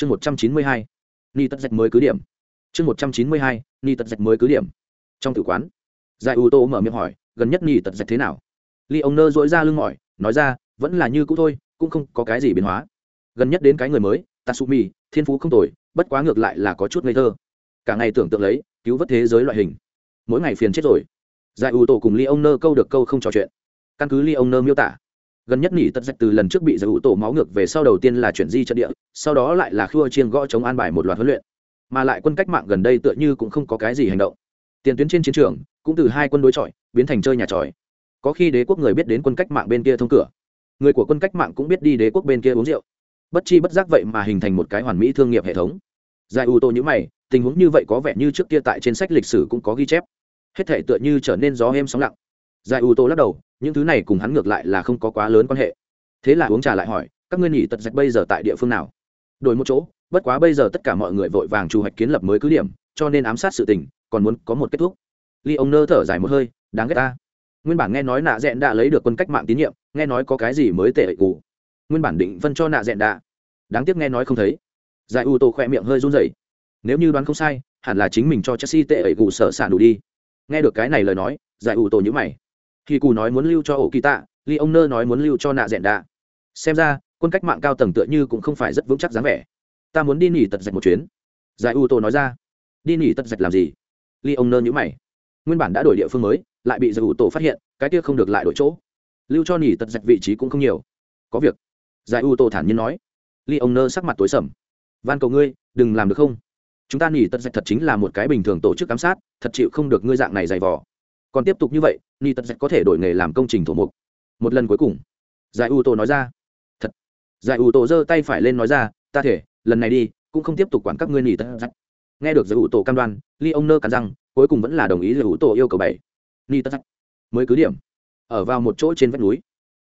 chương một trăm chín mươi hai, ni tất dạch mới cứ điểm. Chương một trăm chín mươi hai, ni tật dạch mới cứ điểm. Trong tử quán, giải ưu tô mở miệng hỏi, gần nhất ni tật dạch thế nào? Ly ông nơ dỗi ra lưng mỏi, nói ra, vẫn là như cũ thôi, cũng không có cái gì biến hóa. Gần nhất đến cái người mới, tatsumi, thiên phú không tồi, bất quá ngược lại là có chút ngây thơ. Cả ngày tưởng tượng lấy, cứu vớt thế giới loại hình. Mỗi ngày phiền chết rồi. Giải ưu tô cùng ly ông nơ câu được câu không trò chuyện. Căn cứ ly ông nơ miêu tả gần nhất nỉ tật dạch từ lần trước bị giải ủ tổ máu ngược về sau đầu tiên là chuyển di trận địa, sau đó lại là khua chiên gõ chống an bài một loạt huấn luyện. Mà lại quân cách mạng gần đây tựa như cũng không có cái gì hành động. Tiền tuyến trên chiến trường, cũng từ hai quân đối chọi, biến thành chơi nhà tròi. Có khi đế quốc người biết đến quân cách mạng bên kia thông cửa. Người của quân cách mạng cũng biết đi đế quốc bên kia uống rượu. Bất chi bất giác vậy mà hình thành một cái hoàn mỹ thương nghiệp hệ thống. Giải ưu tô như mày, tình huống như vậy có vẻ như trước kia tại trên sách lịch sử cũng có ghi chép. Hết thể tựa như trở nên gió êm sóng lặng. Giải ưu tô lắc đầu những thứ này cùng hắn ngược lại là không có quá lớn quan hệ. Thế là uống trà lại hỏi, các ngươi nghỉ tật dạch bây giờ tại địa phương nào? Đổi một chỗ, bất quá bây giờ tất cả mọi người vội vàng trù hoạch kiến lập mới cứ điểm, cho nên ám sát sự tình, còn muốn có một kết thúc. Ly ông nơ thở dài một hơi, đáng ghét ta. Nguyên bản nghe nói nạ dẹn đã lấy được quân cách mạng tín nhiệm, nghe nói có cái gì mới tệ ẩy cụ nguyên bản định phân cho nạ dẹn đã. Đáng tiếc nghe nói không thấy. Giải u tô khỏe miệng hơi run rẩy. Nếu như đoán không sai, hẳn là chính mình cho chelsea tệ ẩy cụ sợ sản đủ đi. Nghe được cái này lời nói, giải u tô nhữ mày khi cù nói muốn lưu cho ổ kỳ tạ ly ông nơ nói muốn lưu cho nạ dẹn đạ. Xem ra, quân cách mạng cao tầng tựa như cũng không phải rất vững chắc dáng vẻ. Ta muốn đi nỉ tật dạch một chuyến. Giải u tô nói ra. Đi nỉ tật dạch làm gì? Ly ông nơ nhữ mày. Nguyên bản đã đổi địa phương mới, lại bị giải u tô phát hiện, cái kia không được lại đổi chỗ. Lưu cho nỉ tật dạch vị trí cũng không nhiều. Có việc. Giải u tô thản nhiên nói. Ly ông nơ sắc mặt tối sầm. Van cầu ngươi, đừng làm được không? Chúng ta nỉ tật dạch thật chính là một cái bình thường tổ chức giám sát, thật chịu không được ngươi dạng này dày vò còn tiếp tục như vậy, ni tật dạch có thể đổi nghề làm công trình thổ mục. Một lần cuối cùng. Giải u tô nói ra. Thật. Giải u tô giơ tay phải lên nói ra, ta thể, lần này đi, cũng không tiếp tục quản các ngươi ni tật dạch nghe được giải u tô cam đoan ly ông nơ cắn răng, cuối cùng vẫn là đồng ý giải u tô yêu cầu bảy. Ni tật dạch mới cứ điểm. Ở vào một chỗ trên vách núi.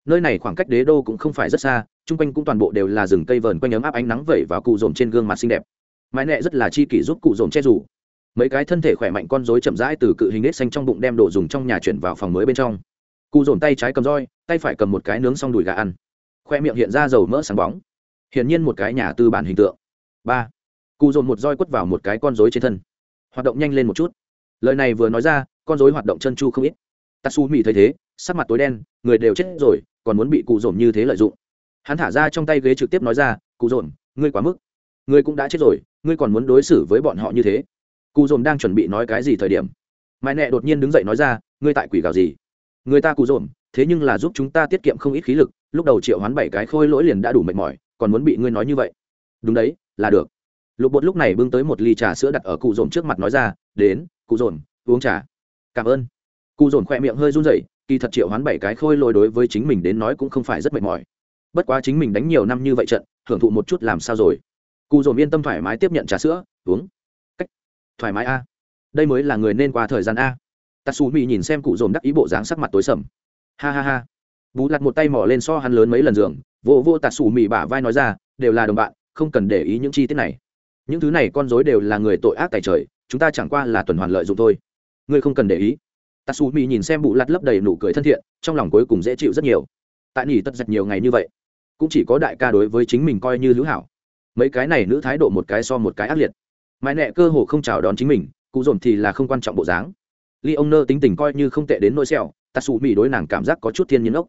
Nơi này khoảng cách đế đô cũng không phải rất xa, chung quanh cũng toàn bộ đều là rừng cây vờn quanh ấm áp ánh nắng vẩy vào cụ dồn trên gương mặt xinh đẹp. Mãi nẹ rất là chi kỷ giúp cụ dồn che rủ mấy cái thân thể khỏe mạnh con rối chậm rãi từ cự hình nết xanh trong bụng đem đồ dùng trong nhà chuyển vào phòng mới bên trong. Cụ dồn tay trái cầm roi, tay phải cầm một cái nướng xong đùi gà ăn. Khoe miệng hiện ra dầu mỡ sáng bóng. Hiển nhiên một cái nhà tư bản hình tượng. Ba. Cụ dồn một roi quất vào một cái con rối trên thân. Hoạt động nhanh lên một chút. Lời này vừa nói ra, con rối hoạt động chân chu không ít. Tatsu mỹ thấy thế, sắc mặt tối đen, người đều chết rồi, còn muốn bị cụ dồn như thế lợi dụng. Hắn thả ra trong tay ghế trực tiếp nói ra, cụ dồn, ngươi quá mức. Ngươi cũng đã chết rồi, ngươi còn muốn đối xử với bọn họ như thế cụ dồn đang chuẩn bị nói cái gì thời điểm mãi nẹ đột nhiên đứng dậy nói ra, ngươi tại quỷ gào gì? Người ta cụ dồn, thế nhưng là giúp chúng ta tiết kiệm không ít khí lực, lúc đầu triệu hoán bảy cái khôi lỗi liền đã đủ mệt mỏi, còn muốn bị ngươi nói như vậy. Đúng đấy, là được. Lục bột lúc này bưng tới một ly trà sữa đặt ở cụ dồn trước mặt nói ra, đến, cụ dồn, uống trà. Cảm ơn. Cụ dồn khỏe miệng hơi run rẩy, kỳ thật triệu hoán bảy cái khôi lỗi đối với chính mình đến nói cũng không phải rất mệt mỏi. Bất quá chính mình đánh nhiều năm như vậy trận, hưởng thụ một chút làm sao rồi. Cụ dồn yên tâm thoải mái tiếp nhận trà sữa, uống thoải mái a. Đây mới là người nên qua thời gian a. Tatsu Mi nhìn xem cụ dồn đắc ý bộ dáng sắc mặt tối sầm. Ha ha ha. Bú lặt một tay mỏ lên so hắn lớn mấy lần giường, vô vô tatsu Mi bả vai nói ra, đều là đồng bạn, không cần để ý những chi tiết này. Những thứ này con dối đều là người tội ác tài trời, chúng ta chẳng qua là tuần hoàn lợi dụng thôi. Ngươi không cần để ý. Tatsu Mi nhìn xem bụ lặt lấp đầy nụ cười thân thiện, trong lòng cuối cùng dễ chịu rất nhiều. Tại nỉ tất giật nhiều ngày như vậy, cũng chỉ có đại ca đối với chính mình coi như hữu hảo. Mấy cái này nữ thái độ một cái so một cái ác liệt mãi nẹ cơ hồ không chào đón chính mình, cụ dồn thì là không quan trọng bộ dáng. Ly ông nơ tính tình coi như không tệ đến nỗi xẹo tatsu mỹ đối nàng cảm giác có chút thiên nhiên ốc.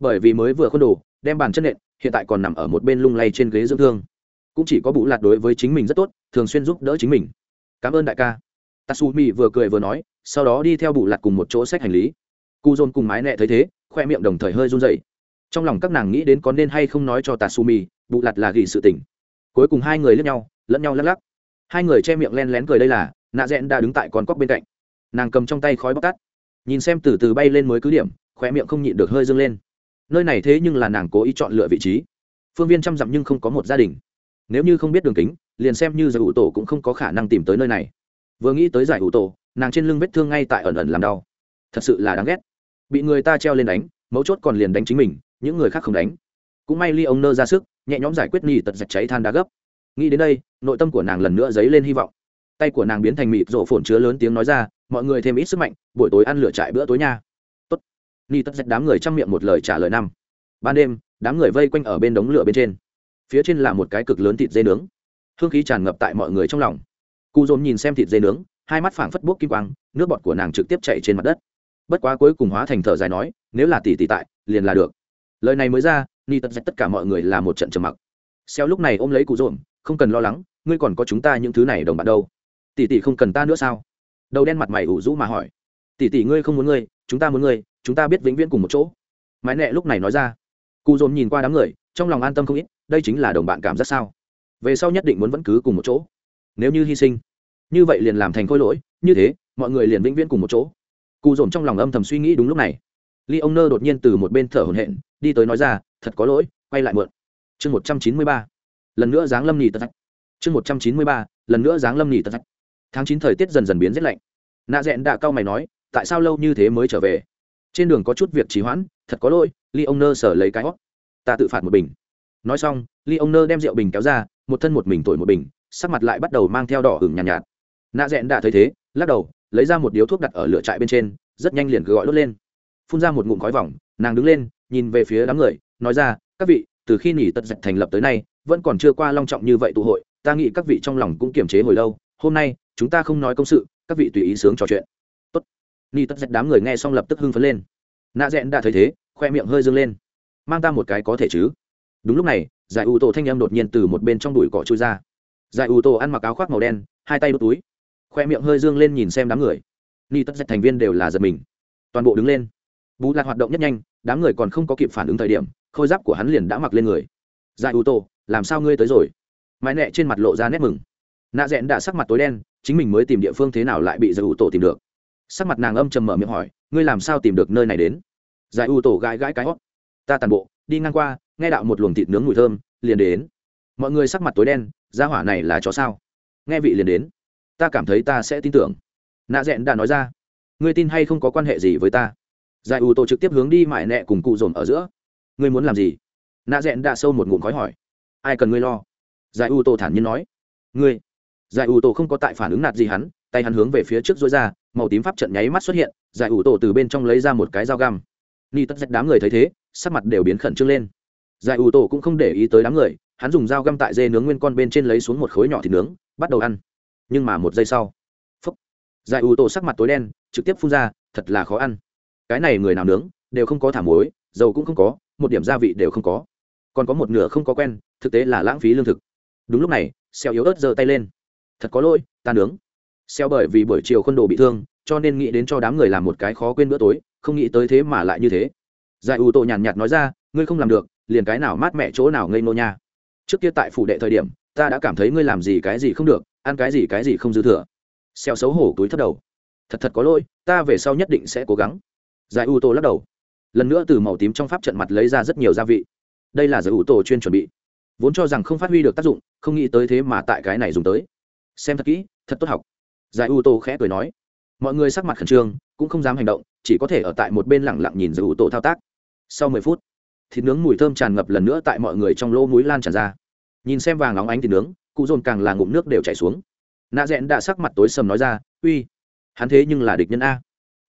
Bởi vì mới vừa khuôn đồ, đem bàn chân nện, hiện tại còn nằm ở một bên lung lay trên ghế dưỡng thương. Cũng chỉ có bụ lạt đối với chính mình rất tốt, thường xuyên giúp đỡ chính mình. Cảm ơn đại ca. Tatsumi vừa cười vừa nói, sau đó đi theo bụ Lạt cùng một chỗ sách hành lý. Cu dôn cùng mái nẹ thấy thế, khoe miệng đồng thời hơi run dậy trong lòng các nàng nghĩ đến có nên hay không nói cho tatsumi bụ Lạt là gỉ sự tình. Cuối cùng hai người lẫn nhau lẫn nhau lắc lắc hai người che miệng len lén cười đây là, nạ rẽn đã đứng tại con cóc bên cạnh. Nàng cầm trong tay khói bóc tắt. Nhìn xem từ từ bay lên mới cứ điểm khoe miệng không nhịn được hơi dâng lên. Nơi này thế nhưng là nàng cố ý chọn lựa vị trí. Phương viên trăm dặm nhưng không có một gia đình. Nếu như không biết đường kính, liền xem như giải ủ tổ cũng không có khả năng tìm tới nơi này. Vừa nghĩ tới giải ủ tổ, nàng trên lưng vết thương ngay tại ẩn ẩn làm đau. Thật sự là đáng ghét. Bị người ta treo lên đánh, mấu chốt còn liền đánh chính mình, những người khác không đánh. Cũng may ly ông nơ ra sức, nhẹ nhõm giải quyết nghi tật giật cháy than đá gấp nghĩ đến đây, nội tâm của nàng lần nữa dấy lên hy vọng. Tay của nàng biến thành mịt rổ phồn chứa lớn tiếng nói ra, mọi người thêm ít sức mạnh, buổi tối ăn lửa trại bữa tối nha. Tốt. Ni tất dạch đám người chăm miệng một lời trả lời năm. Ban đêm, đám người vây quanh ở bên đống lửa bên trên. Phía trên là một cái cực lớn thịt dê nướng. Hương khí tràn ngập tại mọi người trong lòng. Cụ dồn nhìn xem thịt dê nướng, hai mắt phảng phất bốc kim quang, nước bọt của nàng trực tiếp chạy trên mặt đất. Bất quá cuối cùng hóa thành thở dài nói, nếu là tỷ tỷ tại, liền là được. Lời này mới ra, ni tật dạch tất cả mọi người là một trận trầm mặc. Xeo lúc này ôm lấy cụ dồn không cần lo lắng, ngươi còn có chúng ta những thứ này đồng bạn đâu. Tỷ tỷ không cần ta nữa sao? Đầu đen mặt mày ủ rũ mà hỏi. Tỷ tỷ ngươi không muốn ngươi, chúng ta muốn ngươi, chúng ta biết vĩnh viễn cùng một chỗ. Mãi nẹ lúc này nói ra. Cụ dồn nhìn qua đám người, trong lòng an tâm không ít, đây chính là đồng bạn cảm giác sao? Về sau nhất định muốn vẫn cứ cùng một chỗ. Nếu như hy sinh, như vậy liền làm thành khôi lỗi, như thế, mọi người liền vĩnh viễn cùng một chỗ. Cụ dồn trong lòng âm thầm suy nghĩ đúng lúc này. Ly ông nơ đột nhiên từ một bên thở hổn hển, đi tới nói ra, thật có lỗi, quay lại mượn chương một trăm chín mươi ba lần nữa giáng lâm nhì tật chương một trăm chín mươi ba lần nữa giáng lâm nhì tật tháng chín thời tiết dần dần biến rét lạnh. Nạ rẽn đạ cao mày nói tại sao lâu như thế mới trở về? Trên đường có chút việc trì hoãn thật có lỗi ly ông nơ sở lấy cái hót ta tự phạt một bình. Nói xong ly ông nơ đem rượu bình kéo ra một thân một mình tuổi một bình sắc mặt lại bắt đầu mang theo đỏ hửng nhàn nhạt, nhạt. Nạ rẽn đã thấy thế lắc đầu lấy ra một điếu thuốc đặt ở lửa trại bên trên rất nhanh liền gọi đốt lên. Phun ra một ngụm khói vòng nàng đứng lên nhìn về phía đám người nói ra các vị từ khi nghỉ tật dạch thành lập tới nay, vẫn còn chưa qua long trọng như vậy tụ hội, ta nghĩ các vị trong lòng cũng kiềm chế hồi lâu, hôm nay, chúng ta không nói công sự, các vị tùy ý sướng trò chuyện. Tốt. Ni tất dạch đám người nghe xong lập tức hưng phấn lên. Nạ rẽn đã thấy thế, khoe miệng hơi dâng lên. Mang ta một cái có thể chứ? Đúng lúc này, giải ưu tổ thanh em đột nhiên từ một bên trong đùi cỏ trôi ra. Giải ưu tổ ăn mặc áo khoác màu đen, hai tay đốt túi. Khoe miệng hơi dương lên nhìn xem đám người. Ni tất dạch thành viên đều là giật mình. Toàn bộ đứng lên. Bú lạc hoạt động nhất nhanh, đám người còn không có kịp phản ứng thời điểm khôi giáp của hắn liền đã mặc lên người. Giải ưu tổ làm sao ngươi tới rồi? Mãi nẹ trên mặt lộ ra nét mừng. Nạ rẽn đã sắc mặt tối đen, chính mình mới tìm địa phương thế nào lại bị giải ưu tổ tìm được. Sắc mặt nàng âm trầm mở miệng hỏi, ngươi làm sao tìm được nơi này đến? Giải ưu tổ gãi gãi cái hót, ta tàn bộ, đi ngang qua, nghe đạo một luồng thịt nướng mùi thơm, liền đến. Mọi người sắc mặt tối đen ra hỏa này là chó sao? Nghe vị liền đến. Ta cảm thấy ta sẽ tin tưởng. Nạ rẽn đã nói ra, ngươi tin hay không có quan hệ gì với ta? Giải ưu tổ trực tiếp hướng đi mại nẹ cùng cụ dồn ở giữa ngươi muốn làm gì? Nạ rẽn đã sâu một ngụm khói hỏi. Ai cần ngươi lo? Giải U Tô thản nhiên nói. Ngươi. Giải U Tô không có tại phản ứng nạt gì hắn, tay hắn hướng về phía trước dối ra, màu tím pháp trận nháy mắt xuất hiện, giải U Tô từ bên trong lấy ra một cái dao găm. Ni tất dạch đám người thấy thế, sắc mặt đều biến khẩn trương lên. Giải U Tô cũng không để ý tới đám người, hắn dùng dao găm tại dê nướng nguyên con bên trên lấy xuống một khối nhỏ thịt nướng, bắt đầu ăn. Nhưng mà một giây sau, phúc. Giải U Tô sắc mặt tối đen, trực tiếp phun ra, thật là khó ăn. Cái này người nào nướng, đều không có thả muối, dầu cũng không có một điểm gia vị đều không có. Còn có một nửa không có quen, thực tế là lãng phí lương thực. Đúng lúc này xeo yếu ớt giơ tay lên. Thật có lỗi, ta nướng. Xeo bởi vì buổi chiều khuôn đồ bị thương, cho nên nghĩ đến cho đám người làm một cái khó quên bữa tối, không nghĩ tới thế mà lại như thế. Giải ủ tổ nhàn nhạt nói ra, ngươi không làm được, liền cái nào mát mẹ chỗ nào ngây nô nha. Trước kia tại phủ đệ thời điểm, ta đã cảm thấy ngươi làm gì cái gì không được, ăn cái gì cái gì không dư thừa. Xeo xấu hổ túi thất đầu. Thật thật có lỗi, ta về sau nhất định sẽ cố gắng. Giải ủ tổ lắc đầu lần nữa từ màu tím trong pháp trận mặt lấy ra rất nhiều gia vị. Đây là giới ủ tổ chuyên chuẩn bị. Vốn cho rằng không phát huy được tác dụng, không nghĩ tới thế mà tại cái này dùng tới. Xem thật kỹ, thật tốt học. Giải ủ tổ khẽ cười nói. Mọi người sắc mặt khẩn trương, cũng không dám hành động, chỉ có thể ở tại một bên lẳng lặng nhìn giới ủ tổ thao tác. Sau mười phút, thịt nướng mùi thơm tràn ngập lần nữa tại mọi người trong lỗ mũi lan tràn ra. Nhìn xem vàng óng ánh thịt nướng, cụ dồn càng là ngụm nước đều chảy xuống. Nạ rẽn đã sắc mặt tối sầm nói ra, uy, hắn thế nhưng là địch nhân a.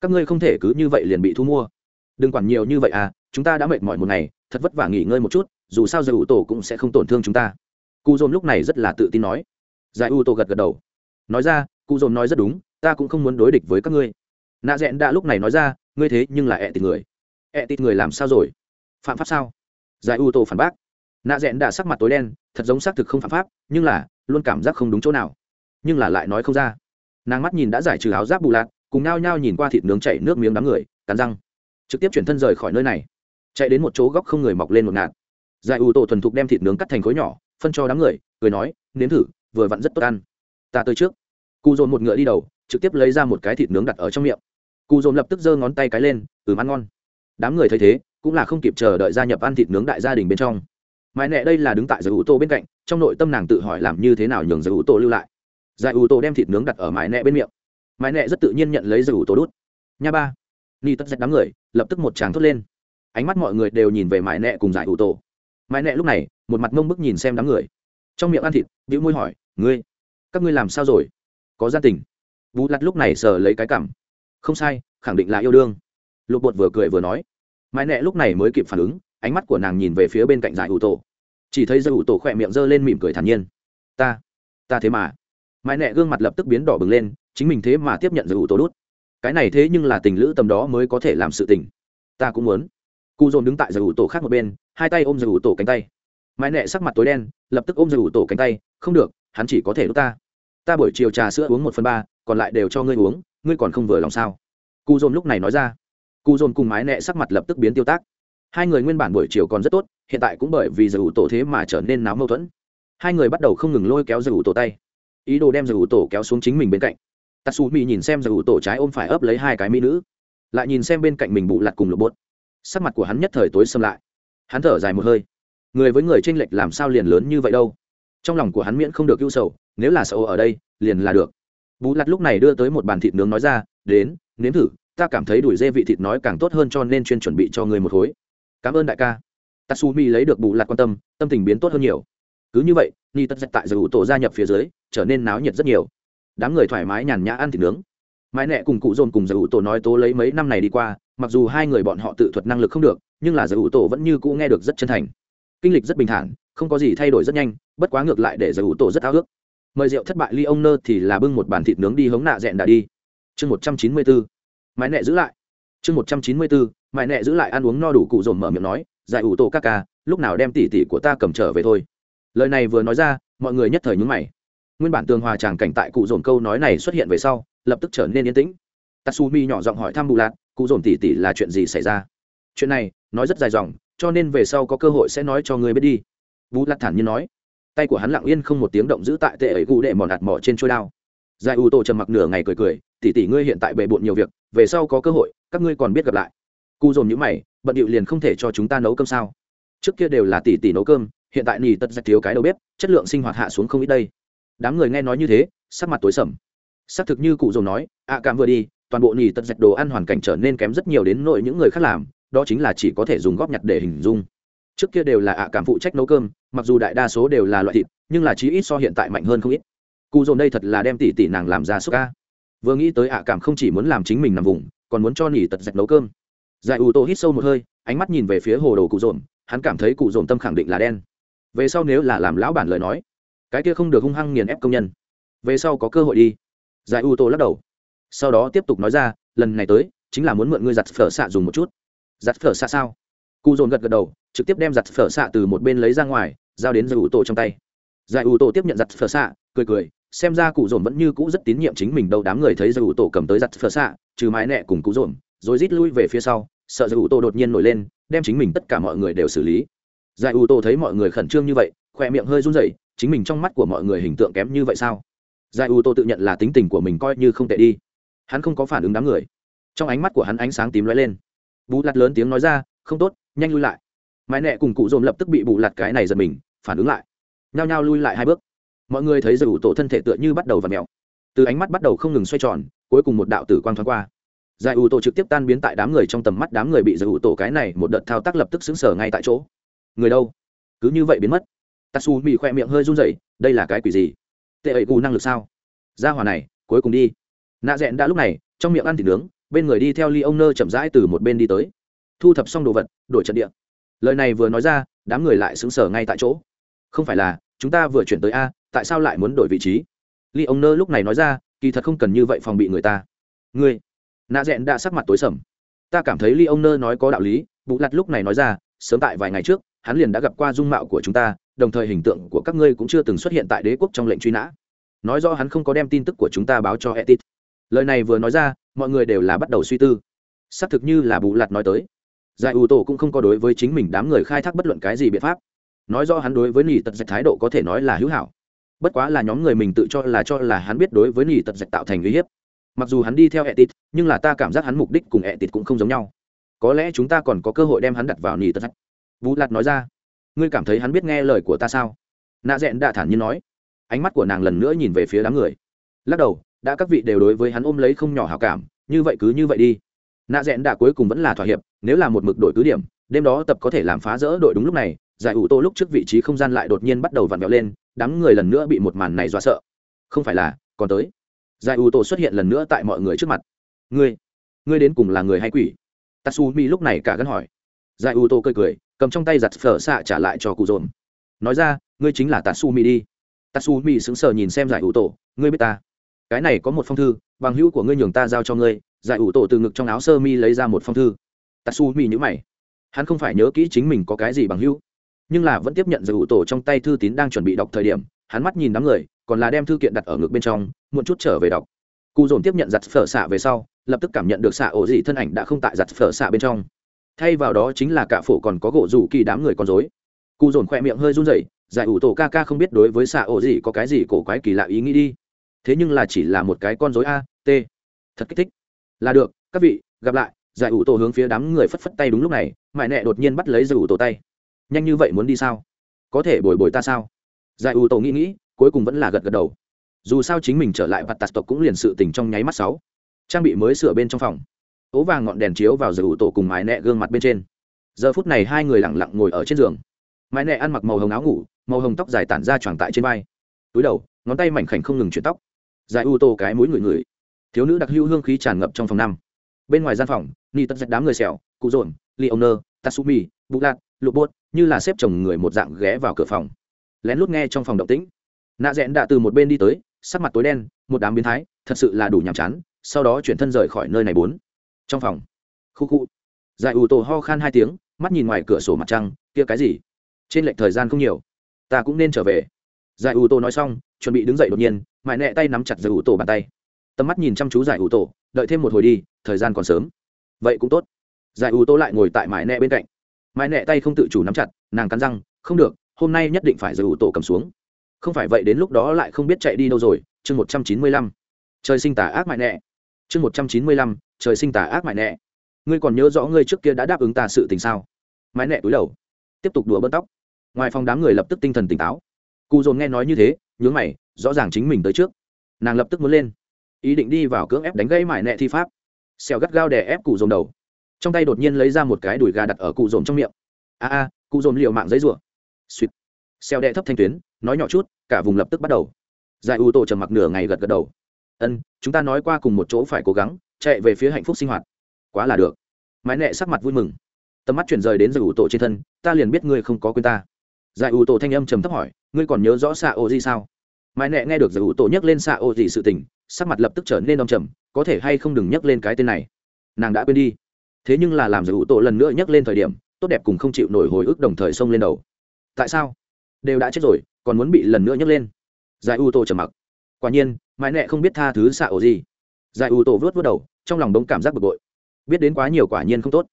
Các ngươi không thể cứ như vậy liền bị thu mua đừng quản nhiều như vậy à chúng ta đã mệt mỏi một ngày, thật vất vả nghỉ ngơi một chút, dù sao giải ủ tổ cũng sẽ không tổn thương chúng ta. Cụ dồn lúc này rất là tự tin nói. Giải ủ tổ gật gật đầu. Nói ra cụ dồn nói rất đúng, ta cũng không muốn đối địch với các ngươi. Nạ rẽn đã lúc này nói ra, ngươi thế nhưng là ẹ tịt người. Ẹ tịt người làm sao rồi? Phạm pháp sao? Giải ủ tổ phản bác. Nạ rẽn đã sắc mặt tối đen, thật giống xác thực không phạm pháp, nhưng là, luôn cảm giác không đúng chỗ nào. Nhưng là lại nói không ra. Nàng mắt nhìn đã giải trừ áo giáp bù lạc, cùng nao nhao nhìn qua thịt nướng chảy nước miếng đám người, cắn răng trực tiếp chuyển thân rời khỏi nơi này chạy đến một chỗ góc không người mọc lên một ngạt giải ủ tổ thuần thục đem thịt nướng cắt thành khối nhỏ phân cho đám người cười nói nếm thử vừa vặn rất tốt ăn ta tới trước cụ dồn một ngựa đi đầu trực tiếp lấy ra một cái thịt nướng đặt ở trong miệng cụ dồn lập tức giơ ngón tay cái lên ừm ăn ngon đám người thấy thế cũng là không kịp chờ đợi gia nhập ăn thịt nướng đại gia đình bên trong mãi nẹ đây là đứng tại giải ủ tổ bên cạnh trong nội tâm nàng tự hỏi làm như thế nào nhường giải ủ tổ lưu lại giải ủ tổ đem thịt nướng đặt ở mãi nẹ bên miệng mãi nẹ rất tự nhiên nhận lấy giải ủ tổ đút nha ba ni tất dạch đám người lập tức một tràng thốt lên. Ánh mắt mọi người đều nhìn về mãi nẹ cùng giải ủ tổ. Mãi nẹ lúc này, một mặt mông bức nhìn xem đám người. Trong miệng ăn thịt, bĩu môi hỏi, ngươi, các ngươi làm sao rồi? Có gia tình. Vũ lặt lúc này sờ lấy cái cảm. Không sai, khẳng định là yêu đương. Lục bột vừa cười vừa nói. Mãi nẹ lúc này mới kịp phản ứng, ánh mắt của nàng nhìn về phía bên cạnh giải ủ tổ. Chỉ thấy giải ủ tổ khỏe miệng g ơ lên mỉm cười thản nhiên. Ta ta thế mà. Mãi nẹ gương mặt lập tức biến đỏ bừng lên, chính mình thế mà tiếp nhận giải ủ tổ đút cái này thế nhưng là tình lữ tầm đó mới có thể làm sự tình. Ta cũng muốn. Cụ dồn đứng tại giải ủ tổ khác một bên, hai tay ôm giải ủ tổ cánh tay. Mãi nẹ sắc mặt tối đen, lập tức ôm giải ủ tổ cánh tay, không được, hắn chỉ có thể đốt ta. Ta buổi chiều trà sữa uống một phần ba, còn lại đều cho ngươi uống, ngươi còn không vừa lòng sao? Cụ dồn lúc này nói ra. Cụ dồn cùng mái nẹ sắc mặt lập tức biến tiêu tác. Hai người nguyên bản buổi chiều còn rất tốt, hiện tại cũng bởi vì giải ủ tổ thế mà trở nên náo mâu thuẫn. Hai người bắt đầu không ngừng lôi kéo giải ủ tổ tay. Ý đồ đem giải ủ tổ kéo xuống chính mình bên cạnh tatsu nhìn xem giải ủ tổ trái ôm phải ấp lấy hai cái mỹ nữ, lại nhìn xem bên cạnh mình bụ lặt cùng lục bột. sắc mặt của hắn nhất thời tối xâm lại. Hắn thở dài một hơi. Người với người tranh lệch làm sao liền lớn như vậy đâu? Trong lòng của hắn miễn không được ưu sầu, nếu là sầu ở đây, liền là được. Bú lặt lúc này đưa tới một bàn thịt nướng nói ra, đến, nếm thử, ta cảm thấy đuổi dê vị thịt nói càng tốt hơn cho nên chuyên chuẩn bị cho người một khối cảm ơn đại ca. Tatsumi lấy được bù lặt quan tâm tâm tình biến tốt hơn nhiều. Cứ như vậy, ni tất dạch tại giải ủ tổ gia nhập phía dưới, trở nên náo nhiệt rất nhiều đám người thoải mái nhàn nhã ăn thịt nướng. Mãi nẹ cùng cụ dồn cùng giải ủ tổ nói tố lấy mấy năm này đi qua, mặc dù hai người bọn họ tự thuật năng lực không được, nhưng là giải ủ tổ vẫn như cũ nghe được rất chân thành. Kinh lịch rất bình thản, không có gì thay đổi rất nhanh, bất quá ngược lại để giải ủ tổ rất ao ước. Mời rượu thất bại ly ông nơ thì là bưng một bàn thịt nướng đi hống nạ dẹn đã đi. Chương một trăm chín mươi bốn mãi nẹ giữ lại. Chương một trăm chín mươi bốn mãi nẹ giữ lại ăn uống no đủ cụ dồn mở miệng nói giải ủ tổ ca ca, lúc nào đem tỉ tỉ của ta cầm trở về thôi? Lời này vừa nói ra, mọi người nhất thời nhúng mày nguyên bản tường hòa tràng cảnh tại cụ dồn câu nói này xuất hiện về sau, lập tức trở nên yên tĩnh. Tatsumi nhỏ giọng hỏi thăm bù lạc cụ dồn tỉ tỉ là chuyện gì xảy ra? Chuyện này, nói rất dài dòng, cho nên về sau có cơ hội sẽ nói cho người biết đi. Bù lạc thản nhiên nói. Tay của hắn lặng yên không một tiếng động giữ tại tệ ấy cụ đệ mòn ạt mỏ trên trôi đao. Giải ủ tổ trầm mặc nửa ngày cười cười tỉ tỉ ngươi hiện tại bề bộn nhiều việc, về sau có cơ hội, các ngươi còn biết gặp lại. Cụ dồn nhữ mày, bận điệu liền không thể cho chúng ta nấu cơm sao? Trước kia đều là tỉ tỉ nấu cơm, hiện tại nỉ tật giặc thiếu cái đầu bếp, chất lượng sinh hoạt hạ xuống không ít đây đám người nghe nói như thế, sắc mặt tối sầm. Xác thực như cụ dồn nói ạ cảm vừa đi, toàn bộ nỉ tật dạch đồ ăn hoàn cảnh trở nên kém rất nhiều đến nội những người khác làm, đó chính là chỉ có thể dùng góp nhặt để hình dung. Trước kia đều là ạ cảm phụ trách nấu cơm, mặc dù đại đa số đều là loại thịt, nhưng là chí ít so hiện tại mạnh hơn không ít. Cụ dồn đây thật là đem tỷ tỷ nàng làm ra súc ca vừa nghĩ tới ạ cảm không chỉ muốn làm chính mình nằm vùng, còn muốn cho nỉ tật dạch nấu cơm. Giải ủ tô hít sâu một hơi, ánh mắt nhìn về phía hồ đồ cụ dồn, hắn cảm thấy cụ dồn tâm khẳng định là đen. Về sau nếu là làm lão bản lời nói cái kia không được hung hăng nghiền ép công nhân. Về sau có cơ hội đi. Giải U tô lắc đầu. Sau đó tiếp tục nói ra, lần này tới, chính là muốn mượn ngươi giặt phở xạ dùng một chút. Giặt phở xạ sao? Cụ dồn gật gật đầu, trực tiếp đem giặt phở xạ từ một bên lấy ra ngoài, giao đến giải U tô trong tay. Giải U tô tiếp nhận giặt phở xạ, cười cười, xem ra cụ dồn vẫn như cũ rất tín nhiệm chính mình đâu, đám người thấy giải U tô cầm tới giặt phở xạ, trừ mái nẹ cùng cụ dồn, rồi rít lui về phía sau, sợ giải U tô đột nhiên nổi lên, đem chính mình tất cả mọi người đều xử lý. Giải U tô thấy mọi người khẩn trương như vậy khỏe miệng hơi run rẩy chính mình trong mắt của mọi người hình tượng kém như vậy sao? Giải u tô tự nhận là tính tình của mình coi như không tệ đi. Hắn không có phản ứng đám người. Trong ánh mắt của hắn ánh sáng tím lóe lên. Bù lặt lớn tiếng nói ra, không tốt, nhanh lui lại. Mãi nẹ cùng cụ dồn lập tức bị bù lặt cái này giật mình, phản ứng lại. Nhao nhao lui lại hai bước. Mọi người thấy giải u tổ thân thể tựa như bắt đầu và mèo. Mẹo từ ánh mắt bắt đầu không ngừng xoay tròn, cuối cùng một đạo tử quang thoáng qua. Giải u tô trực tiếp tan biến tại đám người trong tầm mắt đám người bị giải u tổ cái này một đợt thao tác lập tức xứng sở ngay tại chỗ. Người đâu? Cứ như vậy biến mất tatsu bị khoe miệng hơi run rẩy, đây là cái quỷ gì? Tệ ấy cù năng lực sao? Ra hòa này, cuối cùng đi. Nạ rẽn đã lúc này, trong miệng ăn thịt nướng, bên người đi theo ly ông nơ chậm rãi từ một bên đi tới. Thu thập xong đồ vật, đổi trận địa. Lời này vừa nói ra, đám người lại xứng sở ngay tại chỗ. Không phải là, chúng ta vừa chuyển tới a, tại sao lại muốn đổi vị trí? Ly ông nơ lúc này nói ra, kỳ thật không cần như vậy phòng bị người ta. Ngươi. Nạ rẽn đã sắc mặt tối sầm. Ta cảm thấy ly ông nơ nói có đạo lý bụ lặt lúc này nói ra, sớm tại vài ngày trước, hắn liền đã gặp qua dung mạo của chúng ta đồng thời hình tượng của các ngươi cũng chưa từng xuất hiện tại đế quốc trong lệnh truy nã. Nói rõ hắn không có đem tin tức của chúng ta báo cho etit. Lời này vừa nói ra, mọi người đều là bắt đầu suy tư. Xác thực như là bù lặt nói tới. Giải ủ tổ cũng không có đối với chính mình đám người khai thác bất luận cái gì biện pháp. Nói rõ hắn đối với nỉ tật dạch thái độ có thể nói là hữu hảo. Bất quá là nhóm người mình tự cho là cho là hắn biết đối với nỉ tật dạch tạo thành uy hiếp. Mặc dù hắn đi theo etit, nhưng là ta cảm giác hắn mục đích cùng etit cũng không giống nhau. Có lẽ chúng ta còn có cơ hội đem hắn đặt vào nỉ tật dạch. Vũ lạt nói ra ngươi cảm thấy hắn biết nghe lời của ta sao? Nạ rẽn đã thản nhiên nói. Ánh mắt của nàng lần nữa nhìn về phía đám người. Lắc đầu, đã các vị đều đối với hắn ôm lấy không nhỏ hào cảm, như vậy cứ như vậy đi. Nạ rẽn đã cuối cùng vẫn là thỏa hiệp, nếu là một mực đội cứ điểm, đêm đó tập có thể làm phá rỡ đội đúng lúc này, giải ủ tô lúc trước vị trí không gian lại đột nhiên bắt đầu vặn vẹo lên, đám người lần nữa bị một màn này dọa sợ. Không phải là, còn tới. Giải ủ tô xuất hiện lần nữa tại mọi người trước mặt. Ngươi ngươi đến cùng là người hay quỷ? Tatsumi lúc này cả gắn hỏi. Giải ủ tô cười cười cầm trong tay giặt phở xạ trả lại cho cụ dồn. Nói ra, ngươi chính là tatsumi đi. Tatsumi sững sờ nhìn xem giải ủ tổ, ngươi biết ta? Cái này có một phong thư, bằng hữu của ngươi nhường ta giao cho ngươi. Giải ủ tổ từ ngực trong áo sơ mi lấy ra một phong thư. Tatsumi nhữ mày. Hắn không phải nhớ kỹ chính mình có cái gì bằng hữu, nhưng là vẫn tiếp nhận giải ủ tổ trong tay thư tín đang chuẩn bị đọc thời điểm, hắn mắt nhìn đám người, còn là đem thư kiện đặt ở ngực bên trong, muộn chút trở về đọc. Cụ dồn tiếp nhận giặt phở xạ về sau, lập tức cảm nhận được xạ ổ dị thân ảnh đã không tại giặt phở xạ bên trong thay vào đó chính là cả phổ còn có gỗ rủ kỳ đám người con dối cụ dồn khỏe miệng hơi run rẩy, giải ủ tổ ca ca không biết đối với xạ ổ gì có cái gì cổ quái kỳ lạ ý nghĩ đi. Thế nhưng là chỉ là một cái con dối a, t. Thật kích thích. Là được, các vị, gặp lại, giải ủ tổ hướng phía đám người phất phất tay đúng lúc này, mại nẹ đột nhiên bắt lấy giải ủ tổ tay. Nhanh như vậy muốn đi sao? Có thể bồi bồi ta sao? Giải ủ tổ nghĩ nghĩ, cuối cùng vẫn là gật gật đầu. Dù sao chính mình trở lại vặt tạt tộc cũng liền sự tình trong nháy mắt sáu. Trang bị mới sửa bên trong phòng ố vàng ngọn đèn chiếu vào giải ủ tổ cùng mái nẹ gương mặt bên trên. Giờ phút này hai người lẳng lặng ngồi ở trên giường. Mái nẹ ăn mặc màu hồng áo ngủ, màu hồng tóc dài tản ra tròn tại trên vai. Túi đầu, ngón tay mảnh khảnh không ngừng chuyển tóc. Dài u tô cái mũi người người thiếu nữ đặc hữu hương khí tràn ngập trong phòng năm. Bên ngoài gian phòng, ni tất dạch đám người xẻo, cụ dồn, li ông nơ, tatsumi, bụng lạc lụ bốt như là xếp chồng người một dạng ghé vào cửa phòng. Lén lút nghe trong phòng động tĩnh. Nạ rẽn đã từ một bên đi tới, sắc mặt tối đen, một đám biến thái, thật sự là đủ nhàm chán, sau đó chuyển thân rời khỏi nơi này bốn trong phòng. Khu khu. Giải ủ tổ ho khan hai tiếng, mắt nhìn ngoài cửa sổ mặt trăng, kia cái gì? Trên lệch thời gian không nhiều. Ta cũng nên trở về. Giải ủ tổ nói xong, chuẩn bị đứng dậy đột nhiên, mãi nẹ tay nắm chặt giải ủ tổ bàn tay. Tầm mắt nhìn chăm chú giải ủ tổ, đợi thêm một hồi đi, thời gian còn sớm. Vậy cũng tốt. Giải ủ tổ lại ngồi tại mãi nẹ bên cạnh. Mãi nẹ tay không tự chủ nắm chặt, nàng cắn răng, không được, hôm nay nhất định phải giải ủ tổ cầm xuống. Không phải vậy đến lúc đó lại không biết chạy đi đâu rồi. Chương một trăm chín mươi lăm. Trời sinh tà ác mại nẹ chương một trăm chín mươi lăm, trời sinh tả ác mại nẹ. Ngươi còn nhớ rõ ngươi trước kia đã đáp ứng ta sự tình sao? Mãi nẹ túi đầu, tiếp tục đùa bớt tóc. Ngoài phòng đám người lập tức tinh thần tỉnh táo. Cụ dồn nghe nói như thế, nhướng mày, rõ ràng chính mình tới trước. Nàng lập tức muốn lên. Ý định đi vào cưỡng ép đánh gây mại nẹ thi pháp. Xèo gắt gao đè ép cụ dồn đầu. Trong tay đột nhiên lấy ra một cái đùi gà đặt ở cụ dồn trong miệng. A a cụ dồn liệu mạng giấy rủa suýt xèo đè thấp thanh tuyến, nói nhỏ chút, cả vùng lập tức bắt đầu. Giải u tổ trầm mặc nửa ngày gật gật đầu ân, chúng ta nói qua cùng một chỗ phải cố gắng, chạy về phía hạnh phúc sinh hoạt. Quá là được. Mãi nẹ sắc mặt vui mừng. Tầm mắt chuyển rời đến giải u tổ trên thân, ta liền biết ngươi không có quên ta. Giải u tổ thanh âm trầm thấp hỏi, ngươi còn nhớ rõ xạ ô gì sao? Mãi nẹ nghe được giải u tổ nhắc lên xạ ô gì sự tình, sắc mặt lập tức trở nên đông trầm, có thể hay không đừng nhắc lên cái tên này. Nàng đã quên đi. Thế nhưng là làm giải u tổ lần nữa nhắc lên thời điểm, tốt đẹp cùng không chịu nổi hồi ức đồng thời xông lên đầu. Tại sao? Đều đã chết rồi, còn muốn bị lần nữa nhấc lên. Giải u tô trầm mặc. Quả nhiên mãi nẹ không biết tha thứ xạ ổ gì. Giải u tổ vớt vớt đầu trong lòng đống cảm giác bực bội. Biết đến quá nhiều quả nhiên không tốt.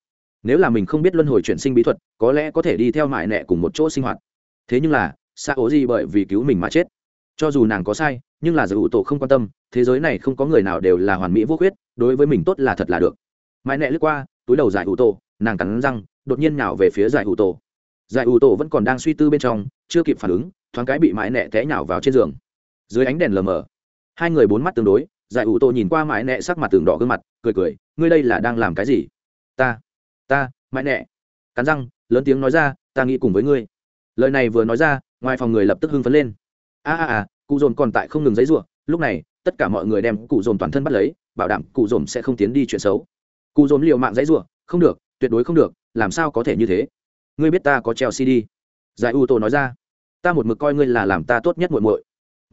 Nếu là mình không biết luân hồi chuyển sinh bí thuật có lẽ có thể đi theo mãi nẹ cùng một chỗ sinh hoạt. Thế nhưng là xạ ổ gì bởi vì cứu mình mà chết. Cho dù nàng có sai nhưng là giải u tổ không quan tâm thế giới này không có người nào đều là hoàn mỹ vô khuyết đối với mình tốt là thật là được. Mãi nẹ lướt qua túi đầu giải u tổ, nàng cắn răng đột nhiên nào về phía giải u tổ. giải u tổ vẫn còn đang suy tư bên trong chưa kịp phản ứng thoáng cái bị mãi nẹ té nhào vào trên giường. Dưới ánh đèn lờ mờ hai người bốn mắt tương đối, giải ủ tô nhìn qua mãi nẹ sắc mặt tường đỏ gương mặt, cười cười, ngươi đây là đang làm cái gì? Ta ta, mãi nẹ. Cắn răng, lớn tiếng nói ra, ta nghĩ cùng với ngươi. Lời này vừa nói ra, ngoài phòng người lập tức hưng phấn lên. A a a, cụ dồn còn tại không ngừng giấy ruộng lúc này, tất cả mọi người đem cụ dồn toàn thân bắt lấy, bảo đảm cụ dồn sẽ không tiến đi chuyện xấu. Cụ dồn liều mạng giấy ruộng không được, tuyệt đối không được, làm sao có thể như thế? Ngươi biết ta có treo cd giải u tô nói ra, ta một mực coi ngươi là làm ta tốt nhất muội muội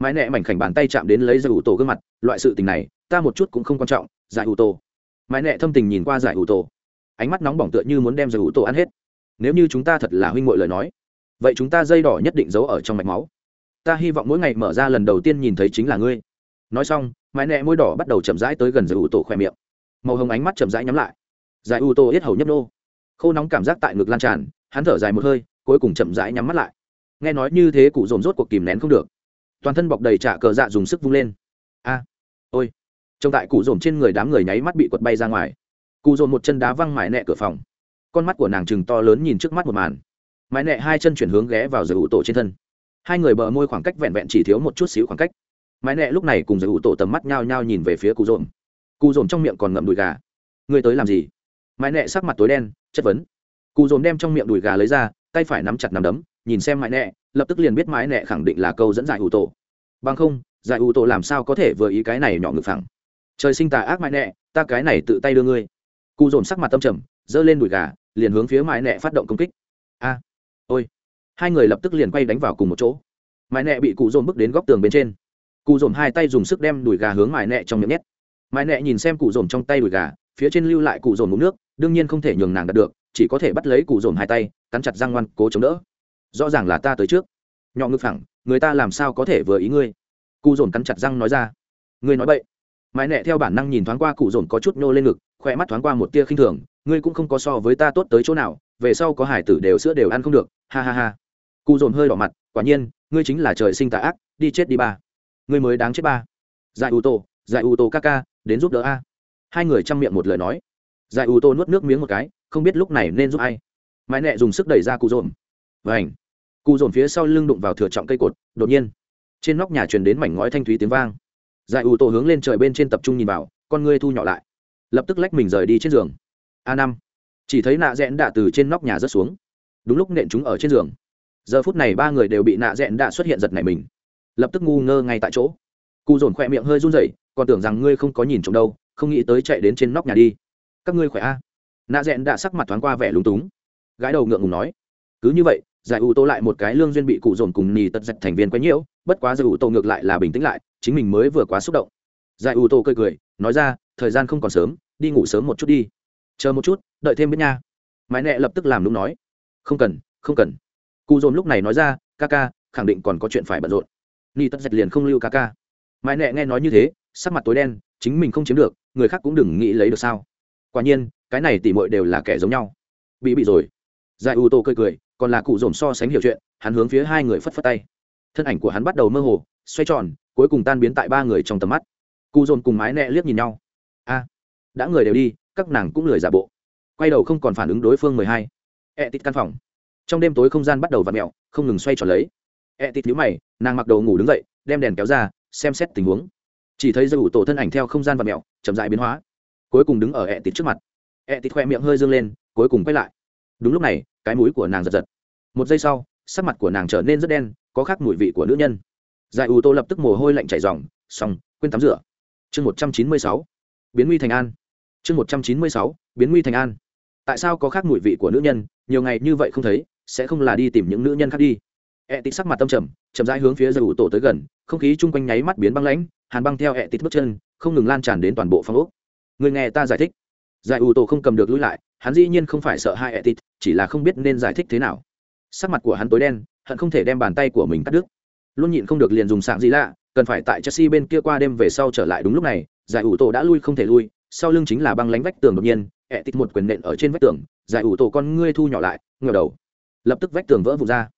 mãi nẹ mảnh khảnh bàn tay chạm đến lấy giải ủ tổ gương mặt, loại sự tình này, ta một chút cũng không quan trọng, giải ủ tổ. Mãi nẹ thâm tình nhìn qua giải ủ tổ. Ánh mắt nóng bỏng tựa như muốn đem giải ủ tổ ăn hết. Nếu như chúng ta thật là huynh muội lời nói, vậy chúng ta dây đỏ nhất định giấu ở trong mạch máu. Ta hy vọng mỗi ngày mở ra lần đầu tiên nhìn thấy chính là ngươi. Nói xong, mãi nẹ môi đỏ bắt đầu chậm rãi tới gần giải ủ tổ khoe miệng. Màu hồng ánh mắt chậm rãi nhắm lại. Giải ủ tổ yết hầu nhấp nô. Khô nóng cảm giác tại ngực lan tràn, hắn thở dài một hơi, cuối cùng chậm rãi nhắm mắt lại. Nghe nói như thế cụ dồn rốt cuộc kìm nén không được toàn thân bọc đầy trả cờ dạ dùng sức vung lên. A, ôi, trông tại cụ dồn trên người đám người nháy mắt bị quật bay ra ngoài. Cụ dồn một chân đá văng mải nẹ cửa phòng. Con mắt của nàng chừng to lớn nhìn trước mắt một màn. Mải nẹ hai chân chuyển hướng ghé vào giờ ủ tổ trên thân. Hai người bờ môi khoảng cách vẹn vẹn chỉ thiếu một chút xíu khoảng cách. Mái nẹ lúc này cùng giờ ủ tổ tầm mắt nhao nhao nhìn về phía cụ dồn cụ dồn trong miệng còn ngậm đùi gà. Ngươi tới làm gì? Mái nẹ sắc mặt tối đen, chất vấn. Cụ dồn đem trong miệng đùi gà lấy ra, tay phải nắm chặt nắm đấm, nhìn xem mãi nẹ lập tức liền biết mãi nẹ khẳng định là câu dẫn giải ủ tổ. Bằng không, giải ủ tổ làm sao có thể vừa ý cái này nhỏ ngực phẳng. Trời sinh tà ác mãi nẹ ta cái này tự tay đưa ngươi. Cụ dồn sắc mặt tâm trầm, giơ lên đùi gà, liền hướng phía mãi nẹ phát động công kích. A, ôi. Hai người lập tức liền quay đánh vào cùng một chỗ. Mãi nẹ bị cụ dồn bước đến góc tường bên trên. Cụ dồn hai tay dùng sức đem đùi gà hướng mãi nẹ trong miệng nhét. Mãi nẹ nhìn xem cụ dồn trong tay đùi gà, phía trên lưu lại cụ dồn ngụm nước, đương nhiên không thể nhường nàng đạt được, chỉ có thể bắt lấy cụ dồn hai tay, cắn chặt răng ngoan, cố chống đỡ rõ ràng là ta tới trước. Nhọ ngực phẳng, người ta làm sao có thể vừa ý ngươi? Cụ dồn cắn chặt răng nói ra. Ngươi nói vậy mãi nẹ theo bản năng nhìn thoáng qua cụ dồn có chút nhô lên ngực khỏe mắt thoáng qua một tia khinh thường. Ngươi cũng không có so với ta tốt tới chỗ nào, về sau có hải tử đều sữa đều ăn không được. Ha ha ha. Cụ dồn hơi đỏ mặt, quả nhiên, ngươi chính là trời sinh tà ác, đi chết đi ba. Ngươi mới đáng chết ba. Giải u tô, giải u tô ca ca, đến giúp đỡ a. Hai người chăm miệng một lời nói. Giải u tô nuốt nước miếng một cái, không biết lúc này nên giúp ai. Mãi nẹ dùng sức đẩy ra cụ dồn. Vảnh cụ dồn phía sau lưng đụng vào thừa trọng cây cột, đột nhiên, trên nóc nhà truyền đến mảnh ngói thanh thúy tiếng vang. Giải u tô hướng lên trời bên trên tập trung nhìn vào, con ngươi thu nhỏ lại. Lập tức lách mình rời đi trên giường. A năm, chỉ thấy nạ rẽn đạ từ trên nóc nhà rớt xuống. Đúng lúc nện chúng ở trên giường. Giờ phút này ba người đều bị nạ rẽn đạ xuất hiện giật này mình. Lập tức ngu ngơ ngay tại chỗ. Cụ dồn khỏe miệng hơi run rẩy, còn tưởng rằng ngươi không có nhìn trộm đâu, không nghĩ tới chạy đến trên nóc nhà đi. Các ngươi khỏe a? Nạ rẽn đạ sắc mặt thoáng qua vẻ lúng túng. Gái đầu ngượng ngùng nói, cứ như vậy giải ủ tô lại một cái lương duyên bị cụ dồn cùng nhì tật giật thành viên quấy nhiễu, bất quá giải ủ tô ngược lại là bình tĩnh lại, chính mình mới vừa quá xúc động. Giải ủ tô cười cười, nói ra, thời gian không còn sớm, đi ngủ sớm một chút đi. Chờ một chút, đợi thêm biết nha. Mãi nẹ lập tức làm đúng nói. Không cần không cần. Cụ dồn lúc này nói ra, ca ca, khẳng định còn có chuyện phải bận rộn. Ni tất dạch liền không lưu ca ca. Mãi nẹ nghe nói như thế, sắc mặt tối đen, chính mình không chiếm được, người khác cũng đừng nghĩ lấy được sao. Quả nhiên, cái này tỉ mội đều là kẻ giống nhau. Bị bị rồi. Giải u tô cười cười còn là cụ dồn so sánh hiểu chuyện, hắn hướng phía hai người phất phất tay. Thân ảnh của hắn bắt đầu mơ hồ, xoay tròn, cuối cùng tan biến tại ba người trong tầm mắt. Cụ dồn cùng mái nẹ liếc nhìn nhau. A, đã người đều đi, các nàng cũng lười giả bộ. Quay đầu không còn phản ứng đối phương mười hai. Ẹ tít căn phòng. Trong đêm tối không gian bắt đầu v ặ mẹo không ngừng xoay tròn lấy. Ẹ tít nhũ mày, nàng mặc đồ ngủ đứng dậy, đem đèn kéo ra, xem xét tình huống. Chỉ thấy dây ủ tổ thân ảnh theo không gian v ặ mẹo chậm dại biến hóa. Cuối cùng đứng ở ẹ tít trước mặt. Ẹ tít khoe miệng hơi dương lên, cuối cùng quay lại. Đúng lúc này cái mũi của nàng giật giật. Một giây sau, sắc mặt của nàng trở nên rất đen, có khác mùi vị của nữ nhân. Giải ủ tô lập tức mồ hôi lạnh chảy dòng xong, quên tắm rửa. Chương một trăm chín mươi sáu, biến nguy thành an. Chương một trăm chín mươi sáu, biến nguy thành an. Tại sao có khác mùi vị của nữ nhân? Nhiều ngày như vậy không thấy, sẽ không là đi tìm những nữ nhân khác đi. E tịt sắc mặt tâm trầm, chậm rãi hướng phía giải ủ tổ tới gần, không khí chung quanh nháy mắt biến băng lãnh, hàn băng theo e tịt bước chân, không ngừng lan tràn đến toàn bộ phòng ốc. Người nghe ta giải thích giải ủ tổ không cầm được lui lại hắn dĩ nhiên không phải sợ hai Etit, tít chỉ là không biết nên giải thích thế nào. Sắc mặt của hắn tối đen hận không thể đem bàn tay của mình cắt đứt. Luôn nhịn không được liền dùng sạng gì lạ cần phải tại chelsea bên kia qua đêm về sau trở lại đúng lúc này giải ủ tổ đã lui không thể lui sau lưng chính là băng lánh vách tường đột nhiên ẹ tít một quyền nện ở trên vách tường giải ủ tổ con ngươi thu nhỏ lại ngờ đầu. Lập tức vách tường vỡ vụt ra.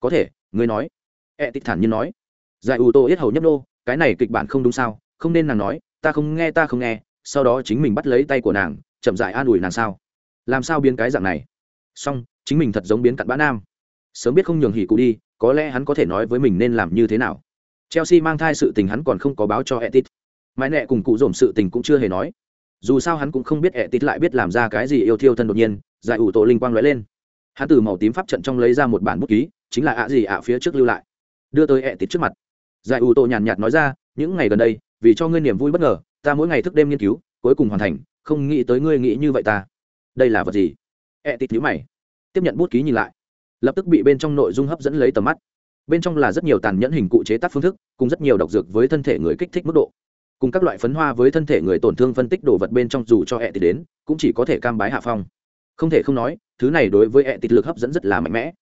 Có thể ngươi nói. Ẹ tít thản nhiên nói. Giải ủ tổ yết hầu nhấp nô cái này kịch bản không đúng sao? Không nên nàng nói ta không nghe ta không nghe. Sau đó chính mình bắt lấy tay của nàng chậm dại an ủi nàng sao? Làm sao biến cái dạng này? Xong, chính mình thật giống biến cặn bã nam. Sớm biết không nhường hỉ cụ đi, có lẽ hắn có thể nói với mình nên làm như thế nào. Chelsea mang thai sự tình hắn còn không có báo cho etit. Mãi nẹ cùng cụ dồn sự tình cũng chưa hề nói. Dù sao hắn cũng không biết etit lại biết làm ra cái gì yêu thiêu thân đột nhiên, giải ủ tổ linh quang lóe lên. Hắn từ màu tím pháp trận trong lấy ra một bản bút ký, chính là ạ gì ạ phía trước lưu lại. Đưa tới etit trước mặt. Giải ủ tổ nhàn nhạt nói ra, những ngày gần đây, vì cho ngươi niềm vui bất ngờ, ta mỗi ngày thức đêm nghiên cứu cuối cùng hoàn thành, không nghĩ tới ngươi nghĩ như vậy ta. Đây là vật gì? E tịt nhữ mày. Tiếp nhận bút ký nhìn lại. Lập tức bị bên trong nội dung hấp dẫn lấy tầm mắt. Bên trong là rất nhiều tàn nhẫn hình cụ chế tác phương thức, cùng rất nhiều độc dược với thân thể người kích thích mức độ. Cùng các loại phấn hoa với thân thể người tổn thương phân tích đồ vật bên trong dù cho e tịt đến, cũng chỉ có thể cam bái hạ phong. Không thể không nói, thứ này đối với e tịt lực hấp dẫn rất là mạnh mẽ.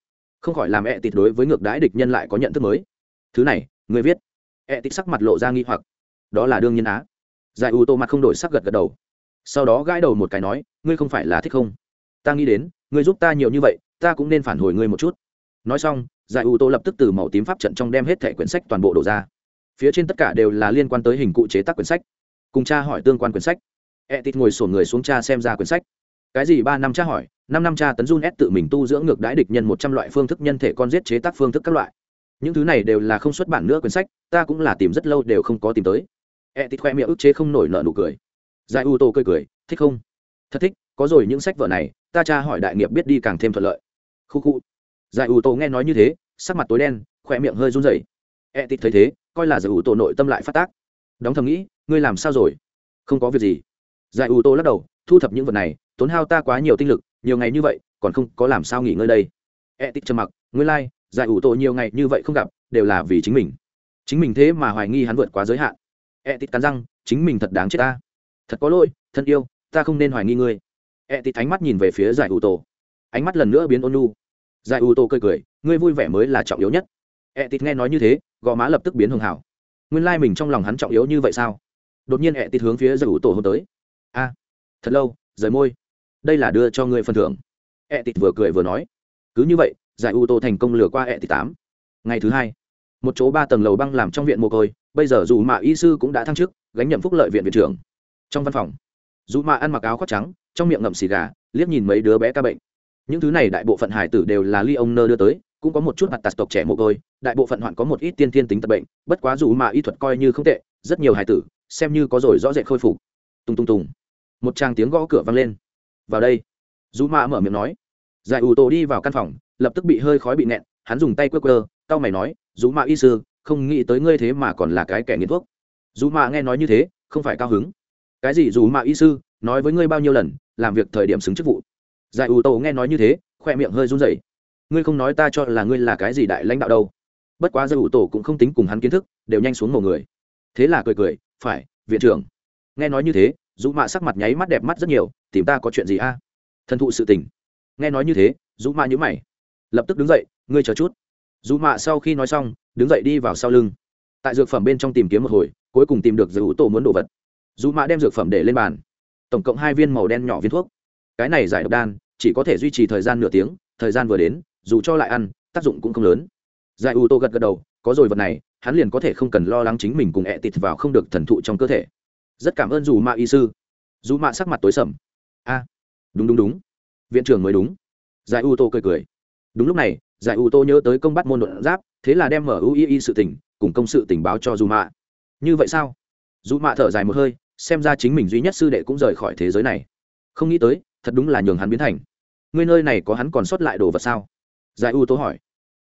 Không khỏi làm e tịt đối với ngược đãi địch nhân lại có nhận thức mới. Thứ này, người viết. E tịt sắc mặt lộ ra nghi hoặc. Đó là đương nhiên á giải ưu tô mặt không đổi sắc gật gật đầu. Sau đó gãi đầu một cái nói, ngươi không phải là thích không? Ta nghĩ đến, ngươi giúp ta nhiều như vậy, ta cũng nên phản hồi ngươi một chút. Nói xong, giải ưu tô lập tức từ màu tím pháp trận trong đem hết thẻ quyển sách toàn bộ đổ ra. Phía trên tất cả đều là liên quan tới hình cụ chế tác quyển sách. Cùng cha hỏi tương quan quyển sách. E tít ngồi sổn người xuống cha xem ra quyển sách. Cái gì ba năm cha hỏi, năm năm cha tấn run ép tự mình tu dưỡng ngược đãi địch nhân một trăm loại phương thức nhân thể con giết chế tác phương thức các loại. Những thứ này đều là không xuất bản nữa quyển sách, ta cũng là tìm rất lâu đều không có tìm tới e tít khoe miệng ức chế không nổi nợ nụ cười. Giải u tô cười cười thích không? Thật thích có rồi những sách vở này ta cha hỏi đại nghiệp biết đi càng thêm thuận lợi. Khu khu. Giải U Tô nghe nói như thế sắc mặt tối đen khoe miệng hơi run rẩy. E tít thấy thế coi là giải U Tô nội tâm lại phát tác. Đóng thầm nghĩ ngươi làm sao rồi? Không có việc gì. Giải U Tô lắc đầu thu thập những vật này tốn hao ta quá nhiều tinh lực nhiều ngày như vậy còn không có làm sao nghỉ ngơi đây. E tít trầm mặc ngươi lai、like, giải U Tô nhiều ngày như vậy không gặp đều là vì chính mình. Chính mình thế mà hoài nghi hắn vượt quá giới hạn e tít cắn răng, chính mình thật đáng chết ta. Thật có lỗi, thân yêu, ta không nên hoài nghi ngươi. E tít ánh mắt nhìn về phía giải ủ tổ ánh mắt lần nữa biến ôn nu giải ủ tổ cười cười, ngươi vui vẻ mới là trọng yếu nhất. E tít nghe nói như thế, gò má lập tức biến hường hảo nguyên lai mình trong lòng hắn trọng yếu như vậy sao? Đột nhiên e tít hướng phía giải ủ tổ hôn tới. A, thật lâu, rời môi. Đây là đưa cho ngươi phần thưởng. E tít vừa cười vừa nói. Cứ như vậy, giải ủ tổ thành công lừa qua e tít tám. Ngày thứ hai, một chỗ ba tầng lầu băng làm trong viện mồ côi bây giờ dù mạ y sư cũng đã thăng chức, gánh nhậm phúc lợi viện viện trưởng. Trong văn phòng, dù mạ ăn mặc áo khoác trắng, trong miệng ngậm xì gà, liếc nhìn mấy đứa bé ca bệnh. Những thứ này đại bộ phận hải tử đều là ly ông nơ đưa tới, cũng có một chút mặt tạt tộc trẻ mồ côi, đại bộ phận hoạn có một ít tiên thiên tính tật bệnh, bất quá dù mạ y thuật coi như không tệ, rất nhiều hải tử, xem như có rồi rõ rệt khôi phục. Tung tung tùng. Một tràng tiếng gõ cửa vang lên. Vào đây. Dù mạ mở miệng nói. Giải ủ tổ đi vào căn phòng, lập tức bị hơi khói bị nẹn, hắn dùng tay quơ quơ, cau mày nói, dù mạ y sư không nghĩ tới ngươi thế mà còn là cái kẻ nghiện thuốc. Dù mạ nghe nói như thế, không phải cao hứng. Cái gì dù mạ y sư, nói với ngươi bao nhiêu lần, làm việc thời điểm xứng chức vụ. Giải ủ tổ nghe nói như thế, khoe miệng hơi run rẩy. Ngươi không nói ta cho là ngươi là cái gì đại lãnh đạo đâu. Bất quá giải ủ tổ cũng không tính cùng hắn kiến thức, đều nhanh xuống mồ người. Thế là cười cười, phải, viện trưởng. Nghe nói như thế, dù mạ sắc mặt nháy mắt đẹp mắt rất nhiều, tìm ta có chuyện gì a? Thần thụ sự tình. Nghe nói như thế, dù mạ nhữ mày, lập tức đứng dậy, ngươi chờ chút dù mạ sau khi nói xong, đứng dậy đi vào sau lưng. Tại dược phẩm bên trong tìm kiếm một hồi, cuối cùng tìm được giữ tổ muốn đồ vật. Dù mạ đem dược phẩm để lên bàn. Tổng cộng hai viên màu đen nhỏ viên thuốc. Cái này giải độc đan, chỉ có thể duy trì thời gian nửa tiếng, thời gian vừa đến, dù cho lại ăn, tác dụng cũng không lớn. Giải u tô gật gật đầu, có rồi vật này, hắn liền có thể không cần lo lắng chính mình cùng ẹ tịt vào không được thần thụ trong cơ thể. Rất cảm ơn dù mạ y sư. Dù mạ sắc mặt tối sầm. A, đúng đúng đúng. Viện trưởng mới đúng. Giải u tô cười cười. Đúng lúc này giải u tô nhớ tới công bắt môn luận giáp, thế là đem mở ui sự tỉnh cùng công sự tình báo cho dù mạ. Như vậy sao? Dù mạ thở dài một hơi, xem ra chính mình duy nhất sư đệ cũng rời khỏi thế giới này. Không nghĩ tới, thật đúng là nhường hắn biến thành. Ngươi nơi này có hắn còn sót lại đồ vật sao? Giải u tô hỏi.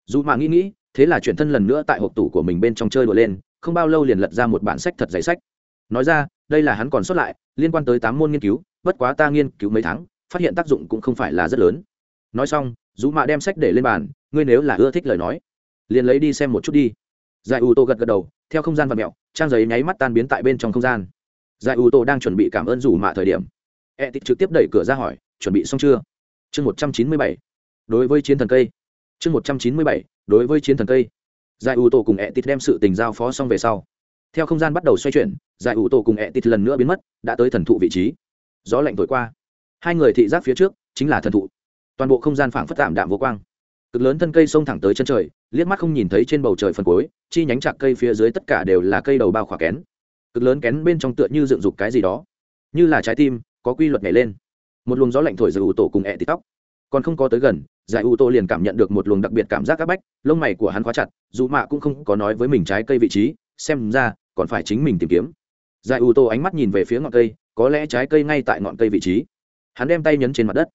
Dù mạ nghĩ nghĩ, thế là chuyển thân lần nữa tại hộp tủ của mình bên trong chơi đùa lên, không bao lâu liền lật ra một bản sách thật dày sách. Nói ra, đây là hắn còn sót lại, liên quan tới tám môn nghiên cứu, bất quá ta nghiên cứu mấy tháng, phát hiện tác dụng cũng không phải là rất lớn. Nói xong, dù mạ đem sách để lên bàn ngươi nếu là ưa thích lời nói, liền lấy đi xem một chút đi. Giải ủ tô gật gật đầu, theo không gian và mẹo, trang giấy nháy mắt tan biến tại bên trong không gian. Giải ủ tô đang chuẩn bị cảm ơn rủ mạ thời điểm. E tịch trực tiếp đẩy cửa ra hỏi, chuẩn bị xong chưa? Chương một trăm chín mươi bảy. Đối với chiến thần cây. Chương một trăm chín mươi bảy, đối với chiến thần cây. Giải ủ tô cùng e tịch đem sự tình giao phó xong về sau. Theo không gian bắt đầu xoay chuyển, giải ủ tô cùng e tịch lần nữa biến mất, đã tới thần thụ vị trí. Gió lạnh thổi qua. Hai người thị giác phía trước, chính là thần thụ. Toàn bộ không gian phảng phất tạm đạm vô quang cực lớn thân cây xông thẳng tới chân trời, liếc mắt không nhìn thấy trên bầu trời phần cuối, chi nhánh chạc cây phía dưới tất cả đều là cây đầu bao khỏa kén. Cực lớn kén bên trong tựa như dựng dục cái gì đó, như là trái tim, có quy luật nhảy lên. Một luồng gió lạnh thổi giữa ủ tổ cùng ẹ tít tóc. Còn không có tới gần, giải ủ tổ liền cảm nhận được một luồng đặc biệt cảm giác áp bách, lông mày của hắn khóa chặt, dù mạ cũng không có nói với mình trái cây vị trí, xem ra còn phải chính mình tìm kiếm. Giải ủ tổ ánh mắt nhìn về phía ngọn cây, có lẽ trái cây ngay tại ngọn cây vị trí. Hắn đem tay nhấn trên mặt đất,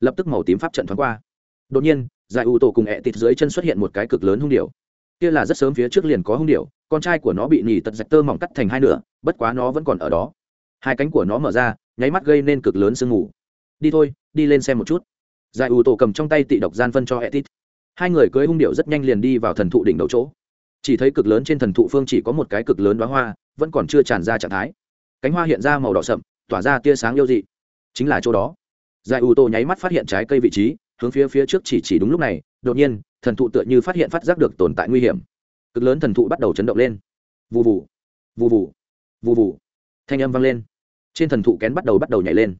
lập tức màu tím pháp trận thoáng qua. Đột nhiên giải ủ tổ cùng ẹ tịt dưới chân xuất hiện một cái cực lớn hung điệu kia là rất sớm phía trước liền có hung điệu con trai của nó bị nhỉ tật dạch tơ mỏng cắt thành hai nửa, bất quá nó vẫn còn ở đó. Hai cánh của nó mở ra, nháy mắt gây nên cực lớn sương mù. Đi thôi, đi lên xem một chút. Giải ủ tổ cầm trong tay tị độc gian phân cho ẹ tịt. Hai người cưới hung điệu rất nhanh liền đi vào thần thụ đỉnh đầu chỗ. Chỉ thấy cực lớn trên thần thụ phương chỉ có một cái cực lớn đoá hoa, vẫn còn chưa tràn ra trạng thái. Cánh hoa hiện ra màu đỏ sậm, tỏa ra tia sáng yêu dị. Chính là chỗ đó. Giải ủ tổ nháy mắt phát hiện trái cây vị trí hướng phía phía trước chỉ chỉ đúng lúc này, đột nhiên, thần thụ tựa như phát hiện phát giác được tồn tại nguy hiểm. Cực lớn thần thụ bắt đầu chấn động lên. Vù vù vù vù vù vù. Thanh âm vang lên. Trên thần thụ kén bắt đầu bắt đầu nhảy lên.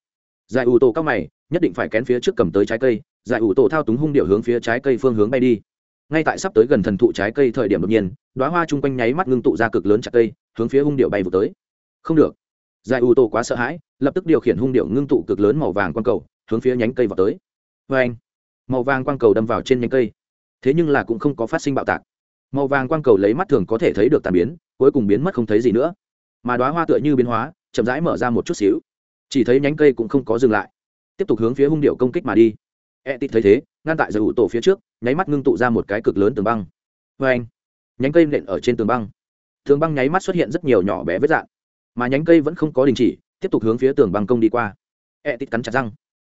Giải ủ tổ cao mày, nhất định phải kén phía trước cầm tới trái cây. Giải ủ tổ thao túng hung điệu hướng phía trái cây phương hướng bay đi. Ngay tại sắp tới gần thần thụ trái cây thời điểm đột nhiên đoá hoa chung quanh nháy mắt ngưng tụ ra cực lớn chặt cây, hướng phía hung điệu bay vụ tới. Không được. Giải ủ tổ quá sợ hãi, lập tức điều khiển hung điệu ngưng tụ cực lớn màu vàng quang cầu, hướng phía nhánh cây vào tới. Vê anh màu vàng quang cầu đâm vào trên nhánh cây. Thế nhưng là cũng không có phát sinh bạo tạc. Màu vàng quang cầu lấy mắt thường có thể thấy được tàn biến, cuối cùng biến mất không thấy gì nữa. Mà đoá hoa tựa như biến hóa, chậm rãi mở ra một chút xíu. Chỉ thấy nhánh cây cũng không có dừng lại. Tiếp tục hướng phía hung điệu công kích mà đi. E tít thấy thế, ngăn tại giải ủ tổ phía trước, nháy mắt ngưng tụ ra một cái cực lớn tường băng. Vê anh, nhánh cây nện ở trên tường băng. Tường băng nháy mắt xuất hiện rất nhiều nhỏ bé vết dạng, mà nhánh cây vẫn không có đình chỉ, tiếp tục hướng phía tường băng công đi qua. E tít cắn chặt răng.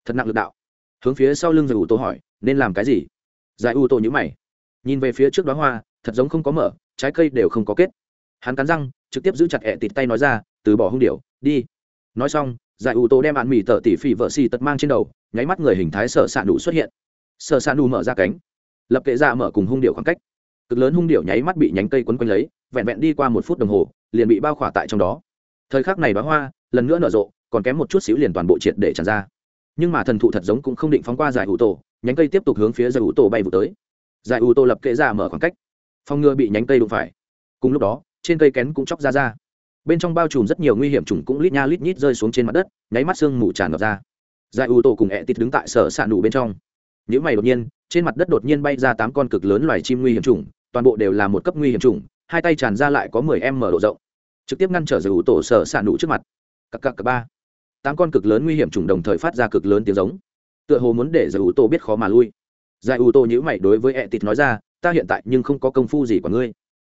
Thật nặng lực đạo hướng phía sau lưng giải ủ tổ hỏi, nên làm cái gì? Giải ủ tổ nhữ mày, nhìn về phía trước đó hoa, thật giống không có mở, trái cây đều không có kết. Hắn cắn răng, trực tiếp giữ chặt ẹ tịt tay nói ra, từ bỏ hung điệu đi. Nói xong, giải ủ tổ đem bạn mì tợ tỷ phỉ vợ xì tật mang trên đầu, nháy mắt người hình thái sợ s ạ nụ xuất hiện. Sợ s ạ nụ mở ra cánh, lập kệ ra mở cùng hung điệu khoảng cách. Cực lớn hung điệu nháy mắt bị nhánh cây quấn quanh lấy, vẹn vẹn đi qua một phút đồng hồ, liền bị bao khỏa tại trong đó. Thời khắc này bá hoa, lần nữa nở rộ, còn kém một chút xíu liền toàn bộ triệt để tràn ra nhưng mà thần thụ thật giống cũng không định phóng qua giải ủ tổ, nhánh cây tiếp tục hướng phía giải ủ tổ bay vụ tới. Giải ủ tổ lập kệ ra mở khoảng cách. Phòng ngừa bị nhánh cây đụng phải. Cùng lúc đó, trên cây kén cũng chóc ra ra. Bên trong bao trùm rất nhiều nguy hiểm trùng cũng lít nha lít nhít rơi xuống trên mặt đất, nháy mắt xương mù tràn ngập ra. Giải ủ tổ cùng ẹ tịt đứng tại sở xạ nụ bên trong. Những mày đột nhiên, trên mặt đất đột nhiên bay ra tám con cực lớn loài chim nguy hiểm trùng toàn bộ đều là một cấp nguy hiểm trùng hai tay tràn ra lại có mười em mở độ rộng. Trực tiếp ngăn trở giải ủ tổ sở xạ nụ trước mặt. Cặp cặp cặp ba tám con cực lớn nguy hiểm trùng đồng thời phát ra cực lớn tiếng giống. Tựa hồ muốn để giải ủ tô biết khó mà lui. Giải ủ tô nhữ mày đối với ẹ tịt nói ra, ta hiện tại nhưng không có công phu gì của ngươi.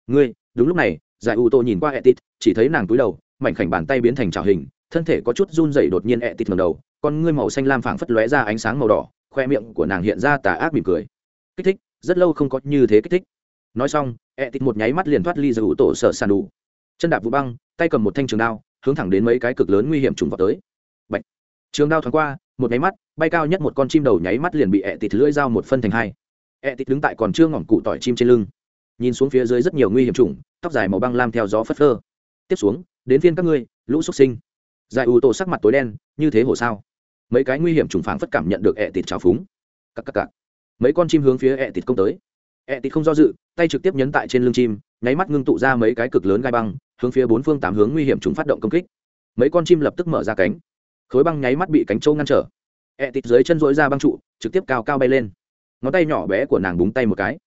Ngươi? Đúng lúc này, giải ủ tô nhìn qua ẹ tịt chỉ thấy nàng túi đầu, mảnh khảnh bàn tay biến thành trào hình, thân thể có chút run dày đột nhiên ẹ tịt ngầm đầu, con ngươi màu xanh lam phảng phất lóe ra ánh sáng màu đỏ, khoe miệng của nàng hiện ra tà ác mỉm cười. Kích thích, rất lâu không có như thế kích thích. Nói xong ẹ tịt một nháy mắt liền thoát ly giải ủ tổ sợ sàn đủ. Chân đạp vũ băng, tay cầm một thanh trường đao, hướng thẳng đến mấy cái cực lớn nguy hiểm trùng vào tới trường đao thoáng qua, một nháy mắt, bay cao nhất một con chim đầu nháy mắt liền bị ẹ tịt lưỡi dao một phân thành hai. Ẹ tịt đứng tại còn chưa ngỏm cụ tỏi chim trên lưng. Nhìn xuống phía dưới rất nhiều nguy hiểm trùng tóc dài màu băng lam theo gió phất phơ. Tiếp xuống, đến phiên các ngươi, lũ xuất sinh. Giải ưu tổ sắc mặt tối đen, như thế hồ sao? Mấy cái nguy hiểm trùng phảng phất cảm nhận được ẹ tịt trào phúng. Cắc cắc cắc. mấy con chim hướng phía ẹ tịt công tới. Ẹ tịt không do dự, tay trực tiếp nhấn tại trên lưng chim, nháy mắt ngưng tụ ra mấy cái cực lớn gai băng, hướng phía bốn phương tám hướng nguy hiểm chúng phát động công kích. Mấy con chim lập tức mở ra cánh khối băng nháy mắt bị cánh trâu ngăn trở. E ẹ tịt dưới chân dỗi ra băng trụ, trực tiếp cao cao bay lên. Ngón tay nhỏ bé của nàng búng tay một cái.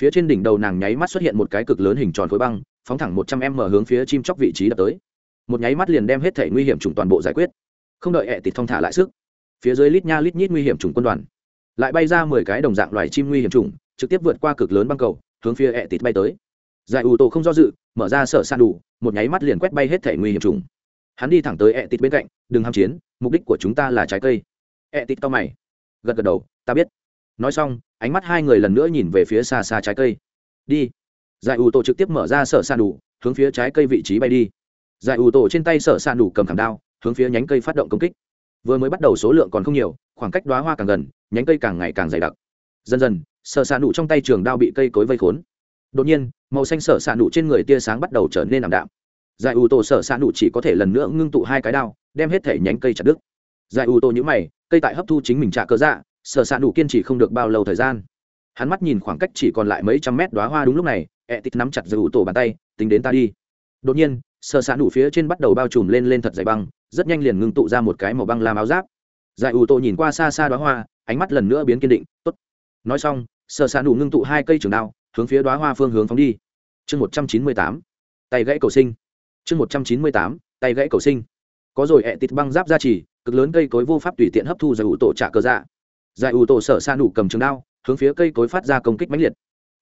Phía trên đỉnh đầu nàng nháy mắt xuất hiện một cái cực lớn hình tròn khối băng, phóng thẳng một trăm em mở hướng phía chim chóc vị trí đập tới. Một nháy mắt liền đem hết thể nguy hiểm chủng toàn bộ giải quyết. Không đợi e ẹ tịt thong thả lại sức, phía dưới lít nha lít nhít nguy hiểm chủng quân đoàn lại bay ra mười cái đồng dạng loài chim nguy hiểm chủng, trực tiếp vượt qua cực lớn băng cầu, hướng phía e ẹ tịt bay tới. Giải ủ tổ không do dự, mở ra sở san đủ, một nháy mắt liền quét bay hết thể nguy hiểm trùng hắn đi thẳng tới ẹ tịt bên cạnh, đừng ham chiến, mục đích của chúng ta là trái cây. Ẹ tịt to mày, gật gật đầu, ta biết. Nói xong, ánh mắt hai người lần nữa nhìn về phía xa xa trái cây. Đi. Giải ủ tổ trực tiếp mở ra sở san đủ, hướng phía trái cây vị trí bay đi. Giải ủ tổ trên tay sở san đủ cầm thảm đao, hướng phía nhánh cây phát động công kích. Vừa mới bắt đầu số lượng còn không nhiều, khoảng cách đoá hoa càng gần, nhánh cây càng ngày càng dày đặc. Dần dần, sở san đủ trong tay trường đao bị cây cối vây khốn. Đột nhiên, màu xanh sở s ạ nụ trên người tia sáng bắt đầu trở nên ảm đạm giải ủ tổ sở s ạ nụ chỉ có thể lần nữa ngưng tụ hai cái đao, đem hết thể nhánh cây chặt đứt. Giải ủ tổ nhữ mày, cây tại hấp thu chính mình trả cơ dạ sở s ạ nụ kiên trì không được bao lâu thời gian. Hắn mắt nhìn khoảng cách chỉ còn lại mấy trăm mét đoá hoa đúng lúc này, ẹ tít nắm chặt giải ủ tổ bàn tay, tính đến ta đi. Đột nhiên, sở s ạ nụ phía trên bắt đầu bao trùm lên lên thật dày băng, rất nhanh liền ngưng tụ ra một cái màu băng làm áo giáp. Giải ủ tổ nhìn qua xa xa đoá hoa, ánh mắt lần nữa biến kiên định, tốt. Nói xong, sở s ạ nụ ngưng tụ hai cây trường đao, hướng phía đoá hoa phương hướng phóng đi. Chương một trăm chín mươi tám, tay gãy cầu sinh chương một trăm chín mươi tám, tay gãy cầu sinh. Có rồi, ẹ tịt băng giáp ra chỉ cực lớn cây cối vô pháp tùy tiện hấp thu giải ủ tổ trả cơ dạ. Giải ủ tổ sở sa nụ cầm trường đao, hướng phía cây cối phát ra công kích mãnh liệt.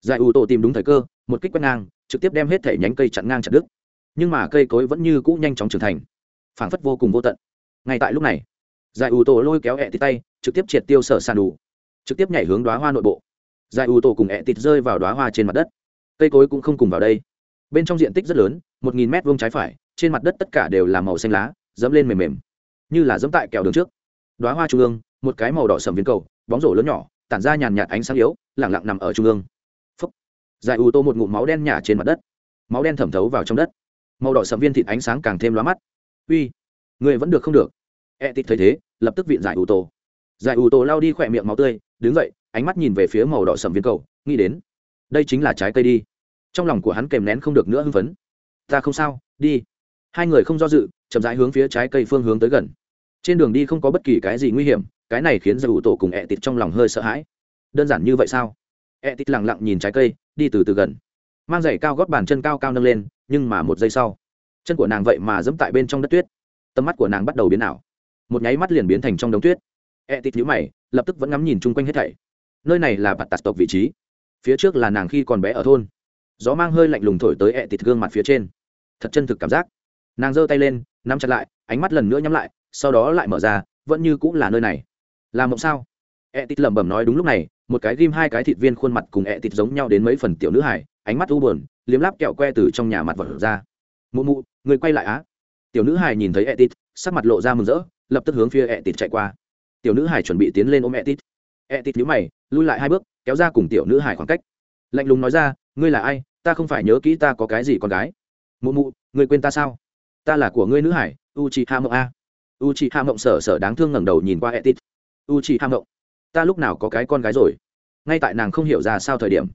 Giải ủ tổ tìm đúng thời cơ, một kích quét ngang, trực tiếp đem hết thể nhánh cây chặn ngang chặt đứt. Nhưng mà cây cối vẫn như cũ nhanh chóng trưởng thành. Phảng phất vô cùng vô tận. Ngay tại lúc này, giải ủ tổ lôi kéo ẹ tịt tay, trực tiếp triệt tiêu sở sa nụ. Trực tiếp nhảy hướng đoá hoa nội bộ. Giải ủ tổ cùng ẹ tịt rơi vào đoá hoa trên mặt đất. Cây cối cũng không cùng vào đây bên trong diện tích rất lớn, một nghìn mét vuông trái phải, trên mặt đất tất cả đều là màu xanh lá, dẫm lên mềm mềm, như là dẫm tại kẹo đường trước. Đoá hoa trung ương, một cái màu đỏ sầm viên cầu, bóng rổ lớn nhỏ, tản ra nhàn nhạt ánh sáng yếu, lẳng lặng nằm ở trung ương. Phấp giải ưu tô một ngụm máu đen nhả trên mặt đất. Máu đen thẩm thấu vào trong đất. Màu đỏ sầm viên thịt ánh sáng càng thêm lóa mắt. Uy, người vẫn được không được. E tịt thấy thế, lập tức viện giải ưu tô. Giải ưu tô lao đi khỏe miệng máu tươi, đứng dậy, ánh mắt nhìn về phía màu đỏ sầm viên cầu, nghĩ đến, đây chính là trái cây đi trong lòng của hắn kèm nén không được nữa hưng phấn. Ta không sao, đi. Hai người không do dự, chậm rãi hướng phía trái cây phương hướng tới gần. Trên đường đi không có bất kỳ cái gì nguy hiểm, cái này khiến giải ủ tổ cùng ẹ tịt trong lòng hơi sợ hãi. Đơn giản như vậy sao? Ẹ tịt lẳng lặng nhìn trái cây, đi từ từ gần. Mang giày cao gót bàn chân cao cao nâng lên, nhưng mà một giây sau, chân của nàng vậy mà dẫm tại bên trong đất tuyết. Tầm mắt của nàng bắt đầu biến ảo. Một nháy mắt liền biến thành trong đống tuyết. Ẹ tịt nhũ mày, lập tức vẫn ngắm nhìn chung quanh hết thảy. Nơi này là bạt tạt tộc vị trí. Phía trước là nàng khi còn bé ở thôn gió mang hơi lạnh lùng thổi tới ẹ tịt gương mặt phía trên. Thật chân thực cảm giác. Nàng giơ tay lên, nắm chặt lại, ánh mắt lần nữa nhắm lại, sau đó lại mở ra, vẫn như cũng là nơi này. Làm mộng sao? Ẹ tịt lẩm bẩm nói đúng lúc này, một cái ghim hai cái thịt viên khuôn mặt cùng ẹ thịt giống nhau đến mấy phần tiểu nữ hải ánh mắt u buồn, liếm láp kẹo que từ trong nhà mặt vật ra. Mụ mụ, người quay lại á. Tiểu nữ hải nhìn thấy ẹ thịt sắc mặt lộ ra mừng rỡ, lập tức hướng phía ẹ thịt chạy qua. Tiểu nữ hải chuẩn bị tiến lên ôm ẹ thịt ẹ thịt nhíu mày lui lại hai bước, kéo ra cùng tiểu nữ hải khoảng cách. Lạnh lùng nói ra, ngươi là ai? Ta không phải nhớ kỹ ta có cái gì con gái. Mụ mụ ngươi quên ta sao? Ta là của ngươi nữ hải u chị hạ mộng a. U chị hạ mộng sở sở đáng thương ngẩng đầu nhìn qua etit u chị hạ mộng, ta lúc nào có cái con gái rồi? Ngay tại nàng không hiểu ra sao thời điểm,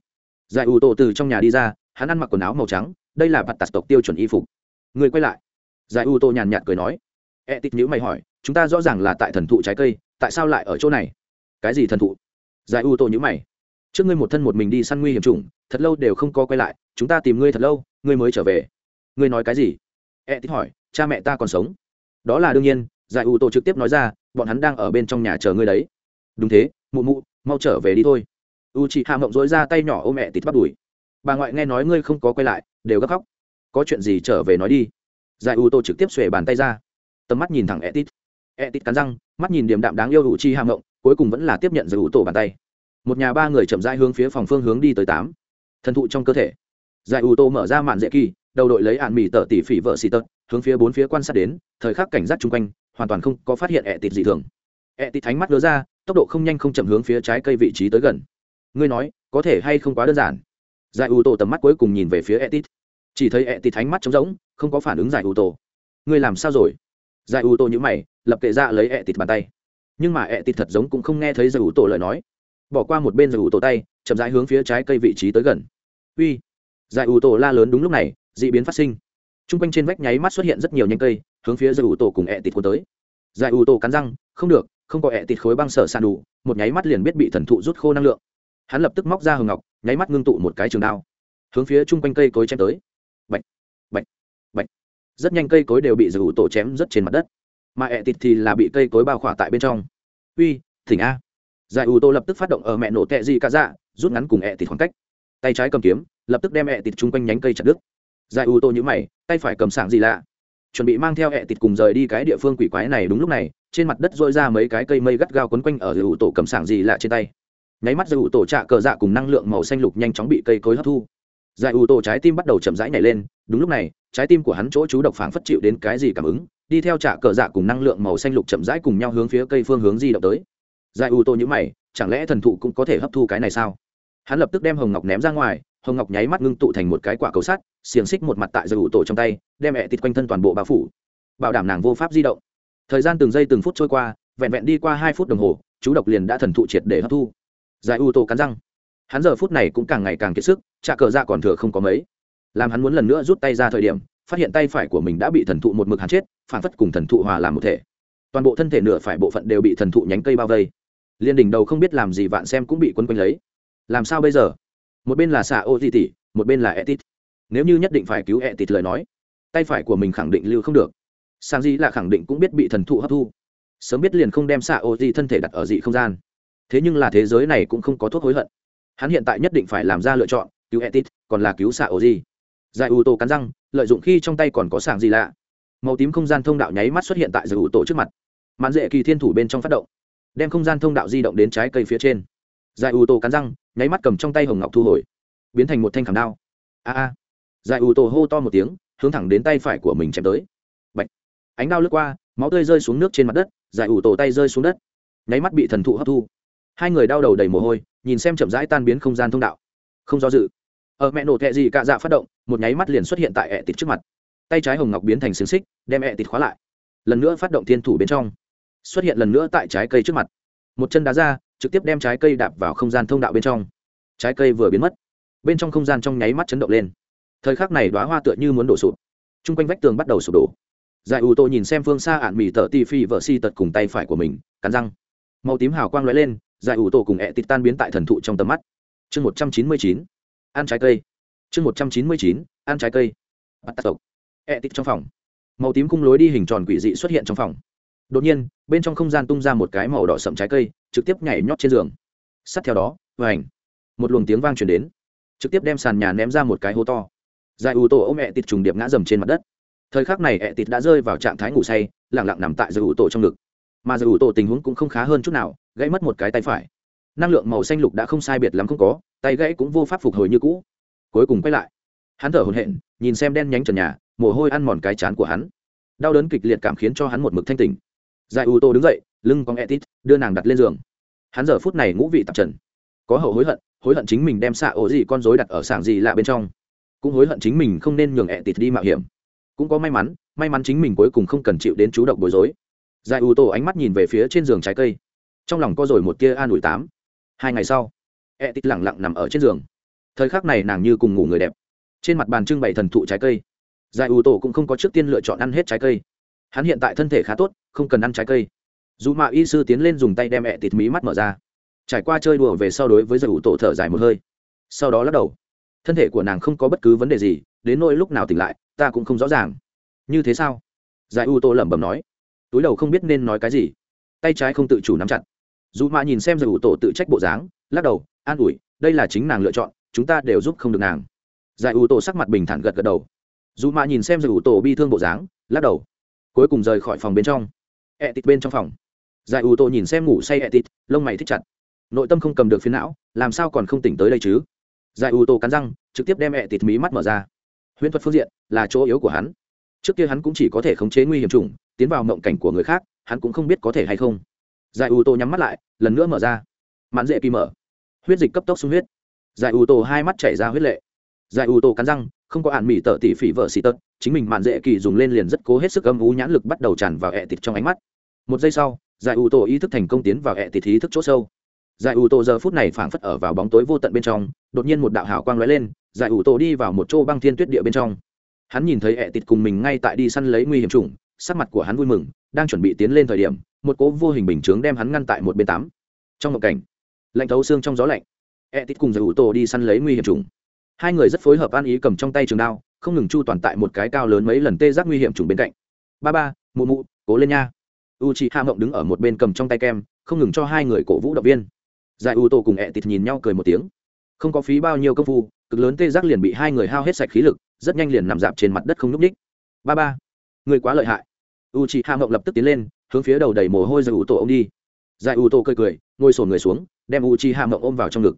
giải u tổ từ trong nhà đi ra, hắn ăn mặc quần áo màu trắng, đây là bạt tạt tộc tiêu chuẩn y phục. Người quay lại, giải u tô nhàn nhạt cười nói etit nhữ mày hỏi, chúng ta rõ ràng là tại thần thụ trái cây, tại sao lại ở chỗ này? Cái gì thần thụ? Giải u tô nhữ mày, trước ngươi một thân một mình đi săn nguy hiểm trùng thật lâu đều không có quay lại, chúng ta tìm ngươi thật lâu, ngươi mới trở về. Ngươi nói cái gì? E tích hỏi, cha mẹ ta còn sống. Đó là đương nhiên, giải ủ tổ trực tiếp nói ra, bọn hắn đang ở bên trong nhà chờ ngươi đấy. Đúng thế, mụ mụ, mau trở về đi thôi. U chị hạ mộng dối ra tay nhỏ ôm mẹ tít bắt đùi bà ngoại nghe nói ngươi không có quay lại, đều gấp khóc. Có chuyện gì trở về nói đi. Giải ủ tổ trực tiếp xuề bàn tay ra. Tầm mắt nhìn thẳng e tít. E tít cắn răng, mắt nhìn điểm đạm đáng yêu u chi hạ mộng, cuối cùng vẫn là tiếp nhận giải ủ tổ bàn tay. Một nhà ba người chậm rãi hướng phía phòng phương hướng đi tới tám thần thụ trong cơ thể. Giải ủ tô mở ra màn dễ kỳ, đầu đội lấy ạn mì tờ tỉ phỉ vợ xì tật, hướng phía bốn phía quan sát đến, thời khắc cảnh giác chung quanh, hoàn toàn không có phát hiện ẹ tịt gì thường. Ẹ tịt thánh mắt lứa ra, tốc độ không nhanh không chậm hướng phía trái cây vị trí tới gần. Ngươi nói, có thể hay không quá đơn giản? Giải ủ tổ tầm mắt cuối cùng nhìn về phía ẹ tịt. Chỉ thấy ẹ tịt thánh mắt trống rỗng, không có phản ứng giải ủ tổ ngươi làm sao rồi? Giải ủ tổ nhữ mày, lập kệ ra lấy ẹ tịt bàn tay. Nhưng mà ẹ tịt thật giống cũng không nghe thấy giải ủ tổ lời nói bỏ qua một bên giải ủ tổ tay chậm rãi hướng phía trái cây vị trí tới gần. Uy giải ủ tổ la lớn đúng lúc này d ị biến phát sinh. T r u n g quanh trên vách nháy mắt xuất hiện rất nhiều nhánh cây hướng phía giải ủ tổ cùng ẹ tịt cuốn tới. Giải ủ tổ cắn răng không được không có ẹ tịt khối băng sở sàn đủ một nháy mắt liền biết bị thần thụ rút khô năng lượng. Hắn lập tức móc ra hường ngọc nháy mắt ngưng tụ một cái trường đao hướng phía chung quanh cây cối chém tới. Bệnh, bệnh, bệnh, rất nhanh cây cối đều bị giải ủ tổ chém rất trên mặt đất mà ẹ tịt thì là bị cây cối bao khỏa tại bên trong. Uy thỉnh a giải ủ tô lập tức phát động ở mẹ nổ tệ gì cả dạ rút ngắn cùng ẹ tịt khoảng cách. Tay trái cầm kiếm, lập tức đem ẹ tịt chung quanh nhánh cây chặt đứt. Giải ủ tô nhữ mày, tay phải cầm sảng gì lạ. Chuẩn bị mang theo ẹ tịt cùng rời đi cái địa phương quỷ quái này đúng lúc này, trên mặt đất dội ra mấy cái cây mây gắt gao quấn quanh ở giải ủ tổ cầm sảng gì lạ trên tay. Nháy mắt giải ủ tổ trạ cờ dạ cùng năng lượng màu xanh lục nhanh chóng bị cây cối hấp thu. Giải ủ tổ trái tim bắt đầu chậm rãi nhảy lên, đúng lúc này, trái tim của hắn chỗ chú độc phảng phất chịu đến cái gì cảm ứng, đi theo trạ cờ dạ cùng năng lượng màu xanh lục chậm rãi cùng nhau hướng phía cây phương hướng di động tới giải u tô nhữ mày, chẳng lẽ thần thụ cũng có thể hấp thu cái này sao? Hắn lập tức đem hồng ngọc ném ra ngoài, hồng ngọc nháy mắt ngưng tụ thành một cái quả cầu sắt, xiềng xích một mặt tại giải u tô trong tay, đem mẹ tịt quanh thân toàn bộ bao phủ. Bảo đảm nàng vô pháp di động. Thời gian từng giây từng phút trôi qua, vẹn vẹn đi qua hai phút đồng hồ, chú độc liền đã thần thụ triệt để hấp thu. Giải u tô cắn răng. Hắn giờ phút này cũng càng ngày càng kiệt sức, trả cờ ra còn thừa không có mấy. Làm hắn muốn lần nữa rút tay ra thời điểm, phát hiện tay phải của mình đã bị thần thụ một mực hắn chết, phản phất cùng thần thụ hòa làm một thể. Toàn bộ thân thể nửa phải bộ phận đều bị thần thụ nhánh cây bao vây liên đỉnh đầu không biết làm gì vạn xem cũng bị quấn quanh lấy. Làm sao bây giờ? Một bên là xạ ô di tỉ một bên là etit. Nếu như nhất định phải cứu etit lời nói, tay phải của mình khẳng định lưu không được. Sang di là khẳng định cũng biết bị thần thụ hấp thu. Sớm biết liền không đem xạ ô di thân thể đặt ở dị không gian. Thế nhưng là thế giới này cũng không có thuốc hối hận. Hắn hiện tại nhất định phải làm ra lựa chọn, cứu etit, còn là cứu xạ ô di. Giải ủ tổ cắn răng, lợi dụng khi trong tay còn có sàng gì lạ. Màu tím không gian thông đạo nháy mắt xuất hiện tại giải ủ tổ trước mặt. Mạn dễ kỳ thiên thủ bên trong phát động đem không gian thông đạo di động đến trái cây phía trên. Giải ủ tổ cắn răng, nháy mắt cầm trong tay hồng ngọc thu hồi, biến thành một thanh khảm đao. A a. Giải ủ tổ hô to một tiếng, hướng thẳng đến tay phải của mình chém tới. Bạch. ánh đao lướt qua, máu tươi rơi xuống nước trên mặt đất, giải ủ tổ tay rơi xuống đất. Nháy mắt bị thần thụ hấp thu. Hai người đau đầu đầy mồ hôi, nhìn xem chậm rãi tan biến không gian thông đạo. Không do dự. Ở mẹ nổ thẹ gì cạ dạ phát động, một nháy mắt liền xuất hiện tại ẹ tịt trước mặt. Tay trái hồng ngọc biến thành xiềng xích, đem ẹ tịt khóa lại. Lần nữa phát động thiên thủ bên trong xuất hiện lần nữa tại trái cây trước mặt. Một chân đá ra, trực tiếp đem trái cây đạp vào không gian thông đạo bên trong. Trái cây vừa biến mất, bên trong không gian trong nháy mắt chấn động lên. Thời khắc này đoá hoa tựa như muốn đổ sụp. T r u n g quanh vách tường bắt đầu sụp đổ. Giải ủ tô nhìn xem phương xa ạn mì tợ ti phi vợ si tật cùng tay phải của mình, cắn răng. Màu tím hào quang l ó e lên, giải ủ tô cùng ẹ tịt tan biến tại thần thụ trong tầm mắt. Chương một trăm chín mươi chín, ăn trái cây. Chương một trăm chín mươi chín, ăn trái cây. Bắt tạc tộc. Ẹ tịt trong phòng. Màu tím cung lối đi hình tròn quỷ dị xuất hiện trong phòng đột nhiên, bên trong không gian tung ra một cái màu đỏ sậm trái cây, trực tiếp nhảy nhót trên giường. Sát theo đó và ảnh một luồng tiếng vang truyền đến. Trực tiếp đem sàn nhà ném ra một cái hố to. Giải ủ tổ ô mẹ tịt trùng điệp ngã dầm trên mặt đất. Thời khắc này ẹ tịt đã rơi vào trạng thái ngủ say lẳng lặng nằm tại giải ủ tổ trong ngực. Mà giải ủ tổ tình huống cũng không khá hơn chút nào, gãy mất một cái tay phải. Năng lượng màu xanh lục đã không sai biệt lắm không có, tay gãy cũng vô pháp phục hồi như cũ. Cuối cùng quay lại. Hắn thở hổn hển, nhìn xem đen nhánh trần nhà, mồ hôi ăn mòn cái chán của hắn. Đau đớn kịch liệt cảm khiến cho hắn một mực thanh tỉnh giải u tô đứng dậy, lưng con etit, đưa nàng đặt lên giường. Hắn giờ phút này ngũ vị tạp trần. Có hậu hối hận hối hận chính mình đem xạ ổ gì con dối đặt ở sảng gì lạ bên trong. Cũng hối hận chính mình không nên nhường etit đi mạo hiểm. Cũng có may mắn may mắn chính mình cuối cùng không cần chịu đến chú độc bối rối. Giải u tô ánh mắt nhìn về phía trên giường trái cây. Trong lòng có rồi một tia an ủi tám. Hai ngày sau, etit lẳng lặng nằm ở trên giường. Thời khắc này nàng như cùng ngủ người đẹp. Trên mặt bàn trưng bày thần thụ trái cây. Giải u tô cũng không có trước tiên lựa chọn ăn hết trái cây. Hắn hiện tại thân thể khá tốt không cần ăn trái cây. Dù mạ y sư tiến lên dùng tay đem mẹ tịt mí mắt mở ra. Trải qua chơi đùa về sau đối với giải ủ tổ thở dài một hơi. Sau đó lắc đầu. Thân thể của nàng không có bất cứ vấn đề gì, đến nỗi lúc nào tỉnh lại, ta cũng không rõ ràng. Như thế sao? Giải ủ tổ lẩm bẩm nói. Túi đầu không biết nên nói cái gì. Tay trái không tự chủ nắm chặt. Dù mạ nhìn xem giải ủ tổ tự trách bộ dáng, lắc đầu, an ủi, đây là chính nàng lựa chọn, chúng ta đều giúp không được nàng. Giải ủ tổ sắc mặt bình thản gật gật đầu. Dù mạ nhìn xem giải ủ tổ bi thương bộ dáng, lắc đầu. Cuối cùng rời khỏi phòng bên trong ẹ tịt bên trong phòng. Giải ủ tổ nhìn xem ngủ say ẹ tịt lông mày thích chặt. Nội tâm không cầm được phiến não, làm sao còn không tỉnh tới đây chứ? Giải ủ tổ cắn răng, trực tiếp đem ẹ tịt mí mắt mở ra. Huyễn thuật phương diện là chỗ yếu của hắn. Trước kia hắn cũng chỉ có thể khống chế nguy hiểm trùng tiến vào mộng cảnh của người khác, hắn cũng không biết có thể hay không. Giải ủ tổ nhắm mắt lại, lần nữa mở ra. Mãn dễ kỳ mở. Huyết dịch cấp tốc sung huyết. Giải ủ tổ hai mắt chảy ra huyết lệ giải ủ tổ cắn răng, không có ạn mỹ tợ tỷ phỉ vợ xì tật, chính mình mạn dễ kỳ dùng lên liền rất cố hết sức âm ú nhãn lực bắt đầu tràn vào ẹ tịt trong ánh mắt. Một giây sau, giải ủ tổ ý thức thành công tiến vào ẹ tịt ý thức chỗ sâu. Giải ủ tổ giờ phút này phảng phất ở vào bóng tối vô tận bên trong, đột nhiên một đạo hào quang lóe lên, giải ủ tổ đi vào một chỗ băng thiên tuyết địa bên trong. Hắn nhìn thấy ẹ tịt cùng mình ngay tại đi săn lấy nguy hiểm trùng sắc mặt của hắn vui mừng, đang chuẩn bị tiến lên thời điểm, một cố vô hình bình chướng đem hắn ngăn tại một bên tám. trong một cảnh, lạnh thấu xương trong gió lạnh, ẹ tịt cùng giải ủ tổ đi săn lấy nguy hiểm trùng hai người rất phối hợp an ý cầm trong tay trường đao, không ngừng chu toàn tại một cái cao lớn mấy lần tê giác nguy hiểm trùng bên cạnh. Ba ba, mụ mụ, cố lên nha. U chị hạ mộng đứng ở một bên cầm trong tay kem, không ngừng cho hai người cổ vũ động viên. Giải u tô cùng ẹ tịt nhìn nhau cười một tiếng. Không có phí bao nhiêu công phu, cực lớn tê giác liền bị hai người hao hết sạch khí lực, rất nhanh liền nằm dạp trên mặt đất không nhúc ních ba ba, người quá lợi hại. U chị hạ mộng lập tức tiến lên, hướng phía đầu đầy mồ hôi giải u tô ông đi. Giải u tô cười cười, ngồi sổn người xuống, đem u chị hạ mộng ôm vào trong ngực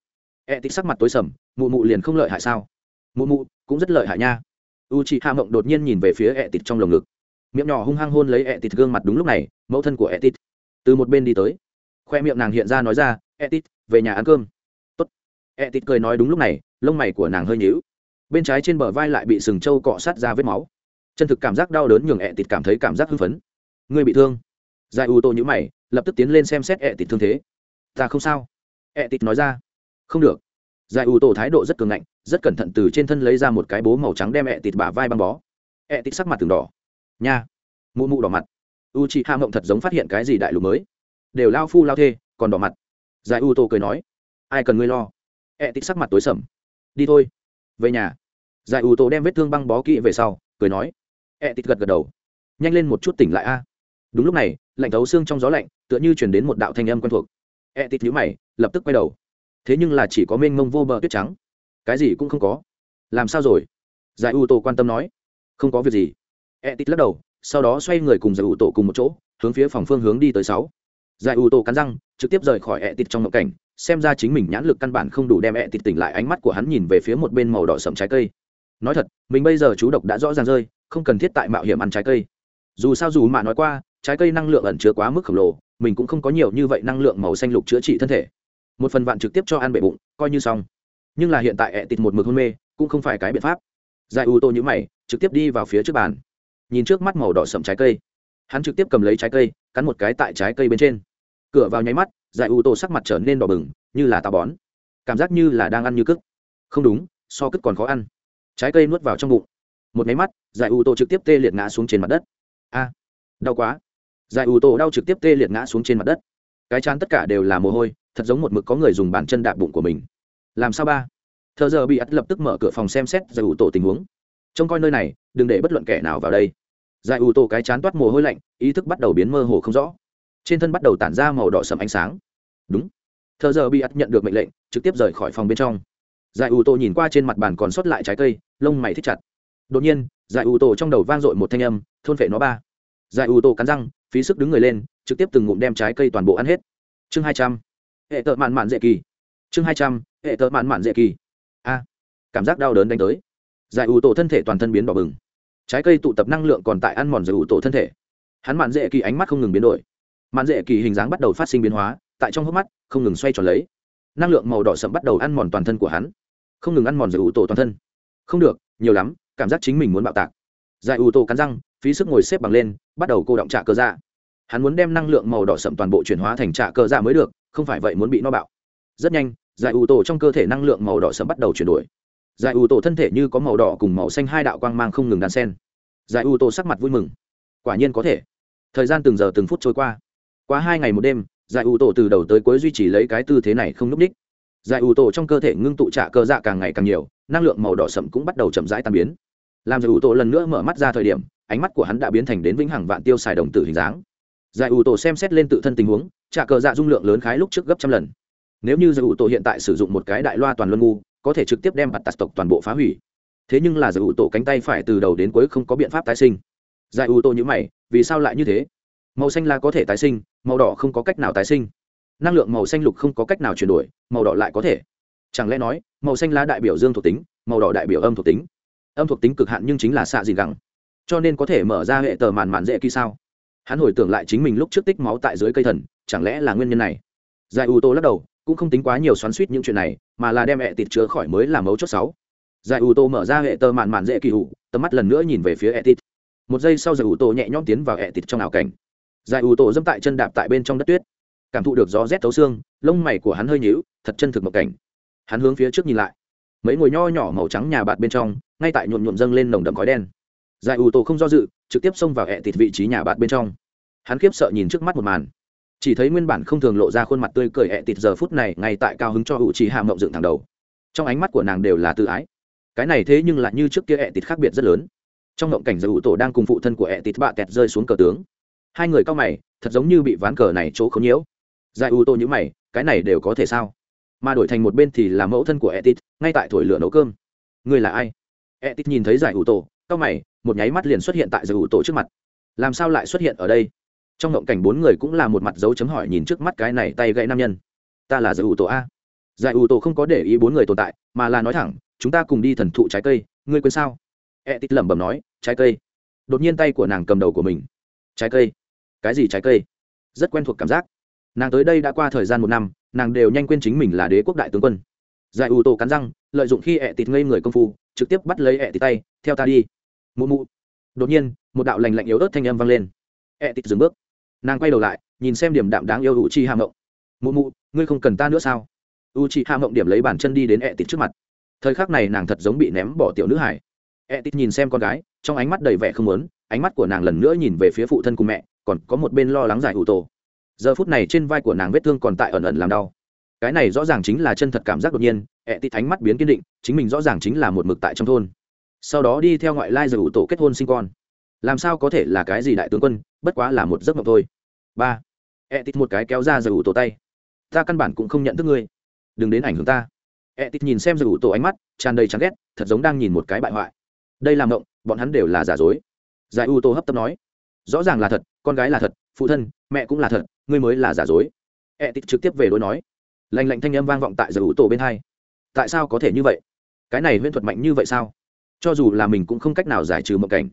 e tịt sắc mặt tối sầm, mụ mụ liền không lợi hại sao? Mụ mụ, cũng rất lợi hại nha. U chị hạ mộng đột nhiên nhìn về phía e tịt trong lồng ngực. Miệng nhỏ hung hăng hôn lấy e tịt gương mặt đúng lúc này, mẫu thân của e tịt từ một bên đi tới. Khoe miệng nàng hiện ra nói ra e tịt về nhà ăn cơm. Tốt. E tịt cười nói đúng lúc này, lông mày của nàng hơi nhíu. Bên trái trên bờ vai lại bị sừng trâu cọ sát ra vết máu. Chân thực cảm giác đau đớn nhường ẹ tịt cảm thấy cảm giác hưng phấn. Người bị thương. Giải u tô nhữ mày, lập tức tiến lên xem xét ẹ tịt thương thế. Ta không sao. Ẹ tịt nói ra không được. Giải ủ tổ thái độ rất cường ngạnh, rất cẩn thận từ trên thân lấy ra một cái bố màu trắng đem ẹ tịt bả vai băng bó. Ẹ tịt sắc mặt từng đỏ. Nha. Mụ mụ đỏ mặt. U chị hạ mộng thật giống phát hiện cái gì đại lục mới. Đều lao phu lao thê, còn đỏ mặt. Giải ủ tổ cười nói, ai cần ngươi lo? Ẹ tịt sắc mặt tối sầm. Đi thôi, về nhà. Giải ủ tổ đem vết thương băng bó kỹ về sau, cười nói, ẹ tịt gật gật đầu. Nhanh lên một chút tỉnh lại a. Đúng lúc này, lạnh thấu xương trong gió lạnh, tựa như chuyển đến một đạo thanh âm quen thuộc. Ẹ tịt nhũ mày, lập tức quay đầu thế nhưng là chỉ có mênh mông vô bờ tuyết trắng. Cái gì cũng không có. Làm sao rồi? Giải ưu tổ quan tâm nói. Không có việc gì. E tít lắc đầu, sau đó xoay người cùng giải ưu tổ cùng một chỗ, hướng phía phòng phương hướng đi tới sáu. Giải ưu tổ cắn răng, trực tiếp rời khỏi e tít trong mộng cảnh, xem ra chính mình nhãn lực căn bản không đủ đem e tít tỉnh lại ánh mắt của hắn nhìn về phía một bên màu đỏ sầm trái cây. Nói thật, mình bây giờ chú độc đã rõ ràng rơi, không cần thiết tại mạo hiểm ăn trái cây. Dù sao dù mà nói qua, trái cây năng lượng ẩn chứa quá mức khổng lồ, mình cũng không có nhiều như vậy năng lượng màu xanh lục chữa trị thân thể một phần vạn trực tiếp cho ăn bể bụng, coi như xong. Nhưng là hiện tại ẹ tịt một mực hôn mê, cũng không phải cái biện pháp. Giải u tô nhữ mày, trực tiếp đi vào phía trước bàn. Nhìn trước mắt màu đỏ sậm trái cây. Hắn trực tiếp cầm lấy trái cây, cắn một cái tại trái cây bên trên. Cửa vào nháy mắt, giải u tô sắc mặt trở nên đỏ bừng, như là táo bón. Cảm giác như là đang ăn như cức. Không đúng, so cức còn khó ăn. Trái cây nuốt vào trong bụng. Một nháy mắt, giải u tô trực tiếp tê liệt ngã xuống trên mặt đất. A, đau quá. Giải u tô đau trực tiếp tê liệt ngã xuống trên mặt đất cái chán tất cả đều là mồ hôi, thật giống một mực có người dùng bàn chân đạp bụng của mình. Làm sao ba? Thợ giờ bị ắt lập tức mở cửa phòng xem xét giải ủ tổ tình huống. Trông coi nơi này, đừng để bất luận kẻ nào vào đây. Giải ủ tổ cái chán toát mồ hôi lạnh, ý thức bắt đầu biến mơ hồ không rõ. Trên thân bắt đầu tản ra màu đỏ sầm ánh sáng. Đúng. Thợ giờ bị ắt nhận được mệnh lệnh, trực tiếp rời khỏi phòng bên trong. Giải ủ tổ nhìn qua trên mặt bàn còn sót lại trái cây, lông mày thích chặt. Đột nhiên, giải ủ tổ trong đầu vang dội một thanh âm, thôn phệ nó ba. Giải ủ tổ cắn răng, phí sức đứng người lên trực tiếp từng ngụm đem trái cây toàn bộ ăn hết. Chương hai trăm. Hệ tợ mạn mạn dễ kỳ. Chương hai trăm. Hệ tợ mạn mạn dễ kỳ. A. Cảm giác đau đớn đánh tới. Giải ủ tổ thân thể toàn thân biến đỏ bừng. Trái cây tụ tập năng lượng còn tại ăn mòn giải ủ tổ thân thể. Hắn mạn dễ kỳ ánh mắt không ngừng biến đổi. Mạn dễ kỳ hình dáng bắt đầu phát sinh biến hóa, tại trong hốc mắt, không ngừng xoay tròn lấy. Năng lượng màu đỏ sậm bắt đầu ăn mòn toàn thân của hắn. Không ngừng ăn mòn giải ủ tổ toàn thân. Không được, nhiều lắm, cảm giác chính mình muốn bạo tạc. Giải ủ tổ cắn răng, phí sức ngồi xếp bằng lên, bắt đầu cô động trả cơ dạ hắn muốn đem năng lượng màu đỏ sậm toàn bộ chuyển hóa thành trạ cơ dạ mới được, không phải vậy muốn bị no bạo. Rất nhanh, giải ủ tổ trong cơ thể năng lượng màu đỏ sậm bắt đầu chuyển đổi. Giải ủ tổ thân thể như có màu đỏ cùng màu xanh hai đạo quang mang không ngừng đan sen giải ủ tổ sắc mặt vui mừng. Quả nhiên có thể. Thời gian từng giờ từng phút trôi qua. Qua hai ngày một đêm, giải ủ tổ từ đầu tới cuối duy trì lấy cái tư thế này không n ú c ních. Giải ủ tổ trong cơ thể ngưng tụ trạ cơ dạ càng ngày càng nhiều, năng lượng màu đỏ sậm cũng bắt đầu chậm rãi tan biến. Làm giải ủ tổ lần nữa mở mắt ra thời điểm, ánh mắt của hắn đã biến thành đến vĩnh hằng vạn tiêu xài đồng tử hình dáng giải ủ tổ xem xét lên tự thân tình huống, trả cờ dạ dung lượng lớn khái lúc trước gấp trăm lần. Nếu như giải ủ tổ hiện tại sử dụng một cái đại loa toàn luân ngu, có thể trực tiếp đem mặt tạt tộc toàn bộ phá hủy. Thế nhưng là giải ủ tổ cánh tay phải từ đầu đến cuối không có biện pháp tái sinh. Giải ủ tổ như mày, vì sao lại như thế? Màu xanh là có thể tái sinh, màu đỏ không có cách nào tái sinh. Năng lượng màu xanh lục không có cách nào chuyển đổi, màu đỏ lại có thể. Chẳng lẽ nói, màu xanh lá đại biểu dương thuộc tính, màu đỏ đại biểu âm thuộc tính? Âm thuộc tính cực hạn nhưng chính là xạ gì gẳng. Cho nên có thể mở ra hệ tờ màn màn dễ kỳ sao? Hắn hồi tưởng lại chính mình lúc trước tích máu tại dưới cây thần, chẳng lẽ là nguyên nhân này? Giải ủ tô lắc đầu, cũng không tính quá nhiều xoắn suýt những chuyện này, mà là đem hệ tịt chứa khỏi mới là mấu chốt sáu. Giải ủ tô mở ra hệ tơ mạn mạn dễ kỳ hụ tầm mắt lần nữa nhìn về phía hệ tịt. Một giây sau giải ủ tô nhẹ nhõm tiến vào hệ tịt trong ảo cảnh. Giải ủ tô dẫm tại chân đạp tại bên trong đất tuyết. Cảm thụ được gió rét thấu xương, lông mày của hắn hơi nhíu, thật chân thực một cảnh. Hắn hướng phía trước nhìn lại. Mấy ngồi nho nhỏ màu trắng nhà bạt bên trong, ngay tại nhuộm nhuộm dâng lên nồng đậm khói đen giải ủ tổ không do dự, trực tiếp xông vào hẹ tịt vị trí nhà bạn bên trong. Hắn khiếp sợ nhìn trước mắt một màn. Chỉ thấy nguyên bản không thường lộ ra khuôn mặt tươi cười hẹ tịt giờ phút này ngay tại cao hứng cho hữu trí hạ mộng dựng thẳng đầu. Trong ánh mắt của nàng đều là tự ái. Cái này thế nhưng lại như trước kia hẹ tịt khác biệt rất lớn. Trong mộng cảnh giải ủ tổ đang cùng phụ thân của hẹ tịt bạ kẹt rơi xuống cờ tướng. Hai người cao mày, thật giống như bị ván cờ này chỗ không nhiễu. Giải ủ tổ như mày, cái này đều có thể sao? Mà đổi thành một bên thì là mẫu thân của ẹ tịt, ngay tại thổi lửa nấu cơm. Người là ai? ẹ tịt nhìn thấy giải ủ tổ cao mày, một nháy mắt liền xuất hiện tại giới ủ tổ trước mặt. Làm sao lại xuất hiện ở đây? Trong ngộng cảnh bốn người cũng là một mặt dấu chấm hỏi nhìn trước mắt cái này tay gãy nam nhân. Ta là giới ủ tổ a. Giải ủ tổ không có để ý bốn người tồn tại, mà là nói thẳng, chúng ta cùng đi thần thụ trái cây, ngươi quên sao? E tít lẩm bẩm nói, trái cây. Đột nhiên tay của nàng cầm đầu của mình. Trái cây. Cái gì trái cây? Rất quen thuộc cảm giác. Nàng tới đây đã qua thời gian một năm, nàng đều nhanh quên chính mình là đế quốc đại tướng quân. Giải ủ tổ cắn răng, lợi dụng khi e ẹ tịt ngây người công phu, trực tiếp bắt lấy e ẹ tịt tay, theo ta đi mụ mụ. Đột nhiên, một đạo lành lạnh yếu ớt thanh âm vang lên. E tịt dừng bước. Nàng quay đầu lại, nhìn xem điểm đạm đáng yêu u chi hạ mộng. Mụ mụ, ngươi không cần ta nữa sao? U chi hạ mộng điểm lấy bàn chân đi đến E tịt trước mặt. Thời khắc này nàng thật giống bị ném bỏ tiểu nữ hải E tịt nhìn xem con gái, trong ánh mắt đầy vẻ không lớn ánh mắt của nàng lần nữa nhìn về phía phụ thân cùng mẹ, còn có một bên lo lắng giải ủ tổ. Giờ phút này trên vai của nàng vết thương còn tại ẩn ẩn làm đau. Cái này rõ ràng chính là chân thật cảm giác đột nhiên e ẹ Tị ánh mắt biến kiên định, chính mình rõ ràng chính là một mực tại trong thôn sau đó đi theo ngoại lai giải ủ tổ kết hôn sinh con. Làm sao có thể là cái gì đại tướng quân, bất quá là một giấc mộng thôi. Ba e tít một cái kéo ra giải ủ tổ tay. Ta căn bản cũng không nhận thức ngươi. Đừng đến ảnh hưởng ta. E tít nhìn xem giải ủ tổ ánh mắt, tràn đầy chán ghét, thật giống đang nhìn một cái bại hoại. Đây là mộng, bọn hắn đều là giả dối. Giải ủ tổ hấp tấp nói, rõ ràng là thật, con gái là thật, phụ thân, mẹ cũng là thật, ngươi mới là giả dối. E tít trực tiếp về đối nói. Lành lạnh thanh âm vang vọng tại giải ủ tổ bên hai. Tại sao có thể như vậy? Cái này huyễn thuật mạnh như vậy sao? Cho dù là mình cũng không cách nào giải trừ mộng cảnh.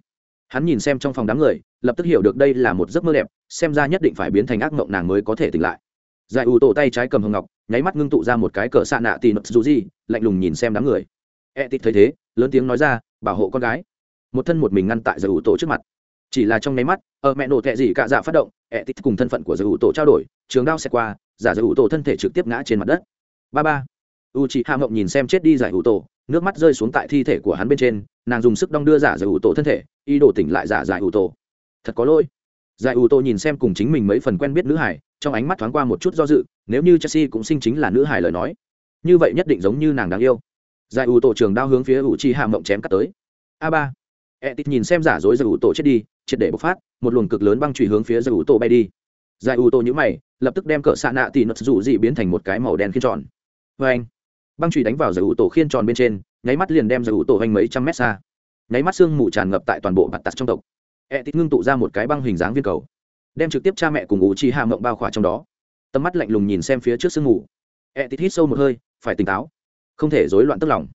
Hắn nhìn xem trong phòng đám người, lập tức hiểu được đây là một giấc mơ đẹp, xem ra nhất định phải biến thành ác mộng nàng mới có thể tỉnh lại. Giải ủ tổ tay trái cầm hồng ngọc, nháy mắt ngưng tụ ra một cái cờ xạ nạ tì nợ dù gì, lạnh lùng nhìn xem đám người. E tịt thấy thế, lớn tiếng nói ra, bảo hộ con gái. Một thân một mình ngăn tại giải ủ tổ trước mặt. Chỉ là trong nháy mắt, ở mẹ nổ tệ gì cả dạ phát động e tịt cùng thân phận của giải ủ tổ trao đổi, trường đao xẹt qua, giả giải ủ tổ thân thể trực tiếp ngã trên mặt đất. Ba ba. U chị hạ mộng nhìn xem chết đi giải ủ tổ nước mắt rơi xuống tại thi thể của hắn bên trên, nàng dùng sức đong đưa giả giải ủ tổ thân thể ý đồ tỉnh lại giả giải ủ tổ. Thật có lỗi. Giải ủ tổ nhìn xem cùng chính mình mấy phần quen biết nữ hải, trong ánh mắt thoáng qua một chút do dự, nếu như chelsea cũng sinh chính là nữ hải lời nói, như vậy nhất định giống như nàng đáng yêu. Giải ủ tổ trường đao hướng phía ủ chi hạ mộng chém cắt tới. A ba. E tít nhìn xem giả dối giải ủ tổ chết đi, triệt để bộc phát, một luồng cực lớn băng trụy hướng phía giải ủ tổ bay đi. Giải ủ tổ nhữ mày, lập tức đem cỡ xạ nạ tì nật dù dị biến thành một cái màu đen khiên tròn. Vê anh băng trùy đánh vào giải ủ tổ khiên tròn bên trên, nháy mắt liền đem giải ủ tổ hành mấy trăm mét xa. Nháy mắt xương mù tràn ngập tại toàn bộ bạt tạt trong tộc. E tít ngưng tụ ra một cái băng hình dáng viên cầu, đem trực tiếp cha mẹ cùng ủ chi hạ mộng bao khỏa trong đó. Tầm mắt lạnh lùng nhìn xem phía trước sương mù. E tít hít sâu một hơi, phải tỉnh táo, không thể rối loạn tức lòng.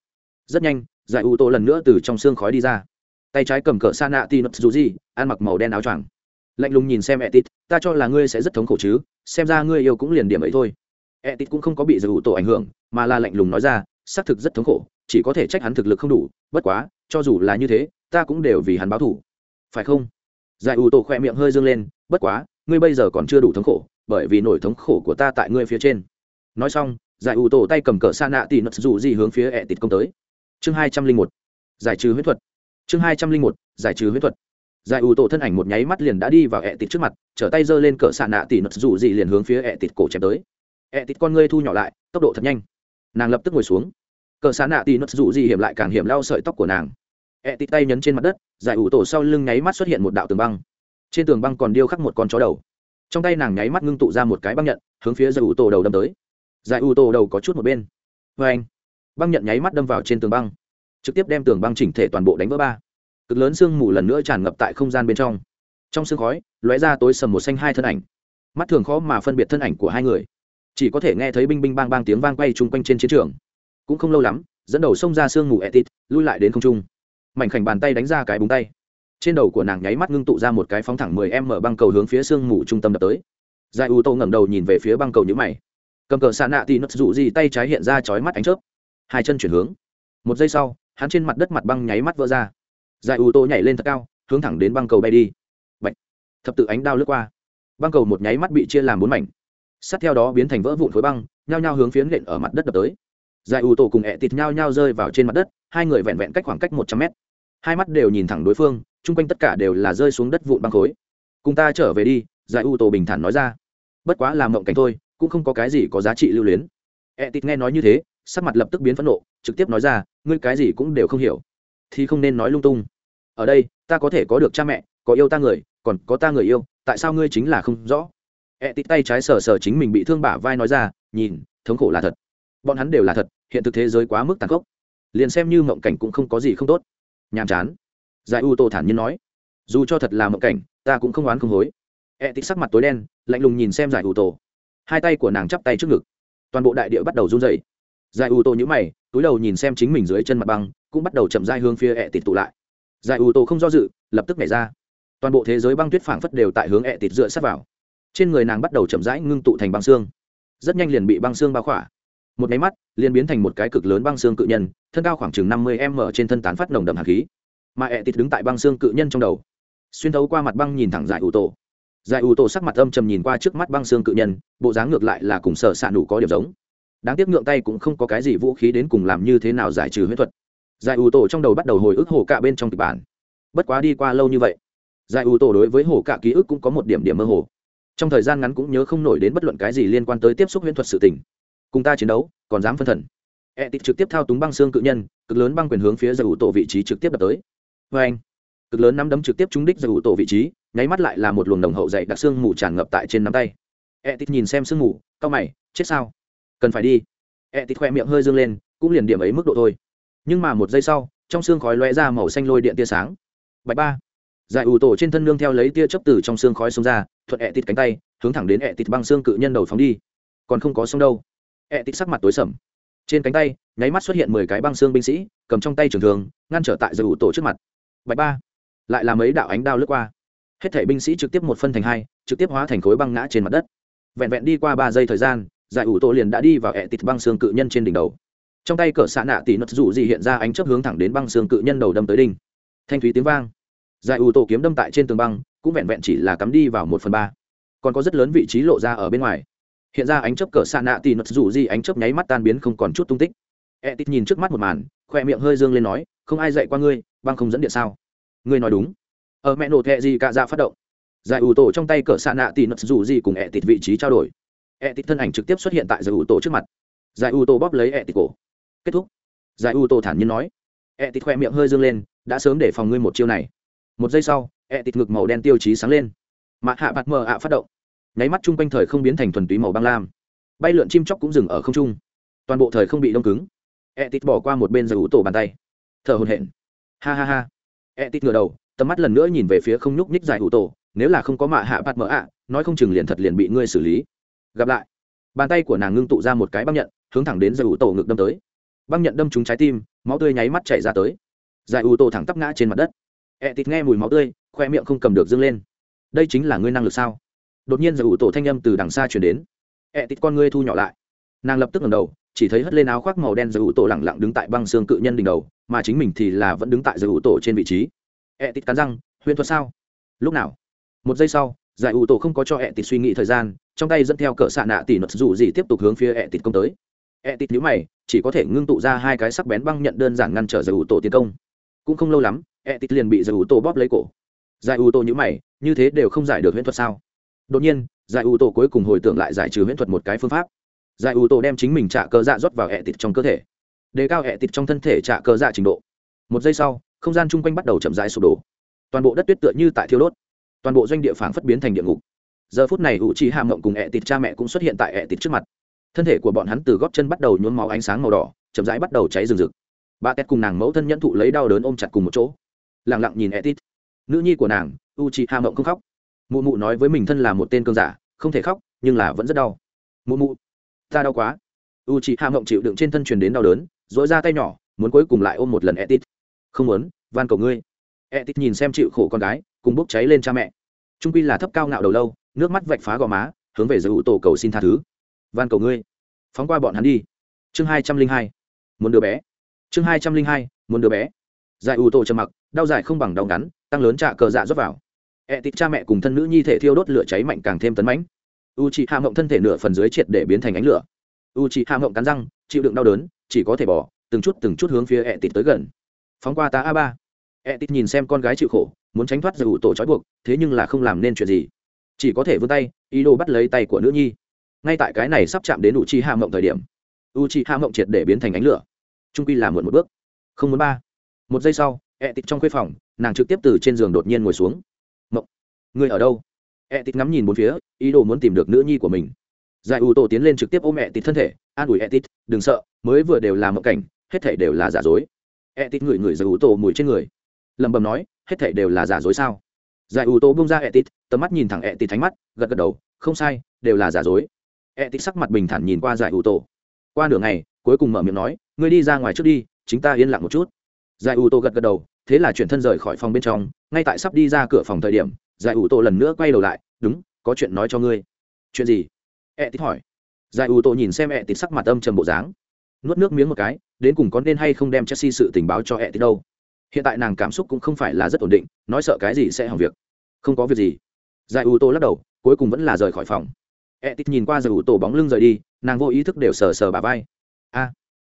Rất nhanh, giải ủ tổ lần nữa từ trong xương khói đi ra. Tay trái cầm cỡ sa nạ tì dù gì ăn mặc màu đen áo choàng. Lạnh lùng nhìn xem e tít, ta cho là ngươi sẽ rất thống khổ chứ, xem ra ngươi yêu cũng liền điểm ấy thôi. E tít cũng không có bị giải ủ tổ ảnh hưởng mà là lạnh lùng nói ra, xác thực rất thống khổ, chỉ có thể trách hắn thực lực không đủ, bất quá, cho dù là như thế, ta cũng đều vì hắn báo thủ phải không? Giải ủ tổ khỏe miệng hơi dương lên, bất quá, ngươi bây giờ còn chưa đủ thống khổ, bởi vì nổi thống khổ của ta tại ngươi phía trên. Nói xong, giải ủ tổ tay cầm cờ sa nạ tì nật dù gì hướng phía ẹ tịt công tới. Chương hai trăm linh một, giải trừ huyết thuật. Chương hai trăm linh một, giải trừ huyết thuật. Giải ủ tổ thân ảnh một nháy mắt liền đã đi vào ẹ tịt trước mặt, trở tay giơ lên cờ sa nạ tì nật dù gì liền hướng phía ẹ tịt cổ chém tới. ẹ tịt con ngươi thu nhỏ lại, tốc độ thật nhanh nàng lập tức ngồi xuống. Cờ xá nạ tì nật dù gì hiểm lại càng hiểm lao sợi tóc của nàng. E tịt tay nhấn trên mặt đất, giải ủ tổ sau lưng nháy mắt xuất hiện một đạo tường băng. Trên tường băng còn điêu khắc một con chó đầu. Trong tay nàng nháy mắt ngưng tụ ra một cái băng nhận, hướng phía giải ủ tổ đầu đâm tới. Giải ủ tổ đầu có chút một bên. Vê anh, băng nhận nháy mắt đâm vào trên tường băng. Trực tiếp đem tường băng chỉnh thể toàn bộ đánh vỡ ba. Cực lớn sương mù lần nữa tràn ngập tại không gian bên trong. Trong sương khói, lóe ra tối sầm một xanh hai thân ảnh. Mắt thường khó mà phân biệt thân ảnh của hai người chỉ có thể nghe thấy binh binh bang bang tiếng vang quay chung quanh trên chiến trường. Cũng không lâu lắm, dẫn đầu xông ra sương mù etit, lui lại đến không trung. Mảnh khảnh bàn tay đánh ra cái búng tay. Trên đầu của nàng nháy mắt ngưng tụ ra một cái phóng thẳng mười em mở băng cầu hướng phía sương mù trung tâm đập tới. Giải u tô ngẩng đầu nhìn về phía băng cầu nhữ mày. Cầm cờ xạ nạ thì nứt dụ gì tay trái hiện ra chói mắt ánh chớp. Hai chân chuyển hướng. Một giây sau, hắn trên mặt đất mặt băng nháy mắt vỡ ra. Giải u tô nhảy lên thật cao, hướng thẳng đến băng cầu bay đi. Bạch. thập tự ánh đao lướt qua. Băng cầu một nháy mắt bị chia làm bốn mảnh sát theo đó biến thành vỡ vụn khối băng, nhao nhao hướng phía nện ở mặt đất đập tới. Giải ủ tô cùng ẹ tịt nhao nhao rơi vào trên mặt đất, hai người vẹn vẹn cách khoảng cách một trăm mét. Hai mắt đều nhìn thẳng đối phương, chung quanh tất cả đều là rơi xuống đất vụn băng khối. Cùng ta trở về đi, giải ủ tô bình thản nói ra. Bất quá làm mộng cảnh thôi, cũng không có cái gì có giá trị lưu luyến. E tịt nghe nói như thế, sắc mặt lập tức biến phẫn nộ, trực tiếp nói ra, ngươi cái gì cũng đều không hiểu, thì không nên nói lung tung. Ở đây, ta có thể có được cha mẹ, có yêu ta người, còn có ta người yêu, tại sao ngươi chính là không rõ? E tịt tay trái sờ sờ chính mình bị thương bả vai nói ra, nhìn, thống khổ là thật. Bọn hắn đều là thật, hiện thực thế giới quá mức tàn khốc. Liền xem như mộng cảnh cũng không có gì không tốt. Nhàm chán. Giải u tô thản nhiên nói, dù cho thật là mộng cảnh, ta cũng không oán không hối. E tít sắc mặt tối đen, lạnh lùng nhìn xem giải u tô. Hai tay của nàng chắp tay trước ngực. Toàn bộ đại địa bắt đầu run dày giải u tô nhữ mày, túi đầu nhìn xem chính mình dưới chân mặt băng, cũng bắt đầu chậm dai hướng phía e ẹ tịt tụ lại. Giải u tô không do dự, lập tức nhảy ra. Toàn bộ thế giới băng tuyết phảng phất đều tại hướng e ẹ tịt dựa sát vào trên người nàng bắt đầu chậm rãi ngưng tụ thành băng xương. Rất nhanh liền bị băng xương bao khỏa. Một máy mắt, liền biến thành một cái cực lớn băng xương cự nhân, thân cao khoảng chừng năm mươi m trên thân tán phát nồng đậm hạt khí. Mà ẹ tịt đứng tại băng xương cự nhân trong đầu. Xuyên thấu qua mặt băng nhìn thẳng giải ủ tổ giải ủ tổ sắc mặt âm trầm nhìn qua trước mắt băng xương cự nhân, bộ dáng ngược lại là cùng sợ xạ nụ có điểm giống. Đáng tiếc ngượng tay cũng không có cái gì vũ khí đến cùng làm như thế nào giải trừ huyết thuật. Giải ủ tổ trong đầu bắt đầu hồi ức hồ cạ bên trong kịch bản. Bất quá đi qua lâu như vậy, giải ủ tổ đối với hồ cạ ký ức cũng có một điểm điểm mơ hồ trong thời gian ngắn cũng nhớ không nổi đến bất luận cái gì liên quan tới tiếp xúc huyễn thuật sự tình. Cùng ta chiến đấu, còn dám phân thần. E tịt trực tiếp thao túng băng xương cự nhân, cực lớn băng quyền hướng phía giải ủ tổ vị trí trực tiếp đập tới. Vê anh, cực lớn nắm đấm trực tiếp trúng đích giải ủ tổ vị trí, nháy mắt lại là một luồng đồng hậu dày đặc xương mù tràn ngập tại trên nắm tay. E tịt nhìn xem sương mù, cau mày, chết sao? Cần phải đi. E tịt khoe miệng hơi dương lên, cũng liền điểm ấy mức độ thôi. Nhưng mà một giây sau, trong xương khói lóe ra màu xanh lôi điện tia sáng. Bạch ba. Giải ủ tổ trên thân nương theo lấy tia chấp từ trong xương khói xông ra thuận ẹ tịt cánh tay, hướng thẳng đến ẹ tịt băng xương cự nhân đầu phóng đi. Còn không có sông đâu. Ẹ tịt sắc mặt tối sầm. Trên cánh tay, nháy mắt xuất hiện mười cái băng xương binh sĩ, cầm trong tay trường thường ngăn trở tại giới ủ tổ trước mặt. Bạch ba. Lại là mấy đạo ánh đao lướt qua. Hết thảy binh sĩ trực tiếp một phân thành hai, trực tiếp hóa thành khối băng ngã trên mặt đất. Vẹn vẹn đi qua ba giây thời gian, giải ủ tổ liền đã đi vào ẹ tịt băng xương cự nhân trên đỉnh đầu. Trong tay cỡ xạ nạ tỷ nật rủ gì hiện ra ánh chấp hướng thẳng đến băng xương cự nhân đầu đâm tới đinh thanh thúy tiếng vang. Giải ủ tổ kiếm đâm tại trên tường băng cũng vẹn vẹn chỉ là cắm đi vào một phần ba. Còn có rất lớn vị trí lộ ra ở bên ngoài. Hiện ra ánh chớp cỡ xạ nạ tì nật dù gì ánh chớp nháy mắt tan biến không còn chút tung tích. E tít nhìn trước mắt một màn, khoe miệng hơi dương lên nói, không ai dạy qua ngươi, băng không dẫn điện sao? Ngươi nói đúng. Ở mẹ nổ thẹ gì cả ra phát động. Giải ủ tổ trong tay cỡ xạ nạ tì nật dù gì cùng e tít vị trí trao đổi. E tít thân ảnh trực tiếp xuất hiện tại giải ủ tổ trước mặt. Giải ủ tổ bóp lấy e tít cổ. Kết thúc. Giải ủ tổ thản nhiên nói. E tít khoe miệng hơi dương lên, đã sớm để phòng ngươi một chiêu này một giây sau e tịt ngực màu đen tiêu chí sáng lên. Mạ hạ bạt mờ ạ phát động. Nháy mắt chung quanh thời không biến thành thuần túy màu băng lam. Bay lượn chim chóc cũng dừng ở không trung. Toàn bộ thời không bị đông cứng. E tịt bỏ qua một bên giải ủ tổ bàn tay. Thở hồn hển. Ha ha ha. E tịt ngửa đầu, tầm mắt lần nữa nhìn về phía không nhúc nhích giải ủ tổ. Nếu là không có mạ hạ bạt mờ ạ, nói không chừng liền thật liền bị ngươi xử lý. Gặp lại. Bàn tay của nàng ngưng tụ ra một cái băng nhận, hướng thẳng đến giải ủ tổ ngực đâm tới. Băng nhận đâm trúng trái tim, máu tươi nháy mắt chảy ra tới. Giải ủ tổ thẳng tắp ngã trên mặt đất. E ẹ tịt nghe mùi máu tươi, khoe miệng không cầm được dâng lên. Đây chính là ngươi năng lực sao? Đột nhiên giải ủ tổ thanh âm từ đằng xa chuyển đến. E ẹ tịt con ngươi thu nhỏ lại. Nàng lập tức ngẩng đầu, chỉ thấy hất lên áo khoác màu đen giải ủ tổ lẳng lặng đứng tại băng xương cự nhân đỉnh đầu, mà chính mình thì là vẫn đứng tại giải ủ tổ trên vị trí. E ẹ tịt cắn răng, huyền thuật sao? Lúc nào? Một giây sau, giải ủ tổ không có cho ẹ tịt suy nghĩ thời gian, trong tay dẫn theo cỡ xạ nạ tỉ nật dù gì tiếp tục hướng phía ẹ tịt công tới. Ẹ tịt nhíu mày, chỉ có thể ngưng tụ ra hai cái sắc bén băng nhận đơn giản ngăn trở giải ủ tổ tiến công cũng không lâu lắm ẹ tịt liền bị giải ủ tổ bóp lấy cổ. Giải ủ tổ nhữ mày, như thế đều không giải được huyễn thuật sao? Đột nhiên, giải ủ tổ cuối cùng hồi tưởng lại giải trừ huyễn thuật một cái phương pháp. Giải ủ tổ đem chính mình trả cơ dạ rót vào ẹ tịt trong cơ thể. Đề cao ẹ tịt trong thân thể trả cơ dạ trình độ. Một giây sau, không gian chung quanh bắt đầu chậm rãi sụp đổ. Toàn bộ đất tuyết tựa như tại thiêu đốt. Toàn bộ doanh địa phản phất biến thành địa ngục. Giờ phút này u chi hạ mộng cùng ẹ tịt cha mẹ cũng xuất hiện tại ẹ tịt trước mặt. Thân thể của bọn hắn từ góp chân bắt đầu nhuốm máu ánh sáng màu đỏ, chậm rãi bắt đầu cháy rừng rực bà tét cùng nàng mẫu thân nhẫn thụ lấy đau đớn ôm chặt cùng một chỗ. Lẳng lặng nhìn Etit. Nữ nhi của nàng u chị hạ mộng không khóc. Mụ mụ nói với mình thân là một tên cơn giả, không thể khóc, nhưng là vẫn rất đau. Mụ mụ, ta đau quá. U chị hạ mộng chịu đựng trên thân truyền đến đau đớn dỗi ra tay nhỏ, muốn cuối cùng lại ôm một lần Etit. Không muốn, van cầu ngươi. Etit nhìn xem chịu khổ con gái, cùng bốc cháy lên cha mẹ. Trung quy là thấp cao ngạo đầu lâu, nước mắt vạch phá gò má, hướng về giữ tổ cầu xin tha thứ. Van cầu ngươi, phóng qua bọn hắn đi. Chương hai trăm linh hai, muốn đứa bé chương hai trăm linh hai, muốn đứa bé. Giải ủ tổ trầm mặc, đau dài không bằng đau ngắn, tăng lớn trạ cờ dạ rót vào. Ẹ tịt cha mẹ cùng thân nữ nhi thể thiêu đốt lửa cháy mạnh càng thêm tấn mãnh. U chị hạ mộng thân thể nửa phần dưới triệt để biến thành ánh lửa. U chị hạ mộng cắn răng, chịu đựng đau đớn, chỉ có thể bỏ, từng chút từng chút hướng phía ẹ tịt tới gần. Phóng qua ta a ba. Ẹ tịt nhìn xem con gái chịu khổ, muốn tránh thoát giải ủ tổ trói buộc, thế nhưng là không làm nên chuyện gì. Chỉ có thể vươn tay ý đồ bắt lấy tay của nữ nhi. Ngay tại cái này sắp chạm đến u chị hạ mộng thời điểm u chị hạ mộng triệt để biến thành ánh lửa trung quy là muộn một bước. Không muốn ba. Một giây sau e ẹ tịt trong khuê phòng, nàng trực tiếp từ trên giường đột nhiên ngồi xuống. Mộng người ở đâu? E ẹ tịt ngắm nhìn bốn phía, ý đồ muốn tìm được nữ nhi của mình. Giải u tổ tiến lên trực tiếp ôm e ẹ tịt thân thể, an ủi ẹ tịt đừng sợ, mới vừa đều là mộng cảnh, hết thể đều là giả dối. Ẹ tịt ngửi ngửi giải u tổ mùi trên người. Lẩm bẩm nói, hết thể đều là giả dối sao? Giải u tổ bung ra ẹ tịt tầm mắt nhìn thẳng ẹ tịt thánh mắt, gật gật đầu, không sai, đều là giả dối. Ẹ tịt sắc mặt bình thản nhìn qua giải u tổ qua nửa ngày, cuối cùng mở miệng nói ngươi đi ra ngoài trước đi chúng ta yên lặng một chút. Giải u tổ gật gật đầu, thế là chuyển thân rời khỏi phòng bên trong, ngay tại sắp đi ra cửa phòng thời điểm, giải u tổ lần nữa quay đầu lại, đúng, có chuyện nói cho ngươi. Chuyện gì? Ẹ tít hỏi. Giải u tổ nhìn xem ẹ tít sắc mặt âm trầm bộ dáng, nuốt nước miếng một cái, đến cùng có nên hay không đem chelsea sự tình báo cho ẹ tít đâu? Hiện tại nàng cảm xúc cũng không phải là rất ổn định, nói sợ cái gì sẽ hỏng việc. Không có việc gì. Giải u tô lắc đầu, cuối cùng vẫn là rời khỏi phòng. Ẹ tít nhìn qua giải u tô bóng lưng rời đi, nàng vô ý thức đều sờ sờ bà vai. A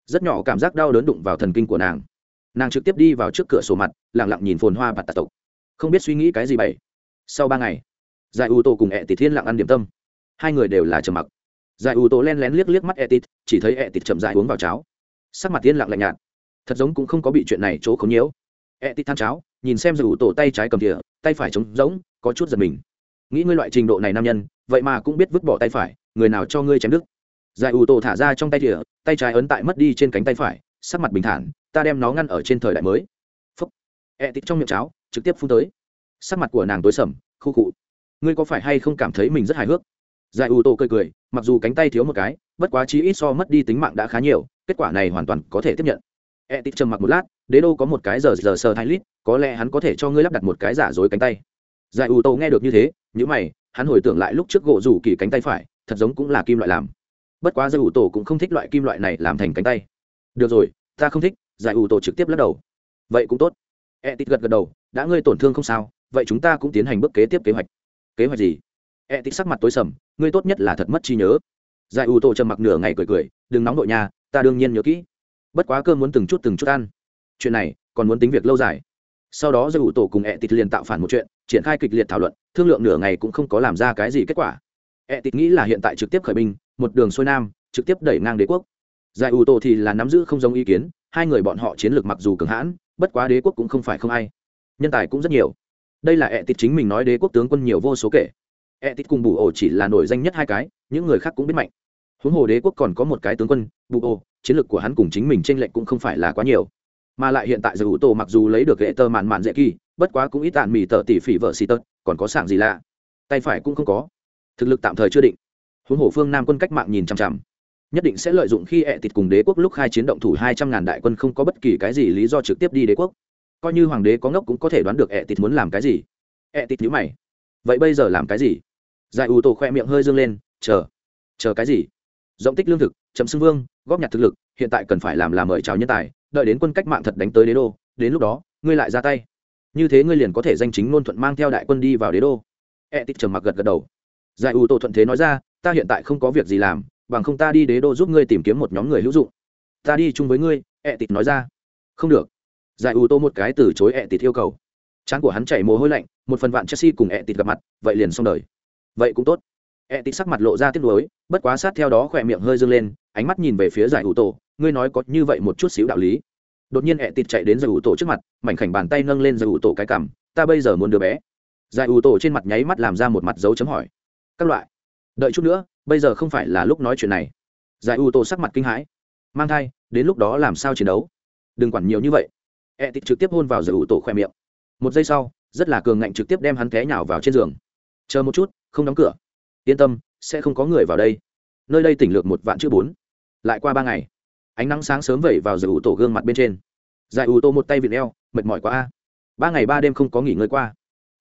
rất nhỏ cảm giác đau đớn đụng vào thần kinh của nàng. Nàng trực tiếp đi vào trước cửa sổ mặt lẳng lặng nhìn phồn hoa bạt tà tộc. Không biết suy nghĩ cái gì vậy. sau ba ngày, giải u tô cùng e tịt thiên lặng ăn điểm tâm. Hai người đều là trầm mặc. Giải u tô len lén liếc liếc mắt e tịt, chỉ thấy e tịt chậm dại uống vào cháo. Sắc mặt thiên lặng lạnh nhạt. Thật giống cũng không có bị chuyện này chỗ không nhiễu. E tịt than cháo, nhìn xem giải ưu tô tay trái cầm thìa, tay phải trống rỗng, có chút giật mình. Nghĩ ngươi loại trình độ này nam nhân, vậy mà cũng biết vứt bỏ tay phải, người nào cho ngươi chém đức giải ủ tổ thả ra trong tay thìa, tay trái ấn tại mất đi trên cánh tay phải, sắc mặt bình thản, ta đem nó ngăn ở trên thời đại mới. Phúc. E tít trong miệng cháo, trực tiếp phun tới. Sắc mặt của nàng tối sầm, khu cụ ngươi có phải hay không cảm thấy mình rất hài hước? Giải ủ tổ cười cười, mặc dù cánh tay thiếu một cái, bất quá chí ít so mất đi tính mạng đã khá nhiều, kết quả này hoàn toàn có thể tiếp nhận. E tít trầm mặc một lát, đế đô có một cái giờ giờ sờ hai lít, có lẽ hắn có thể cho ngươi lắp đặt một cái giả dối cánh tay. Giải ủ tổ nghe được như thế những mày, hắn hồi tưởng lại lúc trước gỗ rủ kỳ cánh tay phải, thật giống cũng là kim loại làm bất quá giải ủ tổ cũng không thích loại kim loại này làm thành cánh tay. Được rồi, ta không thích giải ủ tổ trực tiếp lắc đầu. Vậy cũng tốt. E tít gật gật đầu, đã ngươi tổn thương không sao, vậy chúng ta cũng tiến hành bước kế tiếp kế hoạch. Kế hoạch gì? E tít sắc mặt tối sầm, ngươi tốt nhất là thật mất trí nhớ. Giải ủ tổ trầm mặc nửa ngày cười cười, đừng nóng đội nhà ta đương nhiên nhớ kỹ. Bất quá cơm muốn từng chút từng chút ăn. Chuyện này, còn muốn tính việc lâu dài. Sau đó giải ủ tổ cùng e tít liền tạo phản một chuyện, triển khai kịch liệt thảo luận, thương lượng nửa ngày cũng không có làm ra cái gì kết quả. E tịt nghĩ là hiện tại trực tiếp khởi binh một đường xuôi nam, trực tiếp đẩy ngang đế quốc. Giải ủ tổ thì là nắm giữ không giống ý kiến, hai người bọn họ chiến lược mặc dù cường hãn, bất quá đế quốc cũng không phải không ai. Nhân tài cũng rất nhiều. Đây là e tịt chính mình nói đế quốc tướng quân nhiều vô số kể. E tịt cùng bù ổ chỉ là nổi danh nhất hai cái, những người khác cũng biết mạnh. Huống hồ đế quốc còn có một cái tướng quân, bù ổ, chiến lược của hắn cùng chính mình tranh lệnh cũng không phải là quá nhiều. Mà lại hiện tại giải ủ tổ mặc dù lấy được hệ tơ mạn mạn dễ kỳ, bất quá cũng ít tàn mì tờ tỷ phỉ vợ xì tật, còn có sảng gì lạ. Tay phải cũng không có. Thực lực tạm thời chưa định huống hồ phương nam quân cách mạng nhìn chằm chằm. Nhất định sẽ lợi dụng khi ẹ tịt cùng đế quốc lúc khai chiến động thủ hai trăm ngàn đại quân không có bất kỳ cái gì lý do trực tiếp đi đế quốc. Coi như hoàng đế có ngốc cũng có thể đoán được ẹ tịt muốn làm cái gì. Ẹ tịt nhữ mày. Vậy bây giờ làm cái gì? Giải ủ tổ khoe miệng hơi dương lên. Chờ. Chờ cái gì? Rộng tích lương thực chấm xưng vương, góp nhặt thực lực, hiện tại cần phải làm là mời chào nhân tài, đợi đến quân cách mạng thật đánh tới đế đô, đến lúc đó, ngươi lại ra tay. Như thế ngươi liền có thể danh chính ngôn thuận mang theo đại quân đi vào đế đô. Ẹ tít trầm mặc gật gật đầu. Giải ủ tổ thuận thế nói ra ta hiện tại không có việc gì làm, bằng không ta đi đế đô giúp ngươi tìm kiếm một nhóm người hữu dụng. Ta đi chung với ngươi, ẹ tịt nói ra. Không được. Giải ủ tô một cái từ chối ẹ tịt yêu cầu. Trán của hắn chảy mồ hôi lạnh, một phần vạn chelsea cùng ẹ tịt gặp mặt, vậy liền xong đời. Vậy cũng tốt. Ẹ tịt sắc mặt lộ ra tiếc nuối, bất quá sát theo đó khỏe miệng hơi dâng lên, ánh mắt nhìn về phía giải ủ tổ ngươi nói có như vậy một chút xíu đạo lý. Đột nhiên ẹ tịt chạy đến giải ủ tổ trước mặt, mảnh khảnh bàn tay nâng lên giải ủ tổ cái cằm, ta bây giờ muốn đứa bé. Giải ủ tổ trên mặt nháy mắt làm ra một mặt dấu chấm hỏi. Các loại đợi chút nữa, bây giờ không phải là lúc nói chuyện này. Giải u tô sắc mặt kinh hãi. Mang thai, đến lúc đó làm sao chiến đấu? Đừng quản nhiều như vậy. E tịt trực tiếp hôn vào giải u tổ khoe miệng. Một giây sau, rất là cường ngạnh trực tiếp đem hắn té nhào vào trên giường. Chờ một chút, không đóng cửa. Yên tâm, sẽ không có người vào đây. Nơi đây tỉnh lược một vạn chữ bốn. Lại qua ba ngày. Ánh nắng sáng sớm vẩy vào giải u tổ gương mặt bên trên. Giải u tô một tay vịt eo, mệt mỏi quá a. Ba ngày ba đêm không có nghỉ ngơi qua.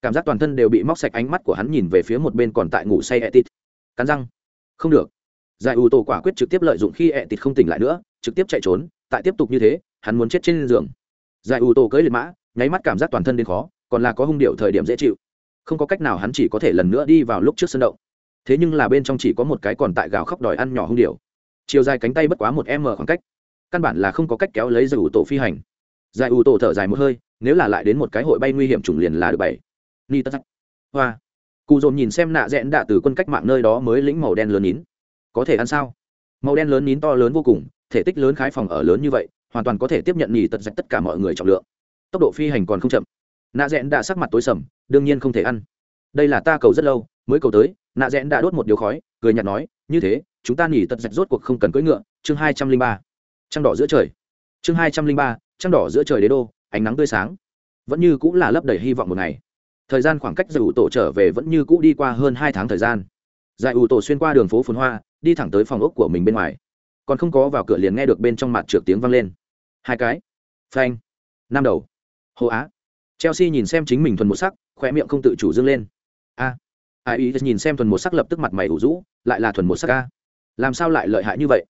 Cảm giác toàn thân đều bị móc sạch ánh mắt của hắn nhìn về phía một bên còn tại ngủ say etit cắn răng. Không được. Giải ủ tổ quả quyết trực tiếp lợi dụng khi etit không tỉnh lại nữa, trực tiếp chạy trốn, tại tiếp tục như thế, hắn muốn chết trên giường. Giải ủ tổ cưỡi liệt mã, nháy mắt cảm giác toàn thân đến khó, còn là có hung điệu thời điểm dễ chịu. Không có cách nào hắn chỉ có thể lần nữa đi vào lúc trước sân động. Thế nhưng là bên trong chỉ có một cái còn tại gào khóc đòi ăn nhỏ hung điệu. Chiều dài cánh tay bất quá một m khoảng cách. Căn bản là không có cách kéo lấy giải ủ tổ phi hành. Giải ủ tổ thở dài một hơi, nếu là lại đến một cái hội bay nguy hiểm trùng liền là được bảy. Ni tất hoa cụ dồn nhìn xem nạ rẽn đạ từ quân cách mạng nơi đó mới lĩnh màu đen lớn nín. Có thể ăn sao? Màu đen lớn nín to lớn vô cùng, thể tích lớn khái phòng ở lớn như vậy, hoàn toàn có thể tiếp nhận nhì tật dạch tất cả mọi người trọng lượng. Tốc độ phi hành còn không chậm. Nạ rẽn đã sắc mặt tối sầm, đương nhiên không thể ăn. Đây là ta cầu rất lâu, mới cầu tới, nạ rẽn đã đốt một điều khói, cười nhạt nói, như thế, chúng ta nghỉ tật dạch rốt cuộc không cần cưỡi ngựa. Chương hai trăm linh ba. Trăng đỏ giữa trời. Chương hai trăm linh ba, trăng đỏ giữa trời đế đô, ánh nắng tươi sáng. Vẫn như cũng là lấp đầy hy vọng một ngày thời gian khoảng cách giải ủ tổ trở về vẫn như cũ đi qua hơn hai tháng thời gian. Giải ủ tổ xuyên qua đường phố phồn hoa, đi thẳng tới phòng ốc của mình bên ngoài. Còn không có vào cửa liền nghe được bên trong mặt trượt tiếng vang lên. Hai cái. Phanh. Năm đầu. Hồ á. Chelsea nhìn xem chính mình thuần một sắc khoe miệng không tự chủ dâng lên. A. Ai ý nhìn xem thuần một sắc lập tức mặt mày ủ rũ, lại là thuần một sắc a. Làm sao lại lợi hại như vậy?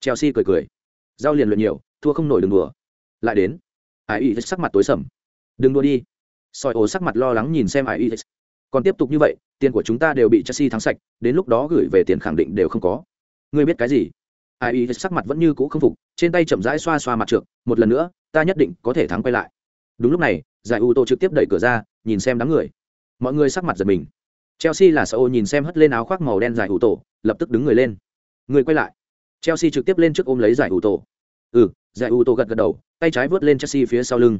Chelsea cười cười. Giao liền luyện nhiều, thua không nổi đường đùa. Lại đến. Ai ý sắc mặt tối sầm. Đừng đùa đi soi ổ sắc mặt lo lắng nhìn xem ai còn tiếp tục như vậy, tiền của chúng ta đều bị chelsea thắng sạch, đến lúc đó gửi về tiền khẳng định đều không có. Ngươi biết cái gì? Ai ý sắc mặt vẫn như cũ không phục, trên tay chậm rãi xoa xoa mặt trượt một lần nữa, ta nhất định có thể thắng quay lại. Đúng lúc này, giải u tô trực tiếp đẩy cửa ra, nhìn xem đám người. Mọi người sắc mặt giật mình. Chelsea là sợ ô nhìn xem hất lên áo khoác màu đen giải u tổ lập tức đứng người lên. Người quay lại. Chelsea trực tiếp lên trước ôm lấy giải u tổ ừ giải u tô gật gật đầu, tay trái vớt lên chelsea phía sau lưng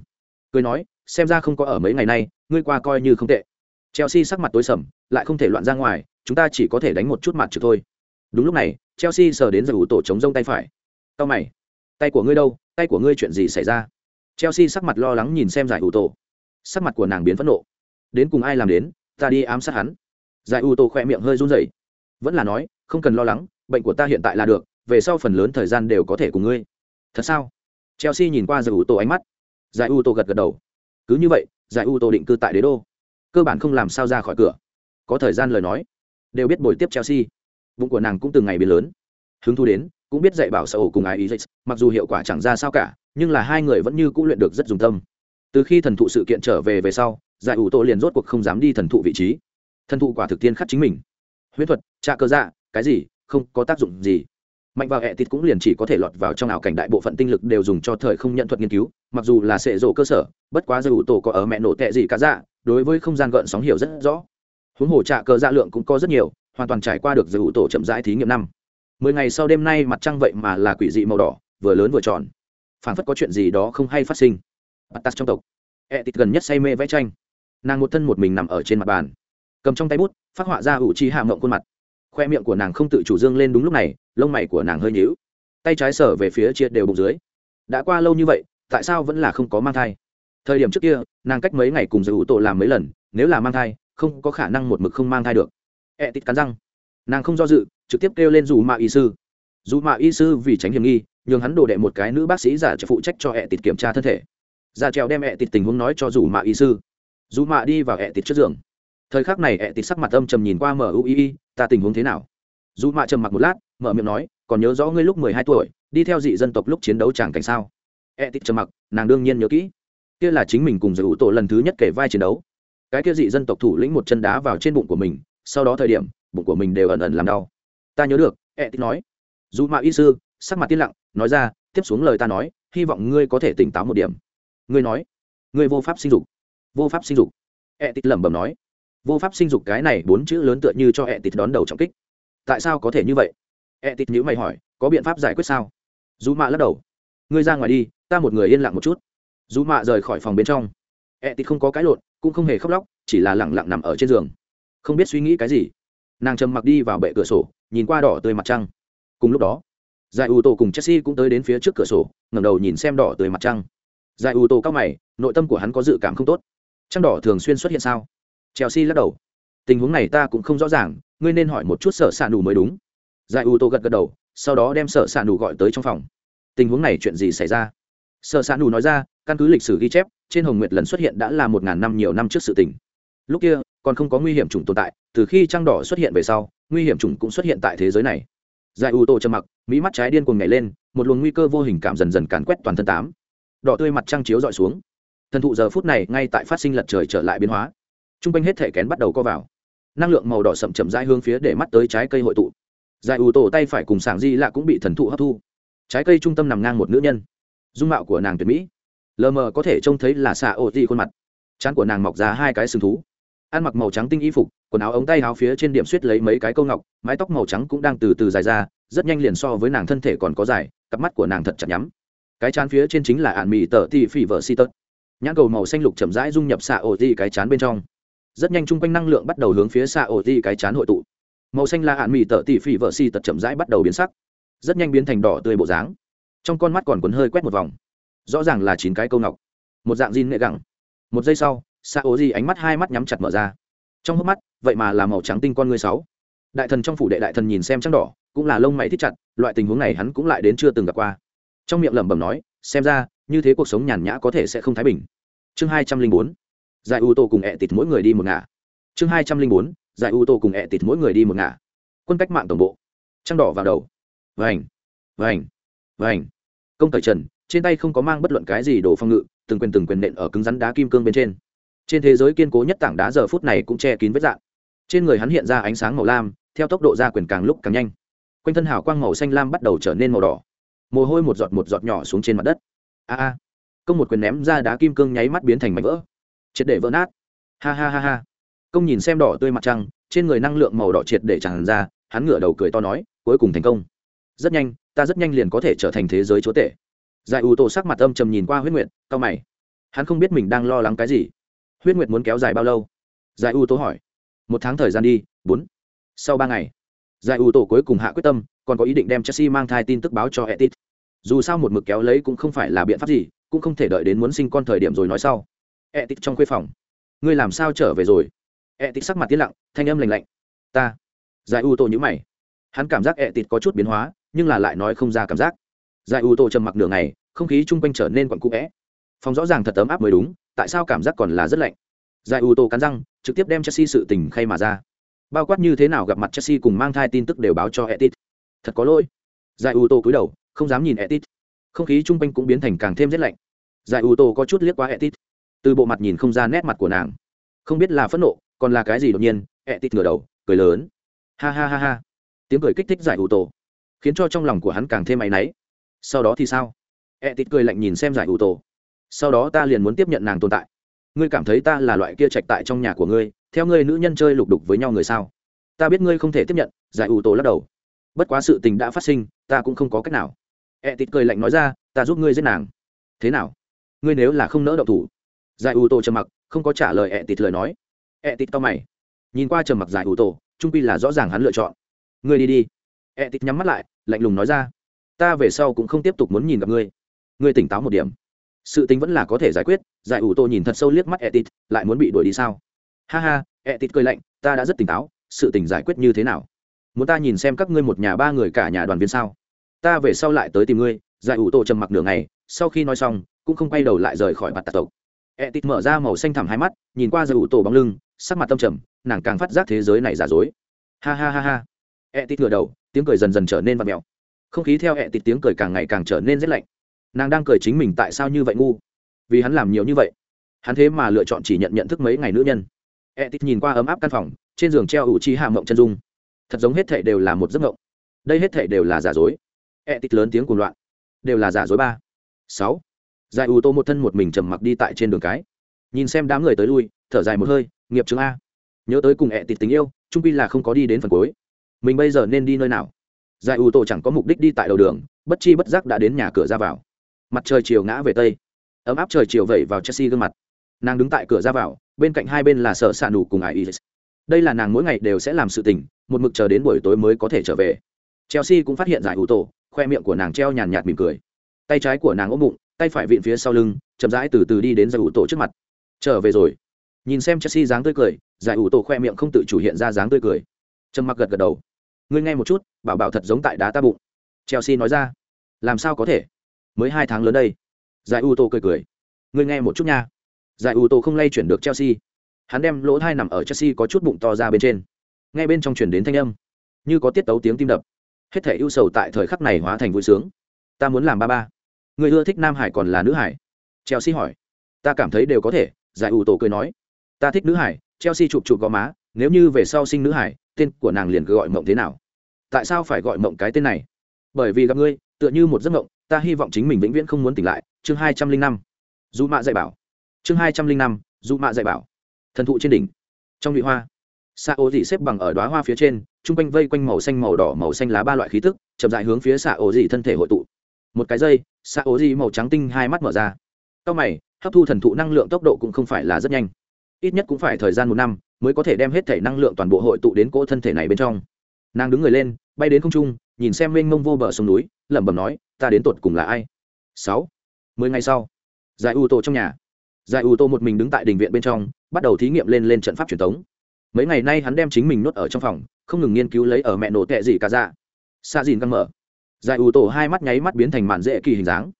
cười nói, xem ra không có ở mấy ngày nay, ngươi qua coi như không tệ. Chelsea sắc mặt tối sầm, lại không thể loạn ra ngoài, chúng ta chỉ có thể đánh một chút mặt trực thôi. Đúng lúc này, chelsea sờ đến giải u tổ chống rông tay phải. Tao mày, tay của ngươi đâu, tay của ngươi chuyện gì xảy ra? Chelsea sắc mặt lo lắng nhìn xem giải u tổ. Sắc mặt của nàng biến phẫn nộ. Đến cùng ai làm đến, ta đi ám sát hắn. Giải u tổ khoe miệng hơi run rẩy. Vẫn là nói, không cần lo lắng, bệnh của ta hiện tại là được, về sau phần lớn thời gian đều có thể cùng ngươi. Thật sao? Chelsea nhìn qua giải u tổ ánh mắt giải u tô gật gật đầu. Cứ như vậy, giải u tô định cư tại đế đô. Cơ bản không làm sao ra khỏi cửa. Có thời gian lời nói. Đều biết buổi tiếp chelsea. Bụng của nàng cũng từng ngày biến lớn. Hứng thu đến, cũng biết dạy bảo sở cùng ai ý mặc dù hiệu quả chẳng ra sao cả, nhưng là hai người vẫn như cũng luyện được rất dùng tâm. Từ khi thần thụ sự kiện trở về về sau, giải ủ tổ liền rốt cuộc không dám đi thần thụ vị trí. Thần thụ quả thực tiên khắc chính mình. Huyết thuật, trạ cơ dạ cái gì, không có tác dụng gì mạnh vào hệ thịt cũng liền chỉ có thể lọt vào trong ảo cảnh đại bộ phận tinh lực đều dùng cho thời không nhận thuật nghiên cứu, mặc dù là sệ rộ cơ sở, bất quá giải ủ tổ có ở mẹ nổ tệ gì cả dạ đối với không gian gợn sóng hiểu rất rõ. Huống hồ trạ cơ dạ lượng cũng có rất nhiều, hoàn toàn trải qua được giải ủ tổ chậm rãi thí nghiệm năm. Mười ngày sau đêm nay mặt trăng vậy mà là quỷ dị màu đỏ, vừa lớn vừa tròn. Phảng phất có chuyện gì đó không hay phát sinh. Bắt tắt trong tộc. E tít gần nhất say mê vẽ tranh. Nàng một thân một mình nằm ở trên mặt bàn. Cầm trong tay bút, phát họa ra ủ chi hạ mộng khuôn mặt. Khoe miệng của nàng không tự chủ dương lên đúng lúc này lông mày của nàng hơi nhíu. Tay trái sở về phía chia đều bụng dưới. Đã qua lâu như vậy, tại sao vẫn là không có mang thai? Thời điểm trước kia, nàng cách mấy ngày cùng giữ ủ tổ làm mấy lần, nếu là mang thai, không có khả năng một mực không mang thai được. E tít cắn răng. Nàng không do dự, trực tiếp kêu lên dù mạ y sư. Dù mạ y sư vì tránh hiểm nghi, nhường hắn đổ đệ một cái nữ bác sĩ giả trợ phụ trách cho e ẹ tịt kiểm tra thân thể. Ra trèo đem e ẹ tịt tình huống nói cho dù mạ y sư. Dù mạ đi vào e ẹ tịt trước giường. Thời khắc này ẹ tịt sắc mặt âm trầm nhìn qua mui ta tình huống thế nào? Dù mạ trầm mặc một lát mở miệng nói, còn nhớ rõ ngươi lúc mười hai tuổi, đi theo dị dân tộc lúc chiến đấu chẳng cảnh sao? E tịt trầm mặc, nàng đương nhiên nhớ kỹ. Kia là chính mình cùng giải ủ tổ lần thứ nhất kể vai chiến đấu. Cái kia dị dân tộc thủ lĩnh một chân đá vào trên bụng của mình, sau đó thời điểm, bụng của mình đều ẩn ẩn làm đau. Ta nhớ được E tịt nói. Dù mạ y sư, sắc mặt tiên lặng, nói ra, tiếp xuống lời ta nói, hy vọng ngươi có thể tỉnh táo một điểm. Ngươi nói, ngươi vô pháp sinh dục. Vô pháp sinh dục. E tịt lẩm bẩm nói. Vô pháp sinh dục cái này bốn chữ lớn tựa như cho E tịt đón đầu trọng kích. Tại sao có thể như vậy? E ẹ tịt nhữ mày hỏi, có biện pháp giải quyết sao? Dù mạ lắc đầu, ngươi ra ngoài đi, ta một người yên lặng một chút. Dù mạ rời khỏi phòng bên trong. E ẹ tịt không có cái lộn, cũng không hề khóc lóc, chỉ là lẳng lặng nằm ở trên giường. Không biết suy nghĩ cái gì, nàng trầm mặc đi vào bệ cửa sổ, nhìn qua đỏ tươi mặt trăng. Cùng lúc đó giải Uto cùng chelsea cũng tới đến phía trước cửa sổ, ngẩng đầu nhìn xem đỏ tươi mặt trăng. Giải Uto tổ cao mày, nội tâm của hắn có dự cảm không tốt. Trăng đỏ thường xuyên xuất hiện sao? Chelsea lắc đầu, tình huống này ta cũng không rõ ràng, ngươi nên hỏi một chút sở s ạ nù mới đúng giải ủ tô gật gật đầu, sau đó đem sợ s ạ nù gọi tới trong phòng. Tình huống này chuyện gì xảy ra? Sợ s ạ nù nói ra, căn cứ lịch sử ghi chép, trên hồng nguyệt lần xuất hiện đã là một ngàn năm nhiều năm trước sự tình. Lúc kia, còn không có nguy hiểm chủng tồn tại, từ khi trăng đỏ xuất hiện về sau, nguy hiểm chủng cũng xuất hiện tại thế giới này. Giải ủ tô trầm mặc, mỹ mắt trái điên cuồng nhảy lên, một luồng nguy cơ vô hình cảm dần dần càn quét toàn thân tám. Đỏ tươi mặt trăng chiếu dọi xuống. Thần thụ giờ phút này ngay tại phát sinh lật trời trở lại biến hóa. T r u n g quanh hết thể kén bắt đầu co vào. Năng lượng màu đỏ sậm chậm rãi hướng phía để mắt tới trái cây hội tụ giải ủ tổ tay phải cùng sảng di lạ cũng bị thần thụ hấp thu. Trái cây trung tâm nằm ngang một nữ nhân. Dung mạo của nàng tuyệt mỹ. Lờ mờ có thể trông thấy là xạ ô di khuôn mặt. Chán của nàng mọc ra hai cái sừng thú. Ăn mặc màu trắng tinh y phục, quần áo ống tay áo phía trên điểm suýt lấy mấy cái câu ngọc, mái tóc màu trắng cũng đang từ từ dài ra, rất nhanh liền so với nàng thân thể còn có dài, cặp mắt của nàng thật chặt nhắm. Cái chán phía trên chính là ạn mì tờ ti phỉ vợ si tớt nhãn cầu màu xanh lục chậm rãi dung nhập xạ ổ di cái chán bên trong. Rất nhanh chung quanh năng lượng bắt đầu hướng phía xạ ổ di cái chán hội tụ màu xanh là hạn mì tợ tỷ phỉ vợ si tật chậm rãi bắt đầu biến sắc. Rất nhanh biến thành đỏ tươi bộ dáng. Trong con mắt còn cuốn hơi quét một vòng. Rõ ràng là chín cái câu ngọc. Một dạng jean nghệ gẳng. Một giây sau xa ố di ánh mắt hai mắt nhắm chặt mở ra. Trong hốc mắt, vậy mà là màu trắng tinh con người sáu. Đại thần trong phủ đệ đại thần nhìn xem trăng đỏ, cũng là lông mày thích chặt, loại tình huống này hắn cũng lại đến chưa từng gặp qua. Trong miệng lẩm bẩm nói, xem ra, như thế cuộc sống nhàn nhã có thể sẽ không thái bình. Chương hai trăm linh bốn. Giải ưu tô cùng ẹ tịt mỗi người đi một ngả. Chương hai trăm linh bốn giải u tô cùng ẹ tịt mỗi người đi một ngả. Quân cách mạng tổng bộ. Trăng đỏ vào đầu. Vành. Vành. Vành. Công thời trần, trên tay không có mang bất luận cái gì đồ phòng ngự, từng quyền từng quyền nện ở cứng rắn đá kim cương bên trên. Trên thế giới kiên cố nhất tảng đá giờ phút này cũng che kín vết dạng. Trên người hắn hiện ra ánh sáng màu lam, theo tốc độ ra quyền càng lúc càng nhanh. Quanh thân hào quang màu xanh lam bắt đầu trở nên màu đỏ. Mồ hôi một giọt một giọt nhỏ xuống trên mặt đất. A a. Công một quyền ném ra đá kim cương nháy mắt biến thành mảnh vỡ. Triệt để vỡ nát. Ha ha ha ha công nhìn xem đỏ tươi mặt trăng trên người năng lượng màu đỏ triệt để tràn ra hắn ngửa đầu cười to nói cuối cùng thành công. Rất nhanh ta rất nhanh liền có thể trở thành thế giới chúa tể. Giải ủ tổ sắc mặt âm trầm nhìn qua huyết Nguyệt, cao mày. Hắn không biết mình đang lo lắng cái gì. Huyết nguyệt muốn kéo dài bao lâu? Giải u tố hỏi. Một tháng thời gian đi bốn. Sau ba ngày. Giải u tổ cuối cùng hạ quyết tâm còn có ý định đem chelsea mang thai tin tức báo cho etit. Dù sao một mực kéo lấy cũng không phải là biện pháp gì cũng không thể đợi đến muốn sinh con thời điểm rồi nói sau. Etit trong khuê phòng. Ngươi làm sao trở về rồi? Etit sắc mặt tiến lặng, thanh âm lành lạnh. Ta. Giải u tô nhữ mày. Hắn cảm giác etit có chút biến hóa, nhưng là lại nói không ra cảm giác. Giải u tô trầm mặc nửa ngày, không khí chung quanh trở nên quặn cũ vẽ phòng rõ ràng thật ấm áp mới đúng, tại sao cảm giác còn là rất lạnh? Giải ủ tô cắn răng, trực tiếp đem chelsea sự tình khay mà ra. Bao quát như thế nào gặp mặt chelsea cùng mang thai tin tức đều báo cho etit thật có lỗi. Giải ủ tô cúi đầu, không dám nhìn etit không khí chung quanh cũng biến thành càng thêm rét lạnh. Giải ủ tô có chút liếc qua etit từ bộ mặt nhìn không ra nét mặt của nàng. Không biết là phẫn nộ còn là cái gì đột nhiên etit ngửa đầu, cười lớn. Ha ha ha ha. Tiếng cười kích thích giải ủ tổ, khiến cho trong lòng của hắn càng thêm áy náy. Sau đó thì sao? Etit cười lạnh nhìn xem giải ủ tổ. Sau đó ta liền muốn tiếp nhận nàng tồn tại. Ngươi cảm thấy ta là loại kia trạch tại trong nhà của ngươi, theo ngươi nữ nhân chơi lục đục với nhau người sao? Ta biết ngươi không thể tiếp nhận, giải ủ tổ lắc đầu. Bất quá sự tình đã phát sinh, ta cũng không có cách nào. E tịt cười lạnh nói ra, ta giúp ngươi giết nàng. Thế nào? Ngươi nếu là không nỡ đậu thủ. Giải ủ tổ trầm mặc, không có trả lời e tịt lời nói e tịt to mày. Nhìn qua trầm mặc dài ủ tổ, trung quy là rõ ràng hắn lựa chọn. Ngươi đi đi. E tịt nhắm mắt lại, lạnh lùng nói ra. Ta về sau cũng không tiếp tục muốn nhìn gặp ngươi. Ngươi tỉnh táo một điểm. Sự tính vẫn là có thể giải quyết, giải ủ tô nhìn thật sâu liếc mắt etit lại muốn bị đuổi đi sao? Ha ha etit cười lạnh, ta đã rất tỉnh táo, sự tình giải quyết như thế nào? Muốn ta nhìn xem các ngươi một nhà ba người cả nhà đoàn viên sao? Ta về sau lại tới tìm ngươi, giải ủ tổ trầm mặc nửa ngày, sau khi nói xong, cũng không quay đầu lại rời khỏi mặt tạc tộc. E tít mở ra màu xanh thẳm hai mắt, nhìn qua giải ủ tổ bóng lưng sắc mặt tâm trầm, nàng càng phát giác thế giới này giả dối. Ha ha ha ha. E tít ngửa đầu, tiếng cười dần dần trở nên vặt mẹo không khí theo e tít tiếng cười càng ngày càng trở nên rét lạnh. Nàng đang cười chính mình tại sao như vậy ngu? Vì hắn làm nhiều như vậy. Hắn thế mà lựa chọn chỉ nhận nhận thức mấy ngày nữ nhân. E tít nhìn qua ấm áp căn phòng, trên giường treo ủ chi hạ mộng chân dung. Thật giống hết thệ đều là một giấc mộng. Đây hết thệ đều là giả dối. E tít lớn tiếng cuồng loạn. Đều là giả dối ba. Sáu. Giải ủ tô một thân một mình trầm mặc đi tại trên đường cái nhìn xem đám người tới lui, thở dài một hơi, nghiệp chứng a. Nhớ tới cùng ẹ tịt tình yêu trung pi là không có đi đến phần cuối. Mình bây giờ nên đi nơi nào? Giải ủ tổ chẳng có mục đích đi tại đầu đường, bất chi bất giác đã đến nhà cửa ra vào. Mặt trời chiều ngã về tây. Ấm áp trời chiều vẩy vào chelsea gương mặt. Nàng đứng tại cửa ra vào, bên cạnh hai bên là sở s ạ nủ cùng ải is đây là nàng mỗi ngày đều sẽ làm sự tình, một mực chờ đến buổi tối mới có thể trở về. Chelsea cũng phát hiện giải ủ tổ, khoe miệng của nàng treo nhàn nhạt mỉm cười. Tay trái của nàng ôm bụng, tay phải vịn phía sau lưng, chậm rãi từ từ đi đến giải ủ tổ trước mặt trở về rồi. Nhìn xem chelsea dáng tươi cười, giải ủ tổ khoe miệng không tự chủ hiện ra dáng tươi cười. Trầm mặc gật gật đầu. Ngươi nghe một chút, bảo bảo thật giống tại đá ta bụng. Chelsea nói ra. Làm sao có thể? Mới hai tháng lớn đây. Giải ủ tổ cười cười. Ngươi nghe một chút nha. Giải ủ tổ không lay chuyển được chelsea. Hắn đem lỗ thai nằm ở chelsea có chút bụng to ra bên trên. Ngay bên trong chuyển đến thanh âm, như có tiết tấu tiếng tim đập. Hết thể ưu sầu tại thời khắc này hóa thành vui sướng. Ta muốn làm ba ba. Người ưa thích nam hải còn là nữ hải? Chelsea hỏi. Ta cảm thấy đều có thể giải ủ tổ cười nói, ta thích nữ hải, chelsea chụp chụp gò má, nếu như về sau sinh nữ hải, tên của nàng liền cứ gọi mộng thế nào. Tại sao phải gọi mộng cái tên này? Bởi vì gặp ngươi, tựa như một giấc mộng, ta hy vọng chính mình vĩnh viễn không muốn tỉnh lại. Chương hai trăm linh năm dù mạ dạy bảo. Chương hai trăm linh năm dù mạ dạy bảo. Thần thụ trên đỉnh. Trong nhụy hoa xạ ô dị xếp bằng ở đoá hoa phía trên chung quanh vây quanh màu xanh màu đỏ, màu xanh lá ba loại khí tức, chậm dại hướng phía xạ ô dị thân thể hội tụ. Một cái dây xạ ô dị màu trắng tinh hai mắt mở ra. Sau mày hấp thu thần thụ năng lượng tốc độ cũng không phải là rất nhanh. Ít nhất cũng phải thời gian một năm mới có thể đem hết thể năng lượng toàn bộ hội tụ đến cỗ thân thể này bên trong. Nàng đứng người lên, bay đến không trung, nhìn xem mênh mông vô bờ sông núi, lẩm bẩm nói, ta đến tột cùng là ai? Sáu. Mười ngày sau, giải u tô trong nhà. Giải u tô một mình đứng tại đình viện bên trong, bắt đầu thí nghiệm lên lên trận pháp truyền thống mấy ngày nay hắn đem chính mình nuốt ở trong phòng, không ngừng nghiên cứu lấy ở mẹ nổ tệ gì cả dạ. ra xa dìn căng mở. Giải u tô hai mắt nháy mắt biến thành màn dễ kỳ hình dáng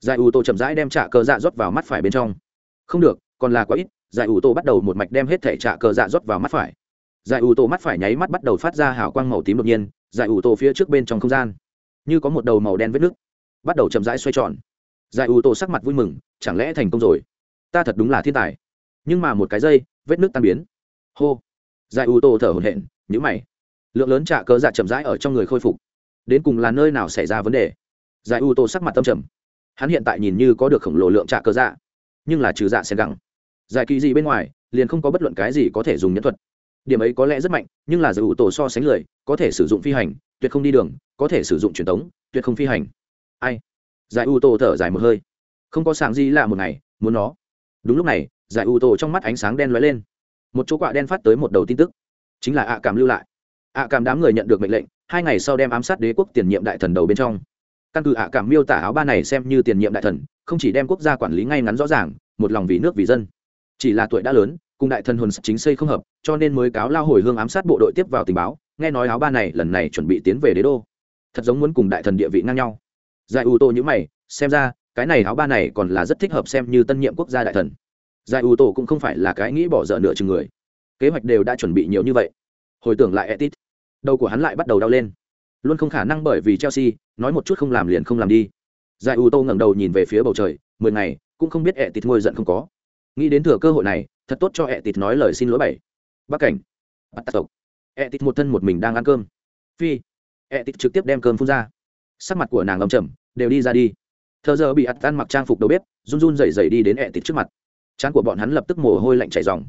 giải ủ tổ chậm rãi đem trả cờ dạ rót vào mắt phải bên trong. Không được, còn là quá ít, giải ủ tổ bắt đầu một mạch đem hết thể trả cờ dạ rót vào mắt phải. Giải ủ tổ mắt phải nháy mắt bắt đầu phát ra hào quang màu tím đột nhiên, giải ủ tổ phía trước bên trong không gian, như có một đầu màu đen vết nước bắt đầu chậm rãi xoay tròn. Giải ủ tổ sắc mặt vui mừng, chẳng lẽ thành công rồi? Ta thật đúng là thiên tài. Nhưng mà một cái dây vết nước tan biến. Hô. Giải ủ tổ thở hổn hển nhữ mày. Lượng lớn trả cờ dạ chậm rãi ở trong người khôi phục. Đến cùng là nơi nào xảy ra vấn đề? Giải ủ tổ sắc mặt tâm trầm hắn hiện tại nhìn như có được khổng lồ lượng trả cơ dạ nhưng là trừ dạ sen gẳng giải kỳ gì bên ngoài liền không có bất luận cái gì có thể dùng nhẫn thuật. Điểm ấy có lẽ rất mạnh nhưng là giải ủ tổ so sánh lười có thể sử dụng phi hành tuyệt không đi đường có thể sử dụng truyền tống, tuyệt không phi hành. Ai? Giải ủ tổ thở dài một hơi. Không có sàng gì lạ một ngày muốn nó. Đúng lúc này giải ủ tổ trong mắt ánh sáng đen lóe lên. Một chỗ quạ đen phát tới một đầu tin tức. Chính là ạ cảm lưu lại. Ạ cảm đám người nhận được mệnh lệnh hai ngày sau đem ám sát đế quốc tiền nhiệm đại thần đầu bên trong căn cứ ạ cảm miêu tả áo ba này xem như tiền nhiệm đại thần, không chỉ đem quốc gia quản lý ngay ngắn rõ ràng, một lòng vì nước vì dân. Chỉ là tuổi đã lớn, cùng đại thần hồn chính xây không hợp, cho nên mới cáo lao hồi hương ám sát bộ đội tiếp vào tình báo, nghe nói áo ba này lần này chuẩn bị tiến về đế đô. Thật giống muốn cùng đại thần địa vị ngang nhau. Giải ưu tô nhữ mày, xem ra, cái này áo ba này còn là rất thích hợp xem như tân nhiệm quốc gia đại thần. Giải ưu tô cũng không phải là cái nghĩ bỏ dở nửa chừng người. Kế hoạch đều đã chuẩn bị nhiều như vậy. Hồi tưởng lại etit, đầu của hắn lại bắt đầu đau lên luôn không khả năng bởi vì chelsea, nói một chút không làm liền không làm đi. Giải U tô ngẩng đầu nhìn về phía bầu trời, mười ngày, cũng không biết etit ngôi giận không có. Nghĩ đến thừa cơ hội này, thật tốt cho etit nói lời xin lỗi bảy. Bắc cảnh. Bắt tộc. Etit một thân một mình đang ăn cơm. Phi. Etit trực tiếp đem cơm phun ra. Sắc mặt của nàng âm trầm, đều đi ra đi. Thợ giờ bị ắt ăn mặc trang phục đầu bếp, run run rẩy rẩy đi đến etit trước mặt. Trán của bọn hắn lập tức mồ hôi lạnh chảy ròng.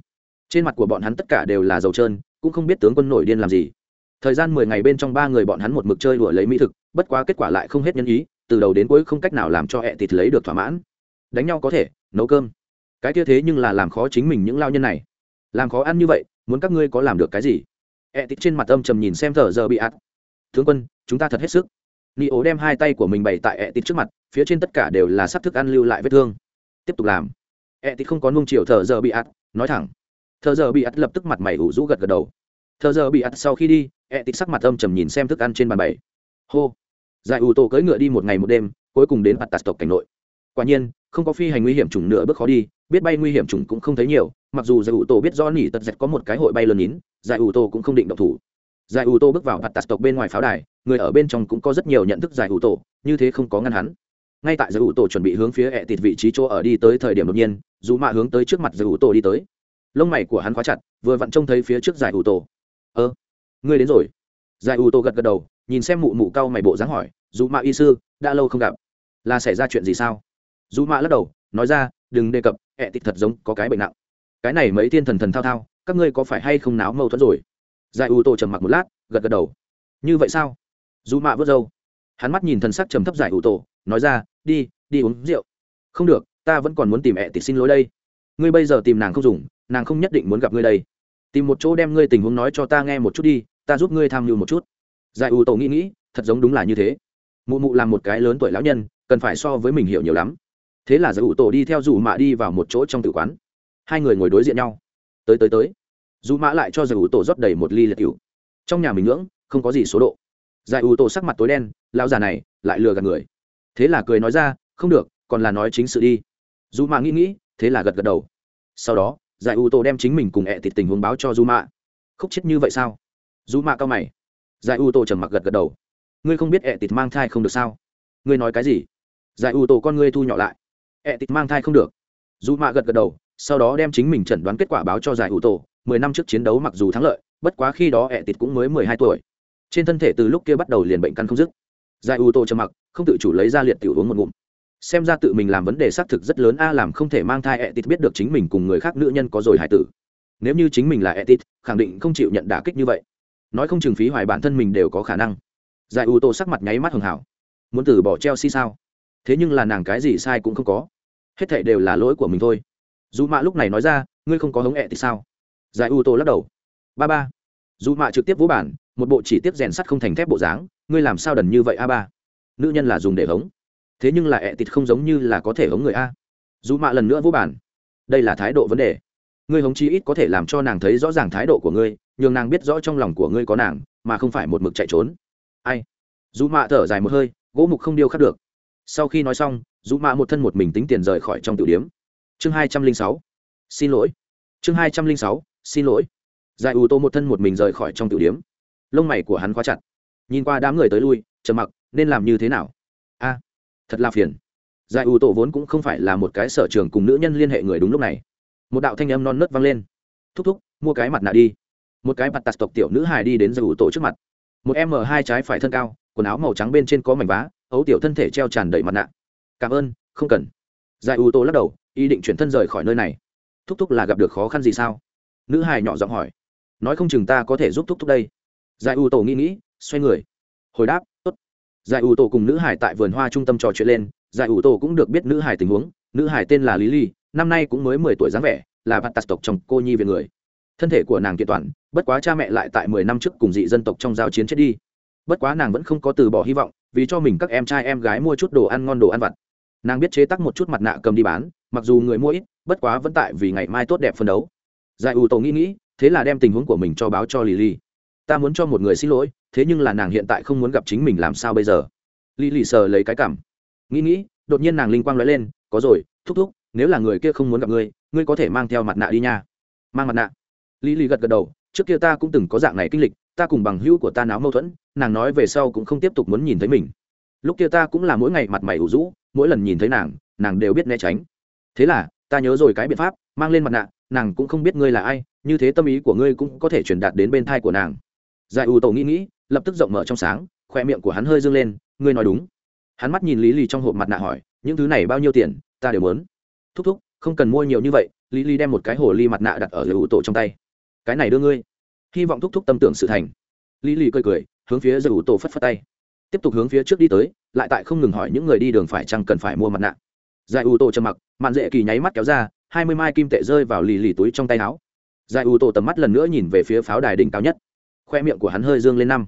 Trên mặt của bọn hắn tất cả đều là dầu trơn, cũng không biết tướng quân nổi điên làm gì thời gian mười ngày bên trong ba người bọn hắn một mực chơi đùa lấy mỹ thực, bất quá kết quả lại không hết nhân ý, từ đầu đến cuối không cách nào làm cho hẹ thịt lấy được thỏa mãn. Đánh nhau có thể, nấu cơm. Cái kia thế nhưng là làm khó chính mình những lao nhân này. Làm khó ăn như vậy, muốn các ngươi có làm được cái gì? Hẹ thịt trên mặt âm trầm nhìn xem thở giờ bị ạt. Tướng quân, chúng ta thật hết sức. Ni ố đem hai tay của mình bày tại hẹ thịt trước mặt, phía trên tất cả đều là sắp thức ăn lưu lại vết thương. Tiếp tục làm. Hẹ thịt không có nung chiều thở giờ bị ạt, nói thẳng. Thợ giờ bị ắt lập tức mặt mày ủ rũ gật gật đầu thờ giờ bị ắt sau khi đi, ẹ tịt sắc mặt âm trầm nhìn xem thức ăn trên bàn bảy hô. Giải ủ tổ cưỡi ngựa đi một ngày một đêm, cuối cùng đến mặt tạt tộc cảnh nội. Quả nhiên, không có phi hành nguy hiểm chủng nửa bước khó đi, biết bay nguy hiểm chủng cũng không thấy nhiều, mặc dù giải ủ tổ biết do nỉ tật dẹt có một cái hội bay lớn nín, giải ủ tổ cũng không định động thủ. Giải ủ tổ bước vào mặt tạt tộc bên ngoài pháo đài, người ở bên trong cũng có rất nhiều nhận thức giải ủ tổ, như thế không có ngăn hắn. Ngay tại giải ủ tổ chuẩn bị hướng phía ẹ tịt vị trí chỗ ở đi tới thời điểm đột nhiên, dù mạ hướng tới trước mặt giải ủ tổ đi tới. Lông mày của hắn khóa chặt, vừa vặn trông thấy phía trước giải ủ tổ ơ, ngươi đến rồi. Giải u tô gật gật đầu, nhìn xem mụ mụ cau mày bộ dáng hỏi dù mạ y sư, đã lâu không gặp. Là xảy ra chuyện gì sao? Dù mạ lắc đầu, nói ra, đừng đề cập, ẹ tịt thật giống có cái bệnh nặng. Cái này mấy thiên thần thần thao thao, các ngươi có phải hay không náo mâu thuẫn rồi? Giải u tô trầm mặc một lát, gật gật đầu. Như vậy sao? Dù mạ vớt râu. Hắn mắt nhìn thần sắc trầm thấp giải u tô, nói ra, đi đi uống rượu. Không được, ta vẫn còn muốn tìm ẹ tịch xin lỗi đây. Ngươi bây giờ tìm nàng không dùng, nàng không nhất định muốn gặp ngươi đây tìm một chỗ đem ngươi tình huống nói cho ta nghe một chút đi, ta giúp ngươi tham mưu một chút. Giải ủ tổ nghĩ nghĩ, thật giống đúng là như thế. Mụ mụ làm một cái lớn tuổi lão nhân, cần phải so với mình hiểu nhiều lắm. Thế là giải ủ tổ đi theo dù mạ đi vào một chỗ trong tử quán. Hai người ngồi đối diện nhau. Tới tới tới. Dù mã lại cho giải ủ tổ rót đầy một ly liệt cựu trong nhà mình ngưỡng, không có gì số độ. Giải ủ tổ sắc mặt tối đen, lão già này lại lừa gạt người. Thế là cười nói ra, không được, còn là nói chính sự đi. Dù mạ nghĩ nghĩ, thế là gật gật đầu. Sau đó giải U Tô đem chính mình cùng ẹ thịt tình huống báo cho du mạ khúc chết như vậy sao? Du mạ cao mày. Giải U Tô trầm mặc gật gật đầu. Ngươi không biết ẹ thịt mang thai không được sao? Ngươi nói cái gì? Giải U Tô con ngươi thu nhỏ lại. Ẹ thịt mang thai không được. Du mạ gật gật đầu, sau đó đem chính mình chẩn đoán kết quả báo cho giải U Tô. mười năm trước chiến đấu mặc dù thắng lợi, bất quá khi đó ẹ thịt cũng mới mười hai tuổi. Trên thân thể từ lúc kia bắt đầu liền bệnh căn không dứt. Giải U Tô trầm mặc, không tự chủ lấy ra liệt tiểu uống một ngụm xem ra tự mình làm vấn đề xác thực rất lớn, a làm không thể mang thai etit biết được chính mình cùng người khác nữ nhân có rồi hải tử. Nếu như chính mình là etit, khẳng định không chịu nhận đả kích như vậy. Nói không chừng phí hoài bản thân mình đều có khả năng. Giải ưu tô sắc mặt nháy mắt hường hảo. Muốn từ bỏ chelsea sao? Thế nhưng là nàng cái gì sai cũng không có. Hết thệ đều là lỗi của mình thôi. Dù mạ lúc này nói ra, ngươi không có hống ẹ thì sao? Giải ưu tô lắc đầu. Ba ba. Dù mạ trực tiếp vũ bản một bộ chỉ tiếp rèn sắt không thành thép bộ dáng. Ngươi làm sao đần như vậy, a ba? Nữ nhân là dùng để hống thế nhưng là ẹ tịt không giống như là có thể hống người a. Dù mạ lần nữa vô bản đây là thái độ vấn đề. Ngươi hống chi ít có thể làm cho nàng thấy rõ ràng thái độ của ngươi, nhường nàng biết rõ trong lòng của ngươi có nàng, mà không phải một mực chạy trốn. Ai? Dù mạ thở dài một hơi, gỗ mục không điêu khắc được. Sau khi nói xong, dù mạ một thân một mình tính tiền rời khỏi trong tiểu điếm. Chương hai trăm linh sáu. Xin lỗi. Chương hai trăm linh sáu. Xin lỗi. Giải ưu tô một thân một mình rời khỏi trong tiểu điếm. Lông mày của hắn khóa chặt. Nhìn qua đám người tới lui, trầm mặc, nên làm như thế nào? Thật là phiền. Giải ủ tổ vốn cũng không phải là một cái sở trường cùng nữ nhân liên hệ người đúng lúc này. Một đạo thanh âm non nớt vang lên. Thúc thúc, mua cái mặt nạ đi. Một cái mặt tạt tộc tiểu nữ hài đi đến giải ủ tổ trước mặt. Một m hai trái phải thân cao, quần áo màu trắng bên trên có mảnh vá, ấu tiểu thân thể treo tràn đầy mặt nạ. Cảm ơn, không cần. Giải ủ tổ lắc đầu, ý định chuyển thân rời khỏi nơi này. Thúc thúc là gặp được khó khăn gì sao? Nữ hài nhỏ giọng hỏi. Nói không chừng ta có thể giúp thúc thúc đây. Giải ủ tổ nghĩ nghĩ, xoay người. Hồi đáp giải ủ tổ cùng nữ hải tại vườn hoa trung tâm trò chuyện lên, giải ủ tổ cũng được biết nữ hải tình huống, nữ hải tên là lý ly năm nay cũng mới mười tuổi dáng vẻ, là bạt tạt tộc trong cô nhi về người. Thân thể của nàng kiện toàn, bất quá cha mẹ lại tại mười năm trước cùng dị dân tộc trong giao chiến chết đi. Bất quá nàng vẫn không có từ bỏ hy vọng, vì cho mình các em trai em gái mua chút đồ ăn ngon đồ ăn vặt. Nàng biết chế tắc một chút mặt nạ cầm đi bán, mặc dù người mua ít, bất quá vẫn tại vì ngày mai tốt đẹp phân đấu. Giải ủ tổ nghĩ nghĩ, thế là đem tình huống của mình cho báo cho lì lì ta muốn cho một người xin lỗi thế nhưng là nàng hiện tại không muốn gặp chính mình làm sao bây giờ? Lì lì sờ lấy cái cảm. Nghĩ nghĩ, đột nhiên nàng linh quang nói lên, có rồi, thúc thúc, nếu là người kia không muốn gặp ngươi ngươi có thể mang theo mặt nạ đi nha. Mang mặt nạ? Lì lì gật gật đầu, trước kia ta cũng từng có dạng này kinh lịch, ta cùng bằng hữu của ta náo mâu thuẫn, nàng nói về sau cũng không tiếp tục muốn nhìn thấy mình. Lúc kia ta cũng là mỗi ngày mặt mày ủ rũ, mỗi lần nhìn thấy nàng nàng đều biết né tránh. Thế là, ta nhớ rồi cái biện pháp, mang lên mặt nạ, nàng cũng không biết ngươi là ai, như thế tâm ý của ngươi cũng có thể truyền đạt đến bên thai của nàng. Giải ủ tổ nghĩ nghĩ lập tức rộng mở trong sáng, khoe miệng của hắn hơi dâng lên, ngươi nói đúng. Hắn mắt nhìn lý lì trong hộp mặt nạ hỏi, những thứ này bao nhiêu tiền? Ta đều muốn. Thúc thúc, không cần mua nhiều như vậy. Lý lì đem một cái hồ ly mặt nạ đặt ở giải ủ tổ trong tay. Cái này đưa ngươi. Hy vọng thúc thúc tâm tưởng sự thành. Lý lì cười cười, hướng phía giải ủ tổ phất phất tay. Tiếp tục hướng phía trước đi tới, lại tại không ngừng hỏi những người đi đường phải chăng cần phải mua mặt nạ. Giải ủ tổ trầm mặc, mạn dễ kỳ nháy mắt kéo ra, hai mươi mai kim tệ rơi vào lì lì túi trong tay áo. Giải ủ tổ tầm mắt lần nữa nhìn về phía pháo đài đỉnh cao nhất. Khoe miệng của hắn hơi dương lên năm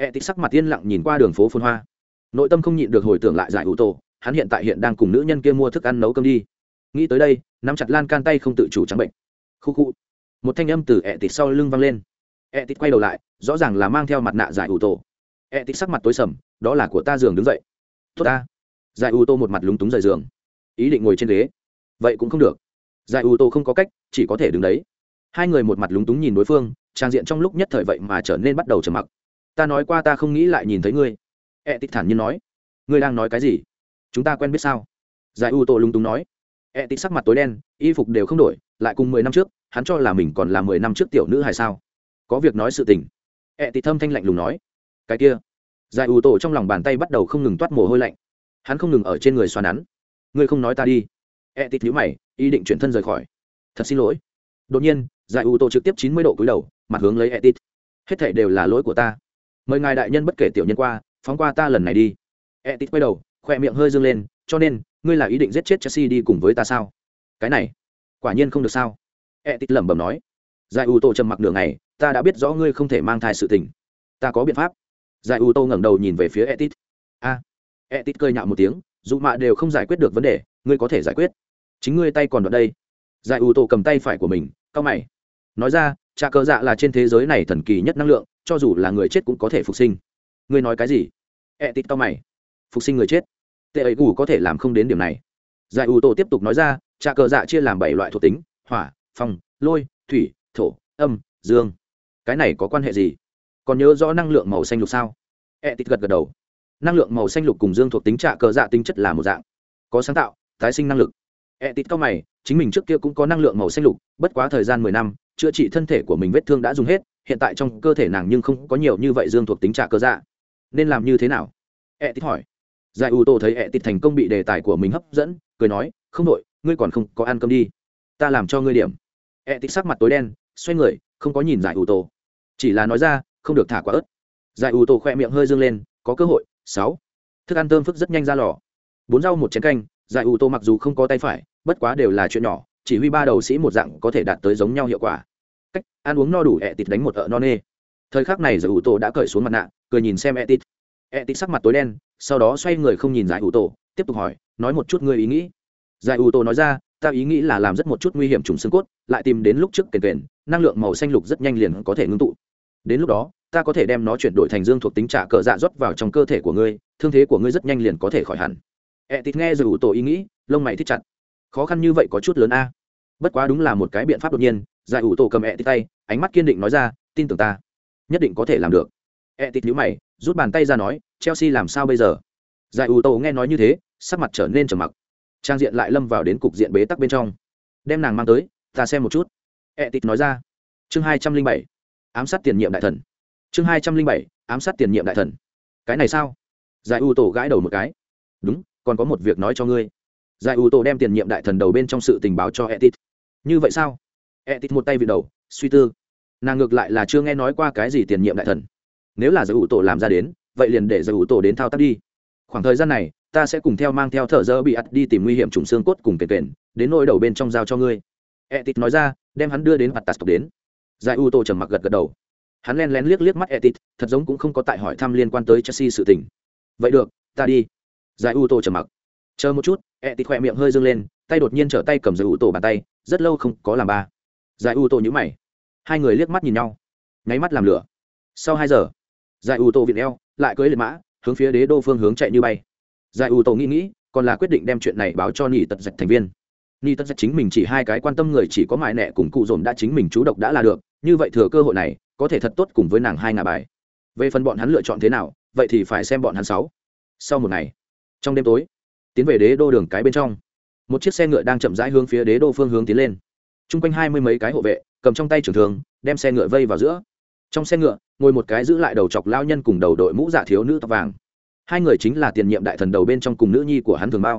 e tịch sắc mặt yên lặng nhìn qua đường phố phun hoa. Nội tâm không nhịn được hồi tưởng lại giải ủ tổ, hắn hiện tại hiện đang cùng nữ nhân kia mua thức ăn nấu cơm đi. Nghĩ tới đây, nắm chặt lan can tay không tự chủ trắng bệnh. Khu khu. Một thanh âm từ ẹ tịt sau lưng vang lên. E tít quay đầu lại, rõ ràng là mang theo mặt nạ giải ủ tổ. E tít sắc mặt tối sầm, đó là của ta giường đứng dậy. Tốt ta. Giải ủ tổ một mặt lúng túng rời giường. Ý định ngồi trên ghế. Vậy cũng không được. Giải ủ tổ không có cách, chỉ có thể đứng đấy. Hai người một mặt lúng túng nhìn đối phương, trang diện trong lúc nhất thời vậy mà trở nên bắt đầu trầm mặc ta nói qua ta không nghĩ lại nhìn thấy ngươi. E tít thản nhiên nói. Ngươi đang nói cái gì? Chúng ta quen biết sao? Giải U Tô lúng túng nói. E tít sắc mặt tối đen, y phục đều không đổi, lại cùng mười năm trước, hắn cho là mình còn là mười năm trước tiểu nữ hay sao? Có việc nói sự tình. E tị thâm thanh lạnh lùng nói. Cái kia. Giải U Tô trong lòng bàn tay bắt đầu không ngừng toát mồ hôi lạnh. Hắn không ngừng ở trên người xoa nắn. Ngươi không nói ta đi. E tịt nhữ mày, ý định chuyển thân rời khỏi. Thật xin lỗi. Đột nhiên, giải U Tô trực tiếp chín mươi độ cúi đầu, mặt hướng lấy E tịt hết thể đều là lỗi của ta mời ngài đại nhân bất kể tiểu nhân qua phóng qua ta lần này đi. E tít quay đầu khỏe miệng hơi dâng lên cho nên ngươi là ý định giết chết chelsea đi cùng với ta sao? Cái này quả nhiên không được sao? E tít lẩm bẩm nói. Giải u tô trầm mặc nửa ngày ta đã biết rõ ngươi không thể mang thai sự tình. Ta có biện pháp. Giải u tô ngẩng đầu nhìn về phía etit a. E à, etit cơi nhạo một tiếng dù mạ đều không giải quyết được vấn đề ngươi có thể giải quyết. Chính ngươi tay còn đoạn đây. Giải u tô cầm tay phải của mình cau mày nói ra trà cờ dạ là trên thế giới này thần kỳ nhất năng lượng, cho dù là người chết cũng có thể phục sinh. Ngươi nói cái gì? Ẹt tịt to mày. Phục sinh người chết. Tệ ấy gù có thể làm không đến điểm này. Giải ủ tổ tiếp tục nói ra trà cờ dạ chia làm bảy loại thuộc tính, hỏa, phong, lôi, thủy, thổ, âm, dương. Cái này có quan hệ gì? Còn nhớ rõ năng lượng màu xanh lục sao? E tít gật gật đầu. Năng lượng màu xanh lục cùng dương thuộc tính trạ cờ dạ tính chất là một dạng. Có sáng tạo, tái sinh năng lực. E tít cao mày, chính mình trước kia cũng có năng lượng màu xanh lục, bất quá thời gian mười năm chữa trị thân thể của mình vết thương đã dùng hết, hiện tại trong cơ thể nàng nhưng không có nhiều như vậy dương thuộc tính trạ cơ dạ. Nên làm như thế nào? E tít hỏi. Giải ủ tổ thấy e tít thành công bị đề tài của mình hấp dẫn, cười nói, không đội, ngươi còn không có ăn cơm đi. Ta làm cho ngươi điểm. E tít sắc mặt tối đen, xoay người, không có nhìn giải ủ tổ chỉ là nói ra, không được thả quả ớt. Giải ủ tổ khoe miệng hơi dương lên, có cơ hội, sáu. Thức ăn thơm phức rất nhanh ra lò. Bốn rau một chén canh, giải ủ tổ mặc dù không có tay phải, bất quá đều là chuyện nhỏ, chỉ huy ba đầu sĩ một dạng có thể đạt tới giống nhau hiệu quả ăn uống no đủ, ẹ tịt đánh một ợ no nê. Thời khắc này giải ủ tổ đã cởi xuống mặt nạ, cười nhìn xem ẹ tịt. Ẹ tịt sắc mặt tối đen, sau đó xoay người không nhìn giải ủ tổ, tiếp tục hỏi, nói một chút ngươi ý nghĩ. Giải ủ tổ nói ra, ta ý nghĩ là làm rất một chút nguy hiểm trùng xương cốt, lại tìm đến lúc trước kền kền, năng lượng màu xanh lục rất nhanh liền có thể ngưng tụ. Đến lúc đó, ta có thể đem nó chuyển đổi thành dương thuộc tính trả cờ dạ rót vào trong cơ thể của ngươi, thương thế của ngươi rất nhanh liền có thể khỏi hẳn. Ẹ tịt nghe giải ủ tổ ý nghĩ, lông mày thích chặt. Khó khăn như vậy có chút lớn a. Bất quá đúng là một cái biện pháp đột nhiên giải ủ tổ cầm ẹ tít tay, ánh mắt kiên định nói ra, tin tưởng ta, nhất định có thể làm được. Ẹ tít nhữ mày, rút bàn tay ra nói, chelsea làm sao bây giờ? Giải ủ tổ nghe nói như thế, sắc mặt trở nên trầm mặc. Trang diện lại lâm vào đến cục diện bế tắc bên trong. Đem nàng mang tới, ta xem một chút. Ẹ tít nói ra. Chương hai trăm linh bảy, ám sát tiền nhiệm đại thần. Chương hai trăm linh bảy, ám sát tiền nhiệm đại thần. Cái này sao? Giải u tổ gãi đầu một cái. Đúng, còn có một việc nói cho ngươi. Giải u tổ đem tiền nhiệm đại thần đầu bên trong sự tình báo cho etit như vậy sao? Etit một tay vị đầu suy tư. Nàng ngược lại là chưa nghe nói qua cái gì tiền nhiệm đại thần. Nếu là giới u tổ làm ra đến vậy liền để giới u tổ đến thao tác đi. Khoảng thời gian này ta sẽ cùng theo mang theo thợ dỡ bị ắt đi tìm nguy hiểm trùng xương cốt cùng kề tuyển, đến nỗi đầu bên trong giao cho ngươi. Etit nói ra đem hắn đưa đến mặt tạt đến. Giải u tổ trầm mặc gật gật đầu. Hắn len lén liếc liếc mắt etit thật giống cũng không có tại hỏi thăm liên quan tới chelsea sự tình. Vậy được ta đi. Giải u tô trầm mặc. Chờ một chút etit khỏe miệng hơi dâng lên tay đột nhiên trở tay cầm giải u tô bàn tay rất lâu không có làm ba giải u tô nhữ mày. Hai người liếc mắt nhìn nhau. Nháy mắt làm lửa. Sau hai giờ, giải u tô viện eo, lại cưới liệt mã, hướng phía đế đô phương hướng chạy như bay. Giải u tô nghĩ nghĩ, còn là quyết định đem chuyện này báo cho nỉ tật dạch thành viên. Ni tất chính mình chỉ hai cái quan tâm người chỉ có mại nẹ cùng cụ dồn đã chính mình chú độc đã là được, như vậy thừa cơ hội này, có thể thật tốt cùng với nàng hai ngà bài. Về phần bọn hắn lựa chọn thế nào, vậy thì phải xem bọn hắn sáu. Sau một ngày, trong đêm tối, tiến về đế đô đường cái bên trong. Một chiếc xe ngựa đang chậm rãi hướng phía đế đô phương hướng tiến lên t r u n g quanh hai mươi mấy cái hộ vệ, cầm trong tay trường thường đem xe ngựa vây vào giữa. Trong xe ngựa, ngồi một cái giữ lại đầu chọc lao nhân cùng đầu đội mũ giả thiếu nữ tóc vàng. Hai người chính là tiền nhiệm đại thần đầu bên trong cùng nữ nhi của hắn thường bao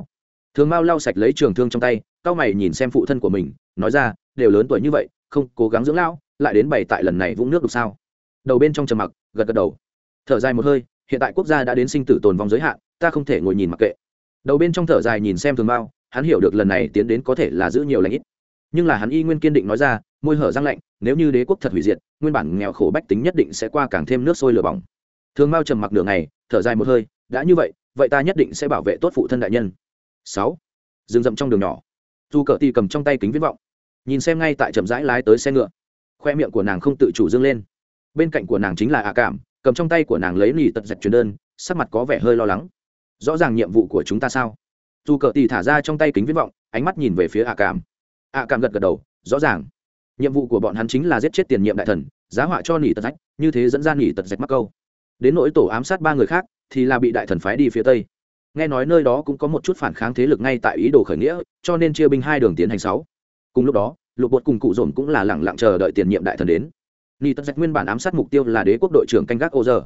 thường bao lau sạch lấy trường thương trong tay cao mày nhìn xem phụ thân của mình, nói ra, đều lớn tuổi như vậy, không cố gắng dưỡng lão, lại đến bày tại lần này vũng nước được sao? Đầu bên trong trầm mặc, gật gật đầu. Thở dài một hơi, hiện tại quốc gia đã đến sinh tử tồn vong giới hạn, ta không thể ngồi nhìn mặc kệ. Đầu bên trong thở dài nhìn xem thường bao hắn hiểu được lần này tiến đến có thể là giữ nhiều lãnh ít nhưng là hắn y nguyên kiên định nói ra, môi hở răng lạnh, nếu như đế quốc thật hủy diệt, nguyên bản nghèo khổ bách tính nhất định sẽ qua càng thêm nước sôi lửa bỏng. Thường mao trầm mặc nửa ngày, thở dài một hơi, đã như vậy vậy ta nhất định sẽ bảo vệ tốt phụ thân đại nhân. Sáu. Dừng rậm trong đường nhỏ. Dù cờ tì cầm trong tay kính viễn vọng. Nhìn xem ngay tại chậm rãi lái tới xe ngựa. Khoe miệng của nàng không tự chủ dâng lên. Bên cạnh của nàng chính là ạ cảm, cầm trong tay của nàng lấy lì tật dạch truyền đơn, sắc mặt có vẻ hơi lo lắng. Rõ ràng nhiệm vụ của chúng ta sao? Dù cờ tì thả ra trong tay kính viễn vọng, ánh mắt nhìn về phía ạ cảm ạ cảm gật gật đầu, rõ ràng. Nhiệm vụ của bọn hắn chính là giết chết tiền nhiệm đại thần, giá họa cho nỉ tật rách, như thế dẫn ra nỉ tật dạch mắc câu. Đến nỗi tổ ám sát ba người khác, thì là bị đại thần phái đi phía tây. Nghe nói nơi đó cũng có một chút phản kháng thế lực ngay tại ý đồ khởi nghĩa, cho nên chia binh hai đường tiến hành sáu. Cùng lúc đó, lục bột cùng cụ dồn cũng là lẳng lặng chờ đợi tiền nhiệm đại thần đến. Ni tất dạch nguyên bản ám sát mục tiêu là đế quốc đội trưởng canh gác ô giờ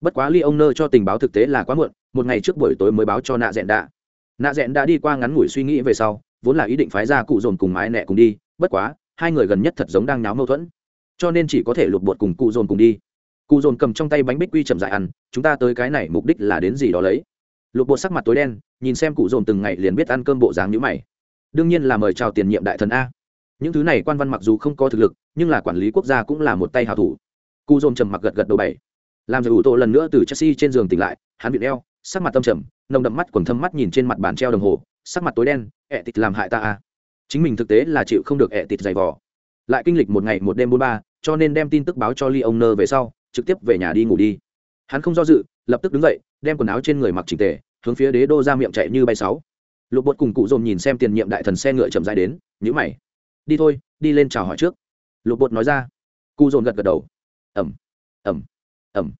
bất quá ly ông nơ cho tình báo thực tế là quá muộn, một ngày trước buổi tối mới báo cho nạ dẹn đạ. Nạ dẹn đã đi qua ngắn ngủi suy nghĩ về sau vốn là ý định phái ra cụ dồn cùng mái nẹ cùng đi, bất quá, hai người gần nhất thật giống đang náo mâu thuẫn. Cho nên chỉ có thể lục bột cùng cụ dồn cùng đi. Cụ dồn cầm trong tay bánh bích quy chậm dại ăn, chúng ta tới cái này mục đích là đến gì đó lấy. Lục bột sắc mặt tối đen, nhìn xem cụ dồn từng ngày liền biết ăn cơm bộ dáng nhữ mày. Đương nhiên là mời chào tiền nhiệm đại thần a. Những thứ này quan văn mặc dù không có thực lực, nhưng là quản lý quốc gia cũng là một tay hào thủ. Cụ dồn trầm mặc gật gật đầu bảy làm giải ủ tổ lần nữa từ chelsea trên giường tỉnh lại, hắn bị đeo, sắc mặt tâm trầm, nồng đậm mắt quần thâm mắt nhìn trên mặt bàn treo đồng hồ, sắc mặt tối đen ẹ tịt làm hại ta à? chính mình thực tế là chịu không được ẹ tịt dày vò. Lại kinh lịch một ngày một đêm bốn ba, cho nên đem tin tức báo cho ly ông nơ về sau, trực tiếp về nhà đi ngủ đi. Hắn không do dự, lập tức đứng dậy, đem quần áo trên người mặc chỉnh tề, hướng phía đế đô ra miệng chạy như bay sáu. Lục bột cùng cụ dồn nhìn xem tiền nhiệm đại thần xe ngựa chậm dài đến nhữ mày. Đi thôi, đi lên chào hỏi trước. Lục bột nói ra. Cụ dồn gật gật đầu. Ẩm ẩm ẩm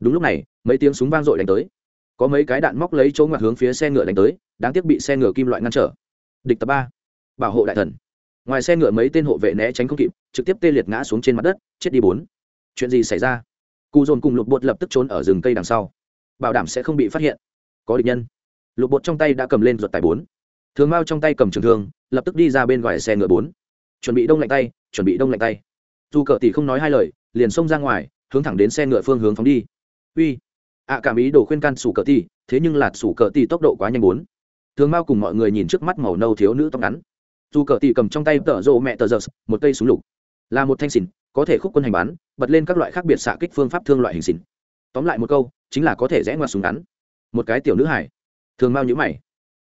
đúng lúc này, mấy tiếng súng vang dội đánh tới. Có mấy cái đạn móc lấy chỗ ngoặt hướng phía xe ngựa đánh tới, đáng tiếc bị xe ngựa kim loại ngăn trở địch tập ba. Bảo hộ đại thần. Ngoài xe ngựa mấy tên hộ vệ né tránh không kịp, trực tiếp tê liệt ngã xuống trên mặt đất, chết đi bốn. Chuyện gì xảy ra? Cụ dồn cùng lục bột lập tức trốn ở rừng cây đằng sau. Bảo đảm sẽ không bị phát hiện. Có địch nhân. Lục bột trong tay đã cầm lên ruột tài bốn. Thường mao trong tay cầm trường thương, lập tức đi ra bên ngoài xe ngựa bốn. Chuẩn bị đông lạnh tay, chuẩn bị đông lạnh tay. Dù cờ tỷ không nói hai lời, liền xông ra ngoài, hướng thẳng đến xe ngựa phương hướng phóng đi. Uy. Ạ cảm ý đồ khuyên can sủ cờ tỷ, thế nhưng là sủ cờ tỷ tốc độ quá nhanh bốn thường mao cùng mọi người nhìn trước mắt màu nâu thiếu nữ tóc ngắn dù cờ tỷ cầm trong tay tờ rộ mẹ tờ giơ một cây súng lục là một thanh xỉn, có thể khúc quân hành bán, bật lên các loại khác biệt xạ kích phương pháp thương loại hình xỉn. Tóm lại một câu, chính là có thể rẽ ngoặt súng ngắn. Một cái tiểu nữ hải thường mau nhữ mày.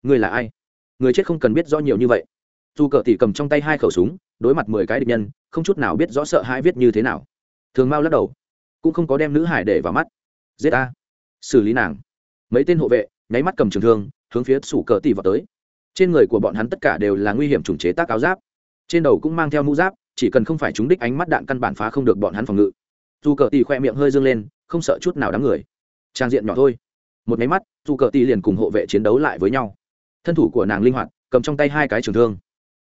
Người là ai? Người chết không cần biết rõ nhiều như vậy. Dù cờ tỷ cầm trong tay hai khẩu súng, đối mặt mười cái địch nhân, không chút nào biết rõ sợ hai viết như thế nào. Thường mau lắc đầu. Cũng không có đem nữ hải để vào mắt. Giết a xử lý nàng. Mấy tên hộ vệ, nháy mắt cầm trường thương hướng phía sủ cờ tỷ vào tới. Trên người của bọn hắn tất cả đều là nguy hiểm trùng chế tác áo giáp. Trên đầu cũng mang theo mũ giáp, chỉ cần không phải chúng đích ánh mắt đạn căn bản phá không được bọn hắn phòng ngự. Dù cờ tỷ khoe miệng hơi dâng lên, không sợ chút nào đám người. Trang diện nhỏ thôi. Một máy mắt, dù cờ tỷ liền cùng hộ vệ chiến đấu lại với nhau. Thân thủ của nàng linh hoạt, cầm trong tay hai cái trường thương.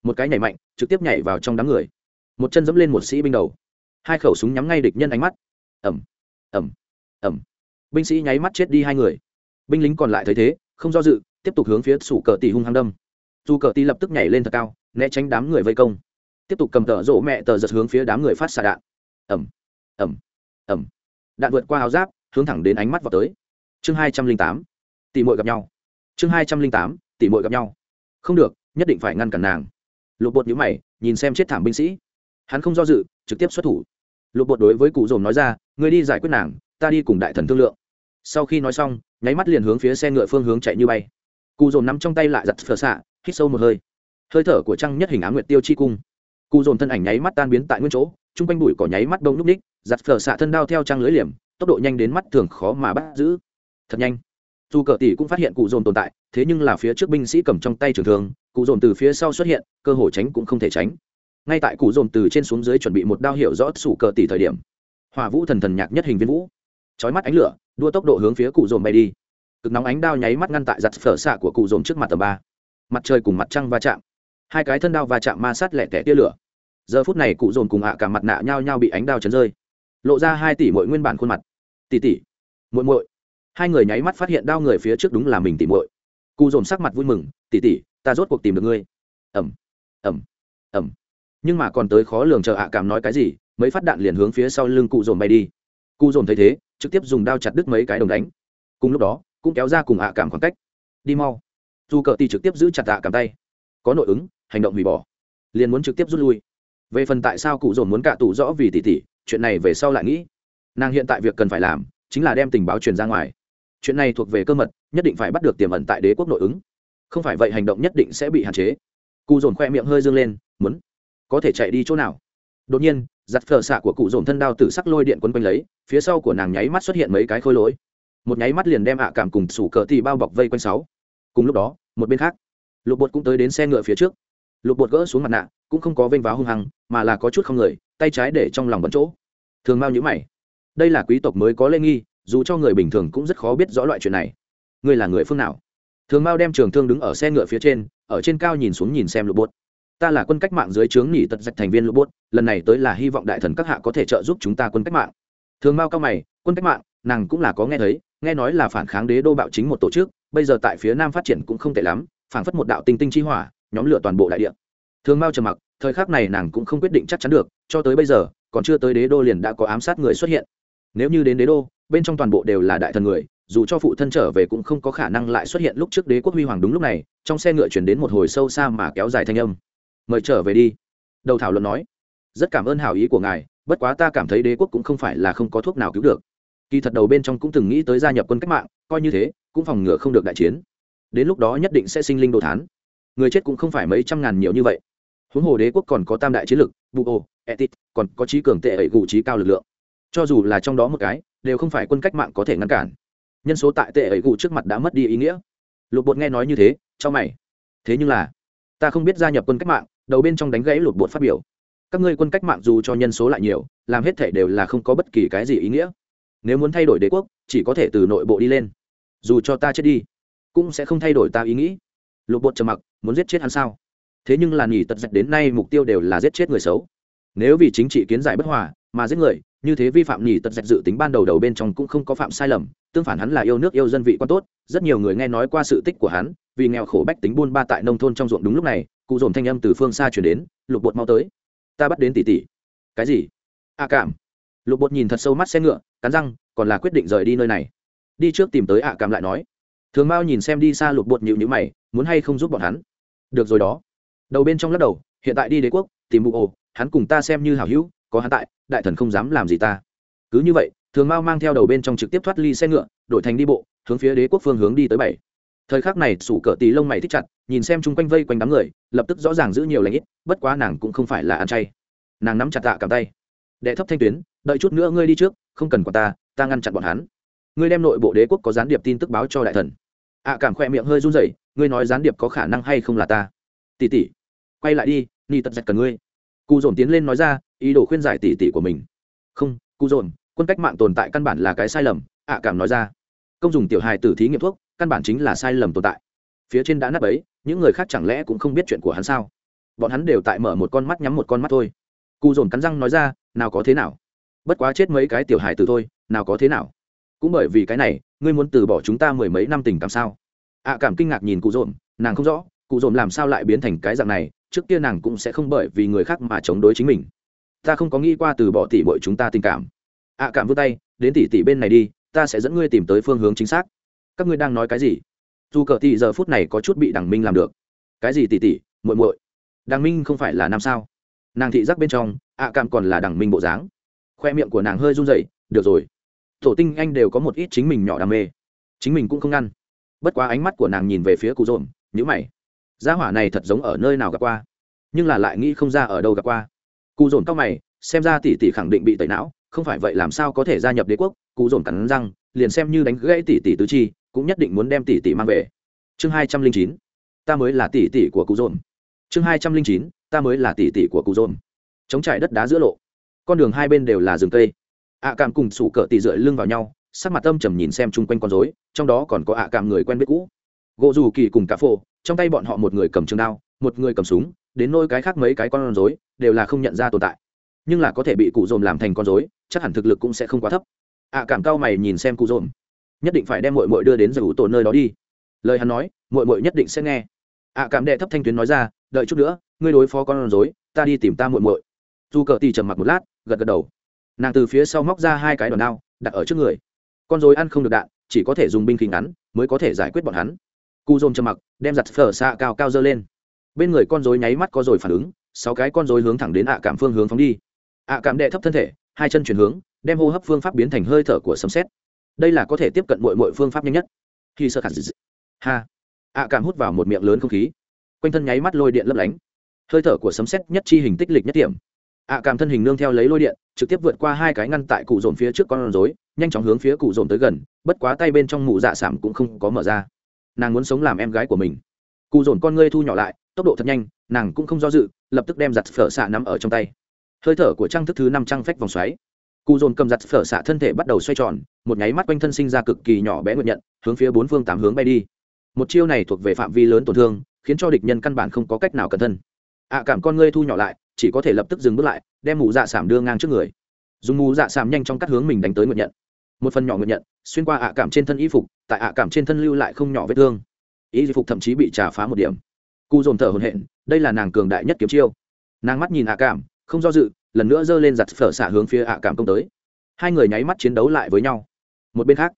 Một cái nhảy mạnh, trực tiếp nhảy vào trong đám người. Một chân dẫm lên một sĩ binh đầu. Hai khẩu súng nhắm ngay địch nhân ánh mắt. Ẩm ẩm ẩm binh sĩ nháy mắt chết đi hai người. Binh lính còn lại thấy thế, không do dự tiếp tục hướng phía sủ cờ tỷ hung hăng đâm. Dù cờ tỷ lập tức nhảy lên thật cao, né tránh đám người vây công. Tiếp tục cầm tờ rỗ mẹ tờ giật hướng phía đám người phát xạ đạn. Ẩm ẩm ẩm đạn vượt qua áo giáp, hướng thẳng đến ánh mắt vào tới. Chương hai trăm linh tám tỷ mội gặp nhau. Chương hai trăm linh tám tỷ mội gặp nhau. Không được, nhất định phải ngăn cản nàng. Lục bột nhữ mày, nhìn xem chết thảm binh sĩ. Hắn không do dự, trực tiếp xuất thủ. Lục bột đối với cụ dồn nói ra người đi giải quyết nàng, ta đi cùng đại thần thương lượng. Sau khi nói xong, nháy mắt liền hướng phía xe ngựa phương hướng chạy như bay cụ dồn nắm trong tay lại giặt phở xạ, hít sâu một hơi. Hơi thở của trăng nhất hình á nguyệt tiêu chi cung. Cụ dồn thân ảnh nháy mắt tan biến tại nguyên chỗ, chung quanh bụi cỏ nháy mắt đông núp ních giặt phở xạ thân đao theo trăng lưới liềm, tốc độ nhanh đến mắt thường khó mà bắt giữ. Thật nhanh. Dù cờ tỷ cũng phát hiện cụ dồn tồn tại, thế nhưng là phía trước binh sĩ cầm trong tay trường thương, cụ dồn từ phía sau xuất hiện, cơ hội tránh cũng không thể tránh. Ngay tại cụ dồn từ trên xuống dưới chuẩn bị một đao hiệu rõ sủ cờ tỷ thời điểm hòa vũ thần thần nhạc nhất hình viên vũ. Trói mắt ánh lửa, đua tốc độ hướng phía cụ dồn bay đi cực nóng ánh đao nháy mắt ngăn tại giặt phở xạ của cụ dồn trước mặt tầm ba. Mặt trời cùng mặt trăng va chạm. Hai cái thân đao va chạm ma sát lẹ tẻ tia lửa. Giờ phút này cụ dồn cùng hạ cả mặt nạ nhao nhao bị ánh đao chấn rơi. Lộ ra hai tỷ mỗi nguyên bản khuôn mặt. Tỷ tỷ, muội muội. Hai người nháy mắt phát hiện đao người phía trước đúng là mình tỷ muội. Cụ dồn sắc mặt vui mừng, tỷ tỷ, ta rốt cuộc tìm được ngươi. Ẩm ẩm ẩm nhưng mà còn tới khó lường chờ hạ cảm nói cái gì, mấy phát đạn liền hướng phía sau lưng cụ dồn bay đi. Cụ dồn thấy thế, trực tiếp dùng đao chặt đứt mấy cái đồng đánh. Cùng lúc đó cũng kéo ra cùng ạ cảm khoảng cách. Đi mau. Dù cờ tỷ trực tiếp giữ chặt ạ cảm tay. Có nội ứng, hành động hủy bỏ. Liền muốn trực tiếp rút lui. Về phần tại sao cụ dồn muốn cạ tủ rõ vì tỷ tỷ chuyện này về sau lại nghĩ. Nàng hiện tại việc cần phải làm, chính là đem tình báo truyền ra ngoài. Chuyện này thuộc về cơ mật, nhất định phải bắt được tiềm ẩn tại đế quốc nội ứng. Không phải vậy hành động nhất định sẽ bị hạn chế. Cụ dồn khoe miệng hơi dương lên, muốn. Có thể chạy đi chỗ nào? Đột nhiên, giặt phở xạ của cụ dồn thân đao tử sắc lôi điện quấn quanh lấy, phía sau của nàng nháy mắt xuất hiện mấy cái khôi lỗi một nháy mắt liền đem ạ cảm cùng sủ cờ tì bao bọc vây quanh sáu. Cùng lúc đó, một bên khác, lục bột cũng tới đến xe ngựa phía trước. Lục bột gỡ xuống mặt nạ, cũng không có vênh váo hung hăng, mà là có chút không người, tay trái để trong lòng bận chỗ. Thường mau nhữ mày. Đây là quý tộc mới có lê nghi, dù cho người bình thường cũng rất khó biết rõ loại chuyện này. Ngươi là người phương nào? Thường mao đem trường thương đứng ở xe ngựa phía trên, ở trên cao nhìn xuống nhìn xem lục bột. ta là quân cách mạng dưới trướng nhỉ tật dạch thành viên lục bột. lần này tới là hy vọng đại thần các hạ có thể trợ giúp chúng ta quân cách mạng. Thường mao cao mày, quân cách mạng nàng cũng là có nghe thấy, nghe nói là phản kháng đế đô bạo chính một tổ chức, bây giờ tại phía nam phát triển cũng không tệ lắm, phản phất một đạo tinh tinh chi hỏa, nhóm lửa toàn bộ đại địa. Thường mao trầm mặc, thời khắc này nàng cũng không quyết định chắc chắn được, cho tới bây giờ, còn chưa tới đế đô liền đã có ám sát người xuất hiện. Nếu như đến đế đô, bên trong toàn bộ đều là đại thần người, dù cho phụ thân trở về cũng không có khả năng lại xuất hiện lúc trước đế quốc huy hoàng đúng lúc này, trong xe ngựa chuyển đến một hồi sâu xa mà kéo dài thanh âm. Mời trở về đi. Đầu thảo luận nói. Rất cảm ơn hảo ý của ngài, bất quá ta cảm thấy đế quốc cũng không phải là không có thuốc nào cứu được kỳ thật đầu bên trong cũng từng nghĩ tới gia nhập quân cách mạng, coi như thế, cũng phòng ngừa không được đại chiến. Đến lúc đó nhất định sẽ sinh linh đồ thán. Người chết cũng không phải mấy trăm ngàn nhiều như vậy. Huống hồ đế quốc còn có tam đại chiến lực bụ ô, etit, còn có trí cường tệ ẩy gù trí cao lực lượng. Cho dù là trong đó một cái, đều không phải quân cách mạng có thể ngăn cản. Nhân số tại tệ ẩy gù trước mặt đã mất đi ý nghĩa. Lục bột nghe nói như thế cho mày. Thế nhưng là, ta không biết gia nhập quân cách mạng, đầu bên trong đánh gãy lục bột phát biểu. Các ngươi quân cách mạng dù cho nhân số lại nhiều, làm hết thể đều là không có bất kỳ cái gì ý nghĩa nếu muốn thay đổi đế quốc, chỉ có thể từ nội bộ đi lên. Dù cho ta chết đi, cũng sẽ không thay đổi ta ý nghĩ. Lục bột trầm mặc, muốn giết chết hắn sao? Thế nhưng là nghỉ tật dạch đến nay mục tiêu đều là giết chết người xấu. Nếu vì chính trị kiến giải bất hòa mà giết người, như thế vi phạm nghỉ tật dạch dự tính ban đầu đầu bên trong cũng không có phạm sai lầm, tương phản hắn là yêu nước yêu dân vị quan tốt. Rất nhiều người nghe nói qua sự tích của hắn, vì nghèo khổ bách tính buôn ba tại nông thôn trong ruộng đúng lúc này, cụ dồn thanh âm từ phương xa chuyển đến, lục bột mau tới, ta bắt đến tỷ tỷ. Cái gì? A cảm lục bột nhìn thật sâu mắt xe ngựa, cắn răng, còn là quyết định rời đi nơi này. Đi trước tìm tới ạ cảm lại nói. Thường mao nhìn xem đi xa lục bột nhịu nhữ mày, muốn hay không giúp bọn hắn? Được rồi đó. Đầu bên trong lắc đầu, hiện tại đi đế quốc, tìm bụ ồ, hắn cùng ta xem như hảo hữu, có hắn tại, đại thần không dám làm gì ta. Cứ như vậy, thường mao mang theo đầu bên trong trực tiếp thoát ly xe ngựa, đổi thành đi bộ, hướng phía đế quốc phương hướng đi tới bảy. Thời khắc này, sủ cỡ tì lông mày thích chặt, nhìn xem chung quanh vây quanh đám người, lập tức rõ ràng giữ nhiều lãnh ít, bất quá nàng cũng không phải là ăn chay. Nàng nắm chặt tạ cầm tay. Đệ thấp thanh tuyến đợi chút nữa ngươi đi trước, không cần quản ta ta ngăn chặn bọn hắn. Ngươi đem nội bộ đế quốc có gián điệp tin tức báo cho đại thần. Ạ cảm khoe miệng hơi run rẩy, ngươi nói gián điệp có khả năng hay không là ta? Tỉ tỉ quay lại đi, ni tật giật cần ngươi. Cụ dồn tiến lên nói ra, ý đồ khuyên giải tỉ tỉ của mình. Không cụ dồn, quân cách mạng tồn tại căn bản là cái sai lầm ạ cảm nói ra. Công dùng tiểu hài tử thí nghiệm thuốc, căn bản chính là sai lầm tồn tại. Phía trên đã nắp ấy những người khác chẳng lẽ cũng không biết chuyện của hắn sao? Bọn hắn đều tại mở một con mắt nhắm một con mắt thôi. Cụ dồn cắn răng nói ra, nào có thế nào? Bất quá chết mấy cái tiểu hài tử thôi, nào có thế nào? Cũng bởi vì cái này, ngươi muốn từ bỏ chúng ta mười mấy năm tình cảm sao? Ạ cảm kinh ngạc nhìn cụ dồn nàng không rõ, cụ dồn làm sao lại biến thành cái dạng này, trước kia nàng cũng sẽ không bởi vì người khác mà chống đối chính mình. Ta không có nghĩ qua từ bỏ tỷ bội chúng ta tình cảm. Ạ cảm vươn tay, đến tỷ tỷ bên này đi, ta sẽ dẫn ngươi tìm tới phương hướng chính xác. Các ngươi đang nói cái gì? Dù cờ tỷ giờ phút này có chút bị đằng minh làm được. Cái gì tỷ tỷ, muội muội? Đằng minh không phải là nam sao? Nàng thị giác bên trong ạ cảm còn là đằng minh bộ dáng khoe miệng của nàng hơi run rẩy, được rồi, tổ tinh anh đều có một ít chính mình nhỏ đam mê, chính mình cũng không ngăn. Bất quá ánh mắt của nàng nhìn về phía cụ dồn nhữ mày. Gia hỏa này thật giống ở nơi nào gặp qua, nhưng là lại nghĩ không ra ở đâu gặp qua. Cụ dồn cao mày, xem ra tỷ tỷ khẳng định bị tẩy não, không phải vậy làm sao có thể gia nhập đế quốc? Cụ dồn cắn răng, liền xem như đánh gãy tỷ tỷ tứ chi, cũng nhất định muốn đem tỷ tỷ mang về. Chương hai trăm linh chín, ta mới là tỷ tỷ của cụ dồn chương hai trăm linh chín, ta mới là tỷ tỷ của cụ dồn chống trải đất đá giữa lộ con đường hai bên đều là rừng cây. Ạ cảm cùng sủ cỡ tỉ dựa lưng vào nhau, sắc mặt tâm trầm nhìn xem chung quanh con rối, trong đó còn có ạ cảm người quen biết cũ. Gỗ dù kỳ cùng cả phô trong tay bọn họ một người cầm trường đao, một người cầm súng, đến nôi cái khác mấy cái con rối đều là không nhận ra tồn tại. Nhưng là có thể bị cụ dồn làm thành con rối, chắc hẳn thực lực cũng sẽ không quá thấp. Ạ cảm cao mày nhìn xem cụ dồn. Nhất định phải đem mội mội đưa đến giải ủ tổ nơi đó đi. Lời hắn nói mội mội nhất định sẽ nghe. Ạ cảm đệ thấp thanh tuyến nói ra, đợi chút nữa, ngươi đối phó con rối, ta đi tìm ta mội mội dù cờ tì trầm mặc một lát, gật gật đầu. Nàng từ phía sau móc ra hai cái đòn đao, đặt ở trước người. Con dối ăn không được đạn, chỉ có thể dùng binh khí ngắn mới có thể giải quyết bọn hắn. Cu dôm trầm mặc, đem giặt phở xạ cao cao dơ lên. Bên người con dối nháy mắt có rồi phản ứng, sáu cái con dối hướng thẳng đến ạ cảm phương hướng phóng đi. Ạ cảm đệ thấp thân thể, hai chân chuyển hướng, đem hô hấp phương pháp biến thành hơi thở của sấm xét đây là có thể tiếp cận mọi mọi phương pháp nhanh nhất. Khi sơ khẳng ha. Ạ cảm hút vào một miệng lớn không khí. Quanh thân nháy mắt lôi điện lấp lánh. Hơi thở của sấm xét nhất chi hình tích lịch nhất điểm ạ cảm thân hình nương theo lấy lôi điện, trực tiếp vượt qua hai cái ngăn tại cụ dồn phía trước con rối, nhanh chóng hướng phía cụ dồn tới gần, bất quá tay bên trong mụ dạ sảm cũng không có mở ra. Nàng muốn sống làm em gái của mình. Cụ dồn con ngươi thu nhỏ lại, tốc độ thật nhanh, nàng cũng không do dự, lập tức đem giặt phở xạ nắm ở trong tay. Hơi thở của trang thức thứ năm trăng phách vòng xoáy. Cụ dồn cầm giặt phở xạ thân thể bắt đầu xoay tròn, một nháy mắt quanh thân sinh ra cực kỳ nhỏ bé nguyện nhận, hướng phía bốn phương tám hướng bay đi. Một chiêu này thuộc về phạm vi lớn tổn thương, khiến cho địch nhân căn bản không có cách nào cẩn thân. Ạ cảm con ngươi thu nhỏ lại chỉ có thể lập tức dừng bước lại, đem mù dạ sảm đưa ngang trước người. Dùng mù dạ sảm nhanh trong cắt hướng mình đánh tới nguyện nhận. Một phần nhỏ nguyện nhận, xuyên qua ạ cảm trên thân y phục, tại ạ cảm trên thân lưu lại không nhỏ vết thương. Y phục thậm chí bị trà phá một điểm. Cụ dồn thở hồn hện đây là nàng cường đại nhất kiếm chiêu. Nàng mắt nhìn ạ cảm, không do dự, lần nữa giơ lên giặt phở xả hướng phía ạ cảm công tới. Hai người nháy mắt chiến đấu lại với nhau. Một bên khác,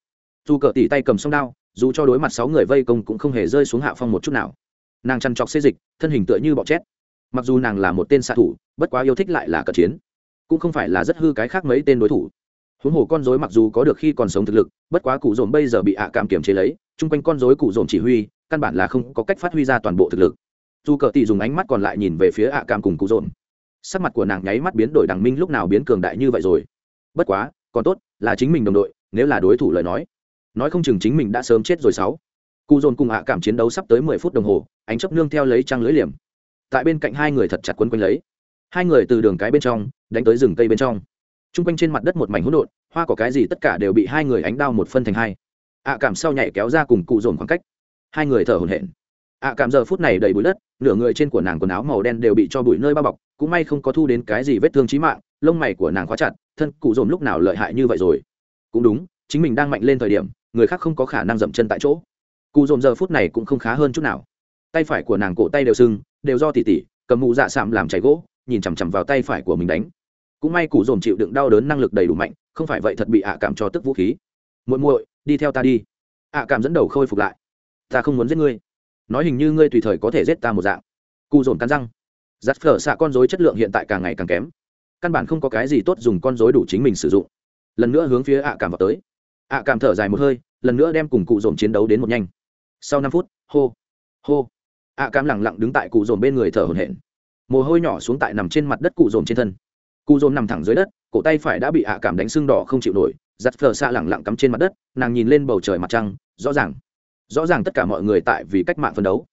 dù cờ tỉ tay cầm song đao, dù cho đối mặt sáu người vây công cũng không hề rơi xuống hạ phong một chút nào. Nàng chăn trọc xê dịch, thân hình tựa như bọ chét mặc dù nàng là một tên xạ thủ, bất quá yêu thích lại là cận chiến. Cũng không phải là rất hư cái khác mấy tên đối thủ. Huống hồ con dối mặc dù có được khi còn sống thực lực, bất quá cụ dồn bây giờ bị ạ cảm kiểm chế lấy, chung quanh con dối cụ dồn chỉ huy, căn bản là không có cách phát huy ra toàn bộ thực lực. Dù cờ tỷ dùng ánh mắt còn lại nhìn về phía ạ cảm cùng cụ dồn sắc mặt của nàng nháy mắt biến đổi, đằng minh lúc nào biến cường đại như vậy rồi. Bất quá, còn tốt, là chính mình đồng đội, nếu là đối thủ lời nói. Nói không chừng chính mình đã sớm chết rồi sáu. Cụ dồn cùng ạ cảm chiến đấu sắp tới mười phút đồng hồ, ánh chấp nương theo lấy trăng lưới liềm tại bên cạnh hai người thật chặt quấn quanh lấy. Hai người từ đường cái bên trong, đánh tới rừng cây bên trong. T r u n g quanh trên mặt đất một mảnh hỗn độn, hoa có cái gì tất cả đều bị hai người ánh đao một phân thành hai. Ạ cảm sau nhảy kéo ra cùng cụ dồn khoảng cách. Hai người thở hổn hển. Ạ cảm giờ phút này đầy bụi đất, nửa người trên của nàng quần áo màu đen đều bị cho bụi nơi bao bọc, cũng may không có thu đến cái gì vết thương trí mạng, lông mày của nàng khóa chặt, thân cụ dồn lúc nào lợi hại như vậy rồi. Cũng đúng, chính mình đang mạnh lên thời điểm, người khác không có khả năng dậm chân tại chỗ. Cụ dồn giờ phút này cũng không khá hơn chút nào. Tay phải của nàng cổ tay đều sưng đều do tỉ tỉ, cầm mụ dạ sạm làm cháy gỗ, nhìn chằm chằm vào tay phải của mình đánh. Cũng may cụ dồn chịu đựng đau đớn năng lực đầy đủ mạnh, không phải vậy thật bị ạ cảm cho tức vũ khí. Muội muội, đi theo ta đi. ạ cảm dẫn đầu khôi phục lại. Ta không muốn giết ngươi. Nói hình như ngươi tùy thời có thể giết ta một dạng. Cụ dồn cắn răng. Giặt phở xạ con dối chất lượng hiện tại càng ngày càng kém. Căn bản không có cái gì tốt dùng con dối đủ chính mình sử dụng. Lần nữa hướng phía ạ cảm vào tới. ạ cảm thở dài một hơi, lần nữa đem cùng cụ dồn chiến đấu đến một nhanh. Sau năm phút, hô. Hô ạ cảm lẳng lặng đứng tại cụ dồn bên người thở hổn hển. Mồ hôi nhỏ xuống tại nằm trên mặt đất cụ dồn trên thân. Cụ dồn nằm thẳng dưới đất, cổ tay phải đã bị ạ cảm đánh sưng đỏ không chịu nổi giặt phờ xa lẳng lặng cắm trên mặt đất, nàng nhìn lên bầu trời mặt trăng, rõ ràng rõ ràng tất cả mọi người tại vì cách mạng phân đấu.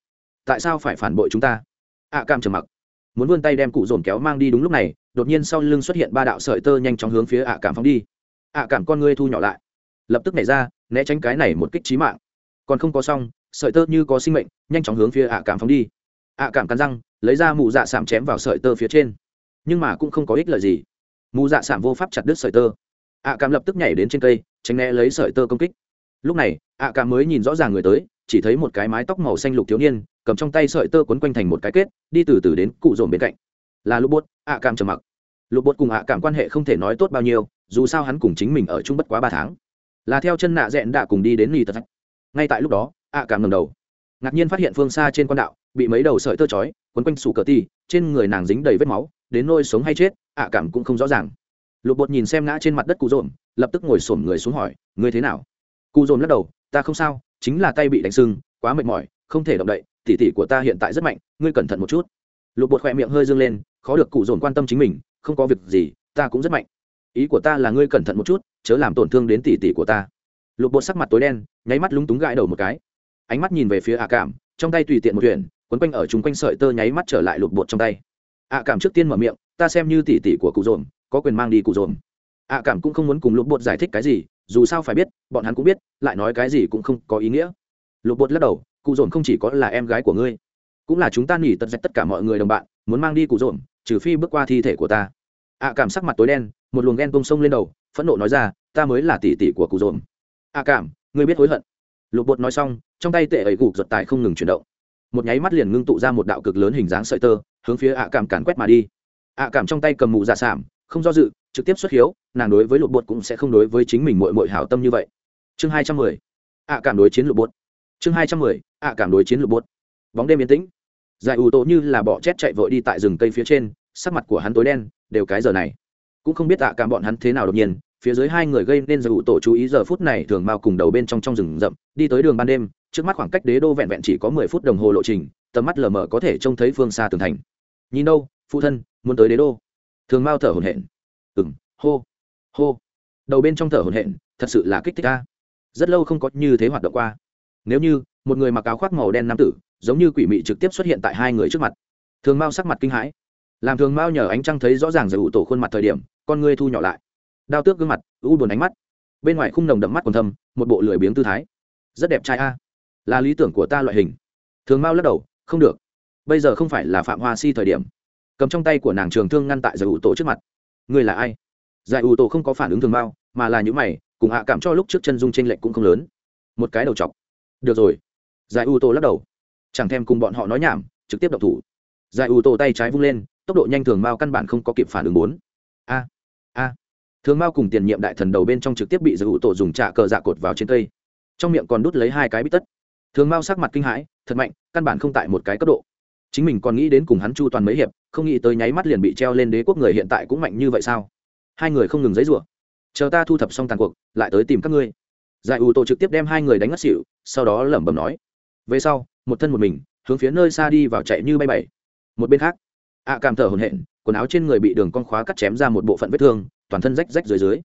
Tại sao phải phản bội chúng ta? ạ cảm trầm mặc. Muốn vươn tay đem cụ dồn kéo mang đi đúng lúc này, đột nhiên sau lưng xuất hiện ba đạo sợi tơ nhanh chóng hướng phía ạ cảm phóng đi. ạ cảm con ngươi thu nhỏ lại, lập tức nảy ra, né tránh cái này một kích trí mạng. Còn không có xong sợi tơ như có sinh mệnh, nhanh chóng hướng phía ạ cảm phóng đi. ạ cảm cắn răng, lấy ra mụ dạ sảm chém vào sợi tơ phía trên. Nhưng mà cũng không có ích lợi gì. Mụ dạ sảm vô pháp chặt đứt sợi tơ. ạ cảm lập tức nhảy đến trên cây, tránh né lấy sợi tơ công kích. Lúc này, ạ cảm mới nhìn rõ ràng người tới, chỉ thấy một cái mái tóc màu xanh lục thiếu niên, cầm trong tay sợi tơ quấn quanh thành một cái kết, đi từ từ đến cụ dồn bên cạnh. Là lục bốt ạ cảm trầm mặc. Lục bốt cùng ạ cảm quan hệ không thể nói tốt bao nhiêu, dù sao hắn cùng chính mình ở chung bất quá ba tháng. Là theo chân nạ dẹn đã cùng đi đến nì tật ngay tại lúc đó ạ cảm ngầm đầu. Ngạc nhiên phát hiện phương xa trên quan đạo, bị mấy đầu sợi tơ chói, quấn quanh sủ cờ ti trên người nàng dính đầy vết máu, đến nôi sống hay chết, ạ cảm cũng không rõ ràng. Lục bột nhìn xem ngã trên mặt đất cụ dồn lập tức ngồi xổm người xuống hỏi, ngươi thế nào? Cụ dồn lắc đầu, ta không sao, chính là tay bị đánh sưng, quá mệt mỏi, không thể động đậy, tỉ tỉ của ta hiện tại rất mạnh, ngươi cẩn thận một chút. Lục bột khỏe miệng hơi dương lên, khó được cụ dồn quan tâm chính mình, không có việc gì, ta cũng rất mạnh. Ý của ta là ngươi cẩn thận một chút, chớ làm tổn thương đến tỉ tỉ của ta. Lục bột sắc mặt tối đen, nháy mắt lúng túng gãi đầu một cái ánh mắt nhìn về phía ạ cảm, trong tay tùy tiện một thuyền quấn quanh ở chung quanh sợi tơ nháy mắt trở lại lục bột trong tay. ạ cảm trước tiên mở miệng, ta xem như tỉ tỉ của cụ dồn, có quyền mang đi cụ dồn. ạ cảm cũng không muốn cùng lục bột giải thích cái gì, dù sao phải biết, bọn hắn cũng biết, lại nói cái gì cũng không có ý nghĩa. Lục bột lắc đầu, cụ dồn không chỉ có là em gái của ngươi, cũng là chúng ta nghỉ tật dạch tất cả mọi người đồng bạn, muốn mang đi cụ dồn, trừ phi bước qua thi thể của ta. ạ cảm sắc mặt tối đen, một luồng ghen bông sông lên đầu, phẫn nộ nói ra, ta mới là tỷ tỷ của cụ dồn. ạ cảm, ngươi biết hối hận. Lục bột nói xong trong tay tệ ấy gục giật tài không ngừng chuyển động. Một nháy mắt liền ngưng tụ ra một đạo cực lớn hình dáng sợi tơ, hướng phía ạ cảm càn quét mà đi. ạ cảm trong tay cầm mụ dạ sảm không do dự, trực tiếp xuất hiếu nàng đối với lục bột cũng sẽ không đối với chính mình mội mội hảo tâm như vậy. Chương hai trăm mười, ạ cảm đối chiến lục bột. Chương hai trăm mười, ạ cảm đối chiến lục bột. Bóng đêm yên tĩnh. Giải ủ tổ như là bọ chét chạy vội đi tại rừng cây phía trên, sắc mặt của hắn tối đen, đều cái giờ này. Cũng không biết ạ cảm bọn hắn thế nào đột nhiên, phía dưới hai người gây nên giải ủ tổ chú ý giờ phút này thường mau cùng đầu bên trong trong rừng rậm, đi tới đường ban đêm trước mắt khoảng cách đế đô vẹn vẹn chỉ có mười phút đồng hồ lộ trình, tầm mắt lờ mờ có thể trông thấy phương xa tường thành. Nhìn đâu, phụ thân, muốn tới đế đô. Thường mao thở hổn hển. Ừng hô hô. Đầu bên trong thở hổn hển, thật sự là kích thích ta. Rất lâu không có như thế hoạt động qua. Nếu như, một người mặc áo khoác màu đen nam tử, giống như quỷ mị trực tiếp xuất hiện tại hai người trước mặt. Thường mao sắc mặt kinh hãi. Làm thường mao nhờ ánh trăng thấy rõ ràng giải ủ tổ khuôn mặt thời điểm, con ngươi thu nhỏ lại. Đao tước gương mặt, u buồn ánh mắt. Bên ngoài khung nồng đậm mắt còn thâm, một bộ lười biếng tư thái. Rất đẹp trai a là lý tưởng của ta loại hình. Thường mao lắc đầu, không được. Bây giờ không phải là phạm hoa si thời điểm. Cầm trong tay của nàng trường thương ngăn tại giải ủ tổ trước mặt. Ngươi là ai? Giải ủ tổ không có phản ứng thường mao, mà là những mày, cùng hạ cảm cho lúc trước chân dung t r ê n lệch cũng không lớn. Một cái đầu chọc. Được rồi. Giải ủ tổ lắc đầu. Chẳng thèm cùng bọn họ nói nhảm, trực tiếp đập thủ. Giải ủ tổ tay trái vung lên, tốc độ nhanh thường mao căn bản không có kịp phản ứng bốn a a. Thường mao cùng tiền nhiệm đại thần đầu bên trong trực tiếp bị giải ủ tổ dùng trả cờ dạ cột vào trên cây. Trong miệng còn đút lấy hai cái bít tất thường mao sắc mặt kinh hãi, thật mạnh, căn bản không tại một cái cấp độ. Chính mình còn nghĩ đến cùng hắn chu toàn mấy hiệp, không nghĩ tới nháy mắt liền bị treo lên đế quốc người hiện tại cũng mạnh như vậy sao? Hai người không ngừng giấy rủa chờ ta thu thập xong tàn cuộc, lại tới tìm các ngươi. Giải ủ tổ trực tiếp đem hai người đánh ngất xỉu, sau đó lẩm bẩm nói. Về sau, một thân một mình, hướng phía nơi xa đi vào chạy như bay bảy. Một bên khác ạ cảm thở hồn hện quần áo trên người bị đường con khóa cắt chém ra một bộ phận vết thương, toàn thân rách rách dưới dưới.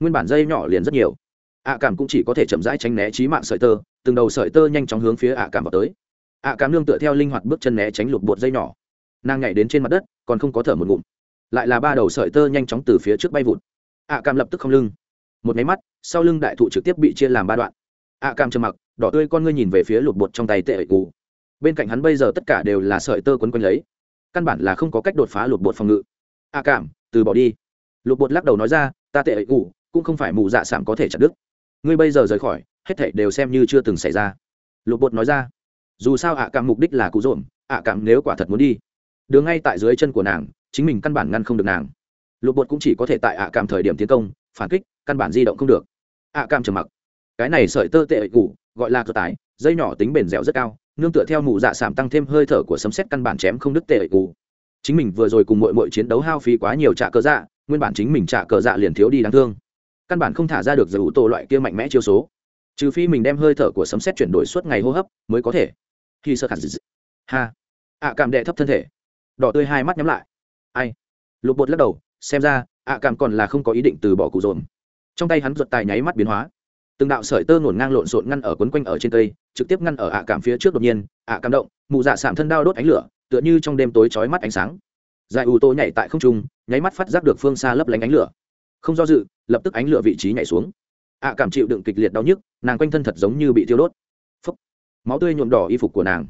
Nguyên bản dây nhỏ liền rất nhiều. Ạ cảm cũng chỉ có thể chậm rãi tránh né trí mạng sợi tơ từng đầu sợi tơ nhanh chóng hướng phía ạ cảm vào tới. ạ cảm nương tựa theo linh hoạt bước chân né tránh lục bột dây nhỏ. Nàng nhảy đến trên mặt đất, còn không có thở một ngụm. Lại là ba đầu sợi tơ nhanh chóng từ phía trước bay vụt. ạ cảm lập tức không lưng. Một máy mắt, sau lưng đại thụ trực tiếp bị chia làm ba đoạn. ạ cảm trầm mặc, đỏ tươi con ngươi nhìn về phía lục bột trong tay tệ ẩy cù bên cạnh hắn bây giờ tất cả đều là sợi tơ quấn quanh lấy. Căn bản là không có cách đột phá lục bột phòng ngự. ạ cảm, từ bỏ đi. Lục bột lắc đầu nói ra, ta tệ ẩy cù cũng không phải mù dạ sảm có thể chặt đứt ngươi bây giờ rời khỏi, hết thảy đều xem như chưa từng xảy ra. Lục bột nói ra, dù sao ạ cảm mục đích là cụ rộn ạ cảm nếu quả thật muốn đi, đường ngay tại dưới chân của nàng, chính mình căn bản ngăn không được nàng. Lục bột cũng chỉ có thể tại ạ cảm thời điểm tiến công, phản kích, căn bản di động không được. Ạ cảm trầm mặc. Cái này sợi tơ tệ cũ gọi là cơ tái dây nhỏ tính bền dẻo rất cao, nương tựa theo mụ dạ sảm tăng thêm hơi thở của sấm xét căn bản chém không đứt tệ cũ chính mình vừa rồi cùng mọi mọi chiến đấu hao phí quá nhiều trả cờ dạ nguyên bản chính mình trả cờ dạ liền thiếu đi đáng thương căn bản không thả ra được giải ủ tổ loại kia mạnh mẽ chiêu số. Trừ phi mình đem hơi thở của sấm xét chuyển đổi suốt ngày hô hấp mới có thể. Khi sơ khẳng ha. Ạ cảm đệ thấp thân thể. Đỏ tươi hai mắt nhắm lại. Ai? Lục bột lắc đầu, xem ra, ạ cảm còn là không có ý định từ bỏ cụ dồn. Trong tay hắn ruột tài nháy mắt biến hóa. Từng đạo sợi tơ ngổn ngang lộn xộn ngăn ở quấn quanh ở trên cây, trực tiếp ngăn ở ạ cảm phía trước đột nhiên, ạ cảm động, mụ dạ sảm thân đao đốt ánh lửa, tựa như trong đêm tối chói mắt ánh sáng. Dài ù tô nhảy tại không trung, nháy mắt phát giác được phương xa lấp lánh ánh lửa không do dự, lập tức ánh lửa vị trí nhảy xuống. Ạ cảm chịu đựng kịch liệt đau nhức, nàng quanh thân thật giống như bị thiêu đốt. Phốc. máu tươi nhuộm đỏ y phục của nàng.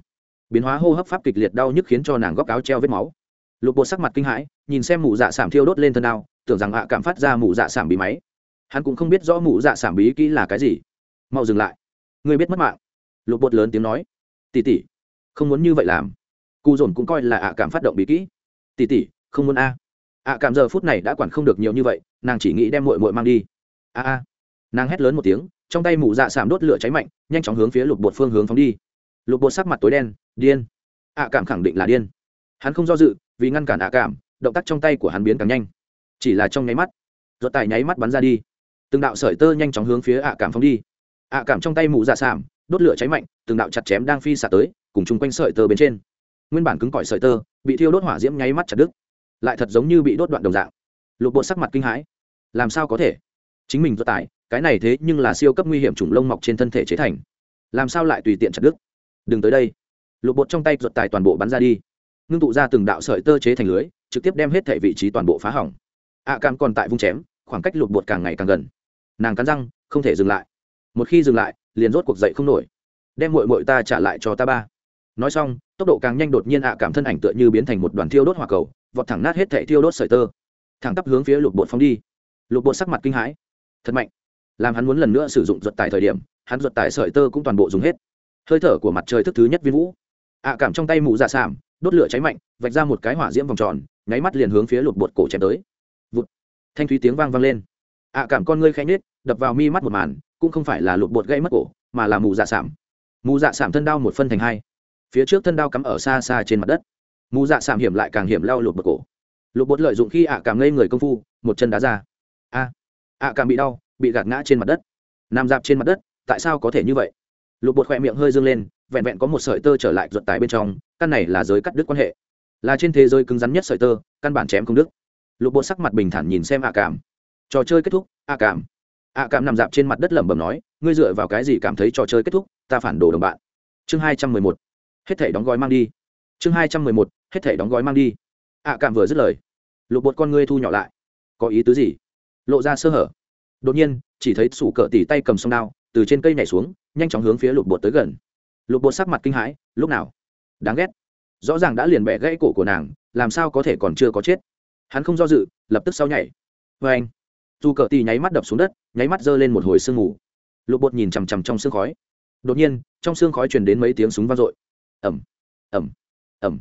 Biến hóa hô hấp pháp kịch liệt đau nhức khiến cho nàng góc áo treo vết máu. Lục bột sắc mặt kinh hãi, nhìn xem mụ dạ sảm thiêu đốt lên thân đao tưởng rằng ạ cảm phát ra mụ dạ sảm bí máy. Hắn cũng không biết rõ mụ dạ sảm bí kỹ là cái gì. Mau dừng lại. Người biết mất mạng. Lục bột lớn tiếng nói. Tỉ tỉ không muốn như vậy làm. Cụ dồn cũng coi là ạ cảm phát động bí kỹ. Tỉ tỉ không muốn a ạ cảm giờ phút này đã quản không được nhiều như vậy, nàng chỉ nghĩ đem mội mội mang đi. A a nàng hét lớn một tiếng, trong tay mụ dạ sảm đốt lửa cháy mạnh, nhanh chóng hướng phía lục bột phương hướng phóng đi. Lục bột sắc mặt tối đen, điên. Ạ cảm khẳng định là điên. Hắn không do dự, vì ngăn cản ạ cảm, động tác trong tay của hắn biến càng nhanh. Chỉ là trong nháy mắt giọt tài nháy mắt bắn ra đi. Từng đạo sợi tơ nhanh chóng hướng phía ạ cảm phóng đi. Ạ cảm trong tay mụ dạ sảm, đốt lửa cháy mạnh, từng đạo chặt chém đang phi xả tới, cùng chung quanh sợi tơ bên trên. Nguyên bản cứng cỏi sợi tơ, bị thiêu đốt hỏa diễm nháy mắt chặt đứt lại thật giống như bị đốt đoạn đồng dạng. Lục bộ sắc mặt kinh hãi. Làm sao có thể? Chính mình do tải, cái này thế nhưng là siêu cấp nguy hiểm trùng lông mọc trên thân thể chế thành. Làm sao lại tùy tiện chặt đứt? Đừng tới đây. Lục bột trong tay ruột tài toàn bộ bắn ra đi. Ngưng tụ ra từng đạo sợi tơ chế thành lưới, trực tiếp đem hết thể vị trí toàn bộ phá hỏng. Ạ à cam còn tại vung chém, khoảng cách lục bột càng ngày càng gần. Nàng cắn răng, không thể dừng lại. Một khi dừng lại, liền rốt cuộc dậy không nổi. Đem mội mội ta trả lại cho ta ba. Nói xong, tốc độ càng nhanh đột nhiên ạ cảm thân ảnh tựa như biến thành một đoàn thiêu đốt hỏa cầu vọt thẳng nát hết thảy thiêu đốt sợi tơ. Thẳng tắp hướng phía lục bột phóng đi. Lục bột sắc mặt kinh hãi. Thật mạnh. Làm hắn muốn lần nữa sử dụng ruột tài thời điểm, hắn ruột tài sợi tơ cũng toàn bộ dùng hết. Hơi thở của mặt trời thức thứ nhất viên vũ. Ạ cảm trong tay mụ dạ sảm đốt lửa cháy mạnh, vạch ra một cái hỏa diễm vòng tròn, nháy mắt liền hướng phía lục bột cổ chém tới. Vụt. Thanh thúy tiếng vang vang lên. Ạ cảm con ngươi khẽ nhết đập vào mi mắt một màn, cũng không phải là lục bột gây mất cổ, mà là mù dạ sảm mù dạ sảm thân đao một phân thành hai. Phía trước thân đao cắm ở xa xa trên mặt đất mù dạ sảm hiểm lại càng hiểm lao lột bật cổ. Lục bột lợi dụng khi ạ cảm ngây người công phu, một chân đá ra. A, ạ cảm bị đau, bị gạt ngã trên mặt đất. Nằm dạp trên mặt đất, tại sao có thể như vậy? Lục bột khỏe miệng hơi dâng lên, vẹn vẹn có một sợi tơ trở lại ruột tài bên trong, căn này là giới cắt đứt quan hệ. Là trên thế giới cứng rắn nhất sợi tơ, căn bản chém không đứt. Lục bột sắc mặt bình thản nhìn xem ạ cảm. Trò chơi kết thúc, ạ cảm. Ạ cảm nằm dạp trên mặt đất lẩm bẩm nói, ngươi dựa vào cái gì cảm thấy trò chơi kết thúc? Ta phản đồ đồng bạn. Chương hai trăm mười một. Hết thể đóng gói mang đi. Chương hai trăm mười một hết thể đóng gói mang đi. Ạ cảm vừa dứt lời, lục bột con ngươi thu nhỏ lại. Có ý tứ gì? Lộ ra sơ hở. Đột nhiên, chỉ thấy sủ cỡ tỉ tay cầm sông đao, từ trên cây nhảy xuống, nhanh chóng hướng phía lục bột tới gần. Lục bột sắc mặt kinh hãi, lúc nào? Đáng ghét. Rõ ràng đã liền bẻ gãy cổ của nàng, làm sao có thể còn chưa có chết? Hắn không do dự, lập tức sau nhảy. Vê anh, dù cờ tì nháy mắt đập xuống đất, nháy mắt giơ lên một hồi sương mù. Lục bột nhìn chằm chằm trong sương khói. Đột nhiên, trong sương khói truyền đến mấy tiếng súng vang dội. Ẩm ẩm ẩm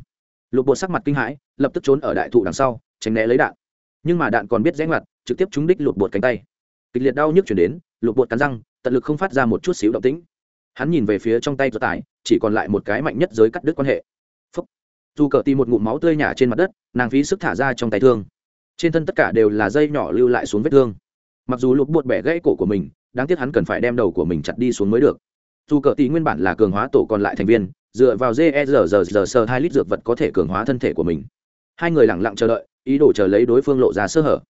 lục bột sắc mặt kinh hãi, lập tức trốn ở đại thụ đằng sau, tránh né lấy đạn. Nhưng mà đạn còn biết rẽ ngoặt, trực tiếp trúng đích lục bột cánh tay. Kịch liệt đau nhức chuyển đến, lục bột cắn răng, tận lực không phát ra một chút xíu động tĩnh. Hắn nhìn về phía trong tay do tải chỉ còn lại một cái mạnh nhất giới cắt đứt quan hệ. Phúc. dù cờ tìm một ngụm máu tươi nhả trên mặt đất, nàng phí sức thả ra trong tay thương. Trên thân tất cả đều là dây nhỏ lưu lại xuống vết thương. Mặc dù lục bột bẻ gãy cổ của mình, đáng tiếc hắn cần phải đem đầu của mình chặt đi xuống mới được. Dù cờ tỷ nguyên bản là cường hóa tổ còn lại thành viên dựa vào jesrr sơ hai lít dược vật có thể cường hóa thân thể của mình. Hai người lẳng lặng chờ đợi, ý đồ chờ lấy đối phương lộ ra sơ hở.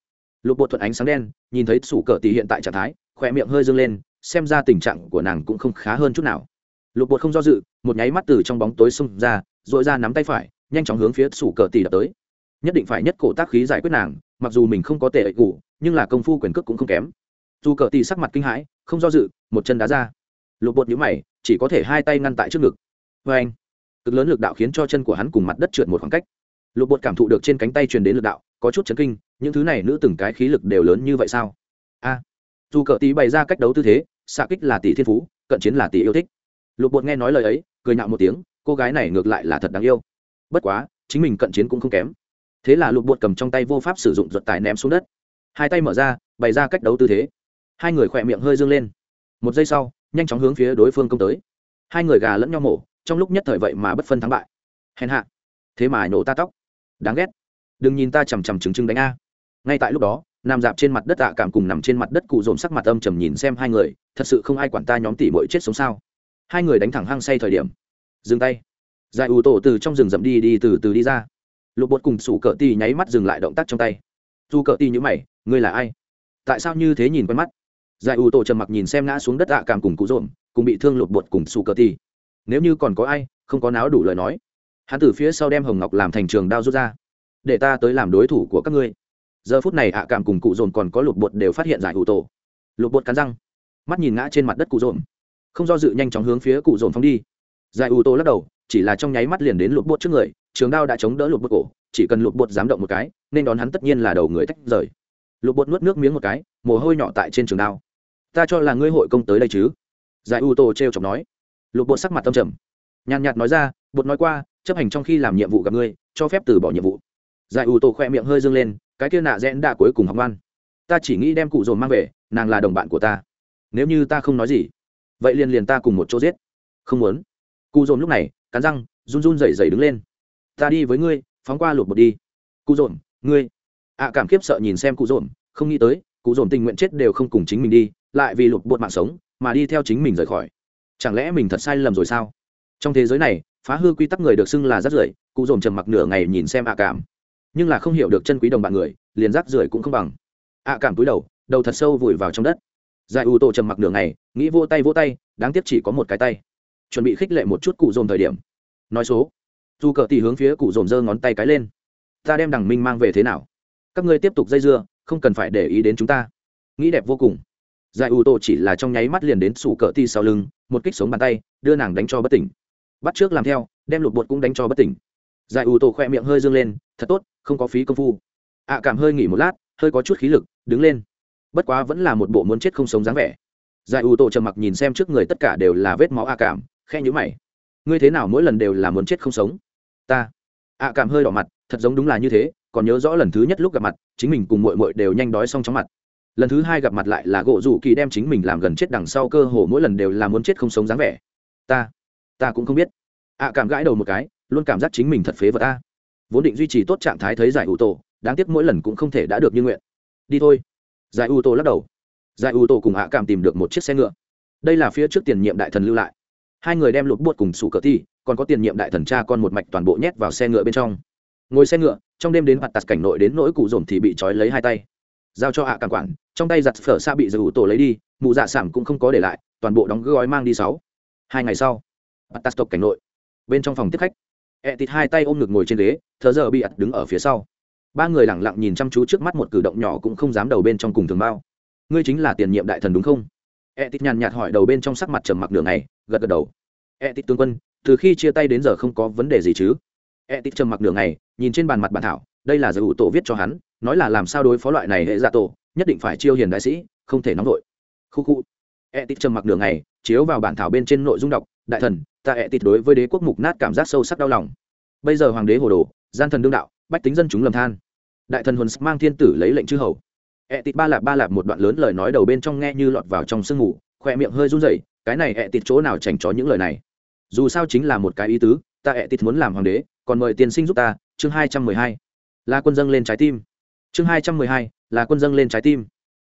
Lục bột thuận ánh sáng đen, nhìn thấy sủ cờ tỷ hiện tại trạng thái, khỏe miệng hơi dâng lên, xem ra tình trạng của nàng cũng không khá hơn chút nào. Lục bột không do dự, một nháy mắt từ trong bóng tối xông ra dội ra nắm tay phải, nhanh chóng hướng phía sủ cờ tỷ đập tới. Nhất định phải nhất cổ tác khí giải quyết nàng, mặc dù mình không có tệ ệ cụ nhưng là công phu quyền cước cũng không kém. Dù cờ tỷ sắc mặt kinh hãi, không do dự, một chân đá ra. Lục bột nhũ mày, chỉ có thể hai tay ngăn tại trước ngực vê anh. Cực lớn lực đạo khiến cho chân của hắn cùng mặt đất trượt một khoảng cách. Lục bột cảm thụ được trên cánh tay truyền đến lực đạo, có chút chấn kinh, những thứ này nữ từng cái khí lực đều lớn như vậy sao? A. Dù cờ tí bày ra cách đấu tư thế, xạ kích là tỷ thiên phú, cận chiến là tỷ yêu thích. Lục bột nghe nói lời ấy, cười nhạo một tiếng, cô gái này ngược lại là thật đáng yêu. Bất quá, chính mình cận chiến cũng không kém. Thế là lục bột cầm trong tay vô pháp sử dụng ruột tài ném xuống đất. Hai tay mở ra, bày ra cách đấu tư thế. Hai người khỏe miệng hơi dương lên. Một giây sau, nhanh chóng hướng phía đối phương công tới. Hai người gà lẫn nhau mổ trong lúc nhất thời vậy mà bất phân thắng bại. Hèn hạ. Thế mà nổ ta tóc. Đáng ghét. Đừng nhìn ta chằm chằm trứng trứng đánh a. Ngay tại lúc đó nằm dạp trên mặt đất tạ cảm cùng nằm trên mặt đất cụ dồn sắc mặt âm trầm nhìn xem hai người, thật sự không ai quản ta nhóm tỷ bội chết sống sao. Hai người đánh thẳng hăng say thời điểm. Dừng tay. Giải ủ tổ từ trong rừng rậm đi đi từ từ đi ra. Lục bột cùng sủ cỡ ti nháy mắt dừng lại động tác trong tay. Dù cỡ ti nhữ mày, ngươi là ai? Tại sao như thế nhìn quen mắt? Giải ủ tổ trầm mặc nhìn xem ngã xuống đất tạ cảm cùng cụ dồn, cùng bị thương lục bột cùng sủ cỡ ti nếu như còn có ai, không có náo đủ lời nói. Hắn từ phía sau đem hồng ngọc làm thành trường đao rút ra. Để ta tới làm đối thủ của các ngươi. Giờ phút này ạ cảm cùng cụ dồn còn có lục bột đều phát hiện giải hụ tổ. Lục bột cắn răng. Mắt nhìn ngã trên mặt đất cụ dồn. Không do dự nhanh chóng hướng phía cụ dồn phóng đi. Giải hụ tổ lắc đầu, chỉ là trong nháy mắt liền đến lục bột trước người, trường đao đã chống đỡ lục bột cổ, chỉ cần lục bột dám động một cái, nên đón hắn tất nhiên là đầu người tách rời. Lục bột nuốt nước miếng một cái, mồ hôi nhỏ tại trên trường đao. Ta cho là ngươi hội công tới đây chứ? Giải u tô t r e o chọc nói lục bột sắc mặt tâm trầm. Nhàn nhạt nói ra, bột nói qua, chấp hành trong khi làm nhiệm vụ gặp ngươi, cho phép từ bỏ nhiệm vụ. Giải ủ tổ khoe miệng hơi dâng lên, cái kia nạ rẽn đã cuối cùng học ngoan. Ta chỉ nghĩ đem cụ dồn mang về, nàng là đồng bạn của ta. Nếu như ta không nói gì, vậy liền liền ta cùng một chỗ giết. Không muốn. Cụ dồn lúc này, cắn răng, run run rẩy rẩy đứng lên. Ta đi với ngươi, phóng qua lột bột đi. Cụ dồn, ngươi. Ạ cảm khiếp sợ nhìn xem cụ dồn, không nghĩ tới, cụ dồn tình nguyện chết đều không cùng chính mình đi, lại vì lột bột mạng sống, mà đi theo chính mình rời khỏi chẳng lẽ mình thật sai lầm rồi sao? Trong thế giới này, phá hư quy tắc người được xưng là rắt rưởi, cụ dồn trầm mặc nửa ngày nhìn xem ạ cảm. Nhưng là không hiểu được chân quý đồng bạn người, liền rác rưởi cũng không bằng. Ạ cảm túi đầu đầu thật sâu vùi vào trong đất. Giải ủ tổ trầm mặc nửa ngày, nghĩ vô tay vô tay, đáng tiếc chỉ có một cái tay. Chuẩn bị khích lệ một chút cụ dồn thời điểm. Nói số. Dù cờ tỷ hướng phía cụ dồn giơ ngón tay cái lên. Ta đem đằng minh mang về thế nào? Các ngươi tiếp tục dây dưa, không cần phải để ý đến chúng ta. Nghĩ đẹp vô cùng. Giải ủ tổ chỉ là trong nháy mắt liền đến sủ cờ tì sau lưng một kích sống bàn tay, đưa nàng đánh cho bất tỉnh. Bắt trước làm theo, đem lục bột cũng đánh cho bất tỉnh. Giải ủ tổ khoe miệng hơi dương lên, thật tốt, không có phí công phu. Ạ cảm hơi nghỉ một lát, hơi có chút khí lực, đứng lên. Bất quá vẫn là một bộ muốn chết không sống dáng vẻ. Giải ủ tổ trầm mặc nhìn xem trước người tất cả đều là vết máu ạ cảm khe nhữ mày. Ngươi thế nào mỗi lần đều là muốn chết không sống? Ta. Ạ cảm hơi đỏ mặt, thật giống đúng là như thế, còn nhớ rõ lần thứ nhất lúc gặp mặt, chính mình cùng mội mội đều nhanh đói xong chóng mặt lần thứ hai gặp mặt lại là gỗ rủ kỳ đem chính mình làm gần chết đằng sau cơ hồ mỗi lần đều là muốn chết không sống dáng vẻ. Ta ta cũng không biết. Ạ cảm gãi đầu một cái, luôn cảm giác chính mình thật phế vật ta vốn định duy trì tốt trạng thái thấy giải ủ tổ, đáng tiếc mỗi lần cũng không thể đã được như nguyện. Đi thôi. Giải ủ tổ lắc đầu. Giải ủ tổ cùng hạ cảm tìm được một chiếc xe ngựa. Đây là phía trước tiền nhiệm đại thần lưu lại. Hai người đem lục buốt cùng sủ cờ thi còn có tiền nhiệm đại thần cha con một mạch toàn bộ nhét vào xe ngựa bên trong. Ngồi xe ngựa, trong đêm đến mặt tạt cảnh nội đến nỗi cụ dồn thì bị trói lấy hai tay giao cho hạ à cảm quản, trong tay giặt phở xa bị giải ủ tổ lấy đi, mụ dạ sản cũng không có để lại, toàn bộ đóng gói mang đi sáu. Hai ngày sau mặt tộc cảnh nội. Bên trong phòng tiếp khách, ẹ tịt hai tay ôm ngực ngồi trên ghế, thờ giờ bị ặt đứng ở phía sau. Ba người lẳng lặng nhìn chăm chú trước mắt một cử động nhỏ cũng không dám đầu bên trong cùng thường bao. Ngươi chính là tiền nhiệm đại thần đúng không? Ẹ tịt nhàn nhạt hỏi đầu bên trong sắc mặt trầm mặc đường này gật gật đầu. Ẹ tịt tướng quân, từ khi chia tay đến giờ không có vấn đề gì chứ? Ẹ tịt trầm mặc đường này nhìn trên bàn mặt bản thảo, đây là giải ủ tổ viết cho hắn nói là làm sao đối phó loại này hệ dạ tổ, nhất định phải chiêu hiền đại sĩ, không thể nóng vội. Khu khu. E tịt trầm mặc đường này chiếu vào bản thảo bên trên nội dung đọc, đại thần, ta e tịt đối với đế quốc mục nát cảm giác sâu sắc đau lòng. Bây giờ hoàng đế hồ đồ, gian thần đương đạo, bách tính dân chúng lầm than. Đại thần huấn mang thiên tử lấy lệnh chư hầu. E tịt ba lạp ba lạp một đoạn lớn lời nói đầu bên trong nghe như lọt vào trong sương ngủ khoe miệng hơi run rẩy, cái này e tịt chỗ nào chảnh chó những lời này? Dù sao chính là một cái ý tứ, ta e tịt muốn làm hoàng đế, còn mời tiên sinh giúp ta. Chương hai trăm mười hai. Là quân dâng lên trái tim chương hai trăm mười hai, là quân dâng lên trái tim.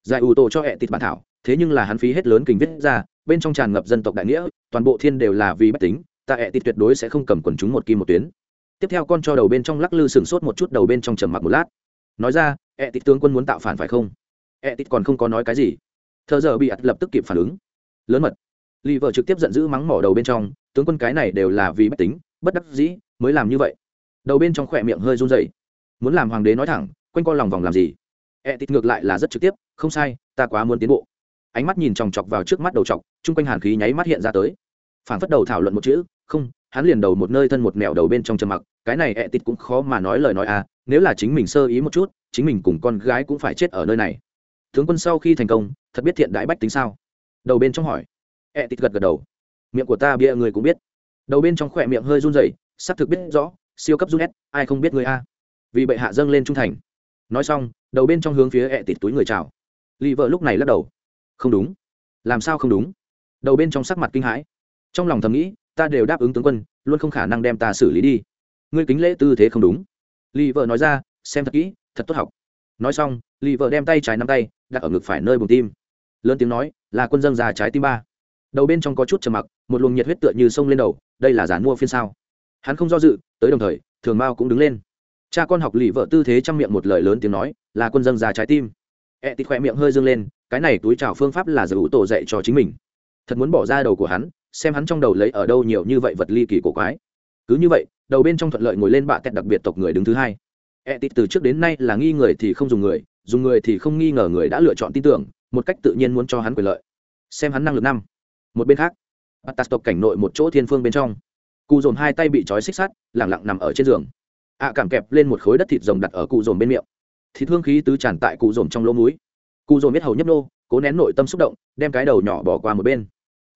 Giải ủ tổ cho ẹ tịt bản thảo, thế nhưng là hắn phí hết lớn kình viết ra, bên trong tràn ngập dân tộc đại nghĩa, toàn bộ thiên đều là vì bách tính, ta ẹ tịt tuyệt đối sẽ không cầm quần chúng một kim một tuyến. Tiếp theo con cho đầu bên trong lắc lư sừng sốt một chút đầu bên trong trầm mặc một lát. Nói ra, ẹ tịt tướng quân muốn tạo phản phải không? Ẹ tịt còn không có nói cái gì. Thợ giờ bị ặt lập tức kịp phản ứng. Lớn mật. Lì vợ trực tiếp giận dữ mắng mỏ đầu bên trong, tướng quân cái này đều là vì bách tính, bất đắc dĩ, mới làm như vậy. Đầu bên trong khỏe miệng hơi run dậy muốn làm hoàng đế nói thẳng quanh co lòng vòng làm gì? E ẹ tịt ngược lại là rất trực tiếp, không sai, ta quá muốn tiến bộ. Ánh mắt nhìn chòng chọc vào trước mắt đầu chọc, chung quanh hàn khí nháy mắt hiện ra tới. Phản phất đầu thảo luận một chữ, không, hắn liền đầu một nơi thân một mèo đầu bên trong trầm mặc, cái này e ẹ tịt cũng khó mà nói lời nói à nếu là chính mình sơ ý một chút, chính mình cùng con gái cũng phải chết ở nơi này. Tướng quân sau khi thành công, thật biết thiện đại bách tính sao? Đầu bên trong hỏi. E ẹ tịt gật gật đầu. Miệng của ta bịa người cũng biết. Đầu bên trong khỏe miệng hơi run rẩy xác thực biết rõ, siêu cấp run ép ai không biết người a? Vì bệ hạ dâng lên trung thành nói xong, đầu bên trong hướng phía ẹ tịt túi người chào. Lì vợ lúc này lắc đầu. Không đúng. Làm sao không đúng? Đầu bên trong sắc mặt kinh hãi. Trong lòng thầm nghĩ, ta đều đáp ứng tướng quân, luôn không khả năng đem ta xử lý đi. Ngươi kính lễ tư thế không đúng. Lì vợ nói ra, xem thật kỹ, thật tốt học. Nói xong, lì vợ đem tay trái nắm tay, đặt ở ngực phải nơi bùng tim. Lớn tiếng nói, là quân dân già trái tim ba. Đầu bên trong có chút trầm mặc, một luồng nhiệt huyết tựa như sông lên đầu, đây là giản mua phiên sao. Hắn không do dự, tới đồng thời, thường mao cũng đứng lên cha con học lì vợ tư thế trong miệng một lời lớn tiếng nói, là quân dân già trái tim. E Ẹ tịt khỏe miệng hơi dương lên, cái này túi trào phương pháp là giải ủ tổ dạy cho chính mình. Thật muốn bỏ ra đầu của hắn, xem hắn trong đầu lấy ở đâu nhiều như vậy vật ly kỳ cổ quái. Cứ như vậy, đầu bên trong thuận lợi ngồi lên bạ tẹt đặc biệt tộc người đứng thứ hai. E tít từ trước đến nay là nghi người thì không dùng người dùng người thì không nghi ngờ người đã lựa chọn tin tưởng, một cách tự nhiên muốn cho hắn quyền lợi. Xem hắn năng lực năm. Một bên khác batas tộc cảnh nội một chỗ thiên phương bên trong. Cụ dồn hai tay bị trói xích sắt, lẳng lặng nằm ở trên giường ạ cảm kẹp lên một khối đất thịt rồng đặt ở cụ rồng bên miệng. Thịt hương khí tứ tràn tại cụ rồng trong lỗ múi cụ rồng biết hầu nhấp nô, cố nén nội tâm xúc động, đem cái đầu nhỏ bỏ qua một bên.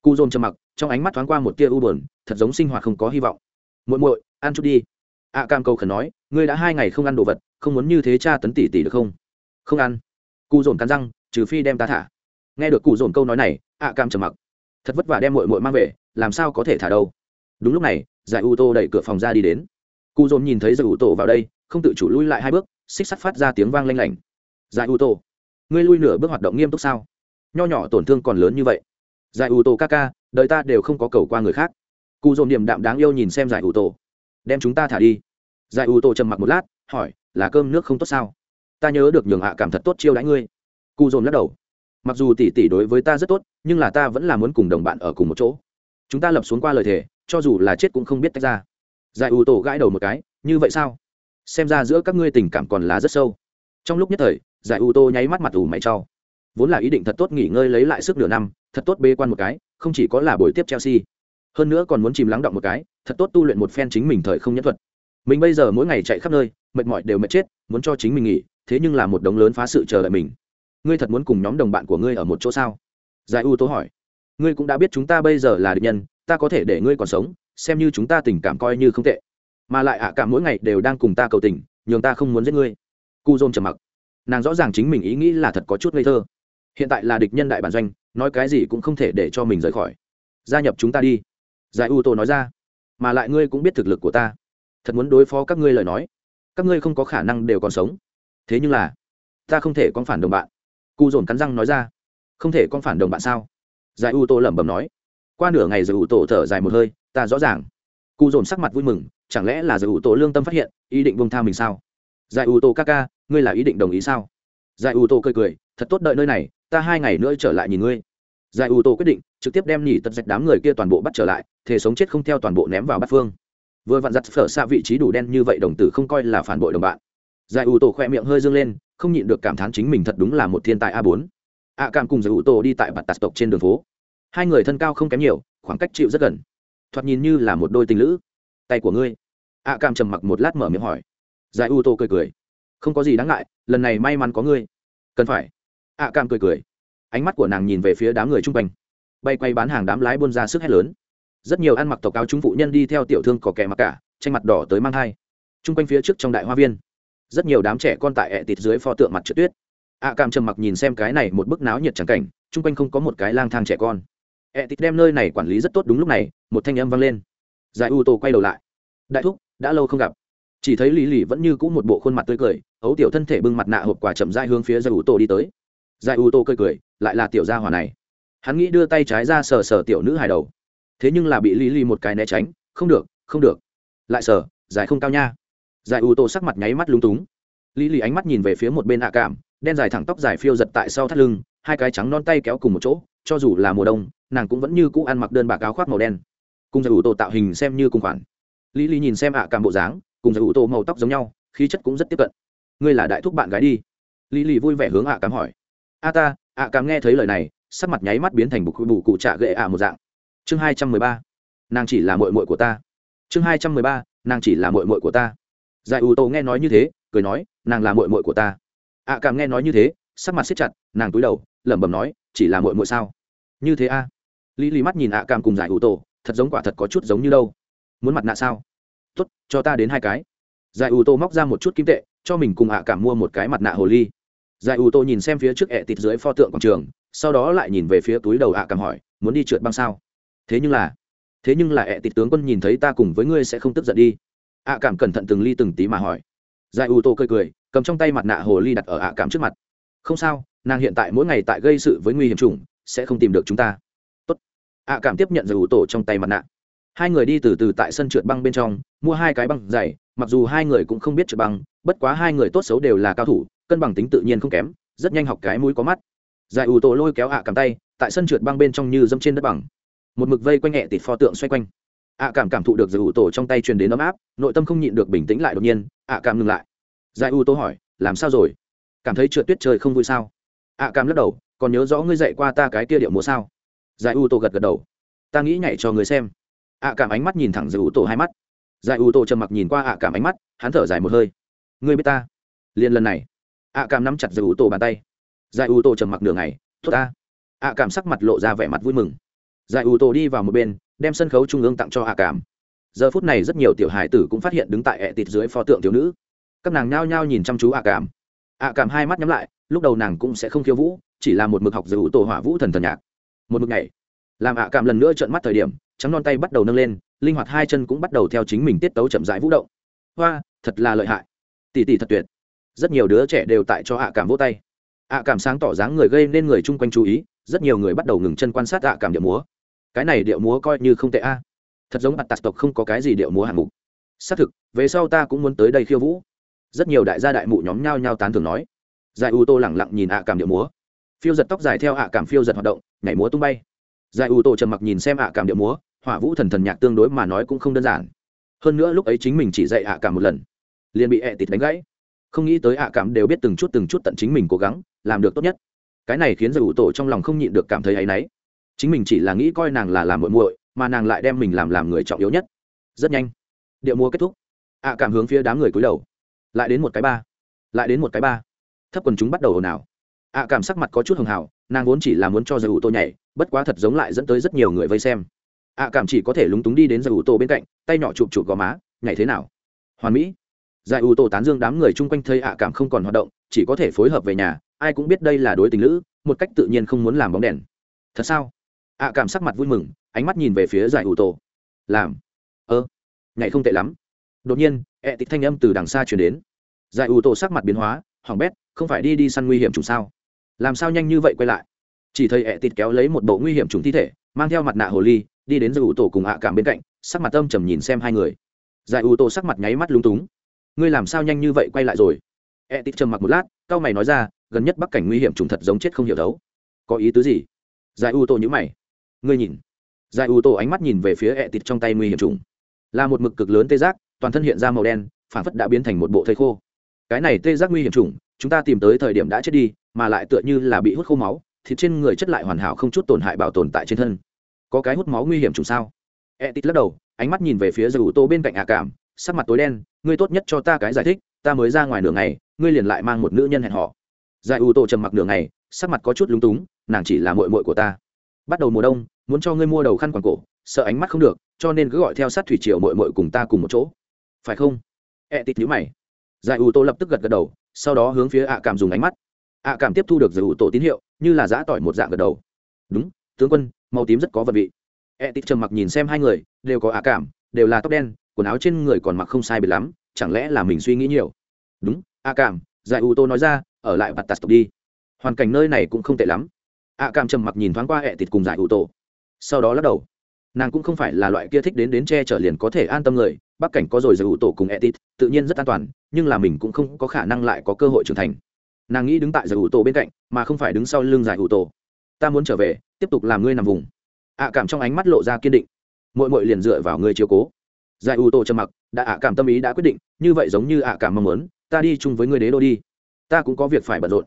Cụ rồng trầm mặc, trong ánh mắt thoáng qua một tia u buồn, thật giống sinh hoạt không có hy vọng. Muội muội, ăn chút đi. ạ cam cầu khẩn nói, ngươi đã hai ngày không ăn đồ vật, không muốn như thế cha tấn tỷ tỷ được không? Không ăn. Cụ rồng cắn răng, trừ phi đem ta thả. Nghe được cụ dồn câu nói này, ạ cam trầm mặc. Thật vất vả đem muội muội mang về, làm sao có thể thả đâu? Đúng lúc này, giải u tô đẩy cửa phòng ra đi đến cụ dồn nhìn thấy dạ giải u tổ vào đây, không tự chủ lui lại hai bước, xích sắt phát ra tiếng vang lanh lảnh. Dạ giải u tổ, ngươi lui nửa bước hoạt động nghiêm túc sao? Nho nhỏ tổn thương còn lớn như vậy. Giải ủ tổ ca ca, đời ta đều không có cầu qua người khác. Cụ dồn điểm đạm đáng yêu nhìn xem giải ủ tổ. Đem chúng ta thả đi. Giải ủ tổ trầm mặc một lát, hỏi, là cơm nước không tốt sao? Ta nhớ được nhường hạ cảm thật tốt chiêu đãi ngươi. Cụ dồn lắc đầu. Mặc dù tỷ tỷ đối với ta rất tốt, nhưng là ta vẫn là muốn cùng đồng bạn ở cùng một chỗ. Chúng ta lập xuống qua lời thề, cho dù là chết cũng không biết tách ra giải ủ tổ gãi đầu một cái như vậy sao? Xem ra giữa các ngươi tình cảm còn là rất sâu. Trong lúc nhất thời giải ủ tô nháy mắt mặt ủ mày cho, vốn là ý định thật tốt nghỉ ngơi lấy lại sức nửa năm thật tốt bê quan một cái không chỉ có là buổi tiếp chelsea. Hơn nữa còn muốn chìm lắng động một cái thật tốt tu luyện một phen chính mình thời không nhất thuật. Mình bây giờ mỗi ngày chạy khắp nơi mệt mỏi đều mệt chết muốn cho chính mình nghỉ thế nhưng là một đống lớn phá sự chờ đợi mình. Ngươi thật muốn cùng nhóm đồng bạn của ngươi ở một chỗ sao? Giải u tố hỏi. Ngươi cũng đã biết chúng ta bây giờ là địch nhân ta có thể để ngươi còn sống xem như chúng ta tình cảm coi như không tệ. Mà lại ạ à cả mỗi ngày đều đang cùng ta cầu tình, nhường ta không muốn giết ngươi. Cu dôm trầm mặc. Nàng rõ ràng chính mình ý nghĩ là thật có chút ngây thơ. Hiện tại là địch nhân đại bản doanh, nói cái gì cũng không thể để cho mình rời khỏi. Gia nhập chúng ta đi. Giải u tô nói ra. Mà lại ngươi cũng biết thực lực của ta. Thật muốn đối phó các ngươi lời nói. Các ngươi không có khả năng đều còn sống. Thế nhưng là, ta không thể con phản đồng bạn. Cụ dồn cắn răng nói ra. Không thể con phản đồng bạn sao? Giải u tô lẩm bẩm nói. Qua nửa ngày, giải u tô thở dài một hơi ta rõ ràng. Cụ dồn sắc mặt vui mừng, chẳng lẽ là giải ủ tổ lương tâm phát hiện, ý định buông tha mình sao? Giải ủ tổ ca ca, ngươi là ý định đồng ý sao? Giải ủ tổ cười cười, thật tốt đợi nơi này, ta hai ngày nữa trở lại nhìn ngươi. Giải ủ tổ quyết định, trực tiếp đem nhỉ tật dạch đám người kia toàn bộ bắt trở lại thể sống chết không theo toàn bộ ném vào bắt phương. Vừa vặn giặt phở xa vị trí đủ đen như vậy đồng tử không coi là phản bội đồng bạn. Giải ủ tổ khoe miệng hơi dâng lên, không nhịn được cảm thán chính mình thật đúng là một thiên tài a bốn. A cảm cùng giải ủ tổ đi tại bạt tạt tộc trên đường phố. Hai người thân cao không kém nhiều, khoảng cách chịu rất gần thoạt nhìn như là một đôi tình lữ. Tay của ngươi. Ạ cam trầm mặc một lát mở miệng hỏi. Giải u tô cười cười. Không có gì đáng ngại, lần này may mắn có ngươi. Cần phải. Ạ cam cười cười. Ánh mắt của nàng nhìn về phía đám người chung quanh. Bay quay bán hàng đám lái buôn ra sức hét lớn. Rất nhiều ăn mặc tộc áo chúng phụ nhân đi theo tiểu thương có kẻ mặc cả, tranh mặt đỏ tới mang thai. Chung quanh phía trước trong đại hoa viên, rất nhiều đám trẻ con tại ẹ tịt dưới pho tượng mặt trượt tuyết. Ạ cam trầm mặc nhìn xem cái này một bức náo nhiệt chẳng cảnh, chung quanh không có một cái lang thang trẻ con ẹ tịt đem nơi này quản lý rất tốt đúng lúc này, một thanh âm vang lên. Giải u tô quay đầu lại. Đại thúc, đã lâu không gặp. Chỉ thấy lý lì vẫn như cũ một bộ khuôn mặt tươi cười, ấu tiểu thân thể bưng mặt nạ hộp quả chậm dai hướng phía giải u tô đi tới. Giải u tô cười cười, lại là tiểu gia hỏa này. Hắn nghĩ đưa tay trái ra sờ sờ tiểu nữ hài đầu. Thế nhưng là bị lý lì một cái né tránh, không được không được. Lại sờ, giải không cao nha. Giải u tô sắc mặt nháy mắt lúng túng. Lý lì ánh mắt nhìn về phía một bên ạ cảm, đen dài thẳng tóc dài phiêu giật tại sau thắt lưng, hai cái trắng non tay kéo cùng một chỗ, cho dù là mùa đông nàng cũng vẫn như cũ ăn mặc đơn bạc áo khoác màu đen. Cùng giải ủ tổ tạo hình xem như cùng khoản. Lý lý nhìn xem ạ cảm bộ dáng, cùng giải ủ tổ màu tóc giống nhau, khí chất cũng rất tiếp cận. Ngươi là đại thúc bạn gái đi. Lý lý vui vẻ hướng ạ cảm hỏi. A ta, ạ cảm nghe thấy lời này, sắc mặt nháy mắt biến thành bục bù cụ trạ gệ ạ một dạng. Chương hai trăm mười ba. Nàng chỉ là mội mội của ta. Chương hai trăm mười ba. Nàng chỉ là mội mội của ta. Giải ủ tổ nghe nói như thế, cười nói, nàng là mội mội của ta. Ạ cảm nghe nói như thế, sắc mặt siết chặt, nàng túi đầu, lẩm bẩm nói, chỉ là mội mội sao? Như thế a? Lý lý mắt nhìn ạ cảm cùng giải ủ tổ, thật giống quả thật có chút giống như đâu. Muốn mặt nạ sao? Tốt, cho ta đến hai cái. Giải ủ tổ móc ra một chút kim tệ, cho mình cùng ạ cảm mua một cái mặt nạ hồ ly. Giải ủ tổ nhìn xem phía trước ẹ tịt dưới pho tượng quảng trường, sau đó lại nhìn về phía túi đầu ạ cảm hỏi, muốn đi trượt băng sao? Thế nhưng là, thế nhưng là ẹ tịt tướng quân nhìn thấy ta cùng với ngươi sẽ không tức giận đi. ạ cảm cẩn thận từng ly từng tí mà hỏi. Giải ủ tổ cười cười, cầm trong tay mặt nạ hồ ly đặt ở ạ cảm trước mặt. Không sao, nàng hiện tại mỗi ngày tại gây sự với nguy hiểm chủng, sẽ không tìm được chúng ta tốt ạ cảm tiếp nhận giải ủ tổ trong tay mặt nạ. Hai người đi từ từ tại sân trượt băng bên trong, mua hai cái băng dày, mặc dù hai người cũng không biết trượt băng, bất quá hai người tốt xấu đều là cao thủ, cân bằng tính tự nhiên không kém, rất nhanh học cái mũi có mắt. Giải ủ tổ lôi kéo ạ cảm tay, tại sân trượt băng bên trong như dâm trên đất bằng. Một mực vây quanh nhẹ tịt pho tượng xoay quanh. Ạ cảm cảm thụ được giải ủ tổ trong tay truyền đến ấm áp, nội tâm không nhịn được bình tĩnh lại đột nhiên, ạ cảm ngừng lại. Giải ủ tổ hỏi, làm sao rồi? Cảm thấy trượt tuyết trời không vui sao? Ạ cảm lắc đầu, còn nhớ rõ ngươi dạy qua ta cái kia điệu múa sao? Giải u tô gật gật đầu. Ta nghĩ nhảy cho người xem. Ạ à, cảm ánh mắt nhìn thẳng giải u tô hai mắt. Giải u tô trầm mặc nhìn qua ạ à, cảm ánh mắt hắn thở dài một hơi. Ngươi biết ta? Liền lần này ạ cảm nắm chặt giải u tô bàn tay. Giải u tô trầm mặc nửa ngày. Tốt ta. Ạ cảm sắc mặt lộ ra vẻ mặt vui mừng. Giải u tô đi vào một bên đem sân khấu trung ương tặng cho ạ cảm. Giờ phút này rất nhiều tiểu hài tử cũng phát hiện đứng tại ẹ tịt dưới pho tượng thiếu nữ. Các nàng nhao nhao nhìn chăm chú ạ cảm. Ạ cảm hai mắt nhắm lại lúc đầu nàng cũng sẽ không khiêu vũ chỉ là một mực học giữ tổ hỏa vũ thần thần nhạc một mực nhảy. Làm ạ cảm lần nữa trợn mắt thời điểm, trắng non tay bắt đầu nâng lên, linh hoạt hai chân cũng bắt đầu theo chính mình tiết tấu chậm rãi vũ động. Hoa, thật là lợi hại. Tỷ tỷ thật tuyệt. Rất nhiều đứa trẻ đều tại cho ạ cảm vỗ tay. Ạ cảm sáng tỏ dáng người gây nên người chung quanh chú ý, rất nhiều người bắt đầu ngừng chân quan sát ạ cảm điệu múa. Cái này điệu múa coi như không tệ a. Thật giống ạt tạc tộc không có cái gì điệu múa hạng mục. Xác thực, về sau ta cũng muốn tới đây khiêu vũ. Rất nhiều đại gia đại mụ nhóm nhao nhao tán thường nói. Giải u tô lẳng lặng nhìn ạ cảm điệu múa phiêu giật tóc dài theo ạ cảm phiêu giật hoạt động, nhảy múa tung bay. Giải ưu tổ trầm mặc nhìn xem ạ cảm điệu múa, hỏa vũ thần thần nhạc tương đối mà nói cũng không đơn giản. Hơn nữa lúc ấy chính mình chỉ dạy ạ cảm một lần, liền bị ẹ tịt đánh gãy. Không nghĩ tới ạ cảm đều biết từng chút từng chút tận chính mình cố gắng, làm được tốt nhất. Cái này khiến giải ưu tổ trong lòng không nhịn được cảm thấy áy náy. Chính mình chỉ là nghĩ coi nàng là làm muội muội, mà nàng lại đem mình làm làm người trọng yếu nhất. Rất nhanh, điệu múa kết thúc. Ạ cảm hướng phía đám người cúi đầu. Lại đến một cái ba, lại đến một cái ba. Thấp quần chúng bắt đầu ồn ào ạ cảm sắc mặt có chút hưng hào, nàng vốn chỉ là muốn cho giải ủ tô nhảy, bất quá thật giống lại dẫn tới rất nhiều người vây xem. ạ cảm chỉ có thể lúng túng đi đến giải ủ tô bên cạnh, tay nhỏ chụp chụp gò má, nhảy thế nào? Hoàn mỹ. Giải ủ tô tán dương đám người chung quanh thấy ạ cảm không còn hoạt động, chỉ có thể phối hợp về nhà, ai cũng biết đây là đối tình lữ, một cách tự nhiên không muốn làm bóng đèn. Thật sao? ạ cảm sắc mặt vui mừng, ánh mắt nhìn về phía giải ủ tô. Làm. Ơ. Nhảy không tệ lắm. Đột nhiên, ẹ tịch thanh âm từ đằng xa chuyển đến. Giải ủ tô sắc mặt biến hóa hỏng bét, không phải đi đi săn nguy hiểm chủ sao? Làm sao nhanh như vậy quay lại? Chỉ thấy ẹ tịt kéo lấy một bộ nguy hiểm trùng thi thể, mang theo mặt nạ hồ ly, đi đến giải ủ tổ cùng hạ cảm bên cạnh, sắc mặt âm trầm nhìn xem hai người. Giải ủ tổ sắc mặt nháy mắt lung túng. Ngươi làm sao nhanh như vậy quay lại rồi? E tịt trầm mặc một lát cao mày nói ra, gần nhất bắc cảnh nguy hiểm trùng thật giống chết không hiểu đấu. Có ý tứ gì? Giải u tô nhữ mày. Ngươi nhìn. Giải u tô ánh mắt nhìn về phía e tịt trong tay nguy hiểm trùng. Là một mực cực lớn tê giác, toàn thân hiện ra màu đen, phản phất đã biến thành một bộ thây khô. Cái này tê giác nguy hiểm trùng, chúng ta tìm tới thời điểm đã chết đi mà lại tựa như là bị hút khô máu, thịt trên người chất lại hoàn hảo không chút tổn hại bảo tồn tại trên thân. Có cái hút máu nguy hiểm chủng sao? E tít lắc đầu, ánh mắt nhìn về phía giải tô bên cạnh ả cảm, sắc mặt tối đen, ngươi tốt nhất cho ta cái giải thích, ta mới ra ngoài nửa ngày, ngươi liền lại mang một nữ nhân hẹn họ giải ủ tô trầm mặc nửa ngày, sắc mặt có chút lúng túng, nàng chỉ là mội mội của ta. Bắt đầu mùa đông, muốn cho ngươi mua đầu khăn quàng cổ, sợ ánh mắt không được, cho nên cứ gọi theo sát thủy triều mội mội cùng ta cùng một chỗ. Phải không? E tít nhữ mày. Giải ủ tô lập tức gật gật đầu, sau đó hướng phía ạ cảm dùng ánh mắt ạ cảm tiếp thu được giải ủ tổ tín hiệu, như là giã tỏi một dạng gật đầu. Đúng, tướng quân, màu tím rất có vật vị. E tít trầm mặc nhìn xem hai người, đều có ạ cảm, đều là tóc đen, quần áo trên người còn mặc không sai biệt lắm, chẳng lẽ là mình suy nghĩ nhiều? Đúng a cảm, giải ủ tô nói ra, ở lại bạt tạt đi. Hoàn cảnh nơi này cũng không tệ lắm. A cảm trầm mặc nhìn thoáng qua e hẹ thịt cùng giải ủ tổ sau đó lắc đầu. Nàng cũng không phải là loại kia thích đến đến che chở liền có thể an tâm người, bắc cảnh có rồi giải ủ tổ cùng etit tự nhiên rất an toàn, nhưng là mình cũng không có khả năng lại có cơ hội trưởng thành nàng nghĩ đứng tại giải u tổ bên cạnh, mà không phải đứng sau lưng giải u tổ. Ta muốn trở về, tiếp tục làm ngươi nằm vùng. Ạ cảm trong ánh mắt lộ ra kiên định. Mội mội liền dựa vào ngươi chiếu cố. Giải u tổ trầm mặc, đã ạ cảm tâm ý đã quyết định, như vậy giống như ạ cảm mong muốn, ta đi chung với ngươi đế đô đi. Ta cũng có việc phải bận rộn.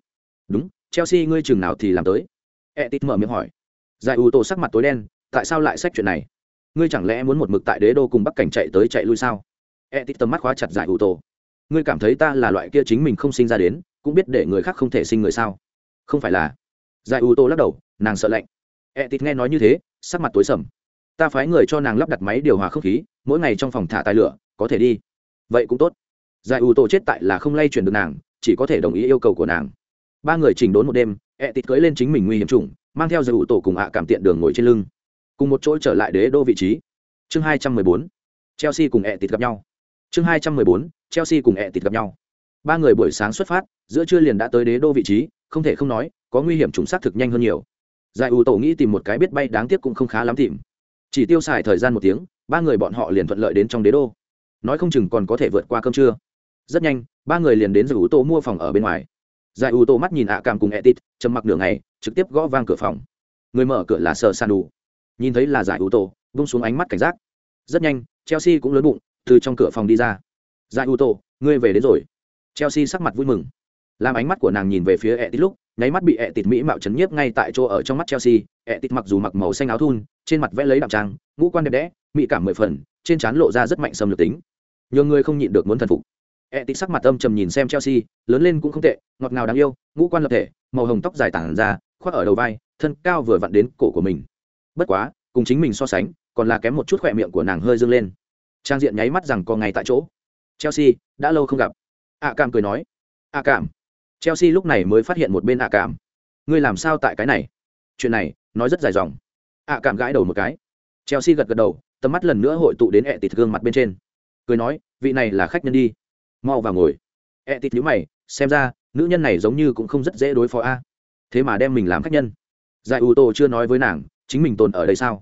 Đúng, chelsea ngươi chừng nào thì làm tới? E tít mở miệng hỏi. Giải u tổ sắc mặt tối đen, tại sao lại sách chuyện này? Ngươi chẳng lẽ muốn một mực tại đế đô cùng bắc cảnh chạy tới chạy lui sao? E tít tầm mắt khóa chặt giải u tổ. Ngươi cảm thấy ta là loại kia chính mình không sinh ra đến cũng biết để người khác không thể sinh người sao? Không phải là. Giải u tô lắc đầu, nàng sợ lạnh. E tít nghe nói như thế, sắc mặt tối sầm. Ta phái người cho nàng lắp đặt máy điều hòa không khí, mỗi ngày trong phòng thả tài lửa, có thể đi. Vậy cũng tốt. Giải u tổ chết tại là không lay chuyển được nàng, chỉ có thể đồng ý yêu cầu của nàng. Ba người chỉnh đốn một đêm ẹ tịt cưỡi lên chính mình nguy hiểm chủng, mang theo giải u tổ cùng ạ cảm tiện đường ngồi trên lưng. Cùng một chỗ trở lại đế đô vị trí. Chương hai trăm mười bốn, chelsea cùng ẹ tịt gặp nhau. Chương hai trăm mười bốn, chelsea cùng ẹ tịt gặp nhau ba người buổi sáng xuất phát, giữa trưa liền đã tới đế đô vị trí, không thể không nói, có nguy hiểm trùng xác thực nhanh hơn nhiều. Giải ủ tổ nghĩ tìm một cái biết bay đáng tiếc cũng không khá lắm tìm. Chỉ tiêu xài thời gian một tiếng, ba người bọn họ liền thuận lợi đến trong đế đô. Nói không chừng còn có thể vượt qua cơm trưa. Rất nhanh, ba người liền đến giải ủ tô mua phòng ở bên ngoài. Giải ủ tô mắt nhìn ạ à cảm cùng etit, trầm mặc nửa ngày, trực tiếp gõ vang cửa phòng. Người mở cửa là sờ san đủ nhìn thấy là giải ủ tô vung xuống ánh mắt cảnh giác. Rất nhanh, chelsea cũng lớn bụng, từ trong cửa phòng đi ra. Giải ủ tô ngươi về đến rồi chelsea sắc mặt vui mừng. Làm ánh mắt của nàng nhìn về phía ẹ tít lúc, nháy mắt bị ẹ tịt mỹ mạo chấn nhiếp ngay tại chỗ ở trong mắt chelsea. Ẹ tịt mặc dù mặc màu xanh áo thun, trên mặt vẽ lấy đạm trang ngũ quan đẹp đẽ, mỹ cảm mười phần, trên trán lộ ra rất mạnh xâm lược tính. Nhiều người không nhịn được muốn thần phục. Ẹ tịt sắc mặt âm trầm nhìn xem chelsea, lớn lên cũng không tệ, ngọt ngào đáng yêu, ngũ quan lập thể, màu hồng tóc dài tản ra, khoác ở đầu vai, thân cao vừa vặn đến cổ của mình. Bất quá, cùng chính mình so sánh, còn là kém một chút khỏe miệng của nàng hơi dâng lên. Trang diện nháy mắt rằng có ngày tại chỗ. Chelsea, đã lâu không gặp ạ cảm cười nói. ạ cảm. Chelsea lúc này mới phát hiện một bên ạ cảm. Ngươi làm sao tại cái này? Chuyện này, nói rất dài dòng. ạ cảm gãi đầu một cái. Chelsea gật gật đầu, tầm mắt lần nữa hội tụ đến ẹ tịt gương mặt bên trên. Cười nói, vị này là khách nhân đi. Mau vào ngồi. Ẹ tịt nhữ mày, xem ra, nữ nhân này giống như cũng không rất dễ đối phó a. Thế mà đem mình làm khách nhân. Giải ưu tô chưa nói với nàng, chính mình tồn ở đây sao?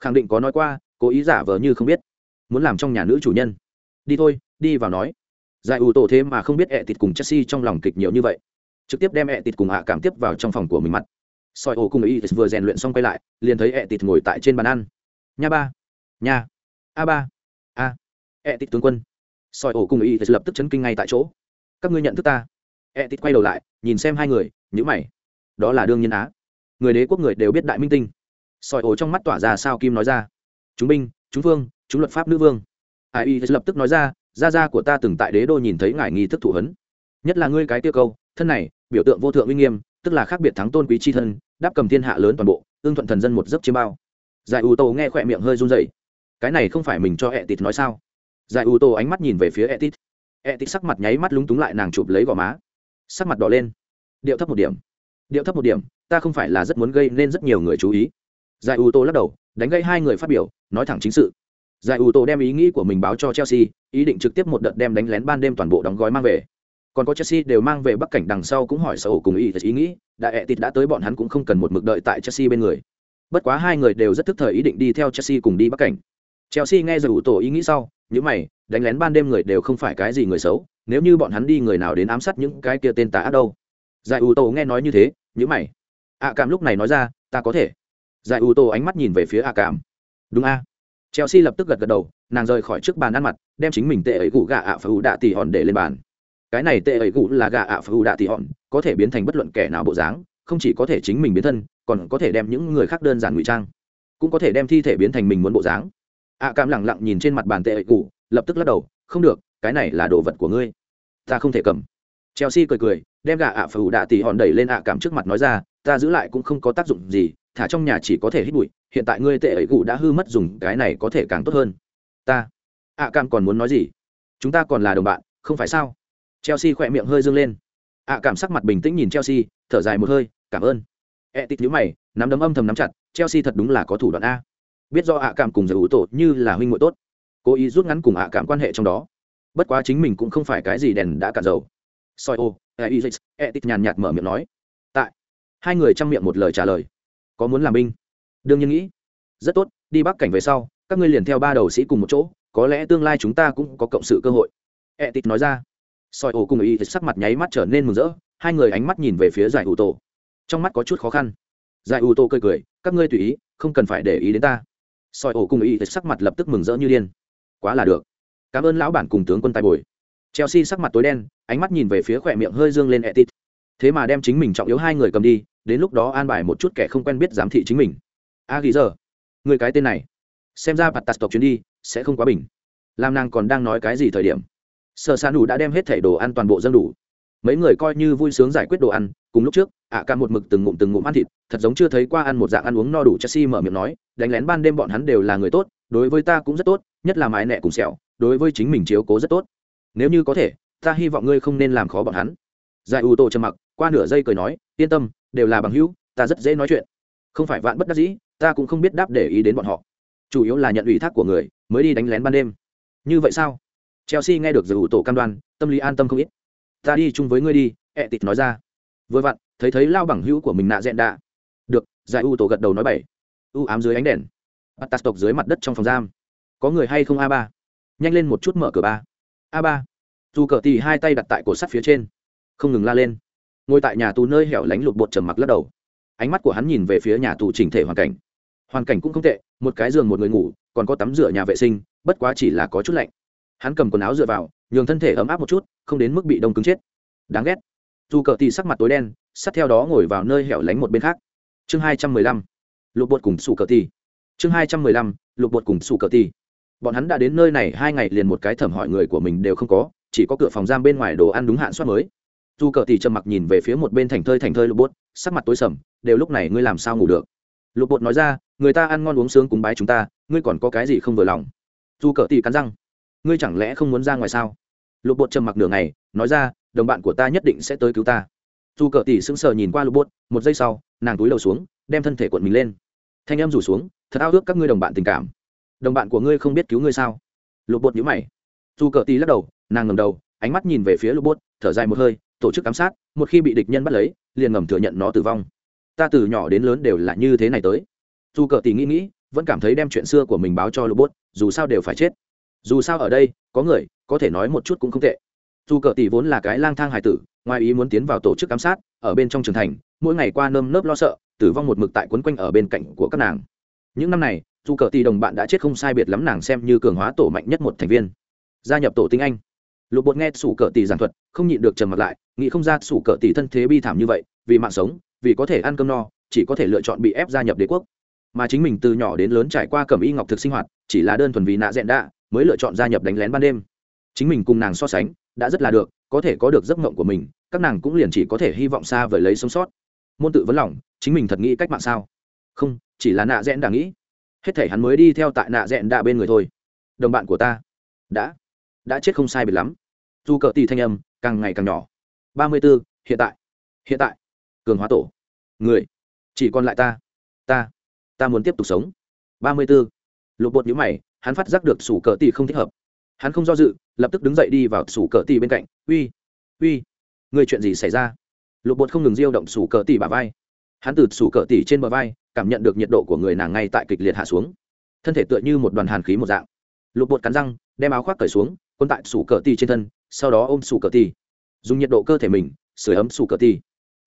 Khẳng định có nói qua, cố ý giả vờ như không biết. Muốn làm trong nhà nữ chủ nhân. Đi thôi, đi vào nói giải ủ tổ thế mà không biết ẹ tịt cùng chelsea trong lòng kịch nhiều như vậy. Trực tiếp đem ẹ tịt cùng hạ cảm tiếp vào trong phòng của mình mặt. Soi ổ cùng ý vừa rèn luyện xong quay lại, liền thấy ẹ tịt ngồi tại trên bàn ăn. Nha ba, nha, a ba, a. Ẹ tịt tướng quân. Soi ổ cùng ý lập tức chấn kinh ngay tại chỗ. Các ngươi nhận thức ta. Ẹ tịt quay đầu lại, nhìn xem hai người nhữ mày. Đó là đương nhiên á. Người đế quốc người đều biết đại minh tinh. Soi ổ trong mắt tỏa ra sao kim nói ra. Chúng binh, chúng vương, chúng luật pháp nữ vương. Ai y lập tức nói ra gia gia của ta từng tại đế đô nhìn thấy ngài nghi thức thụ hấn. Nhất là ngươi cái tiêu câu, thân này, biểu tượng vô thượng uy nghiêm, tức là khác biệt thắng tôn quý c h i thân, đáp cầm thiên hạ lớn toàn bộ, ương thuận thần dân một giấc chiêm bao. Giải ưu tô nghe khỏe miệng hơi run dậy cái này không phải mình cho ẹ tịt nói sao? Giải ưu tô ánh mắt nhìn về phía ẹ tít ẹ tít sắc mặt nháy mắt lúng túng lại nàng chụp lấy gò má. Sắc mặt đỏ lên. Điệu thấp một điểm. Điệu thấp một điểm, ta không phải là rất muốn gây nên rất nhiều người chú ý. Giải ưu tô lắc đầu, đánh gây hai người phát biểu, nói thẳng chính sự giải ủ tổ đem ý nghĩ của mình báo cho chelsea, ý định trực tiếp một đợt đem đánh lén ban đêm toàn bộ đóng gói mang về. Còn có chelsea đều mang về bắc cảnh đằng sau cũng hỏi sở hữu cùng ý ý nghĩ, đã ẹ tịt đã tới bọn hắn cũng không cần một mực đợi tại chelsea bên người. Bất quá hai người đều rất thức thời ý định đi theo chelsea cùng đi bắc cảnh. Chelsea nghe giải ủ tổ ý nghĩ sau những mày, đánh lén ban đêm người đều không phải cái gì người xấu, nếu như bọn hắn đi người nào đến ám sát những cái kia tên tà ác đâu. Giải ủ tổ nghe nói như thế những mày. Ạ cảm lúc này nói ra, ta có thể. Giải ủ tổ ánh mắt nhìn về phía ạ cảm đúng a chelsea lập tức gật gật đầu, nàng rời khỏi trước bàn ăn mặt, đem chính mình tệ ấy gù gà ạ phải ủ đạ tỉ hòn để lên bàn. Cái này tệ ấy gù là gà ạ phải ủ đạ tỉ hòn, có thể biến thành bất luận kẻ nào bộ dáng, không chỉ có thể chính mình biến thân, còn có thể đem những người khác đơn giản ngụy trang. Cũng có thể đem thi thể biến thành mình muốn bộ dáng. Ạ cảm lẳng lặng nhìn trên mặt bàn tệ ấy gù, lập tức lắc đầu, không được, cái này là đồ vật của ngươi. Ta không thể cầm. Chelsea cười cười, đem gà ạ phải ủ đạ tỉ hòn đẩy lên ạ cảm trước mặt nói ra, ta giữ lại cũng không có tác dụng gì, thả trong nhà chỉ có thể hít bụi hiện tại ngươi tệ ấy cụ đã hư mất dùng, cái này có thể càng tốt hơn. Ta. Ạ cảm còn muốn nói gì? Chúng ta còn là đồng bạn, không phải sao? Chelsea khỏe miệng hơi dâng lên. Ạ cảm sắc mặt bình tĩnh nhìn chelsea, thở dài một hơi, cảm ơn. E tít nhíu mày, nắm đấm âm thầm nắm chặt, chelsea thật đúng là có thủ đoạn a. Biết do ạ cảm cùng giải ủ tổ như là huynh muội tốt. Cố ý rút ngắn cùng ạ cảm quan hệ trong đó. Bất quá chính mình cũng không phải cái gì đèn đã cạn dầu. Soi ô e e tít nhàn nhạt mở miệng nói. Tại. Hai người chăm miệng một lời trả lời. Có muốn làm binh? Đương nhiên nghĩ, rất tốt, đi bắc cảnh về sau, các ngươi liền theo ba đầu sĩ cùng một chỗ, có lẽ tương lai chúng ta cũng có cộng sự cơ hội. E tít nói ra. Soi ổ cùng y sắc mặt nháy mắt trở nên mừng rỡ, hai người ánh mắt nhìn về phía giải ủ tổ. Trong mắt có chút khó khăn. Giải ủ tổ cười cười, các ngươi tùy ý, không cần phải để ý đến ta. Soi ổ cùng y sắc mặt lập tức mừng rỡ như điên. Quá là được. Cảm ơn lão bản cùng tướng quân tài bồi. Chelsea sắc mặt tối đen, ánh mắt nhìn về phía khỏe miệng hơi dương lên etit thế mà đem chính mình trọng yếu hai người cầm đi, đến lúc đó an bài một chút kẻ không quen biết giám thị chính mình a à, ghi giờ. Người cái tên này. Xem ra bạt tạt tộc chuyến đi sẽ không quá bình. Lam nàng còn đang nói cái gì thời điểm? Sợ sa đủ đã đem hết thẻ đồ ăn toàn bộ dân đủ. Mấy người coi như vui sướng giải quyết đồ ăn cùng lúc trước ạ ca một mực từng ngụm từng ngụm ăn thịt thật giống chưa thấy qua ăn một dạng ăn uống no đủ chelsea mở miệng nói đánh lén ban đêm bọn hắn đều là người tốt đối với ta cũng rất tốt nhất là mái nẹ cùng sẹo đối với chính mình chiếu cố rất tốt. Nếu như có thể ta hy vọng ngươi không nên làm khó bọn hắn. Giải ưu tô trầm mặc qua nửa giây cười nói yên tâm đều là bằng hữu ta rất dễ nói chuyện. Không phải vạn bất đắc dĩ ta cũng không biết đáp để ý đến bọn họ. Chủ yếu là nhận ủy thác của người, mới đi đánh lén ban đêm. Như vậy sao? Chelsea nghe được giải ủ tổ cam đoan, tâm lý an tâm không ít. Ta đi chung với ngươi đi ẹ tịt nói ra. Vừa vặn, thấy thấy lao bằng hữu của mình nạ dẹn đạ. Được, giải ủ tổ gật đầu nói bảy u ám dưới ánh đèn. Bắt tạt tộc dưới mặt đất trong phòng giam. Có người hay không a ba? Nhanh lên một chút mở cửa ba. A ba. Dù cờ tì hai tay đặt tại cổ sắt phía trên. Không ngừng la lên. Ngồi tại nhà tù nơi hẻo lánh lục bột trầm mặc lắc đầu. Ánh mắt của hắn nhìn về phía nhà tù chỉnh thể hoàn cảnh hoàn cảnh cũng không tệ, một cái giường một người ngủ, còn có tắm rửa nhà vệ sinh, bất quá chỉ là có chút lạnh. Hắn cầm quần áo dựa vào, nhường thân thể ấm áp một chút, không đến mức bị đông cứng chết. Đáng ghét. Dù cờ tì sắc mặt tối đen, sát theo đó ngồi vào nơi hẻo lánh một bên khác. Chương hai trăm mười lăm. Lục bột cùng sủ cờ tì. Chương hai trăm mười lăm. Lục bột cùng sủ cờ tì. Bọn hắn đã đến nơi này hai ngày liền một cái thẩm hỏi người của mình đều không có, chỉ có cửa phòng giam bên ngoài đồ ăn đúng hạn soát mới. Dù cờ tì trầm mặc nhìn về phía một bên thành thơi thành thơi lục bột, sắc mặt tối sầm, đều lúc này ngươi làm sao ngủ được? Lục bột nói ra người ta ăn ngon uống sướng cúng bái chúng ta, ngươi còn có cái gì không vừa lòng? Dù cờ tì cắn răng, ngươi chẳng lẽ không muốn ra ngoài sao? Lục bột trầm mặc nửa ngày, nói ra, đồng bạn của ta nhất định sẽ tới cứu ta. Dù cờ tì sững sờ nhìn qua lục bột, một giây sau, nàng túi đầu xuống, đem thân thể cuộn mình lên. Thanh em rủ xuống, thật ao ước các ngươi đồng bạn tình cảm. Đồng bạn của ngươi không biết cứu ngươi sao? Lục bột nhữ mày. Dù cờ tì lắc đầu, nàng ngầm đầu, ánh mắt nhìn về phía lục bột, thở dài một hơi, tổ chức ám sát, một khi bị địch nhân bắt lấy, liền ngầm thừa nhận nó tử vong. Ta từ nhỏ đến lớn đều là như thế này tới dù cờ tỷ nghĩ nghĩ, vẫn cảm thấy đem chuyện xưa của mình báo cho lô bốt, dù sao đều phải chết. Dù sao ở đây, có người, có thể nói một chút cũng không tệ. Dù cờ tỷ vốn là cái lang thang hải tử, ngoài ý muốn tiến vào tổ chức giám sát, ở bên trong trường thành, mỗi ngày qua nơm nớp lo sợ, tử vong một mực tại quấn quanh ở bên cạnh của các nàng. Những năm này, dù cờ tỷ đồng bạn đã chết không sai biệt lắm nàng xem như cường hóa tổ mạnh nhất một thành viên. Gia nhập tổ tinh anh. Lục bột nghe sủ cờ tỷ giảng thuật, không nhịn được trầm mặt lại, nghĩ không ra sủ cờ tỷ thân thế bi thảm như vậy, vì mạng sống, vì có thể ăn cơm no, chỉ có thể lựa chọn bị ép gia nhập đế quốc mà chính mình từ nhỏ đến lớn trải qua cẩm y ngọc thực sinh hoạt, chỉ là đơn thuần vì nạ dẹn đạ mới lựa chọn gia nhập đánh lén ban đêm. Chính mình cùng nàng so sánh, đã rất là được, có thể có được giấc mộng của mình, các nàng cũng liền chỉ có thể hy vọng xa vời lấy sống sót. Môn tự vấn lòng, chính mình thật nghĩ cách mạng sao? Không, chỉ là nạ dẹn đạ nghĩ. Hết thể hắn mới đi theo tại nạ dẹn đạ bên người thôi. Đồng bạn của ta. Đã. Đã chết không sai biệt lắm. Dù cờ tỷ thanh âm, càng ngày càng nhỏ. Ba mươi b ố hiện tại. Hiện tại. Cường hóa tổ. Người. Chỉ còn lại ta. Ta ta muốn tiếp tục sống. Ba mươi b ố lục bột nhữ mày hắn phát giác được sủ cờ tì không thích hợp. Hắn không do dự lập tức đứng dậy đi vào sủ cờ tì bên cạnh. Uy uy người chuyện gì xảy ra? Lục bột không ngừng diêu động sủ cờ tì bà vai. Hắn từ sủ cờ tì trên bờ vai cảm nhận được nhiệt độ của người nàng ngay tại kịch liệt hạ xuống. Thân thể tựa như một đoàn hàn khí một dạng. Lục bột cắn răng đem áo khoác cởi xuống quân tại sủ cờ tì trên thân sau đó ôm sủ cờ tì, dùng nhiệt độ cơ thể mình sửa ấm sủ cờ tì.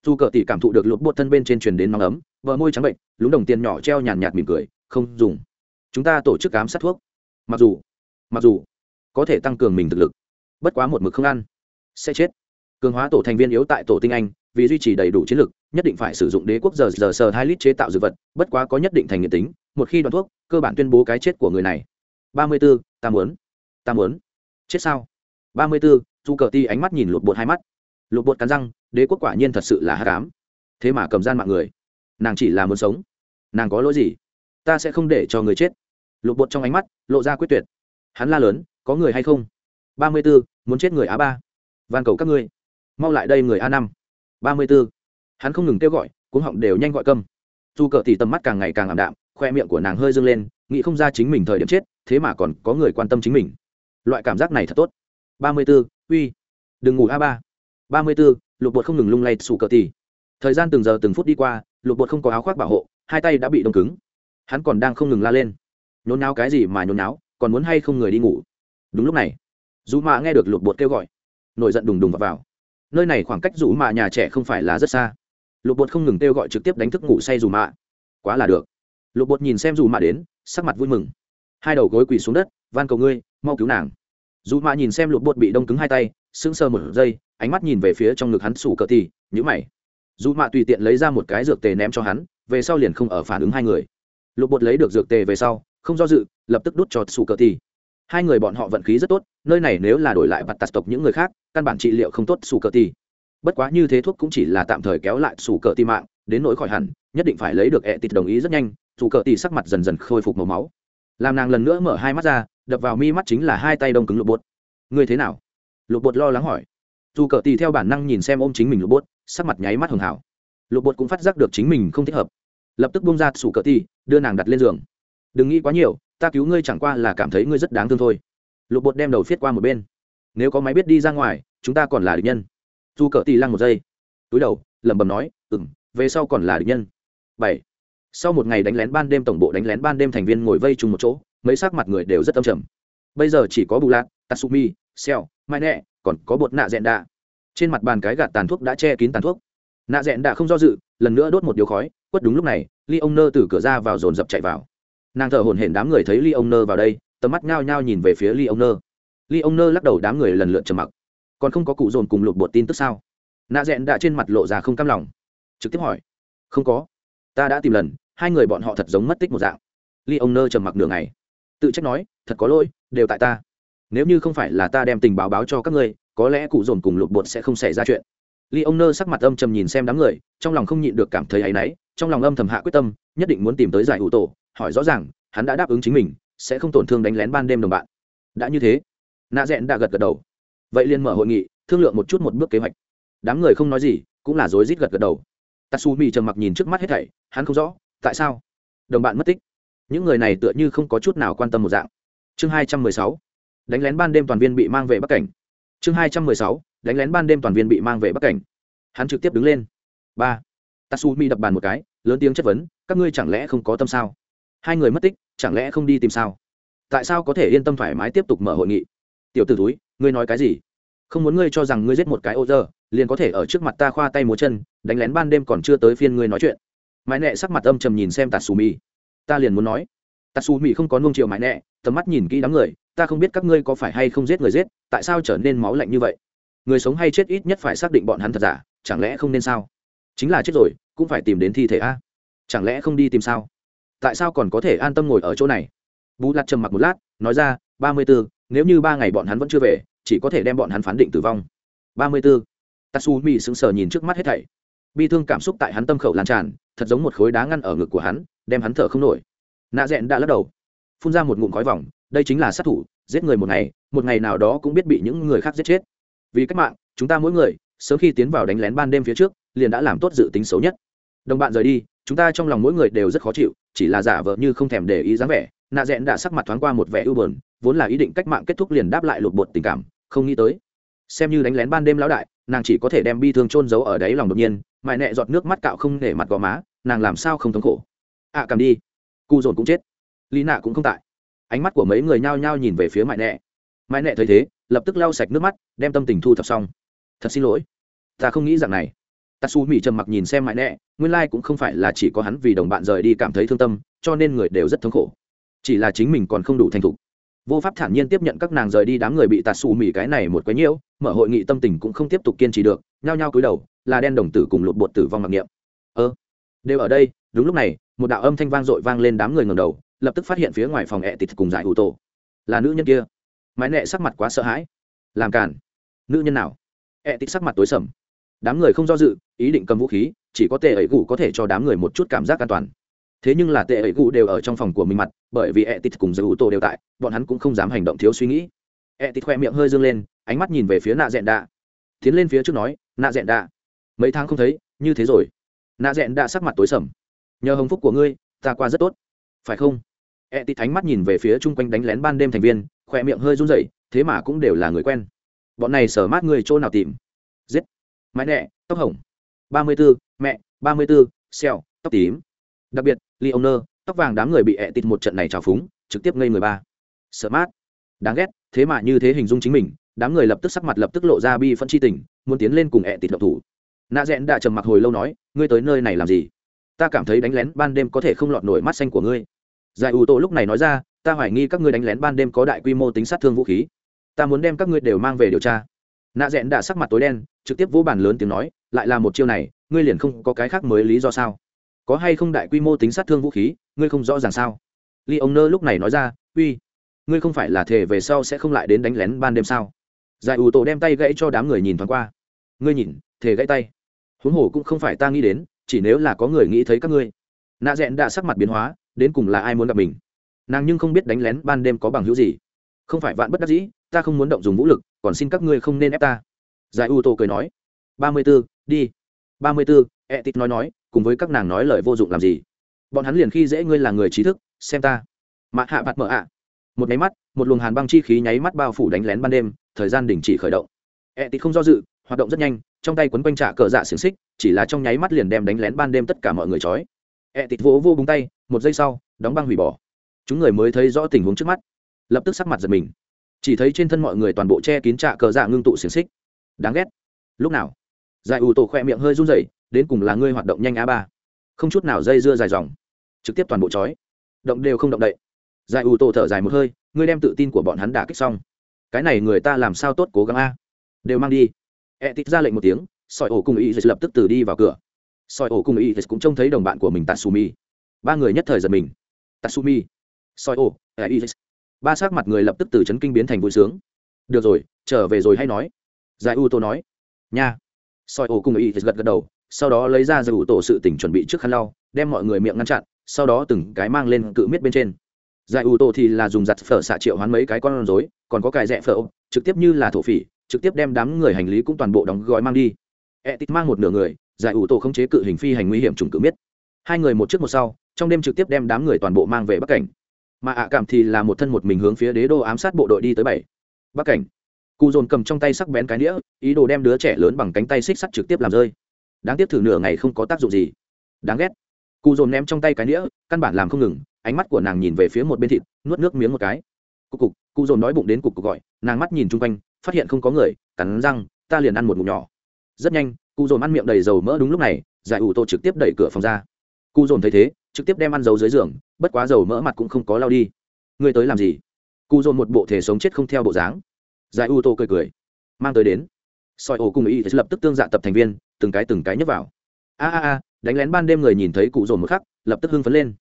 dù cờ tì cảm thụ được Lục bột thân bên trên truyền đến nóng ấm bờ môi trắng bệnh, lúng đồng tiền nhỏ treo nhàn nhạt mỉm cười, không dùng. Chúng ta tổ chức cám sát thuốc. Mặc dù mặc dù có thể tăng cường mình thực lực, bất quá một mực không ăn, sẽ chết. Cường hóa tổ thành viên yếu tại tổ tinh anh, vì duy trì đầy đủ chiến lực, nhất định phải sử dụng đế quốc giờ giờ sờ hai lít chế tạo dược vật, bất quá có nhất định thành nghiện tính, một khi đoạn thuốc, cơ bản tuyên bố cái chết của người này. ba mươi b ố ta muốn ta muốn. Chết sao? ba mươi b ố dù cờ ti ánh mắt nhìn lột bột hai mắt. Lột bột cắn răng, đế quốc quả nhiên thật sự là hát cám thế mà cầm gian mạng người nàng chỉ là muốn sống. Nàng có lỗi gì? Ta sẽ không để cho người chết. Lục bột trong ánh mắt lộ ra quyết tuyệt. Hắn la lớn, có người hay không? Ba mươi b ố muốn chết người á ba. Van cầu các ngươi. Mau lại đây người a năm. Ba mươi b ố hắn không ngừng kêu gọi, cuống họng đều nhanh gọi câm. Dù cờ tỉ tầm mắt càng ngày càng ảm đạm, khoe miệng của nàng hơi dâng lên, nghĩ không ra chính mình thời điểm chết, thế mà còn có người quan tâm chính mình. Loại cảm giác này thật tốt. Ba mươi b ố uy. Đừng ngủ a ba. Ba mươi b ố lục bột không ngừng lung lay xù cờ tỉ thời gian từng giờ từng phút đi qua lục bột không có áo khoác bảo hộ hai tay đã bị đông cứng. Hắn còn đang không ngừng la lên. Nhốn náo cái gì mà nhốn náo còn muốn hay không người đi ngủ? Đúng lúc này dù mạ nghe được lục bột kêu gọi. Nổi giận đùng đùng vào, vào. nơi này khoảng cách dù mạ nhà trẻ không phải là rất xa. Lục bột không ngừng kêu gọi trực tiếp đánh thức ngủ say dù mạ quá là được. Lục bột nhìn xem dù mạ đến sắc mặt vui mừng. Hai đầu gối quỳ xuống đất van cầu ngươi mau cứu nàng. Dù mạ nhìn xem lục bột bị đông cứng hai tay sững sờ một giây ánh mắt nhìn về phía trong ngực hắn sủ cờ tì nhữ mày dù mạ tùy tiện lấy ra một cái dược tề ném cho hắn, về sau liền không ở phản ứng hai người. Lục bột lấy được dược tề về sau, không do dự, lập tức đút cho sủ cờ tì. Hai người bọn họ vận khí rất tốt, nơi này nếu là đổi lại vặt tạt tộc những người khác, căn bản trị liệu không tốt sủ cờ tì. Bất quá như thế thuốc cũng chỉ là tạm thời kéo lại sủ cờ tì mạng, đến nỗi khỏi hẳn, nhất định phải lấy được ẹ tịt đồng ý rất nhanh sủ cờ tì sắc mặt dần dần khôi phục màu máu. Làm nàng lần nữa mở hai mắt ra, đập vào mi mắt chính là hai tay đông cứng lục bột. Ngươi thế nào? Lục bột lo lắng hỏi dù cờ tì theo bản năng nhìn xem ôm chính mình lục bốt, sắc mặt nháy mắt hường hảo. Lục bột cũng phát giác được chính mình không thích hợp. Lập tức bung ra sủ cờ tì đưa nàng đặt lên giường. Đừng nghĩ quá nhiều ta cứu ngươi chẳng qua là cảm thấy ngươi rất đáng thương thôi. Lục bột đem đầu viết qua một bên. Nếu có máy biết đi ra ngoài chúng ta còn là địch nhân. Dù cờ tì lăng một giây. Túi đầu lẩm bẩm nói ừ m về sau còn là địch nhân. Bảy. Sau một ngày đánh lén ban đêm tổng bộ đánh lén ban đêm thành viên ngồi vây chung một chỗ mấy sắc mặt người đều rất âm trầm. Bây giờ chỉ có bù lạc tatsumi xeo mai nẹ còn có bột nạ dẹn đạ. Trên mặt bàn cái gạt tàn thuốc đã che kín tàn thuốc. Nạ dẹn đạ không do dự, lần nữa đốt một điếu khói, quất đúng lúc này ly ông nơ từ cửa ra vào dồn dập chạy vào. Nàng thở hổn hển đám người thấy ly ông nơ vào đây, tầm mắt nhao nhao nhìn về phía ly ông nơ ly ông nơ lắc đầu đám người lần lượt trầm mặc. Còn không có cụ dồn cùng lục bột tin tức sao? Nạ dẹn đạ trên mặt lộ ra không cam lòng. Trực tiếp hỏi. Không có. Ta đã tìm lần, hai người bọn họ thật giống mất tích một dạng. Ly ông nơ trầm mặc nửa ngày. Tự trách nói, thật có lỗi, đều tại ta nếu như không phải là ta đem tình báo báo cho các ngươi, có lẽ cụ dồn cùng lục bột sẽ không xảy ra chuyện. Ly ông nơ sắc mặt âm trầm nhìn xem đám người, trong lòng không nhịn được cảm thấy áy náy, trong lòng âm thầm hạ quyết tâm, nhất định muốn tìm tới giải ủ tổ, hỏi rõ ràng, hắn đã đáp ứng chính mình, sẽ không tổn thương đánh lén ban đêm đồng bạn. Đã như thế, nạ rẽn đã gật gật đầu. Vậy liền mở hội nghị, thương lượng một chút một bước kế hoạch. Đám người không nói gì, cũng là rối rít gật gật đầu. Tatsumi trầm mặc nhìn trước mắt hết thảy, hắn không rõ, tại sao? Đồng bạn mất tích. Những người này tựa như không có chút nào quan tâm một dạng. Chương hai trăm mười sáu đánh lén ban đêm toàn viên bị mang về bắc cảnh. Chương hai trăm mười sáu, đánh lén ban đêm toàn viên bị mang về bắc cảnh. Hắn trực tiếp đứng lên. Ba. Tatsumi đập bàn một cái, lớn tiếng chất vấn, các ngươi chẳng lẽ không có tâm sao? Hai người mất tích, chẳng lẽ không đi tìm sao? Tại sao có thể yên tâm thoải mái tiếp tục mở hội nghị? Tiểu t ử túi ngươi nói cái gì? Không muốn ngươi cho rằng ngươi giết một cái ô dơ, liền có thể ở trước mặt ta khoa tay múa chân, đánh lén ban đêm còn chưa tới phiên ngươi nói chuyện. Mãi nẹ sắc mặt âm trầm nhìn xem tatsumi. Ta liền muốn nói. Tatsumi không có nung chiều mãi nẹ tầm mắt nhìn kỹ đám người ta không biết các ngươi có phải hay không giết người giết, tại sao trở nên máu lạnh như vậy? Người sống hay chết ít nhất phải xác định bọn hắn thật giả, chẳng lẽ không nên sao? Chính là chết rồi, cũng phải tìm đến thi thể a. Chẳng lẽ không đi tìm sao? Tại sao còn có thể an tâm ngồi ở chỗ này? Bú lặt trầm mặc một lát, nói ra, ba mươi bốn nếu như ba ngày bọn hắn vẫn chưa về, chỉ có thể đem bọn hắn phán định tử vong. Ba mươi bốn tatsumi sững sờ nhìn trước mắt hết thảy. Bi thương cảm xúc tại hắn tâm khẩu lan tràn, thật giống một khối đá ngăn ở ngực của hắn, đem hắn thở không nổi. Nạ rẽn đã lắc đầu, phun ra một ngụm khói vòng đây chính là sát thủ giết người một ngày một ngày nào đó cũng biết bị những người khác giết chết. Vì cách mạng chúng ta mỗi người sớm khi tiến vào đánh lén ban đêm phía trước liền đã làm tốt dự tính xấu nhất. Đồng bạn rời đi chúng ta trong lòng mỗi người đều rất khó chịu chỉ là giả vờ như không thèm để ý dáng vẻ nạ rẽn đã sắc mặt thoáng qua một vẻ ưu bờn vốn là ý định cách mạng kết thúc liền đáp lại lột bột tình cảm không nghĩ tới. Xem như đánh lén ban đêm lão đại nàng chỉ có thể đem bi thương trôn giấu ở đáy lòng đột nhiên mại nẹ giọt nước mắt cạo không để mặt gò má nàng làm sao không thống khổ. Ạ à, cầm đi. Cụ dồn cũng chết. Lý nạ cũng không tại ánh mắt của mấy người nhao nhao nhìn về phía mại nẹ. Mại nẹ thấy thế, lập tức lau sạch nước mắt, đem tâm tình thu thập xong. Thật xin lỗi, ta không nghĩ rằng này. Tatsu mỹ trầm mặc nhìn xem mại nẹ, nguyên lai、like、cũng không phải là chỉ có hắn vì đồng bạn rời đi cảm thấy thương tâm, cho nên người đều rất thống khổ. Chỉ là chính mình còn không đủ thành thục. Vô pháp thản nhiên tiếp nhận các nàng rời đi đám người bị tạt xù mỉ cái này một quấy nhiễu, mở hội nghị tâm tình cũng không tiếp tục kiên trì được, nhao nhao cúi đầu, là đen đồng tử cùng lột bột tử vong mặc niệm. Ơ, đều ở đây. Đúng lúc này, một đạo âm thanh vang dội vang lên đám người ngầm đầu lập tức phát hiện phía ngoài phòng ẹ tịt cùng giải ủ tổ. Là nữ nhân kia. Mái nẹ sắc mặt quá sợ hãi. Làm cản nữ nhân nào? Ẹ tịt sắc mặt tối sầm. Đám người không do dự, ý định cầm vũ khí, chỉ có tệ ấy gù có thể cho đám người một chút cảm giác an toàn. Thế nhưng là tệ ấy gù đều ở trong phòng của mình mặt, bởi vì ẹ tịt cùng giải ủ tổ đều tại, bọn hắn cũng không dám hành động thiếu suy nghĩ. Ẹ tịt khoe miệng hơi dương lên, ánh mắt nhìn về phía nạ dẹn đạ. Tiến lên phía trước nói, nạ dẹn đạ, mấy tháng không thấy, như thế rồi. Nạ dẹn đạ sắc mặt tối sầm. Nhờ hồng phúc của ngươi, ta qua rất tốt. Phải không? E tít ánh mắt nhìn về phía chung quanh đánh lén ban đêm thành viên, khỏe miệng hơi run rẩy, thế mà cũng đều là người quen. Bọn này sở mát người chỗ nào tìm? Giết. Mãi nẹ tóc hồng. Ba mươi b ố mẹ, ba mươi b xeo tóc tím. Đặc biệt leoner tóc vàng đám người bị e ẹ tít một trận này trào phúng, trực tiếp ngây người ba. Sợ mát. Đáng ghét, thế mà như thế hình dung chính mình, đám người lập tức sắc mặt lập tức lộ ra bi phân chi tình, muốn tiến lên cùng e ẹ tít động thủ. Nạ rẽn đã trầm mặc hồi lâu nói, ngươi tới nơi này làm gì? Ta cảm thấy đánh lén ban đêm có thể không lọt nổi mắt xanh của ngươi giải ủ tổ lúc này nói ra, ta hoài nghi các ngươi đánh lén ban đêm có đại quy mô tính sát thương vũ khí. Ta muốn đem các ngươi đều mang về điều tra. Nạ rẽn đã sắc mặt tối đen, trực tiếp vỗ bàn lớn tiếng nói, lại là một chiêu này, ngươi liền không có cái khác mới lý do sao? Có hay không đại quy mô tính sát thương vũ khí, ngươi không rõ ràng sao? Ly ông nơ lúc này nói ra, uy, ngươi không phải là thể về sau sẽ không lại đến đánh lén ban đêm sao? Giải ủ tổ đem tay gãy cho đám người nhìn thoáng qua. Ngươi nhìn thể gãy tay. Huống hồ cũng không phải ta nghĩ đến, chỉ nếu là có người nghĩ thấy các ngươi. Nạ rẽn đã sắc mặt biến hóa đến cùng là ai muốn gặp mình? Nàng nhưng không biết đánh lén ban đêm có bằng hữu gì. Không phải vạn bất đắc dĩ, ta không muốn động dùng vũ lực, còn xin các ngươi không nên ép ta. Giải u tô cười nói. Ba mươi b ố đi. Ba mươi b ố e tít nói nói, cùng với các nàng nói lời vô dụng làm gì? Bọn hắn liền khi dễ ngươi là người trí thức, xem ta. Mạ hạ bạt mở ạ. Một nháy mắt, một luồng hàn băng chi khí nháy mắt bao phủ đánh lén ban đêm, thời gian đình chỉ khởi động. E tít không do dự, hoạt động rất nhanh, trong tay quấn quanh trả cờ dạ xiềng xích, chỉ là trong nháy mắt liền đem đánh lén ban đêm tất cả mọi người trói. E tịt vỗ vô búng tay một giây sau, đóng băng hủy bỏ. Chúng người mới thấy rõ tình huống trước mắt. Lập tức sắc mặt giật mình. Chỉ thấy trên thân mọi người toàn bộ che kín trạ cờ dạ ngưng tụ xiềng xích. Đáng ghét. Lúc nào? Giải ủ tổ khoe miệng hơi run rẩy, đến cùng là ngươi hoạt động nhanh a ba. Không chút nào dây dưa dài dòng. Trực tiếp toàn bộ trói. Động đều không động đậy. Giải ủ tổ thở dài một hơi, ngươi đem tự tin của bọn hắn đả kích xong. Cái này người ta làm sao tốt cố gắng a? Đều mang đi. E tít ra lệnh một tiếng, sỏi ổ cùng y lập tức từ đi vào cửa. Sỏi ổ cùng y cũng trông thấy đồng bạn của mình tatsumi ba người nhất thời giật mình. Tatsumi soi ô y ba sắc mặt người lập tức từ chấn kinh biến thành vui sướng. Được rồi, trở về rồi hay nói. Giải u tô nói. Nha. Soi ô cùng y gật gật đầu, sau đó lấy ra giải u tổ sự tỉnh chuẩn bị trước khăn lau, đem mọi người miệng ngăn chặn, sau đó từng cái mang lên cự miết bên trên. Giải u tô thì là dùng giặt phở xạ triệu hoán mấy cái con rối, còn có cài rẽ phở trực tiếp như là thổ phỉ, trực tiếp đem đám người hành lý cũng toàn bộ đóng gói mang đi. E mang một nửa người, giải ủ tổ không chế cự hình phi hành nguy hiểm trùng cự miết. Hai người một trước một sau trong đêm trực tiếp đem đám người toàn bộ mang về bắc cảnh. Mà ạ cảm thì là một thân một mình hướng phía đế đô ám sát bộ đội đi tới bảy. Bắc cảnh. Cụ dồn cầm trong tay sắc bén cái đĩa, ý đồ đem đứa trẻ lớn bằng cánh tay xích sắt trực tiếp làm rơi. Đáng tiếc thử nửa ngày không có tác dụng gì. Đáng ghét. Cụ dồn ném trong tay cái đĩa, căn bản làm không ngừng, ánh mắt của nàng nhìn về phía một bên thịt, nuốt nước miếng một cái. Cục cục, cụ dồn nói bụng đến cục cục gọi, nàng mắt nhìn chung quanh, phát hiện không có người, cắn răng, ta liền ăn một ngụm nhỏ. Rất nhanh, cụ dồn ăn miệng đầy dầu mỡ đúng lúc này, giải ủ tô trực tiếp đẩy cửa phòng ra. Cụ dồn thấy thế trực tiếp đem ăn dầu dưới giường, bất quá dầu mỡ mặt cũng không có lao đi. Ngươi tới làm gì? Cụ dồn một bộ thể sống chết không theo bộ dáng. Giải u tô cười cười. Mang tới đến. Soi ổ cùng ý lập tức tương dạ tập thành viên, từng cái từng cái nhấp vào. A a a, đánh lén ban đêm người nhìn thấy cụ dồn một khắc, lập tức hưng phấn lên.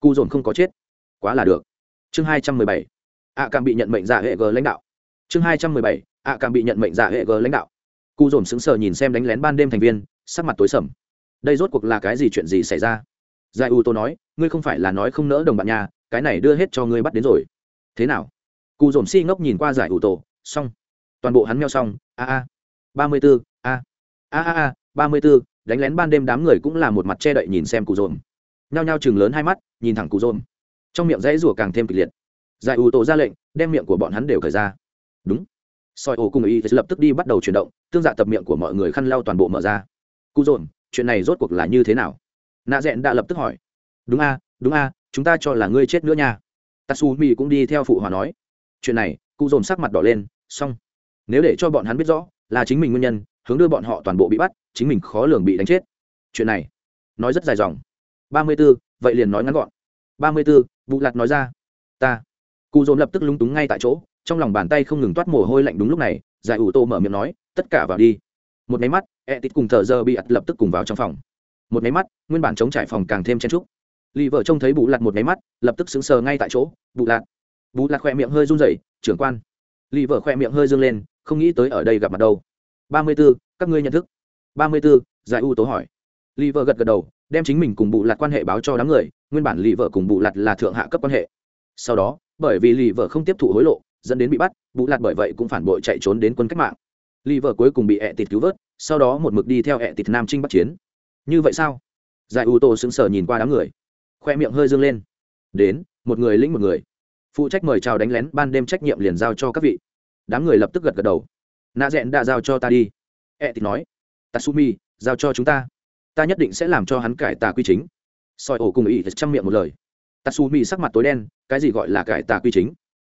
Cụ dồn không có chết. Quá là được. Chương hai trăm mười bảy. Ạ càng bị nhận mệnh giả hệ g lãnh đạo. Chương hai trăm mười bảy. Ạ càng bị nhận mệnh giả hệ g lãnh đạo. Cụ dồn sững sờ nhìn xem đánh lén ban đêm thành viên, sắc mặt tối sầm. Đây rốt cuộc là cái gì chuyện gì xảy ra? Giải u tô nói, ngươi không phải là nói không nỡ đồng bạn nhà, cái này đưa hết cho ngươi bắt đến rồi. Thế nào? Cụ dồn si ngốc nhìn qua giải u tô, xong. Toàn bộ hắn meo xong, a a, ba mươi b ố a a a a, ba mươi b ố đánh lén ban đêm đám người cũng là một mặt che đậy nhìn xem cụ dồn. Nhao nhao chừng lớn hai mắt, nhìn thẳng cụ dồn. Trong miệng dãy rủa càng thêm kịch liệt. Giải u tô ra lệnh, đem miệng của bọn hắn đều khởi ra. Đúng. Soi ổ cùng y lập tức đi bắt đầu chuyển động, tương dạ tập miệng của mọi người khăn lau toàn bộ mở ra. Cụ dồn, chuyện này rốt cuộc là như thế nào? Nạ rẽn đã lập tức hỏi. Đúng a đúng a, chúng ta cho là ngươi chết nữa nha. Tatsumi cũng đi theo phụ hòa nói. Chuyện này, cụ dồn sắc mặt đỏ lên, xong. Nếu để cho bọn hắn biết rõ, là chính mình nguyên nhân, hướng đưa bọn họ toàn bộ bị bắt, chính mình khó lường bị đánh chết. Chuyện này, nói rất dài dòng. Ba mươi b ố vậy liền nói ngắn gọn. Ba mươi b ố vụ lặt nói ra. Ta. Cụ dồn lập tức lúng túng ngay tại chỗ, trong lòng bàn tay không ngừng toát mồ hôi lạnh đúng lúc này, giải ủ tô mở miệng nói, tất cả vào đi. Một máy mắt e tít cùng thợ giờ bị ặt lập tức cùng vào trong phòng một máy mắt, nguyên bản chống trải phòng càng thêm chen trúc lì vợ trông thấy bù lặt một máy mắt, lập tức sững sờ ngay tại chỗ, bù lặt bù lặt khoe miệng hơi run rẩy, trưởng quan. Lì vợ khoe miệng hơi dương lên, không nghĩ tới ở đây gặp mặt đâu. Ba mươi b ố các ngươi nhận thức. Ba mươi b ố giải u tố hỏi. Lì vợ gật gật đầu, đem chính mình cùng bù lặt quan hệ báo cho đám người, nguyên bản lì vợ cùng bù lặt là thượng hạ cấp quan hệ. Sau đó, bởi vì lì vợ không tiếp thụ hối lộ, dẫn đến bị bắt, bù lặt bởi vậy cũng phản bội chạy trốn đến quân cách mạng. Lì vợ cuối cùng bị ẹ tịt cứu vớt, sau đó một mực đi theo ẹ tịt nam trinh bắt chiến như vậy sao? Giải u tô sững sờ nhìn qua đám người. Khoe miệng hơi dương lên. Đến, một người lĩnh một người. Phụ trách mời chào đánh lén, ban đêm trách nhiệm liền giao cho các vị. Đám người lập tức gật gật đầu. Nạ rẽn đã giao cho ta đi. E Ẹ thì nói. Tatsumi, giao cho chúng ta. Ta nhất định sẽ làm cho hắn cải tà quy chính. Soi ổ cùng ý chăm miệng một lời. Tatsumi sắc mặt tối đen, cái gì gọi là cải tà quy chính?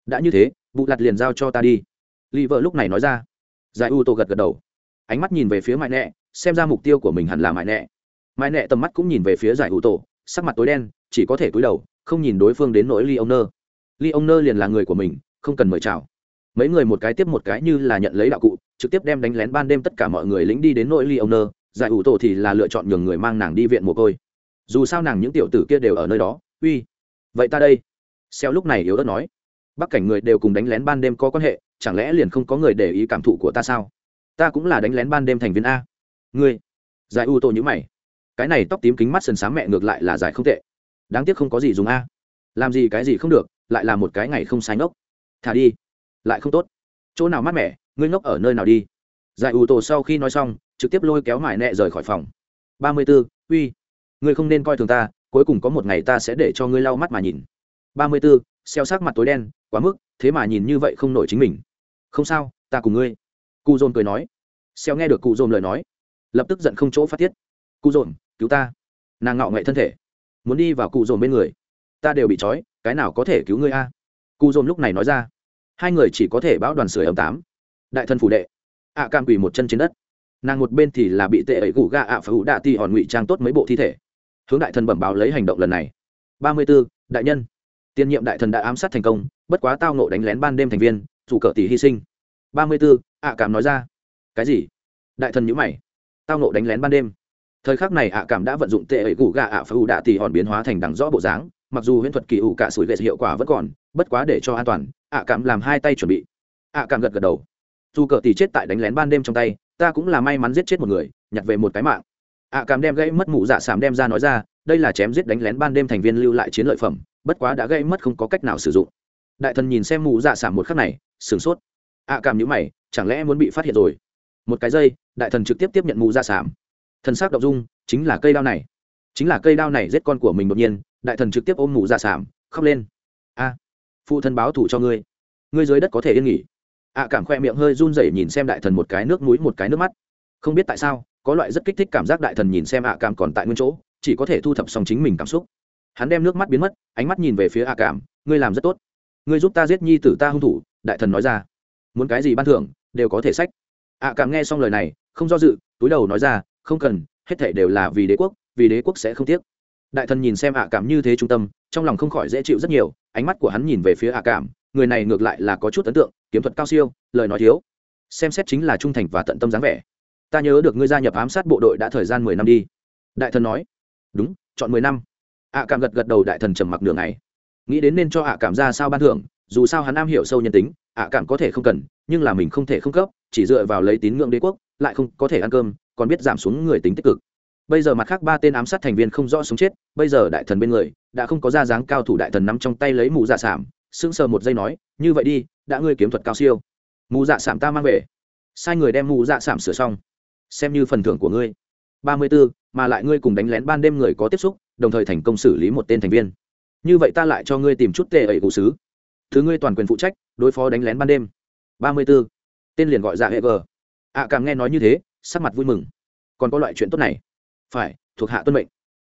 Đã như thế, vụ lặt liền giao cho ta đi. Lì vợ lúc này nói ra. Giải u tô gật gật đầu. Ánh mắt nhìn về phía mãi nẹ, xem ra mục tiêu của mình hẳn là mãi nẹ mãi nẹ tầm mắt cũng nhìn về phía giải u tổ, sắc mặt tối đen, chỉ có thể cúi đầu, không nhìn đối phương đến nỗi ly ông nơ ly ông nơ liền là người của mình, không cần mời chào. Mấy người một cái tiếp một cái như là nhận lấy đạo cụ, trực tiếp đem đánh lén ban đêm tất cả mọi người lính đi đến nỗi ly ông nơ giải ủ tổ thì là lựa chọn nhường người mang nàng đi viện mồ côi. Dù sao nàng những tiểu tử kia đều ở nơi đó, uy. Vậy ta đây. Xeo lúc này yếu đất nói. Bắc cảnh người đều cùng đánh lén ban đêm có quan hệ, chẳng lẽ liền không có người để ý cảm thụ của ta sao? Ta cũng là đánh lén ban đêm thành viên a. Ngươi. Giải u tô nhữ mày cái này tóc tím kính mắt sần sáng mẹ ngược lại là giải không tệ. Đáng tiếc không có gì dùng a. Làm gì cái gì không được, lại là một cái ngày không sai ngốc. Thả đi. Lại không tốt. Chỗ nào mát mẻ, ngươi ngốc ở nơi nào đi? Giải ủ tổ sau khi nói xong, trực tiếp lôi kéo mải nẹ rời khỏi phòng. Ba mươi b ố uy. Ngươi không nên coi thường ta, cuối cùng có một ngày ta sẽ để cho ngươi lau mắt mà nhìn. Ba mươi b ố xeo sắc mặt tối đen, quá mức, thế mà nhìn như vậy không nổi chính mình. Không sao, ta cùng ngươi. Cụ dồn cười nói. Xeo nghe được cụ dồn lời nói, lập tức giận không chỗ phát tiết. Cụ dồn cứu ta. Nàng ngạo nghệ thân thể. Muốn đi vào cụ dồn bên người. Ta đều bị trói, cái nào có thể cứu ngươi a? Cụ dồn lúc này nói ra. Hai người chỉ có thể báo đoàn sửa ấm tám. Đại thân phủ đệ. Ạ cam quỳ một chân trên đất. Nàng một bên thì là bị tệ ấy gù ga ạ phải ủ đạ ti hòn ngụy trang tốt mấy bộ thi thể. Hướng đại thần bẩm báo lấy hành động lần này. Ba mươi b ố đại nhân. Tiên nhiệm đại thần đã ám sát thành công, bất quá tao nộ đánh lén ban đêm thành viên chủ cờ tỷ hy sinh. Ba mươi b ố ạ cảm nói ra. Cái gì? Đại thần nhữ mày. Tao nộ đánh lén ban đêm thời khắc này ạ cảm đã vận dụng tệ ấy gù gà ạ phá ủ đạ tỷ hòn biến hóa thành đằng rõ bộ dáng mặc dù huyễn thuật kỳ ủ cả sủi vệ hiệu quả vẫn còn bất quá để cho an toàn ạ cảm làm hai tay chuẩn bị. Ạ cảm gật gật đầu. Dù cờ tỷ chết tại đánh lén ban đêm trong tay ta cũng là may mắn giết chết một người nhặt về một cái mạng. Ạ cảm đem gãy mất mụ dạ sảm đem ra nói ra đây là chém giết đánh lén ban đêm thành viên lưu lại chiến lợi phẩm bất quá đã gây mất không có cách nào sử dụng. Đại thần nhìn xem mụ dạ sảm một khắc này sửng sốt. Ạ cảm nhữ mày chẳng lẽ muốn bị phát hiện rồi? Một cái giây, đại thần trực tiếp tiếp nhận mụ dạ sảm thần s ắ c động dung chính là cây đao này. Chính là cây đao này giết con của mình đột nhiên, đại thần trực tiếp ôm mụ dạ sảm, khóc lên. A, phụ thân báo thủ cho ngươi. Ngươi dưới đất có thể yên nghỉ. Ạ cảm khoe miệng hơi run rẩy nhìn xem đại thần một cái nước mũi, một cái nước mắt. Không biết tại sao, có loại rất kích thích cảm giác đại thần nhìn xem ạ cảm còn tại nguyên chỗ, chỉ có thể thu thập xong chính mình cảm xúc. Hắn đem nước mắt biến mất, ánh mắt nhìn về phía ạ cảm, ngươi làm rất tốt. Ngươi giúp ta giết nhi tử ta hung thủ, đại thần nói ra. Muốn cái gì ban thưởng, đều có thể sách. Ạ cảm nghe xong lời này, không do dự, túi đầu nói ra không cần, hết thể đều là vì đế quốc, vì đế quốc sẽ không tiếc. Đại thần nhìn xem ạ cảm như thế trung tâm, trong lòng không khỏi dễ chịu rất nhiều, ánh mắt của hắn nhìn về phía ạ cảm, người này ngược lại là có chút ấn tượng, kiếm thuật cao siêu, lời nói thiếu. Xem xét chính là trung thành và tận tâm dáng vẻ. Ta nhớ được ngươi gia nhập ám sát bộ đội đã thời gian mười năm đi. Đại thần nói. Đúng, chọn mười năm. Ạ cảm gật gật đầu, đại thần trầm mặc đường này nghĩ đến nên cho ạ cảm ra sao ban thưởng, dù sao hắn am hiểu sâu nhân tính, ạ cảm có thể không cần, nhưng là mình không thể không cấp, chỉ dựa vào lấy tín ngưỡng đế quốc, lại không có thể ăn cơm còn biết giảm xuống người tính tích cực. Bây giờ mặt khác ba tên ám sát thành viên không rõ sống chết, bây giờ đại thần bên người, đã không có ra dáng cao thủ đại thần nắm trong tay lấy mù dạ sảm sững sờ một giây nói, như vậy đi, đã ngươi kiếm thuật cao siêu. Mù dạ sảm ta mang về. Sai người đem mù dạ sảm sửa xong. Xem như phần thưởng của ngươi. Ba mươi b ố mà lại ngươi cùng đánh lén ban đêm người có tiếp xúc, đồng thời thành công xử lý một tên thành viên. Như vậy ta lại cho ngươi tìm chút tệ ẩy cụ sứ. Thứ ngươi toàn quyền phụ trách, đối phó đánh lén ban đêm. Ba mươi b ố tên liền gọi dạ hệ vờ. À, ạ càng nghe nói như thế sắc mặt vui mừng. Còn có loại chuyện tốt này. Phải, thuộc hạ tuân mệnh.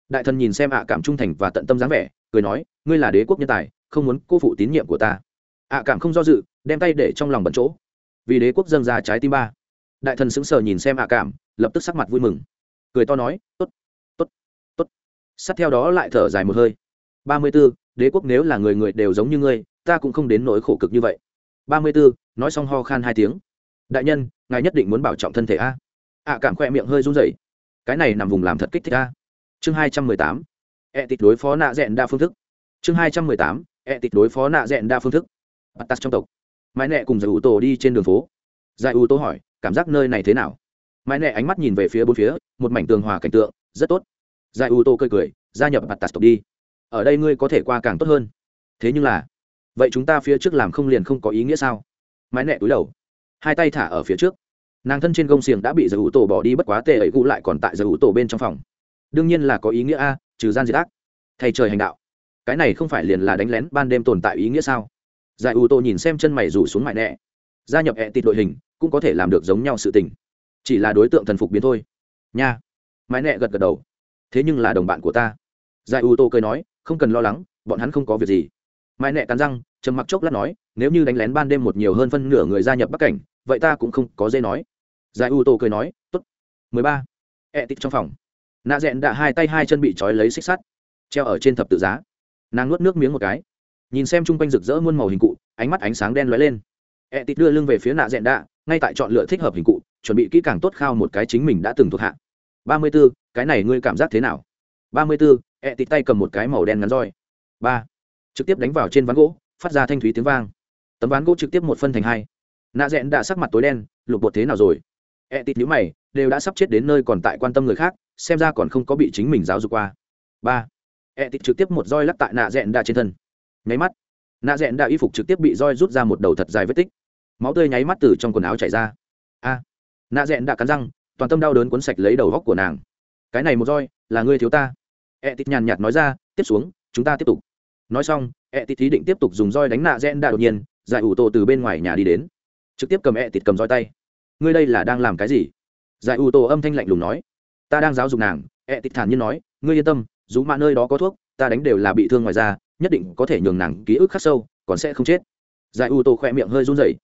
Đại thần nhìn xem ạ cảm trung thành và tận tâm dáng vẻ, cười nói, ngươi là đế quốc nhân tài, không muốn cô phụ tín nhiệm của ta. Ạ cảm không do dự, đem tay để trong lòng bận chỗ. Vì đế quốc dâng ra trái tim ba. Đại thần sững sờ nhìn xem ạ cảm, lập tức sắc mặt vui mừng. Cười to nói, tốt tốt tốt. Sát theo đó lại thở dài một hơi. Ba mươi b ố đế quốc nếu là người người đều giống như ngươi, ta cũng không đến nỗi khổ cực như vậy. Ba mươi b ố nói xong ho khan hai tiếng. Đại nhân, ngài nhất định muốn bảo trọng thân thể a ạ cảm khoe miệng hơi run rẩy. Cái này nằm vùng làm thật kích thích ta chương hai trăm mười tám e tịch đối phó nạ dẹn đa phương thức. Chương hai trăm mười tám e tịch đối phó nạ dẹn đa phương thức. Bắt tắt trong tộc. Mãi nẹ cùng giải ủ tổ đi trên đường phố. Giải ủ tổ hỏi, cảm giác nơi này thế nào? Mãi nẹ ánh mắt nhìn về phía bốn phía, một mảnh tường hòa cảnh tượng, rất tốt. Giải ủ tổ cười cười, gia nhập bắt tắt tộc đi. Ở đây ngươi có thể qua càng tốt hơn. Thế nhưng là, vậy chúng ta phía trước làm không liền không có ý nghĩa sao? Mãi nẹ túi đầu, hai tay thả ở phía trước nàng thân trên gông xiềng đã bị giải ủ tổ bỏ đi, bất quá tệ ấy cụ lại còn tại giải ủ tổ bên trong phòng. Đương nhiên là có ý nghĩa a, trừ gian diệt ác. Thay trời hành đạo. Cái này không phải liền là đánh lén ban đêm tồn tại ý nghĩa sao? Giải ủ tổ nhìn xem chân mày rủ xuống mại nẹ. Gia nhập hẹ tịt đội hình, cũng có thể làm được giống nhau sự tình. Chỉ là đối tượng thần phục biến thôi. Nha. Mãi nẹ gật gật đầu. Thế nhưng là đồng bạn của ta. Giải ưu tô cười nói, không cần lo lắng, bọn hắn không có việc gì. Mãi nẹ cắn răng, trầm mặc chốc lát nói, nếu như đánh lén ban đêm một nhiều hơn phân nửa người gia nhập bắc cảnh, vậy ta cũng không có dây nói giải u tô cười nói t ố t mười ba. E ẹ tịt trong phòng. Nạ rẽn đã hai tay hai chân bị trói lấy xích sắt, treo ở trên thập tự giá. Nàng nuốt nước miếng một cái. Nhìn xem chung quanh rực rỡ muôn màu hình cụ, ánh mắt ánh sáng đen lóe lên. E ẹ tịt đưa lưng về phía nạ rẽn đạ ngay tại chọn lựa thích hợp hình cụ, chuẩn bị kỹ càng tốt khao một cái chính mình đã từng thuộc hạ. Ba mươi b ố cái này ngươi cảm giác thế nào? Ba mươi b ố ẹ tịt tay cầm một cái màu đen ngắn roi. Ba. Trực tiếp đánh vào trên ván gỗ, phát ra thanh thúy tiếng vang. Tấm ván gỗ trực tiếp một phân thành hai. Nạ rẽn đã sắc mặt tối đen, lục bột thế nào rồi? E tít nhữ mày, đều đã sắp chết đến nơi còn tại quan tâm người khác, xem ra còn không có bị chính mình giáo dục qua. Ba. E tít trực tiếp một roi lắc tại nạ rẽn đạ trên thân. Nháy mắt, nạ rẽn đạ y phục trực tiếp bị roi rút ra một đầu thật dài vết tích. Máu tươi nháy mắt từ trong quần áo chảy ra. A. Nạ rẽn đạ cắn răng, toàn tâm đau đớn cuốn sạch lấy đầu góc của nàng. Cái này một roi, là ngươi thiếu ta. E tít nhàn nhạt nói ra, tiếp xuống, chúng ta tiếp tục. Nói xong e tít thí định tiếp tục dùng roi đánh nạ rẽn đạ đột nhiên, giải ủ tổ từ bên ngoài nhà đi đến. Trực tiếp cầm E tịt cầm roi tay ngươi đây là đang làm cái gì? Giải ủ tổ âm thanh lạnh lùng nói. Ta đang giáo dục nàng. Ẹ tịch thản nhiên nói, ngươi yên tâm, dù mạ nơi đó có thuốc, ta đánh đều là bị thương ngoài ra nhất định có thể nhường nàng ký ức khắc sâu, còn sẽ không chết. Giải ủ tổ khỏe miệng hơi run rẩy.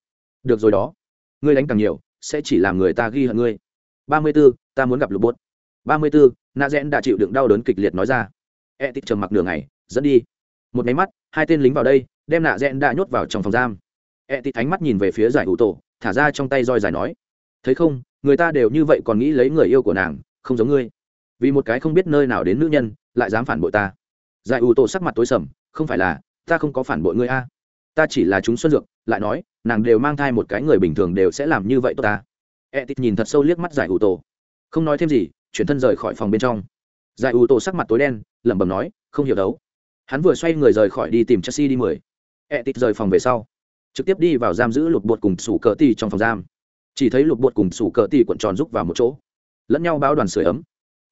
Được rồi đó. Ngươi đánh càng nhiều, sẽ chỉ làm người ta ghi hận ngươi. Ba mươi b ố ta muốn gặp lục bốt ba mươi b ố nạ rẽn đã chịu đựng đau đớn kịch liệt nói ra. E tít trầm mặc nửa ngày, dẫn đi. Một máy mắt, hai tên lính vào đây, đem nạ rẽn đã nhốt vào trong phòng giam. E tít ánh mắt nhìn về phía giải hữu tổ thả ra trong tay roi giải nói thấy không, người ta đều như vậy còn nghĩ lấy người yêu của nàng, không giống ngươi. Vì một cái không biết nơi nào đến nữ nhân, lại dám phản bội ta. Giải ủ tổ sắc mặt tối sầm, không phải là, ta không có phản bội ngươi a. Ta chỉ là chúng xuân dược, lại nói, nàng đều mang thai một cái người bình thường đều sẽ làm như vậy tốt ta. E tít nhìn thật sâu liếc mắt giải ủ tổ không nói thêm gì, chuyển thân rời khỏi phòng bên trong. Giải ủ tổ sắc mặt tối đen, lẩm bẩm nói, không hiểu đấu. Hắn vừa xoay người rời khỏi đi tìm chelsea đi mười. E tít rời phòng về sau. Trực tiếp đi vào giam giữ lục bột cùng sủ cờ tì trong phòng giam chỉ thấy lục bột cùng sủ cờ ti cuộn tròn rúc vào một chỗ. Lẫn nhau báo đoàn sửa ấm.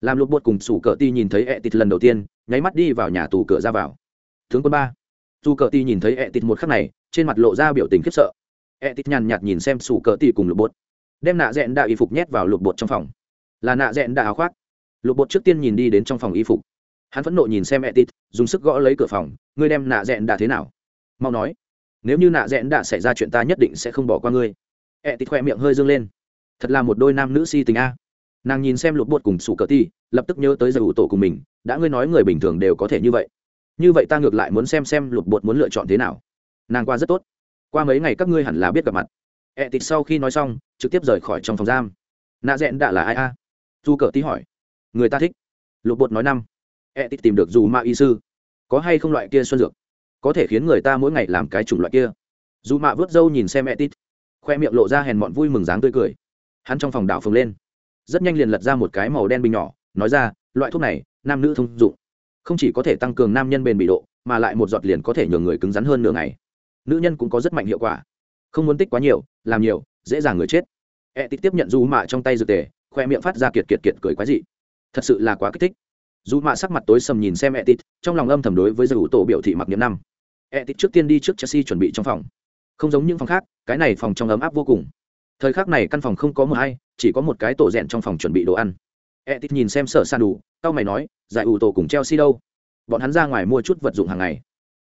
Làm lục bột cùng sủ cờ ti nhìn thấy ẹ tịt lần đầu tiên, nháy mắt đi vào nhà tù cửa ra vào. Tướng quân ba. Dù cờ ti nhìn thấy ẹ tịt một khắc này, trên mặt lộ ra biểu tình khiếp sợ. Ẹ tịt nhàn nhạt nhìn xem sủ cờ ti cùng lục bột. Đem nạ dẹn đạo y phục nhét vào lục bột trong phòng. Là nạ dẹn đạo áo khoác. Lục bột trước tiên nhìn đi đến trong phòng y phục. Hắn phẫn nộ nhìn xem ẹ tịt, dùng sức gõ lấy cửa phòng. Ngươi đem nạ dẹn đạ thế nào? Mau nói. Nếu như nạ dẹn đã xảy ra chuyện ta nhất định sẽ không bỏ qua ngươi ẹ tịt khoe miệng hơi dâng lên. Thật là một đôi nam nữ si tình a. Nàng nhìn xem lục bột cùng sủ cờ ti, lập tức nhớ tới giải ủ tổ của mình, đã ngươi nói người bình thường đều có thể như vậy. Như vậy ta ngược lại muốn xem xem lục bột muốn lựa chọn thế nào. Nàng qua rất tốt. Qua mấy ngày các ngươi hẳn là biết gặp mặt. Ẹ tịt sau khi nói xong, trực tiếp rời khỏi trong phòng giam. Nạ rẽn đã là ai a? Du cờ ti hỏi. Người ta thích. Lục bột nói năm. Ẹ tịt tìm được dù ma y sư. Có hay không loại kia xuân dược? Có thể khiến người ta mỗi ngày làm cái chủng loại kia. Dù mạ vớt dâu nhìn xem mẹ tít khoe miệng lộ ra hèn mọn vui mừng dáng tươi cười. Hắn trong phòng đảo phồng lên. Rất nhanh liền lật ra một cái màu đen bình nhỏ, nói ra, loại thuốc này, nam nữ thông dụng. Không chỉ có thể tăng cường nam nhân bền bị độ, mà lại một giọt liền có thể nhường người cứng rắn hơn nửa ngày. Nữ nhân cũng có rất mạnh hiệu quả. Không muốn tích quá nhiều, làm nhiều, dễ dàng người chết. E tích tiếp nhận dù mạ trong tay dược tề, khoe miệng phát ra kiệt kiệt kiệt cười quái dị. Thật sự là quá kích thích. Dù mạ sắc mặt tối sầm nhìn xem etit trong lòng âm thầm đối với giải ủ tổ biểu thị mặc niệm năm. Etit trước tiên đi trước chelsea chuẩn bị trong phòng không giống những phòng khác, cái này phòng trong ấm áp vô cùng. Thời khắc này căn phòng không có một ai chỉ có một cái tổ rèn trong phòng chuẩn bị đồ ăn. Etit nhìn xem sở san đủ tao mày nói, giải ủ tổ cùng chelsea đâu? Bọn hắn ra ngoài mua chút vật dụng hàng ngày.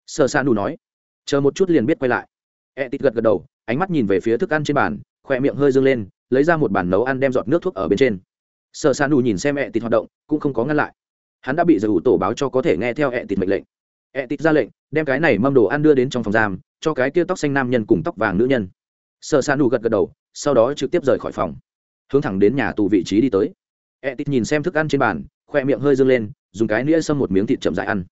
Sở san đủ nói, chờ một chút liền biết quay lại. E gật gật đầu, ánh mắt nhìn về phía thức ăn trên bàn khoe miệng hơi dâng lên, lấy ra một bàn nấu ăn đem giọt nước thuốc ở bên trên. Sở san đủ nhìn xem e hoạt động, cũng không có ngăn lại. Hắn đã bị giải ủ tổ báo cho có thể nghe theo e mệnh lệnh. E ra lệnh, đem cái này mâm đồ ăn đưa đến trong phòng giam cho cái kia tóc xanh nam nhân cùng tóc vàng nữ nhân. Sợ san đủ gật gật đầu, sau đó trực tiếp rời khỏi phòng, hướng thẳng đến nhà tù vị trí đi tới. E tít nhìn xem thức ăn trên bàn, khoe miệng hơi dâng lên, dùng cái nĩa xâm một miếng thịt chậm dại ăn.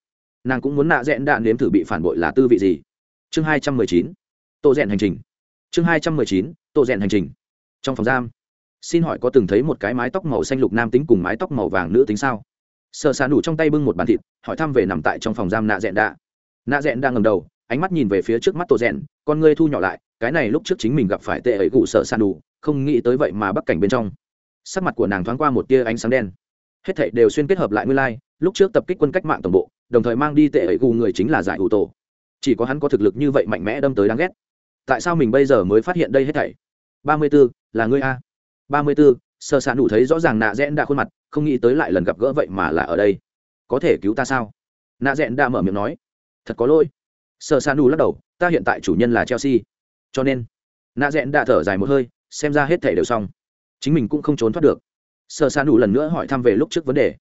Nàng cũng muốn nạ rẽn đạn nếm thử bị phản bội là tư vị gì. Chương hai trăm mười chín tô rẽn hành trình. Chương hai trăm mười chín tô rẽn hành trình. Trong phòng giam, xin hỏi có từng thấy một cái mái tóc màu xanh lục nam tính cùng mái tóc màu vàng nữ tính sao? Sợ xả nủ trong tay bưng một bàn thịt, hỏi thăm về nằm tại trong phòng giam nạ rẽn đạ nạ rẽn đang ngầm đầu ánh mắt nhìn về phía trước mắt tô rèn con ngươi thu nhỏ lại cái này lúc trước chính mình gặp phải tệ ấy cụ sợ xả đủ, không nghĩ tới vậy mà bắc cảnh bên trong. Sắc mặt của nàng thoáng qua một tia ánh sáng đen. Hết thảy đều xuyên kết hợp lại nguyên lai lúc trước tập kích quân cách mạng tổng bộ đồng thời mang đi tệ ấy gù người chính là giải ủ tổ. Chỉ có hắn có thực lực như vậy mạnh mẽ đâm tới đáng ghét. Tại sao mình bây giờ mới phát hiện đây hết thảy? Ba mươi b là ngươi a. Ba mươi b sơ sạn đủ thấy rõ ràng nạ rẽn đã khuôn mặt không nghĩ tới lại lần gặp gỡ vậy mà là ở đây. Có thể cứu ta sao? Nạ rẽn đã mở miệng nói. Thật có lỗi sơ sa nu lắc đầu, ta hiện tại chủ nhân là chelsea. Cho nên, nạ rẽn đã thở dài một hơi, xem ra hết thảy đều xong. Chính mình cũng không trốn thoát được. Sơ sa nu lần nữa hỏi thăm về lúc trước vấn đề.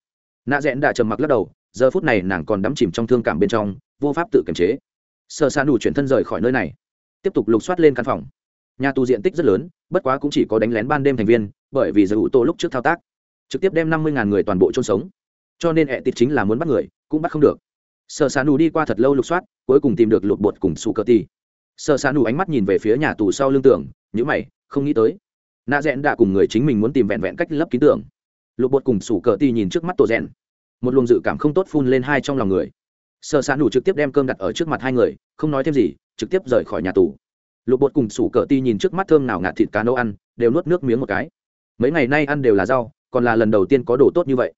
Nạ rẽn đã trầm mặc lắc đầu, giờ phút này nàng còn đắm chìm trong thương cảm bên trong, vô pháp tự kiềm chế. Sơ sa nu chuyển thân rời khỏi nơi này, tiếp tục lục soát lên căn phòng. Nhà tù diện tích rất lớn, bất quá cũng chỉ có đánh lén ban đêm thành viên, bởi vì giờ ủ tô lúc trước thao tác, trực tiếp đem năm mươi người toàn bộ chôn sống. Cho nên ẹ tịt chính là muốn bắt người, cũng bắt không được. Sợ san đủ đi qua thật lâu lục soát, cuối cùng tìm được lột bột cùng sủ Cờ ti Sợ san đủ ánh mắt nhìn về phía nhà tù sau lưng tưởng nhữ mày, không nghĩ tới. Nạ rẽn đã cùng người chính mình muốn tìm vẹn vẹn cách lấp ký tưởng lột bột cùng sủ cờ ti nhìn trước mắt tổ rẽn một luồng dự cảm không tốt phun lên hai trong lòng người. Sợ xạ nù trực tiếp đem cơm đặt ở trước mặt hai người, không nói thêm gì, trực tiếp rời khỏi nhà tù. Lục bột cùng sủ cờ ti nhìn trước mắt thơm nào ngạt thịt cá nấu ăn, đều nuốt nước miếng một cái. Mấy ngày nay ăn đều là rau, còn là lần đầu tiên có đồ tốt như vậy.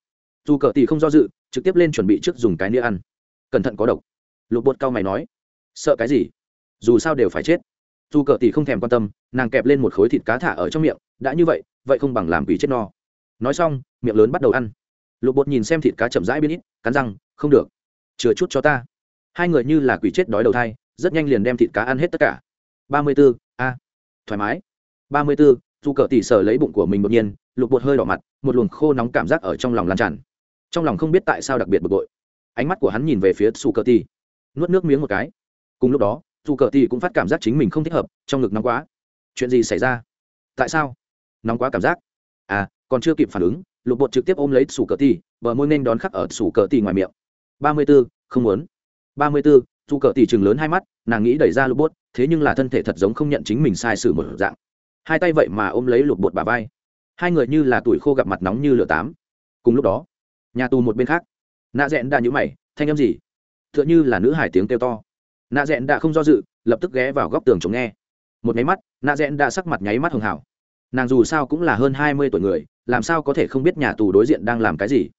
Dù cờ ti không do dự, trực tiếp lên chuẩn bị trước dùng cái nĩa ăn cẩn thận có độc. Lục bột cao mày nói, sợ cái gì? Dù sao đều phải chết. Dù cờ tỷ không thèm quan tâm, nàng kẹp lên một khối thịt cá thả ở trong miệng, đã như vậy vậy không bằng làm quỷ chết no. Nói xong, miệng lớn bắt đầu ăn. Lục bột nhìn xem thịt cá chậm rãi bên ít, cắn răng, không được, chừa chút cho ta. Hai người như là quỷ chết đói đầu thai, rất nhanh liền đem thịt cá ăn hết tất cả. Ba mươi b ố a, thoải mái. Ba mươi b ố dù cờ tỷ sờ lấy bụng của mình đột nhiên, lục bột hơi đỏ mặt, một luồng khô nóng cảm giác ở trong lòng lan tràn. Trong lòng không biết tại sao đặc biệt bực bội ánh mắt của hắn nhìn về phía su cờ ti nuốt nước miếng một cái. Cùng lúc đó su cờ ti cũng phát cảm giác chính mình không thích hợp trong ngực nóng quá. Chuyện gì xảy ra? Tại sao? Nóng quá cảm giác. À còn chưa kịp phản ứng lục bột trực tiếp ôm lấy sủ cờ Tì, bờ môi nên đón khắc ở sủ cờ Tì ngoài miệng. Ba mươi b ố không muốn. Ba mươi b ố dù cờ Tì chừng lớn hai mắt nàng nghĩ đẩy ra lục bột thế nhưng là thân thể thật giống không nhận chính mình sai sử một dạng. Hai tay vậy mà ôm lấy lục bột bà vai. Hai người như là tuổi khô gặp mặt nóng như lửa tám. Cùng lúc đó nhà tù một bên khác nạ rẽn đã nhũ mày, thanh âm gì? T h ư ợ n h ư là nữ hải tiếng kêu to. Nạ rẽn đã không do dự, lập tức ghé vào góc tường chống nghe. Một nháy mắt, nạ rẽn đã sắc mặt nháy mắt hường hảo nàng dù sao cũng là hơn hai mươi tuổi người, làm sao có thể không biết nhà tù đối diện đang làm cái gì?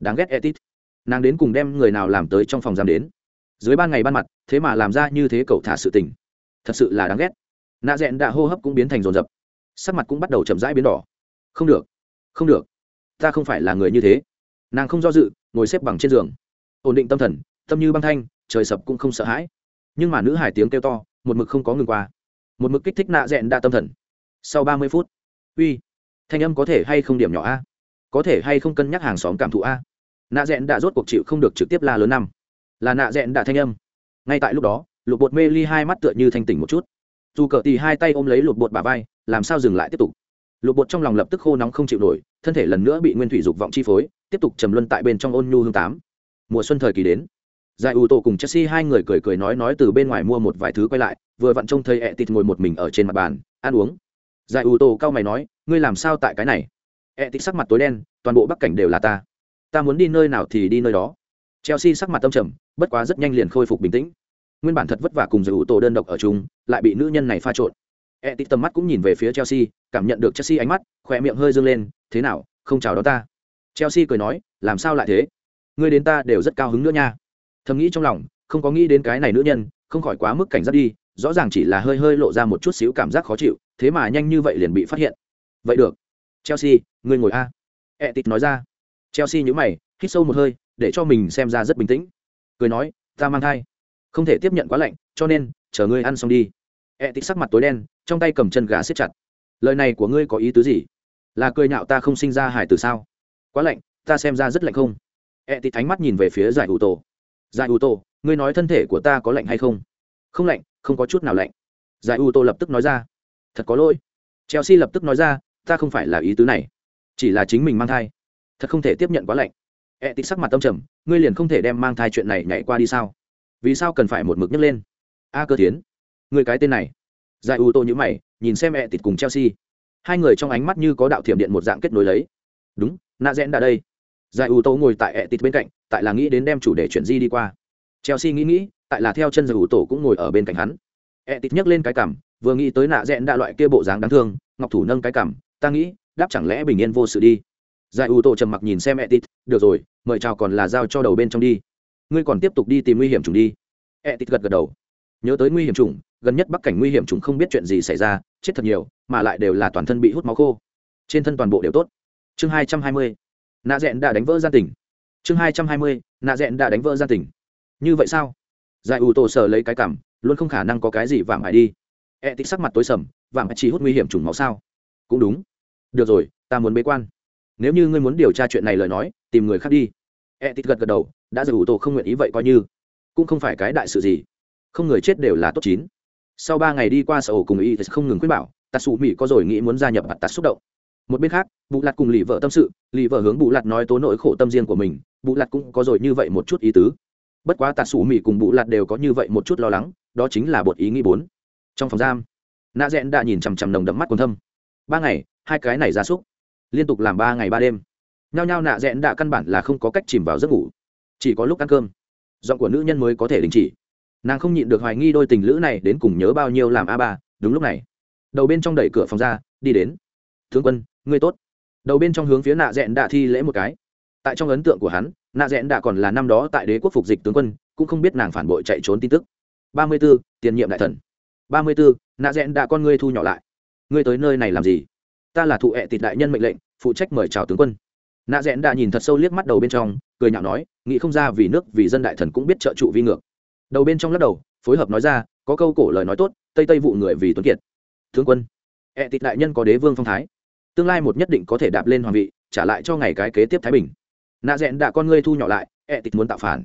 Đáng ghét etit. Nàng đến cùng đem người nào làm tới trong phòng giam đến? Dưới ban ngày ban mặt, thế mà làm ra như thế cậu thả sự tình. Thật sự là đáng ghét. Nạ rẽn đã hô hấp cũng biến thành rồn rập sắc mặt cũng bắt đầu chậm rãi biến đỏ. Không được không được. Ta không phải là người như thế. Nàng không do dự ngồi xếp bằng trên giường. Ổn định tâm thần, tâm như băng thanh, trời sập cũng không sợ hãi. Nhưng mà nữ hải tiếng kêu to, một mực không có ngừng qua. Một mực kích thích nạ rẽn đa tâm thần. Sau ba mươi phút, uy, thanh âm có thể hay không điểm nhỏ a? Có thể hay không cân nhắc hàng xóm cảm thụ a? Nạ rẽn đã rốt cuộc chịu không được trực tiếp la lớn năm. Là nạ rẽn đã thanh âm. Ngay tại lúc đó, lục bột mê ly hai mắt tựa như thanh tỉnh một chút. Dù cờ tì hai tay ôm lấy lục bột bà vai, làm sao dừng lại tiếp tục? Lục bột trong lòng lập tức khô nóng không chịu nổi, thân thể lần nữa bị nguyên thủy dục vọng chi phối tiếp tục trầm luân tại bên trong ôn nhu hương tám. Mùa xuân thời kỳ đến. Giải ủ tổ cùng chelsea hai người cười cười nói nói từ bên ngoài mua một vài thứ quay lại, vừa vặn trông thấy ẹ tịt ngồi một mình ở trên mặt bàn, ăn uống. Giải ủ tổ cao mày nói, ngươi làm sao tại cái này? Ẹ tịt sắc mặt tối đen, toàn bộ bắc cảnh đều là ta. Ta muốn đi nơi nào thì đi nơi đó. Chelsea sắc mặt tâm trầm, bất quá rất nhanh liền khôi phục bình tĩnh. Nguyên bản thật vất vả cùng giải ủ tổ đơn độc ở chung, lại bị nữ nhân này pha trộn. Ẹ tịt tầm mắt cũng nhìn về phía chelsea, cảm nhận được chelsea ánh mắt khỏe miệng hơi dâng lên, thế nào, không chào đó ta? Chelsea cười nói, làm sao lại thế? Ngươi đến ta đều rất cao hứng nữa nha. Thầm nghĩ trong lòng, không có nghĩ đến cái này nữ nhân, không khỏi quá mức cảnh giác đi, rõ ràng chỉ là hơi hơi lộ ra một chút xíu cảm giác khó chịu, thế mà nhanh như vậy liền bị phát hiện. Vậy được. Chelsea, ngươi ngồi a. E nói ra. Chelsea nhữ mày, hít sâu một hơi, để cho mình xem ra rất bình tĩnh. Cười nói, ta mang thai. Không thể tiếp nhận quá lạnh, cho nên, chờ ngươi ăn xong đi. Ẹ tịt sắc mặt tối đen, trong tay cầm chân gà xếp chặt. Lời này của ngươi có ý tứ gì? Là cười nhạo ta không sinh ra hải từ sao? Quá lạnh, ta xem ra rất lạnh không? E ẹ tịt ánh mắt nhìn về phía giải ủ tổ. Giải ủ tổ, ngươi nói thân thể của ta có lạnh hay không? Không lạnh, không có chút nào lạnh. Giải ủ tổ lập tức nói ra. Thật có lỗi. Chelsea lập tức nói ra, ta không phải là ý tứ này. Chỉ là chính mình mang thai. Thật không thể tiếp nhận quá lạnh. E ẹ tịt sắc mặt tâm trầm, ngươi liền không thể đem mang thai chuyện này nhảy qua đi sao? Vì sao cần phải một mực nhấc lên? A cơ tiến người cái tên này. Giải ủ tổ như mày, nhìn xem e ẹ tịt cùng chelsea. Hai người trong ánh mắt như có đạo thiểm điện một dạng kết nối lấy đúng nạ rẽn đã đây. Giải ủ tổ ngồi tại ẹ tít bên cạnh tại là nghĩ đến đem chủ đề chuyển di đi qua. Chelsea nghĩ nghĩ tại là theo chân giải ủ tổ cũng ngồi ở bên cạnh hắn. Ẹ tít nhấc lên cái cảm vừa nghĩ tới nạ rẽn đã loại kia bộ dáng đáng thương ngọc thủ nâng cái cảm ta nghĩ đáp chẳng lẽ bình yên vô sự đi. Giải ủ tổ trầm mặc nhìn xem ẹ tít, được rồi mời chào còn là giao cho đầu bên trong đi. Ngươi còn tiếp tục đi tìm nguy hiểm chúng đi. Ẹ tít gật gật đầu. Nhớ tới nguy hiểm chủng gần nhất bắc cảnh nguy hiểm chúng không biết chuyện gì xảy ra chết thật nhiều mà lại đều là toàn thân bị hút máu khô. Trên thân toàn bộ đều tốt chương hai trăm hai mươi, nạ rẽn đã đánh vỡ gian tình. Chương hai trăm hai mươi, nạ rẽn đã đánh vỡ gian tình. Như vậy sao? Giải ủ tổ sở lấy cái cảm, luôn không khả năng có cái gì vàng hải đi. E tích sắc mặt tối sầm, vàng chỉ hút nguy hiểm trùng máu sao? Cũng đúng. Được rồi, ta muốn bế quan. Nếu như ngươi muốn điều tra chuyện này lời nói, tìm người khác đi. E tích gật gật đầu, đã giải ủ tổ không nguyện ý vậy coi như. Cũng không phải cái đại sự gì. Không người chết đều là tốt chín. Sau ba ngày đi qua sở ổ cùng y không ngừng khuyên bảo tạ sụ mỹ có rồi nghĩ muốn gia nhập bạt tạt xúc động một bên khác bụ lặt cùng lì vợ tâm sự, lì vợ hướng bụ lặt nói tố nỗi khổ tâm riêng của mình bụ lặt cũng có rồi như vậy một chút ý tứ. Bất quá tạ sủ mỹ cùng bụ lặt đều có như vậy một chút lo lắng, đó chính là bột ý nghĩ bốn. Trong phòng giam, nạ rẽn đã nhìn chằm chằm nồng đậm mắt còn thâm. Ba ngày, hai cái này ra súc. Liên tục làm ba ngày ba đêm. Nhao nhao nạ rẽn đã căn bản là không có cách chìm vào giấc ngủ. Chỉ có lúc ăn cơm, giọng của nữ nhân mới có thể đình chỉ. Nàng không nhịn được hoài nghi đôi tình lữ này đến cùng nhớ bao nhiêu làm a ba, đúng lúc này. Đầu bên trong đẩy cửa phòng ra, đi đến. Tướng quân ngươi tốt. Đầu bên trong hướng phía nạ rẽn đạ thi lễ một cái. Tại trong ấn tượng của hắn, nạ rẽn đạ còn là năm đó tại đế quốc phục dịch tướng quân, cũng không biết nàng phản bội chạy trốn tin tức. Ba mươi b ố tiền nhiệm đại thần. Ba mươi b ố nạ rẽn đạ con ngươi thu nhỏ lại. Ngươi tới nơi này làm gì? Ta là thụ hệ tịt đại nhân mệnh lệnh, phụ trách mời chào tướng quân. Nạ rẽn đạ nhìn thật sâu liếc mắt đầu bên trong, cười nhạo nói, nghĩ không ra vì nước, vì dân đại thần cũng biết trợ trụ vi ngược. Đầu bên trong lắc đầu, phối hợp nói ra, có câu cổ lời nói tốt, tây tây vụ người vì tuấn kiệt. Tướng quân, ẹ tịt đại nhân có đế vương phong thái tương lai một nhất định có thể đạp lên hoàng vị, trả lại cho ngày cái kế tiếp thái bình. Nạ rẽn đã con ngươi thu nhỏ lại, ẹ tịt muốn tạo phản.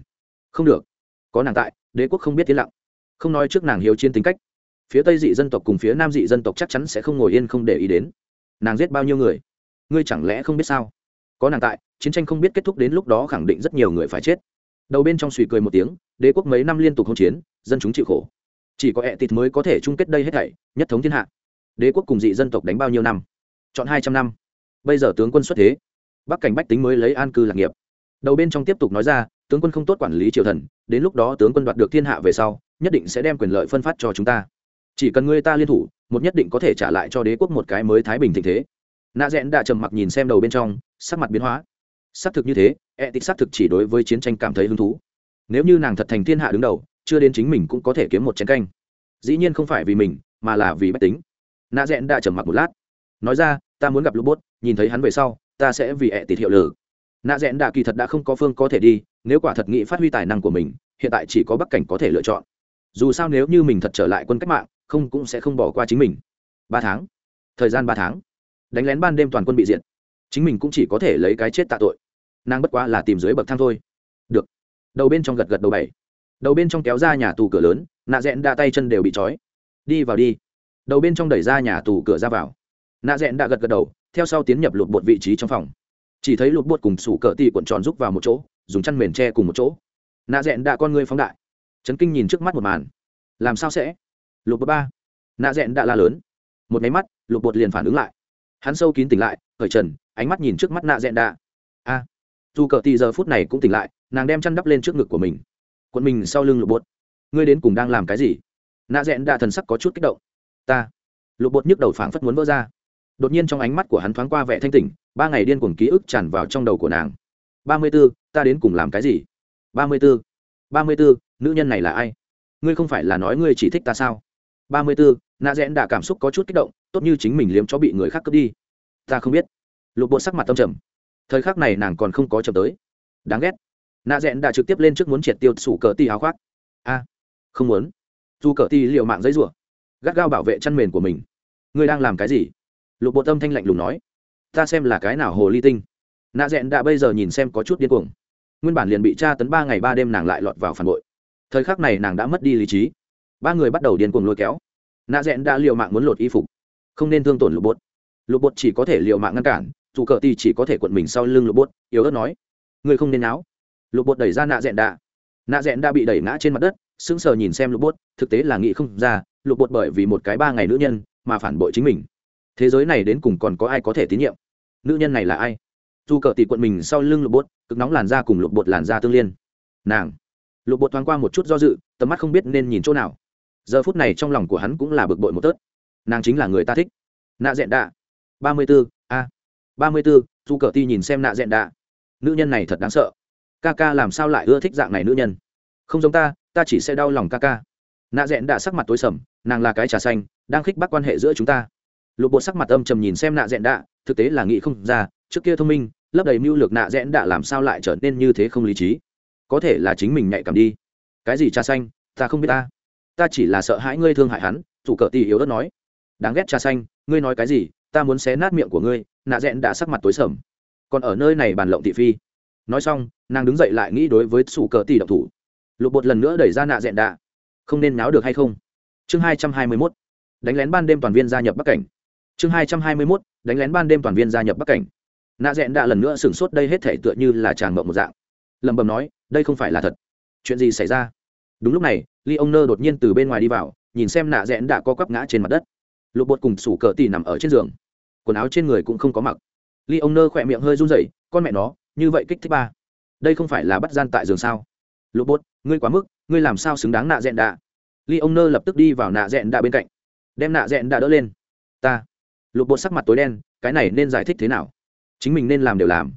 Không được. Có nàng tại, đế quốc không biết tiến lặng. Không nói trước nàng hiếu chiến tính cách. Phía tây dị dân tộc cùng phía nam dị dân tộc chắc chắn sẽ không ngồi yên không để ý đến. Nàng giết bao nhiêu người? Ngươi chẳng lẽ không biết sao? Có nàng tại, chiến tranh không biết kết thúc đến lúc đó khẳng định rất nhiều người phải chết. Đầu bên trong suy cười một tiếng, đế quốc mấy năm liên tục hỗn chiến, dân chúng chịu khổ. Chỉ có ẹ tịt mới có thể chung kết đây hết thảy, nhất thống thiên hạ. Đế quốc cùng dị dân tộc đánh bao nhiêu năm? Chọn hai trăm năm. Bây giờ tướng quân xuất thế. Bắc cảnh bách tính mới lấy an cư lạc nghiệp. Đầu bên trong tiếp tục nói ra, tướng quân không tốt quản lý triều thần, đến lúc đó tướng quân đoạt được thiên hạ về sau, nhất định sẽ đem quyền lợi phân phát cho chúng ta. Chỉ cần ngươi ta liên thủ, một nhất định có thể trả lại cho đế quốc một cái mới thái bình tình thế. Nạ rẽn đã trầm mặc nhìn xem đầu bên trong, sắc mặt biến hóa. Xác thực như thế e tịch xác thực chỉ đối với chiến tranh cảm thấy hứng thú. Nếu như nàng thật thành thiên hạ đứng đầu, chưa đến chính mình cũng có thể kiếm một chén canh. Dĩ nhiên không phải vì mình, mà là vì bách tính. Nạ rẽn đã trầm mặc một lát nói ra, ta muốn gặp lũ bốt, nhìn thấy hắn về sau, ta sẽ vì ẹ tịt hiệu lử. Nạ rẽn đạ kỳ thật đã không có phương có thể đi, nếu quả thật nghị phát huy tài năng của mình, hiện tại chỉ có bắc cảnh có thể lựa chọn. Dù sao nếu như mình thật trở lại quân cách mạng, không cũng sẽ không bỏ qua chính mình. Ba tháng. Thời gian ba tháng. Đánh lén ban đêm toàn quân bị diện chính mình cũng chỉ có thể lấy cái chết tạ tội. Nàng bất quá là tìm dưới bậc thang thôi. Được. Đầu bên trong gật gật đầu bảy. Đầu bên trong kéo ra nhà tù cửa lớn, nạ rẽn đa tay chân đều bị trói. Đi vào đi. Đầu bên trong đẩy ra nhà tù cửa ra vào nạ rẽn đã gật gật đầu, theo sau tiến nhập lụt bột vị trí trong phòng. Chỉ thấy lụt bột cùng sủ cỡ tì cuộn tròn rúc vào một chỗ, dùng chăn mền tre cùng một chỗ. Nạ rẽn đã con ngươi phóng đại. Chấn kinh nhìn trước mắt một màn. Làm sao sẽ? Lụt bột ba. Nạ rẽn đã la lớn. Một máy mắt, lụt bột liền phản ứng lại. Hắn sâu kín tỉnh lại, khởi trần, ánh mắt nhìn trước mắt nạ rẽn đã. a. Dù cỡ tì giờ phút này cũng tỉnh lại, nàng đem chăn đắp lên trước ngực của mình. Quận mình sau lưng lụt bột. Ngươi đến cùng đang làm cái gì? Nạ rẽn đã thần sắc có chút kích động. Ta. Lục bột nhức đầu phảng phất muốn vỡ ra đột nhiên trong ánh mắt của hắn thoáng qua vẻ thanh tỉnh, ba ngày điên cuồng ký ức tràn vào trong đầu của nàng. Ba mươi b ố ta đến cùng làm cái gì? Ba mươi b ố ba mươi b ố nữ nhân này là ai? Ngươi không phải là nói ngươi chỉ thích ta sao? Ba mươi b ố nạ rẽn đã cảm xúc có chút kích động, tốt như chính mình liếm cho bị người khác cướp đi. Ta không biết. Lục bộ sắc mặt tâm trầm. Thời khắc này nàng còn không có chậm tới. Đáng ghét. Nạ rẽn đã trực tiếp lên trước muốn triệt tiêu sủ cờ ti áo khoác. A, không muốn. Dù cờ ti liệu mạng giấy rủa, gắt gao bảo vệ chăn mền của mình. Ngươi đang làm cái gì? Lục bộ tâm thanh lạnh lùng nói, ta xem là cái nào hồ ly tinh? Nạ rẽn đã bây giờ nhìn xem có chút điên cuồng. Nguyên bản liền bị tra tấn ba ngày ba đêm nàng lại lọt vào phản bội. Thời khắc này nàng đã mất đi lý trí. Ba người bắt đầu điên cuồng lôi kéo. Nạ rẽn đã l mạng muốn lột y phục. Không nên thương tổn lục bột. Lục bột chỉ có thể l mạng ngăn cản, dù cờ ti chỉ có thể quận mình sau lưng lục bột, yếu ớt nói ngươi không nên áo lục bột đẩy ra nạ rẽn đã. nạ rẽn đã bị đẩy ngã trên mặt đất, sững sờ nhìn xem lục bột, thực tế là nghĩ không ra, lục bột bởi vì một cái ba ngày nữ nhân mà phản bội chính mình thế giới này đến cùng còn có ai có thể tín nhiệm? Nữ nhân này là ai? Dù cờ tỷ quận mình sau lưng lục bột, cực nóng làn da cùng lục bột làn da tương liên. Nàng. Lục bột thoáng qua một chút do dự, tầm mắt không biết nên nhìn chỗ nào. Giờ phút này trong lòng của hắn cũng là bực bội một tớt. Nàng chính là người ta thích. Nạ dẹn đạ. Ba mươi b ố a. Ba mươi b ố dù cờ ti nhìn xem nạ dẹn đạ. Nữ nhân này thật đáng sợ. Ca ca làm sao lại ưa thích dạng này nữ nhân? Không giống ta ta chỉ sẽ đau lòng ca ca. Nạ dẹn đạ sắc mặt tối sầm, nàng là cái trà xanh, đang khích bắt quan hệ giữa chúng ta lục bột sắc mặt âm trầm nhìn xem nạ dẹn đạ, thực tế là nghĩ không ra, trước kia thông minh, lấp đầy mưu lược nạ dẹn đạ làm sao lại trở nên như thế không lý trí. Có thể là chính mình nhạy cảm đi. Cái gì cha xanh, ta không biết ta. Ta chỉ là sợ hãi ngươi thương hại hắn, chủ cờ tì yếu đất nói. Đáng ghét cha xanh, ngươi nói cái gì, ta muốn xé nát miệng của ngươi, nạ dẹn đã sắc mặt tối sầm. Còn ở nơi này bàn lộng thị phi. Nói xong, nàng đứng dậy lại nghĩ đối với sủ cờ tỷ động thủ. Lục bột lần nữa đẩy ra nạ dẹn đạ. Không nên náo được hay không? Chương hai trăm hai mươi mốt. Đánh lén ban đêm toàn viên gia nhập bắc cảnh chương hai trăm hai mươi mốt, đánh lén ban đêm toàn viên gia nhập bắc cảnh. Nạ dẹn đã lần nữa sửng sốt đây hết thể tựa như là tràn mộng một dạng. Lẩm bẩm nói, đây không phải là thật. Chuyện gì xảy ra? Đúng lúc này ly ông nơ đột nhiên từ bên ngoài đi vào, nhìn xem nạ rẽn đã co quắp ngã trên mặt đất. Lục bột cùng sủ cờ tì nằm ở trên giường. Quần áo trên người cũng không có mặc. Ly ông nơ khỏe miệng hơi run rẩy, con mẹ nó, như vậy kích thích ba. Đây không phải là bắt gian tại giường sao? Lục bột, ngươi quá mức, ngươi làm sao xứng đáng nạ rẽn đạ ly ông nơ lập tức đi vào nạ rẽn đạ bên cạnh. Đem nạ rẽn đạ đỡ lên. Ta lục bột sắc mặt tối đen, cái này nên giải thích thế nào? Chính mình nên làm đều làm.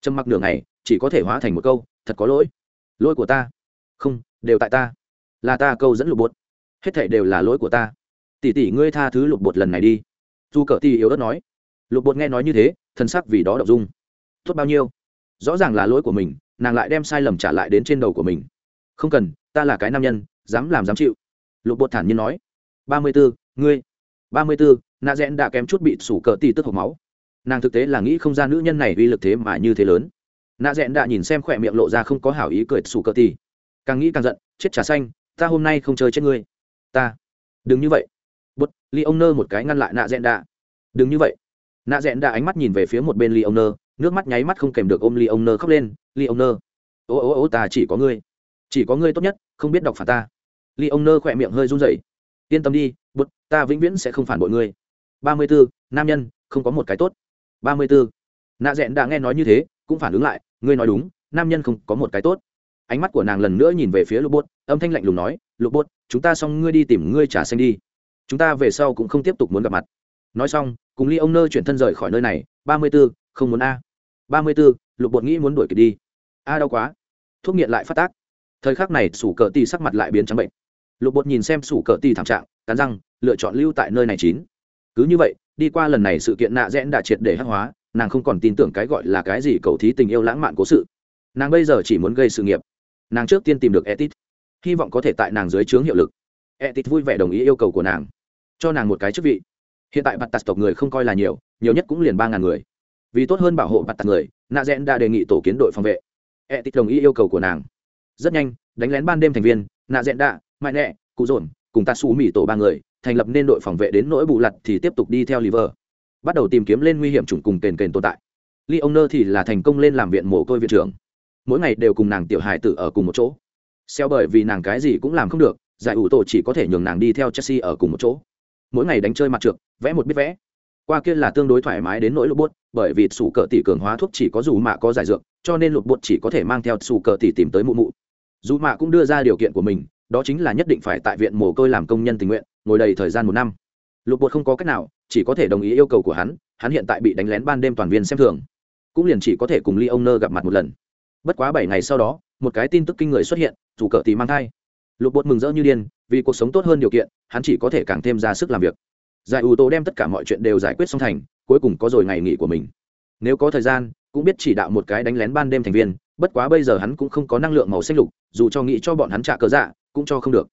Trầm mặc nửa ngày, chỉ có thể hóa thành một câu, thật có lỗi. Lỗi của ta? Không, đều tại ta. Là ta câu dẫn lục bột. Hết thảy đều là lỗi của ta. Tỷ tỷ ngươi tha thứ lục bột lần này đi. Dù cờ ti yếu đất nói. Lục bột nghe nói như thế thân sắc vì đó đọc dung. Tốt bao nhiêu? Rõ ràng là lỗi của mình, nàng lại đem sai lầm trả lại đến trên đầu của mình. Không cần, ta là cái nam nhân, dám làm dám chịu. Lục bột thản nhiên nói. Ba mươi bốn ngươi. Ba mươi bốn nạ rẽn đã kém chút bị sủ cờ tì tức hộp máu. Nàng thực tế là nghĩ không ra nữ nhân này uy lực thế mà như thế lớn. Nạ rẽn đã nhìn xem khỏe miệng lộ ra không có hảo ý cười sủ cờ tì. Càng nghĩ càng giận, chết trà xanh, ta hôm nay không chơi chết ngươi. Ta. Đừng như vậy. Bút ly ông nơ một cái ngăn lại nạ rẽn đã. Đừng như vậy. Nạ rẽn đã ánh mắt nhìn về phía một bên ly ông nơ nước mắt nháy mắt không kèm được ôm ly ông nơ khóc lên. Ly ông nơ ô ô ô, ta chỉ có ngươi. Chỉ có ngươi tốt nhất, không biết đọc phạt ta. Ly ông nơ khỏe miệng hơi run rẩy. Yên tâm đi bút ta vĩnh viễn sẽ không phản bội ngươi ba mươi bốn nam nhân, không có một cái tốt. ba mươi bốn nạ dẹn đã nghe nói như thế, cũng phản ứng lại, ngươi nói đúng, nam nhân không có một cái tốt. Ánh mắt của nàng lần nữa nhìn về phía lục bốt, âm thanh lạnh lùng nói, lục bốt, chúng ta xong ngươi đi tìm ngươi trả xanh đi. Chúng ta về sau cũng không tiếp tục muốn gặp mặt. Nói xong, cùng ly ông nơ chuyển thân rời khỏi nơi này, ba mươi b ố không muốn a. ba mươi b ố lục bột nghĩ muốn đuổi kịp đi. A, đau quá. Thuốc nghiện lại phát tác. Thời khắc này, sủ cờ tì sắc mặt lại biến trắng bệnh. Lục bột nhìn xem sủ cờ tì thảm trạng, cắn răng, lựa chọn lưu tại nơi này chín cứ như vậy đi qua lần này sự kiện nạ rẽn đã triệt để hắc hóa nàng không còn tin tưởng cái gọi là cái gì cầu thí tình yêu lãng mạn cố sự. Nàng bây giờ chỉ muốn gây sự nghiệp. Nàng trước tiên tìm được etit hy vọng có thể tại nàng dưới trướng hiệu lực. Etit vui vẻ đồng ý yêu cầu của nàng cho nàng một cái chức vị. Hiện tại bạt tạt tộc người không coi là nhiều nhiều nhất cũng liền ba ngàn người. Vì tốt hơn bảo hộ bạt tạt người nạ rẽn đã đề nghị tổ kiến đội phòng vệ. Etit đồng ý yêu cầu của nàng. Rất nhanh đánh lén ban đêm thành viên nạ rẽn đã, mại nẹ cụ dồn cùng ta xù mỹ tổ ba người thành lập nên đội phòng vệ đến nỗi bù lặt thì tiếp tục đi theo liver. Bắt đầu tìm kiếm lên nguy hiểm chủng cùng kền kền tồn tại. Lee owner thì là thành công lên làm viện mồ côi viện trưởng. Mỗi ngày đều cùng nàng tiểu hài tử ở cùng một chỗ. Xeo bởi vì nàng cái gì cũng làm không được, giải ủ tổ chỉ có thể nhường nàng đi theo chelsea ở cùng một chỗ. Mỗi ngày đánh chơi mặt trượt, vẽ một biết vẽ. Qua kia là tương đối thoải mái đến nỗi lục bút, bởi vì sủ cờ tỷ cường hóa thuốc chỉ có dù mạ có giải dược, cho nên lục bút chỉ có thể mang theo sủ cờ tỷ tìm tới mụ mụ. Dù mạ cũng đưa ra điều kiện của mình, đó chính là nhất định phải tại viện mồ côi làm công nhân tình nguyện ngồi đầy thời gian một năm. Lục bột không có cách nào, chỉ có thể đồng ý yêu cầu của hắn hắn hiện tại bị đánh lén ban đêm toàn viên xem thường. Cũng liền chỉ có thể cùng ly ông nơ gặp mặt một lần. Bất quá bảy ngày sau đó, một cái tin tức kinh người xuất hiện, dù cờ tỷ mang thai. Lục bột mừng rỡ như điên, vì cuộc sống tốt hơn điều kiện, hắn chỉ có thể càng thêm ra sức làm việc. Giải ủ tố đem tất cả mọi chuyện đều giải quyết xong thành, cuối cùng có rồi ngày nghỉ của mình. Nếu có thời gian, cũng biết chỉ đạo một cái đánh lén ban đêm thành viên, bất quá bây giờ hắn cũng không có năng lượng màu xanh lục, dù cho nghĩ cho bọn hắn trả cờ dạ cũng cho không được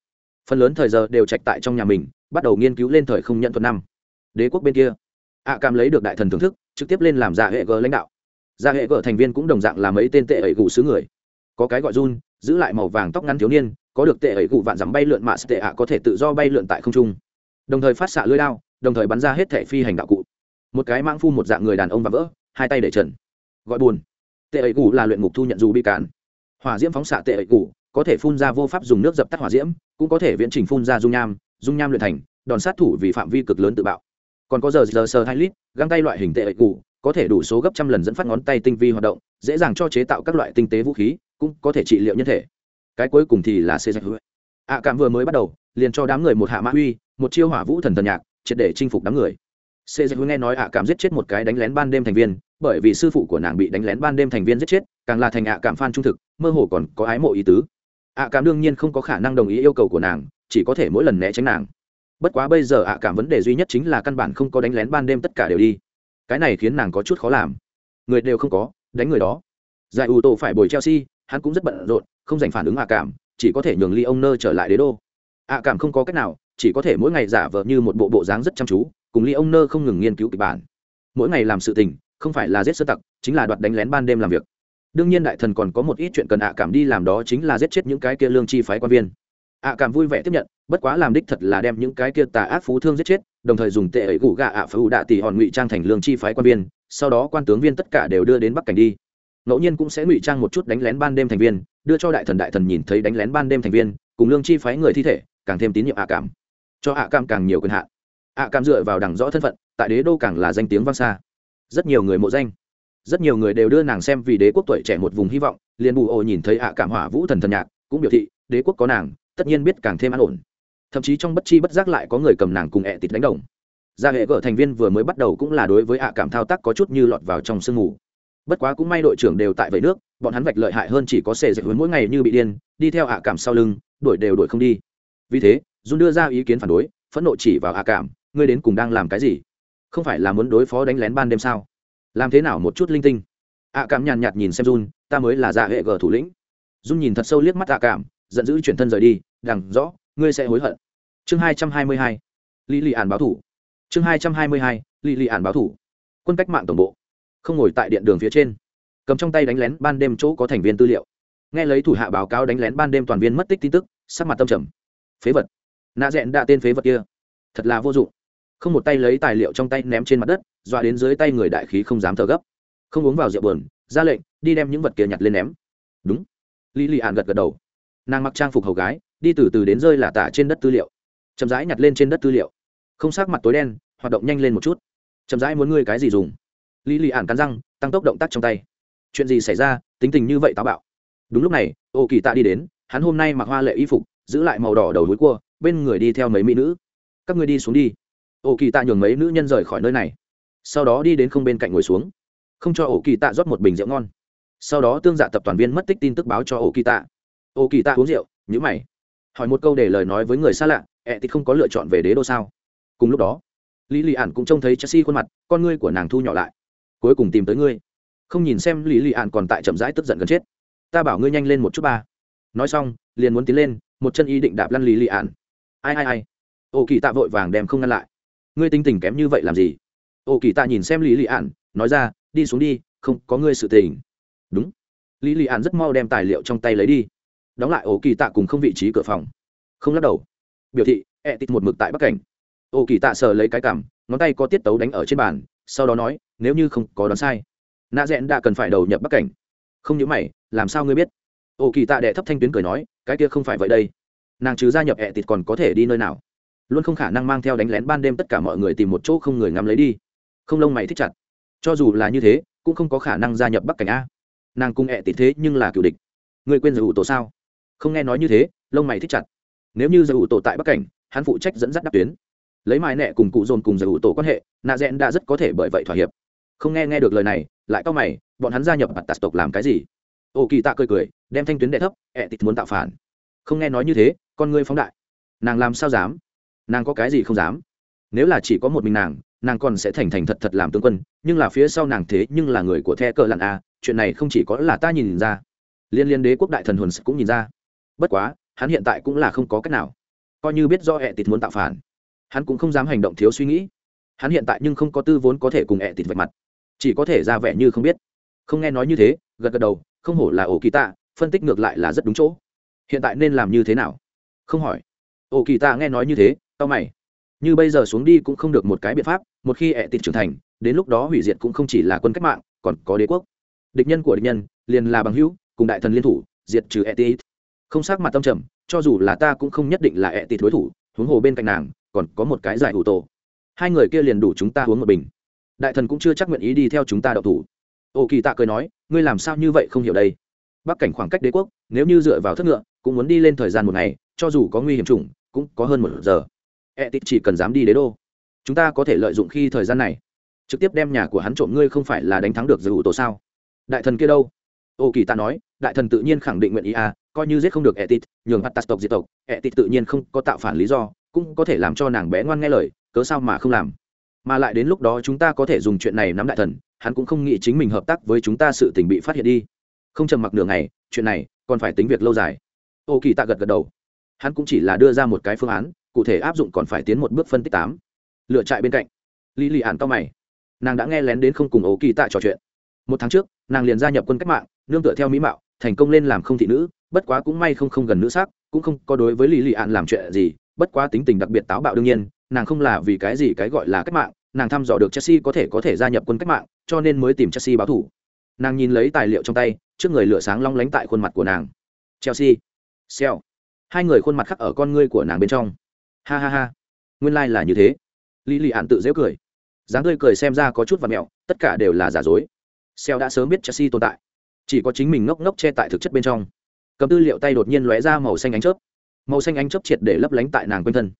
phần lớn thời giờ đều trạch tại trong nhà mình, bắt đầu nghiên cứu lên thời không nhận thuật năm. Đế quốc bên kia, ạ cảm lấy được đại thần thưởng thức, trực tiếp lên làm giả hệ g lãnh đạo. Giả hệ g thành viên cũng đồng dạng là mấy tên tệ ẩy gù xứ người. Có cái gọi run giữ lại màu vàng tóc ngắn thiếu niên, có được tệ ẩy gù vạn dắm bay lượn mạ tệ ạ có thể tự do bay lượn tại không trung. Đồng thời phát xạ lưới đao, đồng thời bắn ra hết thẻ phi hành đạo cụ. Một cái mang phu một dạng người đàn ông và vỡ, hai tay để trần. Gọi buồn. Tệ ẩy gù là luyện ngục thu nhận dù bị cản. Hỏa diễm phóng xạ tệ ẩy gù có thể phun ra vô pháp dùng nước dập tắt hỏa diễm, cũng có thể viễn trình phun ra dung nham dung nham luyện thành, đòn sát thủ vì phạm vi cực lớn tự bạo. Còn có giờ giờ sơ hai lít, găng tay loại hình tệ ẩy có thể đủ số gấp trăm lần dẫn phát ngón tay tinh vi hoạt động, dễ dàng cho chế tạo các loại tinh tế vũ khí, cũng có thể trị liệu nhân thể. Cái cuối cùng thì là xê dạch ạ à, cảm vừa mới bắt đầu, liền cho đám người một hạ mã uy, một chiêu hỏa vũ thần thần nhạc, triệt để chinh phục đám người. Xê dạch nghe nói ạ cảm giết chết một cái đánh lén ban đêm thành viên, bởi vì sư phụ của nàng bị đánh lén ban đêm thành viên giết chết, càng là thành ạ cảm phan trung thực, mơ hồ còn có ái mộ ý tứ ạ cảm đương nhiên không có khả năng đồng ý yêu cầu của nàng, chỉ có thể mỗi lần né tránh nàng. Bất quá bây giờ ạ cảm vấn đề duy nhất chính là căn bản không có đánh lén ban đêm tất cả đều đi. Cái này khiến nàng có chút khó làm. Người đều không có, đánh người đó. Giải ủ tổ phải bồi chelsea, hắn cũng rất bận rộn, không dành phản ứng ạ cảm, chỉ có thể nhường ly ông nơ trở lại đế đô. Ạ cảm không có cách nào, chỉ có thể mỗi ngày giả vờ như một bộ bộ dáng rất chăm chú, cùng ly ông nơ không ngừng nghiên cứu kịch bản. Mỗi ngày làm sự tình, không phải là giết sơ tặc, chính là đoạt đánh lén ban đêm làm việc đương nhiên đại thần còn có một ít chuyện cần ạ cảm đi làm đó chính là giết chết những cái kia lương chi phái quan viên. Ạ cảm vui vẻ tiếp nhận, bất quá làm đích thật là đem những cái kia tà ác phú thương giết chết, đồng thời dùng tệ ấy gù gạ ạ phải ủ đạ tỷ hòn ngụy trang thành lương chi phái quan viên, sau đó quan tướng viên tất cả đều đưa đến bắc cảnh đi. Ngẫu nhiên cũng sẽ ngụy trang một chút đánh lén ban đêm thành viên, đưa cho đại thần đại thần nhìn thấy đánh lén ban đêm thành viên, cùng lương chi phái người thi thể, càng thêm tín nhiệm ạ cảm. Cho ạ cảm càng nhiều quyền hạn. Ạ cảm dựa vào đằng rõ thân phận, tại đế đô càng là danh tiếng vang xa. Rất nhiều người mộ danh rất nhiều người đều đưa nàng xem vì đế quốc tuổi trẻ một vùng hy vọng, liền bù ô nhìn thấy ạ cảm hỏa vũ thần thần nhạc, cũng biểu thị, đế quốc có nàng, tất nhiên biết càng thêm an ổn. Thậm chí trong bất chi bất giác lại có người cầm nàng cùng ẹ tịt đánh đồng. Gia hệ gở thành viên vừa mới bắt đầu cũng là đối với ạ cảm thao tác có chút như lọt vào trong sương mù. Bất quá cũng may đội trưởng đều tại vậy nước, bọn hắn vạch lợi hại hơn chỉ có xề dạy hướng mỗi ngày như bị điên, đi theo ạ cảm sau lưng, đuổi đều đuổi không đi. Vì thế dun đưa ra ý kiến phản đối, phẫn nộ chỉ vào ạ cảm, ngươi đến cùng đang làm cái gì? Không phải là muốn đối phó đánh lén ban đêm sao? Làm thế nào một chút linh tinh? Ạ cảm nhàn nhạt nhìn xem run ta mới là dạ hệ gờ thủ lĩnh. Run nhìn thật sâu liếc mắt ạ cảm, giận dữ chuyển thân rời đi, đằng rõ, ngươi sẽ hối hận. Chương hai trăm hai mươi hai, lý lì ản báo thủ. Chương hai trăm hai mươi hai, lý lì ản báo thủ. Quân cách mạng tổng bộ. Không ngồi tại điện đường phía trên. Cầm trong tay đánh lén ban đêm chỗ có thành viên tư liệu. Nghe lấy thủ hạ báo cáo đánh lén ban đêm toàn viên mất tích tin tức, sắc mặt tâm trầm. Phế vật. Nạ rẽn đạ tên phế vật kia. Thật là vô dụng không một tay lấy tài liệu trong tay ném trên mặt đất, dọa đến dưới tay người đại khí không dám thở gấp. Không uống vào rượu bờn ra lệnh, đi đem những vật kia nhặt lên ném. Đúng. Lý lì ạn gật gật đầu. Nàng mặc trang phục hầu gái, đi từ từ đến rơi là tả trên đất tư liệu. Chậm rãi nhặt lên trên đất tư liệu. Không sắc mặt tối đen, hoạt động nhanh lên một chút. Chậm rãi muốn ngươi cái gì dùng? Lý lì ạn cắn răng, tăng tốc động tác trong tay. Chuyện gì xảy ra? Tính tình như vậy táo bạo. Đúng lúc này, ô kỳ tạ đi đến, hắn hôm nay mặc hoa lệ y phục, giữ lại màu đỏ đầu núi cua, bên người đi theo mấy mỹ nữ. Các ngươi đi xuống đi ô kỳ tạ nhường mấy nữ nhân rời khỏi nơi này. Sau đó đi đến không bên cạnh ngồi xuống. Không cho ổ kỳ tạ rót một bình rượu ngon. Sau đó tương dạ tập toàn viên mất tích tin tức báo cho ổ kỳ tạ. Ổ kỳ tạ uống rượu nhữ mày. Hỏi một câu để lời nói với người xa lạ, ẹ, thì không có lựa chọn về đế đô sao? Cùng lúc đó, lý lì ạn cũng trông thấy chelsea khuôn mặt, con ngươi của nàng thu nhỏ lại. Cuối cùng tìm tới ngươi. Không nhìn xem lý lì ạn còn tại chậm rãi tức giận gần chết. Ta bảo ngươi nhanh lên một chút ba. Nói xong, liền muốn tiến lên, một chân ý định đạp lăn lý lì ạn ai ai ai? Ổ kỳ tạ vội vàng đem không ngăn lại ngươi tính tình kém như vậy làm gì? Ô, kỳ tạ nhìn xem lý lị ạn nói ra, đi xuống đi, không có ngươi sự tình. Đúng. Lý lị ạn rất mau đem tài liệu trong tay lấy đi. Đóng lại, ô, kỳ tạ cùng không vị trí cửa phòng. Không lắc đầu. Biểu thị, ẹ tịt một mực tại bắc cảnh. Ô, kỳ tạ sờ lấy cái cảm, ngón tay có tiết tấu đánh ở trên bàn, sau đó nói, nếu như không có đoán sai, nạ rẽn đã cần phải đầu nhập bắc cảnh. Không những mày, làm sao ngươi biết? Ô, kỳ tạ đệ thấp thanh tuyến cười nói, cái kia không phải vậy đây. Nàng chứ gia nhập ẹ tịt còn có thể đi nơi nào? Luôn không khả năng mang theo đánh lén ban đêm tất cả mọi người tìm một chỗ không người ngắm lấy đi. Không lông mày thích chặt. Cho dù là như thế, cũng không có khả năng gia nhập bắc cảnh a. Nàng cung ẹ tịt thế nhưng là cựu địch. Người quên giải ủ tổ sao? Không nghe nói như thế, lông mày thích chặt. Nếu như giải ủ tổ tại bắc cảnh, hắn phụ trách dẫn dắt đáp tuyến. Lấy mài nẹ cùng cụ dồn cùng giải ủ tổ quan hệ, nạ rẽn đã rất có thể bởi vậy thỏa hiệp. Không nghe nghe được lời này, lại cau mày, bọn hắn gia nhập mặt tạt tộc làm cái gì? Ô kỳ tạ cười cười, đem thanh tuyến đệ thấp, ẹ tịt muốn tạo phản. Không nghe nói như thế, con ngươi phóng đại. Nàng làm sao dám? Nàng có cái gì không dám. Nếu là chỉ có một mình nàng nàng còn sẽ thành thành thật thật làm tướng quân, nhưng là phía sau nàng thế nhưng là người của the cờ lặn a, chuyện này không chỉ có là ta nhìn ra. Liên liên đế quốc đại thần hồn cũng nhìn ra. Bất quá, hắn hiện tại cũng là không có cách nào. Coi như biết do ẹ tịt muốn tạo phản, hắn cũng không dám hành động thiếu suy nghĩ. Hắn hiện tại nhưng không có tư vốn có thể cùng ẹ tịt vạch mặt. Chỉ có thể ra vẻ như không biết. Không nghe nói như thế, gật gật đầu, không hổ là ổ kỳ tạ phân tích ngược lại là rất đúng chỗ. Hiện tại nên làm như thế nào? Không hỏi. Ổ kỳ tạ nghe nói như thế tao mày. Như bây giờ xuống đi cũng không được một cái biện pháp, một khi ẹ tịt trưởng thành, đến lúc đó hủy diệt cũng không chỉ là quân cách mạng, còn có đế quốc. Địch nhân của địch nhân, liền là bằng hữu, cùng đại thần liên thủ, diệt trừ ẹ tịt. Không sắc mặt tâm trầm, cho dù là ta cũng không nhất định là ẹ tịt đối thủ, huống hồ bên cạnh nàng, còn có một cái giải ủ tổ. Hai người kia liền đủ chúng ta huống một bình. Đại thần cũng chưa chắc nguyện ý đi theo chúng ta đậu thủ. Ô kỳ tạ cười nói, ngươi làm sao như vậy không hiểu đây? Bắc cảnh khoảng cách đế quốc, nếu như dựa vào thất ngựa, cũng muốn đi lên thời gian một ngày, cho dù có nguy hiểm chủng, cũng có hơn một giờ e tít chỉ cần dám đi đế đô, chúng ta có thể lợi dụng khi thời gian này, trực tiếp đem nhà của hắn trộm ngươi không phải là đánh thắng được giữ tổ sao? Đại thần kia đâu? Ô kỳ ta nói, đại thần tự nhiên khẳng định nguyện ý à coi như giết không được etit nhường bắt tộc diệt tộc etit tự nhiên không có tạo phản lý do, cũng có thể làm cho nàng bé ngoan nghe lời, cớ sao mà không làm? Mà lại đến lúc đó chúng ta có thể dùng chuyện này nắm đại thần, hắn cũng không nghĩ chính mình hợp tác với chúng ta sự tình bị phát hiện đi. Không trầm mặc nửa ngày, chuyện này còn phải tính việc lâu dài. Ô kỳ tạ gật gật đầu. Hắn cũng chỉ là đưa ra một cái phương án cụ thể áp dụng còn phải tiến một bước phân tích tám. Lựa trại bên cạnh. Lý lì ạn cao mày. Nàng đã nghe lén đến không cùng ố kỳ tạ trò chuyện. Một tháng trước, nàng liền gia nhập quân cách mạng, nương tựa theo mỹ mạo, thành công lên làm không thị nữ, bất quá cũng may không không gần nữ sắc, cũng không có đối với lý lì ạn làm chuyện gì, bất quá tính tình đặc biệt táo bạo đương nhiên, nàng không là vì cái gì cái gọi là cách mạng, nàng thăm dò được chelsea có thể có thể gia nhập quân cách mạng, cho nên mới tìm chelsea báo thủ. Nàng nhìn lấy tài liệu trong tay, trước người lửa sáng long lánh tại khuôn mặt của nàng. Chelsea. Xèo. Hai người khuôn mặt khắc ở con ngươi của nàng bên trong ha ha ha. Nguyên lai、like、là như thế. Lý lì ạn tự dễu cười. Dáng tươi cười xem ra có chút và mẹo, tất cả đều là giả dối. Xeo đã sớm biết chelsea tồn tại. Chỉ có chính mình ngốc ngốc che tại thực chất bên trong. Cầm tư liệu tay đột nhiên lóe ra màu xanh ánh chớp. Màu xanh ánh chớp triệt để lấp lánh tại nàng quanh thân.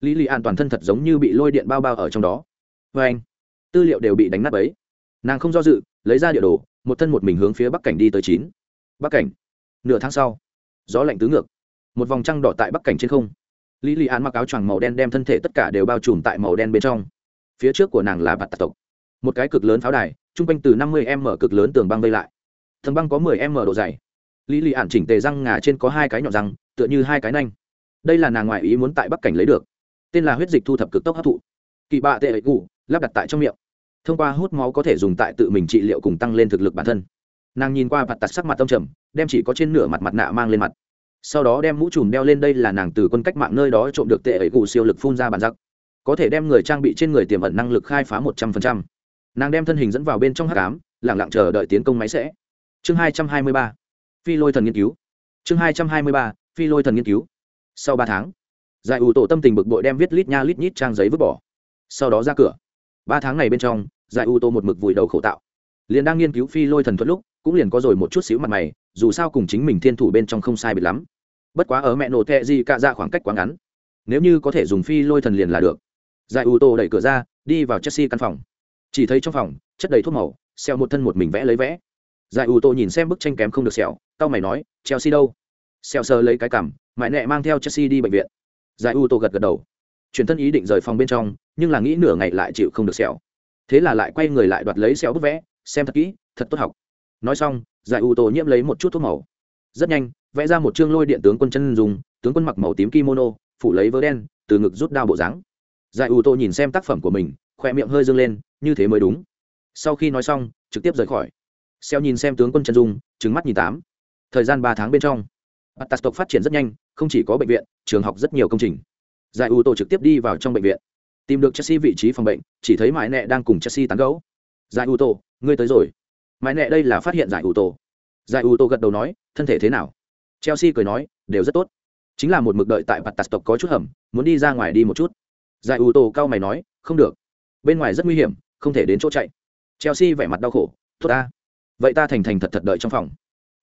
Lý lì an toàn thân thật giống như bị lôi điện bao bao ở trong đó. Vê anh, tư liệu đều bị đánh nát ấy nàng không do dự, lấy ra địa đồ, một thân một mình hướng phía bắc cảnh đi tới chín. Bắc cảnh. Nửa tháng sau, gió lạnh tứ ngược. Một vòng trăng đỏ tại bắc cảnh trên không lý lì an mặc áo choàng màu đen đem thân thể tất cả đều bao trùm tại màu đen bên trong. Phía trước của nàng là bạt tạc tộc. Một cái cực lớn pháo đài, chung quanh từ năm mươi m cực lớn tường băng vây lại. Thần băng có mười m độ dày. Lý lì ạn chỉnh tề răng ngà trên có hai cái nhọn răng, tựa như hai cái nanh. Đây là nàng ngoại ý muốn tại bắc cảnh lấy được. Tên là huyết dịch thu thập cực tốc hấp thụ. Kỳ bạ tệ ngủ lắp đặt tại trong miệng. Thông qua hút máu có thể dùng tại tự mình trị liệu cùng tăng lên thực lực bản thân. Nàng nhìn qua mặt tặt sắc mặt tâm trầm, đem chỉ có trên nửa mặt mặt nạ mang lên mặt sau đó đem mũ trùm đeo lên đây là nàng từ quân cách mạng nơi đó trộm được tệ ấy cụ siêu lực phun ra bản giặc. Có thể đem người trang bị trên người tiềm ẩn năng lực khai phá một trăm phần trăm. Nàng đem thân hình dẫn vào bên trong h tám lẳng lặng chờ đợi tiến công máy sẽ. Chương hai trăm hai mươi ba. Phi lôi thần nghiên cứu. Chương hai trăm hai mươi ba. Phi lôi thần nghiên cứu. Sau ba tháng, giải ủ tổ tâm tình bực bội đem viết lít nha lít nhít trang giấy vứt bỏ. Sau đó ra cửa. Ba tháng này bên trong, giải ủ tổ một mực vùi đầu khẩu tạo. Liền đang nghiên cứu phi lôi thần thuật lúc cũng liền có rồi một chút xíu mặt mày, dù sao cùng chính mình thiên thủ bên trong không sai biệt lắm. Bất quá ở mẹ nổ tệ gì cạ dạ ra khoảng cách quá ngắn. Nếu như có thể dùng phi lôi thần liền là được. Giải u tô đẩy cửa ra, đi vào chelsea căn phòng. Chỉ thấy trong phòng, chất đầy thuốc màu, xeo một thân một mình vẽ lấy vẽ. Giải u tô nhìn xem bức tranh kém không được xẻo tao mày nói, chelsea đâu? Xeo sờ lấy cái cảm mãi nẹ mang theo chelsea đi bệnh viện. Giải u tô gật gật đầu. Chuyển thân ý định rời phòng bên trong, nhưng là nghĩ nửa ngày lại chịu không được xẹo thế là lại quay người lại đoạt lấy xẹo bức vẽ, xem thật kỹ, thật tốt học nói xong, giải ủ tô nhiễm lấy một chút thuốc màu. Rất nhanh, vẽ ra một chương lôi điện tướng quân chân dùng tướng quân mặc màu tím kimono, phủ lấy vớ đen, từ ngực rút đao bộ dáng. Giải ủ tô nhìn xem tác phẩm của mình khoe miệng hơi dâng lên, như thế mới đúng. Sau khi nói xong, trực tiếp rời khỏi. Xeo nhìn xem tướng quân chân dung trứng mắt nhìn tám. Thời gian ba tháng bên trong. Atas tộc phát triển rất nhanh, không chỉ có bệnh viện, trường học rất nhiều công trình. Giải ủ tô trực tiếp đi vào trong bệnh viện. Tìm được chelsea vị trí phòng bệnh, chỉ thấy mãi nẹ đang cùng chelsea tán gấu giải ủ tô ngươi tới rồi mãi nẹ đây là phát hiện giải ủ tổ. Giải ủ tổ gật đầu nói, thân thể thế nào? Chelsea cười nói, đều rất tốt. Chính là một mực đợi tại Atas tộc có chút hầm, muốn đi ra ngoài đi một chút. Giải ủ tổ cao mày nói, không được. Bên ngoài rất nguy hiểm, không thể đến chỗ chạy. Chelsea vẻ mặt đau khổ, tốt ta. Vậy ta thành thành thật thật đợi trong phòng.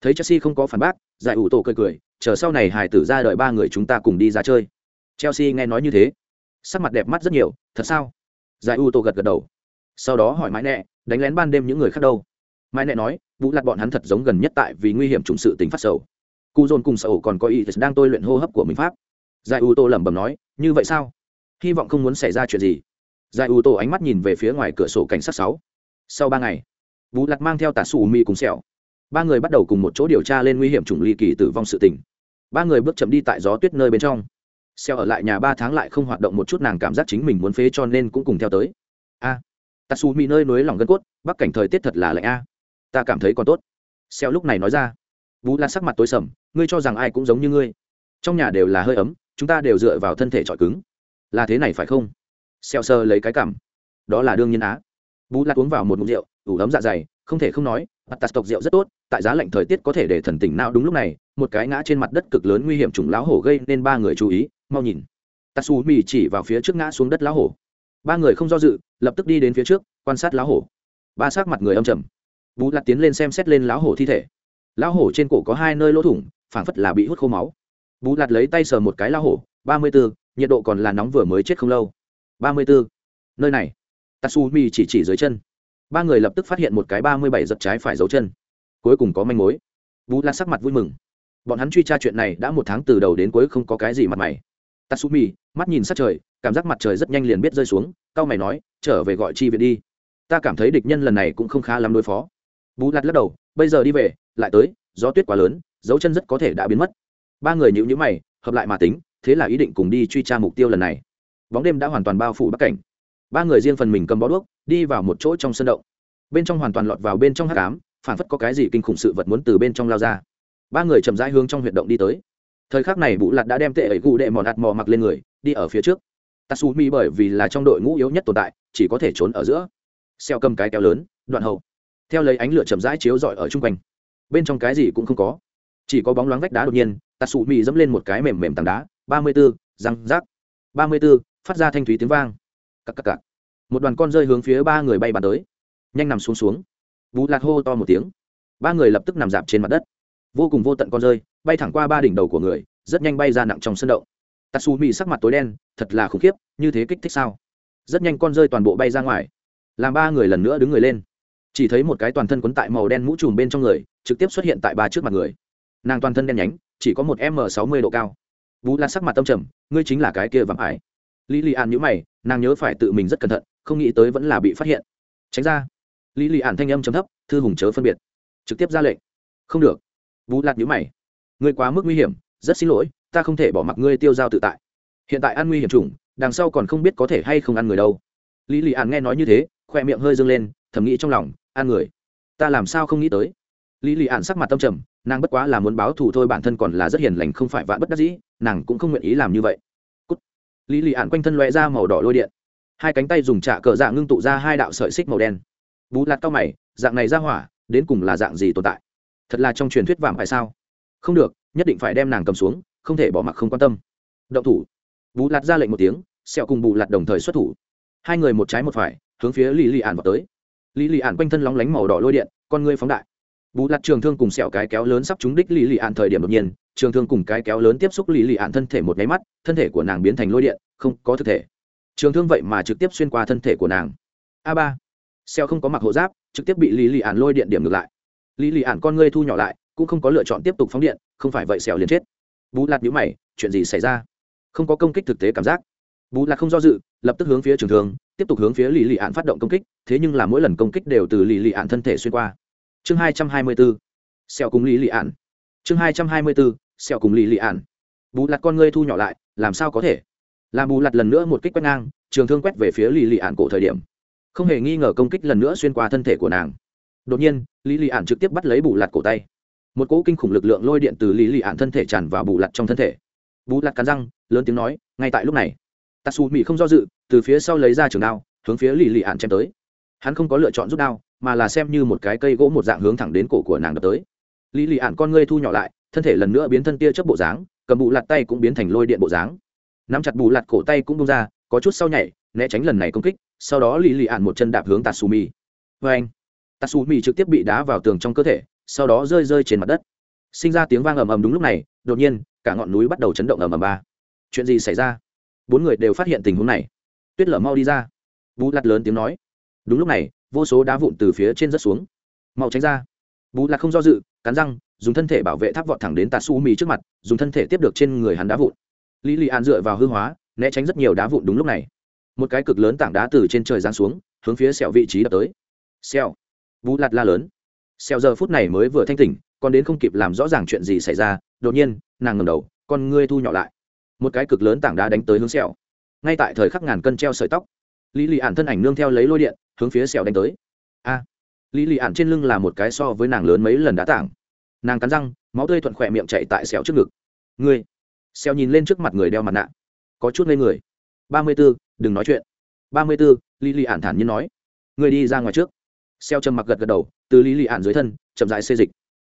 Thấy chelsea không có phản bác, giải ủ tổ cười cười, chờ sau này hải tử ra đợi ba người chúng ta cùng đi ra chơi. Chelsea nghe nói như thế, sắc mặt đẹp mắt rất nhiều, thật sao? Giải ủ tổ gật gật đầu. Sau đó hỏi mãi nẹ đánh lén ban đêm những người khác đâu? Mãi nẹ nói vũ lặt bọn hắn thật giống gần nhất tại vì nguy hiểm trùng sự tính phát sầu. Cụ dồn cùng sầu còn có ý đang tôi luyện hô hấp của mình pháp. Giải U tô lẩm bẩm nói như vậy sao? Hy vọng không muốn xảy ra chuyện gì. Giải U tô ánh mắt nhìn về phía ngoài cửa sổ cảnh sát sáu. Sau ba ngày vũ Lạt mang theo tà xù mi cùng sẹo. Ba người bắt đầu cùng một chỗ điều tra lên nguy hiểm chủng ly kỳ tử vong sự tình. Ba người bước chậm đi tại gió tuyết nơi bên trong. Xeo ở lại nhà ba tháng lại không hoạt động một chút nàng cảm giác chính mình muốn phế cho nên cũng cùng theo tới. A à, tatsumi nơi núi lòng gân cốt bắc cảnh thời tiết thật là lạnh a ta cảm thấy còn tốt. Xeo lúc này nói ra. Vũ lan sắc mặt tối sầm, ngươi cho rằng ai cũng giống như ngươi. Trong nhà đều là hơi ấm, chúng ta đều dựa vào thân thể trọi cứng. Là thế này phải không? Xeo sơ lấy cái cảm. Đó là đương nhiên á. Vũ lan uống vào một mụn rượu, ủ ấm dạ dày, không thể không nói mặt tạt tộc rượu rất tốt, tại giá lạnh thời tiết có thể để thần tỉnh não đúng lúc này, một cái ngã trên mặt đất cực lớn nguy hiểm trùng lão hổ gây nên ba người chú ý, mau nhìn. Tatsu mì chỉ vào phía trước ngã xuống đất lão hổ. Ba người không do dự, lập tức đi đến phía trước, quan sát lão hổ. Ba sát mặt người âm trầm vũ lặt tiến lên xem xét lên lão hổ thi thể. Lão hổ trên cổ có hai nơi lỗ thủng, phảng phất là bị hút khô máu. Vũ lặt lấy tay sờ một cái lão hổ, ba mươi bốn nhiệt độ còn là nóng vừa mới chết không lâu. Ba mươi bốn nơi này. Tatsu mi chỉ chỉ dưới chân. Ba người lập tức phát hiện một cái ba mươi bảy giật trái phải dấu chân. Cuối cùng có manh mối. Vũ lặt sắc mặt vui mừng. Bọn hắn truy tra chuyện này đã một tháng từ đầu đến cuối không có cái gì mặt mày. Tatsumi, mắt nhìn sát trời, cảm giác mặt trời rất nhanh liền biết rơi xuống, cao mày nói, trở về gọi chi viện đi. Ta cảm thấy địch nhân lần này cũng không khá lắm đối phó bú lặt lắc đầu, bây giờ đi về, lại tới, gió tuyết quá lớn, dấu chân rất có thể đã biến mất. Ba người nhịu nhữ mày, hợp lại mà tính, thế là ý định cùng đi truy tra mục tiêu lần này. Bóng đêm đã hoàn toàn bao phủ bắc cảnh. Ba người riêng phần mình cầm bó đuốc, đi vào một chỗ trong sân động. Bên trong hoàn toàn lọt vào bên trong hát cám phản phất có cái gì kinh khủng sự vật muốn từ bên trong lao ra. Ba người chậm rãi hướng trong huyệt động đi tới. Thời khắc này bụ lạt đã đem tệ ấy cụ đệ mòn ạt mò mặc lên người, đi ở phía trước. Tatsumi bởi vì là trong đội ngũ yếu nhất tồn tại, chỉ có thể trốn ở giữa. Xeo cầm cái kéo lớn, đoạn hậu theo lấy ánh lửa chậm rãi chiếu rọi ở chung quanh. Bên trong cái gì cũng không có. Chỉ có bóng loáng vách đá đột nhiên tatsumi dẫm lên một cái mềm mềm tảng đá, ba mươi b ố răng rác ba mươi b ố phát ra thanh thúy tiếng vang. Cắc cắc cắc một đoàn con rơi hướng phía ba người bay bàn tới. Nhanh nằm xuống xuống. Vũ lạc hô to một tiếng. Ba người lập tức nằm dạp trên mặt đất. Vô cùng vô tận con rơi, bay thẳng qua ba đỉnh đầu của người, rất nhanh bay ra nặng trong sân động. Tatsumi sắc mặt tối đen, thật là khủng khiếp, như thế kích thích sao? Rất nhanh con rơi toàn bộ bay ra ngoài. Làm ba người lần nữa đứng người lên chỉ thấy một cái toàn thân quấn tại màu đen mũ trùm bên trong người, trực tiếp xuất hiện tại ba trước mặt người. Nàng toàn thân đen nhánh, chỉ có một m sáu mươi độ cao. Vũ lan sắc mặt tâm trầm, ngươi chính là cái kia vắng ải. Lý lì an nhữ mày, nàng nhớ phải tự mình rất cẩn thận, không nghĩ tới vẫn là bị phát hiện. Tránh ra. Lý lì an thanh âm chấm thấp, thư hùng chớ phân biệt. Trực tiếp ra lệnh. Không được. Vũ lạt nhữ mày. Ngươi quá mức nguy hiểm, rất xin lỗi, ta không thể bỏ mặc ngươi tiêu dao tự tại. Hiện tại ăn nguy hiểm chủng, đằng sau còn không biết có thể hay không ăn người đâu. Lý lì an nghe nói như thế, khoe miệng hơi dâng lên, thầm nghĩ trong lòng An người. Ta làm sao không nghĩ tới? Lý lì ạn sắc mặt tâm trầm, nàng bất quá là muốn báo thù thôi, bản thân còn là rất hiền lành, không phải vạn bất đắc dĩ, nàng cũng không nguyện ý làm như vậy. Cút. lý lì ạn quanh thân loe ra màu đỏ lôi điện. Hai cánh tay dùng trạ cờ dạng ngưng tụ ra hai đạo sợi xích màu đen. Bú lạt cao mày, dạng này ra hỏa, đến cùng là dạng gì tồn tại? Thật là trong truyền thuyết vàng phải sao? Không được, nhất định phải đem nàng cầm xuống, không thể bỏ mặc, không quan tâm. Động thủ. Bú lạt ra lệnh một tiếng sẹo cùng bù lạt đồng thời xuất thủ. Hai người một trái một phải, hướng phía lì lì ạn vào tới lì lì ạn quanh thân lóng lánh màu đỏ lôi điện, con ngươi phóng đại. Bù lặt trường thương cùng sẹo cái kéo lớn sắp trúng đích lì lì ạn thời điểm đột nhiên, trường thương cùng cái kéo lớn tiếp xúc lì lì ạn thân thể một nháy mắt, thân thể của nàng biến thành lôi điện, không có thực thể. Trường thương vậy mà trực tiếp xuyên qua thân thể của nàng. A ba. Sẹo không có mặc hộ giáp, trực tiếp bị lì lì ạn lôi điện điểm ngược lại. Lì lì ạn con ngươi thu nhỏ lại, cũng không có lựa chọn tiếp tục phóng điện, không phải vậy sẹo liền chết. Bù lặt nhíu mày, chuyện gì xảy ra? Không có công kích thực tế cảm giác. Bù lặt không do dự, lập tức hướng phía trường Thương tiếp tục hướng phía lì lì ạn phát động công kích, thế nhưng là mỗi lần công kích đều từ lì lì ạn thân thể xuyên qua. Chương hai trăm hai mươi bốn sẹo cùng lì lì ạn. Chương hai trăm hai mươi bốn sẹo cùng lì lì ạn. Bù lạt con ngươi thu nhỏ lại, làm sao có thể? Làm bù lạt lần nữa một kích quét ngang, trường thương quét về phía lì lì ạn cổ thời điểm. Không hề nghi ngờ công kích lần nữa xuyên qua thân thể của nàng. Đột nhiên, lì lì ạn trực tiếp bắt lấy bù lạt cổ tay. Một cỗ kinh khủng lực lượng lôi điện từ lì lì ạn thân thể tràn vào bù lặt trong thân thể. Bù lặt cắn răng, lớn tiếng nói, ngay tại lúc này tatsu mỹ không do dự, từ phía sau lấy ra trường đao, hướng phía lì lì ạn chém tới. Hắn không có lựa chọn rút đao, mà là xem như một cái cây gỗ một dạng hướng thẳng đến cổ của nàng đập tới. Lì lì ạn con ngươi thu nhỏ lại, thân thể lần nữa biến thân tia chớp bộ dáng, cầm bù lặt tay cũng biến thành lôi điện bộ dáng. Nắm chặt bù lặt cổ tay cũng bung ra, có chút sau nhảy, né tránh lần này công kích, sau đó lì lì ạn một chân đạp hướng tatsumi vê anh tatsumi trực tiếp bị đá vào tường trong cơ thể, sau đó rơi rơi trên mặt đất. Sinh ra tiếng vang ầm ầm đúng lúc này, đột nhiên, cả ngọn núi bắt đầu chấn động ầm ầm ba. Chuyện gì xảy ra? Bốn người đều phát hiện tình huống này. Tuyết lở mau đi ra. Bú lặt lớn tiếng nói. Đúng lúc này vô số đá vụn từ phía trên rất xuống. Mau tránh ra. Bú lặt không do dự cắn răng dùng thân thể bảo vệ tháp vọt thẳng đến tà su mì trước mặt dùng thân thể tiếp được trên người hắn đá vụn. Lý lì an dựa vào hư hóa né tránh rất nhiều đá vụn đúng lúc này. Một cái cực lớn tảng đá từ trên trời giáng xuống hướng phía sẹo vị trí đập tới. Sẹo, bú lặt la lớn. Xèo giờ phút này mới vừa thanh tỉnh còn đến không kịp làm rõ ràng chuyện gì xảy ra đột nhiên nàng ngầm đầu con ngươi thu nhỏ lại một cái cực lớn tảng đá đánh tới hướng sẹo. Ngay tại thời khắc ngàn cân treo sợi tóc, lý lì ạn thân ảnh nương theo lấy lôi điện, hướng phía sẹo đánh tới. A! Lý lì ạn trên lưng là một cái so với nàng lớn mấy lần đá tảng. Nàng cắn răng, máu tươi thuận khỏe miệng chạy tại sẹo trước ngực. Ngươi! Sẹo nhìn lên trước mặt người đeo mặt nạ. Có chút ngây người. Ba mươi b ố đừng nói chuyện. Ba mươi b ố lý lì ạn thản nhiên nói. Ngươi đi ra ngoài trước. Sẹo trầm mặc gật gật đầu, từ lý lì ạn dưới thân, chậm dại xê dịch.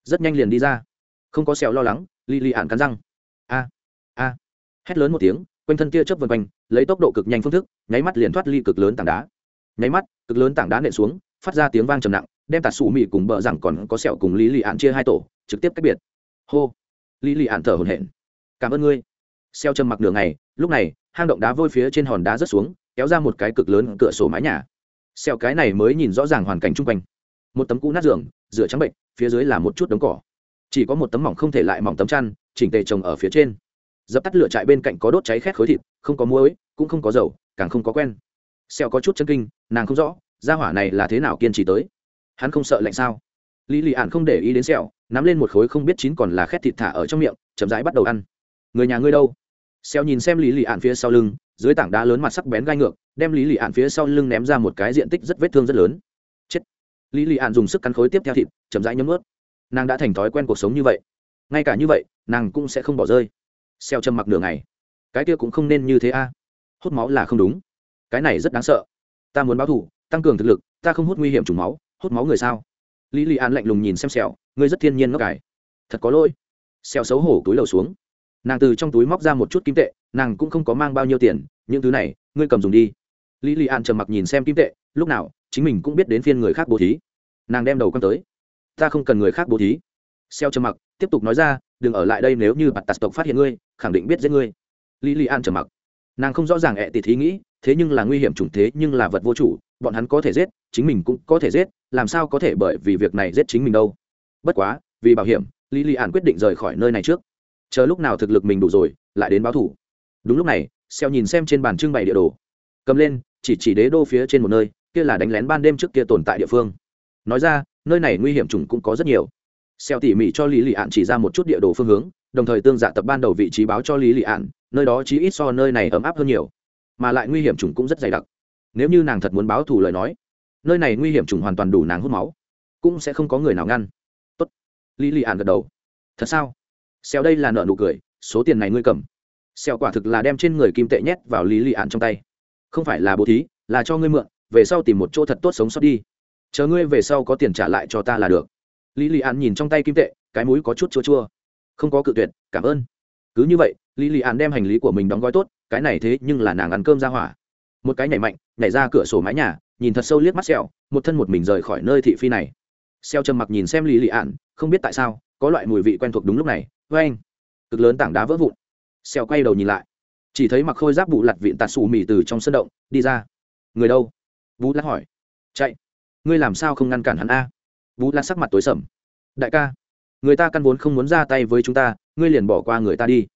Rất nhanh liền đi ra. Không có sẹo lo lắng, lý lì ạn cắn răng hét lớn một tiếng, quanh thân tia chớp vân quanh, lấy tốc độ cực nhanh phương thức, nháy mắt liền thoát ly cực lớn tảng đá. Nháy mắt, cực lớn tảng đá nện xuống, phát ra tiếng vang trầm nặng, đem tạt sủ mị cùng bờ rằng còn có sẹo cùng lý lì ạn chia hai tổ, trực tiếp cách biệt. Hô! Lý lì ạn thở hổn hển. Cảm ơn ngươi. Xeo trầm mặc nửa ngày, lúc này, hang động đá vôi phía trên hòn đá rớt xuống, kéo ra một cái cực lớn cửa sổ mái nhà. Xeo cái này mới nhìn rõ ràng hoàn cảnh chung quanh. Một tấm cũ nát giường, rửa trắng bệnh, phía dưới là một chút đống cỏ. Chỉ có một tấm mỏng không thể lại mỏng tấm chăn, chỉnh tề trồng ở phía trên dập tắt lửa trại bên cạnh có đốt cháy khét khối thịt, không có muối, cũng không có dầu, càng không có quen. Xeo có chút chân kinh, nàng không rõ, gia hỏa này là thế nào kiên trì tới. Hắn không sợ lạnh sao? Lý lì ạn không để ý đến sẹo, nắm lên một khối không biết chín còn là khét thịt thả ở trong miệng, chậm rãi bắt đầu ăn. Người nhà ngươi đâu? Xeo nhìn xem lý lì ạn phía sau lưng, dưới tảng đá lớn mặt sắc bén gai ngược, đem lý lì ạn phía sau lưng ném ra một cái diện tích rất vết thương rất lớn. Chết! Lý lì ạn dùng sức cắn khối tiếp theo thịt, chậm rãi nhấm ướt nàng đã thành thói quen cuộc sống như vậy. Ngay cả như vậy, nàng cũng sẽ không bỏ rơi xeo châm mặc nửa ngày. Cái kia cũng không nên như thế a. Hút máu là không đúng. Cái này rất đáng sợ. Ta muốn báo thủ, tăng cường thực lực ta không hút nguy hiểm chủng máu hút máu người sao? Lý lì an lạnh lùng nhìn xem sẹo ngươi rất thiên nhiên ngốc cải thật có lỗi. Sẹo xấu hổ túi lầu xuống. Nàng từ trong túi móc ra một chút kim tệ nàng cũng không có mang bao nhiêu tiền những thứ này ngươi cầm dùng đi. Lý lì an trầm mặc nhìn xem kim tệ lúc nào chính mình cũng biết đến phiên người khác bố thí. Nàng đem đầu con tới. Ta không cần người khác bố thí. Xeo trầm mặc tiếp tục nói ra đừng ở lại đây nếu như bạt tạt tộc phát hiện ngươi, khẳng định biết giết ngươi. Lý lý an trầm mặc. Nàng không rõ ràng ẹ tịt ý nghĩ, thế nhưng là nguy hiểm chủng thế nhưng là vật vô chủ, bọn hắn có thể giết, chính mình cũng có thể giết, làm sao có thể bởi vì việc này giết chính mình đâu. Bất quá, vì bảo hiểm, lý lý an quyết định rời khỏi nơi này trước. Chờ lúc nào thực lực mình đủ rồi, lại đến báo thủ. Đúng lúc này, xeo nhìn xem trên bàn trưng bày địa đồ. Cầm lên, chỉ chỉ đế đô phía trên một nơi, kia là đánh lén ban đêm trước kia tồn tại địa phương. Nói ra, nơi này nguy hiểm trùng cũng có rất nhiều xeo tỉ mỉ cho lý lị ạn chỉ ra một chút địa đồ phương hướng, đồng thời tương dạ tập ban đầu vị trí báo cho lý lị ạn, nơi đó chí ít so nơi này ấm áp hơn nhiều. Mà lại nguy hiểm trùng cũng rất dày đặc. Nếu như nàng thật muốn báo thù lời nói, nơi này nguy hiểm trùng hoàn toàn đủ nàng hút máu, cũng sẽ không có người nào ngăn. Tốt. Lý lị ạn gật đầu. Thật sao? Xeo đây là nợ nụ cười, số tiền này ngươi cầm. Xeo quả thực là đem trên người kim tệ nhét vào lý lị ạn trong tay. Không phải là bố thí, là cho ngươi mượn, về sau tìm một chỗ thật tốt sống sót đi. Chờ ngươi về sau có tiền trả lại cho ta là được lý lì An nhìn trong tay kim tệ, cái mũi có chút chua chua. Không có cự tuyệt, cảm ơn. Cứ như vậy, lý lì An đem hành lý của mình đóng gói tốt, cái này thế nhưng là nàng ăn cơm ra hỏa. Một cái nhảy mạnh, nhảy ra cửa sổ mái nhà, nhìn thật sâu liếc mắt xẹo một thân một mình rời khỏi nơi thị phi này. Xeo trầm mặc nhìn xem lý lì ạn không biết tại sao, có loại mùi vị quen thuộc đúng lúc này vê anh cực lớn tảng đá vỡ vụn. Xeo quay đầu nhìn lại, chỉ thấy mặc khôi giáp bụ lặt vịn tạt xù mì từ trong sân động, đi ra. Người đâu? Vũ lắc hỏi. Chạy. Ngươi làm sao không ngăn cản hắn a? Vũ Lan sắc mặt tối sầm. Đại ca, người ta căn vốn không muốn ra tay với chúng ta, ngươi liền bỏ qua người ta đi.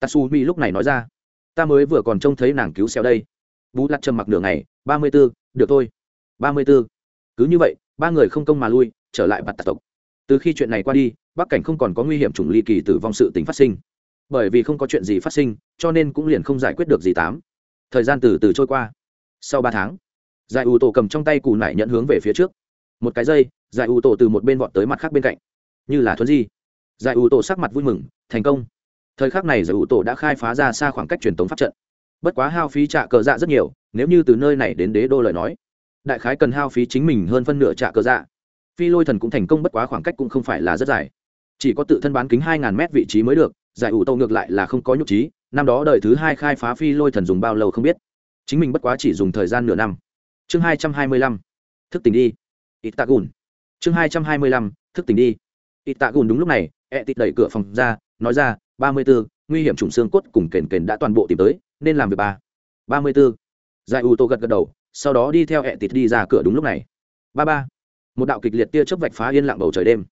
Tatsu mi lúc này nói ra. Ta mới vừa còn trông thấy nàng cứu xéo đây. Vũ lặt trầm mặc nửa ngày. Ba mươi b ố được thôi. Ba mươi b ố cứ như vậy, ba người không công mà lui, trở lại bạt tạc tộc. Từ khi chuyện này qua đi, bắc cảnh không còn có nguy hiểm chủng ly kỳ tử vong sự tính phát sinh. Bởi vì không có chuyện gì phát sinh, cho nên cũng liền không giải quyết được gì tám. Thời gian từ từ trôi qua. Sau ba tháng giải ủ tổ cầm trong tay cù nải nhận hướng về phía trước. Một cái dây giải ủ tổ từ một bên vọt tới mặt khác bên cạnh. Như là thuấn di. Giải ủ tổ sắc mặt vui mừng, thành công. Thời khắc này giải ủ tổ đã khai phá ra xa khoảng cách truyền tống pháp trận. Bất quá hao phí trạ cờ dạ rất nhiều, nếu như từ nơi này đến đế đô lời nói, đại khái cần hao phí chính mình hơn phân nửa trạ cờ dạ. Phi lôi thần cũng thành công bất quá khoảng cách cũng không phải là rất dài. Chỉ có tự thân bán kính hai ngàn mét vị trí mới được, giải ủ tàu ngược lại là không có nhục trí, năm đó đời thứ hai khai phá phi lôi thần dùng bao lâu không biết. Chính mình bất quá chỉ dùng thời gian nửa năm. Chương hai trăm hai mươi lăm. Thức tỉnh đi. Ít tạ chương hai trăm hai mươi lăm, thức tỉnh đi. Ít tạ gùn đúng lúc này e tịt đẩy cửa phòng ra, nói ra, ba mươi b ố nguy hiểm trùng xương cốt cùng kền kền đã toàn bộ tìm tới, nên làm việc ba. Ba mươi b ố giải ủ tô gật gật đầu, sau đó đi theo e tịt đi ra cửa đúng lúc này. Ba ba. Một đạo kịch liệt tia chớp vạch phá yên lặng bầu trời đêm.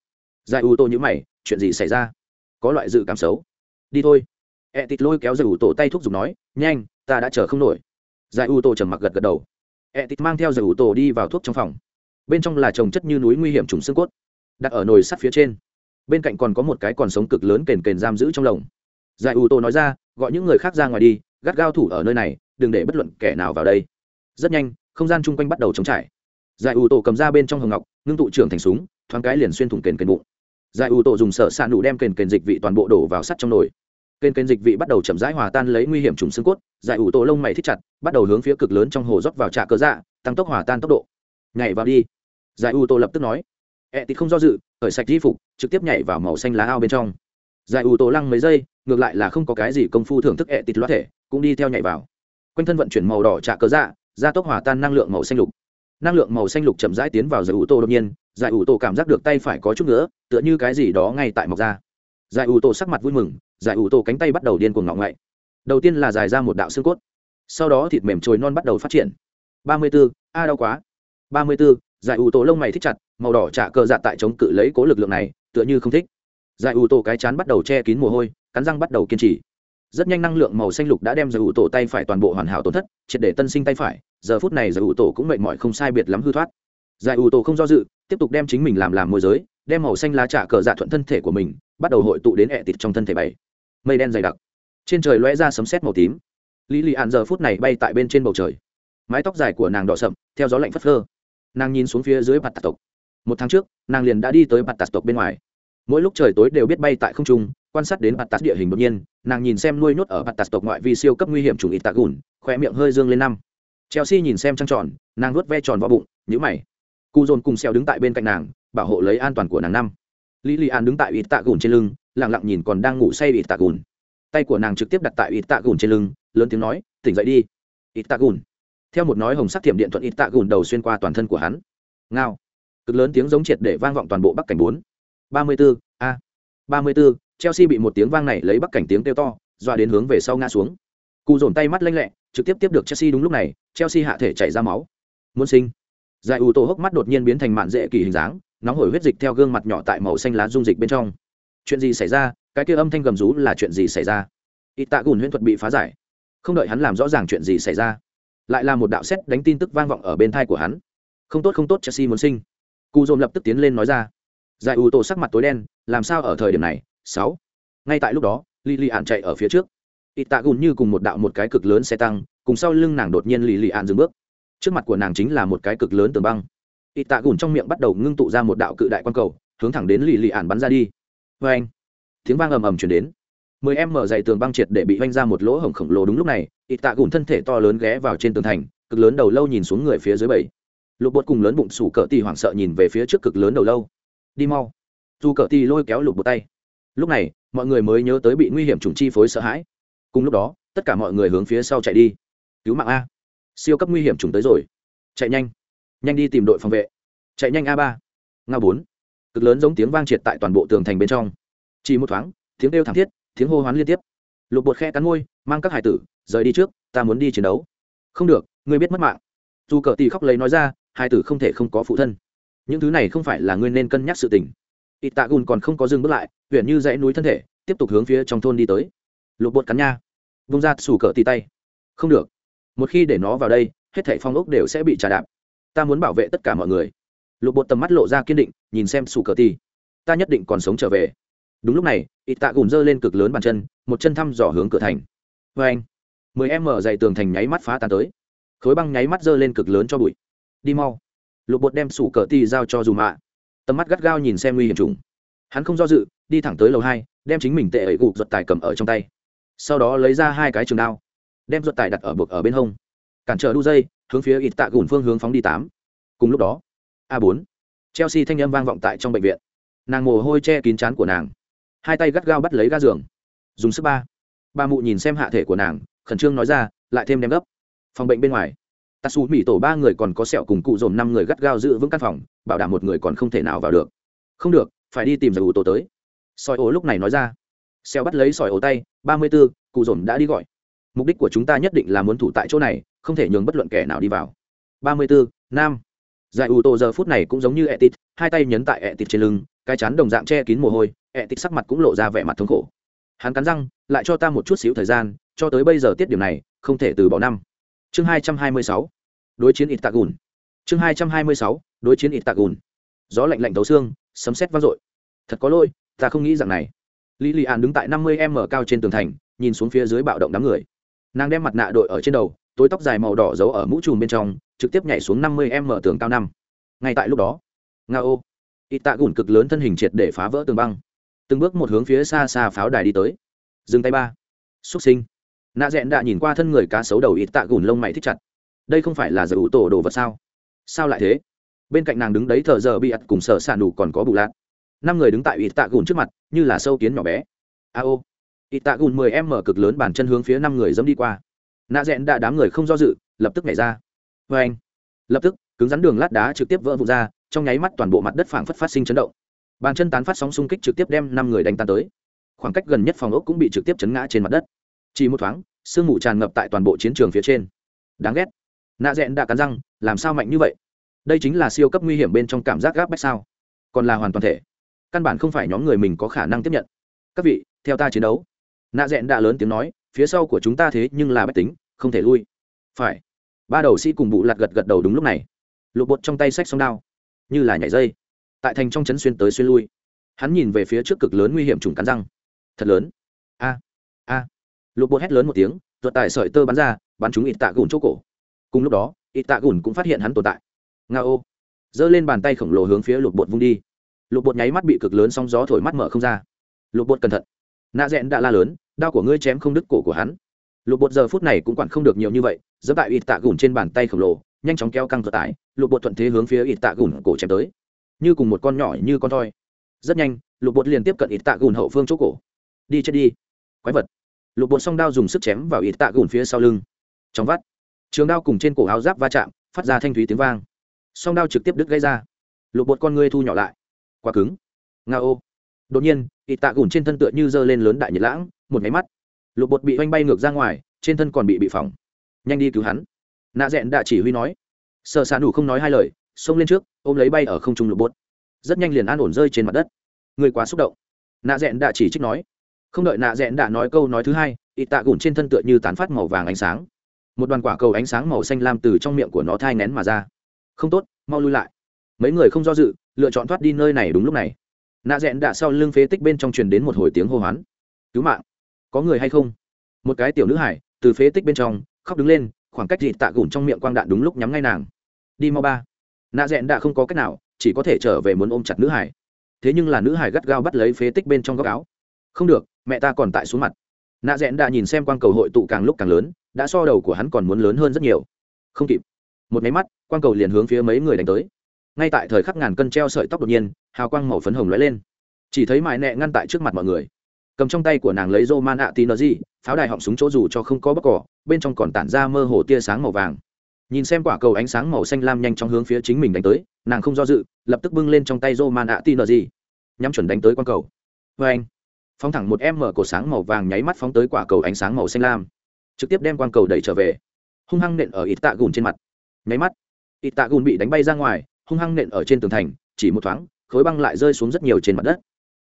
Giải u tô nhữ mày, chuyện gì xảy ra? Có loại dự cảm xấu. Đi thôi. E tịt lôi kéo giải ủ tô tay thuốc giục nói, nhanh, ta đã chờ không nổi. Giải u tô trầm mặc gật gật đầu. E tịt mang theo giải ủ tô đi vào thuốc trong phòng bên trong là trồng chất như núi nguy hiểm trùng xương cốt, đặt ở nồi sắt phía trên. Bên cạnh còn có một cái còn sống cực lớn kền kền giam giữ trong lồng. Giải ủ tô nói ra, gọi những người khác ra ngoài đi, gắt gao thủ ở nơi này, đừng để bất luận kẻ nào vào đây. Rất nhanh, không gian chung quanh bắt đầu chống trải. Giải ủ tổ cầm ra bên trong hồng ngọc, ngưng tụ trưởng thành súng, thoáng cái liền xuyên thủng kền kền bụng. Giải ủ tổ dùng sợ xạ nụ đem kền kền dịch vị toàn bộ đổ vào sắt trong nồi. Kền kền dịch vị bắt đầu chậm rãi hòa tan lấy nguy hiểm trùng xương cốt, giải ủ tổ lông mày thích chặt, bắt đầu hướng phía cực lớn trong hồ rót vào trà cơ dạ tăng tốc hòa tan tốc độ. Nhảy vào đi giải u tô lập tức nói ẹ thì không do dự khởi sạch di phục, trực tiếp nhảy vào màu xanh lá ao bên trong. Giải u tô lăng mấy giây, ngược lại là không có cái gì công phu thưởng thức ẹ tịt loát thể, cũng đi theo nhảy vào. Quanh thân vận chuyển màu đỏ trả cơ dạ gia tốc hòa tan năng lượng màu xanh lục. Năng lượng màu xanh lục chậm rãi tiến vào giải u tô đột nhiên, giải u tô cảm giác được tay phải có chút nữa tựa như cái gì đó ngay tại mọc ra. Giải u tô sắc mặt vui mừng, giải u tô cánh tay bắt đầu điên cuồng ngọng ngậy đầu tiên là dài ra một đạo xương cốt, sau đó thịt mềm trồi non bắt đầu phát triển. Ba mươi b ố a đau quá. Ba mươi b ố giải ủ tổ lông mày thích chặt, màu đỏ trả cờ dạ tại chống cự lấy cố lực lượng này, tựa như không thích. Giải ủ tổ cái chán bắt đầu che kín mồ hôi, cắn răng bắt đầu kiên trì. Rất nhanh năng lượng màu xanh lục đã đem giải ủ tổ tay phải toàn bộ hoàn hảo tổn thất, triệt để tân sinh tay phải, giờ phút này giải ủ tổ cũng mệt mỏi không sai biệt lắm hư thoát. Giải ủ tổ không do dự, tiếp tục đem chính mình làm làm môi giới, đem màu xanh lá trả cờ dạ thuận thân thể của mình, bắt đầu hội tụ đến ẹ tịt trong thân thể bảy. Mây đen dày đặc. Trên trời lóe ra sấm sét màu tím. Lý lì ạn giờ phút này bay tại bên trên bầu trời. Mái tóc dài của nàng đỏ sậm, theo gió lạnh phất phơ nàng nhìn xuống phía dưới bạt tạc tộc. Một tháng trước, nàng liền đã đi tới bạt tạc tộc bên ngoài. Mỗi lúc trời tối đều biết bay tại không trung, quan sát đến bạt tạc địa hình đột nhiên, nàng nhìn xem nuôi nhốt ở bạt tạc tộc ngoại vi siêu cấp nguy hiểm chủng ít tạc gùn khoe miệng hơi dương lên năm. Chelsea nhìn xem trăng tròn, nàng nuốt ve tròn vào bụng nhữ mày. Cu dồn cùng xeo đứng tại bên cạnh nàng, bảo hộ lấy an toàn của nàng năm. Lý lì an đứng tại ít tạ gùn trên lưng lẳng lặng nhìn còn đang ngủ say ít tạ gùn tay của nàng trực tiếp đặt tại ít tạ gùn trên lưng, lớn tiếng nói, tỉnh dậy đi. Ít tạ gùn theo một nói hồng sắc thiểm điện thuận ít tạ gùn đầu xuyên qua toàn thân của hắn. Ngao. Cực lớn tiếng giống triệt để vang vọng toàn bộ bắc cảnh bốn. Ba mươi b ố a. Ba mươi b ố chelsea bị một tiếng vang này lấy bắc cảnh tiếng kêu to, dọa đến hướng về sau ngã xuống. Cụ dồn tay mắt lanh lẹ, trực tiếp tiếp được chelsea đúng lúc này, chelsea hạ thể chảy ra máu. Muốn sinh. Giải ủ tổ hốc mắt đột nhiên biến thành mạn dễ kỳ hình dáng, nóng hổi huyết dịch theo gương mặt nhỏ tại màu xanh lá dung dịch bên trong. Chuyện gì xảy ra? Cái kia âm thanh gầm rú là chuyện gì xảy ra? Ít tạ gùn huyễn thuật bị phá giải. Không đợi hắn làm rõ ràng chuyện gì xảy ra lại là một đạo xét đánh tin tức vang vọng ở bên thai của hắn. Không tốt không tốt, chelsea muốn sinh. Cụ dồn lập tức tiến lên nói ra. Giải ủ tổ sắc mặt tối đen, làm sao ở thời điểm này? Sáu. Ngay tại lúc đó lì lì ạn chạy ở phía trước. Ít tạ gùn như cùng một đạo một cái cực lớn xe tăng, cùng sau lưng nàng đột nhiên lì lì ạn dừng bước. Trước mặt của nàng chính là một cái cực lớn tường băng. Ít tạ gùn trong miệng bắt đầu ngưng tụ ra một đạo cự đại quan cầu, hướng thẳng đến lì lì ạn bắn ra đi. Vê anh tiếng vang ầm ầm chuyển đến mười em mở dày tường băng triệt để bị vanh ra một lỗ hổng khổng lồ đúng lúc này, ít tạ gùn thân thể to lớn ghé vào trên tường thành, cực lớn đầu lâu nhìn xuống người phía dưới bảy. Lục bột cùng lớn bụng sủ cỡ tì hoảng sợ nhìn về phía trước cực lớn đầu lâu. Đi mau. Dù cỡ tì lôi kéo lục bột tay. Lúc này, mọi người mới nhớ tới bị nguy hiểm trùng chi phối sợ hãi. Cùng lúc đó, tất cả mọi người hướng phía sau chạy đi. Cứu mạng a. Siêu cấp nguy hiểm trùng tới rồi. Chạy nhanh. Nhanh đi tìm đội phòng vệ. Chạy nhanh a ba. Nga bốn. Cực lớn giống tiếng vang triệt tại toàn bộ tường thành bên trong. Chỉ một thoáng, tiếng kêu thảm thiết tiếng hô hoán liên tiếp. Lục bột khe cắn môi, mang các hải tử, rời đi trước, ta muốn đi chiến đấu. Không được, ngươi biết mất mạng. Dù cờ tì khóc lấy nói ra, hải tử không thể không có phụ thân. Những thứ này không phải là ngươi nên cân nhắc sự tình. Ít tạ gùn còn không có dừng bước lại, huyện như dãy núi thân thể, tiếp tục hướng phía trong thôn đi tới. Lục bột cắn nha, vung ra sủ cờ tì tay. Không được. Một khi để nó vào đây, hết thảy phong ốc đều sẽ bị trả đạp. Ta muốn bảo vệ tất cả mọi người. Lục bột tầm mắt lộ ra kiên định, nhìn xem sủ cờ tì. Ta nhất định còn sống trở về đúng lúc này ít tạ gùn giơ lên cực lớn bàn chân, một chân thăm dò hướng cửa thành. Vê anh, mười em mở dậy tường thành nháy mắt phá tan tới. Khối băng nháy mắt giơ lên cực lớn cho bụi. Đi mau. Lục bột đem sủ cờ tì giao cho dù mạ. Tầm mắt gắt gao nhìn xem nguy hiểm trùng. Hắn không do dự, đi thẳng tới lầu hai, đem chính mình tệ ấy gục ruột tài cầm ở trong tay. Sau đó lấy ra hai cái trường đao, đem ruột tài đặt ở buộc ở bên hông. Cản trở đu dây, hướng phía ít tạ gùn phương hướng phóng đi tám. Cùng lúc đó, a bốn, chelsea thanh âm vang vọng tại trong bệnh viện. Nàng mồ hôi che kín chán của nàng hai tay gắt gao bắt lấy ga giường. Dùng sức ba. Ba mụ nhìn xem hạ thể của nàng, khẩn trương nói ra, lại thêm đem gấp. Phòng bệnh bên ngoài. Tạ xù mỹ tổ ba người còn có sẹo cùng cụ dồn năm người gắt gao giữ vững căn phòng, bảo đảm một người còn không thể nào vào được. Không được, phải đi tìm giải ủ tổ tới. Soi ố lúc này nói ra. Sẹo bắt lấy sỏi ố tay, ba mươi b ố cụ dồn đã đi gọi. Mục đích của chúng ta nhất định là muốn thủ tại chỗ này, không thể nhường bất luận kẻ nào đi vào. Ba mươi bốn nam. Giải ủ tổ giờ phút này cũng giống như ẹ hai tay nhấn tại ẹ tịt trên lưng, cái chán đồng dạng che kín mồ hôi, ẹ tịt sắc mặt cũng lộ ra vẻ mặt thống khổ. Hắn cắn răng, lại cho ta một chút xíu thời gian, cho tới bây giờ tiết điểm này, không thể từ bỏ năm. Chương hai trăm hai mươi sáu. Đối chiến ít tạc gùn chương hai trăm hai mươi sáu, đối chiến ít tạc gùn gió lạnh lạnh tấu xương, sấm sét vang dội. Thật có lỗi, ta không nghĩ rằng này. Lý lì An đứng tại năm mươi m cao trên tường thành, nhìn xuống phía dưới bạo động đám người. Nàng đem mặt nạ đội ở trên đầu, tối tóc dài màu đỏ giấu ở mũ trùm bên trong, trực tiếp nhảy xuống năm mươi m tường cao năm. Ngay tại lúc đó nga ô. Y tạ gùn cực lớn thân hình triệt để phá vỡ tường băng. Từng bước một hướng phía xa xa pháo đài đi tới. Dừng tay ba. Xúc sinh. Nạ rẽn đã nhìn qua thân người cá sấu đầu ít tạ gùn lông mày thích chặt. Đây không phải là giờ ủ tổ đồ vật sao? Sao lại thế? Bên cạnh nàng đứng đấy thợ giờ bị ặt cùng sợ xạ đủ còn có bù lạc năm người đứng tại ít tạ gùn trước mặt, như là sâu kiến nhỏ bé. A ô. Ít tạ gùn mười em mở cực lớn bàn chân hướng phía năm người dẫm đi qua. Nạ rẽn đã đám người không do dự, lập tức nhảy ra. Vê anh. Lập tức, cứng rắn đường lát đá trực tiếp vỡ vụt ra trong nháy mắt toàn bộ mặt đất phảng phất phát sinh chấn động. Bàn chân tán phát sóng xung kích trực tiếp đem năm người đánh tan tới. Khoảng cách gần nhất phòng ốc cũng bị trực tiếp chấn ngã trên mặt đất. Chỉ một thoáng, sương mù tràn ngập tại toàn bộ chiến trường phía trên. Đáng ghét. Nạ rẽn đã cắn răng, làm sao mạnh như vậy? Đây chính là siêu cấp nguy hiểm bên trong cảm giác gáp bách sao? Còn là hoàn toàn thể. Căn bản không phải nhóm người mình có khả năng tiếp nhận. Các vị, theo ta chiến đấu. Nạ rẽn đã lớn tiếng nói, phía sau của chúng ta thế nhưng là bách tính, không thể lui. Phải. Ba đầu sĩ cùng bụ lặt gật gật đầu đúng lúc này. Lục bột trong tay sách song đao như là nhảy dây. Tại thành trong chấn xuyên tới xuyên lui. Hắn nhìn về phía trước cực lớn nguy hiểm trùng cắn răng. Thật lớn. A a. Lục bột hét lớn một tiếng tuột tài sợi tơ bắn ra, bắn chúng ít tạ gùn chỗ cổ. Cùng lúc đó ít tạ gùn cũng phát hiện hắn tồn tại. Nga ô. Giơ lên bàn tay khổng lồ hướng phía lục bột vung đi. Lục bột nháy mắt bị cực lớn sóng gió thổi mắt mở không ra. Lục bột cẩn thận. Nạ rẽn đã la lớn, đao của ngươi chém không đứt cổ của hắn. Lục bột giờ phút này cũng quản không được nhiều như vậy giấm tại ít tạ gùn trên bàn tay khổng lồ nhanh chóng kéo căng cửa tải, lục bột thuận thế hướng phía ít tạ gùn cổ chém tới. Như cùng một con nhỏ như con thoi. Rất nhanh, lục bột liền tiếp cận ít tạ gùn hậu phương chỗ cổ. Đi chết đi. Quái vật. Lục bột song đao dùng sức chém vào ít tạ gùn phía sau lưng. Trong vắt, trường đao cùng trên cổ áo giáp va chạm, phát ra thanh thúy tiếng vang. Song đao trực tiếp đứt gây ra. Lục bột con ngươi thu nhỏ lại. Quá cứng. Nga ô. Đột nhiên ít tạ gùn trên thân tựa như giơ lên lớn đại nhiệt lãng, một máy mắt. Lục bột bị oanh bay ngược ra ngoài, trên thân còn bị bị phỏng. Nhanh đi cứu hắn nạ rẽn đã chỉ huy nói. Sợ xạ đủ không nói hai lời, xông lên trước, ôm lấy bay ở không trung lục bột. Rất nhanh liền an ổn rơi trên mặt đất. Người quá xúc động. Nạ rẽn đã chỉ trích nói. Không đợi nạ rẽn đã nói câu nói thứ hai ít tạ gùn trên thân tựa như tán phát màu vàng ánh sáng. Một đoàn quả cầu ánh sáng màu xanh lam từ trong miệng của nó thai nén mà ra. Không tốt, mau lui lại. Mấy người không do dự, lựa chọn thoát đi nơi này đúng lúc này. Nạ rẽn đã sau lưng phế tích bên trong truyền đến một hồi tiếng hô hoán. Cứu mạng. Có người hay không? Một cái tiểu nữ hải, từ phế tích bên trong, khóc đứng lên khoảng cách dị tạ gùn trong miệng quang đạn đúng lúc nhắm ngay nàng. Đi mau ba. Nạ rẽn đã không có cách nào, chỉ có thể trở về muốn ôm chặt nữ hải. Thế nhưng là nữ hải gắt gao bắt lấy phế tích bên trong góc áo. Không được, mẹ ta còn tại xuống mặt. Nạ rẽn đã nhìn xem quang cầu hội tụ càng lúc càng lớn, đã so đầu của hắn còn muốn lớn hơn rất nhiều. Không kịp. Một máy mắt, quang cầu liền hướng phía mấy người đánh tới. Ngay tại thời khắc ngàn cân treo sợi tóc đột nhiên, hào quang màu phấn hồng lóe lên. Chỉ thấy mại nẹ ngăn tại trước mặt mọi người cầm trong tay của nàng lấy rô man ạ tí nờ gì pháo đài họng súng chỗ dù cho không có bóc cỏ, bên trong còn tản ra mơ hồ tia sáng màu vàng. Nhìn xem quả cầu ánh sáng màu xanh lam nhanh trong hướng phía chính mình đánh tới, nàng không do dự, lập tức bưng lên trong tay rô man ạ tí nờ gì nhắm chuẩn đánh tới quang cầu. Vê anh, phóng thẳng một em mở cổ sáng màu vàng nháy mắt phóng tới quả cầu ánh sáng màu xanh lam. Trực tiếp đem quang cầu đẩy trở về. Hung hăng nện ở ít tạ gùn trên mặt. Nháy mắt ít tạ gùn bị đánh bay ra ngoài, hung hăng nện ở trên tường thành, chỉ một thoáng, khối băng lại rơi xuống rất nhiều trên mặt đất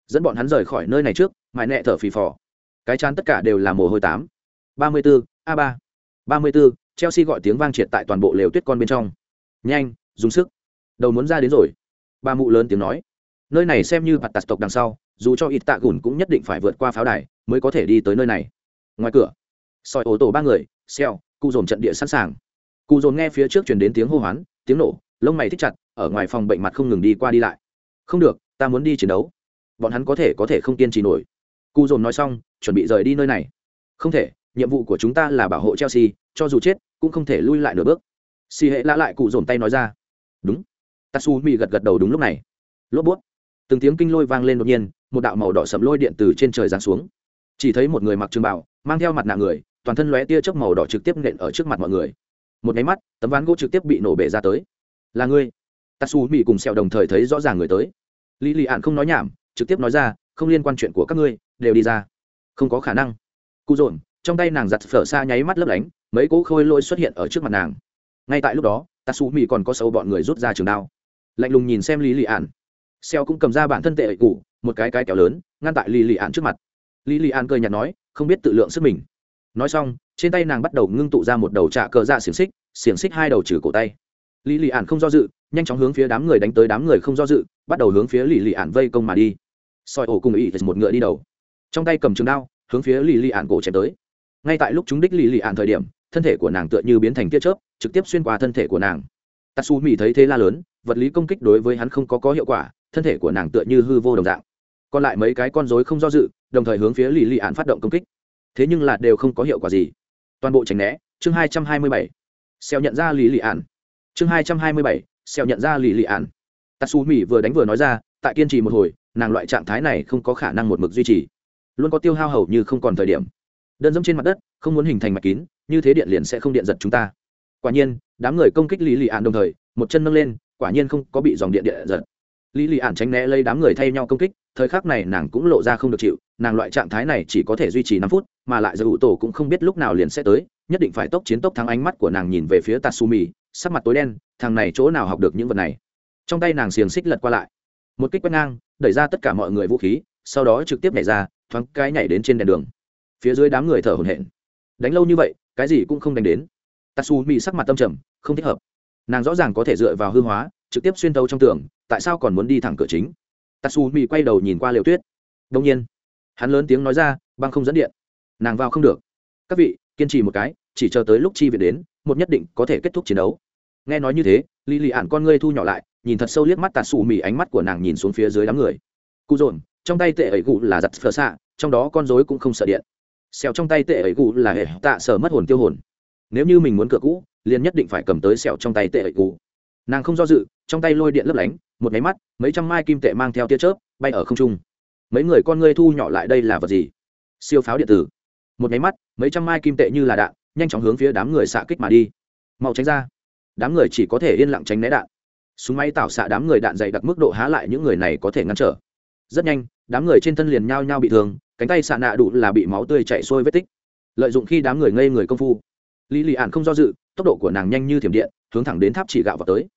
dẫn bọn hắn rời khỏi nơi này trước, mãi nẹ thở phì phò. Cái chán tất cả đều là mồ hôi tám. Ba mươi bốn a ba. Ba mươi bốn chelsea gọi tiếng vang triệt tại toàn bộ lều tuyết con bên trong. Nhanh, dùng sức. Đầu muốn ra đến rồi. Ba mụ lớn tiếng nói. Nơi này xem như mặt tạt tộc đằng sau, dù cho ít tạ gùn cũng nhất định phải vượt qua pháo đài mới có thể đi tới nơi này. Ngoài cửa, soi ô tô ba người, xèo cụ dồn trận địa sẵn sàng. Cụ dồn nghe phía trước chuyển đến tiếng hô hoán, tiếng nổ, lông mày thích chặt, ở ngoài phòng bệnh mặt không ngừng đi qua đi lại. Không được, ta muốn đi chiến đấu bọn hắn có thể có thể không kiên trì nổi. Cụ dồn nói xong, chuẩn bị rời đi nơi này. Không thể, nhiệm vụ của chúng ta là bảo hộ chelsea, cho dù chết, cũng không thể lui lại nửa bước. Xì hệ lã lại cụ dồn tay nói ra. Đúng. Tatsu mi gật gật đầu đúng lúc này. Lốp bút. Từng tiếng kinh lôi vang lên đột nhiên, một đạo màu đỏ sầm lôi điện từ trên trời giáng xuống. Chỉ thấy một người mặc trường bảo mang theo mặt nạ người, toàn thân lóe tia chớp màu đỏ trực tiếp nện ở trước mặt mọi người. Một máy mắt, tấm ván gỗ trực tiếp bị nổ bể ra tới. Là ngươi. Tatsu mỹ cùng sẹo đồng thời thấy rõ ràng người tới. Lý lì ạn không nói nhảm trực tiếp nói ra, không liên quan chuyện của các ngươi, đều đi ra. Không có khả năng. Cụ dồn, trong tay nàng giặt phở xa nháy mắt lấp lánh, mấy cỗ khôi lôi xuất hiện ở trước mặt nàng. Ngay tại lúc đó tatsu mỹ còn có sâu bọn người rút ra trường đao. Lạnh lùng nhìn xem lý lì ạn xeo cũng cầm ra bản thân tệ ẩy cụ một cái cái kéo lớn, ngăn tại lý lì ạn trước mặt. Lý lì ạn cười nhạt nói, không biết tự lượng sức mình. Nói xong, trên tay nàng bắt đầu ngưng tụ ra một đầu trạ cờ dạ xiềng xích xiềng xích hai đầu trừ cổ tay. Lý lì ạn không do dự, nhanh chóng hướng phía đám người đánh tới đám người không do dự, bắt đầu hướng phía lì lì ạn vây công mà đi soi ổ cùng ý một ngựa đi đầu. Trong tay cầm trường đao, hướng phía lì lì ạn cổ chém tới. Ngay tại lúc chúng đích lì lì ạn thời điểm, thân thể của nàng tựa như biến thành tia chớp, trực tiếp xuyên qua thân thể của nàng. Tatsu mỹ thấy thế la lớn, vật lý công kích đối với hắn không có có hiệu quả, thân thể của nàng tựa như hư vô đồng dạng. Còn lại mấy cái con rối không do dự, đồng thời hướng phía lì lì ạn phát động công kích. Thế nhưng là đều không có hiệu quả gì. Toàn bộ tránh né, chương hai trăm hai mươi bảy. Xeo nhận ra lì lì ạn chương hai trăm hai mươi bảy xeo nhận ra lì lì ạn tatsu mỹ vừa đánh vừa nói ra, tại kiên trì một hồi nàng loại trạng thái này không có khả năng một mực duy trì. Luôn có tiêu hao hầu như không còn thời điểm. Đơn dẫm trên mặt đất, không muốn hình thành mạch kín, như thế điện liền sẽ không điện giật chúng ta. Quả nhiên, đám người công kích lý lì ạn đồng thời, một chân nâng lên, quả nhiên không có bị dòng điện điện giật. Lý lì ạn tránh né lấy đám người thay nhau công kích, thời khắc này nàng cũng lộ ra không được chịu, nàng loại trạng thái này chỉ có thể duy trì năm phút, mà lại giờ ủ tổ cũng không biết lúc nào liền sẽ tới, nhất định phải tốc chiến tốc thắng ánh mắt của nàng nhìn về phía tatsumi, sắc mặt tối đen, thằng này chỗ nào học được những vật này. Trong tay nàng xiềng xích lật qua lại một kích quét ngang, đẩy ra tất cả mọi người vũ khí, sau đó trực tiếp nhảy ra, thoáng cái nhảy đến trên đèn đường. Phía dưới đám người thở hổn hển. Đánh lâu như vậy, cái gì cũng không đánh đến. Tatsu mỹ sắc mặt tâm trầm, không thích hợp. Nàng rõ ràng có thể dựa vào hư hóa, trực tiếp xuyên tấu trong tường, tại sao còn muốn đi thẳng cửa chính? Tatsu mỹ quay đầu nhìn qua liều tuyết. Đông nhiên, hắn lớn tiếng nói ra, băng không dẫn điện. Nàng vào không được. Các vị, kiên trì một cái, chỉ chờ tới lúc chi viện đến, một nhất định có thể kết thúc chiến đấu. Nghe nói như thế lì lì ạn con ngươi thu nhỏ lại nhìn thật sâu liếc mắt tạt xù mì ánh mắt của nàng nhìn xuống phía dưới đám người. Cụ dồn, trong tay tệ ấy cụ là giặt phờ xạ, trong đó con dối cũng không sợ điện. Sẹo trong tay tệ ấy cụ là hệ tạ sở mất hồn tiêu hồn. Nếu như mình muốn cửa cũ, liền nhất định phải cầm tới sẹo trong tay tệ ấy cụ nàng không do dự, trong tay lôi điện lấp lánh, một máy mắt, mấy trăm mai kim tệ mang theo tia chớp, bay ở không trung. Mấy người con ngươi thu nhỏ lại đây là vật gì? Siêu pháo điện tử. Một máy mắt, mấy trăm mai kim tệ như là đạn, nhanh chóng hướng phía đám người xạ kích mà đi. Mau tránh ra. Đám người chỉ có thể yên lặng tránh né đạn súng máy tạo xạ đám người đạn dày đặc mức độ há lại những người này có thể ngăn trở. Rất nhanh, đám người trên thân liền nhao nhao bị thương, cánh tay xạ nạ đủ là bị máu tươi chạy xuôi vết tích. Lợi dụng khi đám người ngây người công phu, lý lì ạn không do dự, tốc độ của nàng nhanh như thiểm điện, hướng thẳng đến tháp chỉ gạo vào tới.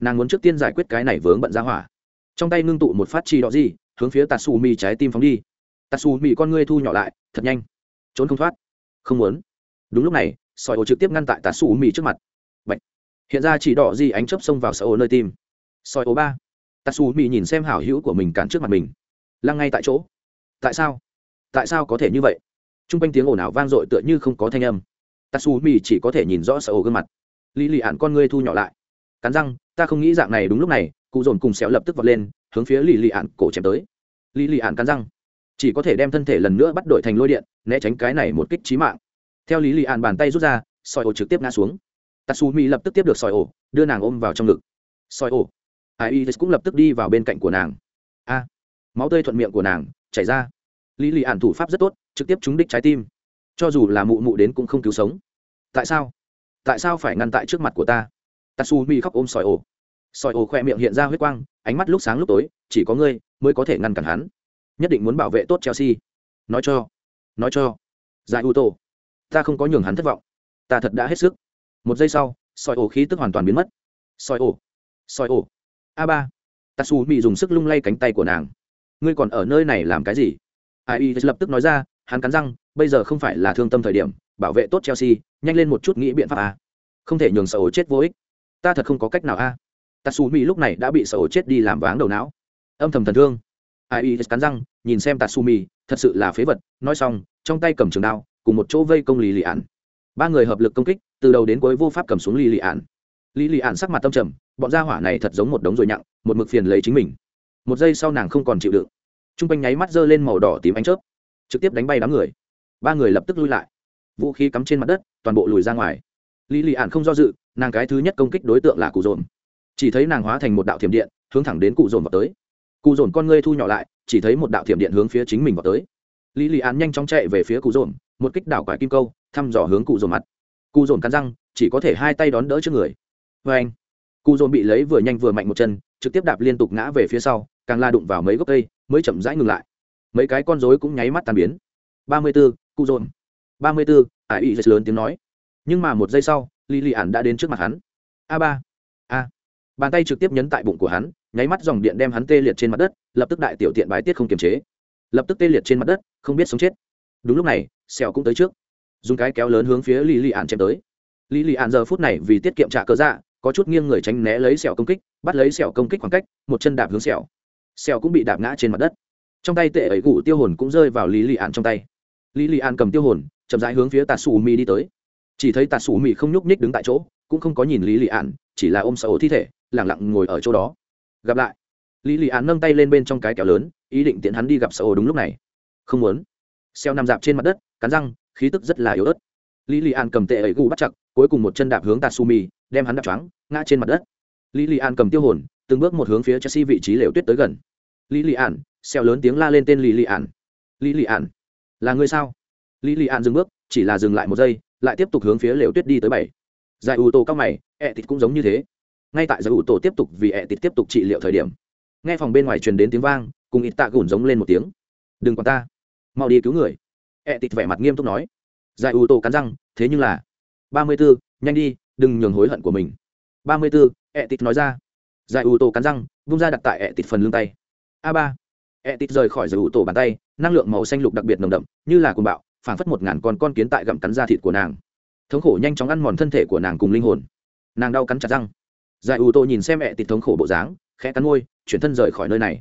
Nàng muốn trước tiên giải quyết cái này vướng bận ra hỏa. Trong tay ngưng tụ một phát chi đỏ gì, hướng phía tatsu mi trái tim phóng đi. Tatsu mi con ngươi thu nhỏ lại, thật nhanh. Trốn không thoát. Không muốn. Đúng lúc này sỏi ổ trực tiếp ngăn tại tatsu mi trước mặt hiện ra chỉ đỏ gì ánh chớp xông vào sở ô nơi tim. Soi ô ba. Tatsu mi nhìn xem hảo hữu của mình cản trước mặt mình. Lăng ngay tại chỗ. Tại sao? Tại sao có thể như vậy? T r u n g quanh tiếng ồn ào vang dội tựa như không có thanh âm. Tatsu mi chỉ có thể nhìn rõ sở ô gương mặt. Lý lì ạn con ngươi thu nhỏ lại. Cắn răng, ta không nghĩ dạng này đúng lúc này, cụ dồn cùng xéo lập tức vọt lên, hướng phía lì lì ạn cổ chém tới. Lì lì ạn cắn răng. Chỉ có thể đem thân thể lần nữa bắt đổi thành lôi điện, né tránh cái này một kích trí mạng. Theo lý lì ạn bàn tay rút ra, soi ô trực tiếp ngã xuống tatsumi lập tức tiếp được soi ổ đưa nàng ôm vào trong ngực. Soi ổ ai cũng lập tức đi vào bên cạnh của nàng. A. Máu tươi thuận miệng của nàng chảy ra. Lý lì ạn thủ pháp rất tốt, trực tiếp trúng đích trái tim. Cho dù là mụ mụ đến cũng không cứu sống. Tại sao? Tại sao phải ngăn tại trước mặt của ta? Tatsumi khóc ôm sỏi ổ sỏi ổ khoe miệng hiện ra huyết quang, ánh mắt lúc sáng lúc tối, chỉ có ngươi mới có thể ngăn cản hắn. Nhất định muốn bảo vệ tốt chelsea. Nói cho. Nói cho. Giải u tô ta không có nhường hắn thất vọng. Ta thật đã hết sức một giây sau sỏi ổ khí tức hoàn toàn biến mất. Sỏi ổ sỏi ổ. A ba. Tatsu mỹ dùng sức lung lay cánh tay của nàng. Ngươi còn ở nơi này làm cái gì? Ai lập tức nói ra, hắn cắn răng, bây giờ không phải là thương tâm thời điểm, bảo vệ tốt chelsea, nhanh lên một chút nghĩ biện pháp a không thể nhường sở ổ chết vô ích. Ta thật không có cách nào à. a tatsu mỹ lúc này đã bị sở ổ chết đi làm váng đầu não. Âm thầm thần thương. Ai cắn răng, nhìn xem tatsumi thật sự là phế vật. Nói xong, trong tay cầm trường đao, cùng một chỗ vây công lì lì ạn ba người hợp lực công kích từ đầu đến cuối vô pháp cầm xuống lì lì ạn lì lì ạn sắc mặt tâm trầm, bọn gia hỏa này thật giống một đống rồi nhặng, một mực phiền lấy chính mình. Một giây sau nàng không còn chịu đựng. T r u n g quanh nháy mắt giơ lên màu đỏ tím ánh chớp, trực tiếp đánh bay đám người. Ba người lập tức lui lại. Vũ khí cắm trên mặt đất, toàn bộ lùi ra ngoài. Lý lì ạn không do dự, nàng cái thứ nhất công kích đối tượng là cụ dồn. Chỉ thấy nàng hóa thành một đạo thiểm điện, hướng thẳng đến cụ dồn vào tới. Cụ dồn con ngươi thu nhỏ lại, chỉ thấy một đạo thiểm điện hướng phía chính mình vào tới. Lý lì ạn nhanh chóng chạy về phía cụ dồn, một kích đảo quải kim câu, thăm dò hướng cụ dồn mặt cụ dồn cắn răng, chỉ có thể hai tay đón đỡ trước người. Vê anh cụ dồn bị lấy vừa nhanh vừa mạnh một chân, trực tiếp đạp liên tục ngã về phía sau, càng la đụng vào mấy gốc cây, mới chậm rãi ngừng lại. Mấy cái con rối cũng nháy mắt tan biến. Ba mươi b ố cụ dồn. Ba mươi b ố ải y lớn tiếng nói. Nhưng mà một giây sau li li ản đã đến trước mặt hắn. A ba. A. Bàn tay trực tiếp nhấn tại bụng của hắn, nháy mắt dòng điện đem hắn tê liệt trên mặt đất, lập tức đại tiểu tiện bài tiết không kiềm chế. Lập tức tê liệt trên mặt đất, không biết sống chết. Đúng lúc này, sẹo cũng tới trước dùng cái kéo lớn hướng phía lý lì ạn chém tới. Lý lì ạn giờ phút này vì tiết kiệm trả cơ dạ có chút nghiêng người tránh né lấy sẹo công kích, bắt lấy sẹo công kích khoảng cách, một chân đạp hướng sẹo. Sẹo cũng bị đạp ngã trên mặt đất. Trong tay tệ ấy gù tiêu hồn cũng rơi vào lý lì ạn trong tay. Lý lì ạn cầm tiêu hồn, chậm rãi hướng phía tà xù Mi đi tới. Chỉ thấy tà xù Mi không nhúc nhích đứng tại chỗ, cũng không có nhìn lý lì ạn chỉ là ôm sợ thi thể lẳng lặng ngồi ở chỗ đó. Gặp lại. Lý lì ạn nâng tay lên bên trong cái kéo lớn, ý định tiện hắn đi gặp sợ đúng lúc này. Không muốn. Sẹo nằm dạp trên mặt đất, cắn răng khí tức rất là yếu ớt. Lý lì an cầm tệ ấy gu bắt chặt, cuối cùng một chân đạp hướng tatsumi đem hắn đạp choáng, ngã trên mặt đất. Lý lì an cầm tiêu hồn, từng bước một hướng phía chelsea vị trí lều tuyết tới gần. Lý lì an xèo lớn tiếng la lên tên lý lì an lý lì an là người sao? Lý lì an dừng bước, chỉ là dừng lại một giây, lại tiếp tục hướng phía lều tuyết đi tới bảy. Giải ủ tổ cao mày, ẹ thịt cũng giống như thế. Ngay tại giải ủ tổ tiếp tục vì ẹ thịt tiếp tục trị liệu thời điểm, nghe phòng bên ngoài truyền đến tiếng vang, cùng ít tạ gùn giống lên một tiếng. Đừng còn ta, mau đi cứu người ẹ tịt vẻ mặt nghiêm túc nói. Giải ủ tổ cắn răng, thế nhưng là, ba mươi b ố nhanh đi, đừng nhường hối hận của mình. ba mươi b ố ẹ tịt nói ra. Giải ủ tổ cắn răng, vung ra đặt tại ẹ tịt phần lưng tay. A ba ẹ tịt rời khỏi giải ủ tổ bàn tay, năng lượng màu xanh lục đặc biệt nồng đậm, như là cồn bạo, phảng phất một ngàn con con kiến tại gặm cắn da thịt của nàng. Thống khổ nhanh chóng ăn mòn thân thể của nàng cùng linh hồn. Nàng đau cắn chặt răng. Giải ủ tổ nhìn xem ẹ tịt thống khổ bộ dáng, khẽ cắn môi, chuyển thân rời khỏi nơi này.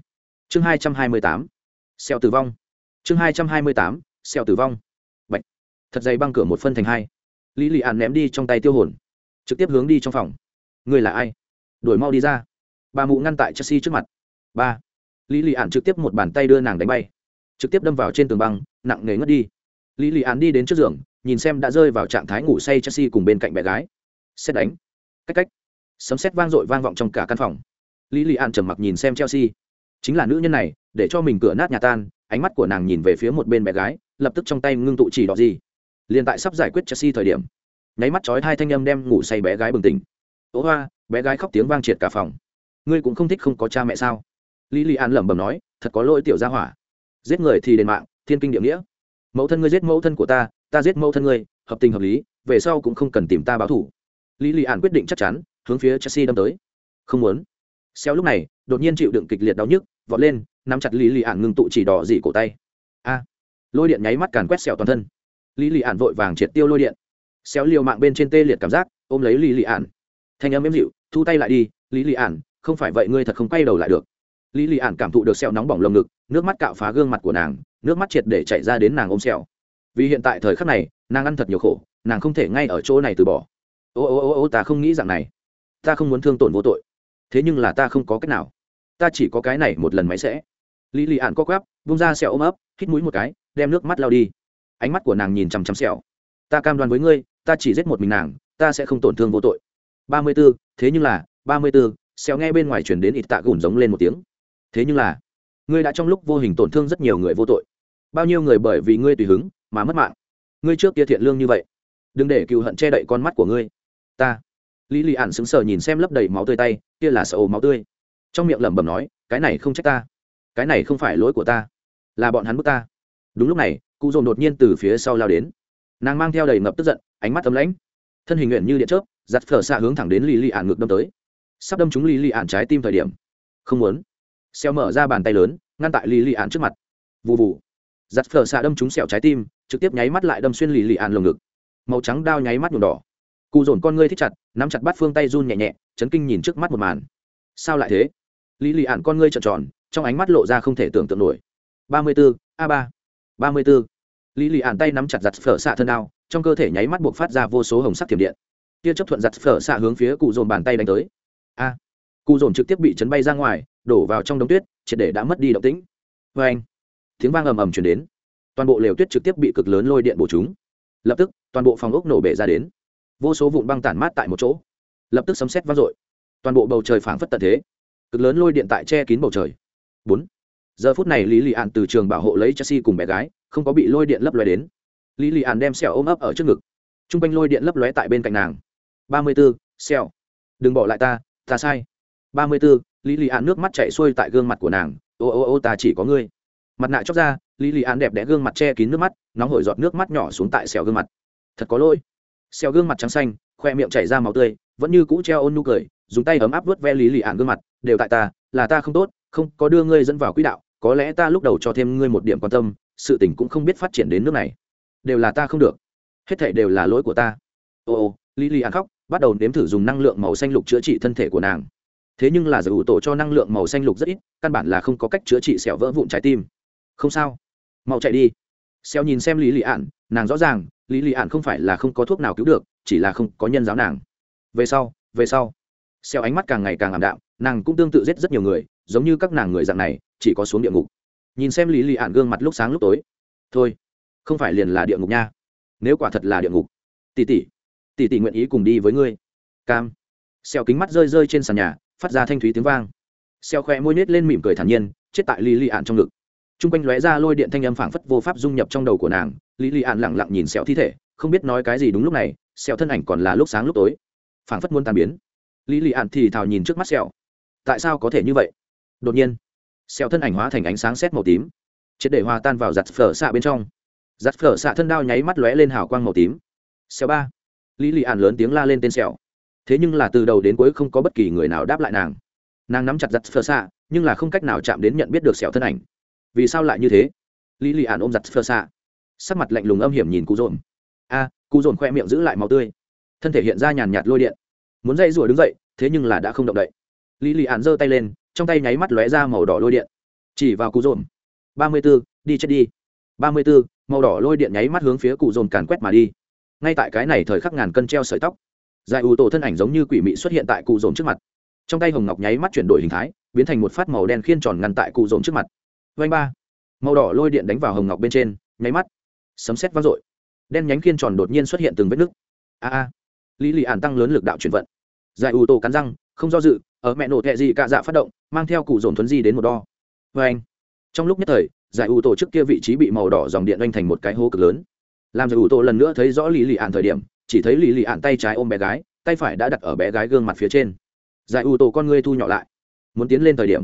Chương hai trăm hai mươi tám, xeo tử vong. Chương hai trăm hai mươi tám xeo tử vong. Bạch. thật dày băng cửa một phân thành hai. Lý lị ạn ném đi trong tay tiêu hồn, trực tiếp hướng đi trong phòng. Người là ai? Đuổi mau đi ra. Bà mụ ngăn tại chelsea trước mặt. Ba. Lý lị ạn trực tiếp một bàn tay đưa nàng đánh bay. Trực tiếp đâm vào trên tường băng, nặng nề ngất đi. Lý lị ạn đi đến trước giường, nhìn xem đã rơi vào trạng thái ngủ say chelsea cùng bên cạnh bé gái. Xét đánh. Cách cách. Sấm xét vang dội vang vọng trong cả căn phòng. Lý lị ạn trầm mặc nhìn xem chelsea. Chính là nữ nhân này, để cho mình cửa nát nhà tan, ánh mắt của nàng nhìn về phía một bên bé gái lập tức trong tay ngưng tụ chỉ đỏ gì. Liền tại sắp giải quyết chelsea thời điểm, nháy mắt chói hai thanh âm đem ngủ say bé gái bừng tỉnh. Ố hoa, bé gái khóc tiếng vang triệt cả phòng. Ngươi cũng không thích không có cha mẹ sao? Lý lý an lẩm bẩm nói, thật có lỗi tiểu gia hỏa. Giết người thì đền mạng, thiên kinh địa nghĩa. Mẫu thân ngươi giết mẫu thân của ta ta giết mẫu thân ngươi, hợp tình hợp lý, về sau cũng không cần tìm ta báo thủ lý lý an quyết định chắc chắn, hướng phía chelsea đâm tới. Không muốn. Xéo lúc này, đột nhiên chịu đựng kịch liệt đau nhức, vọt lên, nắm chặt lý lý an ngưng tụ chỉ đỏ dị cổ tay. A lôi điện nháy mắt càn quét sẹo toàn thân. Lý lì ạn vội vàng triệt tiêu lôi điện. Xéo liều mạng bên trên tê liệt cảm giác, ôm lấy lý lì ạn thanh âm êm dịu, thu tay lại đi, lý lì ạn không phải vậy ngươi thật không quay đầu lại được. Lý lì ạn cảm thụ được sẹo nóng bỏng lồng ngực, nước mắt cạo phá gương mặt của nàng, nước mắt triệt để chạy ra đến nàng ôm sẹo. Vì hiện tại thời khắc này, nàng ăn thật nhiều khổ, nàng không thể ngay ở chỗ này từ bỏ. Ô ô ô ô ta không nghĩ rằng này. Ta không muốn thương tổn vô tội. Thế nhưng là ta không có cách nào. Ta chỉ có cái này một lần máy sẽ. Lý lì ạn co quắp bung ra sẹo ôm ấp, hít mũi một cái, đem nước mắt lao đi. Ánh mắt của nàng nhìn chằm chằm sẹo. Ta cam đoan với ngươi, ta chỉ giết một mình nàng, ta sẽ không tổn thương vô tội. Ba mươi b ố thế nhưng là, ba mươi b ố sẹo nghe bên ngoài chuyển đến ít tạ gùn giống lên một tiếng. Thế nhưng là, ngươi đã trong lúc vô hình tổn thương rất nhiều người vô tội. Bao nhiêu người bởi vì ngươi tùy hứng mà mất mạng. Ngươi trước kia thiện lương như vậy. Đừng để cựu hận che đậy con mắt của ngươi. Ta. Lý lì ạn sững sờ nhìn xem lấp đầy máu tươi tay, kia là sợ ồ máu tươi. Trong miệng lẩm bẩm nói, cái này không trách ta. Cái này không phải lỗi của ta là bọn hắn bức ta. Đúng lúc này, cụ dồn đột nhiên từ phía sau lao đến. Nàng mang theo đầy ngập tức giận, ánh mắt tấm lãnh. Thân hình nguyện như điện chớp giặt phở xạ hướng thẳng đến lì lì ạn ngược đâm tới. Sắp đâm trúng lì lì ạn trái tim thời điểm. Không muốn. Xeo mở ra bàn tay lớn, ngăn tại lì lì ạn trước mặt. Vụ vụ giặt phở xạ đâm trúng sẹo trái tim, trực tiếp nháy mắt lại đâm xuyên lì lì ạn lồng ngực. Màu trắng đao nháy mắt nhuộm đỏ. Cụ dồn con ngươi thích chặt, nắm chặt bắt phương tay run nhẹ nhẹ, chấn kinh nhìn trước mắt một màn. Sao lại thế? Lý lì ạn con ngươi trợn tròn, trong ánh mắt lộ ra không thể tưởng tượng nổi ba mươi b ố a ba. ba mươi b ố lý Lị ản tay nắm chặt giật phở xạ thân đao, trong cơ thể nháy mắt buộc phát ra vô số hồng sắc thiểm điện. Tia chấp thuận giật phở xạ hướng phía cụ dồn bàn tay đánh tới. A. Cụ dồn trực tiếp bị chấn bay ra ngoài, đổ vào trong đống tuyết, triệt để đã mất đi động tĩnh. Oeng! tiếng vang ầm ầm truyền đến. Toàn bộ lều tuyết trực tiếp bị cực lớn lôi điện bổ chúng. Lập tức, toàn bộ phòng ốc nổ bể ra đến. Vô số vụn băng tản mát tại một chỗ. Lập tức sấm sét vang dội. Toàn bộ bầu trời phảng phất tận thế. Cực lớn lôi điện tại che kín bầu trời. Bốn giờ phút này lý lì ạn từ trường bảo hộ lấy chelsea cùng bé gái, không có bị lôi điện lấp lóe đến. Lý lì ạn đem xẻo ôm ấp ở trước ngực. T r u n g quanh lôi điện lấp lóe tại bên cạnh nàng. Ba mươi b ố xẻo đừng bỏ lại ta ta sai. Ba mươi b ố lý lì ạn nước mắt chạy xuôi tại gương mặt của nàng. Ô ô ô, ta chỉ có ngươi. Mặt nạ chóc ra, lý lì ạn đẹp đẽ gương mặt che kín nước mắt, nóng hổi giọt nước mắt nhỏ xuống tại xẻo gương mặt. Thật có lỗi. Xẻo gương mặt trắng xanh, khoe miệng chảy ra màu tươi, vẫn như cũ treo ôn nu cười, dùng tay ấm áp vớt ve lý lì ạn gương mặt. Đều tại ta, là ta không tốt, không có đưa ngươi dẫn vào quỹ đạo có lẽ ta lúc đầu cho thêm ngươi một điểm quan tâm, sự tình cũng không biết phát triển đến nước này. Đều là ta không được. Hết thảy đều là lỗi của ta. Ô ô lý lì ăn khóc, bắt đầu nếm thử dùng năng lượng màu xanh lục chữa trị thân thể của nàng. Thế nhưng là giải ủ tổ cho năng lượng màu xanh lục rất ít, căn bản là không có cách chữa trị sẹo vỡ vụn trái tim. Không sao. Mau chạy đi. Xeo nhìn xem lý lị ạn nàng rõ ràng lý lị ạn không phải là không có thuốc nào cứu được, chỉ là không có nhân giáo nàng. Về sau về sau. Xeo ánh mắt càng ngày càng ảm đạm, nàng cũng tương tự giết rất nhiều người, giống như các nàng người dạng này chỉ có xuống địa ngục. Nhìn xem lý lì ạn gương mặt lúc sáng lúc tối. Thôi, không phải liền là địa ngục nha. Nếu quả thật là địa ngục, tỷ tỷ tỷ tỷ nguyện ý cùng đi với ngươi. Cam. Xeo kính mắt rơi rơi trên sàn nhà, phát ra thanh thúy tiếng vang. Xeo khoe môi nết lên mỉm cười thản nhiên, chết tại lý lì ạn trong ngực. T r u n g quanh lóe ra lôi điện thanh âm phảng phất vô pháp dung nhập trong đầu của nàng, lý lì ạn lẳng lặng nhìn xẹo thi thể, không biết nói cái gì đúng lúc này xẹo thân ảnh còn là lúc sáng lúc tối. Phảng phất muốn tàn biến. Lý lì ạn thì thào nhìn trước mắt xẹo tại sao có thể như vậy? Đột nhiên xẹo thân ảnh hóa thành ánh sáng xét màu tím. Triệt để hòa tan vào giặt phở xạ bên trong. Giặt phở xạ thân đao nháy mắt lóe lên hào quang màu tím. Xẹo ba. Lý lị ạn lớn tiếng la lên tên xẹo thế nhưng là từ đầu đến cuối không có bất kỳ người nào đáp lại nàng. Nàng nắm chặt giặt phở xạ, nhưng là không cách nào chạm đến nhận biết được sẹo thân ảnh. Vì sao lại như thế? Lý lì ạn ôm giặt phở xạ. Sắc mặt lạnh lùng âm hiểm nhìn cụ dồn a cụ dồn khoe miệng giữ lại màu tươi. Thân thể hiện ra nhàn nhạt lôi điện. Muốn dây rủa đứng dậy, thế nhưng là đã không động đậy. Lý lì ạn giơ tay lên trong tay nháy mắt lóe ra màu đỏ lôi điện. Chỉ vào cụ dồn ba mươi b ố đi chết đi. Ba mươi b ố màu đỏ lôi điện nháy mắt hướng phía cụ dồn càn quét mà đi. Ngay tại cái này thời khắc ngàn cân treo sợi tóc. Dài ủ tổ thân ảnh giống như quỷ mị xuất hiện tại cụ dồn trước mặt. Trong tay hồng ngọc nháy mắt chuyển đổi hình thái, biến thành một phát màu đen khiên tròn ngăn tại cụ dồn trước mặt. Vanh ba, màu đỏ lôi điện đánh vào hồng ngọc bên trên, nháy mắt. Sấm xét vang dội. Đen nhánh khiên tròn đột nhiên xuất hiện từng vết nứt. A a. Lý lì ạn tăng lớn lực đạo chuyển vận. Dài ủ tổ cắn răng không do dự, ở mẹ nổ thẹ gì cạ dạ phát động, mang theo cụ dồn thuấn di đến một đo. Vê anh, trong lúc nhất thời, giải ủ tổ trước kia vị trí bị màu đỏ dòng điện oanh thành một cái hố cực lớn. Làm giải ủ tổ lần nữa thấy rõ lý lì ạn thời điểm, chỉ thấy lý lì ạn tay trái ôm bé gái, tay phải đã đặt ở bé gái gương mặt phía trên. Giải ủ tổ con ngươi thu nhỏ lại, muốn tiến lên thời điểm.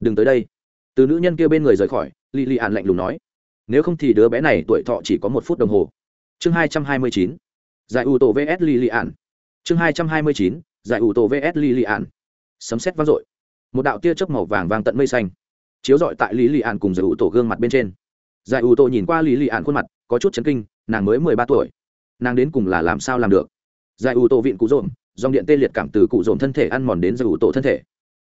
Đừng tới đây. Từ nữ nhân kia bên người rời khỏi lì lì ạn lạnh lùng nói, nếu không thì đứa bé này tuổi thọ chỉ có một phút đồng hồ. Chương hai trăm hai mươi chín, giải ủ tổ vs lì lì ạn chương hai trăm hai mươi chín giải ủ tổ vs lì lì ạn sấm xét vang dội. Một đạo tia chớp màu vàng vàng tận mây xanh. Chiếu dọi tại lý lì ạn cùng giải ủ tổ gương mặt bên trên. Giải ủ tổ nhìn qua lý lì ạn khuôn mặt, có chút chấn kinh, nàng mới mười ba tuổi. Nàng đến cùng là làm sao làm được? Giải ủ tổ viện cụ rộm, dòng điện tê liệt cảm từ cụ dồn thân thể ăn mòn đến giải ủ tổ thân thể.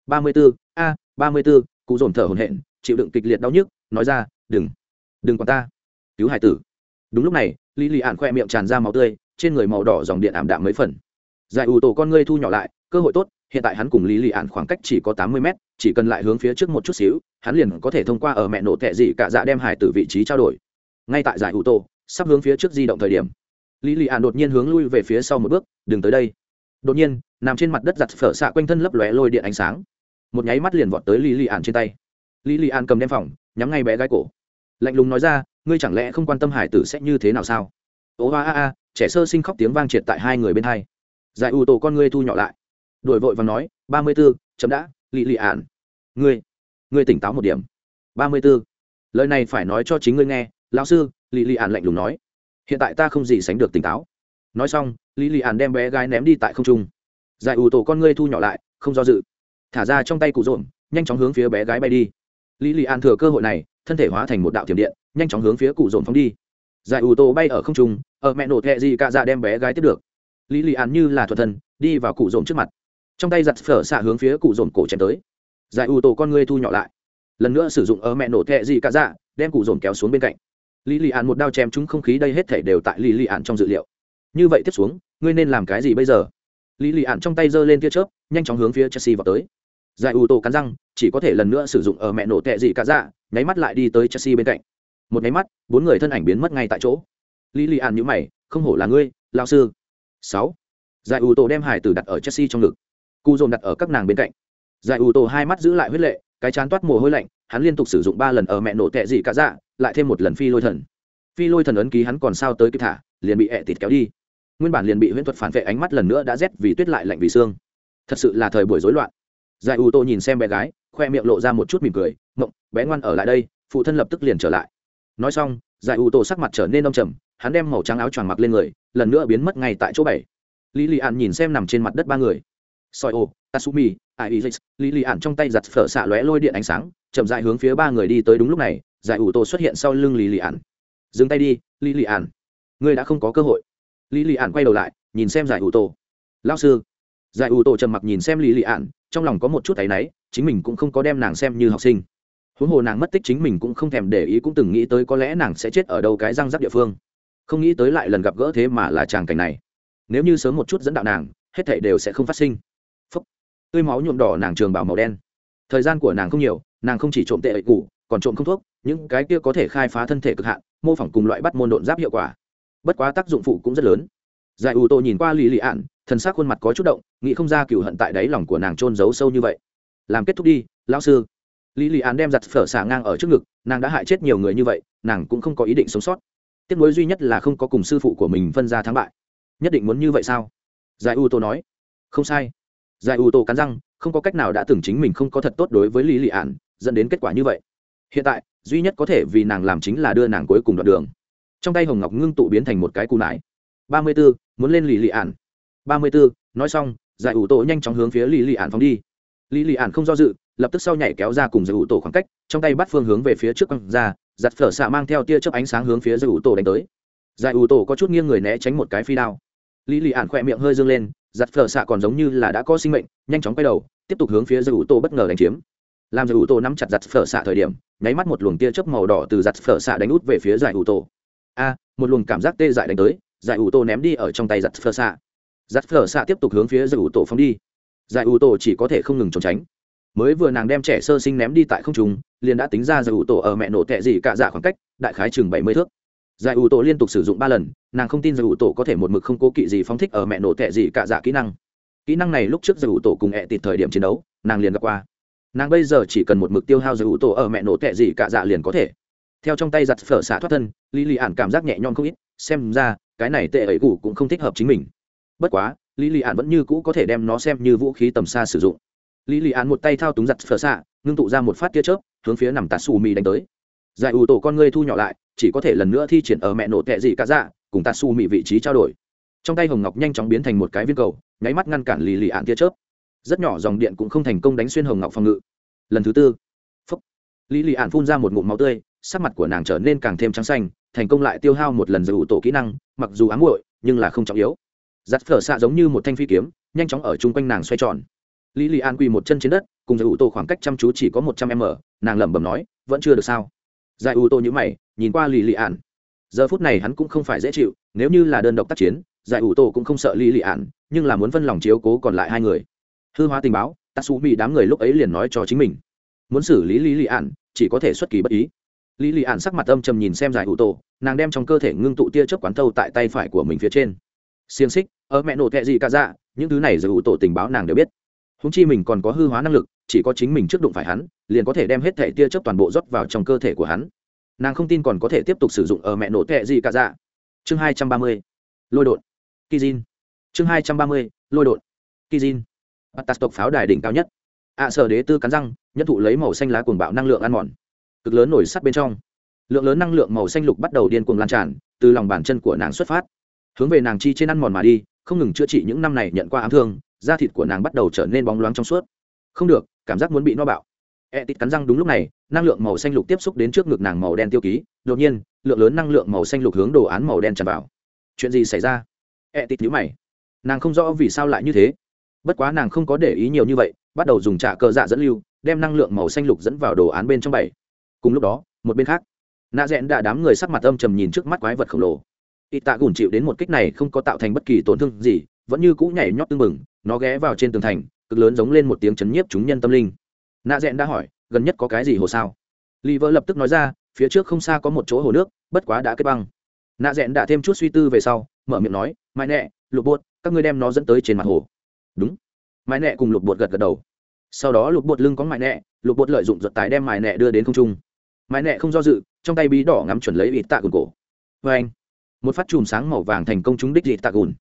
Ba mươi b ố a, ba mươi b ố cụ dồn thở hồn hện chịu đựng kịch liệt đau nhức, nói ra, đừng đừng còn ta. Cứu hải tử. Đúng lúc này lý lì ạn khoe miệng tràn ra máu tươi, trên người màu đỏ dòng điện ảm đạm mấy phần giải ủ tổ con ngươi thu nhỏ lại, cơ hội tốt, hiện tại hắn cùng lý lì ạn khoảng cách chỉ có tám mươi mét, chỉ cần lại hướng phía trước một chút xíu, hắn liền có thể thông qua ở mẹ nổ tệ gì cả dạ đem hải tử vị trí trao đổi. Ngay tại giải ủ tổ, sắp hướng phía trước di động thời điểm, lý lì ạn đột nhiên hướng lui về phía sau một bước, đừng tới đây. Đột nhiên, nằm trên mặt đất giặt phở xạ quanh thân lấp lóe lôi điện ánh sáng. Một nháy mắt liền vọt tới lý lì ạn trên tay. Lý lì ạn cầm đem phòng, nhắm ngay bé gái cổ. Lạnh lùng nói ra, ngươi chẳng lẽ không quan tâm hải tử sẽ như thế nào sao? Ố a a a, trẻ sơ sinh khóc tiếng vang triệt tại hai người bên hai giải ủ tổ con ngươi thu nhỏ lại. Đổi vội và nói, ba mươi b ố chấm đã lì lì ạn ngươi ngươi tỉnh táo một điểm. Ba mươi b ố lời này phải nói cho chính ngươi nghe, lão sư lì lì ạn lạnh lùng nói. Hiện tại ta không gì sánh được tỉnh táo. Nói xong lý lì ạn đem bé gái ném đi tại không trung. Giải ủ tổ con ngươi thu nhỏ lại, không do dự. Thả ra trong tay cụ rộn nhanh chóng hướng phía bé gái bay đi. Lý lì ạn thừa cơ hội này, thân thể hóa thành một đạo thiểm điện, nhanh chóng hướng phía cụ rộn phóng đi. Giải ủ tổ bay ở không trung, ở mẹ nổ thẹ gì cạ dạ đem bé gái tiếp được lý lì ạn như là thuật thân, đi vào cụ dồn trước mặt. Trong tay giặt phở xạ hướng phía cụ dồn cổ chém tới. Giải ưu tổ con ngươi thu nhỏ lại. Lần nữa sử dụng ở mẹ nổ thẹ gì cả dạ đem cụ dồn kéo xuống bên cạnh. Lý lì ạn một đao chém trúng không khí đây hết thể đều tại lý lì ạn trong dự liệu. Như vậy tiếp xuống, ngươi nên làm cái gì bây giờ? Lý lì ạn trong tay giơ lên tia chớp, nhanh chóng hướng phía chelsea vào tới. Giải ưu tổ cắn răng, chỉ có thể lần nữa sử dụng ở mẹ nổ tệ gì cả dạ nháy mắt lại đi tới chelsea bên cạnh. Một nháy mắt, bốn người thân ảnh biến mất ngay tại chỗ. Lý lì ạn nhữ mày, không hổ là ngươi lao sư sáu. Giải ủ tổ đem hải tử đặt ở chelsea trong ngực. Cu dồn đặt ở các nàng bên cạnh. Giải ủ tổ hai mắt giữ lại huyết lệ, cái chán toát mồ hôi lạnh, hắn liên tục sử dụng ba lần ở mẹ nổ tệ gì cả dạ lại thêm một lần phi lôi thần. Phi lôi thần ấn ký hắn còn sao tới kịp thả, liền bị ẹ tịt kéo đi. Nguyên bản liền bị huyễn thuật phản vệ ánh mắt lần nữa đã rét vì tuyết lại lạnh vì xương. Thật sự là thời buổi rối loạn. Giải ủ tô nhìn xem bé gái, khoe miệng lộ ra một chút mỉm cười mộng bé ngoan ở lại đây, phụ thân lập tức liền trở lại. Nói xong, giải ủ tô sắc mặt trở nên đông trầm hắn đem màu trắng áo choàng mặc lên người, lần nữa biến mất ngay tại chỗ bảy. Lý lì ạn nhìn xem nằm trên mặt đất ba người. Soi ô, tatsumi ai lý lì ạn trong tay giặt phở xạ lóe lôi điện ánh sáng, chậm dại hướng phía ba người đi tới đúng lúc này, giải ủ tô xuất hiện sau lưng lý lì ạn dừng tay đi, lý lì ạn ngươi đã không có cơ hội. Lý lì ạn quay đầu lại, nhìn xem giải ủ tô lao sư. Giải ủ tô trầm mặc nhìn xem lý lì ạn trong lòng có một chút áy náy, chính mình cũng không có đem nàng xem như học sinh. Huống hồ nàng mất tích chính mình cũng không thèm để ý cũng từng nghĩ tới có lẽ nàng sẽ chết ở đâu cái răng rắc địa phương không nghĩ tới lại lần gặp gỡ thế mà là tràng cảnh này. Nếu như sớm một chút dẫn đạo nàng hết thảy đều sẽ không phát sinh. Phúc. tươi máu nhuộm đỏ nàng trường bảo màu đen. Thời gian của nàng không nhiều nàng không chỉ trộm tệ ẩy củ, còn trộm không thuốc những cái kia có thể khai phá thân thể cực hạn mô phỏng cùng loại bắt môn độn giáp hiệu quả. Bất quá tác dụng phụ cũng rất lớn. Giải ủ tô nhìn qua lì lì ạn thân xác khuôn mặt có chút động nghĩ không ra cựu hận tại đáy lòng của nàng trôn giấu sâu như vậy. Làm kết thúc đi lão sư. Lý lì Án đem giặt phở xả ngang ở trước ngực nàng đã hại chết nhiều người như vậy nàng cũng không có ý định sống sót tiếc nối duy nhất là không có cùng sư phụ của mình phân ra thắng bại. Nhất định muốn như vậy sao? Giải u tô nói. Không sai. Giải u tô cắn răng, không có cách nào đã từng chính mình không có thật tốt đối với lý lị ạn dẫn đến kết quả như vậy. Hiện tại, duy nhất có thể vì nàng làm chính là đưa nàng cuối cùng đoạn đường. Trong tay hồng ngọc ngưng tụ biến thành một cái cù nải. Ba mươi b ố muốn lên lì lì ạn ba mươi b ố nói xong, giải ủ tổ nhanh chóng hướng phía lì lì ạn phóng đi. Lì lì ạn không do dự, lập tức sau nhảy kéo ra cùng giải ủ tổ khoảng cách, trong tay bắt phương hướng về phía trước quăng ra giặt phở xạ mang theo tia chớp ánh sáng hướng phía giải ủ tổ đánh tới. Giải ủ tổ có chút nghiêng người né tránh một cái phi đao. Lý lì ạn khỏe miệng hơi dương lên, giặt phở xạ còn giống như là đã có sinh mệnh, nhanh chóng quay đầu, tiếp tục hướng phía giải ủ tổ bất ngờ đánh chiếm. Làm giải ủ tổ nắm chặt giặt phở xạ thời điểm, nháy mắt một luồng tia chớp màu đỏ từ giặt phở xạ đánh út về phía giải ủ tổ. A, một luồng cảm giác tê dại đánh tới giải ủ tổ ném đi ở trong tay giặt phở xạ. Giặt phở xạ tiếp tục hướng phía giải ủ tổ phóng đi. Giải ủ tổ chỉ có thể không ngừng trốn tránh mới vừa nàng đem trẻ sơ sinh ném đi tại không trung, liền đã tính ra giải ủ tổ ở mẹ nổ tệ gì cả dạ khoảng cách, đại khái chừng bảy mươi thước. Giải ủ tổ liên tục sử dụng ba lần, nàng không tin giải ủ tổ có thể một mực không cố kỵ gì phóng thích ở mẹ nổ tệ gì cả dạ kỹ năng. Kỹ năng này lúc trước giải ủ tổ cùng ẹ tịt thời điểm chiến đấu, nàng liền gặp qua. Nàng bây giờ chỉ cần một mực tiêu hao giải ủ tổ ở mẹ nổ tệ gì cả dạ liền có thể. Theo trong tay giặt phở xả thoát thân, lý lì ạn cảm giác nhẹ nhõm không ít, xem ra, cái này tệ ấy cũ cũng không thích hợp chính mình. Bất quá, lý lì ạn vẫn như cũ có thể đem nó xem như vũ khí tầm xa sử dụng lý lì án một tay thao túng giặt phở xạ, ngưng tụ ra một phát tia chớp, hướng phía nằm tạt xù mì đánh tới. Giải ủ tổ con ngươi thu nhỏ lại, chỉ có thể lần nữa thi triển ở mẹ nổ tệ gì cả dạ cùng tạt xù mì vị trí trao đổi. Trong tay hồng ngọc nhanh chóng biến thành một cái viên cầu, nháy mắt ngăn cản lì lì án tia chớp. Rất nhỏ dòng điện cũng không thành công đánh xuyên hồng ngọc phòng ngự. Lần thứ tư, phúc. Lý lì án phun ra một ngụm máu tươi, sắc mặt của nàng trở nên càng thêm trắng xanh, thành công lại tiêu hao một lần giải ủ tổ kỹ năng, mặc dù ám muội, nhưng là không trọng yếu. Giặt phở xạ giống như một thanh phi kiếm, nhanh chóng ở chung quanh nàng xoay tròn lý lì an quỳ một chân trên đất, cùng giải ủ tô khoảng cách chăm chú chỉ có một trăm m, nàng lẩm bẩm nói, vẫn chưa được sao? Giải ủ tô nhữ mày, nhìn qua lý lì an. Giờ phút này hắn cũng không phải dễ chịu, nếu như là đơn độc tác chiến, giải ủ tô cũng không sợ lý lì an, nhưng là muốn phân lòng chiếu cố còn lại hai người. Hư hóa tình báo tatsu bị đám người lúc ấy liền nói cho chính mình. Muốn xử lý lý lì an, chỉ có thể xuất kỳ bất ý. Lý lì an sắc mặt âm trầm nhìn xem giải ủ tổ nàng đem trong cơ thể ngưng tụ tia chớp quán thâu tại tay phải của mình phía trên. Xiềng xích, ở mẹ nổ tệ gì cả dạ những thứ này giải ủ tổ tình báo nàng đều biết húng chi mình còn có hư hóa năng lực, chỉ có chính mình trước đụng phải hắn, liền có thể đem hết thẻ tia chớp toàn bộ rót vào trong cơ thể của hắn. Nàng không tin còn có thể tiếp tục sử dụng ở mẹ nổ tệ gì cả dạ. Chương hai trăm ba mươi, lôi đột. Kizin chương hai trăm ba mươi, lôi đột. Kizin bắt tộc pháo đài đỉnh cao nhất. Ạ sở đế tư cắn răng nhất thụ lấy màu xanh lá cuồng bạo năng lượng ăn mòn. Cực lớn nổi sắt bên trong. Lượng lớn năng lượng màu xanh lục bắt đầu điên cuồng lan tràn, từ lòng bàn chân của nàng xuất phát. Hướng về nàng chi trên ăn mòn mà đi, không ngừng chữa trị những năm này nhận qua ám thương da thịt của nàng bắt đầu trở nên bóng loáng trong suốt. Không được, cảm giác muốn bị no bạo. E tít cắn răng đúng lúc này, năng lượng màu xanh lục tiếp xúc đến trước ngực nàng màu đen tiêu ký, đột nhiên, lượng lớn năng lượng màu xanh lục hướng đồ án màu đen tràn vào. Chuyện gì xảy ra? E tít nhíu mày. Nàng không rõ vì sao lại như thế. Bất quá nàng không có để ý nhiều như vậy, bắt đầu dùng trả cờ dạ dẫn lưu, đem năng lượng màu xanh lục dẫn vào đồ án bên trong bảy. Cùng lúc đó, một bên khác, nạ rẽn đã đám người sắc mặt âm trầm nhìn trước mắt quái vật khổng lồ. Y tạ gùn chịu đến một kích này không có tạo thành bất kỳ tổn thương gì vẫn như cũ nhảy nhót tưng mừng nó ghé vào trên tường thành, cực lớn giống lên một tiếng chấn nhiếp chúng nhân tâm linh. Nạ rẽn đã hỏi, gần nhất có cái gì hồ sao? Lì vợ lập tức nói ra, phía trước không xa có một chỗ hồ nước, bất quá đã kết băng. Nạ rẽn đã thêm chút suy tư về sau, mở miệng nói, mãi nẹ lục bột, các ngươi đem nó dẫn tới trên mặt hồ. Đúng. Mãi nẹ cùng lục bột gật gật đầu. Sau đó lục bột lưng có mãi nẹ lục bột lợi dụng giật tài đem mãi nẹ đưa đến không trung. Mãi nẹ không do dự, trong tay bí đỏ ngắm chuẩn lấy ít tạ cồn cổ. Vê anh một phát chùm sáng màu vàng thành công trúng đích ít tạ cồn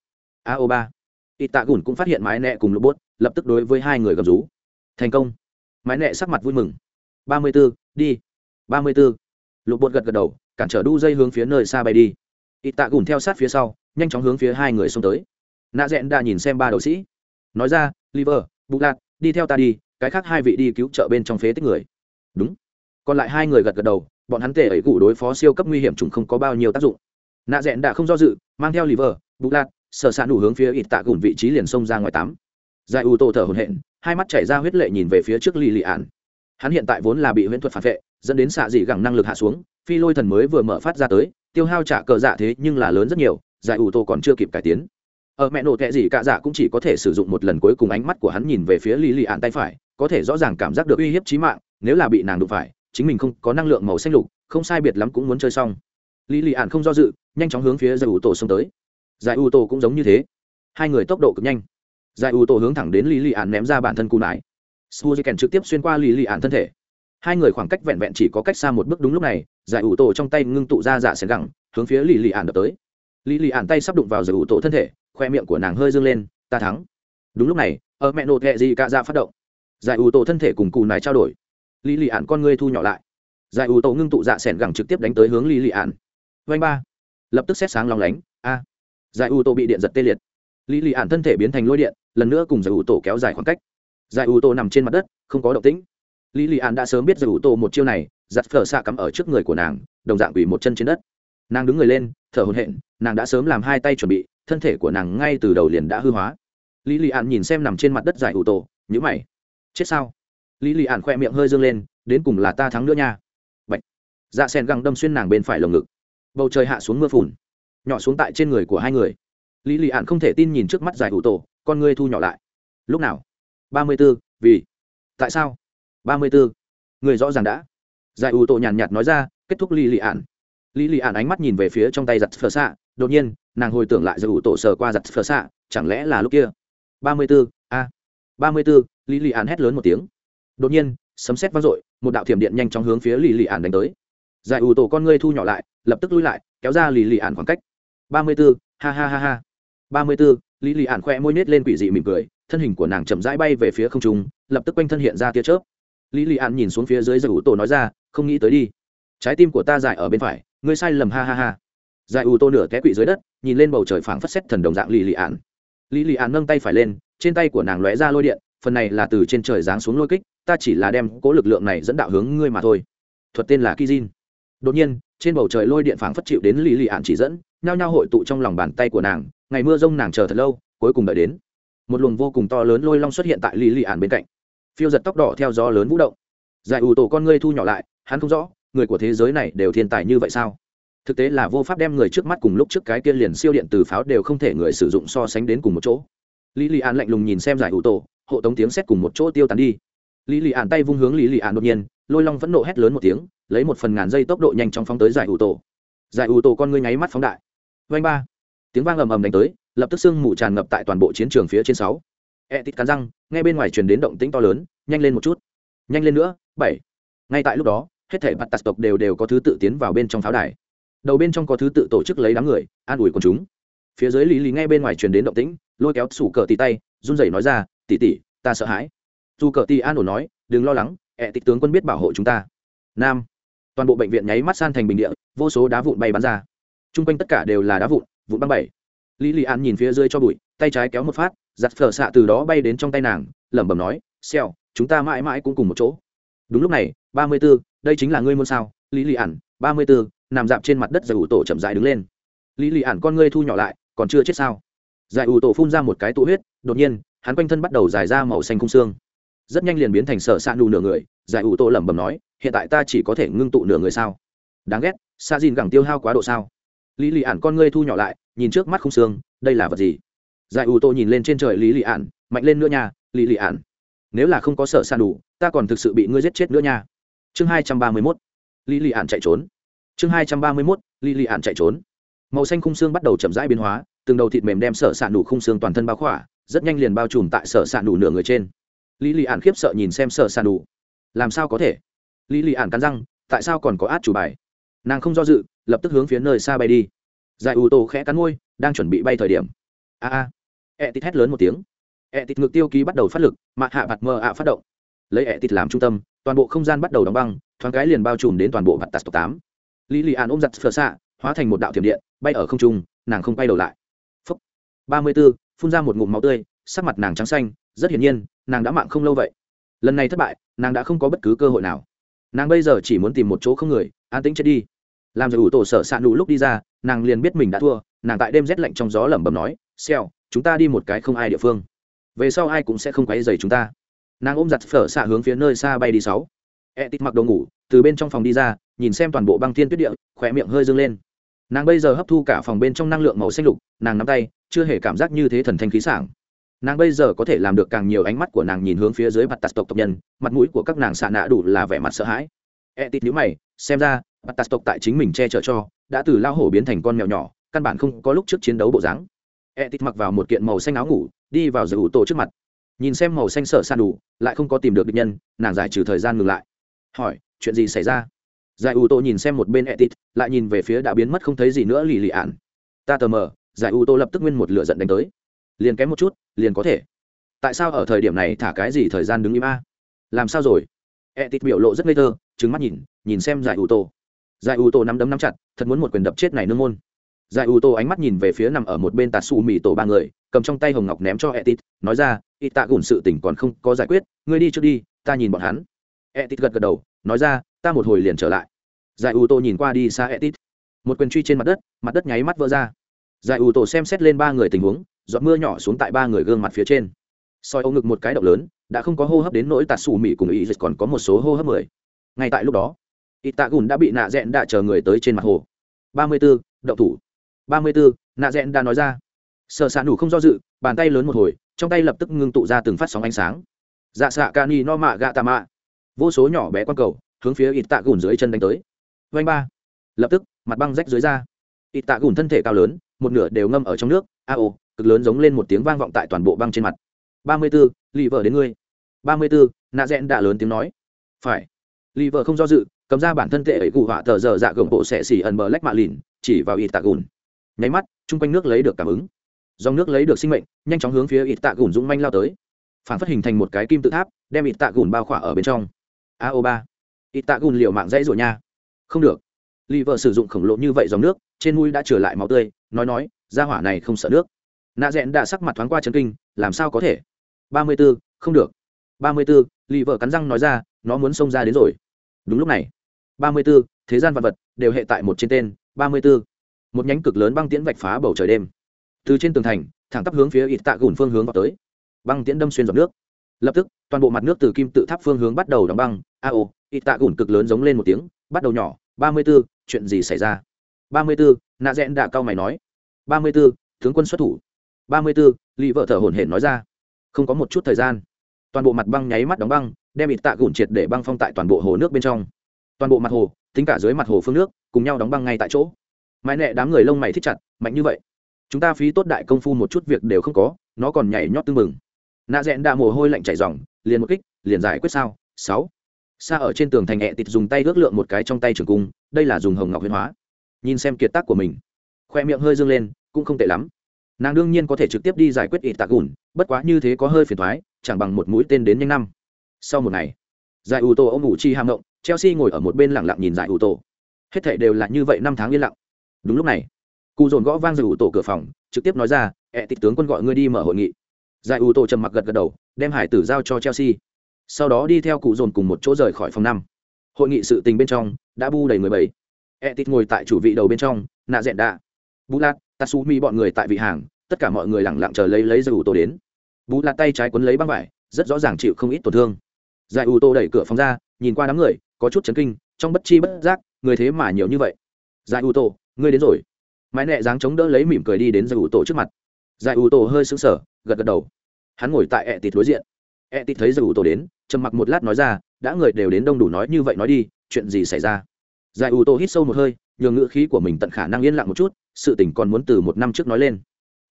ao ba. Ít tạ gùn cũng phát hiện mái nẹ cùng lục bốt, lập tức đối với hai người gầm rú. Thành công. Mái nẹ sắc mặt vui mừng. Ba mươi b ố đi. Ba mươi b ố lục bột gật gật đầu, cản trở đu dây hướng phía nơi xa bay đi. Ít tạ gùn theo sát phía sau, nhanh chóng hướng phía hai người xông tới. Nạ rẽn đã nhìn xem ba đầu sĩ. Nói ra, liver bục lạc đi theo ta đi, cái khác hai vị đi cứu trợ bên trong phế tích người. Đúng. Còn lại hai người gật gật đầu, bọn hắn tể ấy cụ đối phó siêu cấp nguy hiểm chúng không có bao nhiêu tác dụng. Nạ rẽn đã không do dự, mang theo liver bục lạc sở s ạ hướng phía ít tạ gùn vị trí liền xông ra ngoài tắm giải u tô thở hồn hện hai mắt chảy ra huyết lệ nhìn về phía trước lì lì ạn hắn hiện tại vốn là bị huyễn thuật phản vệ, dẫn đến xạ dị gẳng năng lực hạ xuống, phi lôi thần mới vừa mở phát ra tới, tiêu hao trả cờ dạ thế nhưng là lớn rất nhiều, giải u tô còn chưa kịp cải tiến. Ở mẹ nổ tệ gì cả dạ cũng chỉ có thể sử dụng một lần cuối cùng ánh mắt của hắn nhìn về phía lì lì ạn tay phải, có thể rõ ràng cảm giác được uy hiếp trí mạng, nếu là bị nàng đụng phải, chính mình không có năng lượng màu xanh lục, không sai biệt lắm cũng muốn chơi xong. Lì lì ạn không do dự, nhanh chóng hướng phía giải u tô xông tới giải u tô cũng giống như thế. Hai người tốc độ cực nhanh. Giải u tô hướng thẳng đến lì lì ạn ném ra bản thân cù nải. Suzy trực tiếp xuyên qua lì lì ạn thân thể. Hai người khoảng cách vẹn vẹn chỉ có cách xa một bước đúng lúc này, giải ủ tổ trong tay ngưng tụ ra dạ xẻng gẳng, hướng phía lì lì ạn đập tới. Lì lì ạn tay sắp đụng vào giải ủ tổ thân thể, khoe miệng của nàng hơi dâng lên, ta thắng. Đúng lúc này, ở mẹ nột ghẹ gì cả ra phát động. Giải ủ tổ thân thể cùng cù nải trao đổi. Lì lì ạn con ngươi thu nhỏ lại. Giải ủ tổ ngưng tụ dạ xẻng gẳng trực tiếp đánh tới hướng lì lì ạn. Vanh ba. Lập tức xét sáng lòng lánh. A giải u tô bị điện giật tê liệt. Lì lì ạn thân thể biến thành lôi điện, lần nữa cùng giải u tô kéo dài khoảng cách. Giải u tô nằm trên mặt đất, không có động tĩnh. Lì lì ạn đã sớm biết giải u tô một chiêu này giặt phở xạ cắm ở trước người của nàng, đồng dạng quỳ một chân trên đất. Nàng đứng người lên, thở hồn hện nàng đã sớm làm hai tay chuẩn bị, thân thể của nàng ngay từ đầu liền đã hư hóa. Lý lì ạn nhìn xem nằm trên mặt đất giải u tô nhữ mày. Chết sao? Lý lì ạn khoe miệng hơi dương lên, đến cùng là ta thắng nữa nha. Bạch. dạ sen găng đâm xuyên nàng bên phải lồng ngực. Bầu trời hạ xuống mưa phùn nhỏ xuống tại trên người của hai người. Lý lì ạn không thể tin nhìn trước mắt giải ủ tổ, con ngươi thu nhỏ lại. Lúc nào? Ba mươi b ố vì. Tại sao? Ba mươi b ố người rõ ràng đã. Giải ủ tổ nhàn nhạt nói ra, kết thúc lý lì ạn lý lì ạn ánh mắt nhìn về phía trong tay giặt phở xạ, đột nhiên, nàng hồi tưởng lại giải ủ tổ sờ qua giặt phở xạ, chẳng lẽ là lúc kia? Ba mươi b ố a. Ba mươi b ố lý lì ạn hét lớn một tiếng. Đột nhiên, sấm xét vang dội, một đạo thiểm điện nhanh chóng hướng phía lì lì ạn đánh tới. Giải ủ tổ con ngươi thu nhỏ lại, lập tức lui lại, kéo ra lì lì ạn khoảng cách ba mươi b ố ha ha ha ha. ba mươi b ố lì lì ạn khoe môi nết lên quỷ dị mỉm cười, thân hình của nàng chậm rãi bay về phía không trung, lập tức quanh thân hiện ra tia chớp. Lý lì ạn nhìn xuống phía dưới giải ủ tổ nói ra, không nghĩ tới đi. Trái tim của ta dài ở bên phải, ngươi sai lầm, ha ha ha. Giải ủ tổ nửa té quỷ dưới đất, nhìn lên bầu trời phảng phất xét thần đồng dạng lì lì ạn Lý lì ạn nâng tay phải lên, trên tay của nàng lóe ra lôi điện, phần này là từ trên trời giáng xuống lôi kích, ta chỉ là đem cố lực lượng này dẫn đạo hướng ngươi mà thôi. Thuật tên là kizin đột nhiên, trên bầu trời lôi điện phảng phất chịu đến lì lì ạn chỉ dẫn nhao nhao hội tụ trong lòng bàn tay của nàng, ngày mưa rông nàng chờ thật lâu, cuối cùng đợi đến. Một luồng vô cùng to lớn lôi long xuất hiện tại lì lì ạn bên cạnh. Phiêu giật tóc đỏ theo gió lớn vũ động. Giải ủ tổ con ngươi thu nhỏ lại, hắn không rõ, người của thế giới này đều thiên tài như vậy sao? Thực tế là vô pháp đem người trước mắt cùng lúc trước cái kia liền siêu điện từ pháo đều không thể người sử dụng so sánh đến cùng một chỗ. Lý lì an lạnh lùng nhìn xem giải ủ tổ, hộ tống tiếng xét cùng một chỗ tiêu tán đi. Lý lì an tay vung hướng lý lì an đột nhiên, lôi long vẫn nộ hét lớn một tiếng, lấy một phần ngàn giây tốc độ nhanh chóng phóng tới giải ủ tổ. Giải ủ tổ con ngươi nháy mắt phóng đại vanh ba. Tiếng vang ầm ầm đánh tới, lập tức sương mù tràn ngập tại toàn bộ chiến trường phía trên sáu. E tít cắn răng ngay bên ngoài truyền đến động tĩnh to lớn, nhanh lên một chút. Nhanh lên nữa, bảy. Ngay tại lúc đó, hết thảy bạt tạt tộc đều đều có thứ tự tiến vào bên trong pháo đài. Đầu bên trong có thứ tự tổ chức lấy đám người, an ủi quần chúng. Phía dưới lý lý ngay bên ngoài truyền đến động tĩnh, lôi kéo sủ cờ tì tay, run rẩy nói ra tỉ tỉ ta sợ hãi. Dù cờ tì an ủi nói, đừng lo lắng e ẹ tịch tướng quân biết bảo hộ chúng ta. Nam. Toàn bộ bệnh viện nháy mắt san thành bình địa, vô số đá vụn bay bắn ra chung quanh tất cả đều là đá vụn vụn băng bảy. Lý lì an nhìn phía dưới cho bụi tay trái kéo một phát giặt phở xạ từ đó bay đến trong tay nàng lẩm bẩm nói xèo chúng ta mãi mãi cũng cùng một chỗ. Đúng lúc này ba mươi b ố đây chính là ngươi môn sao? Lý lì An, ba mươi b ố nằm dạp trên mặt đất giải ủ tổ chậm dại đứng lên. Lý lì An con ngươi thu nhỏ lại còn chưa chết sao? Giải ủ tổ phun ra một cái tụ huyết đột nhiên hắn quanh thân bắt đầu dài ra màu xanh khung xương. Rất nhanh liền biến thành sở xạ ạ nụ nửa người giải ủ tổ lẩm bẩm nói hiện tại ta chỉ có thể ngưng tụ nửa người sao? Đáng ghét sa dìn gẳng tiêu hao quá độ sao? Lý lì ạn con ngươi thu nhỏ lại, nhìn trước mắt không xương, đây là vật gì? Giải ủ tô nhìn lên trên trời lý lì ạn mạnh lên nữa nha, lý lì ạn nếu là không có sở san đủ, ta còn thực sự bị ngươi giết chết nữa nha. Chương hai trăm ba mươi mốt, lý lì ạn chạy trốn. Chương hai trăm ba mươi mốt, lý lì ạn chạy trốn. Màu xanh khung xương bắt đầu chậm rãi biến hóa, từng đầu thịt mềm đem sở s đủ khung xương toàn thân bao khỏa, rất nhanh liền bao trùm tại sở s đủ nửa người trên. Lý lì ạn khiếp sợ nhìn xem sở s đủ. làm sao có thể? Lý lì ạn cắn răng, tại sao còn có át chủ bài? Nàng không do dự, lập tức hướng phía nơi xa bay đi. Giải ủ tổ khẽ cắn môi, đang chuẩn bị bay thời điểm. A a. Ẹ tít hét lớn một tiếng. Ẹ tít ngược tiêu ký bắt đầu phát lực, mạ hạ bạt mờ ạ phát động. Lấy ẹ tít làm trung tâm, toàn bộ không gian bắt đầu đóng băng, thoáng cái liền bao trùm đến toàn bộ bạt tạt tám. Lý lì ạn ôm giặt phở xạ, hóa thành một đạo thiểm điện, bay ở không trung, nàng không bay đầu lại. Phúc. Ba mươi b ố phun ra một ngụm máu tươi, sắc mặt nàng trắng xanh, rất hiển nhiên, nàng đã mạng không lâu vậy. Lần này thất bại, nàng đã không có bất cứ cơ hội nào. Nàng bây giờ chỉ muốn tìm một chỗ không người, an tĩnh chết đi làm giải ủ tổ sở s ạ nụ lúc đi ra, nàng liền biết mình đã thua, nàng tại đêm rét lạnh trong gió lẩm bẩm nói, xèo, chúng ta đi một cái không ai địa phương. Về sau ai cũng sẽ không quấy dày chúng ta. Nàng ôm giặt phở xạ hướng phía nơi xa bay đi sáu. E tít mặc đồ ngủ, từ bên trong phòng đi ra, nhìn xem toàn bộ băng thiên tuyết địa khỏe miệng hơi dâng lên. Nàng bây giờ hấp thu cả phòng bên trong năng lượng màu xanh lục, nàng nắm tay, chưa hề cảm giác như thế thần thanh khí sảng. Nàng bây giờ có thể làm được càng nhiều ánh mắt của nàng nhìn hướng phía dưới mặt tạt tộc tộc nhân, mặt mũi của các nàng xạ nạ đủ là vẻ mặt sợ hãi. E tít nhữ mày, xem ra bắt tạt tộc tại chính mình che chở cho, đã từ lao hổ biến thành con mèo nhỏ, căn bản không có lúc trước chiến đấu bộ dáng. E tít mặc vào một kiện màu xanh áo ngủ, đi vào giữa ủ tổ trước mặt. Nhìn xem màu xanh sở san đủ, lại không có tìm được địch nhân, nàng giải trừ thời gian ngừng lại. Hỏi, chuyện gì xảy ra? Giải ủ tổ nhìn xem một bên e etit lại nhìn về phía đã biến mất không thấy gì nữa lì lì ạn ta tờ mờ, giải ủ tổ lập tức nguyên một lửa giận đánh tới. Liền kém một chút, liền có thể. Tại sao ở thời điểm này thả cái gì thời gian đứng im a? Làm sao rồi? E etit biểu lộ rất ngây thơ trứng mắt nhìn nhìn xem giải ủ tổ giải ủ tổ nắm đấm nắm chặt, thật muốn một quyền đập chết này nương môn. Giải ủ tổ ánh mắt nhìn về phía nằm ở một bên tà su mì tổ ba người, cầm trong tay hồng ngọc ném cho etit, nói ra, ít tạ gùn sự tỉnh còn không có giải quyết, ngươi đi trước đi, ta nhìn bọn hắn. Etit gật gật đầu, nói ra, ta một hồi liền trở lại. Giải ủ tổ nhìn qua đi xa etit. Một quyền truy trên mặt đất mặt đất nháy mắt vỡ ra. Giải ủ tổ xem xét lên ba người tình huống, giọt mưa nhỏ xuống tại ba người gương mặt phía trên. Soi ống ngực một cái động lớn, đã không có hô hấp đến nỗi tạt xù mị cùng ý dịch còn có một số hô hấp mười. Ngay tại lúc đó ít tạ gùn đã bị nạ rẽn đã chờ người tới trên mặt hồ. Ba mươi b ố đậu thủ. Ba mươi b ố nạ rẽn đã nói ra. Sợ xạ nủ không do dự, bàn tay lớn một hồi, trong tay lập tức ngưng tụ ra từng phát sóng ánh sáng. Dạ xạ ca ni no mạ gạ tà mạ vô số nhỏ bé q cầu, hướng phía ít tạ gùn dưới chân đánh tới. Vanh ba. Lập tức, mặt băng rách dưới ra ít tạ gùn thân thể cao lớn, một nửa đều ngâm ở trong nước. A ô, cực lớn giống lên một tiếng vang vọng tại toàn bộ băng trên mặt. Ba mươi b ố lì vợ đến ngươi. Ba mươi b ố nạ rẽn đã lớn tiếng nói. Phải. Lì vợ không do dự cầm ra bản thân tệ ấy cụ họa thờ giờ dạ gồng bộ xẻ xỉ ẩn bờ lách mạ lìn, chỉ vào ít tạ gùn. Nháy mắt, chung quanh nước lấy được cảm ứng. Dòng nước lấy được sinh mệnh, nhanh chóng hướng phía ít tạ gùn dũng manh lao tới. Phản phát hình thành một cái kim tự tháp, đem ít tạ gùn bao khỏa ở bên trong. A o ba. Ít tạ gùn liều mạng dãy rồi nha. Không được. Lì vợ sử dụng khổng lồ như vậy dòng nước, trên mũi đã trở lại máu tươi, nói nói ra hỏa này không sợ nước. Nạ rẽn đã sắc mặt thoáng qua chân kinh, làm sao có thể? Ba mươi b ố không được. Ba mươi b ố lì vợ cắn răng nói ra, nó muốn xông ra đến rồi. Đúng lúc này ba mươi b ố thế gian vật vật đều hệ tại một trên tên, ba mươi b ố một nhánh cực lớn băng tiễn vạch phá bầu trời đêm. Từ trên tường thành, thẳng tắp hướng phía ít tạ gùn phương hướng vào tới. Băng tiễn đâm xuyên dọc nước. Lập tức, toàn bộ mặt nước từ kim tự tháp phương hướng bắt đầu đóng băng. A ô ít tạ gùn cực lớn giống lên một tiếng, bắt đầu nhỏ. ba mươi b ố chuyện gì xảy ra? ba mươi b ố nạ rẽn đã cao mày nói. ba mươi b ố tướng quân xuất thủ. ba mươi b ố lì vợ thở hổn hển nói ra. Không có một chút thời gian. Toàn bộ mặt băng nháy mắt đóng băng, đem ít tạ gùn triệt để băng phong tại toàn bộ hồ nước bên trong toàn bộ mặt hồ, tính cả dưới mặt hồ phương nước, cùng nhau đóng băng ngay tại chỗ. Mãi nẹ đám người lông mày thích chặt, mạnh như vậy. Chúng ta phí tốt đại công phu một chút việc đều không có, nó còn nhảy nhót tưng mừng nạ rẽn đã mồ hôi lạnh chảy dòng, liền một kích, liền giải quyết sao? Sáu. Xa ở trên tường thành hẹ tịt dùng tay ước lượng một cái trong tay trường cung, đây là dùng hồng ngọc huyền hóa. Nhìn xem kiệt tác của mình. Khoe miệng hơi dương lên, cũng không tệ lắm. Nàng đương nhiên có thể trực tiếp đi giải quyết ít tạc gùn, bất quá như thế có hơi phiền thoái, chẳng bằng một mũi tên đến nhanh năm. Sau một ngày, giải ủ tổ ông ngủ chi ham động chelsea ngồi ở một bên lẳng lặng nhìn giải ủ tổ hết thảy đều là như vậy năm tháng yên lặng. Đúng lúc này cụ dồn gõ vang giải ủ tổ cửa phòng, trực tiếp nói ra ẹ tịch tướng quân gọi ngươi đi mở hội nghị. Giải ủ tổ trầm mặc gật gật đầu, đem hải tử giao cho chelsea. Sau đó đi theo cụ dồn cùng một chỗ rời khỏi phòng năm. Hội nghị sự tình bên trong đã bu đầy mười bảy e tịch ngồi tại chủ vị đầu bên trong, nạ dẹn đạ. Bù lạt tatsumi bọn người tại vị hàng, tất cả mọi người lẳng lặng chờ lấy lấy giải ủ tổ đến. Bù lạt tay trái quấn lấy băng vải, rất rõ ràng chịu không ít tổn thương. Giải ủ tổ đẩy cửa phòng ra, nhìn qua đám người có chút chấn kinh, trong bất chi bất giác, người thế mà nhiều như vậy. Giải ủ tổ ngươi đến rồi. Mái nẹ dáng chống đỡ lấy mỉm cười đi đến giải ủ tổ trước mặt. Giải ủ tổ hơi sững sờ, gật gật đầu. Hắn ngồi tại ẹ tịt đối diện. Ẹ tịt thấy giải ủ tổ đến, trầm mặc một lát nói ra, đã người đều đến đông đủ nói như vậy nói đi, chuyện gì xảy ra? Giải ủ tổ hít sâu một hơi, nhường ngữ khí của mình tận khả năng yên lặng một chút, sự tình còn muốn từ một năm trước nói lên.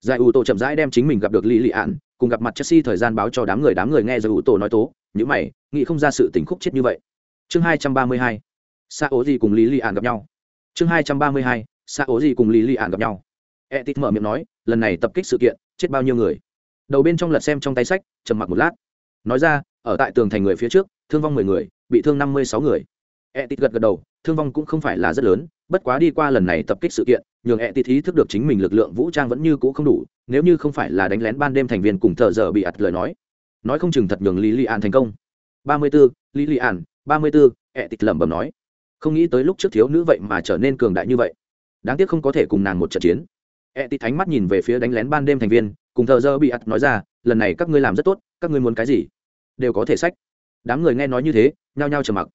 Giải ủ tổ chậm rãi đem chính mình gặp được lý lị ạn cùng gặp mặt chelsea thời gian báo cho đám người đám người nghe giải ủ tổ nói tố. Những mày, nghĩ không ra sự tình khúc chết như vậy chương hai trăm ba mươi hai xa ố gì cùng lý lị ạn gặp nhau. Chương hai trăm ba mươi hai xa ố gì cùng lý lị ạn gặp nhau. E tít mở miệng nói, lần này tập kích sự kiện, chết bao nhiêu người? Đầu bên trong lật xem trong tay sách, trầm mặc một lát. Nói ra, ở tại tường thành người phía trước, thương vong mười người, bị thương năm mươi sáu người. E tít gật gật đầu, thương vong cũng không phải là rất lớn, bất quá đi qua lần này tập kích sự kiện, nhường e tít ý thức được chính mình lực lượng vũ trang vẫn như cũ không đủ, nếu như không phải là đánh lén ban đêm thành viên cùng thợ giờ bị ặt lời nói. Nói không chừng thật nhường lý li an thành công. ba mươi b ố lý li an ba mươi b e lẩm bẩm nói. Không nghĩ tới lúc trước thiếu nữ vậy mà trở nên cường đại như vậy. Đáng tiếc không có thể cùng nàng một trận chiến. E tịch thánh mắt nhìn về phía đánh lén ban đêm thành viên, cùng thờ giờ bị ạt nói ra, lần này các ngươi làm rất tốt, các ngươi muốn cái gì? Đều có thể sách. Đám người nghe nói như thế, nhao nhao trầm mặc.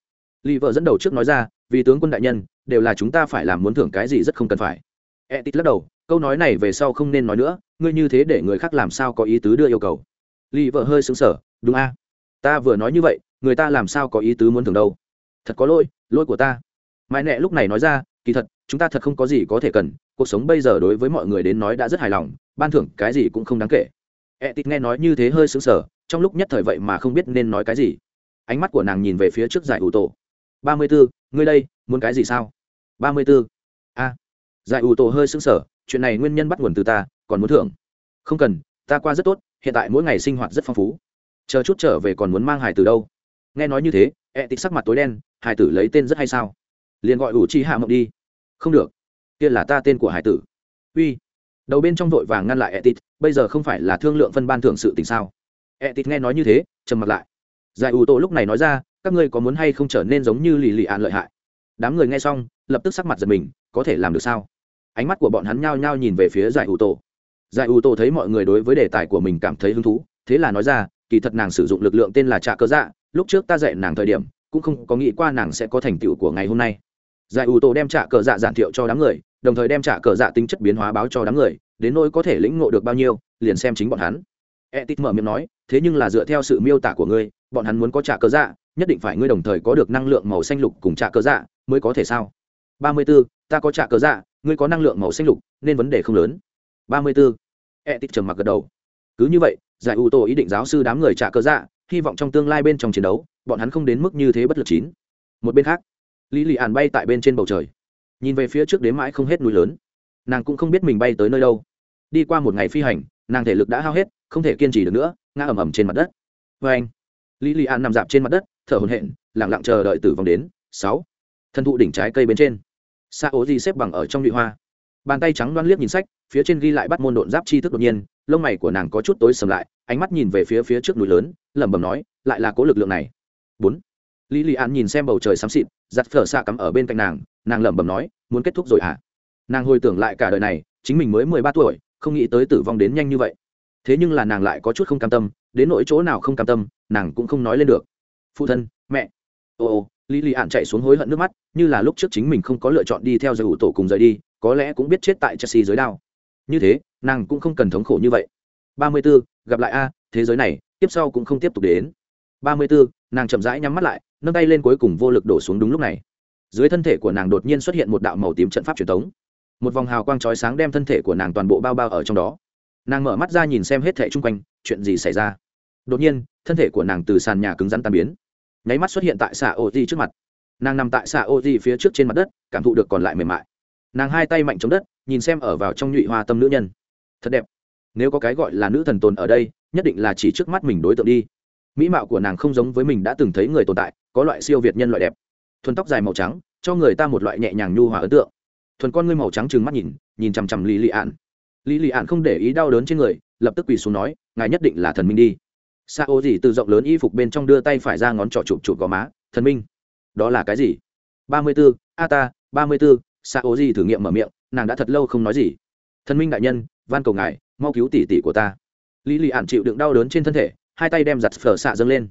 Lì vợ dẫn đầu trước nói ra, vì tướng quân đại nhân, đều là chúng ta phải làm muốn thưởng cái gì rất không cần phải. E tịch lắc đầu, câu nói này về sau không nên nói nữa, ngươi như thế để người khác làm sao có ý tứ đưa yêu cầu. Lì vợ hơi sững sở đúng a, ta vừa nói như vậy người ta làm sao có ý tứ muốn thưởng đâu. Thật có lỗi lỗi của ta. Mãi nẹ lúc này nói ra, kỳ thật, chúng ta thật không có gì có thể cần. Cuộc sống bây giờ đối với mọi người đến nói đã rất hài lòng, ban thưởng cái gì cũng không đáng kể. E tít nghe nói như thế hơi xứng sở trong lúc nhất thời vậy mà không biết nên nói cái gì. Ánh mắt của nàng nhìn về phía trước giải ủ tổ. Ba mươi bốn ngươi đây, muốn cái gì sao? Ba mươi bốn a. Giải ủ tổ hơi xứng sở chuyện này nguyên nhân bắt nguồn từ ta, còn muốn thưởng. Không cần, ta qua rất tốt, hiện tại mỗi ngày sinh hoạt rất phong phú. Chờ chút trở về còn muốn mang hải từ đâu? Nghe nói như thế, ẹ tịt sắc mặt tối đen, hải tử lấy tên rất hay sao? Liền gọi ủ chi hạ mộng đi. Không được. Kia là ta tên của hải tử. Uy. Đầu bên trong vội vàng ngăn lại etit bây giờ không phải là thương lượng phân ban thưởng sự tình sao? Etit nghe nói như thế, trầm mặt lại. Giải ủ tổ lúc này nói ra, các ngươi có muốn hay không trở nên giống như lì lì ạn lợi hại? Đám người nghe xong, lập tức sắc mặt giật mình, có thể làm được sao? Ánh mắt của bọn hắn nhao nhao nhìn về phía giải ủ tổ. Giải ủ tổ thấy mọi người đối với đề tài của mình cảm thấy hứng thú, thế là nói ra, kỳ thật nàng sử dụng lực lượng tên là trạ cơ dạ lúc trước ta dạy nàng thời điểm, cũng không có nghĩ qua nàng sẽ có thành tựu của ngày hôm nay. Giải ủ tổ đem trả cờ dạ giản thiệu cho đám người, đồng thời đem trả cờ dạ tính chất biến hóa báo cho đám người, đến nỗi có thể lĩnh ngộ được bao nhiêu, liền xem chính bọn hắn. E t mở miệng nói, thế nhưng là dựa theo sự miêu tả của ngươi, bọn hắn muốn có trả cờ dạ nhất định phải ngươi đồng thời có được năng lượng màu xanh lục cùng trả cờ dạ mới có thể sao? Ba mươi b ố ta có trả cờ dạ ngươi có năng lượng màu xanh lục, nên vấn đề không lớn. Ba mươi b ố e t trầm mặc gật đầu. Cứ như vậy giải ủ tổ ý định giáo sư đám người trả cơ dạ hy vọng trong tương lai bên trong chiến đấu, bọn hắn không đến mức như thế bất lực chín. Một bên khác, lý lì ạn bay tại bên trên bầu trời. Nhìn về phía trước đến mãi không hết núi lớn. Nàng cũng không biết mình bay tới nơi đâu. Đi qua một ngày phi hành, nàng thể lực đã hao hết, không thể kiên trì được nữa, ngã ầm ầm trên mặt đất. Vê anh, lý lì ạn nằm dạp trên mặt đất, thở hồn hện lẳng lặng chờ đợi tử vong đến. Sáu. Thân thụ đỉnh trái cây bên trên. Xa ố di xếp bằng ở trong nhụy hoa. Bàn tay trắng đoan liếc nhìn sách, phía trên ghi lại bắt môn độn giáp chi thức đột nhiên lông mày của nàng có chút tối sầm lại ánh mắt nhìn về phía phía trước núi lớn lẩm bẩm nói lại là cố lực lượng này. Bốn. Lý lì an nhìn xem bầu trời xám xịt giặt phở xạ cắm ở bên cạnh nàng nàng lẩm bẩm nói muốn kết thúc rồi hả? Nàng hồi tưởng lại cả đời này chính mình mới mười ba tuổi không nghĩ tới tử vong đến nhanh như vậy. Thế nhưng là nàng lại có chút không cam tâm đến nỗi chỗ nào không cam tâm nàng cũng không nói lên được. Phụ thân mẹ. Ồ ô, lý lì ạn chạy xuống hối hận nước mắt như là lúc trước chính mình không có lựa chọn đi theo giới ủ tổ cùng rời đi có lẽ cũng biết chết tại chelsea dưới đao như thế, nàng cũng không cần thống khổ như vậy. Ba mươi b ố gặp lại a, thế giới này, tiếp sau cũng không tiếp tục đến. Ba mươi b ố nàng chậm rãi nhắm mắt lại, nâng tay lên cuối cùng vô lực đổ xuống đúng lúc này. Dưới thân thể của nàng đột nhiên xuất hiện một đạo màu tím trận pháp truyền thống một vòng hào quang chói sáng đem thân thể của nàng toàn bộ bao bao ở trong đó. Nàng mở mắt ra nhìn xem hết thẻ chung quanh, chuyện gì xảy ra? Đột nhiên, thân thể của nàng từ sàn nhà cứng rắn tan biến. Nháy mắt xuất hiện tại xạ ô di trước mặt. Nàng nằm tại xạ ô di phía trước trên mặt đất, cảm thụ được còn lại mềm mại nàng hai tay mạnh chống đất, nhìn xem ở vào trong nhụy hoa tâm nữ nhân. Thật đẹp. Nếu có cái gọi là nữ thần tồn ở đây, nhất định là chỉ trước mắt mình đối tượng đi. Mỹ mạo của nàng không giống với mình đã từng thấy người tồn tại, có loại siêu việt nhân loại đẹp. Thuần tóc dài màu trắng, cho người ta một loại nhẹ nhàng nhu hòa ấn tượng. Thuần con ngươi màu trắng trừng mắt nhìn nhìn chằm chằm lý lị ạn lý lị ạn không để ý đau đớn trên người, lập tức quỳ xuống nói, ngài nhất định là thần minh đi. Sa ô gì từ rộng lớn y phục bên trong đưa tay phải ra ngón trỏ chụp chụp gò má, thần minh, đó là cái gì? Ba mươi b ố a ta, ba mươi b ố xạ ô di thử nghiệm mở miệng, nàng đã thật lâu không nói gì. Thần minh đại nhân, van cầu ngài, mau cứu tỷ tỷ của ta. Lý lì ạn chịu đựng đau đớn trên thân thể, hai tay đem giặt phở xạ dâng lên.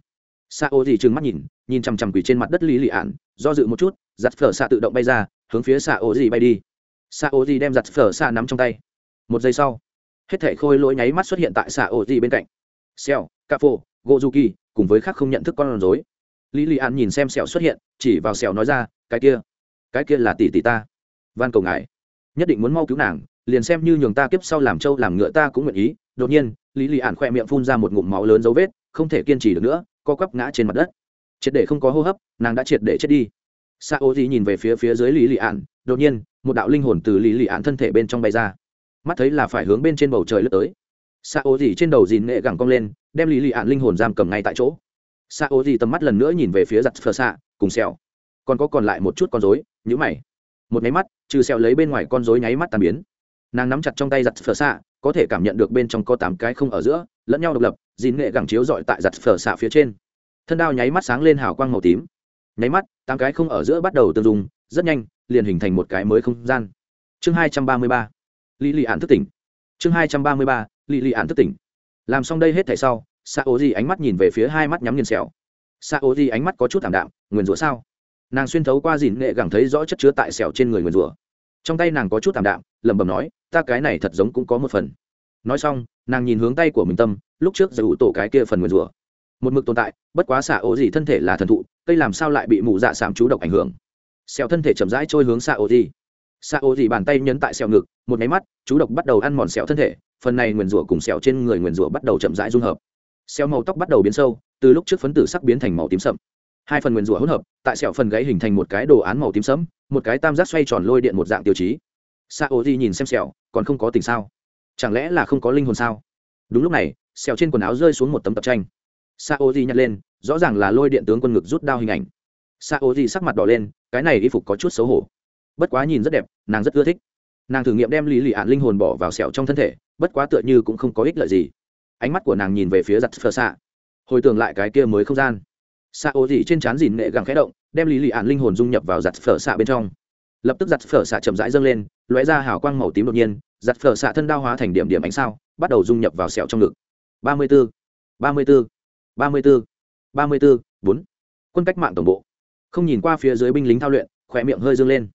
Xạ ô di trừng mắt nhìn nhìn chằm chằm quỳ trên mặt đất lý lì ạn do dự một chút, giặt phở xạ tự động bay ra, hướng phía xạ ô di bay đi. Xạ ô di đem giặt phở xạ nắm trong tay. Một giây sau, hết thể khôi lỗi nháy mắt xuất hiện tại xạ ô di bên cạnh. Xèo cà phô gozuki, cùng với khác không nhận thức con rối. Lý lì ạn nhìn xem sẹo xuất hiện, chỉ vào sẹo nói ra, cái kia cái kia là tỷ tỷ ta van cầu ngài. Nhất định muốn mau cứu nàng, liền xem như nhường ta kiếp sau làm trâu làm ngựa ta cũng nguyện ý. Đột nhiên, lý lì ạn khoe miệng phun ra một ngụm máu lớn dấu vết, không thể kiên trì được nữa, co quắp ngã trên mặt đất. Triệt để không có hô hấp, nàng đã triệt để chết đi. Sa ô di nhìn về phía phía dưới lý lì ạn đột nhiên, một đạo linh hồn từ lý lì ạn thân thể bên trong bay ra. Mắt thấy là phải hướng bên trên bầu trời lướt tới. Sa ô di trên đầu dìn nghệ gẳng cong lên, đem lý lì ạn linh hồn giam cầm ngay tại chỗ. Sa ô di tầm mắt lần nữa nhìn về phía giặt phờ xạ, cùng xèo. Còn có còn lại một chút con dối nhữ mày một nháy mắt, trừ sẹo lấy bên ngoài con rối nháy mắt tàn biến. Nàng nắm chặt trong tay giặt phở xạ, có thể cảm nhận được bên trong có tám cái không ở giữa, lẫn nhau độc lập, dìn nghệ gẳng chiếu dọi tại giặt phở xạ phía trên. Thân đao nháy mắt sáng lên hào quang màu tím. Nháy mắt, tám cái không ở giữa bắt đầu tương dùng rất nhanh, liền hình thành một cái mới không gian. Chương hai trăm ba mươi ba. Lì lì ạn thức tỉnh. Chương hai trăm ba mươi ba. Lì lì ạn thức tỉnh. Làm xong đây hết thảy sau xạ ố gì ánh mắt nhìn về phía hai mắt nhắm nghiền xẻo xạ ố gì ánh mắt có chút thảm đạm, nguyền rủa sao? Nàng xuyên thấu qua dìn nghệ gẳng thấy rõ chất chứa tại sẹo trên người nguyền rủa. Trong tay nàng có chút thảm đạm, lẩm bẩm nói, ta cái này thật giống cũng có một phần. Nói xong, nàng nhìn hướng tay của mình tâm, lúc trước giải ủ tổ cái kia phần nguyền rủa. Một mực tồn tại, bất quá xạ ổ gì thân thể là thần thụ, cây làm sao lại bị mù dạ sạm chú độc ảnh hưởng? Sẹo thân thể chậm rãi trôi hướng xạ ổ gì. Xạ ổ gì bàn tay nhấn tại sẹo ngực, một máy mắt, chú độc bắt đầu ăn mòn sẹo thân thể, phần này nguyền rủa cùng sẹo trên người nguyền rủa bắt đầu chậm rãi dung hợp. Sẹo màu tóc bắt đầu biến sâu, từ lúc trước phấn tử sắc biến thành màu tím sậm hai phần nguyền rủa hỗn hợp, tại sẹo phần gáy hình thành một cái đồ án màu tím sẫm, một cái tam giác xoay tròn lôi điện một dạng tiêu chí. Sa ô di nhìn xem sẹo, còn không có tình sao? Chẳng lẽ là không có linh hồn sao? Đúng lúc này, sẹo trên quần áo rơi xuống một tấm tập tranh. Sa ô di nhặt lên, rõ ràng là lôi điện tướng quân ngực rút đao hình ảnh. Sa ô di sắc mặt đỏ lên, cái này y phục có chút xấu hổ. Bất quá nhìn rất đẹp, nàng rất ưa thích. Nàng thử nghiệm đem lý lì ạn linh hồn bỏ vào sẹo trong thân thể, bất quá tựa như cũng không có ích lợi gì. Ánh mắt của nàng nhìn về phía giặt phờ xạ. Hồi tưởng lại cái kia mới không gian xạ ô dị trên trán dìn nệ gẳng khẽ động, đem lý lì ạn linh hồn dung nhập vào giặt phở xạ bên trong. Lập tức giặt phở xạ chậm rãi dâng lên, lóe ra hào quang màu tím đột nhiên, giặt phở xạ thân đao hóa thành điểm điểm ánh sao, bắt đầu dung nhập vào sẹo trong ngực. Ba mươi b ố ba mươi b ố ba mươi b ố ba mươi b ố bốn. Quân cách mạng tổng bộ. Không nhìn qua phía dưới binh lính thao luyện khỏe miệng hơi dâng lên.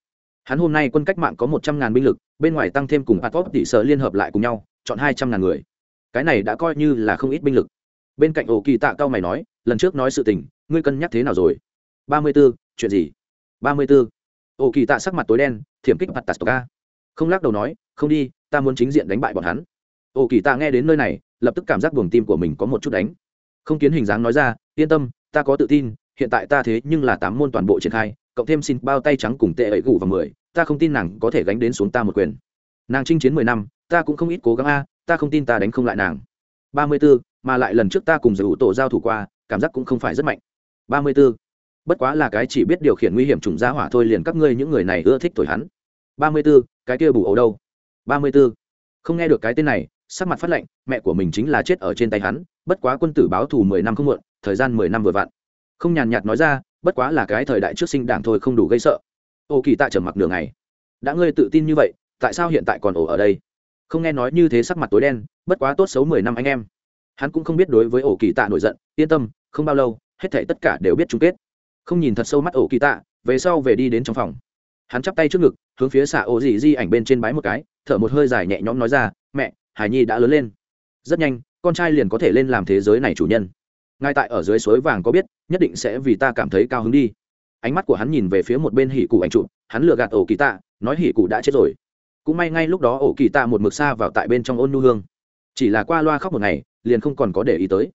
Hắn hôm nay quân cách mạng có một trăm ngàn binh lực, bên ngoài tăng thêm cùng atop tỷ sở liên hợp lại cùng nhau, chọn hai trăm ngàn người. Cái này đã coi như là không ít binh lực. Bên cạnh ổ kỳ tạ cao mày nói, lần trước nói sự tình ngươi cân nhắc thế nào rồi? Ba mươi b ố chuyện gì? Ba mươi b ố ổ kỳ tạ sắc mặt tối đen, thiểm kích mặt tạt ca không lắc đầu nói, không đi, ta muốn chính diện đánh bại bọn hắn. Ổ kỳ tạ nghe đến nơi này, lập tức cảm giác buồng tim của mình có một chút đánh. Không kiến hình dáng nói ra, yên tâm, ta có tự tin, hiện tại ta thế nhưng là tám môn toàn bộ triển khai, cộng thêm xin bao tay trắng cùng tệ ấy gù và mười, ta không tin nàng có thể gánh đến xuống ta một quyền. Nàng chinh chiến mười năm, ta cũng không ít cố gắng a, ta không tin ta đánh không lại nàng. Ba mươi b ố mà lại lần trước ta cùng giải ủ tổ giao thủ qua, cảm giác cũng không phải rất mạnh ba mươi b ố bất quá là cái chỉ biết điều khiển nguy hiểm trùng gia hỏa thôi liền các ngươi những người này ưa thích thổi hắn. ba mươi b ố cái kia bù ấu đâu? ba mươi b ố không nghe được cái tên này, sắc mặt phát lệnh mẹ của mình chính là chết ở trên tay hắn, bất quá quân tử báo thù mười năm không muộn, thời gian mười năm vừa vặn. Không nhàn nhạt nói ra, bất quá là cái thời đại trước sinh đảng thôi không đủ gây sợ. Ô kỳ tạ trở mặc đường này đã ngươi tự tin như vậy, tại sao hiện tại còn ổ ở đây? Không nghe nói như thế sắc mặt tối đen, bất quá tốt xấu mười năm anh em. Hắn cũng không biết đối với ổ kỳ tạ nổi giận, yên tâm, không bao lâu hết thể tất cả đều biết chung kết. Không nhìn thật sâu mắt ổ kỳ tạ, về sau về đi đến trong phòng. Hắn chắp tay trước ngực, hướng phía xạ ổ dị di ảnh bên trên bái một cái, thở một hơi dài nhẹ nhõm nói ra, mẹ, hải nhi đã lớn lên. Rất nhanh, con trai liền có thể lên làm thế giới này chủ nhân. Ngay tại ở dưới suối vàng có biết, nhất định sẽ vì ta cảm thấy cao hứng đi. Ánh mắt của hắn nhìn về phía một bên hỉ cụ ảnh trụ hắn lừa gạt ổ kỳ tạ, nói hỉ cụ đã chết rồi. Cũng may ngay lúc đó ổ kỳ tạ một mực xa vào tại bên trong ôn nu hương. Chỉ là qua loa khóc một ngày, liền không còn có để ý tới.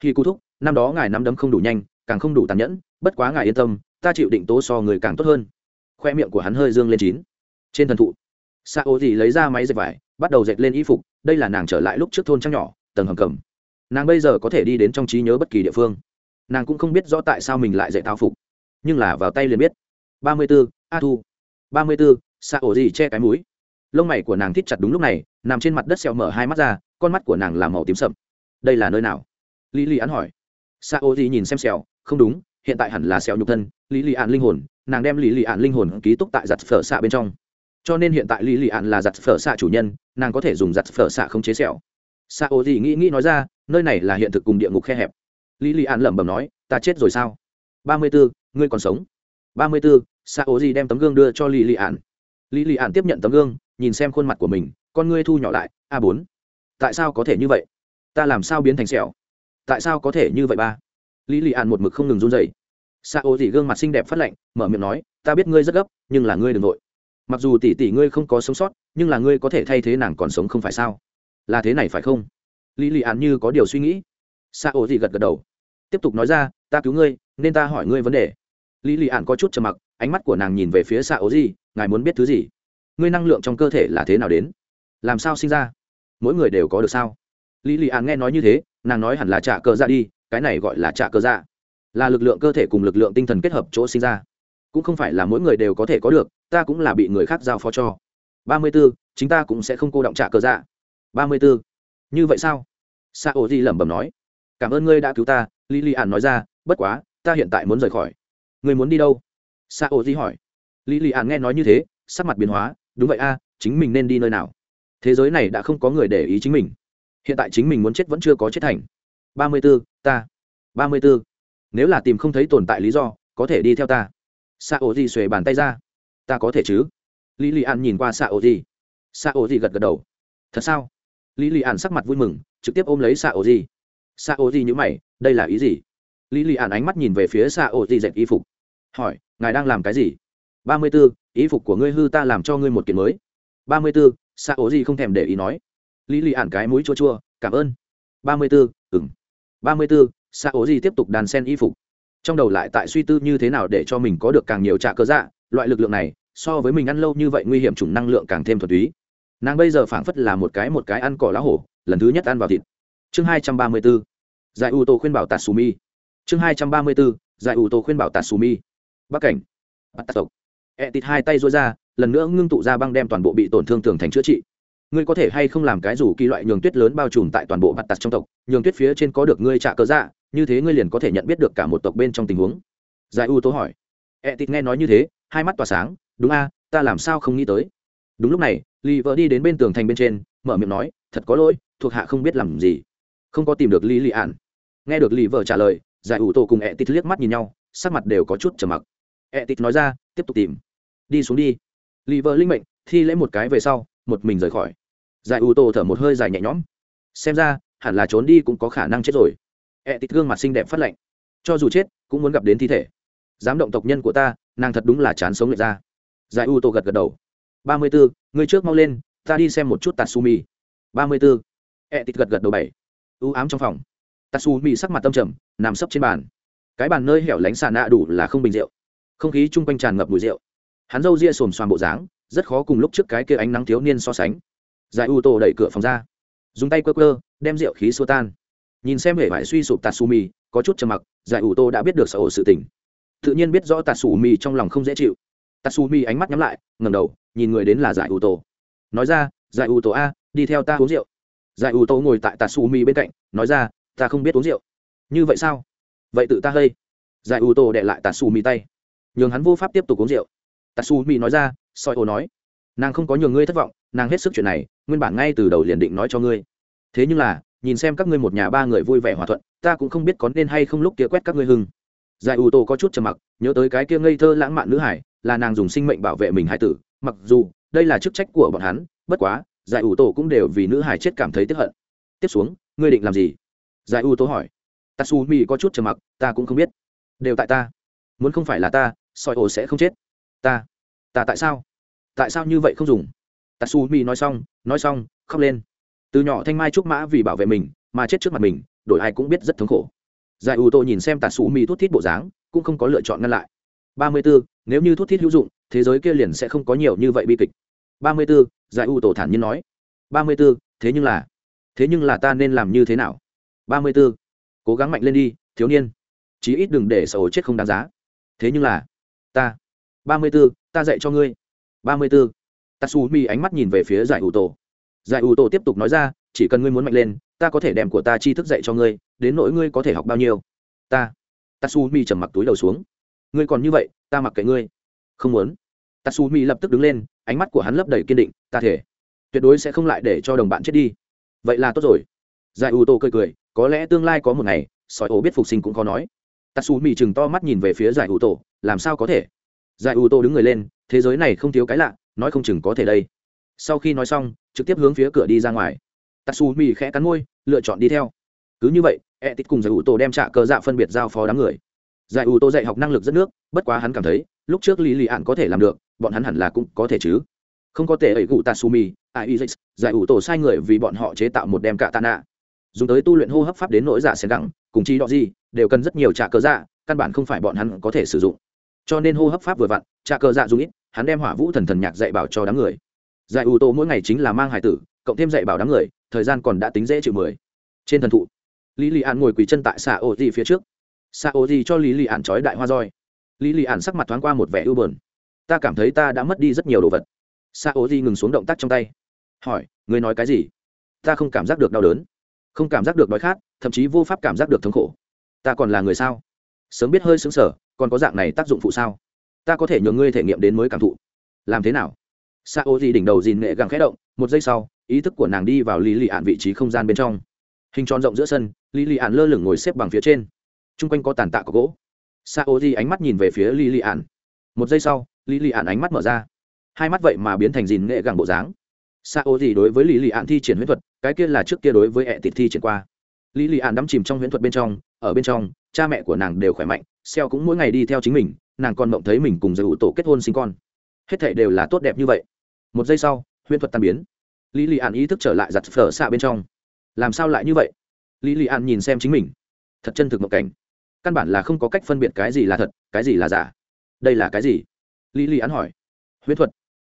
Khi cụ thúc năm đó ngài nắm đấm không đủ nhanh, càng không đủ tàn nhẫn, bất quá ngài yên tâm, ta chịu định tố so người càng tốt hơn. Khoe miệng của hắn hơi dương lên chín. Trên thần thụ sa ô dì lấy ra máy dệt vải, bắt đầu dệt lên y phục, đây là nàng trở lại lúc trước thôn trăng nhỏ, tầng hầm cầm. Nàng bây giờ có thể đi đến trong trí nhớ bất kỳ địa phương. Nàng cũng không biết rõ tại sao mình lại dạy thao phục, nhưng là vào tay liền biết. Ba mươi b ố a thu. Ba mươi b ố xạ ổ gì che cái mũi. Lông mày của nàng thít chặt đúng lúc này, nằm trên mặt đất xẹo mở hai mắt ra, con mắt của nàng là màu tím sậm. Đây là nơi nào? Lý lý án hỏi sa ô gì nhìn xem sẹo, không đúng, hiện tại hẳn là sẹo nhục thân, lý Lì An linh hồn, nàng đem lý Lì An linh hồn ký túc tại giặt phở xạ bên trong. Cho nên hiện tại lý Lì An là giặt phở xạ chủ nhân, nàng có thể dùng giặt phở xạ không chế sẹo. Sa ô gì nghĩ nghĩ nói ra, nơi này là hiện thực cùng địa ngục khe hẹp. Lý Lì An lẩm bẩm nói, ta chết rồi sao? Ba mươi bốn ngươi còn sống. Ba mươi bốn sa ô gì đem tấm gương đưa cho lý Lì An. lý Lì An tiếp nhận tấm gương, nhìn xem khuôn mặt của mình, con ngươi thu nhỏ lại, a bốn, tại sao có thể như vậy? Ta làm sao biến thành sẹo? Tại sao có thể như vậy ba? Lý lì ạn một mực không ngừng run dậy sa ô dị gương mặt xinh đẹp phát lạnh, mở miệng nói, ta biết ngươi rất gấp, nhưng là ngươi đ ừ n g nội mặc dù tỷ tỷ ngươi không có sống sót, nhưng là ngươi có thể thay thế nàng còn sống không phải sao? Là thế này phải không? Lý lì ạn như có điều suy nghĩ. Sa ô dị gật gật đầu. Tiếp tục nói ra, ta cứu ngươi, nên ta hỏi ngươi vấn đề. Lý lì ạn có chút trầm mặc, ánh mắt của nàng nhìn về phía sa ô dị ngài muốn biết thứ gì? Ngươi năng lượng trong cơ thể là thế nào đến? Làm sao sinh ra? Mỗi người đều có được sao? Lý lì an nghe nói như thế, nàng nói hẳn là trả cờ dạ đi, cái này gọi là trả cờ dạ. Là lực lượng cơ thể cùng lực lượng tinh thần kết hợp chỗ sinh ra. Cũng không phải là mỗi người đều có thể có được, ta cũng là bị người khác giao phó cho. Ba mươi b ố chính ta cũng sẽ không cô động trả cờ dạ. Ba mươi b ố như vậy sao? Sa ô di lẩm bẩm nói. Cảm ơn ngươi đã cứu ta, lý lì an nói ra, bất quá, ta hiện tại muốn rời khỏi. Ngươi muốn đi đâu? Sa ô di hỏi. Lý lì an nghe nói như thế, sắc mặt biến hóa, đúng vậy a, chính mình nên đi nơi nào? Thế giới này đã không có người để ý chính mình hiện tại chính mình muốn chết vẫn chưa có chết thành. Ba mươi b ố ta. Ba mươi b ố nếu là tìm không thấy tồn tại lý do, có thể đi theo ta. Xạ ổ gì xuề bàn tay ra. Ta có thể chứ? Lý lì an nhìn qua xạ ổ gì xạ ổ gì gật gật đầu. Thật sao? Lý lì an sắc mặt vui mừng, trực tiếp ôm lấy xạ ổ gì xạ ổ gì như mày, đây là ý gì? Lý lì an ánh mắt nhìn về phía xạ ổ gì dệt y phục. Hỏi, ngài đang làm cái gì? Ba mươi b ố ý phục của ngươi hư ta làm cho ngươi một kiện mới. Ba mươi b ố xạ ổ gì không thèm để ý nói lý lì ạn cái mũi chua chua, cảm ơn. Ba mươi bốn ừng ba mươi b ố gì tiếp tục đàn sen y phục? Trong đầu lại tại suy tư như thế nào để cho mình có được càng nhiều trạ cơ dạ loại lực lượng này, so với mình ăn lâu như vậy nguy hiểm chủng năng lượng càng thêm thuật túy. Nàng bây giờ phảng phất là một cái một cái ăn cỏ lá hổ, lần thứ nhất ăn vào thịt. Chương hai trăm ba mươi bốn giải ủ tô khuyên bảo tatsumi chương hai trăm ba mươi bốn giải ủ tô khuyên bảo tatsumi bắc cảnh. Bắt tộc. E tịt hai tay rối ra, lần nữa ngưng tụ ra băng đem toàn bộ bị tổn thương tường thành chữa trị ngươi có thể hay không làm cái rủ kỳ loại nhường tuyết lớn bao trùm tại toàn bộ bắt tặc trong tộc, nhường tuyết phía trên có được ngươi trả cớ dạ như thế ngươi liền có thể nhận biết được cả một tộc bên trong tình huống. Giải u tố hỏi. E tịt nghe nói như thế, hai mắt tỏa sáng, đúng a, ta làm sao không nghĩ tới? Đúng lúc này lì vợ đi đến bên tường thành bên trên, mở miệng nói, thật có lỗi, thuộc hạ không biết làm gì. Không có tìm được lý lì ạn nghe được lì vợ trả lời, giải ủ tổ cùng e tít liếc mắt nhìn nhau, sắc mặt đều có chút trầm mặc. E tít nói ra, tiếp tục tìm. Đi xuống đi. Lì vợ linh mệnh, thi lễ một cái về sau, một mình rời khỏi giải ủ tô thở một hơi dài nhẹ nhõm. Xem ra, hẳn là trốn đi cũng có khả năng chết rồi. E gương mặt xinh đẹp phát lạnh. Cho dù chết, cũng muốn gặp đến thi thể. Dám động tộc nhân của ta, nàng thật đúng là chán sống lại ra giải u tô gật gật đầu. Ba mươi bốn người trước mau lên, ta đi xem một chút tatsumi. Ba mươi bốn ẹ e tịt gật gật đầu bảy. U ám trong phòng. Tatsumi sắc mặt tâm trầm, nằm sấp trên bàn. Cái bàn nơi hẻo lánh xà nạ đủ là không bình rượu. Không khí chung quanh tràn ngập mùi rượu. Hắn râu ria xồm xoàm bộ dáng, rất khó cùng lúc trước cái kia ánh nắng thiếu niên so sánh giải u tô đẩy cửa phòng ra. Dùng tay quơ quơ, đem rượu khí xua tan. Nhìn xem hệ vải suy sụp tatsumi, có chút trầm mặc, giải u tô đã biết được sở ổ sự tình. Tự nhiên biết rõ tatsumi trong lòng không dễ chịu. Tatsumi ánh mắt nhắm lại ngầm đầu, nhìn người đến là giải u tô. Nói ra, giải u tô a, đi theo ta uống rượu. Giải u tô ngồi tại tatsumi bên cạnh, nói ra, ta không biết uống rượu. Như vậy sao? Vậy tự ta hơi giải u tô đệ lại tatsumi tay. Nhường hắn vô pháp tiếp tục uống rượu. Tatsumi nói ra, soi ô nói, nàng không có nhường ngươi thất vọng nàng hết sức chuyện này, nguyên bản ngay từ đầu liền định nói cho ngươi. Thế nhưng là, nhìn xem các ngươi một nhà ba người vui vẻ hòa thuận, ta cũng không biết có nên hay không lúc kia quét các ngươi hưng. Giải ủ tổ có chút trầm mặc, nhớ tới cái kia ngây thơ lãng mạn nữ hải, là nàng dùng sinh mệnh bảo vệ mình hải tử, mặc dù, đây là chức trách của bọn hắn, bất quá, giải ủ tổ cũng đều vì nữ hải chết cảm thấy tiếp hận. Tiếp xuống, ngươi định làm gì? Giải ủ tổ hỏi. Tatsu mi có chút trầm mặc, ta cũng không biết. Đều tại ta. Muốn không phải là ta, soi ổ sẽ không chết. Ta. Ta tại sao? Tại sao như vậy không dùng? tatsumi nói xong nói xong khóc lên. Từ nhỏ thanh mai trúc mã vì bảo vệ mình mà chết trước mặt mình đổi ai cũng biết rất thống khổ. Giải ủ nhìn xem tatsumi thút thiết bộ dáng cũng không có lựa chọn ngăn lại. Ba mươi 34, nếu như thút thiết hữu dụng thế giới kia liền sẽ không có nhiều như vậy bi kịch. Ba mươi 34, giải ủ thản nhiên nói. Ba mươi 34, thế nhưng là thế nhưng là ta nên làm như thế nào? Ba mươi 34, cố gắng mạnh lên đi thiếu niên. Chí ít đừng để sầu chết không đáng giá. Thế nhưng là ta. Ba mươi 34, ta dạy cho ngươi. Ba mươi 34, tatsumi ánh mắt nhìn về phía giải ủ tổ. Giải ủ tổ tiếp tục nói ra, chỉ cần ngươi muốn mạnh lên, ta có thể đem của ta chi thức dạy cho ngươi, đến nỗi ngươi có thể học bao nhiêu. Ta? Tatsumi trầm mặc túi đầu xuống. Ngươi còn như vậy, ta mặc kệ ngươi. Không muốn. Tatsumi lập tức đứng lên, ánh mắt của hắn lấp đầy kiên định, ta thể, tuyệt đối sẽ không lại để cho đồng bạn chết đi. Vậy là tốt rồi. Giải ủ tổ cười cười, có lẽ tương lai có một ngày, sói ổ biết phục sinh cũng có nói. Tatsumi chừng to mắt nhìn về phía giải ủ tổ, làm sao có thể? Giải ủ tổ đứng người lên, thế giới này không thiếu cái lạ nói không chừng có thể đây. Sau khi nói xong, trực tiếp hướng phía cửa đi ra ngoài. Tatsumi khẽ cắn môi, lựa chọn đi theo. Cứ như vậy e tít cùng giải ủ tổ đem trả cờ dạ phân biệt giao phó đám người. Giải ủ tổ dạy học năng lực rất nước, bất quá hắn cảm thấy, lúc trước lý lì ạn có thể làm được, bọn hắn hẳn là cũng có thể chứ. Không có thể ẩy gụ tatsumi, ai izix giải ủ tổ sai người vì bọn họ chế tạo một đem cạ tạ nạ dùng tới tu luyện hô hấp pháp đến nỗi dạ giả xén gẳng, cùng chi đọ gì, đều cần rất nhiều trả cờ dạ căn bản không phải bọn hắn có thể sử dụng. Cho nên hô hấp pháp vừa vặn, trả cờ dạ dùng ít hắn đem hỏa vũ thần thần nhạc dạy bảo cho đám người. Giải ủ tổ mỗi ngày chính là mang hải tử, cộng thêm dạy bảo đám người, thời gian còn đã tính dễ chịu mười. Trên thần thụ, lý lì ạn ngồi quỳ chân tại xạ ô di phía trước. Xạ ô di cho lý lì ạn trói đại hoa roi. Lý lì ạn sắc mặt thoáng qua một vẻ ưu bờn ta cảm thấy ta đã mất đi rất nhiều đồ vật. Xạ ô di ngừng xuống động tác trong tay. Hỏi người nói cái gì? Ta không cảm giác được đau đớn. Không cảm giác được đói khát, thậm chí vô pháp cảm giác được thống khổ. Ta còn là người sao? Sớm biết hơi xứng sở còn có dạng này tác dụng phụ sao? Ta có thể nhờ ngươi thể nghiệm đến mới cảm thụ. Làm thế nào? Sa ô di đỉnh đầu dìn nghệ găng khẽ động, một giây sau, ý thức của nàng đi vào lý lì ạn vị trí không gian bên trong. Hình tròn rộng giữa sân, lý lì ạn lơ lửng ngồi xếp bằng phía trên. T r u n g quanh có tàn tạ có gỗ. Sa ô di ánh mắt nhìn về phía lý lì ạn một giây sau, lý lì ạn ánh mắt mở ra. Hai mắt vậy mà biến thành dìn nghệ gẳng bộ dáng. Xa ô gì đối với lý lì ạn thi triển huyễn thuật, cái kia là trước kia đối với ẹ tịt thi triển qua. Lý lì ạn đắm chìm trong huyễn thuật bên trong, ở bên trong, cha mẹ của nàng đều khỏe mạnh xeo cũng mỗi ngày đi theo chính mình nàng còn mộng thấy mình cùng giới ủ tổ kết hôn sinh con. Hết thảy đều là tốt đẹp như vậy. Một giây sau, huyễn thuật tan biến. Lý lì an ý thức trở lại giặt phở xạ bên trong. Làm sao lại như vậy? Lý lì an nhìn xem chính mình. Thật chân thực mộng cảnh. Căn bản là không có cách phân biệt cái gì là thật, cái gì là giả. Đây là cái gì? Lý lì an hỏi. Huyễn thuật.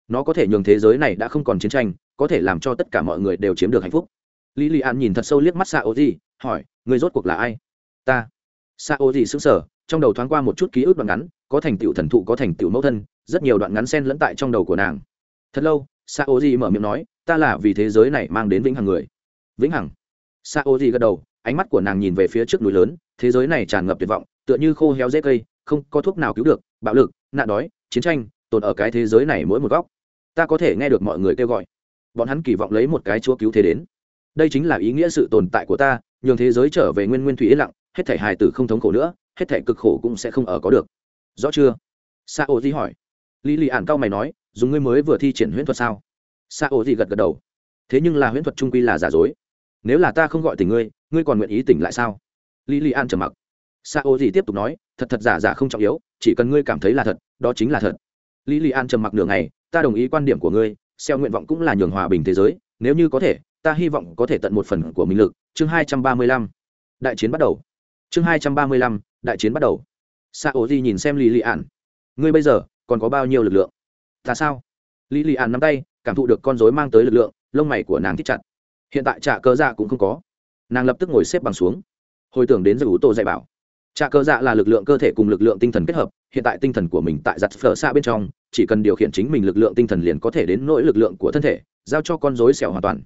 Nó có thể nhường thế giới này đã không còn chiến tranh, có thể làm cho tất cả mọi người đều chiếm được hạnh phúc. Lý lì an nhìn thật sâu liếc mắt xạ ô gì hỏi người rốt cuộc là ai? Ta. Xạ ô gì xứng sở trong đầu thoáng qua một chút ký ức đoạn ngắn, có thành tựu thần thụ, có thành tựu mẫu thân, rất nhiều đoạn ngắn sen lẫn tại trong đầu của nàng. Thật lâu sa ô di mở miệng nói, ta là vì thế giới này mang đến vĩnh hằng người. Vĩnh hằng? Sa ô di gật đầu, ánh mắt của nàng nhìn về phía trước núi lớn, thế giới này tràn ngập tuyệt vọng, tựa như khô héo dễ cây, không có thuốc nào cứu được, bạo lực, nạn đói, chiến tranh, tồn ở cái thế giới này mỗi một góc. Ta có thể nghe được mọi người kêu gọi. Bọn hắn kỳ vọng lấy một cái chúa cứu thế đến. Đây chính là ý nghĩa sự tồn tại của ta, nhường thế giới trở về nguyên nguyên thủy yên lặng, hết thể hài tử không thống khổ nữa hết thể cực khổ cũng sẽ không ở có được. Rõ chưa? Sa ô di hỏi. Lý lì ản cao mày nói, dùng ngươi mới vừa thi triển huyễn thuật sao? Sa ô di gật gật đầu. Thế nhưng là huyễn thuật trung quy là giả dối. Nếu là ta không gọi tỉnh ngươi ngươi còn nguyện ý tỉnh lại sao? Lý lì an trầm mặc. Sa ô di tiếp tục nói, thật thật giả giả không trọng yếu, chỉ cần ngươi cảm thấy là thật, đó chính là thật. Lý lì an trầm mặc nửa ngày, ta đồng ý quan điểm của ngươi, xeo nguyện vọng cũng là nhường hòa bình thế giới, nếu như có thể, ta hy vọng có thể tận một phần của mình lực. Chương hai trăm ba mươi lăm. Đại chiến bắt đầu. Chương hai trăm ba mươi lăm đại chiến bắt đầu. Sa O di nhìn xem lý lì ạn ngươi bây giờ còn có bao nhiêu lực lượng? Ta sao? Lý lì ạn nắm tay, cảm thụ được con dối mang tới lực lượng, lông mày của nàng thích chặt. Hiện tại trả cơ dạ cũng không có. Nàng lập tức ngồi xếp bằng xuống. Hồi tưởng đến giải ủ tổ dạy bảo. Trả cơ dạ là lực lượng cơ thể cùng lực lượng tinh thần kết hợp, hiện tại tinh thần của mình tại giặt phở xa bên trong, chỉ cần điều khiển chính mình lực lượng tinh thần liền có thể đến nỗi lực lượng của thân thể, giao cho con dối xẻo hoàn toàn.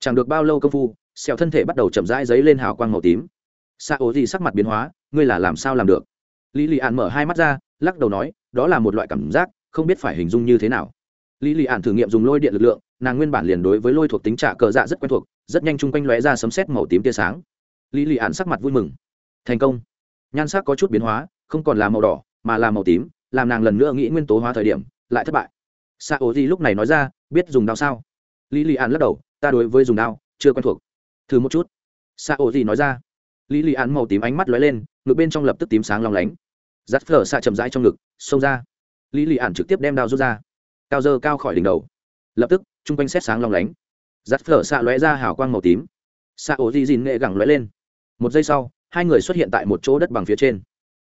Chẳng được bao lâu công phu xẻo thân thể bắt đầu chậm rãi dấy lên hào quang màu tím. Xa ố gì sắc mặt biến hóa ngươi là làm sao làm được? Lý lì ạn mở hai mắt ra, lắc đầu nói, đó là một loại cảm giác, không biết phải hình dung như thế nào. Lý lì ạn thử nghiệm dùng lôi điện lực lượng, nàng nguyên bản liền đối với lôi thuộc tính trả cờ dạ rất quen thuộc, rất nhanh chung quanh lóe ra sấm xét màu tím tia sáng. Lý lì ạn sắc mặt vui mừng. Thành công. Nhan sắc có chút biến hóa, không còn là màu đỏ, mà là màu tím, làm nàng lần nữa nghĩ nguyên tố hóa thời điểm, lại thất bại. Sa ố di lúc này nói ra, biết dùng đao sao? Lý lì ạn lắc đầu, ta đối với dùng đao, chưa quen thuộc. Thử một chút. Sa ố di nói ra lý lì án màu tím ánh mắt lóe lên, ngực bên trong lập tức tím sáng long lánh. Giắt phở xạ chậm rãi trong ngực, xông ra. Lý lì án trực tiếp đem đao rút ra. Cao dơ cao khỏi đỉnh đầu. Lập tức t r u n g quanh xét sáng long lánh. Giắt phở xạ lóe ra hào quang màu tím. Xạ ổ di dìn nghệ gẳng lóe lên. Một giây sau, hai người xuất hiện tại một chỗ đất bằng phía trên.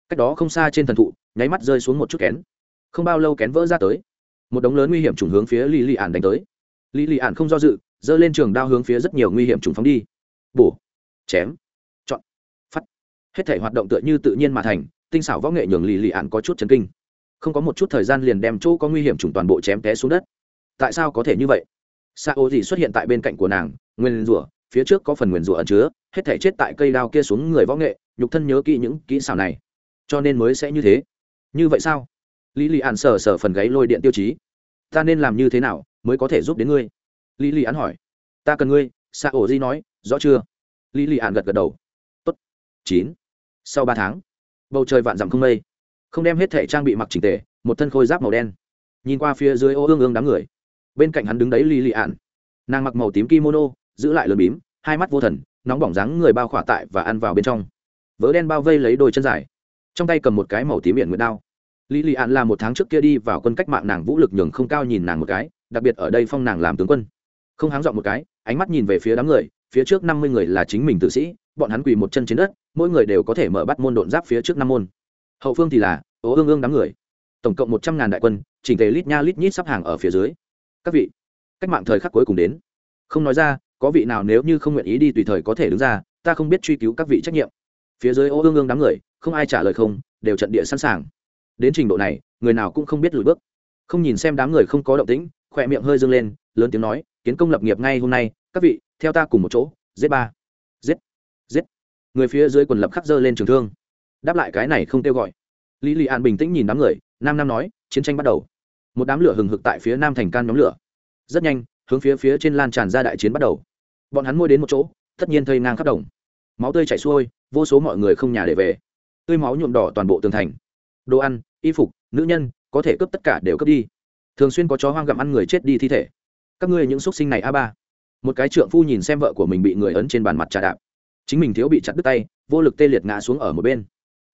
Cách đó không xa trên thần thụ, nháy mắt rơi xuống một chút kén. Không bao lâu kén vỡ ra tới. Một đống lớn nguy hiểm trùng hướng phía lý lì ạn đánh tới. Lý lì ạn không do dự, giơ lên trường đao hướng phía rất nhiều nguy hiểm trùng phóng đi. Bổ. Chém hết thể hoạt động tựa như tự nhiên mà thành, tinh xảo võ nghệ nhường lì lì ạn có chút chấn kinh. Không có một chút thời gian liền đem chỗ có nguy hiểm trùng toàn bộ chém té xuống đất. Tại sao có thể như vậy? Sa ô gì xuất hiện tại bên cạnh của nàng, nguyên rủa, phía trước có phần nguyên rủa ẩn chứa, hết thể chết tại cây đao kia xuống người võ nghệ, nhục thân nhớ kỹ những kỹ xảo này. Cho nên mới sẽ như thế. Như vậy sao? Lý lì ạn sờ sờ phần gáy lôi điện tiêu chí. Ta nên làm như thế nào mới có thể giúp đến ngươi? Lý lì ạn hỏi. Ta cần ngươi, sa ổ di nói, rõ chưa? Lý lì ạn gật gật đầu. Tốt. Chín sau ba tháng, bầu trời vạn dặm không mây, không đem hết thể trang bị mặc trình tề, một thân khôi giáp màu đen. Nhìn qua phía dưới ô ương ương đám người, bên cạnh hắn đứng đấy lì lì ạn nàng mặc màu tím kimono, giữ lại lờ bím, hai mắt vô thần, nóng bỏng dáng người bao khỏa tại và ăn vào bên trong. Vớ đen bao vây lấy đôi chân dài, trong tay cầm một cái màu tím biển nguyệt đao. Lý lì ạn là một tháng trước kia đi vào quân cách mạng nàng vũ lực nhường không cao nhìn nàng một cái, đặc biệt ở đây phong nàng làm tướng quân. Không háng dọn một cái, ánh mắt nhìn về phía đám người, phía trước năm mươi người là chính mình tử sĩ bọn hắn quỳ một chân trên đất, mỗi người đều có thể mở bắt môn độn giáp phía trước năm môn. Hậu phương thì là, ố ương ương đám người. Tổng cộng một trăm ngàn đại quân, chỉnh tề lít nha lít nhít sắp hàng ở phía dưới. Các vị, cách mạng thời khắc cuối cùng đến. Không nói ra, có vị nào nếu như không nguyện ý đi tùy thời có thể đứng ra, ta không biết truy cứu các vị trách nhiệm. Phía dưới ô ương ương đám người, không ai trả lời không, đều trận địa sẵn sàng. Đến trình độ này, người nào cũng không biết lùi bước. Không nhìn xem đám người không có động tĩnh, khỏe miệng hơi dâng lên, lớn tiếng nói, kiến công lập nghiệp ngay hôm nay, các vị, theo ta cùng một chỗ, giết ba người phía dưới quần lập khắc dơ lên trường thương. Đáp lại cái này không kêu gọi. Lý lị an bình tĩnh nhìn đám người, nam nam nói, chiến tranh bắt đầu. Một đám lửa hừng hực tại phía nam thành can nhóm lửa. Rất nhanh, hướng phía phía trên lan tràn ra đại chiến bắt đầu. Bọn hắn môi đến một chỗ, tất nhiên thây ngang khắp đồng. Máu tươi chảy xuôi, vô số mọi người không nhà để về. Tươi máu nhuộm đỏ toàn bộ tường thành. Đồ ăn, y phục, nữ nhân, có thể cướp tất cả đều cướp đi. Thường xuyên có chó hoang gặm ăn người chết đi thi thể. Các ngươi những xúc sinh này a ba. Một cái trượng phu nhìn xem vợ của mình bị người ấn trên bàn mặt trà đạp chính mình thiếu bị chặt đứt tay, vô lực tê liệt ngã xuống ở một bên.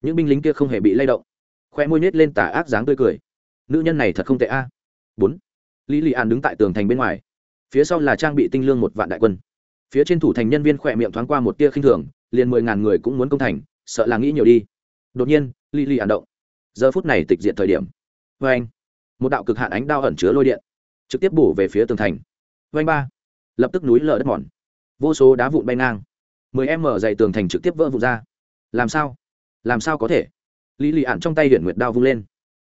Những binh lính kia không hề bị lay động. Khoe môi nhét lên tà ác dáng tươi cười. Nữ nhân này thật không tệ a. Bốn. Lý lị an đứng tại tường thành bên ngoài. Phía sau là trang bị tinh lương một vạn đại quân. Phía trên thủ thành nhân viên khỏe miệng thoáng qua một tia khinh thường, liền mười ngàn người cũng muốn công thành, sợ là nghĩ nhiều đi. Đột nhiên, lý lì an động. Giờ phút này tịch diện thời điểm. Vê anh. Một đạo cực hạn ánh đao ẩn chứa lôi điện, trực tiếp bổ về phía tường thành. Vê anh ba. Lập tức núi lở đất mòn. Vô số đá vụn bay ngang mười em mở dày tường thành trực tiếp vỡ vụn ra. Làm sao? Làm sao có thể? Lý lì ạn trong tay huyện nguyệt đao vung lên.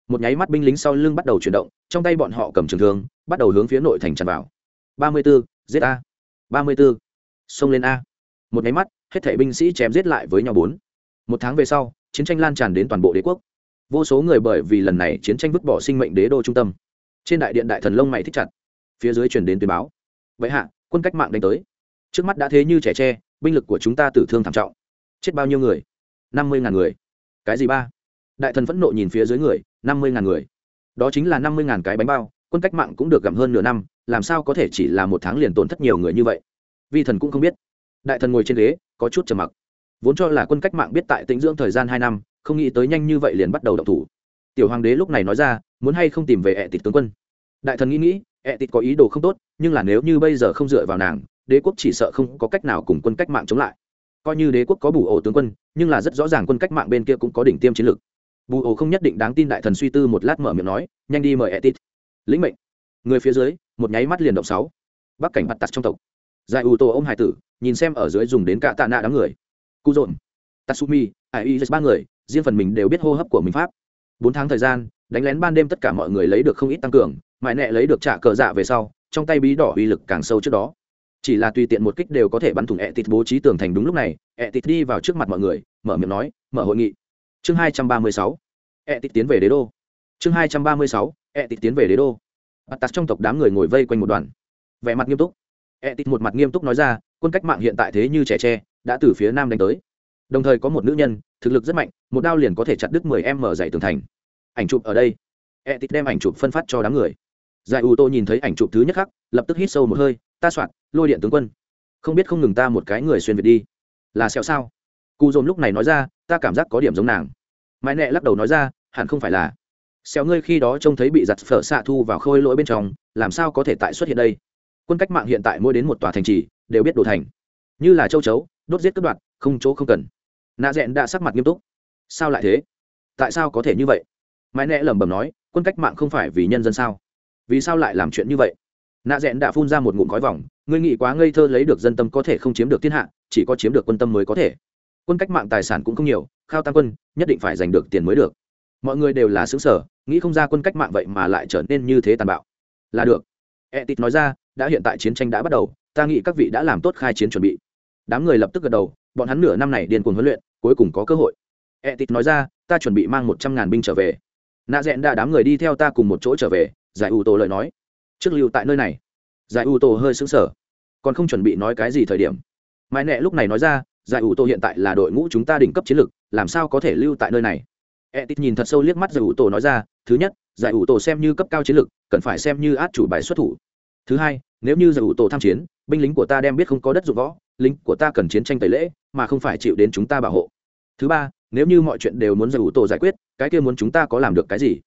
Một nháy mắt binh lính sau lưng bắt đầu chuyển động, trong tay bọn họ cầm trường thương, bắt đầu hướng phía nội thành tràn vào. ba mươi b ố giết a. ba mươi b ố xông lên a. Một nháy mắt, hết thể binh sĩ chém giết lại với nhau bốn. Một tháng về sau, chiến tranh lan tràn đến toàn bộ đế quốc. Vô số người bởi vì lần này chiến tranh vứt bỏ sinh mệnh đế đô trung tâm. Trên đại điện đại thần lông mày thích chặt. Phía dưới chuyển đến tuyên báo. Vậy hạ, quân cách mạng đánh tới. Trước mắt đã thế như trẻ tre binh lực của chúng ta tử thương thảm trọng. Chết bao nhiêu người? Năm mươi ngàn người. Cái gì ba? Đại thần phẫn nộ nhìn phía dưới người, năm mươi ngàn người. Đó chính là năm mươi ngàn cái bánh bao, quân cách mạng cũng được gặm hơn nửa năm, làm sao có thể chỉ là một tháng liền tổn thất nhiều người như vậy? Vi thần cũng không biết. Đại thần ngồi trên ghế, có chút trầm mặc. Vốn cho là quân cách mạng biết tại tĩnh dưỡng thời gian hai năm, không nghĩ tới nhanh như vậy liền bắt đầu đọc thủ. Tiểu hoàng đế lúc này nói ra, muốn hay không tìm về ẹ tịt tướng quân? Đại thần nghĩ nghĩ ẹ tịt có ý đồ không tốt, nhưng là nếu như bây giờ không dựa vào nàng đế quốc chỉ sợ không có cách nào cùng quân cách mạng chống lại. Coi như đế quốc có bù ổ tướng quân, nhưng là rất rõ ràng quân cách mạng bên kia cũng có đỉnh tiêm chiến lược. Bù ổ không nhất định đáng tin đại thần suy tư một lát mở miệng nói, nhanh đi mời etit. Lĩnh mệnh. Người phía dưới, một nháy mắt liền động sáu. Bắc cảnh mặt tặc trong tộc. Giải ủ tổ ông hải tử, nhìn xem ở dưới dùng đến cả tạ nạ đám người. Cu dồn tatsumi, ai ba người, riêng phần mình đều biết hô hấp của mình pháp. Bốn tháng thời gian, đánh lén ban đêm tất cả mọi người lấy được không ít tăng cường, mãi nẹ lấy được trả cờ dạ về sau, trong tay bí đỏ uy lực càng sâu trước đó chỉ là tùy tiện một kích đều có thể bắn thủng ẹ tịt bố trí tường thành đúng lúc này ẹ tịt đi vào trước mặt mọi người, mở miệng nói, mở hội nghị. Chương hai trăm ba mươi sáu. Ẹ tịt tiến về đế đô. Chương hai trăm ba mươi sáu. Ẹ tịt tiến về đế đô. Bắt tặc trong tộc đám người ngồi vây quanh một đoàn. Vẻ mặt nghiêm túc. Ẹ tịt một mặt nghiêm túc nói ra, quân cách mạng hiện tại thế như trẻ tre, đã từ phía nam đánh tới. Đồng thời có một nữ nhân, thực lực rất mạnh, một đao liền có thể chặt đứt mười em mở dạy tường thành. Ảnh chụp ở đây. Ẹ tịt đem ảnh chụp phân phát cho đám người. Giải ưu tô nhìn thấy ảnh chụp thứ nhất khắc, lập tức hít sâu một hơi ta soạn, lôi điện tướng quân. Không biết không ngừng ta một cái người xuyên việt đi. Là xẹo sao? Cụ dồn lúc này nói ra, ta cảm giác có điểm giống nàng. Mãi nẹ lắc đầu nói ra, hẳn không phải là. Xẹo ngươi khi đó trông thấy bị giặt phở xạ thu vào khôi lỗi bên trong, làm sao có thể tại xuất hiện đây? Quân cách mạng hiện tại mỗi đến một tòa thành trì, đều biết đổ thành. Như là châu chấu, đốt giết cướp đoạt, không chỗ không cần. Nạ rẽn đã sắc mặt nghiêm túc. Sao lại thế? Tại sao có thể như vậy? Mãi nẹ lẩm bẩm nói, quân cách mạng không phải vì nhân dân sao? Vì sao lại làm chuyện như vậy? Nạ rẽn đã phun ra một ngụm khói vòng, ngươi nghĩ quá ngây thơ lấy được dân tâm có thể không chiếm được thiên hạ, chỉ có chiếm được quân tâm mới có thể. Quân cách mạng tài sản cũng không nhiều, khao tăng quân, nhất định phải giành được tiền mới được. Mọi người đều là xứ sở nghĩ không ra quân cách mạng vậy mà lại trở nên như thế tàn bạo. Là được. E t nói ra, đã hiện tại chiến tranh đã bắt đầu, ta nghĩ các vị đã làm tốt khai chiến chuẩn bị. Đám người lập tức gật đầu, bọn hắn nửa năm này điên cuồng huấn luyện, cuối cùng có cơ hội. E t nói ra, ta chuẩn bị mang một trăm ngàn binh trở về. Nạ rẽn đã đám người đi theo ta cùng một chỗ trở về, giải ủ tổ lời nói trước lưu tại nơi này. Giải ủ tổ hơi xứng sở còn không chuẩn bị nói cái gì thời điểm. Mãi nẹ lúc này nói ra, giải ủ tổ hiện tại là đội ngũ chúng ta đỉnh cấp chiến lược làm sao có thể lưu tại nơi này? E nhìn thật sâu liếc mắt giải ủ tổ nói ra, thứ nhất, giải ủ tổ xem như cấp cao chiến lược cần phải xem như át chủ bài xuất thủ. Thứ hai, nếu như giải ủ tổ tham chiến, binh lính của ta đem biết không có đất dụng võ, lính của ta cần chiến tranh tẩy lễ, mà không phải chịu đến chúng ta bảo hộ. Thứ ba, nếu như mọi chuyện đều muốn giải ủ tổ giải quyết, cái kia muốn chúng ta có làm được cái gì?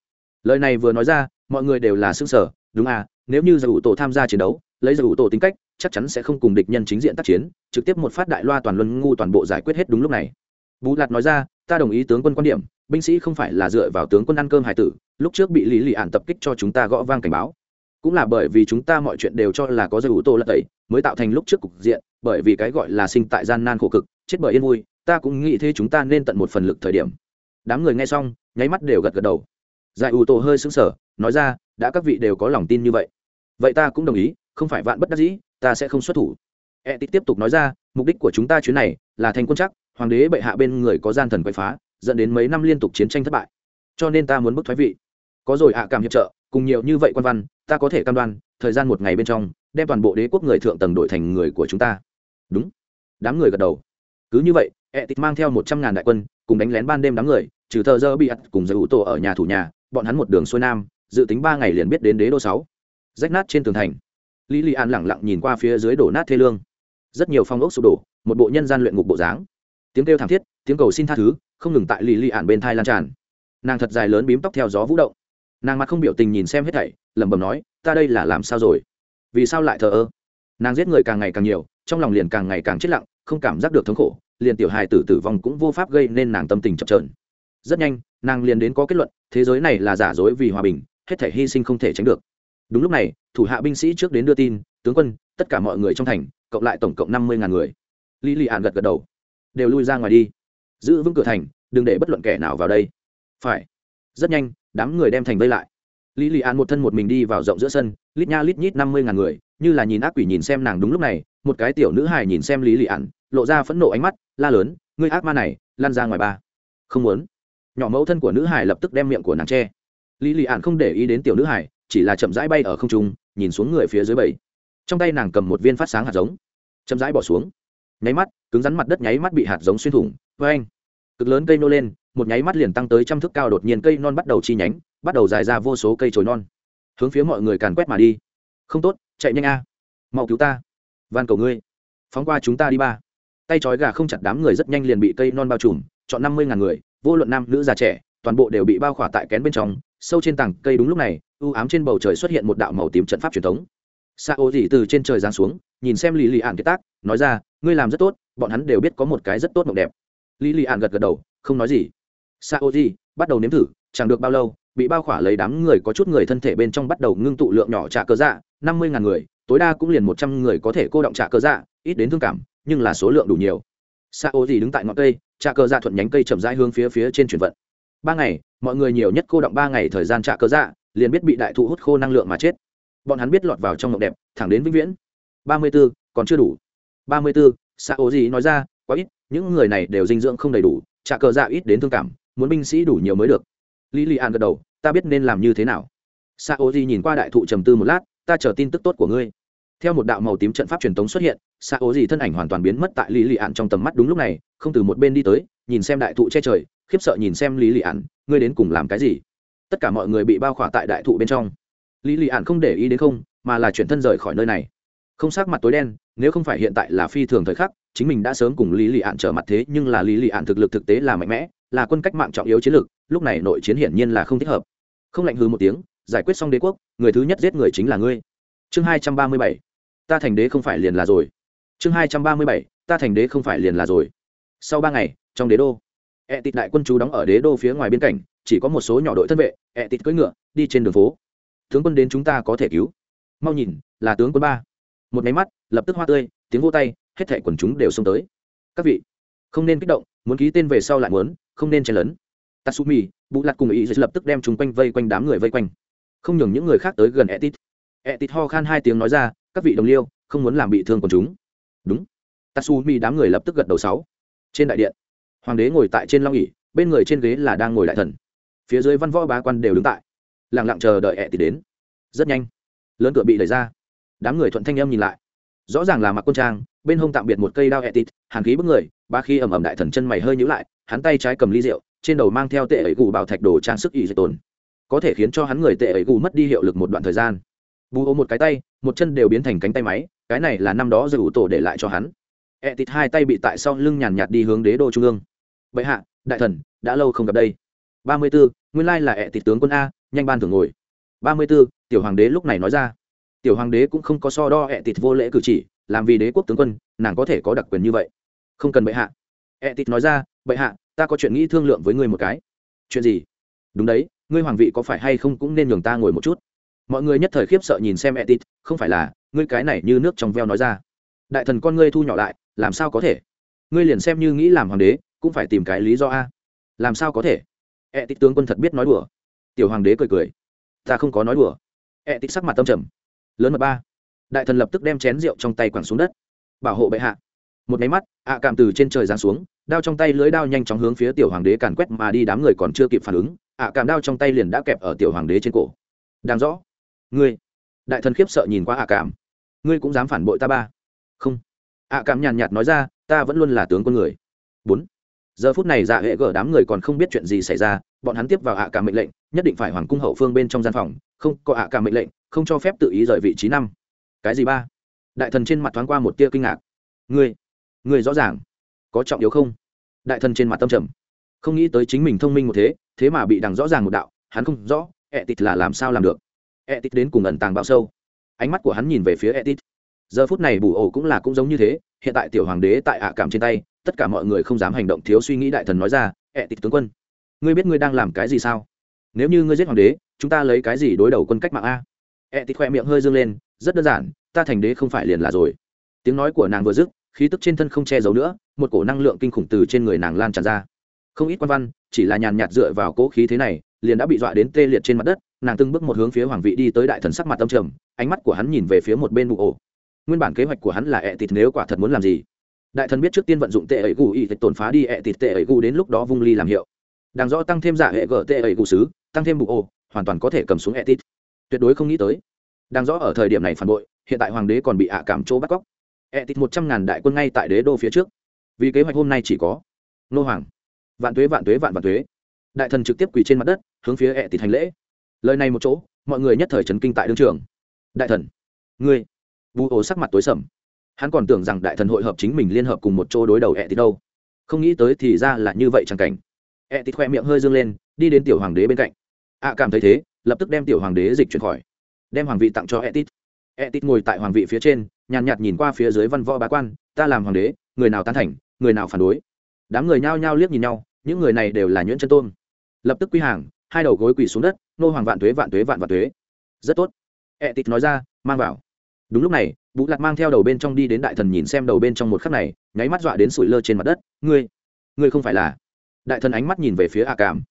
Lời này vừa nói ra, mọi người đều là xương sở đúng à nếu như giải ủ tổ tham gia chiến đấu, lấy giải ủ tổ tính cách, chắc chắn sẽ không cùng địch nhân chính diện tác chiến, trực tiếp một phát đại loa toàn luân ngu toàn bộ giải quyết hết đúng lúc này. Bú lạt nói ra, ta đồng ý tướng quân quan điểm, binh sĩ không phải là dựa vào tướng quân ăn cơm hải tử, lúc trước bị lý lì ạn tập kích cho chúng ta gõ vang cảnh báo. Cũng là bởi vì chúng ta mọi chuyện đều cho là có giải ủ tổ lật tẩy, mới tạo thành lúc trước cục diện, bởi vì cái gọi là sinh tại gian nan khổ cực, chết bởi yên vui, ta cũng nghĩ thế chúng ta nên tận một phần lực thời điểm. Đám người nghe xong, nháy mắt đều gật gật đầu. Giải ủ tổ hơi sững sờ, nói ra đã các vị đều có lòng tin như vậy. Vậy ta cũng đồng ý, không phải vạn bất đắc dĩ, ta sẽ không xuất thủ. E tiếp tục nói ra, mục đích của chúng ta chuyến này là thành quân chắc, hoàng đế bệ hạ bên người có gian thần quậy phá, dẫn đến mấy năm liên tục chiến tranh thất bại. Cho nên ta muốn bức thoái vị. Có rồi hạ cảm hiệp trợ, cùng nhiều như vậy quan văn, ta có thể cam đoan, thời gian một ngày bên trong, đem toàn bộ đế quốc người thượng tầng đội thành người của chúng ta. Đúng. Đám người gật đầu. Cứ như vậy e tít mang theo một trăm ngàn đại quân, cùng đánh lén ban đêm đám người, trừ thợ dơ bị ắt cùng giới ủ tổ ở nhà thủ nhà, bọn hắn một đường xuôi nam dự tính ba ngày liền biết đến đế đô sáu. Rách nát trên tường thành. Lý lị an lẳng lặng nhìn qua phía dưới đổ nát thê lương. Rất nhiều phong ốc sụp đổ, một bộ nhân gian luyện ngục bộ dáng. Tiếng kêu thảm thiết, tiếng cầu xin tha thứ, không ngừng tại lì lì ạn bên thai lan tràn. Nàng thật dài lớn bím tóc theo gió vũ động. Nàng mặt không biểu tình nhìn xem hết thảy, lẩm bẩm nói, ta đây là làm sao rồi? Vì sao lại thờ ơ? Nàng giết người càng ngày càng nhiều, trong lòng liền càng ngày càng chết lặng, không cảm giác được thống khổ, liền tiểu hài tử tử vong cũng vô pháp gây nên nàng tâm tình chập trờn rất nhanh, nàng liền đến có kết luận, thế giới này là giả dối vì hòa bình hết thể hy sinh không thể tránh được. Đúng lúc này, thủ hạ binh sĩ trước đến đưa tin, tướng quân, tất cả mọi người trong thành, cộng lại tổng cộng năm mươi ngàn người. Lý lì ạn gật gật đầu. Đều lui ra ngoài đi. Giữ vững cửa thành, đừng để bất luận kẻ nào vào đây. Phải. Rất nhanh, đám người đem thành vây lại. Lý lì an một thân một mình đi vào rộng giữa sân, lít nha lít nhít năm mươi ngàn người, như là nhìn ác quỷ nhìn xem nàng đúng lúc này, một cái tiểu nữ hài nhìn xem lý lì an, lộ ra phẫn nộ ánh mắt, la lớn, ngươi ác ma này lan ra ngoài ba. Không muốn. Nhỏ mẫu thân của nữ hài lập tức đem miệng của nàng che lý lì ạn không để ý đến tiểu nữ Hải, chỉ là chậm rãi bay ở không trung nhìn xuống người phía dưới bảy. Trong tay nàng cầm một viên phát sáng hạt giống. Chậm rãi bỏ xuống. Nháy mắt cứng rắn mặt đất nháy mắt bị hạt giống xuyên thủng. Vê anh cực lớn cây nô lên một nháy mắt liền tăng tới trăm thước cao đột nhiên cây non bắt đầu chi nhánh bắt đầu dài ra vô số cây chồi non. Hướng phía mọi người càn quét mà đi. Không tốt chạy nhanh a. Mau cứu ta. Van cầu ngươi. Phóng qua chúng ta đi ba. Tay trói gà không chặt đám người rất nhanh liền bị cây non bao trùm chọn năm mươi ngàn người vô luận nam nữ già trẻ toàn bộ đều bị bao khỏa tại kén bên trong sâu trên tảng cây đúng lúc này, u ám trên bầu trời xuất hiện một đạo màu tím trận pháp truyền thống. Xa ô dỉ từ trên trời giáng xuống, nhìn xem lì lì ạn kiệt tác, nói ra, ngươi làm rất tốt, bọn hắn đều biết có một cái rất tốt mộng đẹp. Lì lì ạn gật gật đầu, không nói gì. Xa ô dỉ bắt đầu nếm thử, chẳng được bao lâu, bị bao khỏa lấy đám người có chút người thân thể bên trong bắt đầu ngưng tụ lượng nhỏ trả cơ dạ năm mươi ngàn người, tối đa cũng liền một trăm người có thể cô động trả cơ dạ ít đến thương cảm, nhưng là số lượng đủ nhiều. Xa ô gì đứng tại ngọn cây trả cơ dạ thuận nhánh cây chậm rãi hướng phía phía trên chuyển vận ba ngày, mọi người nhiều nhất cô động ba ngày thời gian trả cơ dạ liền biết bị đại thụ hút khô năng lượng mà chết. Bọn hắn biết lọt vào trong ngọc đẹp, thẳng đến vĩnh viễn. Ba mươi b ố còn chưa đủ. Ba mươi b ố xa ô gì nói ra, quá ít, những người này đều dinh dưỡng không đầy đủ, trả cơ dạ ít đến thương cảm, muốn binh sĩ đủ nhiều mới được. Lý lì an gật đầu, ta biết nên làm như thế nào. Sa ô gì nhìn qua đại thụ trầm tư một lát, ta chờ tin tức tốt của ngươi. Theo một đạo màu tím trận pháp truyền thống xuất hiện, sa ô gì thân ảnh hoàn toàn biến mất tại lý lì an trong tầm mắt đúng lúc này, không từ một bên đi tới, nhìn xem đại thụ che trời khiếp sợ nhìn xem lý lì ạn ngươi đến cùng làm cái gì? Tất cả mọi người bị bao khỏa tại đại thụ bên trong. Lý lì ạn không để ý đến không, mà là chuyển thân rời khỏi nơi này. Không sắc mặt tối đen, nếu không phải hiện tại là phi thường thời khắc, chính mình đã sớm cùng lý lì ạn trở mặt thế, nhưng là lý lì ạn thực lực thực tế là mạnh mẽ, là quân cách mạng trọng yếu chiến lược, lúc này nội chiến hiển nhiên là không thích hợp. Không lạnh hư một tiếng, giải quyết xong đế quốc, người thứ nhất giết người chính là ngươi. Chương hai trăm ba mươi bảy, ta thành đế không phải liền là rồi. Chương hai trăm ba mươi bảy, ta thành đế không phải liền là rồi. Sau ba ngày, trong đế đô ẹ tịt đại quân chú đóng ở đế đô phía ngoài biên cảnh chỉ có một số nhỏ đội thân vệ ẹ tịt cưỡi ngựa, đi trên đường phố. Tướng quân đến chúng ta có thể cứu. Mau nhìn, là tướng quân ba. Một máy mắt, lập tức hoa tươi, tiếng vô tay, hết thẻ quần chúng đều xông tới. Các vị, không nên kích động, muốn ký tên về sau lại muốn, không nên chen lấn. Tatsumi bụ lặt cùng ý lập tức đem chúng quanh vây quanh đám người vây quanh. Không nhường những người khác tới gần etit etit ho khan hai tiếng nói ra, các vị đồng liêu, không muốn làm bị thương quần chúng. Đúng. Tatsumi đám người lập tức gật đầu sáu. Trên đại điện hoàng đế ngồi tại trên long ỉ bên người trên ghế là đang ngồi đại thần. Phía dưới văn võ bá quan đều đứng tại. Lẳng lặng chờ đợi etit đến. Rất nhanh, lớn cửa bị đẩy ra. Đám người thuận thanh em nhìn lại. Rõ ràng là mặc quân trang, bên hông tạm biệt một cây đao etit hàn khí bức người, ba khi ầm ầm đại thần chân mày hơi nhíu lại, hắn tay trái cầm ly rượu, trên đầu mang theo tệ ấy gù bảo thạch đồ trang sức y dạy tồn. Có thể khiến cho hắn người tệ ấy gù mất đi hiệu lực một đoạn thời gian. Bù ô một cái tay, một chân đều biến thành cánh tay máy, cái này là năm đó giữ tổ để lại cho hắn. E tít hai tay bị tại sau lưng nhàn nhạt đi hướng đế đô trung ương bệ hạ, đại thần, đã lâu không gặp đây. Ba mươi b ố nguyên lai là ẹ tịt tướng quân a, nhanh ban thường ngồi. Ba mươi b ố tiểu hoàng đế lúc này nói ra. Tiểu hoàng đế cũng không có so đo ẹ tịt vô lễ cử chỉ, làm vì đế quốc tướng quân, nàng có thể có đặc quyền như vậy. Không cần bệ hạ. Ẹ tịt nói ra, bệ hạ, ta có chuyện nghĩ thương lượng với ngươi một cái. Chuyện gì? Đúng đấy, ngươi hoàng vị có phải hay không cũng nên nhường ta ngồi một chút. Mọi người nhất thời khiếp sợ nhìn xem etit không phải là, ngươi cái này như nước trong veo nói ra. Đại thần con ngươi thu nhỏ lại, làm sao có thể? Ngươi liền xem như nghĩ làm hoàng đế cũng phải tìm cái lý do a. Làm sao có thể? Etit tướng quân thật biết nói đùa. Tiểu hoàng đế cười cười. Ta không có nói đùa. Etit sắc mặt tâm trầm. Lớn mật ba. Đại thần lập tức đem chén rượu trong tay quẳng xuống đất. Bảo hộ bệ hạ. Một máy mắt, ạ cảm từ trên trời giáng xuống, đao trong tay lưới đao nhanh chóng hướng phía tiểu hoàng đế càn quét mà đi đám người còn chưa kịp phản ứng, ạ cảm đao trong tay liền đã kẹp ở tiểu hoàng đế trên cổ. Đáng rõ. Ngươi. Đại thần khiếp sợ nhìn qua ạ cảm. Ngươi cũng dám phản bội ta ba. Không. Ạ cảm nhàn nhạt nói ra, ta vẫn luôn là tướng con người. Bốn giờ phút này dạ hệ gở đám người còn không biết chuyện gì xảy ra, bọn hắn tiếp vào ạ cả mệnh lệnh, nhất định phải hoàng cung hậu phương bên trong gian phòng, không có ạ cả mệnh lệnh, không cho phép tự ý rời vị trí năm. Cái gì ba? Đại thần trên mặt thoáng qua một tia kinh ngạc. Ngươi ngươi rõ ràng, có trọng yếu không? Đại thần trên mặt tâm trầm. Không nghĩ tới chính mình thông minh một thế thế mà bị đằng rõ ràng một đạo, hắn không rõ, ẹ tịt là làm sao làm được. Ẹ tịt đến cùng ẩn tàng bao sâu. Ánh mắt của hắn nhìn về phía ẹ tịt. Giờ phút này bù ổ cũng là cũng giống như thế, hiện tại tiểu hoàng đế tại ạ cảm trên tay tất cả mọi người không dám hành động thiếu suy nghĩ đại thần nói ra ẹ tịch tướng quân, ngươi biết ngươi đang làm cái gì sao? Nếu như ngươi giết hoàng đế, chúng ta lấy cái gì đối đầu quân cách mạng a? Ẹ tịch khoe miệng hơi dương lên, rất đơn giản, ta thành đế không phải liền là rồi. Tiếng nói của nàng vừa dứt, khí tức trên thân không che giấu nữa, một cổ năng lượng kinh khủng từ trên người nàng lan tràn ra. Không ít quan văn, chỉ là nhàn nhạt dựa vào cỗ khí thế này, liền đã bị dọa đến tê liệt trên mặt đất, nàng từng bước một hướng phía hoàng vị đi tới đại thần sắc mặt tâm trầm, ánh mắt của hắn nhìn về phía một bên bụ ổ. Nguyên bản kế hoạch của hắn là ẹ tịt nếu quả thật muốn làm gì đại thần biết trước tiên vận dụng tệ ấy gù y tổn phá đi ẹ thịt tệ ấy gù đến lúc đó vung ly làm hiệu. Đằng rõ tăng thêm giả hệ gờ tệ ấy gù sứ tăng thêm bụ ô, hoàn toàn có thể cầm xuống ẹ thịt. tuyệt đối không nghĩ tới. Đang rõ ở thời điểm này phản bội hiện tại hoàng đế còn bị ạ cảm chỗ bắt cóc. Ẹ thịt một trăm ngàn đại quân ngay tại đế đô phía trước. Vì kế hoạch hôm nay chỉ có nô hoàng vạn tuế vạn tuế vạn vạn tuế. Đại thần trực tiếp quỳ trên mặt đất hướng phía ẹ thịt hành lễ. Lời này một chỗ mọi người nhất thời trấn kinh tại đương trường. Đại thần ngươi bù ổ sắc mặt tối sầm hắn còn tưởng rằng đại thần hội hợp chính mình liên hợp cùng một chỗ đối đầu ẹ tịt đâu. Không nghĩ tới thì ra là như vậy chẳng cảnh. Ẹ tịt khoe miệng hơi dương lên, đi đến tiểu hoàng đế bên cạnh. Ạ cảm thấy thế, lập tức đem tiểu hoàng đế dịch chuyển khỏi. Đem hoàng vị tặng cho ẹ tịt. Ẹ tịt ngồi tại hoàng vị phía trên, nhàn nhạt nhìn qua phía dưới văn võ bá quan, ta làm hoàng đế, người nào tán thành, người nào phản đối? Đám người nhao nhao liếc nhìn nhau, những người này đều là nhuyễn chân tôn. Lập tức quy hàng, hai đầu gối quỳ xuống đất, nô hoàng vạn tuế vạn tuế vạn vạn tuế. Rất tốt. Ẹ tịt nói ra, mang vào đúng lúc này vũ lạc mang theo đầu bên trong đi đến đại thần nhìn xem đầu bên trong một khắc này, nháy mắt dọa đến sủi lơ trên mặt đất. Ngươi ngươi không phải là đại thần ánh mắt nhìn về phía a cảm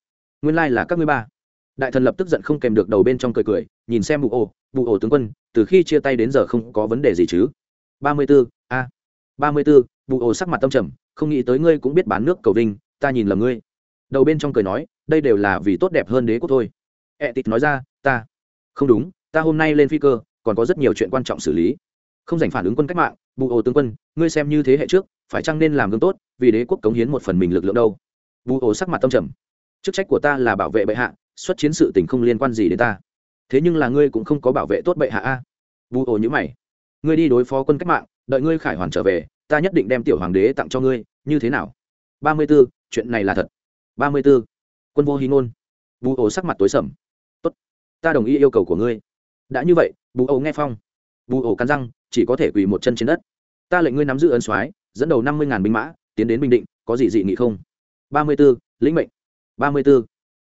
nguyên lai là các ngươi ba. Đại thần lập tức giận không kèm được đầu bên trong cười cười, nhìn xem bụ ô. Bụ ô tướng quân, từ khi chia tay đến giờ không có vấn đề gì chứ? Ba mươi b ố a. Ba mươi b ố bụ ô sắc mặt tâm trầm, không nghĩ tới ngươi cũng biết bán nước cầu vinh, ta nhìn lầm ngươi. Đầu bên trong cười nói, đây đều là vì tốt đẹp hơn đế quốc thôi. Ẹ tịt nói ra, ta. Không đúng, ta hôm nay lên phi cơ còn có rất nhiều chuyện quan trọng xử lý. Không dành phản ứng quân cách mạng, bù ổ tướng quân, ngươi xem như thế hệ trước, phải chăng nên làm gương tốt, vì đế quốc cống hiến một phần mình lực lượng đâu? Bù ổ sắc mặt tâm trầm. Chức trách của ta là bảo vệ bệ hạ, xuất chiến sự tình không liên quan gì đến ta. Thế nhưng là ngươi cũng không có bảo vệ tốt bệ hạ a. Bù ổ nhữ mày. Ngươi đi đối phó quân cách mạng, đợi ngươi khải hoàn trở về, ta nhất định đem tiểu hoàng đế tặng cho ngươi, như thế nào? Ba mươi b ố chuyện này là thật. Ba mươi b ố quân vô hy ngôn. Bù ổ sắc mặt tối sầm. Tốt, ta đồng ý yêu cầu của ngươi. Đã như vậy bù ổ nghe phong. Bù ổ cắn răng, chỉ có thể quỳ một chân trên đất. Ta lệnh ngươi nắm giữ ấn soái, dẫn đầu năm mươi ngàn binh mã, tiến đến bình định, có gì dị nghị không? ba mươi b ố lĩnh mệnh. ba mươi b ố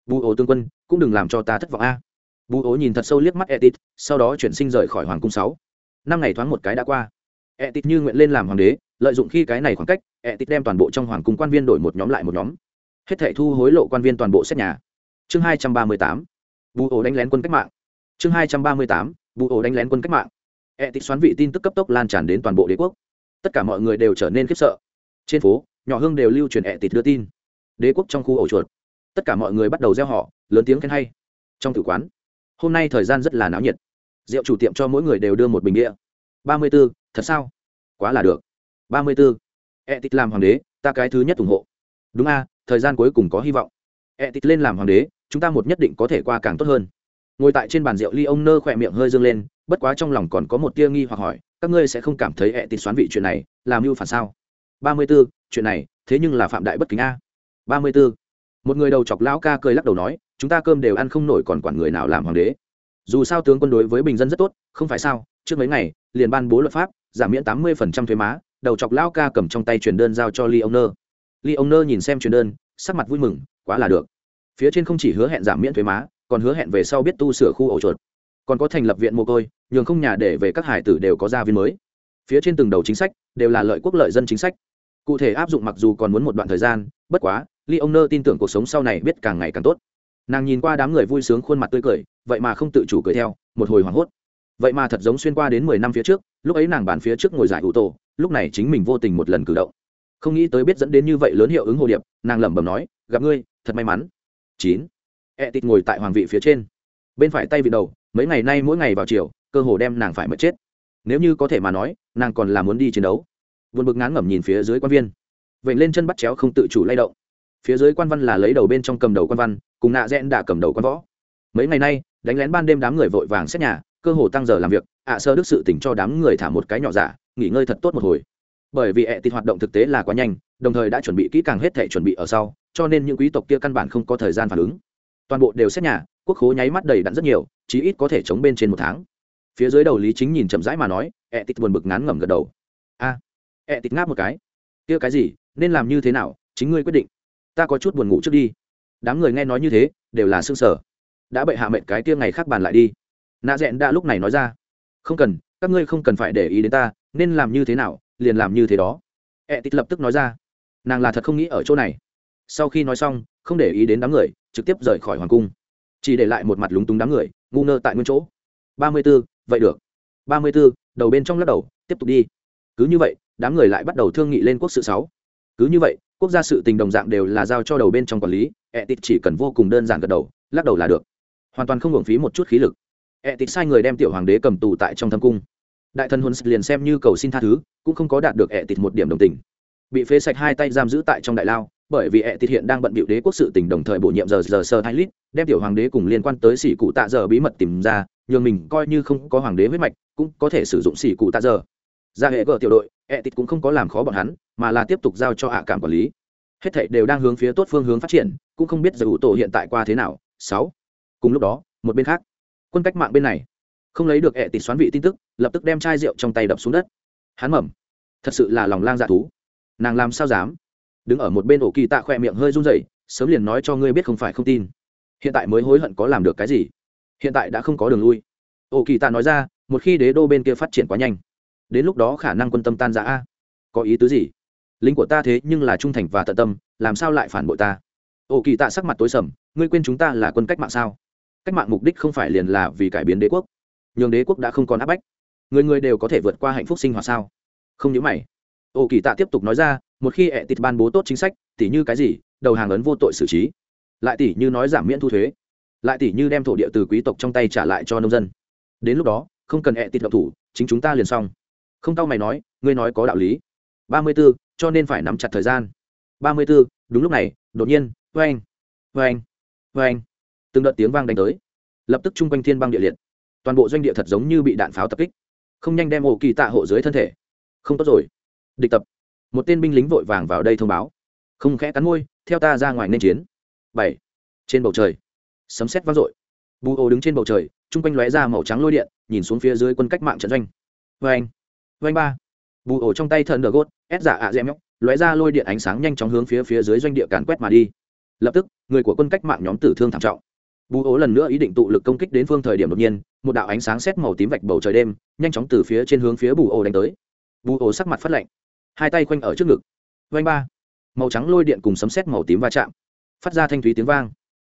bù ổ tương quân, cũng đừng làm cho ta thất vọng a. Bù ổ nhìn thật sâu liếc mắt etit, sau đó chuyển sinh rời khỏi hoàng cung sáu. Năm ngày thoáng một cái đã qua. Etit như nguyện lên làm hoàng đế, lợi dụng khi cái này khoảng cách, etit đem toàn bộ trong hoàng cung quan viên đổi một nhóm lại một nhóm. Hết thảy thu hối lộ quan viên toàn bộ xét nhà. Chương hai trăm ba mươi tám. Bù ổ đánh lén quân cách mạng. Chương hai trăm ba mươi tám vụ ố đánh lén quân cách mạng. E tịch xoắn vị tin tức cấp tốc lan tràn đến toàn bộ đế quốc. Tất cả mọi người đều trở nên khiếp sợ. Trên phố, nhỏ hương đều lưu truyền etit đưa tin. Đế quốc trong khu ổ chuột. Tất cả mọi người bắt đầu gieo họ lớn tiếng khen hay. Trong tử quán, hôm nay thời gian rất là náo nhiệt. Rượu chủ tiệm cho mỗi người đều đưa một bình địa ba mươi b ố thật sao? Quá là được. Ba mươi b ố e tịch làm hoàng đế, ta cái thứ nhất ủng hộ. Đúng a, thời gian cuối cùng có hy vọng. E tịch lên làm hoàng đế, chúng ta một nhất định có thể qua càng tốt hơn ngồi tại trên bàn rượu ly ông nơ khỏe miệng hơi dâng lên, bất quá trong lòng còn có một tia nghi hoặc hỏi, các ngươi sẽ không cảm thấy hẹ tịt xoán vị chuyện này làm mưu phản sao? Ba mươi b ố chuyện này, thế nhưng là phạm đại bất kính a. Ba mươi b ố một người đầu chọc lão ca cười lắc đầu nói, chúng ta cơm đều ăn không nổi còn quản người nào làm hoàng đế. Dù sao tướng quân đối với bình dân rất tốt, không phải sao, trước mấy ngày, liền ban bố luật pháp, giảm miễn tám mươi thuế má, đầu chọc lão ca cầm trong tay truyền đơn giao cho ly ông nơ. Ly ông nơ nhìn xem truyền đơn, sắc mặt vui mừng, quá là được. Phía trên không chỉ hứa hẹn giảm miễn thuế má còn hứa hẹn về sau biết tu sửa khu ổ chuột. Còn có thành lập viện mồ côi, nhường không nhà để về các hải tử đều có gia viên mới. Phía trên từng đầu chính sách đều là lợi quốc lợi dân chính sách. Cụ thể áp dụng mặc dù còn muốn một đoạn thời gian, bất quá, ly ông nơ tin tưởng cuộc sống sau này biết càng ngày càng tốt. Nàng nhìn qua đám người vui sướng khuôn mặt tươi cười, vậy mà không tự chủ cười theo, một hồi hoảng hốt. Vậy mà thật giống xuyên qua đến mười năm phía trước, lúc ấy nàng bàn phía trước ngồi giải ủ tổ, lúc này chính mình vô tình một lần cử động. Không nghĩ tới biết dẫn đến như vậy lớn hiệu ứng hồ điệp, nàng lẩm bẩm nói, gặp ngươi, thật may mắn. Chín. E ẹ tịt ngồi tại hoàng vị phía trên. Bên phải tay vị đầu, mấy ngày nay mỗi ngày vào chiều, cơ hồ đem nàng phải mất chết. Nếu như có thể mà nói, nàng còn là muốn đi chiến đấu. Vượt bực ngán ngẩm nhìn phía dưới quan viên. Vậy lên chân bắt chéo không tự chủ lay động. Phía dưới quan văn là lấy đầu bên trong cầm đầu quan văn, cùng nạ rẽn đã cầm đầu quan võ. Mấy ngày nay, đánh lén ban đêm đám người vội vàng xét nhà, cơ hồ tăng giờ làm việc, ạ sơ đức sự tỉnh cho đám người thả một cái nhỏ giả, nghỉ ngơi thật tốt một hồi. Bởi vì e ẹ tịt hoạt động thực tế là quá nhanh, đồng thời đã chuẩn bị kỹ càng hết thể chuẩn bị ở sau, cho nên những quý tộc kia căn bản không có thời gian phản ứng toàn bộ đều xét nhà quốc khố nháy mắt đầy đặn rất nhiều chí ít có thể chống bên trên một tháng. Phía dưới đầu lý chính nhìn chậm rãi mà nói ẹ tịt buồn bực ngán ngẩm gật đầu. A à, ẹ tịt ngáp một cái. Kia cái gì nên làm như thế nào chính ngươi quyết định. Ta có chút buồn ngủ trước đi. Đám người nghe nói như thế đều là xương sở đã bệ hạ mệnh cái kia ngày khác bàn lại đi. Nạ rẽn đã lúc này nói ra. Không cần các ngươi không cần phải để ý đến ta nên làm như thế nào liền làm như thế đó. Ẹ tịt lập tức nói ra. Nàng là thật không nghĩ ở chỗ này. Sau khi nói xong không để ý đến đám người trực tiếp rời khỏi hoàng cung. Chỉ để lại một mặt lúng túng đám người, ngu ngơ tại nguyên chỗ. Ba mươi b ố vậy được. Ba mươi b ố đầu bên trong lắc đầu, tiếp tục đi. Cứ như vậy, đám người lại bắt đầu thương nghị lên quốc sự sáu. Cứ như vậy, quốc gia sự tình đồng dạng đều là giao cho đầu bên trong quản lý, ẹ tịt chỉ cần vô cùng đơn giản gật đầu, lắc đầu là được. Hoàn toàn không hưởng phí một chút khí lực. Ẹ tịt sai người đem tiểu hoàng đế cầm tù tại trong thâm cung. Đại thần huấn liền xem như cầu xin tha thứ, cũng không có đạt được ẹ tịt một điểm đồng tình. Bị phế sạch hai tay giam giữ tại trong đại lao bởi vì ẹ tịt hiện đang bận bịu đế quốc sự tình đồng thời bổ nhiệm giờ giờ sơ thái lít, đem tiểu hoàng đế cùng liên quan tới xỉ cụ tạ giờ bí mật tìm ra, nhường mình coi như không có hoàng đế huyết mạch, cũng có thể sử dụng xỉ cụ tạ giờ. Ra hệ gờ tiểu đội ẹ tịt cũng không có làm khó bọn hắn, mà là tiếp tục giao cho hạ cảm quản lý. Hết thảy đều đang hướng phía tốt phương hướng phát triển, cũng không biết giờ ủ tổ hiện tại qua thế nào. Sáu. Cùng lúc đó, một bên khác, quân cách mạng bên này, không lấy được ẹ tịt xoán vị tin tức, lập tức đem chai rượu trong tay đập xuống đất. Hắn mầm thật sự là lòng lang dạ thú. Nàng làm sao dám? Đứng ở một bên ổ kỳ tạ khỏe miệng hơi run rẩy, sớm liền nói cho ngươi biết không phải không tin. Hiện tại mới hối hận có làm được cái gì? Hiện tại đã không có đường lui. Ổ kỳ tạ nói ra, một khi đế đô bên kia phát triển quá nhanh, đến lúc đó khả năng quân tâm tan giã a có ý tứ gì? Lính của ta thế nhưng là trung thành và tận tâm, làm sao lại phản bội ta? Ổ kỳ tạ sắc mặt tối sầm, ngươi quên chúng ta là quân cách mạng sao? Cách mạng mục đích không phải liền là vì cải biến đế quốc. Nhường đế quốc đã không còn áp bách. Người người đều có thể vượt qua hạnh phúc sinh hoạt sao? Không nhớ mày. Ô kỳ tạ tiếp tục nói ra, một khi ẹ tịt ban bố tốt chính sách, tỉ như cái gì, đầu hàng ấn vô tội xử trí. Lại tỉ như nói giảm miễn thu thuế. Lại tỉ như đem thổ địa từ quý tộc trong tay trả lại cho nông dân. Đến lúc đó, không cần ẹ tịt độc thủ, chính chúng ta liền xong. Không tao mày nói, ngươi nói có đạo lý. Ba mươi b ố cho nên phải nắm chặt thời gian. Ba mươi b ố đúng lúc này, đột nhiên vê anh vê anh vê anh từng đợt tiếng vang đánh tới. Lập tức chung quanh thiên băng địa liệt. Toàn bộ doanh địa thật giống như bị đạn pháo tập kích. Không nhanh đem ổ kỳ tạ hộ dưới thân thể. Không tốt rồi địch tập. Một tên binh lính vội vàng vào đây thông báo. Không khẽ cắn môi, theo ta ra ngoài nên chiến. Bảy. Trên bầu trời. Sấm sét vang dội. Bù ô đứng trên bầu trời, chung quanh lóe ra màu trắng lôi điện, nhìn xuống phía dưới quân cách mạng trận doanh. Vê anh. Vê anh ba. Bù ổ trong tay thần đờ gốt, ép giả ạ dẹm nhóc lóe ra lôi điện ánh sáng nhanh chóng hướng phía phía dưới doanh địa càn quét mà đi. Lập tức, người của quân cách mạng nhóm tử thương thảm trọng. Bù ổ lần nữa ý định tụ lực công kích đến phương thời điểm đột nhiên, một đạo ánh sáng xét màu tím vạch bầu trời đêm, nhanh chóng từ phía trên hướng phía bù ổ đánh tới. Bù ổ sắc mặt phát lạnh hai tay khoanh ở trước ngực. Vanh ba. Màu trắng lôi điện cùng sấm xét màu tím va chạm. Phát ra thanh thúy tiếng vang.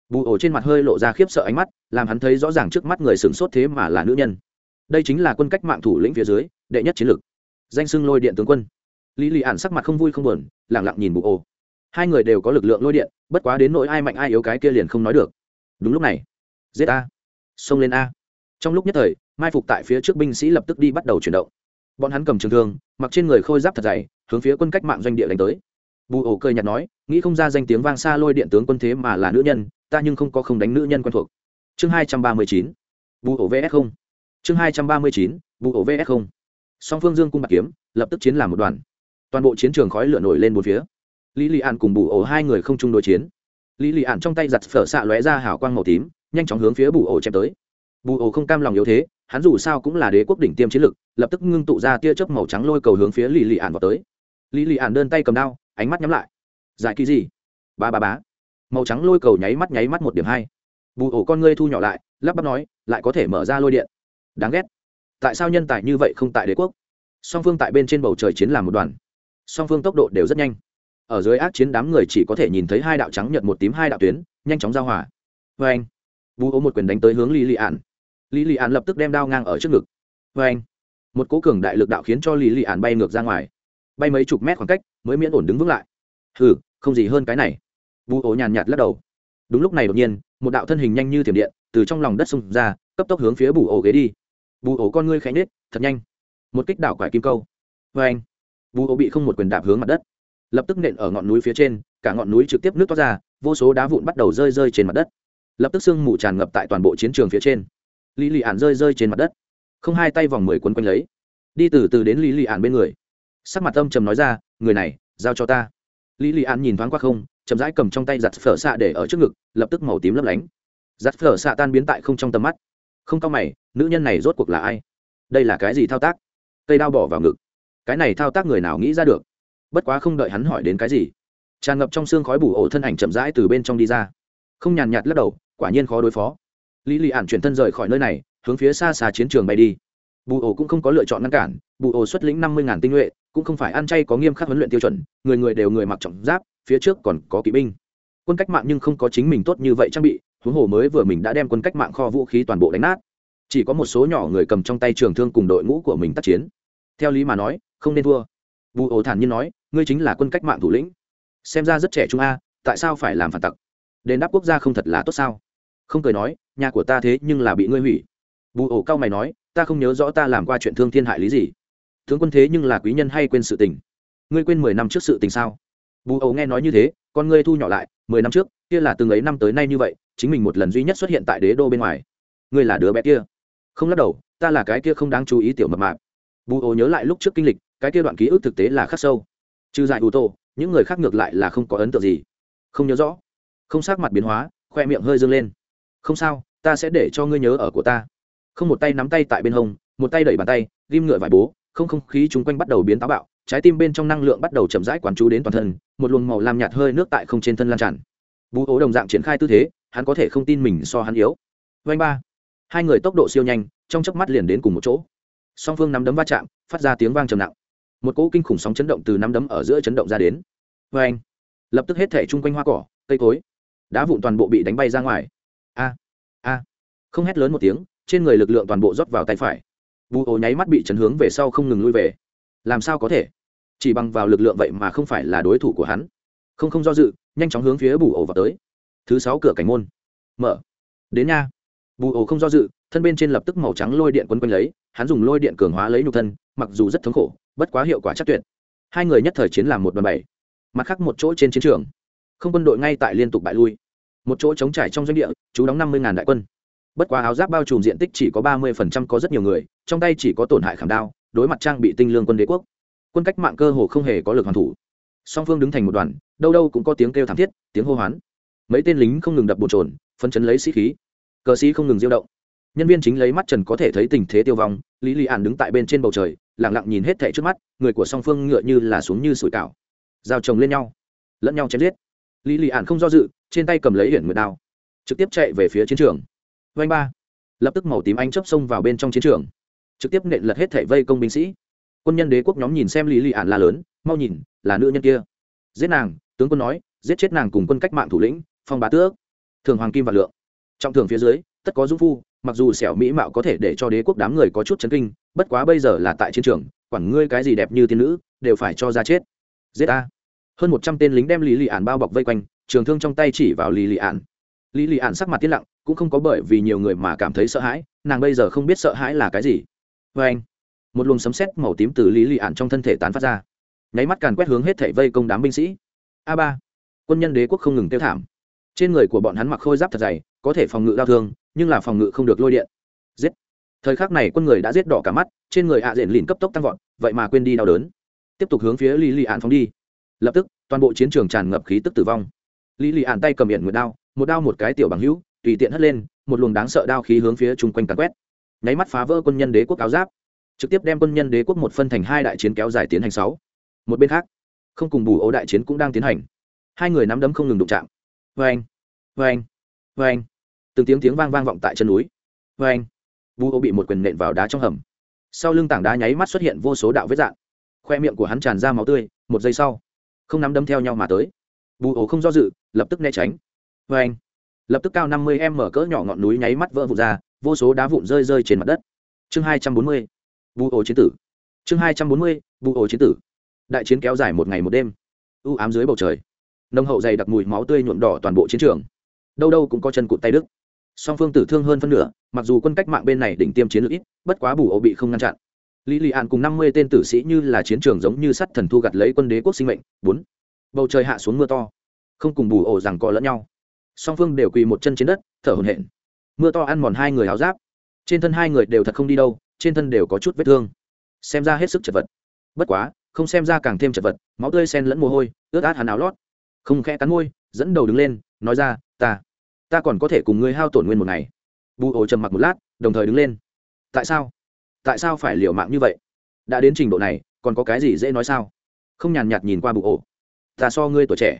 Bù ổ trên mặt hơi lộ ra khiếp sợ ánh mắt, làm hắn thấy rõ ràng trước mắt người sửng sốt thế mà là nữ nhân. Đây chính là quân cách mạng thủ lĩnh phía dưới, đệ nhất chiến lược. Danh xưng lôi điện tướng quân. Lý lì ản sắc mặt không vui không buồn, lẳng lặng nhìn bù ổ. Hai người đều có lực lượng lôi điện, bất quá đến nỗi ai mạnh ai yếu cái kia liền không nói được. Đúng lúc này giết a. Xông lên a. Trong lúc nhất thời, mai phục tại phía trước binh sĩ lập tức đi bắt đầu chuyển động bọn hắn cầm trường thương, mặc trên người khôi giáp thật dày, hướng phía quân cách mạng doanh địa đánh tới. Bù ổ cười nhạt nói, nghĩ không ra danh tiếng vang xa lôi điện tướng quân thế mà là nữ nhân, ta nhưng không có không đánh nữ nhân quen thuộc. Chương hai trăm ba mươi chín, bù ổ vs không. Chương hai trăm ba mươi chín, bù ổ vs không. Song phương dương cung bạc kiếm, lập tức chiến làm một đoàn. Toàn bộ chiến trường khói lửa nổi lên một phía. Lý lị ạn cùng bù ổ hai người không chung đối chiến. Lý lị ạn trong tay giặt phở xạ lóe ra hào quang màu tím, nhanh chóng hướng phía bù ổ chém tới. Bù ổ không cam lòng yếu thế hắn dù sao cũng là đế quốc đỉnh tiêm chiến lực, lập tức ngưng tụ ra tia chớp màu trắng lôi cầu hướng phía lì lì ạn vào tới. Lì lì ạn đơn tay cầm đao, ánh mắt nhắm lại. Giải kỳ gì? Ba ba bá màu trắng lôi cầu nháy mắt nháy mắt một điểm hai. Bù ổ con ngươi thu nhỏ lại, lắp bắp nói, lại có thể mở ra lôi điện. Đáng ghét. Tại sao nhân tài như vậy không tại đế quốc? Song phương tại bên trên bầu trời chiến làm một đoàn. Song phương tốc độ đều rất nhanh. Ở dưới ác chiến đám người chỉ có thể nhìn thấy hai đạo trắng nhật một tím hai đạo tuyến, nhanh chóng giao hòa. Vê anh bù ổ một quyền đánh tới hướng lì lì ạn lý lì ạn lập tức đem đao ngang ở trước ngực. Vê anh, một cố cường đại lực đạo khiến cho lý lì ạn bay ngược ra ngoài. Bay mấy chục mét khoảng cách, mới miễn ổn đứng vững lại. Hừ, không gì hơn cái này. Vu ố nhàn nhạt lắc đầu. Đúng lúc này đột nhiên, một đạo thân hình nhanh như thiểm điện, từ trong lòng đất xông ra, cấp tốc hướng phía bù ổ ghế đi. Bù ổ con ngươi khánh nết thật nhanh. Một kích đảo quải kim câu. Vê anh, bù ổ bị không một quyền đạp hướng mặt đất. Lập tức nện ở ngọn núi phía trên, cả ngọn núi trực tiếp nước toát ra, vô số đá vụn bắt đầu rơi rơi trên mặt đất. Lập tức sương mù tràn ngập tại toàn bộ chiến trường phía trên lý lì ạn rơi rơi trên mặt đất. Không hai tay vòng mười quấn quanh lấy. Đi từ từ đến lý lì ạn bên người. Sắc mặt âm trầm nói ra, người này, giao cho ta. Lý lì ạn nhìn thoáng qua không, chậm rãi cầm trong tay giặt phở xạ để ở trước ngực, lập tức màu tím lấp lánh. Giặt phở xạ tan biến tại không trong tầm mắt. Không cao mày, nữ nhân này rốt cuộc là ai? Đây là cái gì thao tác? Cây đao bỏ vào ngực. Cái này thao tác người nào nghĩ ra được? Bất quá không đợi hắn hỏi đến cái gì, tràn ngập trong xương khói bù ổ thân ảnh chậm rãi từ bên trong đi ra. Không nhàn nhạt lắc đầu, quả nhiên khó đối phó lý lì ạn chuyển thân rời khỏi nơi này, hướng phía xa xa chiến trường bay đi. Bù ổ cũng không có lựa chọn ngăn cản, bù ổ xuất lĩnh năm mươi ngàn tinh nhuệ, cũng không phải ăn chay có nghiêm khắc huấn luyện tiêu chuẩn, người người đều người mặc trọng giáp, phía trước còn có kỵ binh. Quân cách mạng nhưng không có chính mình tốt như vậy trang bị, huống hồ mới vừa mình đã đem quân cách mạng kho vũ khí toàn bộ đánh nát. Chỉ có một số nhỏ người cầm trong tay trường thương cùng đội ngũ của mình tác chiến. Theo lý mà nói, không nên thua. Bù ổ thản nhiên nói, ngươi chính là quân cách mạng thủ lĩnh. Xem ra rất trẻ trung a, tại sao phải làm phản tặc? Đền đáp quốc gia không thật là tốt sao? Không cười nói, nhà của ta thế nhưng là bị ngươi hủy. Bù ổ cao mày nói, ta không nhớ rõ ta làm qua chuyện thương thiên hại lý gì. Tướng quân thế nhưng là quý nhân hay quên sự tình. Ngươi quên mười năm trước sự tình sao? Bù ổ nghe nói như thế, con ngươi thu nhỏ lại, mười năm trước, kia là từng ấy năm tới nay như vậy, chính mình một lần duy nhất xuất hiện tại đế đô bên ngoài. Ngươi là đứa bé kia. Không lắc đầu, ta là cái kia không đáng chú ý tiểu mập mạp. Bù ổ nhớ lại lúc trước kinh lịch, cái kia đoạn ký ức thực tế là khắc sâu. Trừ dại ủ tổ, những người khác ngược lại là không có ấn tượng gì. Không nhớ rõ. Không sắc mặt biến hóa, khoe miệng hơi dâng lên không sao, ta sẽ để cho ngươi nhớ ở của ta. Không một tay nắm tay tại bên hông, một tay đẩy bàn tay, ghim ngựa vải bố, không không khí chung quanh bắt đầu biến táo bạo, trái tim bên trong năng lượng bắt đầu chậm rãi quán chú đến toàn thân, một luồng màu làm nhạt hơi nước tại không trên thân lan tràn. Bú ố đồng dạng triển khai tư thế, hắn có thể không tin mình so hắn yếu. Vanh ba. Hai người tốc độ siêu nhanh, trong chớp mắt liền đến cùng một chỗ. Song phương nắm đấm va chạm, phát ra tiếng vang trầm nặng. Một cỗ kinh khủng sóng chấn động từ nắm đấm ở giữa chấn động ra đến. Vanh lập tức hết thể chung quanh hoa cỏ, cây cối, đá vụn toàn bộ bị đánh bay ra ngoài a a. Không hét lớn một tiếng, trên người lực lượng toàn bộ rót vào tay phải. Bù ổ nháy mắt bị chấn hướng về sau không ngừng lui về. Làm sao có thể? Chỉ bằng vào lực lượng vậy mà không phải là đối thủ của hắn. Không không do dự, nhanh chóng hướng phía bù ổ vào tới. Thứ sáu cửa cảnh môn. Mở. Đến nha. Bù ổ không do dự, thân bên trên lập tức màu trắng lôi điện quấn quanh lấy, hắn dùng lôi điện cường hóa lấy nhục thân, mặc dù rất thống khổ, bất quá hiệu quả chắc tuyệt. Hai người nhất thời chiến làm một đoàn bảy. Mặt khác một chỗ trên chiến trường. Không quân đội ngay tại liên tục bại lui một chỗ trống trải trong doanh địa, chú đóng năm mươi đại quân. Bất quá áo giáp bao trùm diện tích chỉ có ba mươi có rất nhiều người, trong tay chỉ có tổn hại khảm đao, đối mặt trang bị tinh lương quân đế quốc. Quân cách mạng cơ hồ không hề có lực hoàn thủ. Song phương đứng thành một đoàn, đâu đâu cũng có tiếng kêu thảm thiết, tiếng hô hoán. Mấy tên lính không ngừng đập bột trồn phân chấn lấy sĩ khí. Cờ sĩ không ngừng diêu động. Nhân viên chính lấy mắt trần có thể thấy tình thế tiêu vong, lý lì ạn đứng tại bên trên bầu trời lẳng lặng nhìn hết thệ trước mắt, người của song phương ngựa như là xuống như sủi cảo. Giao chồng lên nhau, lẫn nhau chém giết. Lý lì ạn không do dự trên tay cầm lấy hiển nguyệt đao, trực tiếp chạy về phía chiến trường. Vanh ba, lập tức màu tím anh chấp xông vào bên trong chiến trường, trực tiếp nện lật hết thảy vây công binh sĩ. Quân nhân đế quốc nhóm nhìn xem lý lì ạn la lớn, mau nhìn, là nữ nhân kia. Giết nàng, tướng quân nói, giết chết nàng cùng quân cách mạng thủ lĩnh, phong bá tước thường hoàng kim và lượng. Trong thường phía dưới, tất có dũng phu, mặc dù xẻo mỹ mạo có thể để cho đế quốc đám người có chút chấn kinh, bất quá bây giờ là tại chiến trường, quản ngươi cái gì đẹp như tiên nữ, đều phải cho ra chết. Giết a hơn một trăm tên lính đem lý lì ạn bao bọc vây quanh trường thương trong tay chỉ vào lý lì ạn lý lì ạn sắc mặt tiết lặng, cũng không có bởi vì nhiều người mà cảm thấy sợ hãi, nàng bây giờ không biết sợ hãi là cái gì. Vê anh, một luồng sấm sét màu tím từ lý lì ạn trong thân thể tán phát ra. Nháy mắt càn quét hướng hết thảy vây công đám binh sĩ. A ba, quân nhân đế quốc không ngừng tiêu thảm. Trên người của bọn hắn mặc khôi giáp thật dày, có thể phòng ngự đau thương, nhưng là phòng ngự không được lôi điện. Giết. Thời khắc này quân người đã giết đỏ cả mắt, trên người ạ à diện lìn cấp tốc tăng vọt, vậy mà quên đi đau đớn. Tiếp tục hướng phía lý lì ạn phóng đi. Lập tức, toàn bộ chiến trường tràn ngập khí tức tử vong lý lì ạn tay cầm hiện nguyệt đao, một đao một cái tiểu bằng hữu, tùy tiện hất lên, một luồng đáng sợ đao khí hướng phía chung quanh càn quét. Nháy mắt phá vỡ quân nhân đế quốc áo giáp, trực tiếp đem quân nhân đế quốc một phân thành hai đại chiến kéo dài tiến hành sáu. Một bên khác, không cùng bù ấu đại chiến cũng đang tiến hành. Hai người nắm đấm không ngừng đụng chạm. Vê anh vê anh vê anh từng tiếng tiếng vang vang vọng tại chân núi. Vê anh bù ấu bị một quyền nện vào đá trong hầm. Sau lưng tảng đá nháy mắt xuất hiện vô số đạo vết dạn khoe miệng của hắn tràn ra máu tươi, một giây sau, không nắm đấm theo nhau mà tới bù ổ không do dự, lập tức né tránh. Vê anh, lập tức cao năm mươi em mở cỡ nhỏ ngọn núi nháy mắt vỡ vụn ra, vô số đá vụn rơi rơi trên mặt đất. Chương hai trăm bốn mươi, bù ổ chiến tử. Chương hai trăm bốn mươi, bù ổ chiến tử. Đại chiến kéo dài một ngày một đêm. U ám dưới bầu trời. Nông hậu dày đặc mùi máu tươi nhuộm đỏ toàn bộ chiến trường. Đâu đâu cũng có chân cụt tay đức song phương tử thương hơn phân nửa, mặc dù quân cách mạng bên này đỉnh tiêm chiến lược ít, bất quá bù ổ bị không ngăn chặn. Lý lị ạn cùng năm mươi tên tử sĩ như là chiến trường giống như sắt thần thu gặt lấy quân đế quốc sinh mệnh. Bốn bầu trời hạ xuống mưa to. Không cùng bù ổ rằng cọ lẫn nhau. Song phương đều quỳ một chân trên đất, thở hổn hển. Mưa to ăn mòn hai người áo giáp. Trên thân hai người đều thật không đi đâu, trên thân đều có chút vết thương. Xem ra hết sức chật vật. Bất quá, không xem ra càng thêm chật vật, máu tươi sen lẫn mồ hôi, ướt át hắn áo lót. Không khẽ cắn môi, dẫn đầu đứng lên, nói ra, ta ta còn có thể cùng ngươi hao tổn nguyên một ngày. Bù ổ trầm mặc một lát, đồng thời đứng lên. Tại sao? Tại sao phải liều mạng như vậy? Đã đến trình độ này, còn có cái gì dễ nói sao? Không nhàn nhạt nhìn qua bù ổ ta so ngươi tuổi trẻ,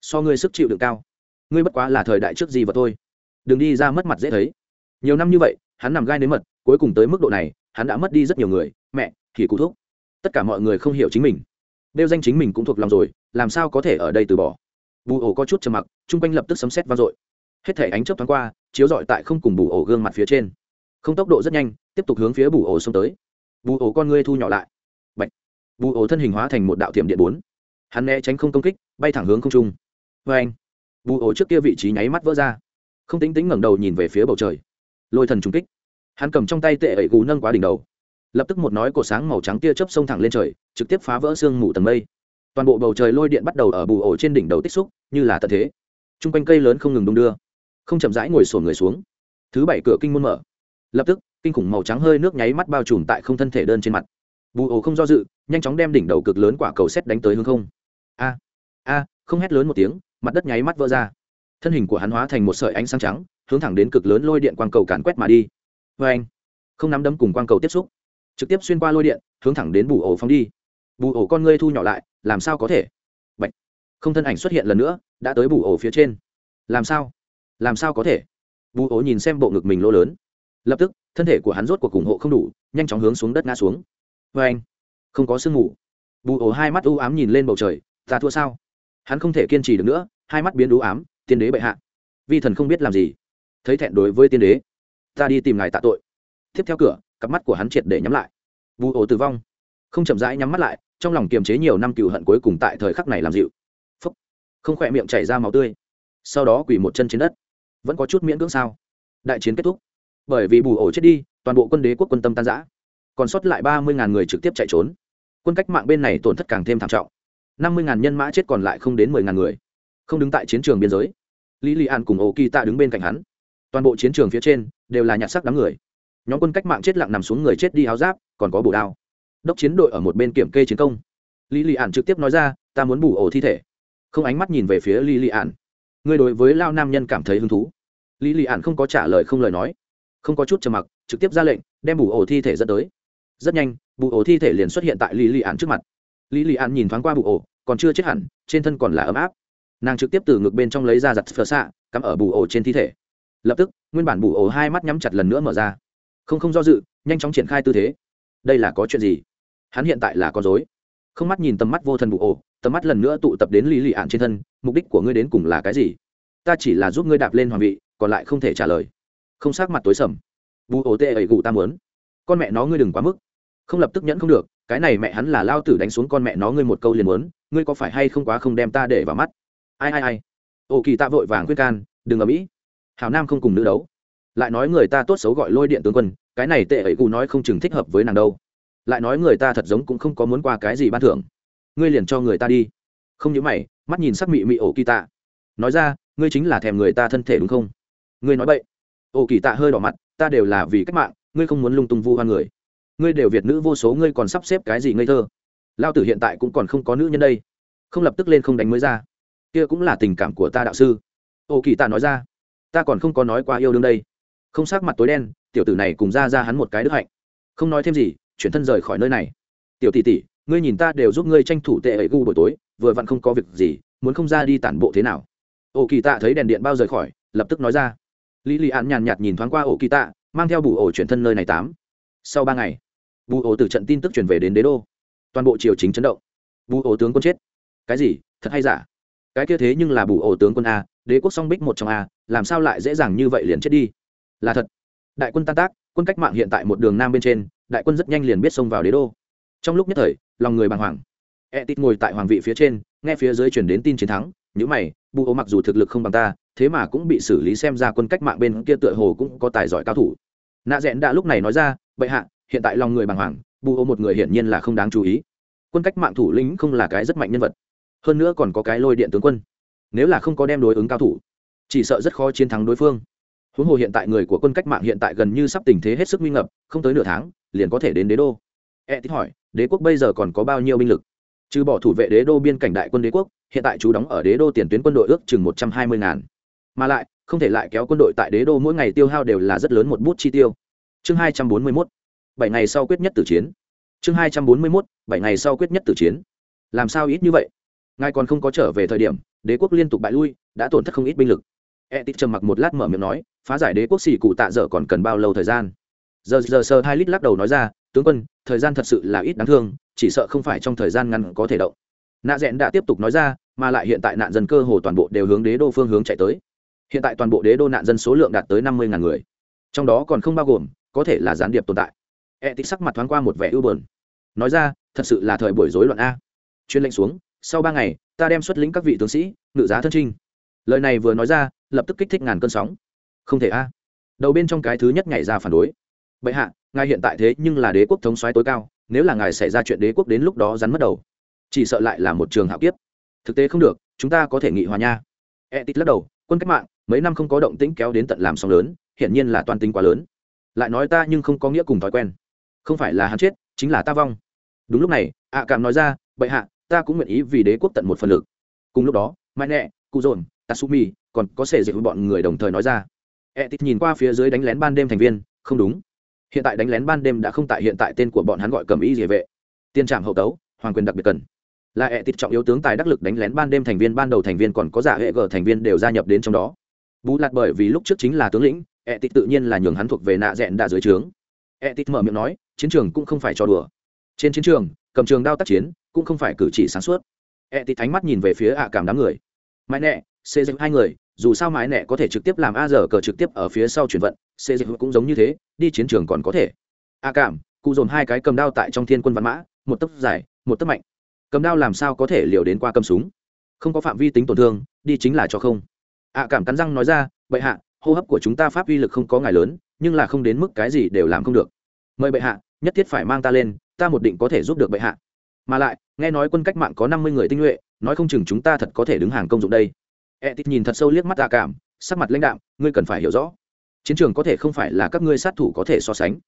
so ngươi sức chịu đựng cao. Ngươi bất quá là thời đại trước gì và thôi. Đừng đi ra mất mặt dễ thấy. Nhiều năm như vậy, hắn nằm gai nếm mật, cuối cùng tới mức độ này, hắn đã mất đi rất nhiều người, mẹ, thì cụ thúc. Tất cả mọi người không hiểu chính mình. Đeo danh chính mình cũng thuộc lòng rồi, làm sao có thể ở đây từ bỏ? Bù ổ có chút trầm mặc, chung quanh lập tức sấm xét vang dội. Hết thể ánh chớp thoáng qua, chiếu rọi tại không cùng bù ổ gương mặt phía trên. Không tốc độ rất nhanh, tiếp tục hướng phía bù ổ xông tới. Bù ổ con ngươi thu nhỏ lại. Bạch. bù ổ thân hình hóa thành một đạo tiệm điện bốn hắn né tránh không công kích, bay thẳng hướng không trung. Vê anh, bù ổ trước kia vị trí nháy mắt vỡ ra. Không tính tính ngẩng đầu nhìn về phía bầu trời. Lôi thần trùng kích. Hắn cầm trong tay tệ ẩy gù nâng quá đỉnh đầu. Lập tức một nói cổ sáng màu trắng tia chớp sông thẳng lên trời, trực tiếp phá vỡ sương mù tầng mây. Toàn bộ bầu trời lôi điện bắt đầu ở bù ổ trên đỉnh đầu tích xúc, như là tận thế. T r u n g quanh cây lớn không ngừng đung đưa. Không chậm rãi ngồi sổn người xuống. Thứ bảy cửa kinh môn mở. Lập tức, kinh khủng màu trắng hơi nước nháy mắt bao trùm tại không thân thể đơn trên mặt. Bù ổ không do dự, nhanh chóng đem đỉnh đầu cực lớn quả cầu xét đánh tới hướng không a a, không hét lớn một tiếng, mặt đất nháy mắt vỡ ra. Thân hình của hắn hóa thành một sợi ánh sáng trắng, hướng thẳng đến cực lớn lôi điện quang cầu càn quét mà đi. Vê anh, không nắm đấm cùng quang cầu tiếp xúc. Trực tiếp xuyên qua lôi điện, hướng thẳng đến bù ổ phóng đi. Bù ổ con ngươi thu nhỏ lại, làm sao có thể? Bạch. không thân ảnh xuất hiện lần nữa, đã tới bù ổ phía trên. Làm sao? Làm sao có thể? Bù ổ nhìn xem bộ ngực mình lỗ lớn. Lập tức, thân thể của hắn rốt cuộc ủng hộ không đủ, nhanh chóng hướng xuống đất ngã xuống. Vê anh, không có sương mù. Bù ổ hai mắt u ám nhìn lên bầu trời ta thua sao? Hắn không thể kiên trì được nữa, hai mắt biến u ám, tiên đế bệ hạ. Vi thần không biết làm gì. Thấy thẹn đối với tiên đế, ta đi tìm ngài tạ tội. Tiếp theo cửa, cặp mắt của hắn triệt để nhắm lại. Vu ổ tử vong. Không chậm rãi nhắm mắt lại, trong lòng kiềm chế nhiều năm cựu hận cuối cùng tại thời khắc này làm dịu. Phúc. không khỏe miệng chảy ra máu tươi. Sau đó quỳ một chân trên đất. Vẫn có chút miễn cưỡng sao? Đại chiến kết thúc. Bởi vì bù ổ chết đi, toàn bộ quân đế quốc quân tâm tan giã còn sót lại ba mươi người trực tiếp chạy trốn. Quân cách mạng bên này tổn thất càng thêm thảm trọng năm mươi nhân mã chết còn lại không đến mười người. Không đứng tại chiến trường biên giới. Lý li an cùng ổ kỳ tạ đứng bên cạnh hắn. Toàn bộ chiến trường phía trên đều là nhặt sắc đám người. Nhóm quân cách mạng chết lặng nằm xuống người chết đi áo giáp, còn có bổ đao. Đốc chiến đội ở một bên kiểm kê chiến công. Lý lị an trực tiếp nói ra, ta muốn bù ổ thi thể. Không ánh mắt nhìn về phía lý lị an. Người đối với lao nam nhân cảm thấy hứng thú? Lý lị an không có trả lời, không lời nói. Không có chút trầm mặc, trực tiếp ra lệnh, đem bù ổ thi thể dẫn tới. Rất nhanh, bù ổ thi thể liền xuất hiện tại lý lị an trước mặt lý lị an nhìn thoáng qua bụ ổ, còn chưa chết hẳn, trên thân còn là ấm áp. Nàng trực tiếp từ ngực bên trong lấy ra giặt phở xạ, cắm ở bù ổ trên thi thể. Lập tức, nguyên bản bù ổ hai mắt nhắm chặt lần nữa mở ra. Không không do dự, nhanh chóng triển khai tư thế. Đây là có chuyện gì? Hắn hiện tại là con dối không mắt nhìn tầm mắt vô thần bụ ổ, tầm mắt lần nữa tụ tập đến lý lị ạn trên thân, mục đích của ngươi đến cùng là cái gì? Ta chỉ là giúp ngươi đạp lên hoàng vị, còn lại không thể trả lời. Không sát mặt tối sầm. Bù ổ tê ẩy gù ta muốn. Con mẹ nó ngươi đừng quá mức. Không lập tức nhẫn không được cái này mẹ hắn là lao tử đánh xuống con mẹ nó ngươi một câu liền muốn, ngươi có phải hay không quá không đem ta để vào mắt? Ai ai ai? Ồ kỳ tạ vội vàng khuyên can, đừng ở mỹ hào nam không cùng nữ đấu. Lại nói người ta tốt xấu gọi lôi điện tướng quân, cái này tệ ấy cụ nói không chừng thích hợp với nàng đâu. Lại nói người ta thật giống cũng không có muốn qua cái gì ban thưởng. Ngươi liền cho người ta đi. Không nhớ mày, mắt nhìn sắc mị mị ổ kỳ tạ. Nói ra, ngươi chính là thèm người ta thân thể đúng không? Ngươi nói vậy ổ kỳ tạ hơi đỏ mặt, ta đều là vì cách mạng, ngươi không muốn lung tung vu hoan người ngươi đều việt nữ vô số, ngươi còn sắp xếp cái gì ngây thơ? Lao tử hiện tại cũng còn không có nữ nhân đây. Không lập tức lên không đánh mới ra. Kia cũng là tình cảm của ta đạo sư. Ổ kỳ tạ nói ra. Ta còn không có nói qua yêu đương đây. Không sắc mặt tối đen, tiểu tử này cùng ra ra hắn một cái đức hạnh. Không nói thêm gì, chuyển thân rời khỏi nơi này. Tiểu tỷ tỷ, ngươi nhìn ta đều giúp ngươi tranh thủ tệ ấy gu buổi tối, vừa vặn không có việc gì, muốn không ra đi tản bộ thế nào? Ổ kỳ tạ thấy đèn điện bao rời khỏi, lập tức nói ra. Lý lì an nhàn nhạt nhìn thoáng qua ổ kỳ tạ, mang theo bù ổ chuyển thân nơi này tám. Sau ba ngày bù ổ từ trận tin tức truyền về đến đế đô. Toàn bộ triều chính chấn động. Bù ổ tướng quân chết. Cái gì? Thật hay giả? Cái kia thế nhưng là bù ổ tướng quân a, đế quốc song bích một trong a, làm sao lại dễ dàng như vậy liền chết đi? Là thật. Đại quân tan tác, quân cách mạng hiện tại một đường nam bên trên, đại quân rất nhanh liền biết xông vào đế đô. Trong lúc nhất thời, lòng người bàng hoàng. E tít ngồi tại hoàng vị phía trên, nghe phía dưới chuyển đến tin chiến thắng những mày bù ô mặc dù thực lực không bằng ta, thế mà cũng bị xử lý xem ra quân cách mạng bên kia tựa hồ cũng có tài giỏi cao thủ. Nạ rẽn đã lúc này nói ra, bệ hạ hiện tại lòng người bàng hoàng, bù ô một người hiển nhiên là không đáng chú ý. Quân cách mạng thủ lĩnh không là cái rất mạnh nhân vật, hơn nữa còn có cái lôi điện tướng quân. Nếu là không có đem đối ứng cao thủ, chỉ sợ rất khó chiến thắng đối phương. Huống hồ hiện tại người của quân cách mạng hiện tại gần như sắp tình thế hết sức nguy ngập, không tới nửa tháng, liền có thể đến đế đô. E tích hỏi, đế quốc bây giờ còn có bao nhiêu binh lực? Trừ bỏ thủ vệ đế đô biên cảnh đại quân đế quốc, hiện tại chú đóng ở đế đô tiền tuyến quân đội ước chừng một trăm hai mươi ngàn. Mà lại, không thể lại kéo quân đội tại đế đô mỗi ngày tiêu hao đều là rất lớn một bút chi tiêu. Chương hai trăm bốn mươi mốt bảy ngày sau quyết nhất tử chiến. Chương hai trăm bốn mươi mốt, bảy ngày sau quyết nhất tử chiến. Làm sao ít như vậy? Ngài còn không có trở về thời điểm, đế quốc liên tục bại lui, đã tổn thất không ít binh lực. E t trầm mặc một lát mở miệng nói, phá giải đế quốc xì cụ tạ dở còn cần bao lâu thời gian? Giờ giờ sơ hai lít lắc đầu nói ra, tướng quân, thời gian thật sự là ít đáng thương, chỉ sợ không phải trong thời gian ngắn có thể động. Nạ rẽn đã tiếp tục nói ra, mà lại hiện tại nạn dân cơ hồ toàn bộ đều hướng đế đô phương hướng chạy tới. Hiện tại toàn bộ đế đô nạn dân số lượng đạt tới năm mươi ngàn người. Trong đó còn không bao gồm, có thể là gián điệp tồn tại e tích sắc mặt thoáng qua một vẻ ưu bờn nói ra, thật sự là thời buổi rối loạn a. Chuyên lệnh xuống, sau ba ngày, ta đem xuất lĩnh các vị tướng sĩ, ngự giá thân trinh. Lời này vừa nói ra, lập tức kích thích ngàn cơn sóng. Không thể a. Đầu bên trong cái thứ nhất nhảy ra phản đối. Bệ hạ, ngài hiện tại thế nhưng là đế quốc thống soái tối cao, nếu là ngài xảy ra chuyện đế quốc đến lúc đó rắn mất đầu. Chỉ sợ lại là một trường hạo kiếp. Thực tế không được, chúng ta có thể nghị hòa nha. E tít lắc đầu, quân cách mạng, mấy năm không có động tĩnh kéo đến tận làm sóng lớn, hiển nhiên là toàn tính quá lớn. Lại nói ta nhưng không có nghĩa cùng thói quen không phải là hắn chết, chính là ta vong. Đúng lúc này, ạ cảm nói ra, bệ hạ, ta cũng nguyện ý vì đế quốc tận một phần lực. Cùng lúc đó mãi nẹ, cụ dồn, tatsumi, còn có sẻ dịch bọn người đồng thời nói ra e t nhìn qua phía dưới đánh lén ban đêm thành viên, không đúng. Hiện tại đánh lén ban đêm đã không tại hiện tại tên của bọn hắn gọi cầm ý địa vệ. Tiên trạm hậu tấu, hoàng quyền đặc biệt cần. Là e t trọng yếu tướng tài đắc lực đánh lén ban đêm thành viên, ban đầu thành viên còn có giả hệ g thành viên đều gia nhập đến trong đó. Bú lạt bởi vì lúc trước chính là tướng lĩnh e t tự nhiên là nhường hắn thuộc về nạ dẹn đã dưới trướng. E t mở miệng nói chiến trường cũng không phải cho đùa. Trên chiến trường, cầm trường đao tác chiến, cũng không phải cử chỉ sáng suốt. E tít ánh mắt nhìn về phía ạ cảm đám người. Mãi nẹ xê dịch hai người, dù sao mãi nẹ có thể trực tiếp làm a giờ cờ trực tiếp ở phía sau chuyển vận, xê dịch cũng giống như thế, đi chiến trường còn có thể. A cảm, cụ dồn hai cái cầm đao tại trong thiên quân văn mã, một tấc dài, một tấc mạnh. Cầm đao làm sao có thể liều đến qua cầm súng? Không có phạm vi tính tổn thương, đi chính là cho không. Ạ cảm cắn răng nói ra, bệ hạ, hô hấp của chúng ta pháp uy lực không có ngài lớn, nhưng là không đến mức cái gì đều làm không được. Mời bệ hạ nhất thiết phải mang ta lên, ta một định có thể giúp được bệ hạ. Mà lại, nghe nói quân cách mạng có năm mươi người tinh nhuệ, nói không chừng chúng ta thật có thể đứng hàng công dụng đây. E tít nhìn thật sâu liếc mắt tạ cảm, sắc mặt lãnh đạm, ngươi cần phải hiểu rõ. Chiến trường có thể không phải là các ngươi sát thủ có thể so sánh.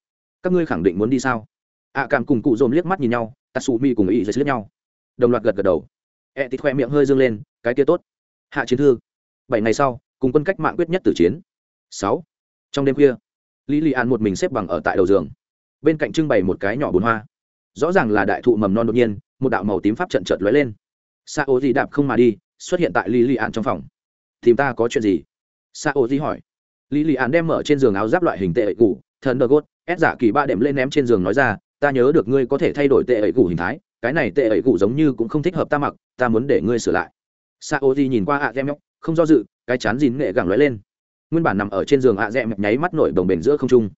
Các ngươi khẳng định muốn đi sao? Ạ cảm cùng cụ dồn liếc mắt nhìn nhau, tatsumi cùng ý giấy liếc nhau. Đồng loạt gật gật đầu. E tít khoe miệng hơi dương lên, cái kia tốt. Hạ chiến thư. Bảy ngày sau, cùng quân cách mạng quyết nhất tử chiến. Sáu. Trong đêm khuya, lý lị an một mình xếp bằng ở tại đầu giường bên cạnh trưng bày một cái nhỏ bồn hoa. Rõ ràng là đại thụ mầm non đột nhiên, một đạo màu tím pháp trận chợt lóe lên. Sa ô di đạp không mà đi, xuất hiện tại lý lì an trong phòng. Tìm ta có chuyện gì? Sa ô di hỏi. Lý lì an đem mở trên giường áo giáp loại hình tệ ẩy cũ thần đờ gốt ép giả kỳ ba đệm lên ném trên giường nói ra, ta nhớ được ngươi có thể thay đổi tệ ẩy cũ hình thái, cái này tệ ẩy cũ giống như cũng không thích hợp ta mặc, ta muốn để ngươi sửa lại. Sa ô di nhìn qua ạ à gem nhóc, không do dự, cái chán dín nghệ gẳng lóe lên. Nguyên bản nằm ở trên giường ạ à gem nháy mắt nổi đồng bền giữa không trung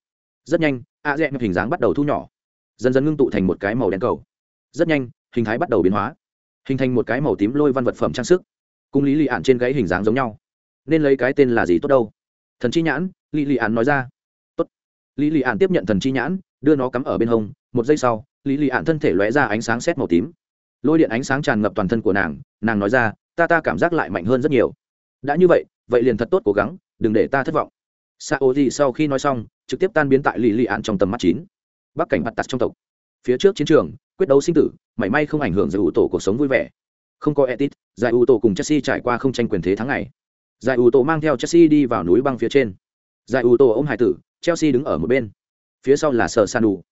rất nhanh, a à hình dáng bắt đầu thu nhỏ, dần dần ngưng tụ thành một cái màu đen cầu. Rất nhanh, hình thái bắt đầu biến hóa, hình thành một cái màu tím lôi văn vật phẩm trang sức, cùng lý lị ạn trên gáy hình dáng giống nhau. Nên lấy cái tên là gì tốt đâu? Thần chi nhãn, lý lị ạn nói ra. Tốt. Lý lị ạn tiếp nhận thần chi nhãn, đưa nó cắm ở bên hông, một giây sau, lý lị ạn thân thể lóe ra ánh sáng xét màu tím. Lôi điện ánh sáng tràn ngập toàn thân của nàng nàng nói ra, ta ta cảm giác lại mạnh hơn rất nhiều. Đã như vậy vậy liền thật tốt cố gắng, đừng để ta thất vọng sa ô gì sau khi nói xong, trực tiếp tan biến tại lì lì ạn trong tầm mắt chín. Bắc cảnh mặt tặc trong tộc. Phía trước chiến trường, quyết đấu sinh tử, mảy may không ảnh hưởng giải ủ tổ cuộc sống vui vẻ. Không có etit, giải ủ tổ cùng chelsea trải qua không tranh quyền thế tháng ngày. Giải ủ tổ mang theo chelsea đi vào núi băng phía trên. Giải ủ tổ ôm hải tử, chelsea đứng ở một bên. Phía sau là sở san đủ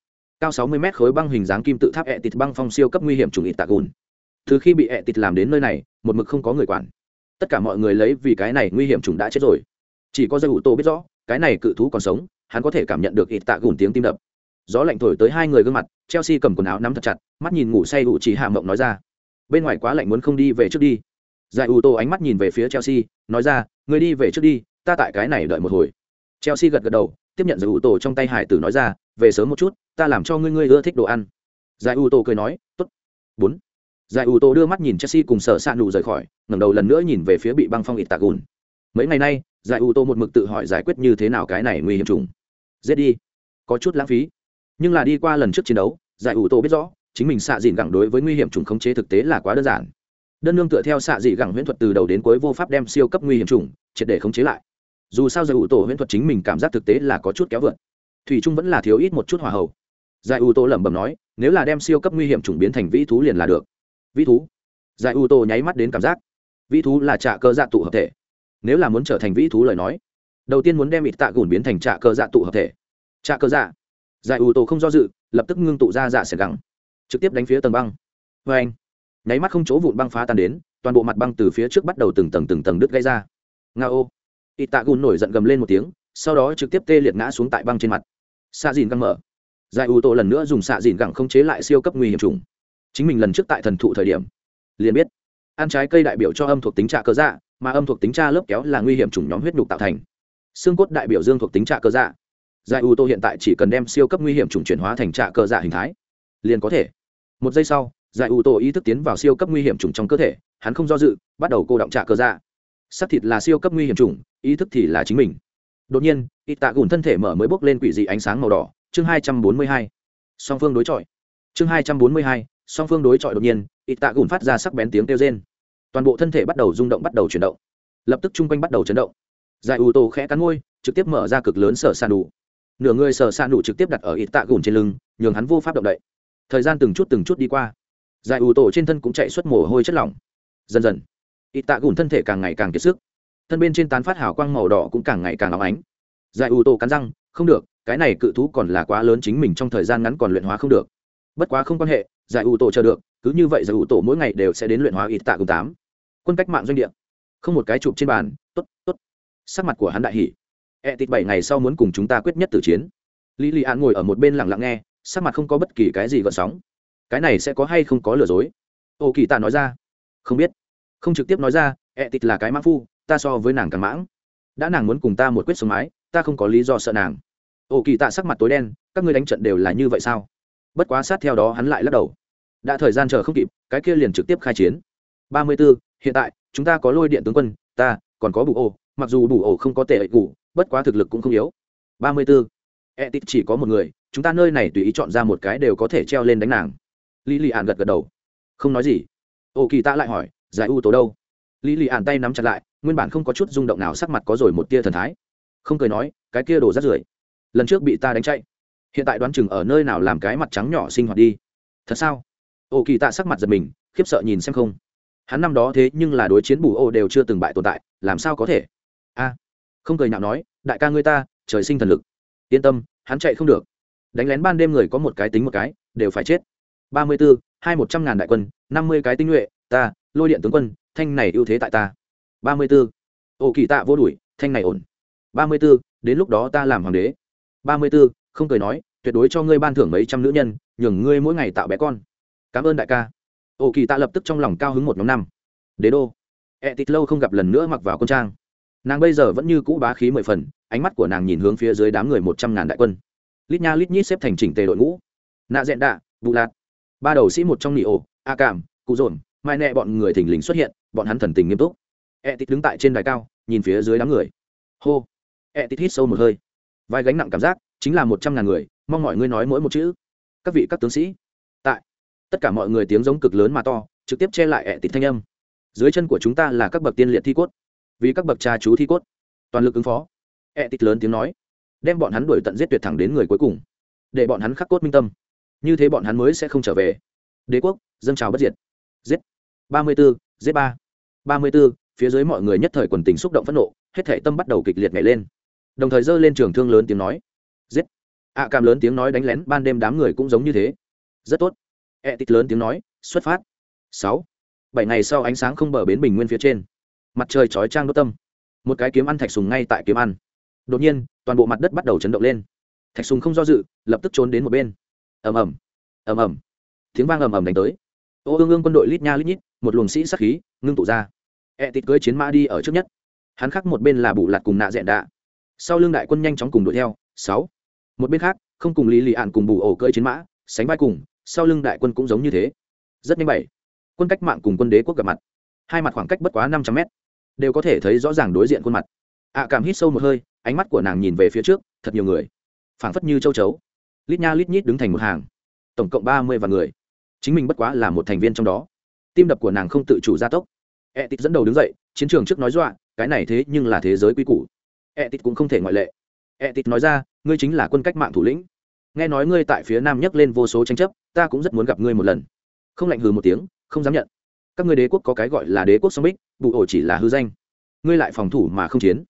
cao 60 mét khối băng hình dáng kim tự tháp etit băng phong siêu cấp nguy hiểm chủng ít tạc gùn từ khi bị etit làm đến nơi này, một mực không có người quản. Tất cả mọi người lấy vì cái này nguy hiểm chủng đã chết rồi. Chỉ có giải ủ tổ biết rõ cái này cự thú còn sống, hắn có thể cảm nhận được ít tạ gùn tiếng tim đập. Gió lạnh thổi tới hai người gương mặt, chelsea cầm quần áo nắm thật chặt, mắt nhìn ngủ say ủ chỉ hạ mộng nói ra, bên ngoài quá lạnh muốn không đi về trước đi. Giải ủ tô ánh mắt nhìn về phía chelsea, nói ra người đi về trước đi, ta tại cái này đợi một hồi. Chelsea gật gật đầu, tiếp nhận giải ủ tổ trong tay hải tử nói ra, về sớm một chút, ta làm cho ngươi ngươi ưa thích đồ ăn. Giải ủ tô cười nói, tốt. Bốn. Giải ủ tô đưa mắt nhìn chelsea cùng sở s ạ nụ rời khỏi, ngẩng đầu lần nữa nhìn về phía bị băng phong ít tạc gùn. Mấy ngày nay giải u tô một mực tự hỏi giải quyết như thế nào cái này nguy hiểm trùng. Giết đi. Có chút lãng phí. Nhưng là đi qua lần trước chiến đấu, giải u tô biết rõ, chính mình xạ dìn gẳng đối với nguy hiểm trùng khống chế thực tế là quá đơn giản. Đơn nương tựa theo xạ dị gẳng huyễn thuật từ đầu đến cuối vô pháp đem siêu cấp nguy hiểm trùng triệt để khống chế lại. Dù sao giải u tô huyễn thuật chính mình cảm giác thực tế là có chút kéo vượt. Thủy trung vẫn là thiếu ít một chút hỏa hậu giải u tô lẩm bẩm nói, nếu là đem siêu cấp nguy hiểm trùng biến thành vĩ thú liền là được. Vĩ thú. Giải u tô nháy mắt đến cảm giác. Vĩ thú là trạ cơ dạ tụ hợp thể nếu là muốn trở thành vĩ thú lời nói, đầu tiên muốn đem ít tạ gùn biến thành trạ cơ dạ tụ hợp thể. Trạ cơ dạ. Giải ủ tổ không do dự, lập tức ngưng tụ ra dạ sẻ gắng trực tiếp đánh phía tầng băng. Vê anh, nháy mắt không chỗ vụn băng phá tan đến, toàn bộ mặt băng từ phía trước bắt đầu từng tầng từng tầng đứt gây ra. Nga ô. Ít tạ gùn nổi giận gầm lên một tiếng, sau đó trực tiếp tê liệt ngã xuống tại băng trên mặt. Xạ dìn căng mở. Giải ủ tổ lần nữa dùng xạ dìn gẳng không chế lại siêu cấp nguy hiểm trùng chính mình lần trước tại thần thụ thời điểm, liền biết, ăn trái cây đại biểu cho âm thuộc tính trạ cơ dạ mà âm thuộc tính tra lớp kéo là nguy hiểm chủng nhóm huyết nhục tạo thành. Xương cốt đại biểu dương thuộc tính trạ cơ dạ. Giải u tô hiện tại chỉ cần đem siêu cấp nguy hiểm chủng chuyển hóa thành trạ cơ dạ hình thái, liền có thể. Một giây sau, giải u tô ý thức tiến vào siêu cấp nguy hiểm chủng trong cơ thể, hắn không do dự, bắt đầu cô động trạ cơ dạ. Sắc thịt là siêu cấp nguy hiểm chủng, ý thức thì là chính mình. Đột nhiên y tạ gùn thân thể mở mới bốc lên quỷ dị ánh sáng màu đỏ, chương hai trăm bốn mươi hai. Song phương đối chọi. Chương hai trăm bốn mươi hai, song phương đối chọi đột nhiên y tạ gùn phát ra sắc bén tiếng kêu trên toàn bộ thân thể bắt đầu rung động, bắt đầu chuyển động. Lập tức chung quanh bắt đầu chấn động. Giải ủ tổ khẽ cắn môi, trực tiếp mở ra cực lớn sở sàn đủ. Nửa người sở sàn đủ trực tiếp đặt ở ít tạ gùn trên lưng, nhường hắn vô pháp động đậy. Thời gian từng chút từng chút đi qua. Giải ủ tổ trên thân cũng chạy xuất mồ hôi chất lỏng. Dần dần ít tạ gùn thân thể càng ngày càng kiệt sức. Thân bên trên tán phát hào quang màu đỏ cũng càng ngày càng óng ánh. Giải ủ tổ cắn răng, không được, cái này cự thú còn là quá lớn, chính mình trong thời gian ngắn còn luyện hóa không được. Bất quá không quan hệ, giải ủ tổ chờ được cứ như vậy giải ủ tổ mỗi ngày đều sẽ đến luyện hóa ít tạ cùng tám. Quân cách mạng doanh địa. Không một cái chụp trên bàn t ố t t ố t sắc mặt của hắn đại hỉ. E tịt bảy ngày sau muốn cùng chúng ta quyết nhất tử chiến. Lý lì an ngồi ở một bên lặng lặng nghe, sắc mặt không có bất kỳ cái gì gợn sóng. Cái này sẽ có hay không có lừa dối? Ô kỳ tạ nói ra. Không biết. Không trực tiếp nói ra e tịt là cái mã phu, ta so với nàng càng mãng. Đã nàng muốn cùng ta một quyết sống mái, ta không có lý do sợ nàng. Ô kỳ tạ sắc mặt tối đen, các ngươi đánh trận đều là như vậy sao? Bất quá sát theo đó hắn lại lắc đầu đã thời gian chờ không kịp, cái kia liền trực tiếp khai chiến. Ba mươi b ố hiện tại, chúng ta có lôi điện tướng quân, ta, còn có bù ổ mặc dù bù ổ không có tệ ệ cụ bất quá thực lực cũng không yếu. Ba mươi b ố e chỉ có một người, chúng ta nơi này tùy ý chọn ra một cái đều có thể treo lên đánh nàng. Lý lì ạn gật gật đầu. Không nói gì. Ô kỳ tạ lại hỏi, giải u tố đâu? Lý lì ạn tay nắm chặt lại, nguyên bản không có chút rung động nào, sắc mặt có rồi một tia thần thái. Không cười nói, cái kia đổ rát rưởi, lần trước bị ta đánh chạy. Hiện tại đoán chừng ở nơi nào làm cái mặt trắng nhỏ sinh hoạt đi. Thật sao? Ô kỳ tạ sắc mặt giật mình, khiếp sợ nhìn xem không. Hắn năm đó thế nhưng là đối chiến bù ô đều chưa từng bại tồn tại, làm sao có thể? A. Không cười nhạo nói, đại ca ngươi ta, trời sinh thần lực. Yên tâm, hắn chạy không được. Đánh lén ban đêm người có một cái tính một cái, đều phải chết. Ba mươi bốn hai một trăm ngàn đại quân, năm mươi cái tinh nhuệ, ta, lôi điện tướng quân, thanh này ưu thế tại ta. Ba mươi bốn ô kỳ tạ vô đuổi, thanh này ổn. Ba mươi bốn đến lúc đó ta làm hoàng đế. Ba mươi bốn không cười nói, tuyệt đối cho ngươi ban thưởng mấy trăm nữ nhân, nhường ngươi mỗi ngày tạo bé con cảm ơn đại ca. Ô kỳ tạ lập tức trong lòng cao hứng một nhóm năm. Đế đô. Ẹ tịt lâu không gặp lần nữa mặc vào quân trang. Nàng bây giờ vẫn như cũ bá khí mười phần, ánh mắt của nàng nhìn hướng phía dưới đám người một trăm ngàn đại quân. Lít nha lít nhít xếp thành chỉnh tề đội ngũ. Nạ dẹn đạ bụ lạt, ba đầu sĩ một trong nị ổ, a cảm, cụ dồn, mai nẹ bọn người thình lình xuất hiện, bọn hắn thần tình nghiêm túc. E tít đứng tại trên đài cao, nhìn phía dưới đám người. Hô. E tít hít sâu một hơi. Vai gánh nặng cảm giác, chính là một trăm ngàn người, mong mọi người nói mỗi một chữ. Các vị các tướng sĩ tất cả mọi người tiếng giống cực lớn mà to trực tiếp che lại ẹ tịt thanh âm. Dưới chân của chúng ta là các bậc tiên liệt thi cốt. Vì các bậc cha chú thi cốt. Toàn lực ứng phó. Ẹ tịt lớn tiếng nói. Đem bọn hắn đuổi tận giết tuyệt thẳng đến người cuối cùng. Để bọn hắn khắc cốt minh tâm. Như thế bọn hắn mới sẽ không trở về. Đế quốc dâng trào bất diệt. Giết. Ba mươi b ố giết ba. Ba mươi b ố phía dưới mọi người nhất thời quần tình xúc động phẫn nộ hết thể tâm bắt đầu kịch liệt nhảy lên. Đồng thời giơ lên trường thương lớn tiếng nói. Giết. Ạ à, cảm lớn tiếng nói đánh lén ban đêm đám người cũng giống như thế. Rất tốt e tít lớn tiếng nói, xuất phát. Sáu. Bảy ngày sau ánh sáng không bờ bến bình nguyên phía trên. Mặt trời chói trang đốt tâm. Một cái kiếm ăn thạch sùng ngay tại kiếm ăn. Đột nhiên, toàn bộ mặt đất bắt đầu chấn động lên. Thạch sùng không do dự, lập tức trốn đến một bên. Ầm ầm. Ầm ầm. Tiếng vang ầm ầm đánh tới. Ô ương ương quân đội lít nha lít nhít, một luồng sĩ sắc khí ngưng tụ ra. E tít cưới chiến mã đi ở trước nhất. Hắn khác một bên là bù lạt cùng nạ dẹn đạ. Sau lưng đại quân nhanh chóng cùng đuổi theo. Sáu. Một bên khác, không cùng lý lì ạn cùng bù ổ cưỡi chiến mã, sánh vai cùng sau lưng đại quân cũng giống như thế. Rất nhanh bảy. Quân cách mạng cùng quân đế quốc gặp mặt. Hai mặt khoảng cách bất quá năm trăm mét. Đều có thể thấy rõ ràng đối diện khuôn mặt. Ạ cảm hít sâu một hơi, ánh mắt của nàng nhìn về phía trước, thật nhiều người. Phảng phất như châu chấu. Lít nha lít nhít đứng thành một hàng. Tổng cộng ba mươi vạn người. Chính mình bất quá là một thành viên trong đó. Tim đập của nàng không tự chủ gia tốc. E tít dẫn đầu đứng dậy, chiến trường trước nói dọa, cái này thế nhưng là thế giới quy củ. E tít cũng không thể ngoại lệ. E tít nói ra, ngươi chính là quân cách mạng thủ lĩnh nghe nói ngươi tại phía nam nhấc lên vô số tranh chấp, ta cũng rất muốn gặp ngươi một lần. Không lạnh hừ một tiếng, không dám nhận. Các ngươi đế quốc có cái gọi là đế quốc song bích bụ ổ chỉ là hư danh. Ngươi lại phòng thủ mà không chiến.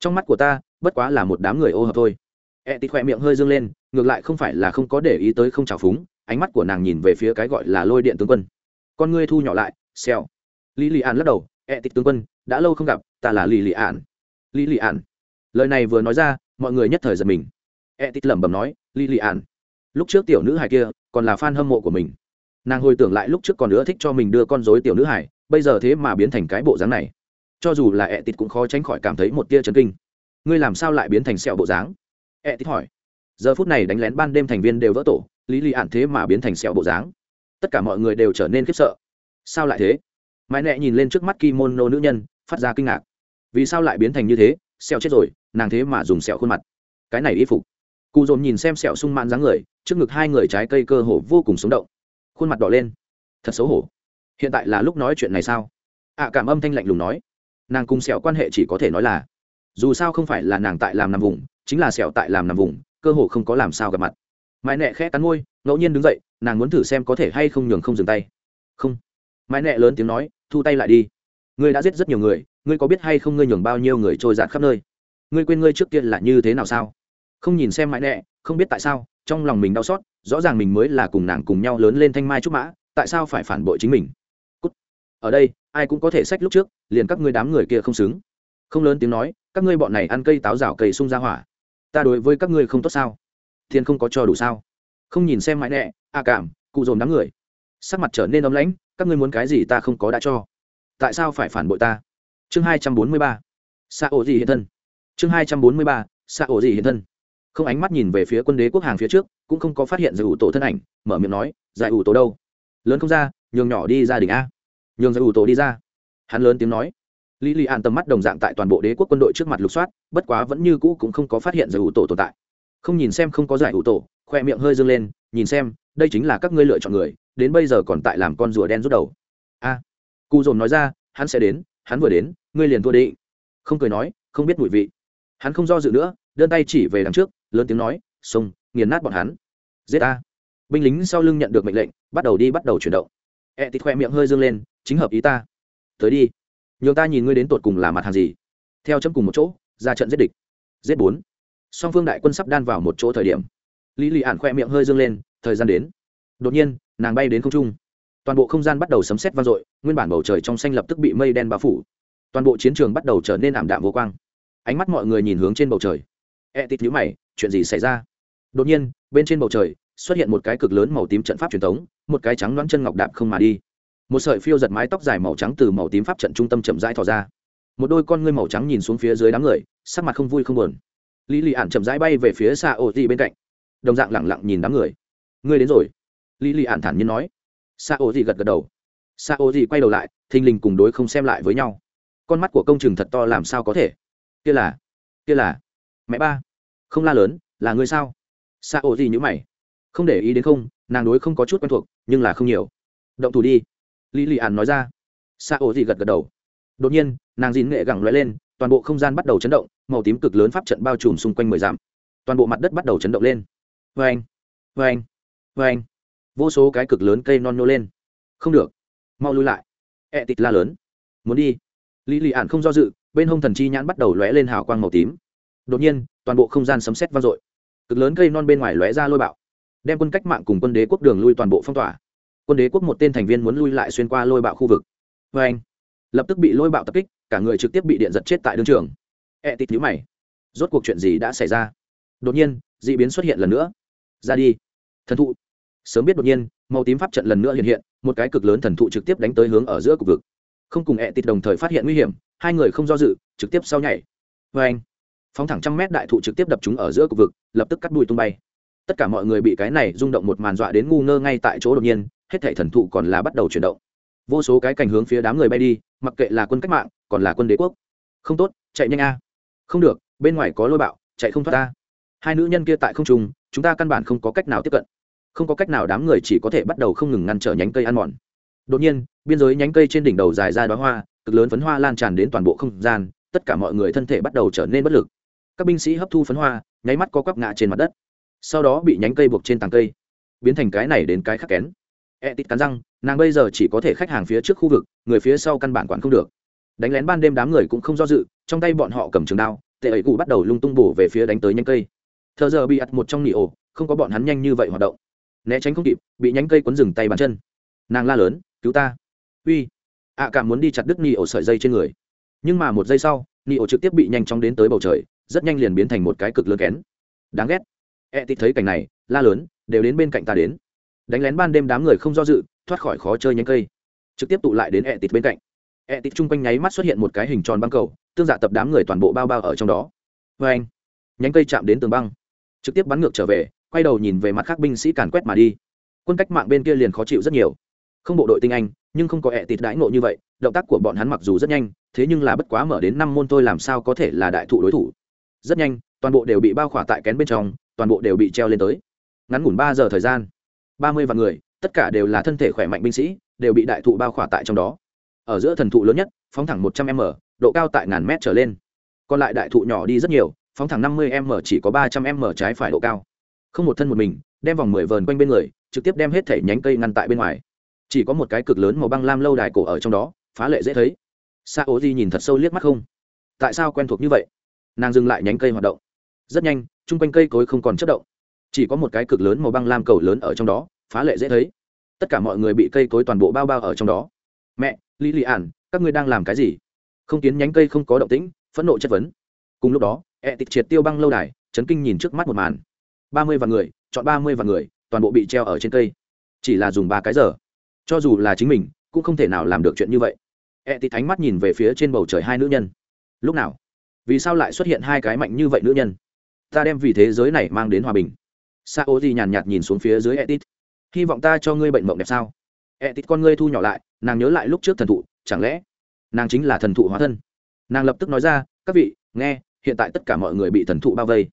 Trong mắt của ta, bất quá là một đám người ô hợp thôi. E tít khoe miệng hơi dâng lên, ngược lại không phải là không có để ý tới không trào phúng, ánh mắt của nàng nhìn về phía cái gọi là lôi điện tướng quân. Con ngươi thu nhỏ lại, xèo. Lý lì ạn lắc đầu e tít tướng quân, đã lâu không gặp, ta là lý lì ạn lý lì ạn lời này vừa nói ra, mọi người nhất thời giật mình e tít lẩm bẩm nói lý li an lúc trước tiểu nữ hải kia còn là fan hâm mộ của mình. Nàng hồi tưởng lại lúc trước còn nữa thích cho mình đưa con dối tiểu nữ hải bây giờ thế mà biến thành cái bộ dáng này. Cho dù là e ẹ tịt cũng khó tránh khỏi cảm thấy một tia chấn kinh. Ngươi làm sao lại biến thành sẹo bộ dáng? E ẹ tịt hỏi. Giờ phút này đánh lén ban đêm thành viên đều vỡ tổ lý lì ạn thế mà biến thành sẹo bộ dáng. Tất cả mọi người đều trở nên khiếp sợ. Sao lại thế? Mãi nẹ nhìn lên trước mắt kimono nữ nhân, phát ra kinh ngạc. Vì sao lại biến thành như thế? Sẹo chết rồi, nàng thế mà dùng sẹo khuôn mặt. Cái này y phục cụ dồn nhìn xem sẹo sung mãn dáng người, trước ngực hai người trái cây cơ hồ vô cùng sống động. Khuôn mặt đỏ lên. Thật xấu hổ. Hiện tại là lúc nói chuyện này sao? Ạ cảm âm thanh lạnh lùng nói. Nàng cùng sẹo quan hệ chỉ có thể nói là, dù sao không phải là nàng tại làm nằm vùng, chính là sẹo tại làm nằm vùng, cơ hồ không có làm sao gặp mặt. Mãi nẹ khẽ cắn môi, ngẫu nhiên đứng dậy, nàng muốn thử xem có thể hay không nhường không dừng tay. Không. Mãi nẹ lớn tiếng nói, thu tay lại đi. Ngươi đã giết rất nhiều người, ngươi có biết hay không ngươi nhường bao nhiêu người trôi giạt khắp nơi? Ngươi quên ngươi trước kia là như thế nào sao? Không nhìn xem mãi nẹ không biết tại sao, trong lòng mình đau xót, rõ ràng mình mới là cùng nàng cùng nhau lớn lên thanh mai trúc mã, tại sao phải phản bội chính mình? Cút. ở đây, ai cũng có thể sách lúc trước, liền các ngươi đám người kia không xứng. Không lớn tiếng nói, các ngươi bọn này ăn cây táo rào cây sung ra hỏa. Ta đối với các ngươi không tốt sao? Thiên không có cho đủ sao? Không nhìn xem mãi nẹ a cảm, cụ dồn đám người. Sắc mặt trở nên ấm lãnh, các ngươi muốn cái gì ta không có đã cho. Tại sao phải phản bội ta? Chương hai trăm bốn mươi ba. Xa ổ gì hiện thân? Chương hai trăm bốn mươi ba. Xa ổ gì hiện thân? Không ánh mắt nhìn về phía quân đế quốc hàng phía trước, cũng không có phát hiện giải ủ tổ thân ảnh, mở miệng nói giải ủ tổ đâu? Lớn không ra, nhường nhỏ đi ra đỉnh a. Nhường giải ủ tổ đi ra. Hắn lớn tiếng nói. Lý lì an tầm mắt đồng dạng tại toàn bộ đế quốc quân đội trước mặt lục soát, bất quá vẫn như cũ cũng không có phát hiện giải ủ tổ tồn tại. Không nhìn xem không có giải ủ tổ, khoe miệng hơi dâng lên, nhìn xem, đây chính là các ngươi lựa chọn người, đến bây giờ còn tại làm con rùa đen rút đầu. A. Cụ dồn nói ra, hắn sẽ đến, hắn vừa đến, ngươi liền thua đi. Không cười nói, không biết mùi vị. Hắn không do dự nữa, đơn tay chỉ về đằng trước lớn tiếng nói, xông, nghiền nát bọn hắn. Giết ta. Binh lính sau lưng nhận được mệnh lệnh, bắt đầu đi bắt đầu chuyển động. E tịt khoe miệng hơi dâng lên, chính hợp ý ta. Tới đi. Nhường ta nhìn ngươi đến tột cùng là mặt hàng gì. Theo chấm cùng một chỗ, ra trận giết địch. Giết bốn. Song phương đại quân sắp đan vào một chỗ thời điểm, lý lì ạn khoe miệng hơi dâng lên, thời gian đến. Đột nhiên, nàng bay đến không trung. Toàn bộ không gian bắt đầu sấm xét vang dội, nguyên bản bầu trời trong xanh lập tức bị mây đen bao phủ. Toàn bộ chiến trường bắt đầu trở nên ảm đạm vô quang. Ánh mắt mọi người nhìn hướng trên bầu trời e tít nhữ mày, chuyện gì xảy ra? Đột nhiên, bên trên bầu trời xuất hiện một cái cực lớn màu tím trận pháp truyền thống, một cái trắng đoán chân ngọc đạp không mà đi. Một sợi phiêu giật mái tóc dài màu trắng từ màu tím pháp trận trung tâm chậm rãi thò ra. Một đôi con ngươi màu trắng nhìn xuống phía dưới đám người, sắc mặt không vui không buồn. Lý lì ạn chậm rãi bay về phía xa ô dị bên cạnh. Đồng dạng lẳng lặng nhìn đám người. Ngươi đến rồi. Lý lì ạn thản nhiên nói. Xa ô dị gật gật đầu. Xa ô dị quay đầu lại, thình lình cùng đối không xem lại với nhau. Con mắt của công trường thật to làm sao có thể? Kia là kia là mẹ ba, không la lớn, là người sao? Xa ổ gì nhữ mày. Không để ý đến không, nàng đối không có chút quen thuộc, nhưng là không nhiều. Động thủ đi. Lý lì ạn nói ra. Xa ổ gì gật gật đầu. Đột nhiên, nàng dín nghệ gẳng lóe lên, toàn bộ không gian bắt đầu chấn động, màu tím cực lớn pháp trận bao trùm xung quanh mười dặm. Toàn bộ mặt đất bắt đầu chấn động lên. Vê anh vê anh vê anh vô số cái cực lớn cây non nhô lên. Không được. Mau lui lại. Ẹ、e、tịt la lớn. Muốn đi. Lý lì ạn không do dự, bên hông thần chi nhãn bắt đầu lóe lên hào quang màu tím đột nhiên, toàn bộ không gian sấm sét vang dội. Cực lớn cây non bên ngoài lóe ra lôi bạo, đem quân cách mạng cùng quân đế quốc đường lui toàn bộ phong tỏa. Quân đế quốc một tên thành viên muốn lui lại xuyên qua lôi bạo khu vực. Vê anh, lập tức bị lôi bạo tập kích, cả người trực tiếp bị điện giật chết tại đương trường. Ẹ tịt nhíu mày. Rốt cuộc chuyện gì đã xảy ra? Đột nhiên, d ị biến xuất hiện lần nữa. Ra đi. Thần thụ. Sớm biết đột nhiên, màu tím pháp trận lần nữa hiện hiện, một cái cực lớn thần thụ trực tiếp đánh tới hướng ở giữa cục vực. Không cùng ẹ tịt đồng thời phát hiện nguy hiểm, hai người không do dự, trực tiếp sau nhảy. Vê anh phóng thẳng trăm mét đại thụ trực tiếp đập chúng ở giữa cục vực, lập tức cắt đùi tung bay. Tất cả mọi người bị cái này rung động một màn dọa đến ngu ngơ ngay tại chỗ đột nhiên, hết thảy thần thụ còn là bắt đầu chuyển động. Vô số cái cảnh hướng phía đám người bay đi, mặc kệ là quân cách mạng, còn là quân đế quốc. Không tốt, chạy nhanh a. Không được, bên ngoài có lôi bạo, chạy không thoát ta. Hai nữ nhân kia tại không trung, chúng ta căn bản không có cách nào tiếp cận. Không có cách nào đám người chỉ có thể bắt đầu không ngừng ngăn trở nhánh cây ăn mòn. Đột nhiên, biên giới nhánh cây trên đỉnh đầu dài ra đoá hoa, cực lớn phấn hoa lan tràn đến toàn bộ không gian, tất cả mọi người thân thể bắt đầu trở nên bất lực các binh sĩ hấp thu phấn hoa, nháy mắt có quắp ngã trên mặt đất. Sau đó bị nhánh cây buộc trên tàng cây, biến thành cái này đến cái khắc kén. E tít cắn răng, nàng bây giờ chỉ có thể khách hàng phía trước khu vực, người phía sau căn bản quản không được. Đánh lén ban đêm đám người cũng không do dự, trong tay bọn họ cầm trường đao, tệ ấy cụ bắt đầu lung tung bổ về phía đánh tới nhánh cây. Thờ giờ bị ặt một trong nỉ ổ, không có bọn hắn nhanh như vậy hoạt động. Né tránh không kịp, bị nhánh cây quấn rừng tay bàn chân. Nàng la lớn, cứu ta. Uy. Ạ cảm muốn đi chặt đứt nỉ ổ sợi dây trên người. Nhưng mà một giây sau nỉ ổ trực tiếp bị nhanh chóng đến tới bầu trời rất nhanh liền biến thành một cái cực lớn kén. Đáng ghét. E tịt thấy cảnh này, la lớn, đều đến bên cạnh ta đến. Đánh lén ban đêm đám người không do dự, thoát khỏi khó chơi nhánh cây. Trực tiếp tụ lại đến e tịt bên cạnh. E tịt chung quanh nháy mắt xuất hiện một cái hình tròn băng cầu, tương dạ tập đám người toàn bộ bao bao ở trong đó. Vê anh, nhánh cây chạm đến tường băng. Trực tiếp bắn ngược trở về, quay đầu nhìn về mặt khác binh sĩ càn quét mà đi. Quân cách mạng bên kia liền khó chịu rất nhiều. Không bộ đội tinh anh, nhưng không có ẹ tịt đãi ngộ như vậy, động tác của bọn hắn mặc dù rất nhanh, thế nhưng là bất quá mở đến năm môn tôi làm sao có thể là đại thụ đối thủ rất nhanh, toàn bộ đều bị bao khỏa tại kén bên trong, toàn bộ đều bị treo lên tới. Ngắn ngủn ba giờ thời gian, ba mươi vạn người, tất cả đều là thân thể khỏe mạnh binh sĩ, đều bị đại thụ bao khỏa tại trong đó. Ở giữa thần thụ lớn nhất, phóng thẳng một trăm m, độ cao tại ngàn mét trở lên. Còn lại đại thụ nhỏ đi rất nhiều, phóng thẳng năm mươi m chỉ có ba trăm m trái phải độ cao. Không một thân một mình, đem vòng mười vờn quanh bên người, trực tiếp đem hết thể nhánh cây ngăn tại bên ngoài. Chỉ có một cái cực lớn màu băng lam lâu đài cổ ở trong đó, phá lệ dễ thấy. Sa ố di nhìn thật sâu liếc mắt không. Tại sao quen thuộc như vậy? Nàng dừng lại nhánh cây hoạt động. Rất nhanh, chung quanh cây cối không còn chất động. Chỉ có một cái cực lớn màu băng lam cầu lớn ở trong đó, phá lệ dễ thấy. Tất cả mọi người bị cây cối toàn bộ bao bao ở trong đó. Mẹ lý lì ản các ngươi đang làm cái gì? Không kiến nhánh cây không có động tĩnh, phẫn nộ chất vấn. Cùng lúc đó ẹ tịch triệt tiêu băng lâu đài, chấn kinh nhìn trước mắt một màn. Ba mươi vạn người, chọn ba mươi vạn người, toàn bộ bị treo ở trên cây. Chỉ là dùng ba cái giờ. Cho dù là chính mình, cũng không thể nào làm được chuyện như vậy. Ẹ tịch ánh mắt nhìn về phía trên bầu trời hai nữ nhân. Lúc nào? Vì sao lại xuất hiện hai cái mạnh như vậy nữ nhân? Ta đem vì thế giới này mang đến hòa bình. Sa ô di nhàn nhạt nhìn xuống phía dưới etit hy vọng ta cho ngươi bệnh mộng đẹp sao? Etit con ngươi thu nhỏ lại, nàng nhớ lại lúc trước thần thụ, chẳng lẽ nàng chính là thần thụ hóa thân? Nàng lập tức nói ra, các vị, nghe, hiện tại tất cả mọi người bị thần thụ bao vây.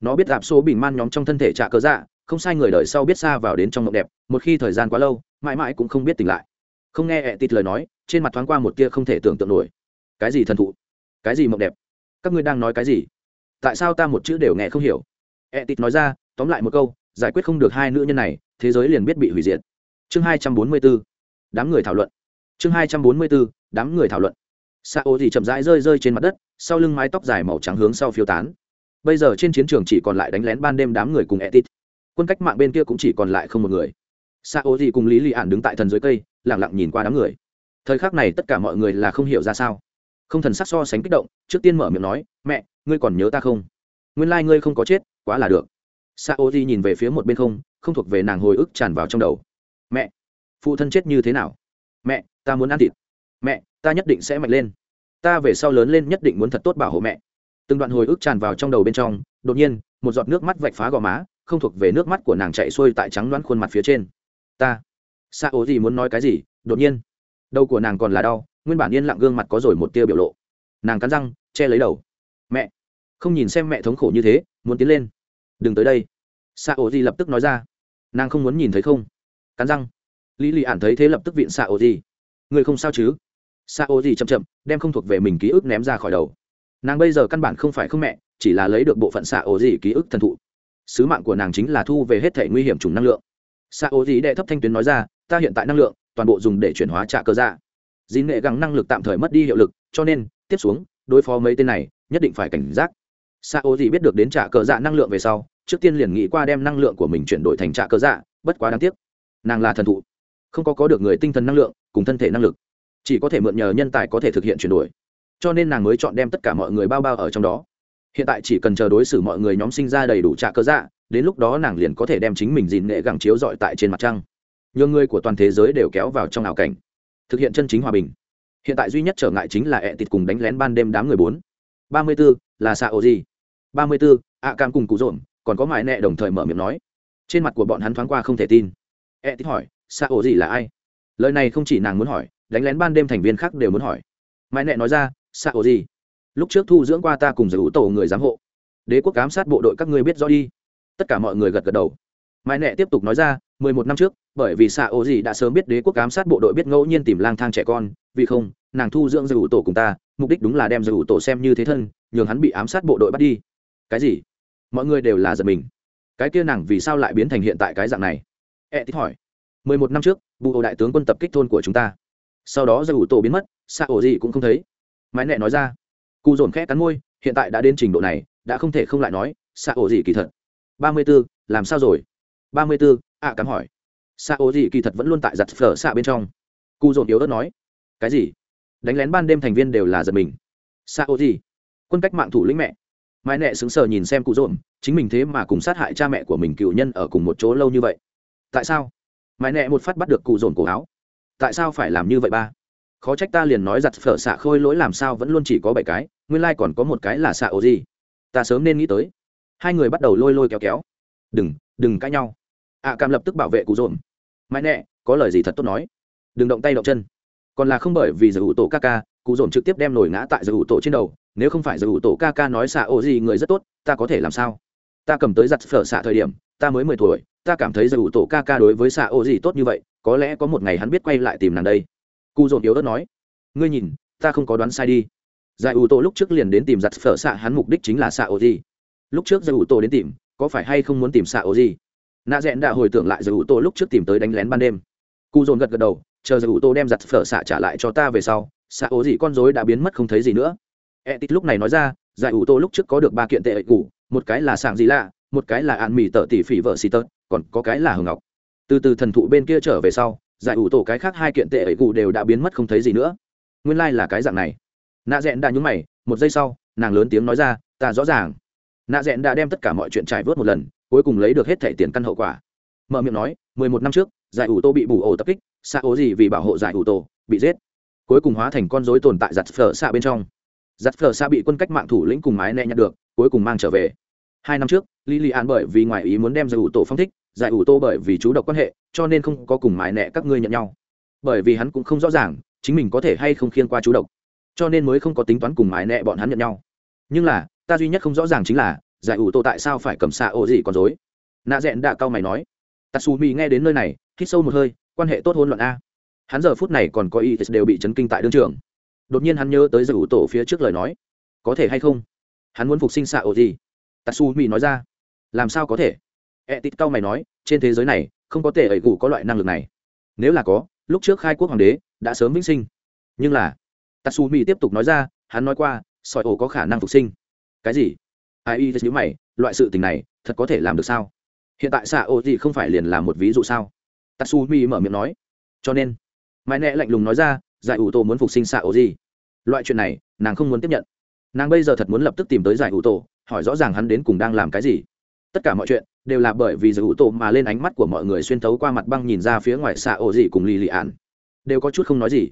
Nó biết đạp số bình man nhóm trong thân thể trả cớ dạ không sai người đời sau biết xa vào đến trong mộng đẹp, một khi thời gian quá lâu, mãi mãi cũng không biết tỉnh lại. Không nghe ẹ tịt lời nói, trên mặt thoáng qua một tia không thể tưởng tượng nổi. Cái gì thần thụ? Cái gì mộng đẹp? Các ngươi đang nói cái gì? Tại sao ta một chữ đều nghe không hiểu? E tịt nói ra tóm lại một câu giải quyết không được hai nữ nhân này thế giới liền biết bị hủy diệt. Chương hai trăm bốn mươi b ố đám người thảo luận. Chương hai trăm bốn mươi b ố đám người thảo luận. Sa ô thì chậm rãi rơi rơi trên mặt đất sau lưng mái tóc dài màu trắng hướng sau phiêu tán. Bây giờ trên chiến trường chỉ còn lại đánh lén ban đêm đám người cùng E Tịt, quân cách mạng bên kia cũng chỉ còn lại không một người. Sa ô thì cùng lý lị ạn đứng tại thần dưới cây lẳng lặng nhìn qua đám người. Thời khắc này tất cả mọi người là không hiểu ra sao không thần sắc so sánh kích động, trước tiên mở miệng nói, mẹ, ngươi còn nhớ ta không? Nguyên lai、like、ngươi không có chết, quá là được. Sa ô di nhìn về phía một bên không không thuộc về nàng hồi ức tràn vào trong đầu. Mẹ, phụ thân chết như thế nào? Mẹ, ta muốn ăn thịt. Mẹ, ta nhất định sẽ mạnh lên. Ta về sau lớn lên nhất định muốn thật tốt bảo hộ mẹ. Từng đoạn hồi ức tràn vào trong đầu bên trong, đột nhiên, một giọt nước mắt vạch phá gò má, không thuộc về nước mắt của nàng chạy xuôi tại trắng đoán khuôn mặt phía trên. Ta. Sa ố gì muốn nói cái gì, đột nhiên, đầu của nàng còn là đau nguyên bản yên lặng gương mặt có rồi một tia biểu lộ. Nàng cắn răng, che lấy đầu. Mẹ! Không nhìn xem mẹ thống khổ như thế, muốn tiến lên. Đừng tới đây. Sa ố gì lập tức nói ra. Nàng không muốn nhìn thấy không. Cắn răng. Lý lì ản thấy thế lập tức viện sa ố gì người không sao chứ? Sa ổ gì chậm chậm, đem không thuộc về mình ký ức ném ra khỏi đầu. Nàng bây giờ căn bản không phải không mẹ, chỉ là lấy được bộ phận xạ ổ gì ký ức thần thụ. Sứ mạng của nàng chính là thu về hết thể nguy hiểm chủng năng lượng. Xạ ổ gì đệ thấp thanh tuyến nói ra, ta hiện tại năng lượng toàn bộ dùng để chuyển hóa trả cơ dạ dì nghệ gắng năng lực tạm thời mất đi hiệu lực, cho nên, tiếp xuống, đối phó mấy tên này, nhất định phải cảnh giác. Xa ô gì biết được đến trả cờ dạ năng lượng về sau, trước tiên liền nghĩ qua đem năng lượng của mình chuyển đổi thành trả cờ dạ bất quá đáng tiếc, nàng là thần thụ. Không có có được người tinh thần năng lượng, cùng thân thể năng lực. Chỉ có thể mượn nhờ nhân tài có thể thực hiện chuyển đổi. Cho nên nàng mới chọn đem tất cả mọi người bao bao ở trong đó. Hiện tại chỉ cần chờ đối xử mọi người nhóm sinh ra đầy đủ trả cơ dạ đến lúc đó nàng liền có thể đem chính mình dìn nghệ gẳng chiếu dọi tại trên mặt trăng. Nhường người của toàn thế giới đều kéo vào trong ảo cảnh thực hiện chân chính hòa bình. Hiện tại duy nhất trở ngại chính là ẹ tịt cùng đánh lén ban đêm đám người bốn. Ba mươi b ố là xạ ô gì? Ba mươi b ố ạ cam cùng cụ rộn, còn có mãi nẹ đồng thời mở miệng nói. Trên mặt của bọn hắn thoáng qua không thể tin. Ẹ tịt hỏi, xạ ô gì là ai? Lời này không chỉ nàng muốn hỏi, đánh lén ban đêm thành viên khác đều muốn hỏi. Mãi nẹ nói ra, xạ ô gì? Lúc trước thu dưỡng qua ta cùng giải ủ tổ người giám hộ. Đế quốc giám sát bộ đội các ngươi biết rõ đi. Tất cả mọi người gật gật đầu. Mãi nẹ tiếp tục nói ra mười một năm trước, bởi vì xạ ô gì đã sớm biết đế quốc ám sát bộ đội biết ngẫu nhiên tìm lang thang trẻ con, vì không, nàng thu dưỡng giữ tổ cùng ta, mục đích đúng là đem giải tổ xem như thế thân, nhường hắn bị ám sát bộ đội bắt đi. Cái gì? Mọi người đều là giật mình. Cái kia nàng vì sao lại biến thành hiện tại cái dạng này? E tí hỏi. mười một năm trước vụ ổ đại tướng quân tập kích thôn của chúng ta. Sau đó giải tổ biến mất xạ ô gì cũng không thấy. Mãi nẹ nói ra. Cụ dồn khẽ cắn môi, hiện tại đã đến trình độ này, đã không thể không lại nói xạ ô gì kỳ thật. Ba mươi b ố làm sao rồi? Ba mươi b ố ạ cắm hỏi. Xạ ô gì kỳ thật vẫn luôn tại giặt phở xạ bên trong. Cụ dồn yếu ớt nói. Cái gì? Đánh lén ban đêm thành viên đều là giật mình. Xạ ô gì? Quân cách mạng thủ lĩnh mẹ. Mãi nẹ xứng sờ nhìn xem cụ dồn, chính mình thế mà cùng sát hại cha mẹ của mình cựu nhân ở cùng một chỗ lâu như vậy. Tại sao? Mãi nẹ một phát bắt được cụ dồn cổ áo. Tại sao phải làm như vậy ba? Khó trách ta liền nói giặt phở xạ khôi lỗi làm sao vẫn luôn chỉ có bảy cái, nguyên lai、like、còn có một cái là xạ ô gì. Ta sớm nên nghĩ tới. Hai người bắt đầu lôi lôi kéo kéo. Đừng đừng cãi nhau ạ cảm lập tức bảo vệ cụ dồn. Mãi nẹ có lời gì thật tốt nói. Đừng động tay động chân. Còn là không bởi vì giải ủ tổ ca ca, cụ dồn trực tiếp đem nổi ngã tại giải ủ tổ trên đầu. Nếu không phải giải ủ tổ ca ca nói xạ ô gì, người rất tốt, ta có thể làm sao? Ta cầm tới giặt phở xạ thời điểm, ta mới mười tuổi, ta cảm thấy giải ủ tổ ca ca đối với xạ ô gì tốt như vậy, có lẽ có một ngày hắn biết quay lại tìm nàng đây. Cụ dồn yếu ớt nói. Ngươi nhìn, ta không có đoán sai đi. Giải ủ tổ lúc trước liền đến tìm giặt phở xạ hắn mục đích chính là xạ ô gì. Lúc trước giải ủ tổ đến tìm, có phải hay không muốn tìm xạ ô gì? Nạ rẽn đã hồi tưởng lại giải ủ tổ lúc trước tìm tới đánh lén ban đêm. Cụ dồn gật gật đầu, chờ giải ủ tổ đem giặt phở xạ trả lại cho ta về sau, xạ ố gì con dối đã biến mất không thấy gì nữa. E tít lúc này nói ra, giải ủ tổ lúc trước có được ba kiện tệ ẩy củ một cái là sảng gì lạ, một cái là ạn mì tợ tỷ phỉ vợ xì tớt, còn có cái là hường ngọc. Từ từ thần thụ bên kia trở về sau, giải ủ tổ cái khác hai kiện tệ ẩy cụ đều đã biến mất không thấy gì nữa. Nguyên lai、like、là cái dạng này. Nạ rẽn đã nhúng mày, một giây sau, nàng lớn tiếng nói ra, ta rõ ràng. Nạ rẽn đã đem tất cả mọi chuyện trải vớt một lần cuối cùng lấy được hết thẻ tiền căn hậu quả. Mở miệng nói, mười một năm trước, giải ủ tô bị bù ổ tập kích xa ố gì vì bảo hộ giải ủ tô, bị giết. Cuối cùng hóa thành con dối tồn tại giặt phở xa bên trong. Giặt phở xa bị quân cách mạng thủ lĩnh cùng mái nẹ nhặt được, cuối cùng mang trở về. Hai năm trước lily an bởi vì ngoài ý muốn đem giải ủ tổ phong thích, giải ủ tô bởi vì chú độc quan hệ, cho nên không có cùng mái nẹ các ngươi nhận nhau. Bởi vì hắn cũng không rõ ràng, chính mình có thể hay không khiên qua chú độc, cho nên mới không có tính toán cùng mái nẹ bọn hắn nhận nhau. Nhưng là, ta duy nhất không rõ ràng chính là giải ủ tô tại sao phải cầm xạ ô gì còn dối nạ rẽn đạ cao mày nói. Tatsumi nghe đến nơi này, hít sâu một hơi, quan hệ tốt hôn luận a. Hắn giờ phút này còn có ý đều bị chấn kinh tại đương trường. Đột nhiên hắn nhớ tới giải ủ tổ phía trước lời nói. Có thể hay không? Hắn muốn phục sinh xạ ô gì? Tatsumi nói ra. Làm sao có thể? E tít cao mày nói, trên thế giới này, không có thể ẩy gù có loại năng lực này. Nếu là có, lúc trước khai quốc hoàng đế đã sớm vĩnh sinh. Nhưng là, tatsumi tiếp tục nói ra, hắn nói qua, sỏi ổ có khả năng phục sinh. Cái gì? Ai y nhữ mày, loại sự tình này, thật có thể làm được sao? Hiện tại xạ ô gì không phải liền là một ví dụ sao? Tatsumi mở miệng nói. Cho nên mãi nẹ lạnh lùng nói ra, giải ủ tổ muốn phục sinh xạ ô gì. Loại chuyện này, nàng không muốn tiếp nhận. Nàng bây giờ thật muốn lập tức tìm tới giải ủ tổ, hỏi rõ ràng hắn đến cùng đang làm cái gì. Tất cả mọi chuyện, đều là bởi vì giải ủ tổ mà lên ánh mắt của mọi người xuyên thấu qua mặt băng nhìn ra phía ngoài xạ ô gì cùng lì lì ạn đều có chút không nói gì.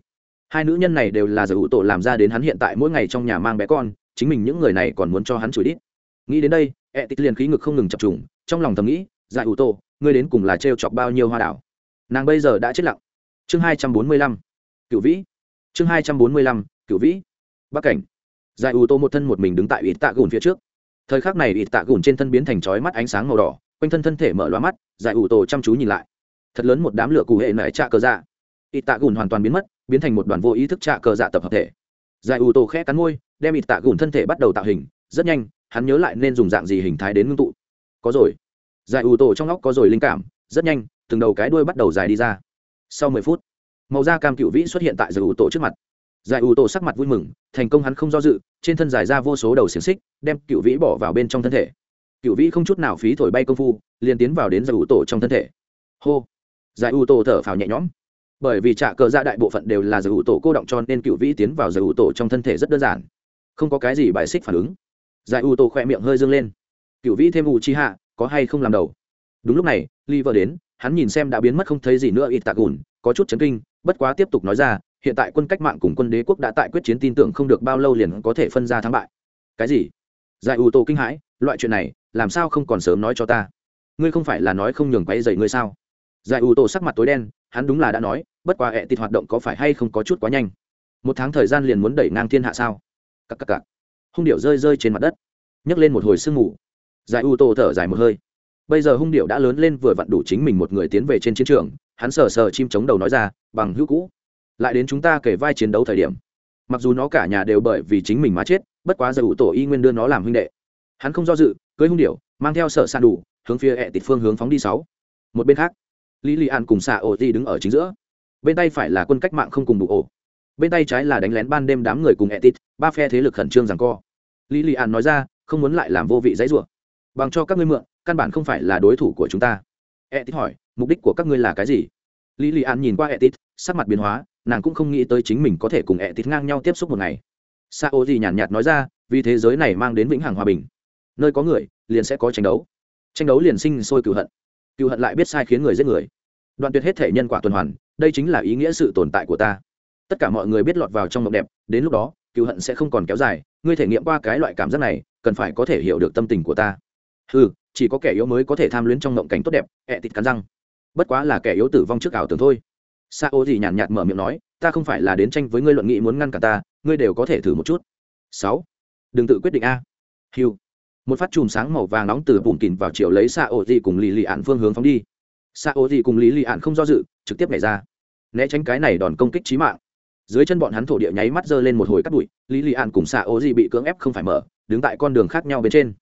Hai nữ nhân này đều là giải ủ tổ làm ra đến hắn hiện tại mỗi ngày trong nhà mang bé con, chính mình những người này còn muốn cho hắn chửi đít nghĩ đến đây, ẹ tít liền khí ngực không ngừng chập trùng, trong lòng thầm nghĩ, giải ủ tổ, ngươi đến cùng là trêu chọc bao nhiêu hoa đảo? Nàng bây giờ đã chết lặng. Chương hai trăm bốn mươi lăm. Cựu vĩ. Chương hai trăm bốn mươi lăm cựu vĩ. Bắc cảnh. Giải ủ tổ một thân một mình đứng tại ít tạ gùn phía trước. Thời khắc này ít tạ gùn trên thân biến thành chói mắt ánh sáng màu đỏ, quanh thân thân thể mở loa mắt, giải ủ tổ chăm chú nhìn lại. Thật lớn một đám lửa cụ hệ nảy trạ cờ dạ. Ít tạ gùn hoàn toàn biến mất, biến thành một đoàn vô ý thức trạ cờ dạ tập hợp thể. Giải ủ tổ khẽ cắn môi, đem ít tạ gùn thân thể bắt đầu tạo hình, rất nhanh hắn nhớ lại nên dùng dạng gì hình thái đến ngưng tụ. Có rồi. Giải ủ tổ trong óc có rồi linh cảm, rất nhanh, từng đầu cái đuôi bắt đầu dài đi ra. Sau mười phút, màu da cam cựu vĩ xuất hiện tại giải ủ tổ trước mặt. Giải ủ tổ sắc mặt vui mừng, thành công hắn không do dự, trên thân dài ra vô số đầu xiềng xích, đem cựu vĩ bỏ vào bên trong thân thể. Cựu vĩ không chút nào phí thổi bay công phu, liền tiến vào đến giải ủ tổ trong thân thể. Hô. Giải ủ tổ thở phào nhẹ nhõm. Bởi vì trả cờ ra đại bộ phận đều là giải ủ tổ cô động cho nên cựu vĩ tiến vào giải ủ tổ trong thân thể rất đơn giản. Không có cái gì bài xích phản ứng giải ủ tô khỏe miệng hơi dâng lên. Cựu vĩ thêm u chi hạ có hay không làm đầu? Đúng lúc này li vợ đến, hắn nhìn xem đã biến mất không thấy gì nữa ít tạc ùn có chút chấn kinh, bất quá tiếp tục nói ra, hiện tại quân cách mạng cùng quân đế quốc đã tại quyết chiến tin tưởng không được bao lâu liền có thể phân ra thắng bại. Cái gì? Giải ủ tô kinh hãi, loại chuyện này, làm sao không còn sớm nói cho ta? Ngươi không phải là nói không nhường quay dậy ngươi sao? Giải ủ tô sắc mặt tối đen, hắn đúng là đã nói, bất quá ẹ tịt hoạt động có phải hay không có chút quá nhanh? Một tháng thời gian liền muốn đẩy ngang thiên hạ sao? Cặp cặp cặp hung điệu rơi rơi trên mặt đất, nhấc lên một hồi sương mù. Giải u tô thở dài một hơi. Bây giờ hung điệu đã lớn lên vừa vặn đủ chính mình một người tiến về trên chiến trường, hắn sờ sờ chim chống đầu nói ra, bằng hữu cũ, lại đến chúng ta kể vai chiến đấu thời điểm. Mặc dù nó cả nhà đều bởi vì chính mình mà chết, bất quá giờ u tổ y nguyên đưa nó làm huynh đệ. Hắn không do dự cưới hung điệu, mang theo sở sàn đủ, hướng phía ẹ tịt phương hướng phóng đi sáu. Một bên khác, lý lì an cùng xạ ổ ti đứng ở chính giữa. Bên tay phải là quân cách mạng không cùng đủ ổ bên tay trái là đánh lén ban đêm đám người cùng Etit, ba phe thế lực khẩn trương rằng co. Lý lì an nói ra không muốn lại làm vô vị dãy rủa. Bằng cho các ngươi mượn căn bản không phải là đối thủ của chúng ta. Etit hỏi mục đích của các ngươi là cái gì? Lý lì an nhìn qua Etit, sắc mặt biến hóa nàng cũng không nghĩ tới chính mình có thể cùng Etit ngang nhau tiếp xúc một ngày. Sa ô gì nhàn nhạt nói ra vì thế giới này mang đến vĩnh hằng hòa bình. Nơi có người liền sẽ có tranh đấu. Tranh đấu liền sinh sôi cựu hận. Cựu hận lại biết sai khiến người giết người. Đoạn tuyệt hết thể nhân quả tuần hoàn đây chính là ý nghĩa sự tồn tại của ta tất cả mọi người biết lọt vào trong mộng đẹp, đến lúc đó cựu hận sẽ không còn kéo dài. Ngươi thể nghiệm qua cái loại cảm giác này, cần phải có thể hiểu được tâm tình của ta. Ừ chỉ có kẻ yếu mới có thể tham luyến trong mộng cảnh tốt đẹp, ẹ tịt cắn răng. Bất quá là kẻ yếu tử vong trước ảo tưởng thôi. Sa ô gì nhàn nhạt mở miệng nói, ta không phải là đến tranh với ngươi luận nghị muốn ngăn cả ta, ngươi đều có thể thử một chút. Sáu, đừng tự quyết định a. Hiu một phát chùm sáng màu vàng nóng từ bùn kìn vào chiều lấy sa ô gì cùng lì lì ạn phương hướng phóng đi. Sa ô gì cùng lý lì ạn không do dự, trực tiếp nhảy ra. Né tránh cái này đòn công kích trí mạng dưới chân bọn hắn thổ địa nháy mắt giơ lên một hồi cắt bụi lý lì ạn cùng xạ ô gì bị cưỡng ép không phải mở đứng tại con đường khác nhau bên trên.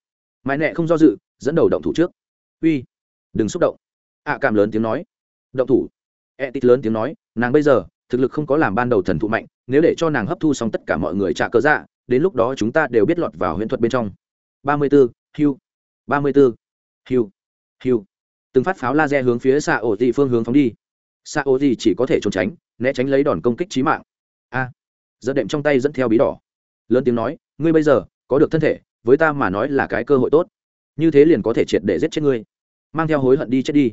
Mãi nẹ không do dự dẫn đầu động thủ trước. Uy đừng xúc động. Ạ cảm lớn tiếng nói. Động thủ. E tít lớn tiếng nói nàng bây giờ thực lực không có làm ban đầu thần thụ mạnh nếu để cho nàng hấp thu xong tất cả mọi người trả cớ dạ đến lúc đó chúng ta đều biết lọt vào huyễn thuật bên trong. Ba mươi 34, hưu ba mươi b ố hiu từng phát pháo laser hướng phía xạ ổ dị phương hướng phóng đi. Xạ ổ dị chỉ có thể trốn tránh né tránh lấy đòn công kích trí mạng a. À, giật đệm trong tay dẫn theo bí đỏ. Lớn tiếng nói ngươi bây giờ có được thân thể với ta mà nói là cái cơ hội tốt. Như thế liền có thể triệt để giết chết ngươi. Mang theo hối hận đi chết đi.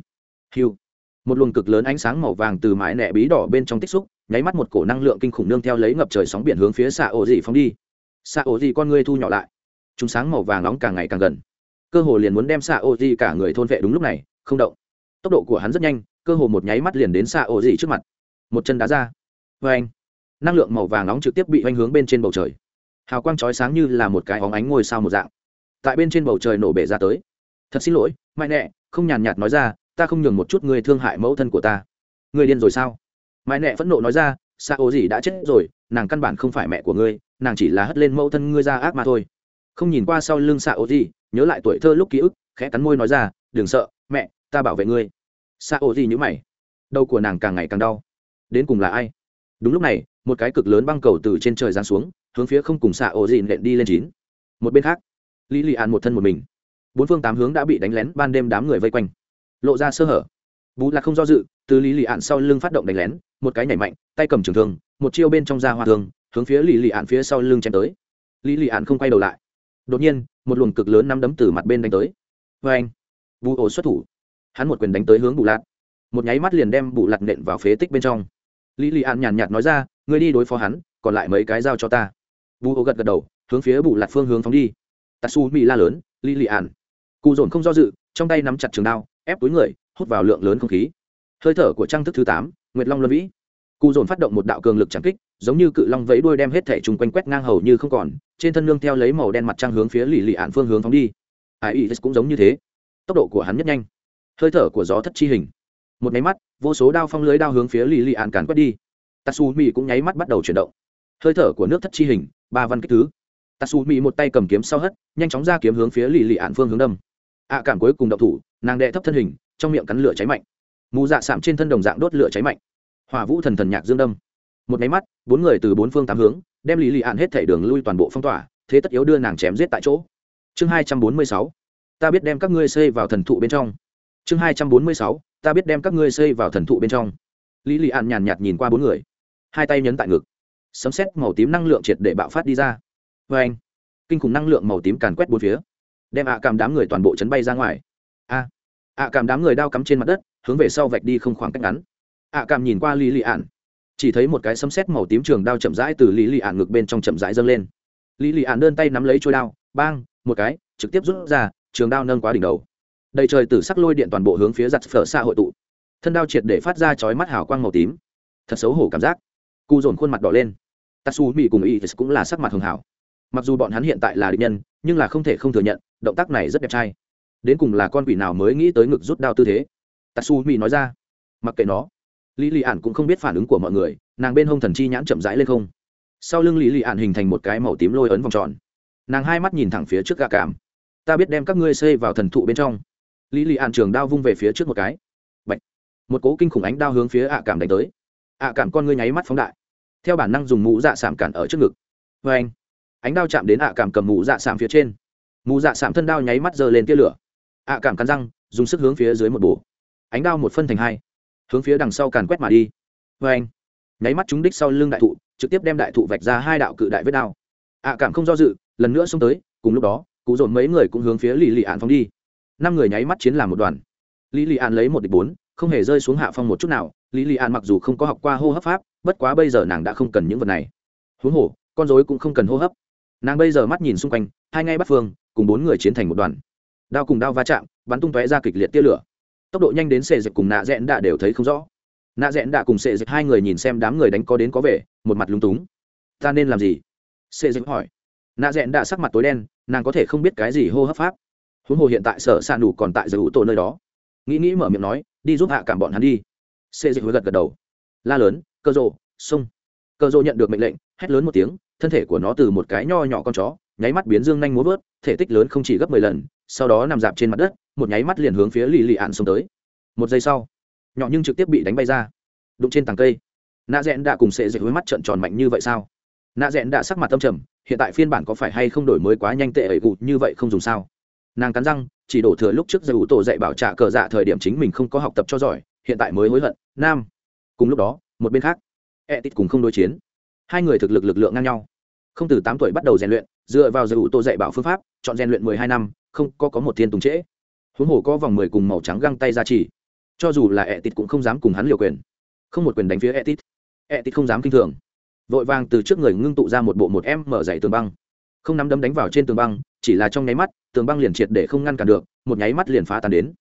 Hiu một luồng cực lớn ánh sáng màu vàng từ mái nẹ bí đỏ bên trong tích xúc nháy mắt một cổ năng lượng kinh khủng nương theo lấy ngập trời sóng biển hướng phía xạ ổ dị phóng đi. Xạ ổ dị con ngươi thu nhỏ lại. Chúng sáng màu vàng nóng càng ngày càng gần. Cơ hồ liền muốn đem xạ ổ dị cả người thôn vệ đúng lúc này không động. Tốc độ của hắn rất nhanh cơ hồ một nháy mắt liền đến xạ ổ dị trước mặt. Một chân đá ra. Vê anh năng lượng màu vàng nóng trực tiếp bị oanh hướng bên trên bầu trời. Hào quang chói sáng như là một cái óng ánh ngôi sao một dạng. Tại bên trên bầu trời nổ bể ra tới. Thật xin lỗi mãi nẹ, không nhàn nhạt nói ra, ta không nhường một chút người thương hại mẫu thân của ta. Ngươi điên rồi sao? Mãi nẹ phẫn nộ nói ra xa ô gì đã chết rồi, nàng căn bản không phải mẹ của ngươi, nàng chỉ là hất lên mẫu thân ngươi ra ác mà thôi. Không nhìn qua sau lưng xa ô gì nhớ lại tuổi thơ lúc ký ức, khẽ cắn môi nói ra, đừng sợ, mẹ, ta bảo vệ ngươi. Xa ô gì nhữ mày. Đầu của nàng càng ngày càng đau. Đến cùng là ai? Đúng lúc này một cái cực lớn băng cầu từ trên trời giáng xuống, hướng phía không cùng xạ ổ gì nện đi lên chín. Một bên khác, lý lì an một thân một mình. Bốn phương tám hướng đã bị đánh lén ban đêm đám người vây quanh. Lộ ra sơ hở. Bú là không do dự, từ lý lì an sau lưng phát động đánh lén, một cái nhảy mạnh, tay cầm trường thương, một chiêu bên trong da hoa thương, hướng phía lý lì an phía sau lưng chém tới. Lý lì an không quay đầu lại. Đột nhiên, một luồng cực lớn nắm đấm từ mặt bên đánh tới. Vê anh bù ổ xuất thủ. Hắn một quyền đánh tới hướng bù lạt một nháy mắt liền đem bù lạt nện vào phế tích bên trong lý lì An nhàn nhạt nói ra, ngươi đi đối phó hắn, còn lại mấy cái giao cho ta. Bù ổ gật gật đầu, hướng phía bù lạt phương hướng phóng đi. Tatsu mỹ la lớn, lý lì An. cụ dồn không do dự, trong tay nắm chặt trường đao, ép túi người, hút vào lượng lớn không khí. Hơi thở của trang thức thứ tám, nguyệt long luân vĩ. Cụ dồn phát động một đạo cường lực trảm kích, giống như cự long vẫy đuôi đem hết thể chung quanh quét ngang hầu như không còn, trên thân nương theo lấy màu đen mặt trăng hướng phía lì lì ạn phương hướng phóng đi. Ai, ý cũng giống như thế. Tốc độ của hắn nhất nhanh. Hơi thở của gió thất chi hình một máy mắt, vô số đao phong lưới đao hướng phía lì lì ạn càn quét đi. Tatsu mi cũng nháy mắt bắt đầu chuyển động. Hơi thở của nước thất chi hình, ba văn kích thứ. Tatsu mi một tay cầm kiếm sau hất, nhanh chóng ra kiếm hướng phía lì lì ạn phương hướng đâm. Ạ cảm cuối cùng đậu thủ, nàng đệ thấp thân hình, trong miệng cắn lửa cháy mạnh. Mù dạ sạm trên thân đồng dạng đốt lửa cháy mạnh. Hỏa vũ thần thần nhạc dương đâm. Một máy mắt, bốn người từ bốn phương tám hướng, đem lì lì ạn hết thể đường lui toàn bộ phong tỏa, thế tất yếu đưa nàng chém giết tại chỗ. Chương hai trăm bốn mươi sáu. Ta biết đem các ngươi xây vào thần thụ bên trong. Chương hai trăm bốn mươi sáu ta biết đem các ngươi xây vào thần thụ bên trong. Lý lì An nhàn nhạt nhìn qua bốn người. Hai tay nhấn tại ngực. Sấm xét màu tím năng lượng triệt để bạo phát đi ra. Vê anh kinh khủng năng lượng màu tím càn quét bốn phía. Đem ạ cảm đám người toàn bộ chấn bay ra ngoài. A ạ cảm đám người đao cắm trên mặt đất hướng về sau vạch đi không khoảng cách ngắn. Ạ cảm nhìn qua lý lì An, chỉ thấy một cái sấm sét màu tím trường đao chậm rãi từ lý lì An ngực bên trong chậm rãi dâng lên. Lý lì An đơn tay nắm lấy trôi đao bang một cái trực tiếp rút ra trường đao nâng quá đỉnh đầu đầy trời tử sắc lôi điện toàn bộ hướng phía giặt phở xa hội tụ. Thân đao triệt để phát ra chói mắt hào quang màu tím. Thật xấu hổ cảm giác. Cu dồn khuôn mặt đỏ lên. Tatsu mỹ cùng y cũng là sắc mặt hường hảo mặc dù bọn hắn hiện tại là địch nhân, nhưng là không thể không thừa nhận, động tác này rất đẹp trai. Đến cùng là con quỷ nào mới nghĩ tới ngực rút đao tư thế? Tatsu mỹ nói ra. Mặc kệ nó. Lý lì ản cũng không biết phản ứng của mọi người, nàng bên hông thần chi nhãn chậm rãi lên không. Sau lưng lý lì ản hình thành một cái màu tím lôi ấn vòng tròn. Nàng hai mắt nhìn thẳng phía trước gà cảm. Ta biết đem các ngươi xây vào thần thụ bên trong lý lì ạn trường đao vung về phía trước một cái. Bạch. một cố kinh khủng ánh đao hướng phía ạ cảm đánh tới. Ạ cảm con ngươi nháy mắt phóng đại. Theo bản năng dùng mũ dạ sảm cản ở trước ngực. Vê anh. Ánh đao chạm đến ạ cảm cầm mũ dạ sảm phía trên. Mũ dạ sảm thân đao nháy mắt giơ lên tia lửa. Ạ cảm cắn răng, dùng sức hướng phía dưới một bổ. Ánh đao một phân thành hai. Hướng phía đằng sau càn quét mà đi. Vê anh. Nháy mắt trúng đích sau lưng đại thụ, trực tiếp đem đại thụ vạch ra hai đạo cự đại vết đao. Ạ cảm không do dự, lần nữa xông tới, cùng lúc đó cụ dồn mấy người cũng hướng phía lì lì ạn phóng đi năm người nháy mắt chiến làm một đoàn. Lý lì An lấy một địch bốn, không hề rơi xuống hạ phong một chút nào. Lý lì an mặc dù không có học qua hô hấp pháp, bất quá bây giờ nàng đã không cần những vật này. Huống hồ, con dối cũng không cần hô hấp. Nàng bây giờ mắt nhìn xung quanh, hai ngay bắt phương, cùng bốn người chiến thành một đoàn. Đao cùng đao va chạm, bắn tung tóe ra kịch liệt tia lửa. Tốc độ nhanh đến sệ dịch cùng nạ rẽn đã đều thấy không rõ. Nạ rẽn đã cùng sệ dịch hai người nhìn xem đám người đánh có đến có về, một mặt lúng túng. Ta nên làm gì? sệ dịch hỏi. Nạ rẽn đã sắc mặt tối đen, nàng có thể không biết cái gì hô hấp pháp huống hồ hiện tại sở s ạ nủ còn tại giờ ủ tổ nơi đó. Nghĩ nghĩ mở miệng nói, đi giúp hạ cảm bọn hắn đi. Xê dịch gật gật đầu. La lớn, cơ rộ xông. Cơ rộ nhận được mệnh lệnh, hét lớn một tiếng, thân thể của nó từ một cái nho nhỏ con chó, nháy mắt biến dương nhanh múa vớt, thể tích lớn không chỉ gấp mười lần, sau đó nằm dạp trên mặt đất, một nháy mắt liền hướng phía lì lì ạn xông tới. Một giây sau, nhỏ nhưng trực tiếp bị đánh bay ra. Đụng trên tàng cây nạ rẽn đã cùng sệ dịch hối mắt trợn tròn mạnh như vậy sao? Nạ rẽn đã sắc mặt tâm trầm, hiện tại phiên bản có phải hay không đổi mới quá nhanh tệ ẩy gụt như vậy không dùng sao? Nàng cắn răng, chỉ đổ thừa lúc trước giải ủ tổ dạy bảo trả cờ dạ thời điểm chính mình không có học tập cho giỏi, hiện tại mới hối hận. Nam. Cùng lúc đó, một bên khác e tít cùng không đối chiến. Hai người thực lực lực lượng ngang nhau. Không từ tám tuổi bắt đầu rèn luyện, dựa vào giải ủ tổ dạy bảo phương pháp, chọn rèn luyện mười hai năm, không có có một thiên tùng trễ. Huống hồ có vòng mười cùng màu trắng găng tay ra chỉ. Cho dù là e tít cũng không dám cùng hắn liều quyền. Không một quyền đánh phía e tít. E tít không dám kinh thường. Vội vàng từ trước người ngưng tụ ra một bộ một em mở dạy tường băng. Không nắm đấm đánh vào trên tường băng, chỉ là trong nháy mắt tường băng liền triệt để không ngăn cản được, một nháy mắt liền phá tan đến.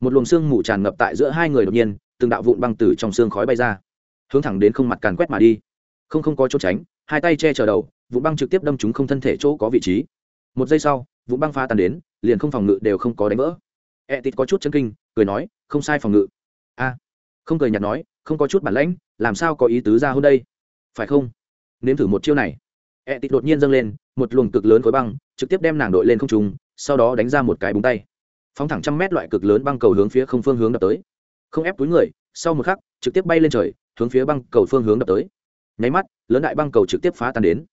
Một luồng xương mù tràn ngập tại giữa hai người đột nhiên, từng đạo vụn băng từ trong xương khói bay ra, hướng thẳng đến không mặt càn quét mà đi. Không không có chỗ tránh, hai tay che chở đầu, vụn băng trực tiếp đâm chúng không thân thể chỗ có vị trí. Một giây sau, vụn băng phá tan đến, liền không phòng ngự đều không có đánh vỡ. E tít có chút chân kinh, cười nói, không sai phòng ngự. A. Không cười nhạt nói, không có chút bản lãnh, làm sao có ý tứ ra hôm đây? Phải không? Nếm thử một chiêu này. E tít đột nhiên dâng lên, một luồng cực lớn khối băng, trực tiếp đem nàng đội lên không trùng sau đó đánh ra một cái búng tay. Phóng thẳng trăm mét loại cực lớn băng cầu hướng phía không phương hướng đập tới. Không ép túi người, sau một khắc, trực tiếp bay lên trời, hướng phía băng cầu phương hướng đập tới. Nháy mắt, lớn đại băng cầu trực tiếp phá tan đến.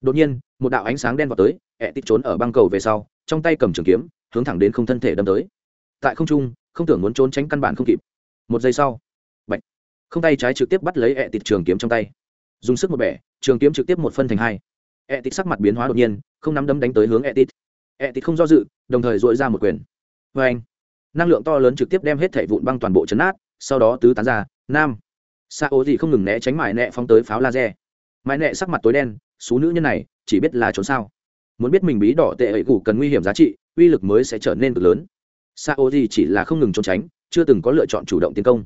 Đột nhiên, một đạo ánh sáng đen vào tới, ẹ tích trốn ở băng cầu về sau, trong tay cầm trường kiếm, hướng thẳng đến không thân thể đâm tới. Tại không trung, không tưởng muốn trốn tránh căn bản không kịp. Một giây sau, bạch, không tay trái trực tiếp bắt lấy ẹ tịt trường kiếm trong tay. Dùng sức một bẻ, trường kiếm trực tiếp một phân thành hai. Ẹ tịt sắc mặt biến hóa đột nhiên, không nắm đấm đánh tới hướng ẹ tịt ẹ thì không do dự, đồng thời dội ra một quyền. Vê anh, năng lượng to lớn trực tiếp đem hết thảy vụn băng toàn bộ chấn át sau đó tứ tán ra, nam. Xa gì không ngừng né tránh mải nẹ phóng tới pháo laser. Mãi nẹ sắc mặt tối đen, số nữ nhân này chỉ biết là trốn sao. Muốn biết mình bí đỏ tệ ấy củ cần nguy hiểm giá trị, uy lực mới sẽ trở nên cực lớn. Xa ô gì chỉ là không ngừng trốn tránh, chưa từng có lựa chọn chủ động tiến công.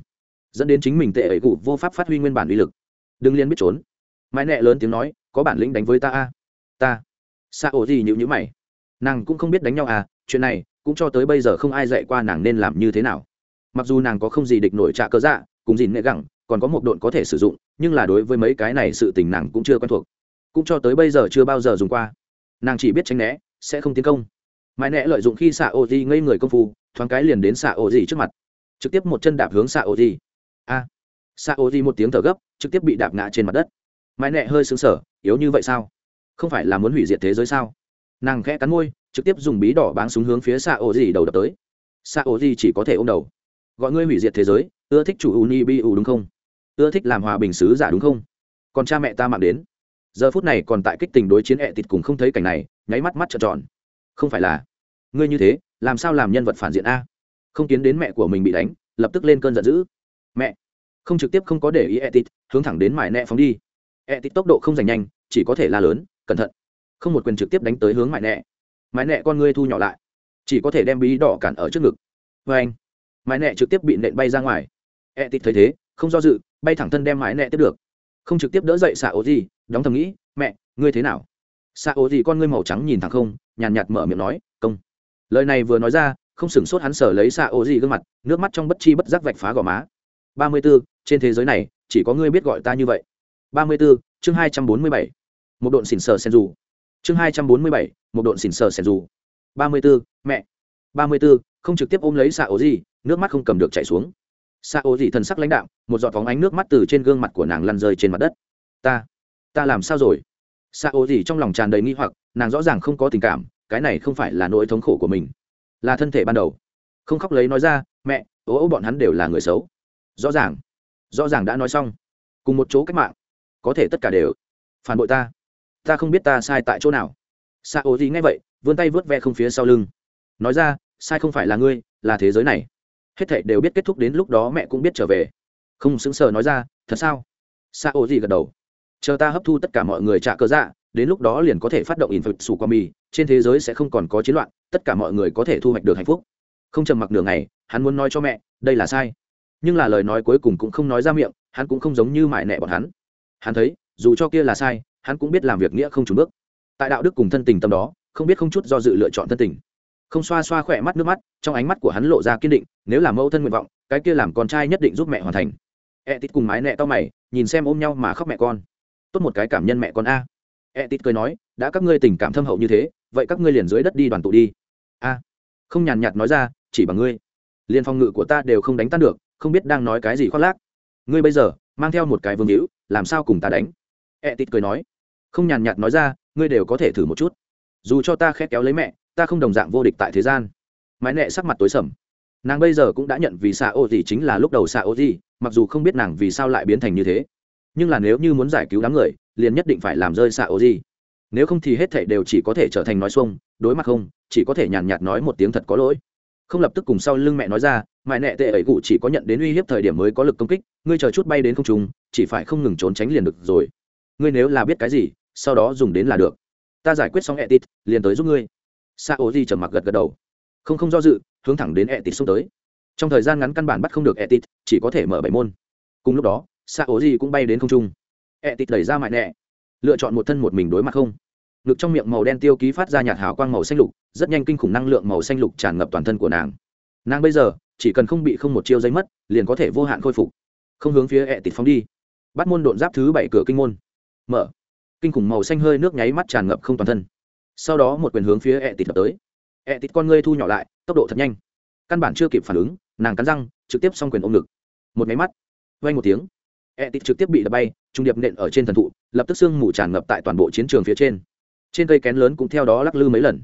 Dẫn đến chính mình tệ ấy củ vô pháp phát huy nguyên bản uy lực. Đừng liên biết trốn. Mãi nẹ lớn tiếng nói, có bản lĩnh đánh với ta a. Ta. Xa gì nhữ nhữ mày nàng cũng không biết đánh nhau à chuyện này, cũng cho tới bây giờ không ai dạy qua nàng nên làm như thế nào. Mặc dù nàng có không gì địch nổi trạ cơ dạ cùng dìn nệ gẳng, còn có một độn có thể sử dụng, nhưng là đối với mấy cái này sự tình nàng cũng chưa quen thuộc. Cũng cho tới bây giờ chưa bao giờ dùng qua. Nàng chỉ biết tránh né, sẽ không tiến công. Mãi nẹ lợi dụng khi xạ ô di ngây người công phu, thoáng cái liền đến xạ ô di trước mặt. Trực tiếp một chân đạp hướng xạ ô di. A. Xạ ô di một tiếng thở gấp, trực tiếp bị đạp ngã trên mặt đất. Mãi nẹ hơi xứng sở yếu như vậy sao? Không phải là muốn hủy diệt thế giới sao? Nàng khẽ cắn môi, trực tiếp dùng bí đỏ báng súng hướng phía xạ ô di đầu đập tới. Xạ ô di chỉ có thể ôm đầu. Gọi ngươi hủy diệt thế giới, ưa thích chủ uni bi u đúng không? Ưa thích làm hòa bình sứ giả đúng không? Còn cha mẹ ta mạng đến. Giờ phút này còn tại kích tình đối chiến ẹ tịt cùng không thấy cảnh này, nháy mắt mắt trợn tròn. Không phải là ngươi như thế, làm sao làm nhân vật phản diện a? Không tiến đến mẹ của mình bị đánh, lập tức lên cơn giận dữ. Mẹ! Không trực tiếp không có để ý ẹ tịt, hướng thẳng đến mải nẹ phóng đi. Ẹ tịt tốc độ không dành nhanh, chỉ có thể la lớn, cẩn thận không một quyền trực tiếp đánh tới hướng mại nẹ. Mại nẹ con ngươi thu nhỏ lại. Chỉ có thể đem bí đỏ cản ở trước ngực. Vê anh mái nẹ trực tiếp bị nện bay ra ngoài. E tịt thấy thế, không do dự, bay thẳng thân đem mái nẹ tiếp được. Không trực tiếp đỡ dậy xạ ố gì đóng thầm nghĩ, mẹ, ngươi thế nào? Xạ ố gì con ngươi màu trắng nhìn thẳng không, nhàn nhạt mở miệng nói, công. Lời này vừa nói ra, không sửng sốt hắn sở lấy xạ ô gì gương mặt, nước mắt trong bất chi bất giác vạch phá gò má. Ba mươi b ố trên thế giới này, chỉ có ngươi biết gọi ta như vậy. Ba mươi b ố chương hai trăm bốn mươi bảy. Một độn xỉn sờ sen dù chương hai trăm bốn mươi bảy, một độn xỉn sờ sen dù. ba mươi b ố mẹ. ba mươi b ố không trực tiếp ôm lấy xạ ô gì nước mắt không cầm được chảy xuống. Xạ ô gì thần sắc lãnh đạm, một giọt phóng ánh nước mắt từ trên gương mặt của nàng lăn rơi trên mặt đất. Ta ta làm sao rồi? Xạ ô gì trong lòng tràn đầy nghi hoặc, nàng rõ ràng không có tình cảm, cái này không phải là nỗi thống khổ của mình, là thân thể ban đầu. Không khóc lấy nói ra, mẹ ố ố bọn hắn đều là người xấu. Rõ ràng rõ ràng đã nói xong. Cùng một chỗ cách mạng, có thể tất cả đều phản bội ta ta không biết ta sai tại chỗ nào. Xạ ô gì nghe vậy, vươn tay vớt ve không phía sau lưng. Nói ra, sai không phải là ngươi, là thế giới này. Hết thảy đều biết kết thúc đến lúc đó mẹ cũng biết trở về. Không sững sờ nói ra, thật sao? Xạ ô gì gật đầu. Chờ ta hấp thu tất cả mọi người trả cơ dạ đến lúc đó liền có thể phát động in phật sủ qua mì trên thế giới sẽ không còn có chiến loạn, tất cả mọi người có thể thu hoạch được hạnh phúc. Không trầm mặc đường này hắn muốn nói cho mẹ, đây là sai. Nhưng là lời nói cuối cùng cũng không nói ra miệng, hắn cũng không giống như mại nẹ bọn hắn. Hắn thấy, dù cho kia là sai hắn cũng biết làm việc nghĩa không trùng bước. Tại đạo đức cùng thân tình tâm đó, không biết không chút do dự lựa chọn thân tình. Không xoa xoa khỏe mắt nước mắt, trong ánh mắt của hắn lộ ra kiên định, nếu là mẫu thân nguyện vọng, cái kia làm con trai nhất định giúp mẹ hoàn thành. E tít cùng mái nẹ to mày, nhìn xem ôm nhau mà khóc mẹ con. Tốt một cái cảm nhân mẹ con a. E tít cười nói, đã các ngươi tình cảm thâm hậu như thế, vậy các ngươi liền dưới đất đi đoàn tụ đi. A. Không nhàn nhạt nói ra, chỉ bằng ngươi. Liền phòng ngự của ta đều không đánh tan được, không biết đang nói cái gì khoác lác. Ngươi bây giờ, mang theo một cái vương hữu, làm sao cùng ta đánh? E tít cười nói không nhàn nhạt nói ra, ngươi đều có thể thử một chút. Dù cho ta khét kéo lấy mẹ, ta không đồng dạng vô địch tại thế gian. Mãi nẹ sắc mặt tối sầm. Nàng bây giờ cũng đã nhận vì xạ ô gì chính là lúc đầu xạ ô gì mặc dù không biết nàng vì sao lại biến thành như thế. Nhưng là nếu như muốn giải cứu đám người, liền nhất định phải làm rơi xạ ô gì nếu không thì hết thảy đều chỉ có thể trở thành nói xuông, đối mặt không, chỉ có thể nhàn nhạt nói một tiếng thật có lỗi. Không lập tức cùng sau lưng mẹ nói ra mẹ nẹ tệ ấy cụ chỉ có nhận đến uy hiếp thời điểm mới có lực công kích, ngươi chờ chút bay đến không trùng chỉ phải không ngừng trốn tránh liền được rồi. Ngươi nếu là biết cái gì sau đó dùng đến là được. Ta giải quyết xong etit, liền tới giúp ngươi. Sa ố di trầm mặc gật gật đầu. Không không do dự, hướng thẳng đến etit xuống tới. Trong thời gian ngắn căn bản bắt không được etit, chỉ có thể mở bảy môn. Cùng lúc đó sa ố di cũng bay đến không trung. Etit đẩy ra mại nẹ, lựa chọn một thân một mình đối mặt không. Ngực trong miệng màu đen tiêu ký phát ra nhạt hào quang màu xanh lục, rất nhanh kinh khủng năng lượng màu xanh lục tràn ngập toàn thân của nàng. Nàng bây giờ, chỉ cần không bị không một chiêu dây mất, liền có thể vô hạn khôi phục. Không hướng phía ẹ tịt phóng đi. Bắt môn đột giáp thứ bảy cửa kinh môn. Mở kinh khủng màu xanh hơi nước nháy mắt tràn ngập không toàn thân. Sau đó một quyền hướng phía ẹ tịt đập tới. Ẹ tịt con ngươi thu nhỏ lại, tốc độ thật nhanh. Căn bản chưa kịp phản ứng, nàng cắn răng, trực tiếp xong quyền ôm ngực. Một máy mắt vay một tiếng. Ẹ tịt trực tiếp bị đập bay, trung điệp nện ở trên thần thụ, lập tức xương mù tràn ngập tại toàn bộ chiến trường phía trên. Trên cây kén lớn cũng theo đó lắc lư mấy lần.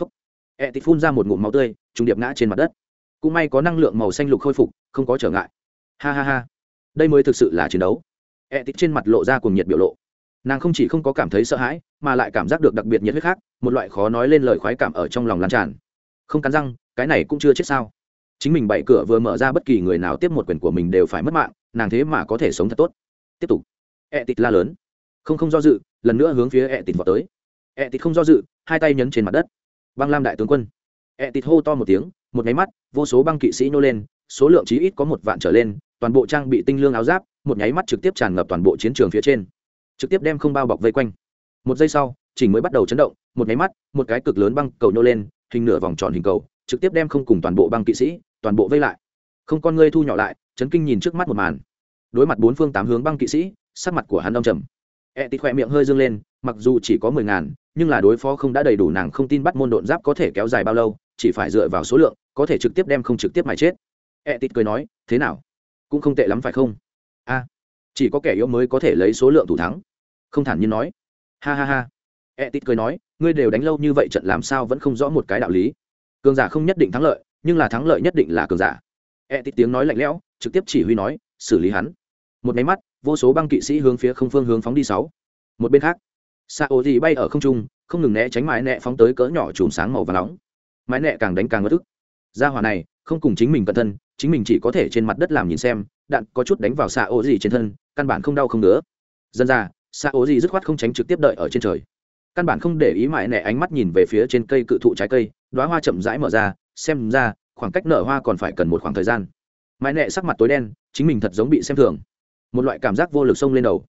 Phấp ẹ tịt phun ra một ngụm máu tươi, trung điệp ngã trên mặt đất. Cũng may có năng lượng màu xanh lục khôi phục, không có trở ngại. Ha ha ha. Đây mới thực sự là chiến đấu. Ẹ tịt trên mặt lộ ra cùng nhiệt biểu lộ nàng không chỉ không có cảm thấy sợ hãi, mà lại cảm giác được đặc biệt nhiệt huyết khác, một loại khó nói lên lời khoái cảm ở trong lòng lan tràn. Không cắn răng, cái này cũng chưa chết sao? Chính mình bậy cửa vừa mở ra bất kỳ người nào tiếp một quyền của mình đều phải mất mạng, nàng thế mà có thể sống thật tốt. Tiếp tục. Ẹ tịt la lớn. Không không do dự, lần nữa hướng phía ẹ tịt vào tới. Ẹ tịt không do dự, hai tay nhấn trên mặt đất. Băng lam đại tướng quân. Ẹ tịt hô to một tiếng, một nháy mắt, vô số băng kỵ sĩ nô lên, số lượng chí ít có một vạn trở lên, toàn bộ trang bị tinh lương áo giáp, một nháy mắt trực tiếp tràn ngập toàn bộ chiến trường phía trên trực tiếp đem không bao bọc vây quanh. Một giây sau, chỉnh mới bắt đầu chấn động, một máy mắt, một cái cực lớn băng cầu nô lên, hình nửa vòng tròn hình cầu, trực tiếp đem không cùng toàn bộ băng kỵ sĩ, toàn bộ vây lại. Không con ngươi thu nhỏ lại, chấn kinh nhìn trước mắt một màn. Đối mặt bốn phương tám hướng băng kỵ sĩ, sắc mặt của hắn đông trầm. E tít khoe miệng hơi dương lên, mặc dù chỉ có mười ngàn, nhưng là đối phó không đã đầy đủ nàng không tin bắt môn độn giáp có thể kéo dài bao lâu, chỉ phải dựa vào số lượng, có thể trực tiếp đem không trực tiếp mà chết. E tịt cười nói, thế nào? Cũng không tệ lắm phải không? A chỉ có kẻ yếu mới có thể lấy số lượng thủ thắng. Không thản nhiên nói. Ha ha ha. E tít cười nói, ngươi đều đánh lâu như vậy trận làm sao vẫn không rõ một cái đạo lý. Cường giả không nhất định thắng lợi, nhưng là thắng lợi nhất định là cường giả. E tít tiếng nói lạnh lẽo, trực tiếp chỉ huy nói, xử lý hắn. Một máy mắt, vô số băng kỵ sĩ hướng phía không phương hướng phóng đi sáu. Một bên khác xạ ô gì bay ở không trung, không ngừng né tránh mái nẹ phóng tới cỡ nhỏ chùm sáng màu và nóng. Mái nẹ càng đánh càng ngất thức ra hỏa này không cùng chính mình cẩn thân, chính mình chỉ có thể trên mặt đất làm nhìn xem, đạn có chút đánh vào xạ ô gì trên thân, căn bản không đau không nữa dân ra, xạ ô gì dứt khoát không tránh trực tiếp đợi ở trên trời. Căn bản không để ý mãi nẻ ánh mắt nhìn về phía trên cây cự thụ trái cây đoá hoa chậm rãi mở ra, xem ra, khoảng cách nở hoa còn phải cần một khoảng thời gian. Mãi nẹ sắc mặt tối đen, chính mình thật giống bị xem thường. Một loại cảm giác vô lực xông lên đầu.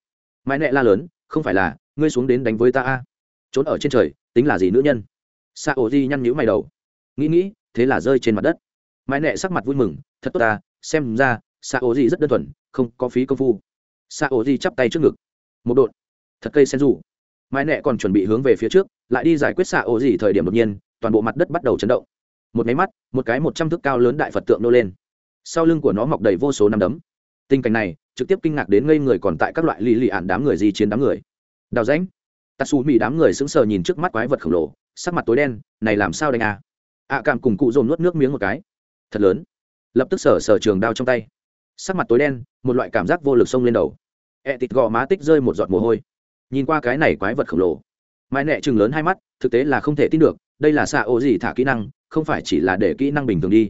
Mãi nẹ la lớn, không phải là, ngươi xuống đến đánh với ta a. Trốn ở trên trời, tính là gì nữ nhân? Sa ô di nhăn nhữ mày đầu. Nghĩ nghĩ, thế là rơi trên mặt đất mãi nẹ sắc mặt vui mừng, thật tốt ta, xem ra xạ ố gì rất đơn thuần, không có phí công phu. Xạ ố gì chắp tay trước ngực. Một đột thật cây sen rủ. Mãi nẹ còn chuẩn bị hướng về phía trước, lại đi giải quyết xạ ố gì thời điểm đột nhiên, toàn bộ mặt đất bắt đầu chấn động. Một máy mắt, một cái một trăm thước cao lớn đại phật tượng nô lên. Sau lưng của nó mọc đầy vô số năm đấm. Tình cảnh này, trực tiếp kinh ngạc đến ngây người còn tại các loại lì lì ạn đám người di chiến đám người. Đào rãnh. Tatsu mỹ đám người sững sờ nhìn trước mắt quái vật khổng lồ, sắc mặt tối đen, này làm sao đánh à? Ạ cảm cùng cụ dồn nuốt nước miếng một cái thật lớn. Lập tức sở sở trường đao trong tay. Sắc mặt tối đen, một loại cảm giác vô lực xông lên đầu. Ẹ tịt gò má tích rơi một giọt mồ hôi. Nhìn qua cái này quái vật khổng lồ. Mãi nẹ chừng lớn hai mắt, thực tế là không thể tin được, đây là xạ ô gì thả kỹ năng, không phải chỉ là để kỹ năng bình thường đi.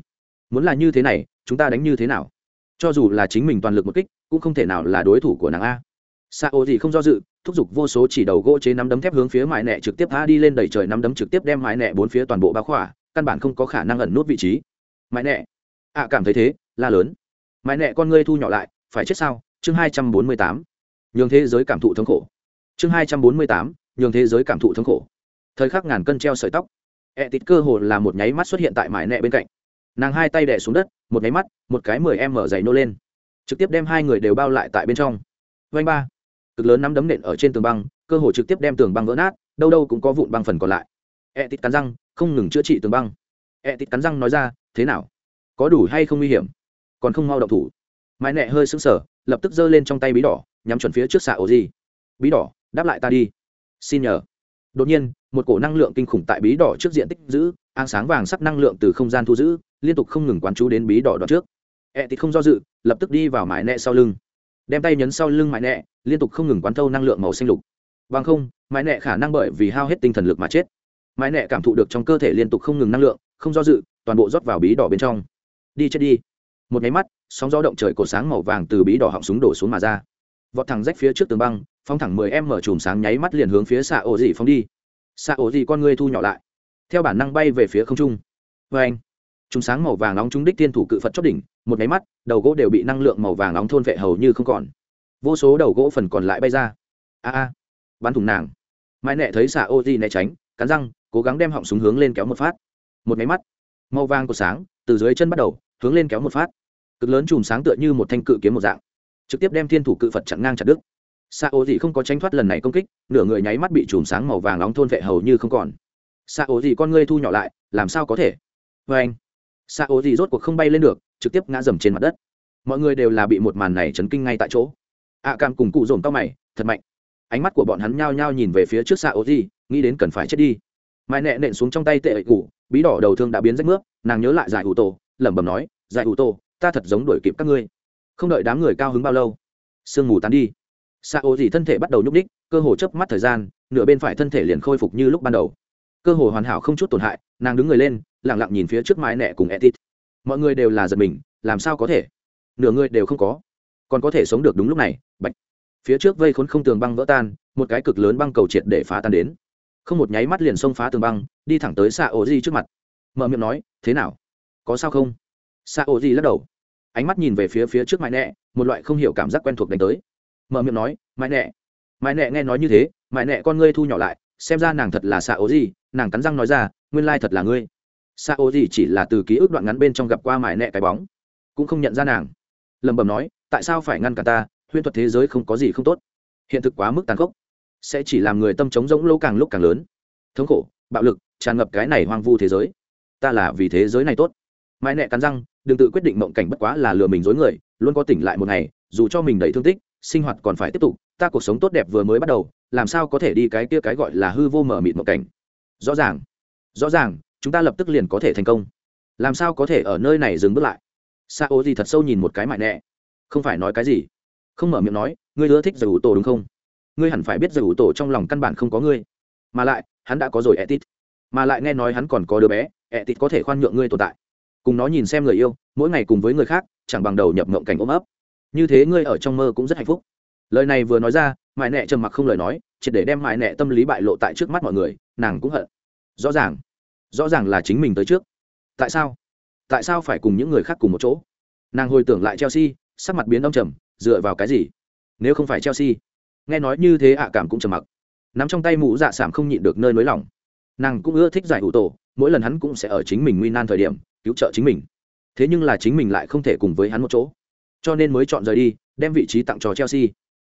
Muốn là như thế này, chúng ta đánh như thế nào? Cho dù là chính mình toàn lực một kích, cũng không thể nào là đối thủ của nàng a. Xạ ô gì không do dự, thúc giục vô số chỉ đầu gỗ chế nắm đấm thép hướng phía mãi nẹ trực tiếp tha đi lên đẩy trời nắm đấm trực tiếp đem mãi nẹ bốn phía toàn bộ bao khỏa, căn bản không có khả năng ẩn nút vị trí mãi nẹ ạ à, cảm thấy thế, la lớn. Mãi nẹ con ngươi thu nhỏ lại, phải chết sao? Chương hai trăm bốn mươi tám. Nhường thế giới cảm thụ thống khổ. Chương hai trăm bốn mươi tám, nhường thế giới cảm thụ thống khổ. Thời khắc ngàn cân treo sợi tóc. Ẹ tịt cơ hồ là một nháy mắt xuất hiện tại mãi nẹ bên cạnh. Nàng hai tay đẻ xuống đất, một nháy mắt, một cái mười em mở dày nô lên. Trực tiếp đem hai người đều bao lại tại bên trong. Vanh ba. Cực lớn nắm đấm nện ở trên tường băng, cơ hồ trực tiếp đem tường băng vỡ nát, đâu đâu cũng có vụn băng phần còn lại. Ẹ tịt cắn răng, không ngừng chữa trị tường băng. Ẹ tịt cắn răng nói ra thế nào? Có đủ hay không nguy hiểm? Còn không mau động thủ. Mãi nẹ hơi sững sờ, lập tức giơ lên trong tay bí đỏ, nhắm chuẩn phía trước xạ ổ gì bí đỏ, đáp lại ta đi. Xin nhờ. Đột nhiên, một cổ năng lượng kinh khủng tại bí đỏ trước diện tích giữ áng sáng vàng sắc năng lượng từ không gian thu giữ, liên tục không ngừng quán chú đến bí đỏ đoạn trước. Ẹ、e、thì không do dự, lập tức đi vào mãi nẹ sau lưng. Đem tay nhấn sau lưng mãi nẹ, liên tục không ngừng quán thâu năng lượng màu xanh lục. Bằng không, mãi nẹ khả năng bởi vì hao hết tinh thần lực mà chết mãi nẹ cảm thụ được trong cơ thể liên tục không ngừng năng lượng, không do dự, toàn bộ rót vào bí đỏ bên trong. Đi chết đi. Một nháy mắt, sóng gió động trời cột sáng màu vàng từ bí đỏ họng súng đổ xuống mà ra. Vọt thẳng rách phía trước tường băng phong thẳng mười em mở chùm sáng nháy mắt liền hướng phía xạ ổ dị phóng đi. Xạ ổ dị con người thu nhỏ lại. Theo bản năng bay về phía không trung. Vê anh, chùm sáng màu vàng nóng trúng đích tiên thủ cự phật chót đỉnh, một nháy mắt, đầu gỗ đều bị năng lượng màu vàng nóng thôn vệ hầu như không còn. Vô số đầu gỗ phần còn lại bay ra. A a, bắn thủng nàng. Mãi nẹ thấy xạ ô di né tránh, cắn răng cố gắng đem họng súng hướng lên kéo một phát. Một máy mắt, màu vàng của sáng, từ dưới chân bắt đầu, hướng lên kéo một phát. Cực lớn chùm sáng tựa như một thanh cự kiếm một dạng. Trực tiếp đem thiên thủ cự phật chặn ngang chặt đứt. Sa ô di không có tránh thoát lần này công kích, nửa người nháy mắt bị chùm sáng màu vàng nóng thôn vệ hầu như không còn. Sa ô di con ngươi thu nhỏ lại, làm sao có thể? Vê anh Sa ô di rốt cuộc không bay lên được, trực tiếp ngã dầm trên mặt đất. Mọi người đều là bị một màn này chấn kinh ngay tại chỗ. Ạ cam cùng cụ dồn cao mày, thật mạnh. Ánh mắt của bọn hắn nhao nhao nhìn về phía trước Sa ô di nghĩ đến cần phải chết đi mai nẹ nện xuống trong tay tệ ẩy cụ bí đỏ đầu thương đã biến rách nước nàng nhớ lại giải ủ tổ, lẩm bẩm nói, giải ủ tổ, ta thật giống đuổi kịp các ngươi. Không đợi đám người cao hứng bao lâu, sương mù tán đi. Xạ ô dì thân thể bắt đầu nhúc ních cơ hồ chớp mắt thời gian, nửa bên phải thân thể liền khôi phục như lúc ban đầu. Cơ hồ hoàn hảo không chút tổn hại, nàng đứng người lên lẳng lặng nhìn phía trước mái nẹ cùng etit mọi người đều là giật mình, làm sao có thể? Nửa người đều không có. Còn có thể sống được đúng lúc này, bạch. Phía trước vây khốn không tường băng vỡ tan, một cái cực lớn băng cầu triệt để phá tan đến không một nháy mắt liền xông phá tường băng, đi thẳng tới xạ ổ di trước mặt. Mở miệng nói, thế nào? Có sao không? Xạ ổ di lắc đầu. Ánh mắt nhìn về phía phía trước mãi nẹ, một loại không hiểu cảm giác quen thuộc đánh tới. Mở miệng nói mãi nẹ. Mãi nẹ nghe nói như thế mãi nẹ, con ngươi thu nhỏ lại, xem ra nàng thật là xạ ổ di, nàng cắn răng nói ra, nguyên lai thật là ngươi. Xạ ổ di chỉ là từ ký ức đoạn ngắn bên trong gặp qua mãi nẹ cái bóng, cũng không nhận ra nàng. Lẩm bẩm nói, tại sao phải ngăn cả ta? Huyễn thuật thế giới không có gì không tốt. Hiện thực quá mức tàn khốc sẽ chỉ làm người tâm chống rỗng lâu càng lúc càng lớn. Thống khổ, bạo lực, tràn ngập cái này hoang vu thế giới. Ta là vì thế giới này tốt. Mãi nẹ cắn răng, đừng tự quyết định mộng cảnh bất quá là lừa mình dối người, luôn có tỉnh lại một ngày, dù cho mình đầy thương tích, sinh hoạt còn phải tiếp tục, ta cuộc sống tốt đẹp vừa mới bắt đầu, làm sao có thể đi cái kia cái gọi là hư vô mở mịt mộng cảnh? Rõ ràng rõ ràng, chúng ta lập tức liền có thể thành công. Làm sao có thể ở nơi này dừng bước lại? Sa ô gì thật sâu nhìn một cái mại nẹ không phải nói cái gì. Không mở miệng nói, ngươi ưa thích giải ủ tổ đúng không? Ngươi hẳn phải biết giải ủ tổ trong lòng căn bản không có ngươi. Mà lại, hắn đã có rồi etit. Mà lại nghe nói hắn còn có đứa bé, etit có thể khoan nhượng ngươi tồn tại. Cùng nó nhìn xem người yêu, mỗi ngày cùng với người khác, chẳng bằng đầu nhập ngộng cảnh ôm ấp. Như thế ngươi ở trong mơ cũng rất hạnh phúc. Lời này vừa nói ra mại nẹ trầm mặc không lời nói chỉ để đem mại nẹ tâm lý bại lộ tại trước mắt mọi người, nàng cũng hận. Rõ ràng rõ ràng là chính mình tới trước. Tại sao? Tại sao phải cùng những người khác cùng một chỗ? Nàng hồi tưởng lại chelsea, sắc mặt biến đông trầm, dựa vào cái gì? Nếu không phải chelsea nghe nói như thế ạ cảm cũng trầm mặc. Nắm trong tay mũ dạ sảm không nhịn được nơi nới lỏng nàng cũng ưa thích giải ủ tổ, mỗi lần hắn cũng sẽ ở chính mình nguy nan thời điểm, cứu trợ chính mình. Thế nhưng là chính mình lại không thể cùng với hắn một chỗ. Cho nên mới chọn rời đi, đem vị trí tặng cho chelsea.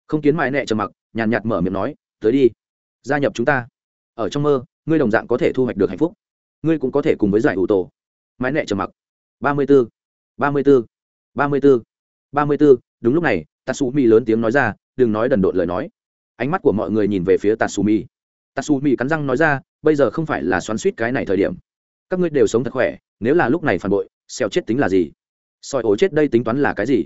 Không kiến mãi nẹ trầm mặc, nhàn nhạt mở miệng nói, tới đi, gia nhập chúng ta. Ở trong mơ, ngươi đồng dạng có thể thu hoạch được hạnh phúc. Ngươi cũng có thể cùng với giải ủ tổ. Mãi nẹ trầm mặc. Ba mươi b ố ba mươi b ố ba mươi b ố ba mươi b ố đúng lúc này tatsumi lớn tiếng nói ra đừng nói đần độn lời nói. Ánh mắt của mọi người nhìn về phía tatsumi. Tatsumi cắn răng nói ra, bây giờ không phải là xoắn suýt cái này thời điểm. Các ngươi đều sống thật khỏe, nếu là lúc này phản bội, xèo chết tính là gì? Soi ố chết đây tính toán là cái gì?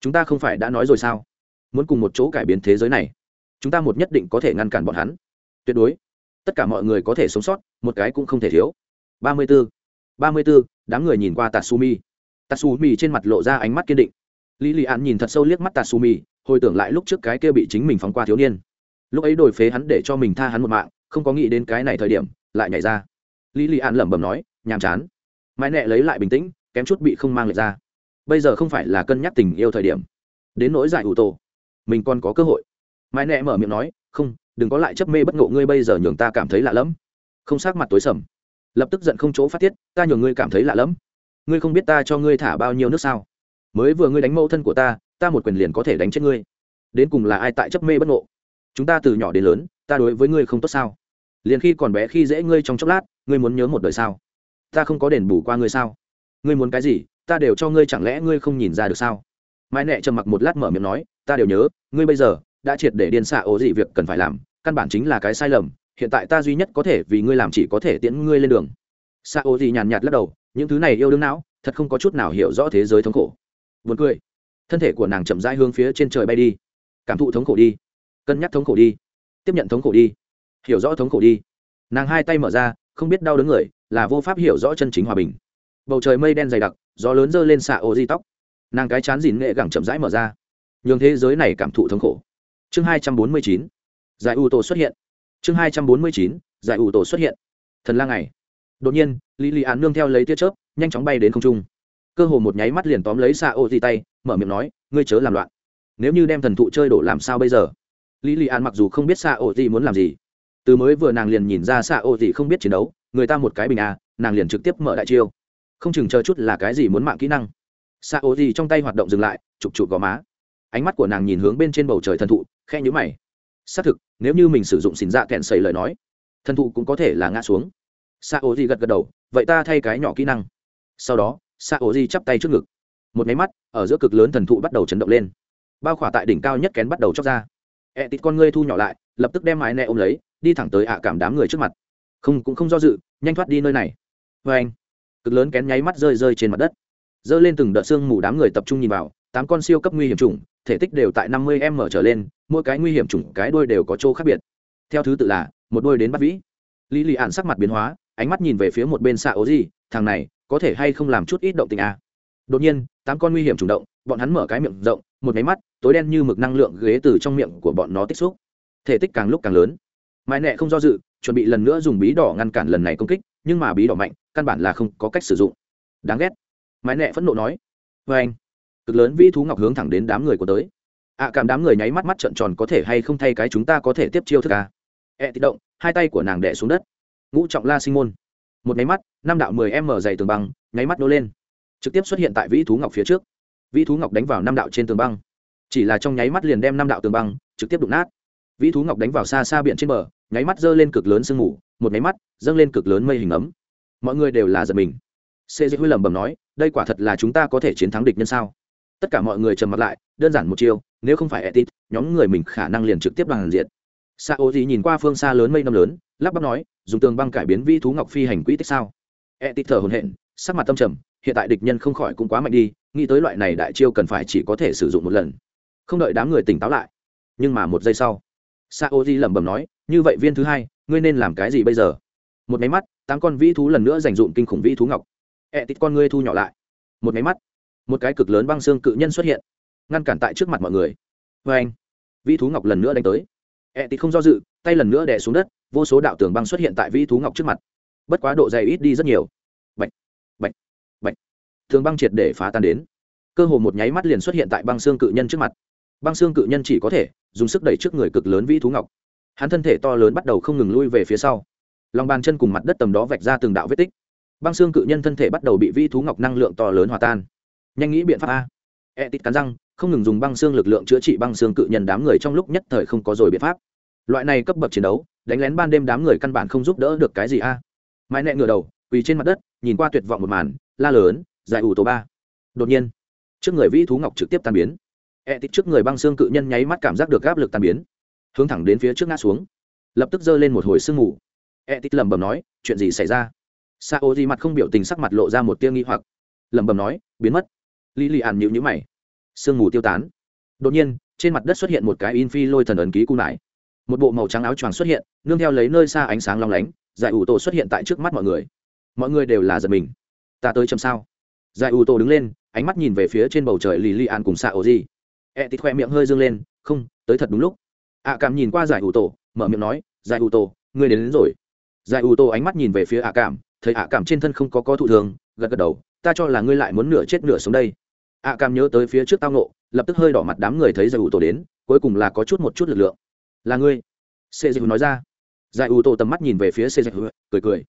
Chúng ta không phải đã nói rồi sao? Muốn cùng một chỗ cải biến thế giới này. Chúng ta một nhất định có thể ngăn cản bọn hắn. Tuyệt đối. Tất cả mọi người có thể sống sót, một cái cũng không thể thiếu. Ba mươi b ố ba mươi b ố đám người nhìn qua tatsumi. Tatsumi trên mặt lộ ra ánh mắt kiên định lý lì an nhìn thật sâu liếc mắt tatsumi hồi tưởng lại lúc trước cái kia bị chính mình phóng qua thiếu niên. Lúc ấy đổi phế hắn để cho mình tha hắn một mạng, không có nghĩ đến cái này thời điểm, lại nhảy ra. Lý lì an lẩm bẩm nói, nhàm chán. Mãi nẹ lấy lại bình tĩnh, kém chút bị không mang lại ra. Bây giờ không phải là cân nhắc tình yêu thời điểm. Đến nỗi giải ủ tổ, mình còn có cơ hội. Mãi nẹ mở miệng nói, không, đừng có lại chấp mê bất ngộ ngươi bây giờ nhường ta cảm thấy lạ lẫm. Không sát mặt tối sầm. Lập tức giận không chỗ phát tiết, ta nhường ngươi cảm thấy lạ lẫm. Ngươi không biết ta cho ngươi thả bao nhiêu nước sao? Mới vừa ngươi đánh mâu thân của ta ta một quyền liền có thể đánh chết ngươi. Đến cùng là ai tại chấp mê bất ngộ? Chúng ta từ nhỏ đến lớn, ta đối với ngươi không tốt sao? Liền khi còn bé khi dễ ngươi trong chốc lát, ngươi muốn nhớ một đời sao? Ta không có đền bù qua ngươi sao? Ngươi muốn cái gì, ta đều cho ngươi chẳng lẽ ngươi không nhìn ra được sao? Mai nẹ trầm mặc một lát mở miệng nói, ta đều nhớ, ngươi bây giờ đã triệt để điên xạ ố dị việc cần phải làm, căn bản chính là cái sai lầm, hiện tại ta duy nhất có thể vì ngươi làm chỉ có thể tiễn ngươi lên đường. Xạ ố dị nhàn nhạt lắc đầu, những thứ này yêu đương não, thật không có chút nào hiểu rõ thế giới thống khổ buồn cười. Thân thể của nàng chậm rãi hướng phía trên trời bay đi. Cảm thụ thống khổ đi. Cân nhắc thống khổ đi. Tiếp nhận thống khổ đi. Hiểu rõ thống khổ đi. Nàng hai tay mở ra, không biết đau đớn người, là vô pháp hiểu rõ chân chính hòa bình. Bầu trời mây đen dày đặc, gió lớn dơ lên xạ ô di tóc. Nàng cái chán dìn nghệ gẳng chậm rãi mở ra. Nhường thế giới này cảm thụ thống khổ. Chương hai trăm bốn mươi chín. Giải ưu tổ xuất hiện. Chương hai trăm bốn mươi chín. Giải ủ tổ xuất hiện. Thần lang ngày. Đột nhiên lý lý án nương theo lấy tia chớp, nhanh chóng bay đến không trung cơ hồ một nháy mắt liền tóm lấy xạ ô di tay, mở miệng nói, ngươi chớ làm loạn. Nếu như đem thần thụ chơi đổ làm sao bây giờ? Lý lý An mặc dù không biết xạ ô di muốn làm gì, từ mới vừa nàng liền nhìn ra xạ ô di không biết chiến đấu, người ta một cái bình à nàng liền trực tiếp mở đại chiêu. Không chừng chờ chút là cái gì muốn mạng kỹ năng. Xạ ô di trong tay hoạt động dừng lại, chụp chụp gò má. Ánh mắt của nàng nhìn hướng bên trên bầu trời thần thụ khe nhữ mày. Xác thực, nếu như mình sử dụng xỉn dạ kẹn sầy lời nói, thần thụ cũng có thể là ngã xuống. Xạ ô di gật gật đầu, vậy ta thay cái nhỏ kỹ năng. Sau đó xạ ổ di chắp tay trước ngực. Một máy mắt, ở giữa cực lớn thần thụ bắt đầu chấn động lên. Bao khỏa tại đỉnh cao nhất kén bắt đầu chóc ra. E tít con ngươi thu nhỏ lại, lập tức đem mái nẹ ôm lấy, đi thẳng tới ạ cảm đám người trước mặt. Không, cũng không do dự, nhanh thoát đi nơi này. Vê anh, cực lớn kén nháy mắt rơi rơi trên mặt đất. D ơ lên từng đợt xương mù đám người tập trung nhìn vào, tám con siêu cấp nguy hiểm chủng, thể tích đều tại năm mươi m trở lên, mỗi cái nguy hiểm chủng, cái đôi đều có chỗ khác biệt. Theo thứ tự là, một đôi đến bắt vĩ. Lý lì ạn sắc mặt biến hóa, ánh mắt nhìn về phía một bên xạ ố gì thằng này có thể hay không làm chút ít động tình à. đột nhiên, tám con nguy hiểm chủ động, bọn hắn mở cái miệng rộng, một máy mắt, tối đen như mực năng lượng ghế từ trong miệng của bọn nó tích xúc. Thể tích càng lúc càng lớn. Mãi nẹ không do dự, chuẩn bị lần nữa dùng bí đỏ ngăn cản lần này công kích, nhưng mà bí đỏ mạnh, căn bản là không có cách sử dụng. Đáng ghét. Mãi nẹ phẫn nộ nói. Vê anh, cực lớn vĩ thú ngọc hướng thẳng đến đám người của tới. Ạ cảm đám người nháy mắt mắt trợn tròn có thể hay không thay cái chúng ta có thể tiếp chiêu thức à. e tí động, hai tay của nàng đẻ xuống đất. Ngũ trọng la sinh môn một nháy mắt, năm đạo mười m dày tường băng, nháy mắt nô lên. Trực tiếp xuất hiện tại vĩ thú ngọc phía trước. Vĩ thú ngọc đánh vào năm đạo trên tường băng. Chỉ là trong nháy mắt liền đem năm đạo tường băng trực tiếp đụng nát. Vĩ thú ngọc đánh vào xa xa biển trên bờ, nháy mắt dơ lên cực lớn sương mù, một nháy mắt, dâng lên cực lớn mây hình ấm. Mọi người đều là giật mình. Xê dĩ huy lẩm bẩm nói, đây quả thật là chúng ta có thể chiến thắng địch nhân sao? Tất cả mọi người trầm mặt lại, đơn giản một chiêu, nếu không phải etit, nhóm người mình khả năng liền trực tiếp bằng diện sa ô gì nhìn qua phương xa lớn mây năm lớn, lắp bắp nói, dùng tường băng cải biến vi thú ngọc phi hành quỹ tích sao? E tít thở hồn hện sắc mặt tâm trầm, hiện tại địch nhân không khỏi cũng quá mạnh đi, nghĩ tới loại này đại chiêu cần phải chỉ có thể sử dụng một lần. Không đợi đám người tỉnh táo lại, nhưng mà một giây sau, sa ô di lẩm bẩm nói, như vậy viên thứ hai, ngươi nên làm cái gì bây giờ? Một máy mắt, tám con vĩ thú lần nữa dành dụm kinh khủng vĩ thú ngọc. E Ẹ tít con ngươi thu nhỏ lại. Một máy mắt, một cái cực lớn băng xương cự nhân xuất hiện, ngăn cản tại trước mặt mọi người. Vê anh vĩ thú ngọc lần nữa đánh tới. E ẹ tịt không do dự, tay lần nữa đè xuống đất, vô số đạo tường băng xuất hiện tại vĩ thú ngọc trước mặt. Bất quá độ dày ít đi rất nhiều. Bệnh bệnh bệnh tường băng triệt để phá tan đến. Cơ hồ một nháy mắt liền xuất hiện tại băng xương cự nhân trước mặt. Băng xương cự nhân chỉ có thể dùng sức đẩy trước người cực lớn vĩ thú ngọc. Hắn thân thể to lớn bắt đầu không ngừng lui về phía sau. Lòng bàn chân cùng mặt đất tầm đó vạch ra từng đạo vết tích. Băng xương cự nhân thân thể bắt đầu bị vi thú ngọc năng lượng to lớn hòa tan. Nhanh nghĩ biện pháp a. E tít cắn răng không ngừng dùng băng xương lực lượng chữa trị băng xương cự nhân đám người trong lúc nhất thời không có rồi biện pháp. Loại này cấp bậc chiến đấu, đánh lén ban đêm đám người căn bản không giúp đỡ được cái gì a. Mãi nẹ ngửa đầu, quỳ trên mặt đất, nhìn qua tuyệt vọng một màn, la lớn, giải ủ tổ ba. Đột nhiên, trước người vĩ thú ngọc trực tiếp tan biến. E tít trước người băng xương cự nhân nháy mắt cảm giác được áp lực tan biến, hướng thẳng đến phía trước ngã xuống. Lập tức giơ lên một hồi sương mù. E tít lẩm bẩm nói, chuyện gì xảy ra? Sa ô di mặt không biểu tình sắc mặt lộ ra một tia nghi hoặc. Lẩm bẩm nói, biến mất. Lý lì ạn nhịu nhữ mày sương mù tiêu tán. Đột nhiên trên mặt đất xuất hiện một cái in phi lôi thần ấn ký cung nải một bộ màu trắng áo choàng xuất hiện nương theo lấy nơi xa ánh sáng long lánh giải ủ tổ xuất hiện tại trước mắt mọi người. Mọi người đều là giật mình. Ta tới chầm sao? Giải ủ tổ đứng lên ánh mắt nhìn về phía trên bầu trời lì li an cùng xạ ổ gì e khoe miệng hơi dương lên không tới thật đúng lúc. Ạ à cảm nhìn qua giải ủ tổ mở miệng nói giải ủ tổ ngươi đến, đến rồi. Giải ủ tổ ánh mắt nhìn về phía ạ cảm thấy ạ cảm trên thân không có có thụ thường gật gật đầu ta cho là ngươi lại muốn nửa chết nửa sống đây ạ Cam nhớ tới phía trước tao nộ lập tức hơi đỏ mặt đám người thấy giải ủ tổ đến, cuối cùng là có chút một chút lực lượng. Là ngươi? Sê dịch nói ra. Giải ủ tổ tầm mắt nhìn về phía sê dịch cười cười.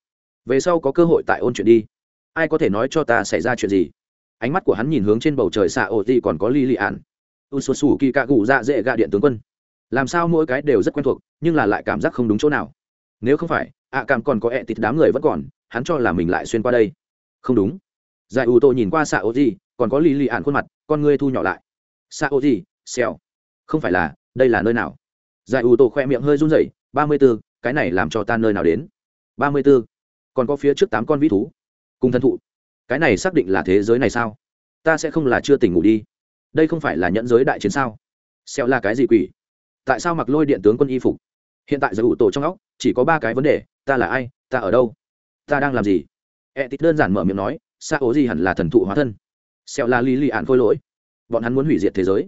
Về sau có cơ hội tại ôn chuyện đi. Ai có thể nói cho ta xảy ra chuyện gì? Ánh mắt của hắn nhìn hướng trên bầu trời xạ ổ gì còn có ly lị ạn u sù sù kỳ cạ gù dạ dễ gạ điện tướng quân. Làm sao mỗi cái đều rất quen thuộc, nhưng là lại cảm giác không đúng chỗ nào. Nếu không phải ạ cảm còn có ẹ tịt đám người vẫn còn, hắn cho là mình lại xuyên qua đây. Không đúng. Giải ủ tổ nhìn qua xạ ổ gì còn có lì lì ạn khuôn mặt, con ngươi thu nhỏ lại. Xa ô gì, xèo. Không phải là, đây là nơi nào? Giải ủ tổ khoe miệng hơi run rẩy, ba mươi b ố cái này làm cho ta nơi nào đến? Ba mươi b ố còn có phía trước tám con vĩ thú. Cùng thân thụ. Cái này xác định là thế giới này sao? Ta sẽ không là chưa tỉnh ngủ đi. Đây không phải là nhẫn giới đại chiến sao? Xẹo là cái gì quỷ? Tại sao mặc lôi điện tướng quân y phục? Hiện tại giải ủ tổ trong óc, chỉ có ba cái vấn đề, ta là ai, ta ở đâu? Ta đang làm gì? E tít đơn giản mở miệng nói xa ố gì hẳn là thần thụ hóa thân xẹo là lý lì ạn khôi lỗi. Bọn hắn muốn hủy diệt thế giới.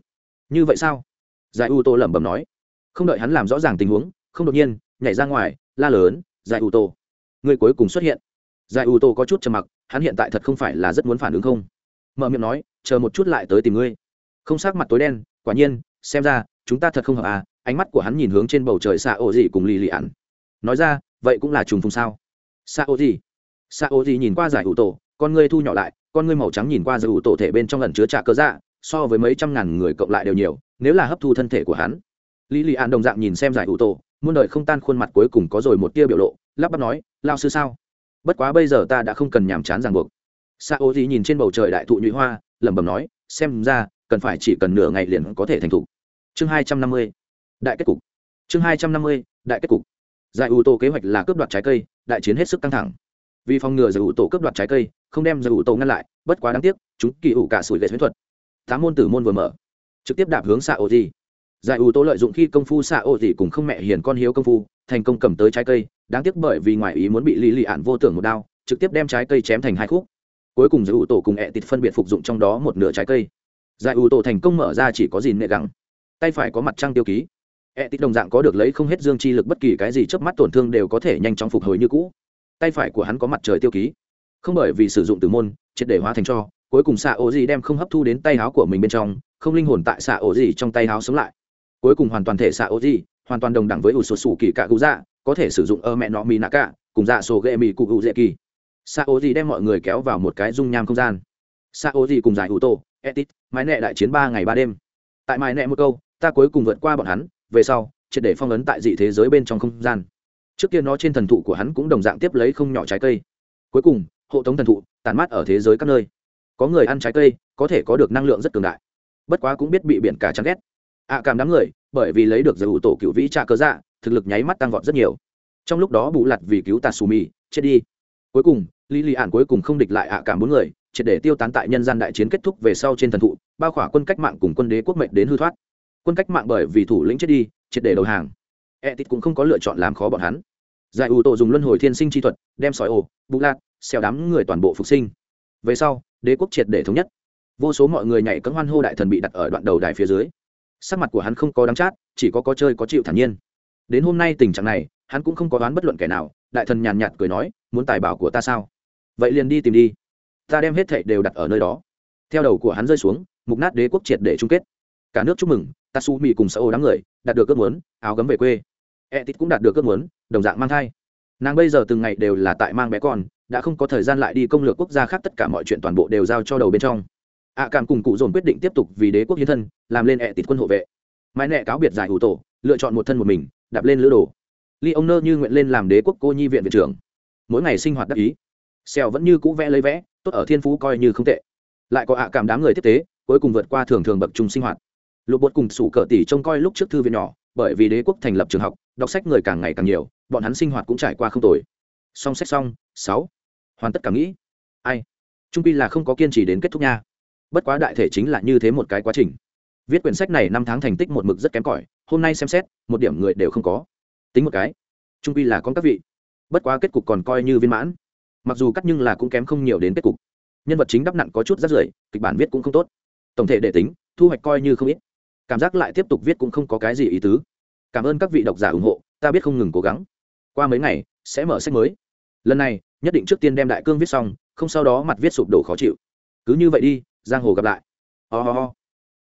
Như vậy sao? Giải U Tô lẩm bẩm nói. Không đợi hắn làm rõ ràng tình huống không đột nhiên nhảy ra ngoài la lớn giải U Tô, người cuối cùng xuất hiện. Giải U Tô có chút trầm mặc hắn hiện tại thật không phải là rất muốn phản ứng không? Mở miệng nói chờ một chút lại tới tìm ngươi. Không sắc mặt tối đen quả nhiên xem ra chúng ta thật không hợp à ánh mắt của hắn nhìn hướng trên bầu trời xạ ô Dị cùng lì lì ạn nói ra vậy cũng là trùng phùng sao? Xạ ô Dị, xạ ô Dị nhìn qua giải ủ tổ con ngươi thu nhỏ lại con ngươi màu trắng nhìn qua giải ủ tổ thể bên trong lần chứa trà cơ dạ so với mấy trăm ngàn người cộng lại đều nhiều, nếu là hấp thu thân thể của hắn. Lý lì an đồng dạng nhìn xem giải ủ tổ, muôn đời không tan khuôn mặt cuối cùng có rồi một tia biểu lộ, lắp bắp nói lao sư sao? Bất quá bây giờ ta đã không cần nhàm chán ràng buộc. Sa ô gì nhìn trên bầu trời đại thụ nhụy hoa, lẩm bẩm nói, xem ra, cần phải chỉ cần nửa ngày liền có thể thành thục. Chương hai trăm năm mươi, đại kết cục. Chương hai trăm năm mươi, đại kết cục. Giải ủ tổ kế hoạch là cướp đoạt trái cây, đại chiến hết sức căng thẳng vì phòng ngừa giải ủ tổ cướp đoạt trái cây, không đem giải ủ tổ ngăn lại, bất quá đáng tiếc, chúng kỳ ủ cả sủi lệ huyễn thuật. Tám môn tử môn vừa mở, trực tiếp đạp hướng xạ ô gì giải ủ tổ lợi dụng khi công phu xạ ô gì cùng không mẹ hiền con hiếu công phu, thành công cầm tới trái cây, đáng tiếc bởi vì ngoại ý muốn bị lý lì ạn vô tưởng một đao, trực tiếp đem trái cây chém thành hai khúc. Cuối cùng giải ủ tổ cùng ẹ tịt phân biệt phục dụng trong đó một nửa trái cây. Giải ủ tổ thành công mở ra chỉ có gì nệ gắng tay phải có mặt trăng tiêu ký. Ẹ tịt đồng dạng có được lấy không hết dương chi lực bất kỳ cái gì chớp mắt tổn thương đều có thể nhanh chóng phục hồi như cũ tay phải của hắn có mặt trời tiêu ký. Không bởi vì sử dụng từ môn, triệt để hóa thành cho, cuối cùng xạ ổ gì đem không hấp thu đến tay áo của mình bên trong, không linh hồn tại xạ ổ gì trong tay áo sống lại. Cuối cùng hoàn toàn thể xạ ổ gì hoàn toàn đồng đẳng với ủ sột sủ kỳ cạ cụ dạ có thể sử dụng ơ mẹ nọ mì nạ cả cùng dạ sổ ghệ mì cụ cụ dễ kỳ. Xạ ổ gì đem mọi người kéo vào một cái dung nham không gian. Xạ ổ gì cùng giải ủ tổ etit mái nẹ đại chiến ba ngày ba đêm. Tại mái nẹ một câu, ta cuối cùng vượt qua bọn hắn, về sau, triệt để phong ấn tại dị thế giới bên trong không gian trước kia nó trên thần thụ của hắn cũng đồng dạng tiếp lấy không nhỏ trái cây. Cuối cùng hộ tống thần thụ tàn mát ở thế giới các nơi. Có người ăn trái cây có thể có được năng lượng rất cường đại. Bất quá cũng biết bị biển cả chán ghét. Ạ à, cảm đám người bởi vì lấy được giải ủ tổ cựu vĩ trạ cơ dạ thực lực nháy mắt tăng vọt rất nhiều. Trong lúc đó bù lặt vì cứu tà xù mì chết đi. Cuối cùng lý lì ạn cuối cùng không địch lại ạ à cả bốn người triệt để tiêu tán tại nhân gian đại chiến kết thúc về sau trên thần thụ bao khỏa quân cách mạng cùng quân đế quốc mệnh đến hư thoát. Quân cách mạng bởi vì thủ lĩnh chết đi triệt để đầu hàng. E tít cũng không có lựa chọn làm khó bọn hắn giải ủ tổ dùng luân hồi thiên sinh chi thuật, đem sỏi ổ bụ lạc xeo đám người toàn bộ phục sinh. Về sau, đế quốc triệt để thống nhất. Vô số mọi người nhảy cấm hoan hô đại thần bị đặt ở đoạn đầu đài phía dưới. Sắc mặt của hắn không có đắng chát, chỉ có có chơi có chịu thản nhiên. Đến hôm nay tình trạng này, hắn cũng không có đoán bất luận kẻ nào, đại thần nhàn nhạt cười nói, muốn tài bảo của ta sao? Vậy liền đi tìm đi. Ta đem hết thệ đều đặt ở nơi đó. Theo đầu của hắn rơi xuống, mục nát đế quốc triệt để chung kết. Cả nước chúc mừng ta su mỹ cùng xã ô đám người, đạt được ước muốn, áo gấm về quê. E t cũng đạt được ước muốn đồng dạng mang thai. Nàng bây giờ từng ngày đều là tại mang bé con, đã không có thời gian lại đi công lược quốc gia khác, tất cả mọi chuyện toàn bộ đều giao cho đầu bên trong. Ạ cảm cùng cụ dồn quyết định tiếp tục vì đế quốc hiến thân, làm lên ẹ tịt quân hộ vệ. Mãi nẹ cáo biệt giải hủ tổ, lựa chọn một thân một mình, đạp lên lữ đồ. Ly ông nơ như nguyện lên làm đế quốc cô nhi viện viện trưởng. Mỗi ngày sinh hoạt đắc ý. Xèo vẫn như cũ vẽ lấy vẽ, tốt ở thiên phú coi như không tệ. Lại có ạ cảm đám người tiếp tế, cuối cùng vượt qua thường thường bậc trung sinh hoạt. Lục bột cùng sủ cờ tỷ trông coi lúc trước thư viện nhỏ, bởi vì đế quốc thành lập trường học đọc sách người càng ngày càng nhiều, bọn hắn sinh hoạt cũng trải qua không tồi. Song sách xong, sáu. Hoàn tất cảm nghĩ. Ai? Trung pi là không có kiên trì đến kết thúc nha. Bất quá đại thể chính là như thế một cái quá trình. Viết quyển sách này năm tháng thành tích một mực rất kém cỏi, hôm nay xem xét, một điểm người đều không có. Tính một cái, trung pi là con các vị. Bất quá kết cục còn coi như viên mãn. Mặc dù cắt nhưng là cũng kém không nhiều đến kết cục. Nhân vật chính đắp nặng có chút rắt rưởi, kịch bản viết cũng không tốt. Tổng thể để tính, thu hoạch coi như không ít. Cảm giác lại tiếp tục viết cũng không có cái gì ý tứ cảm ơn các vị độc giả ủng hộ, ta biết không ngừng cố gắng. Qua mấy ngày, sẽ mở sách mới. Lần này, nhất định trước tiên đem đại cương viết xong, không sau đó mặt viết sụp đổ khó chịu. Cứ như vậy đi, giang hồ gặp lại. Ho、oh ho、ho.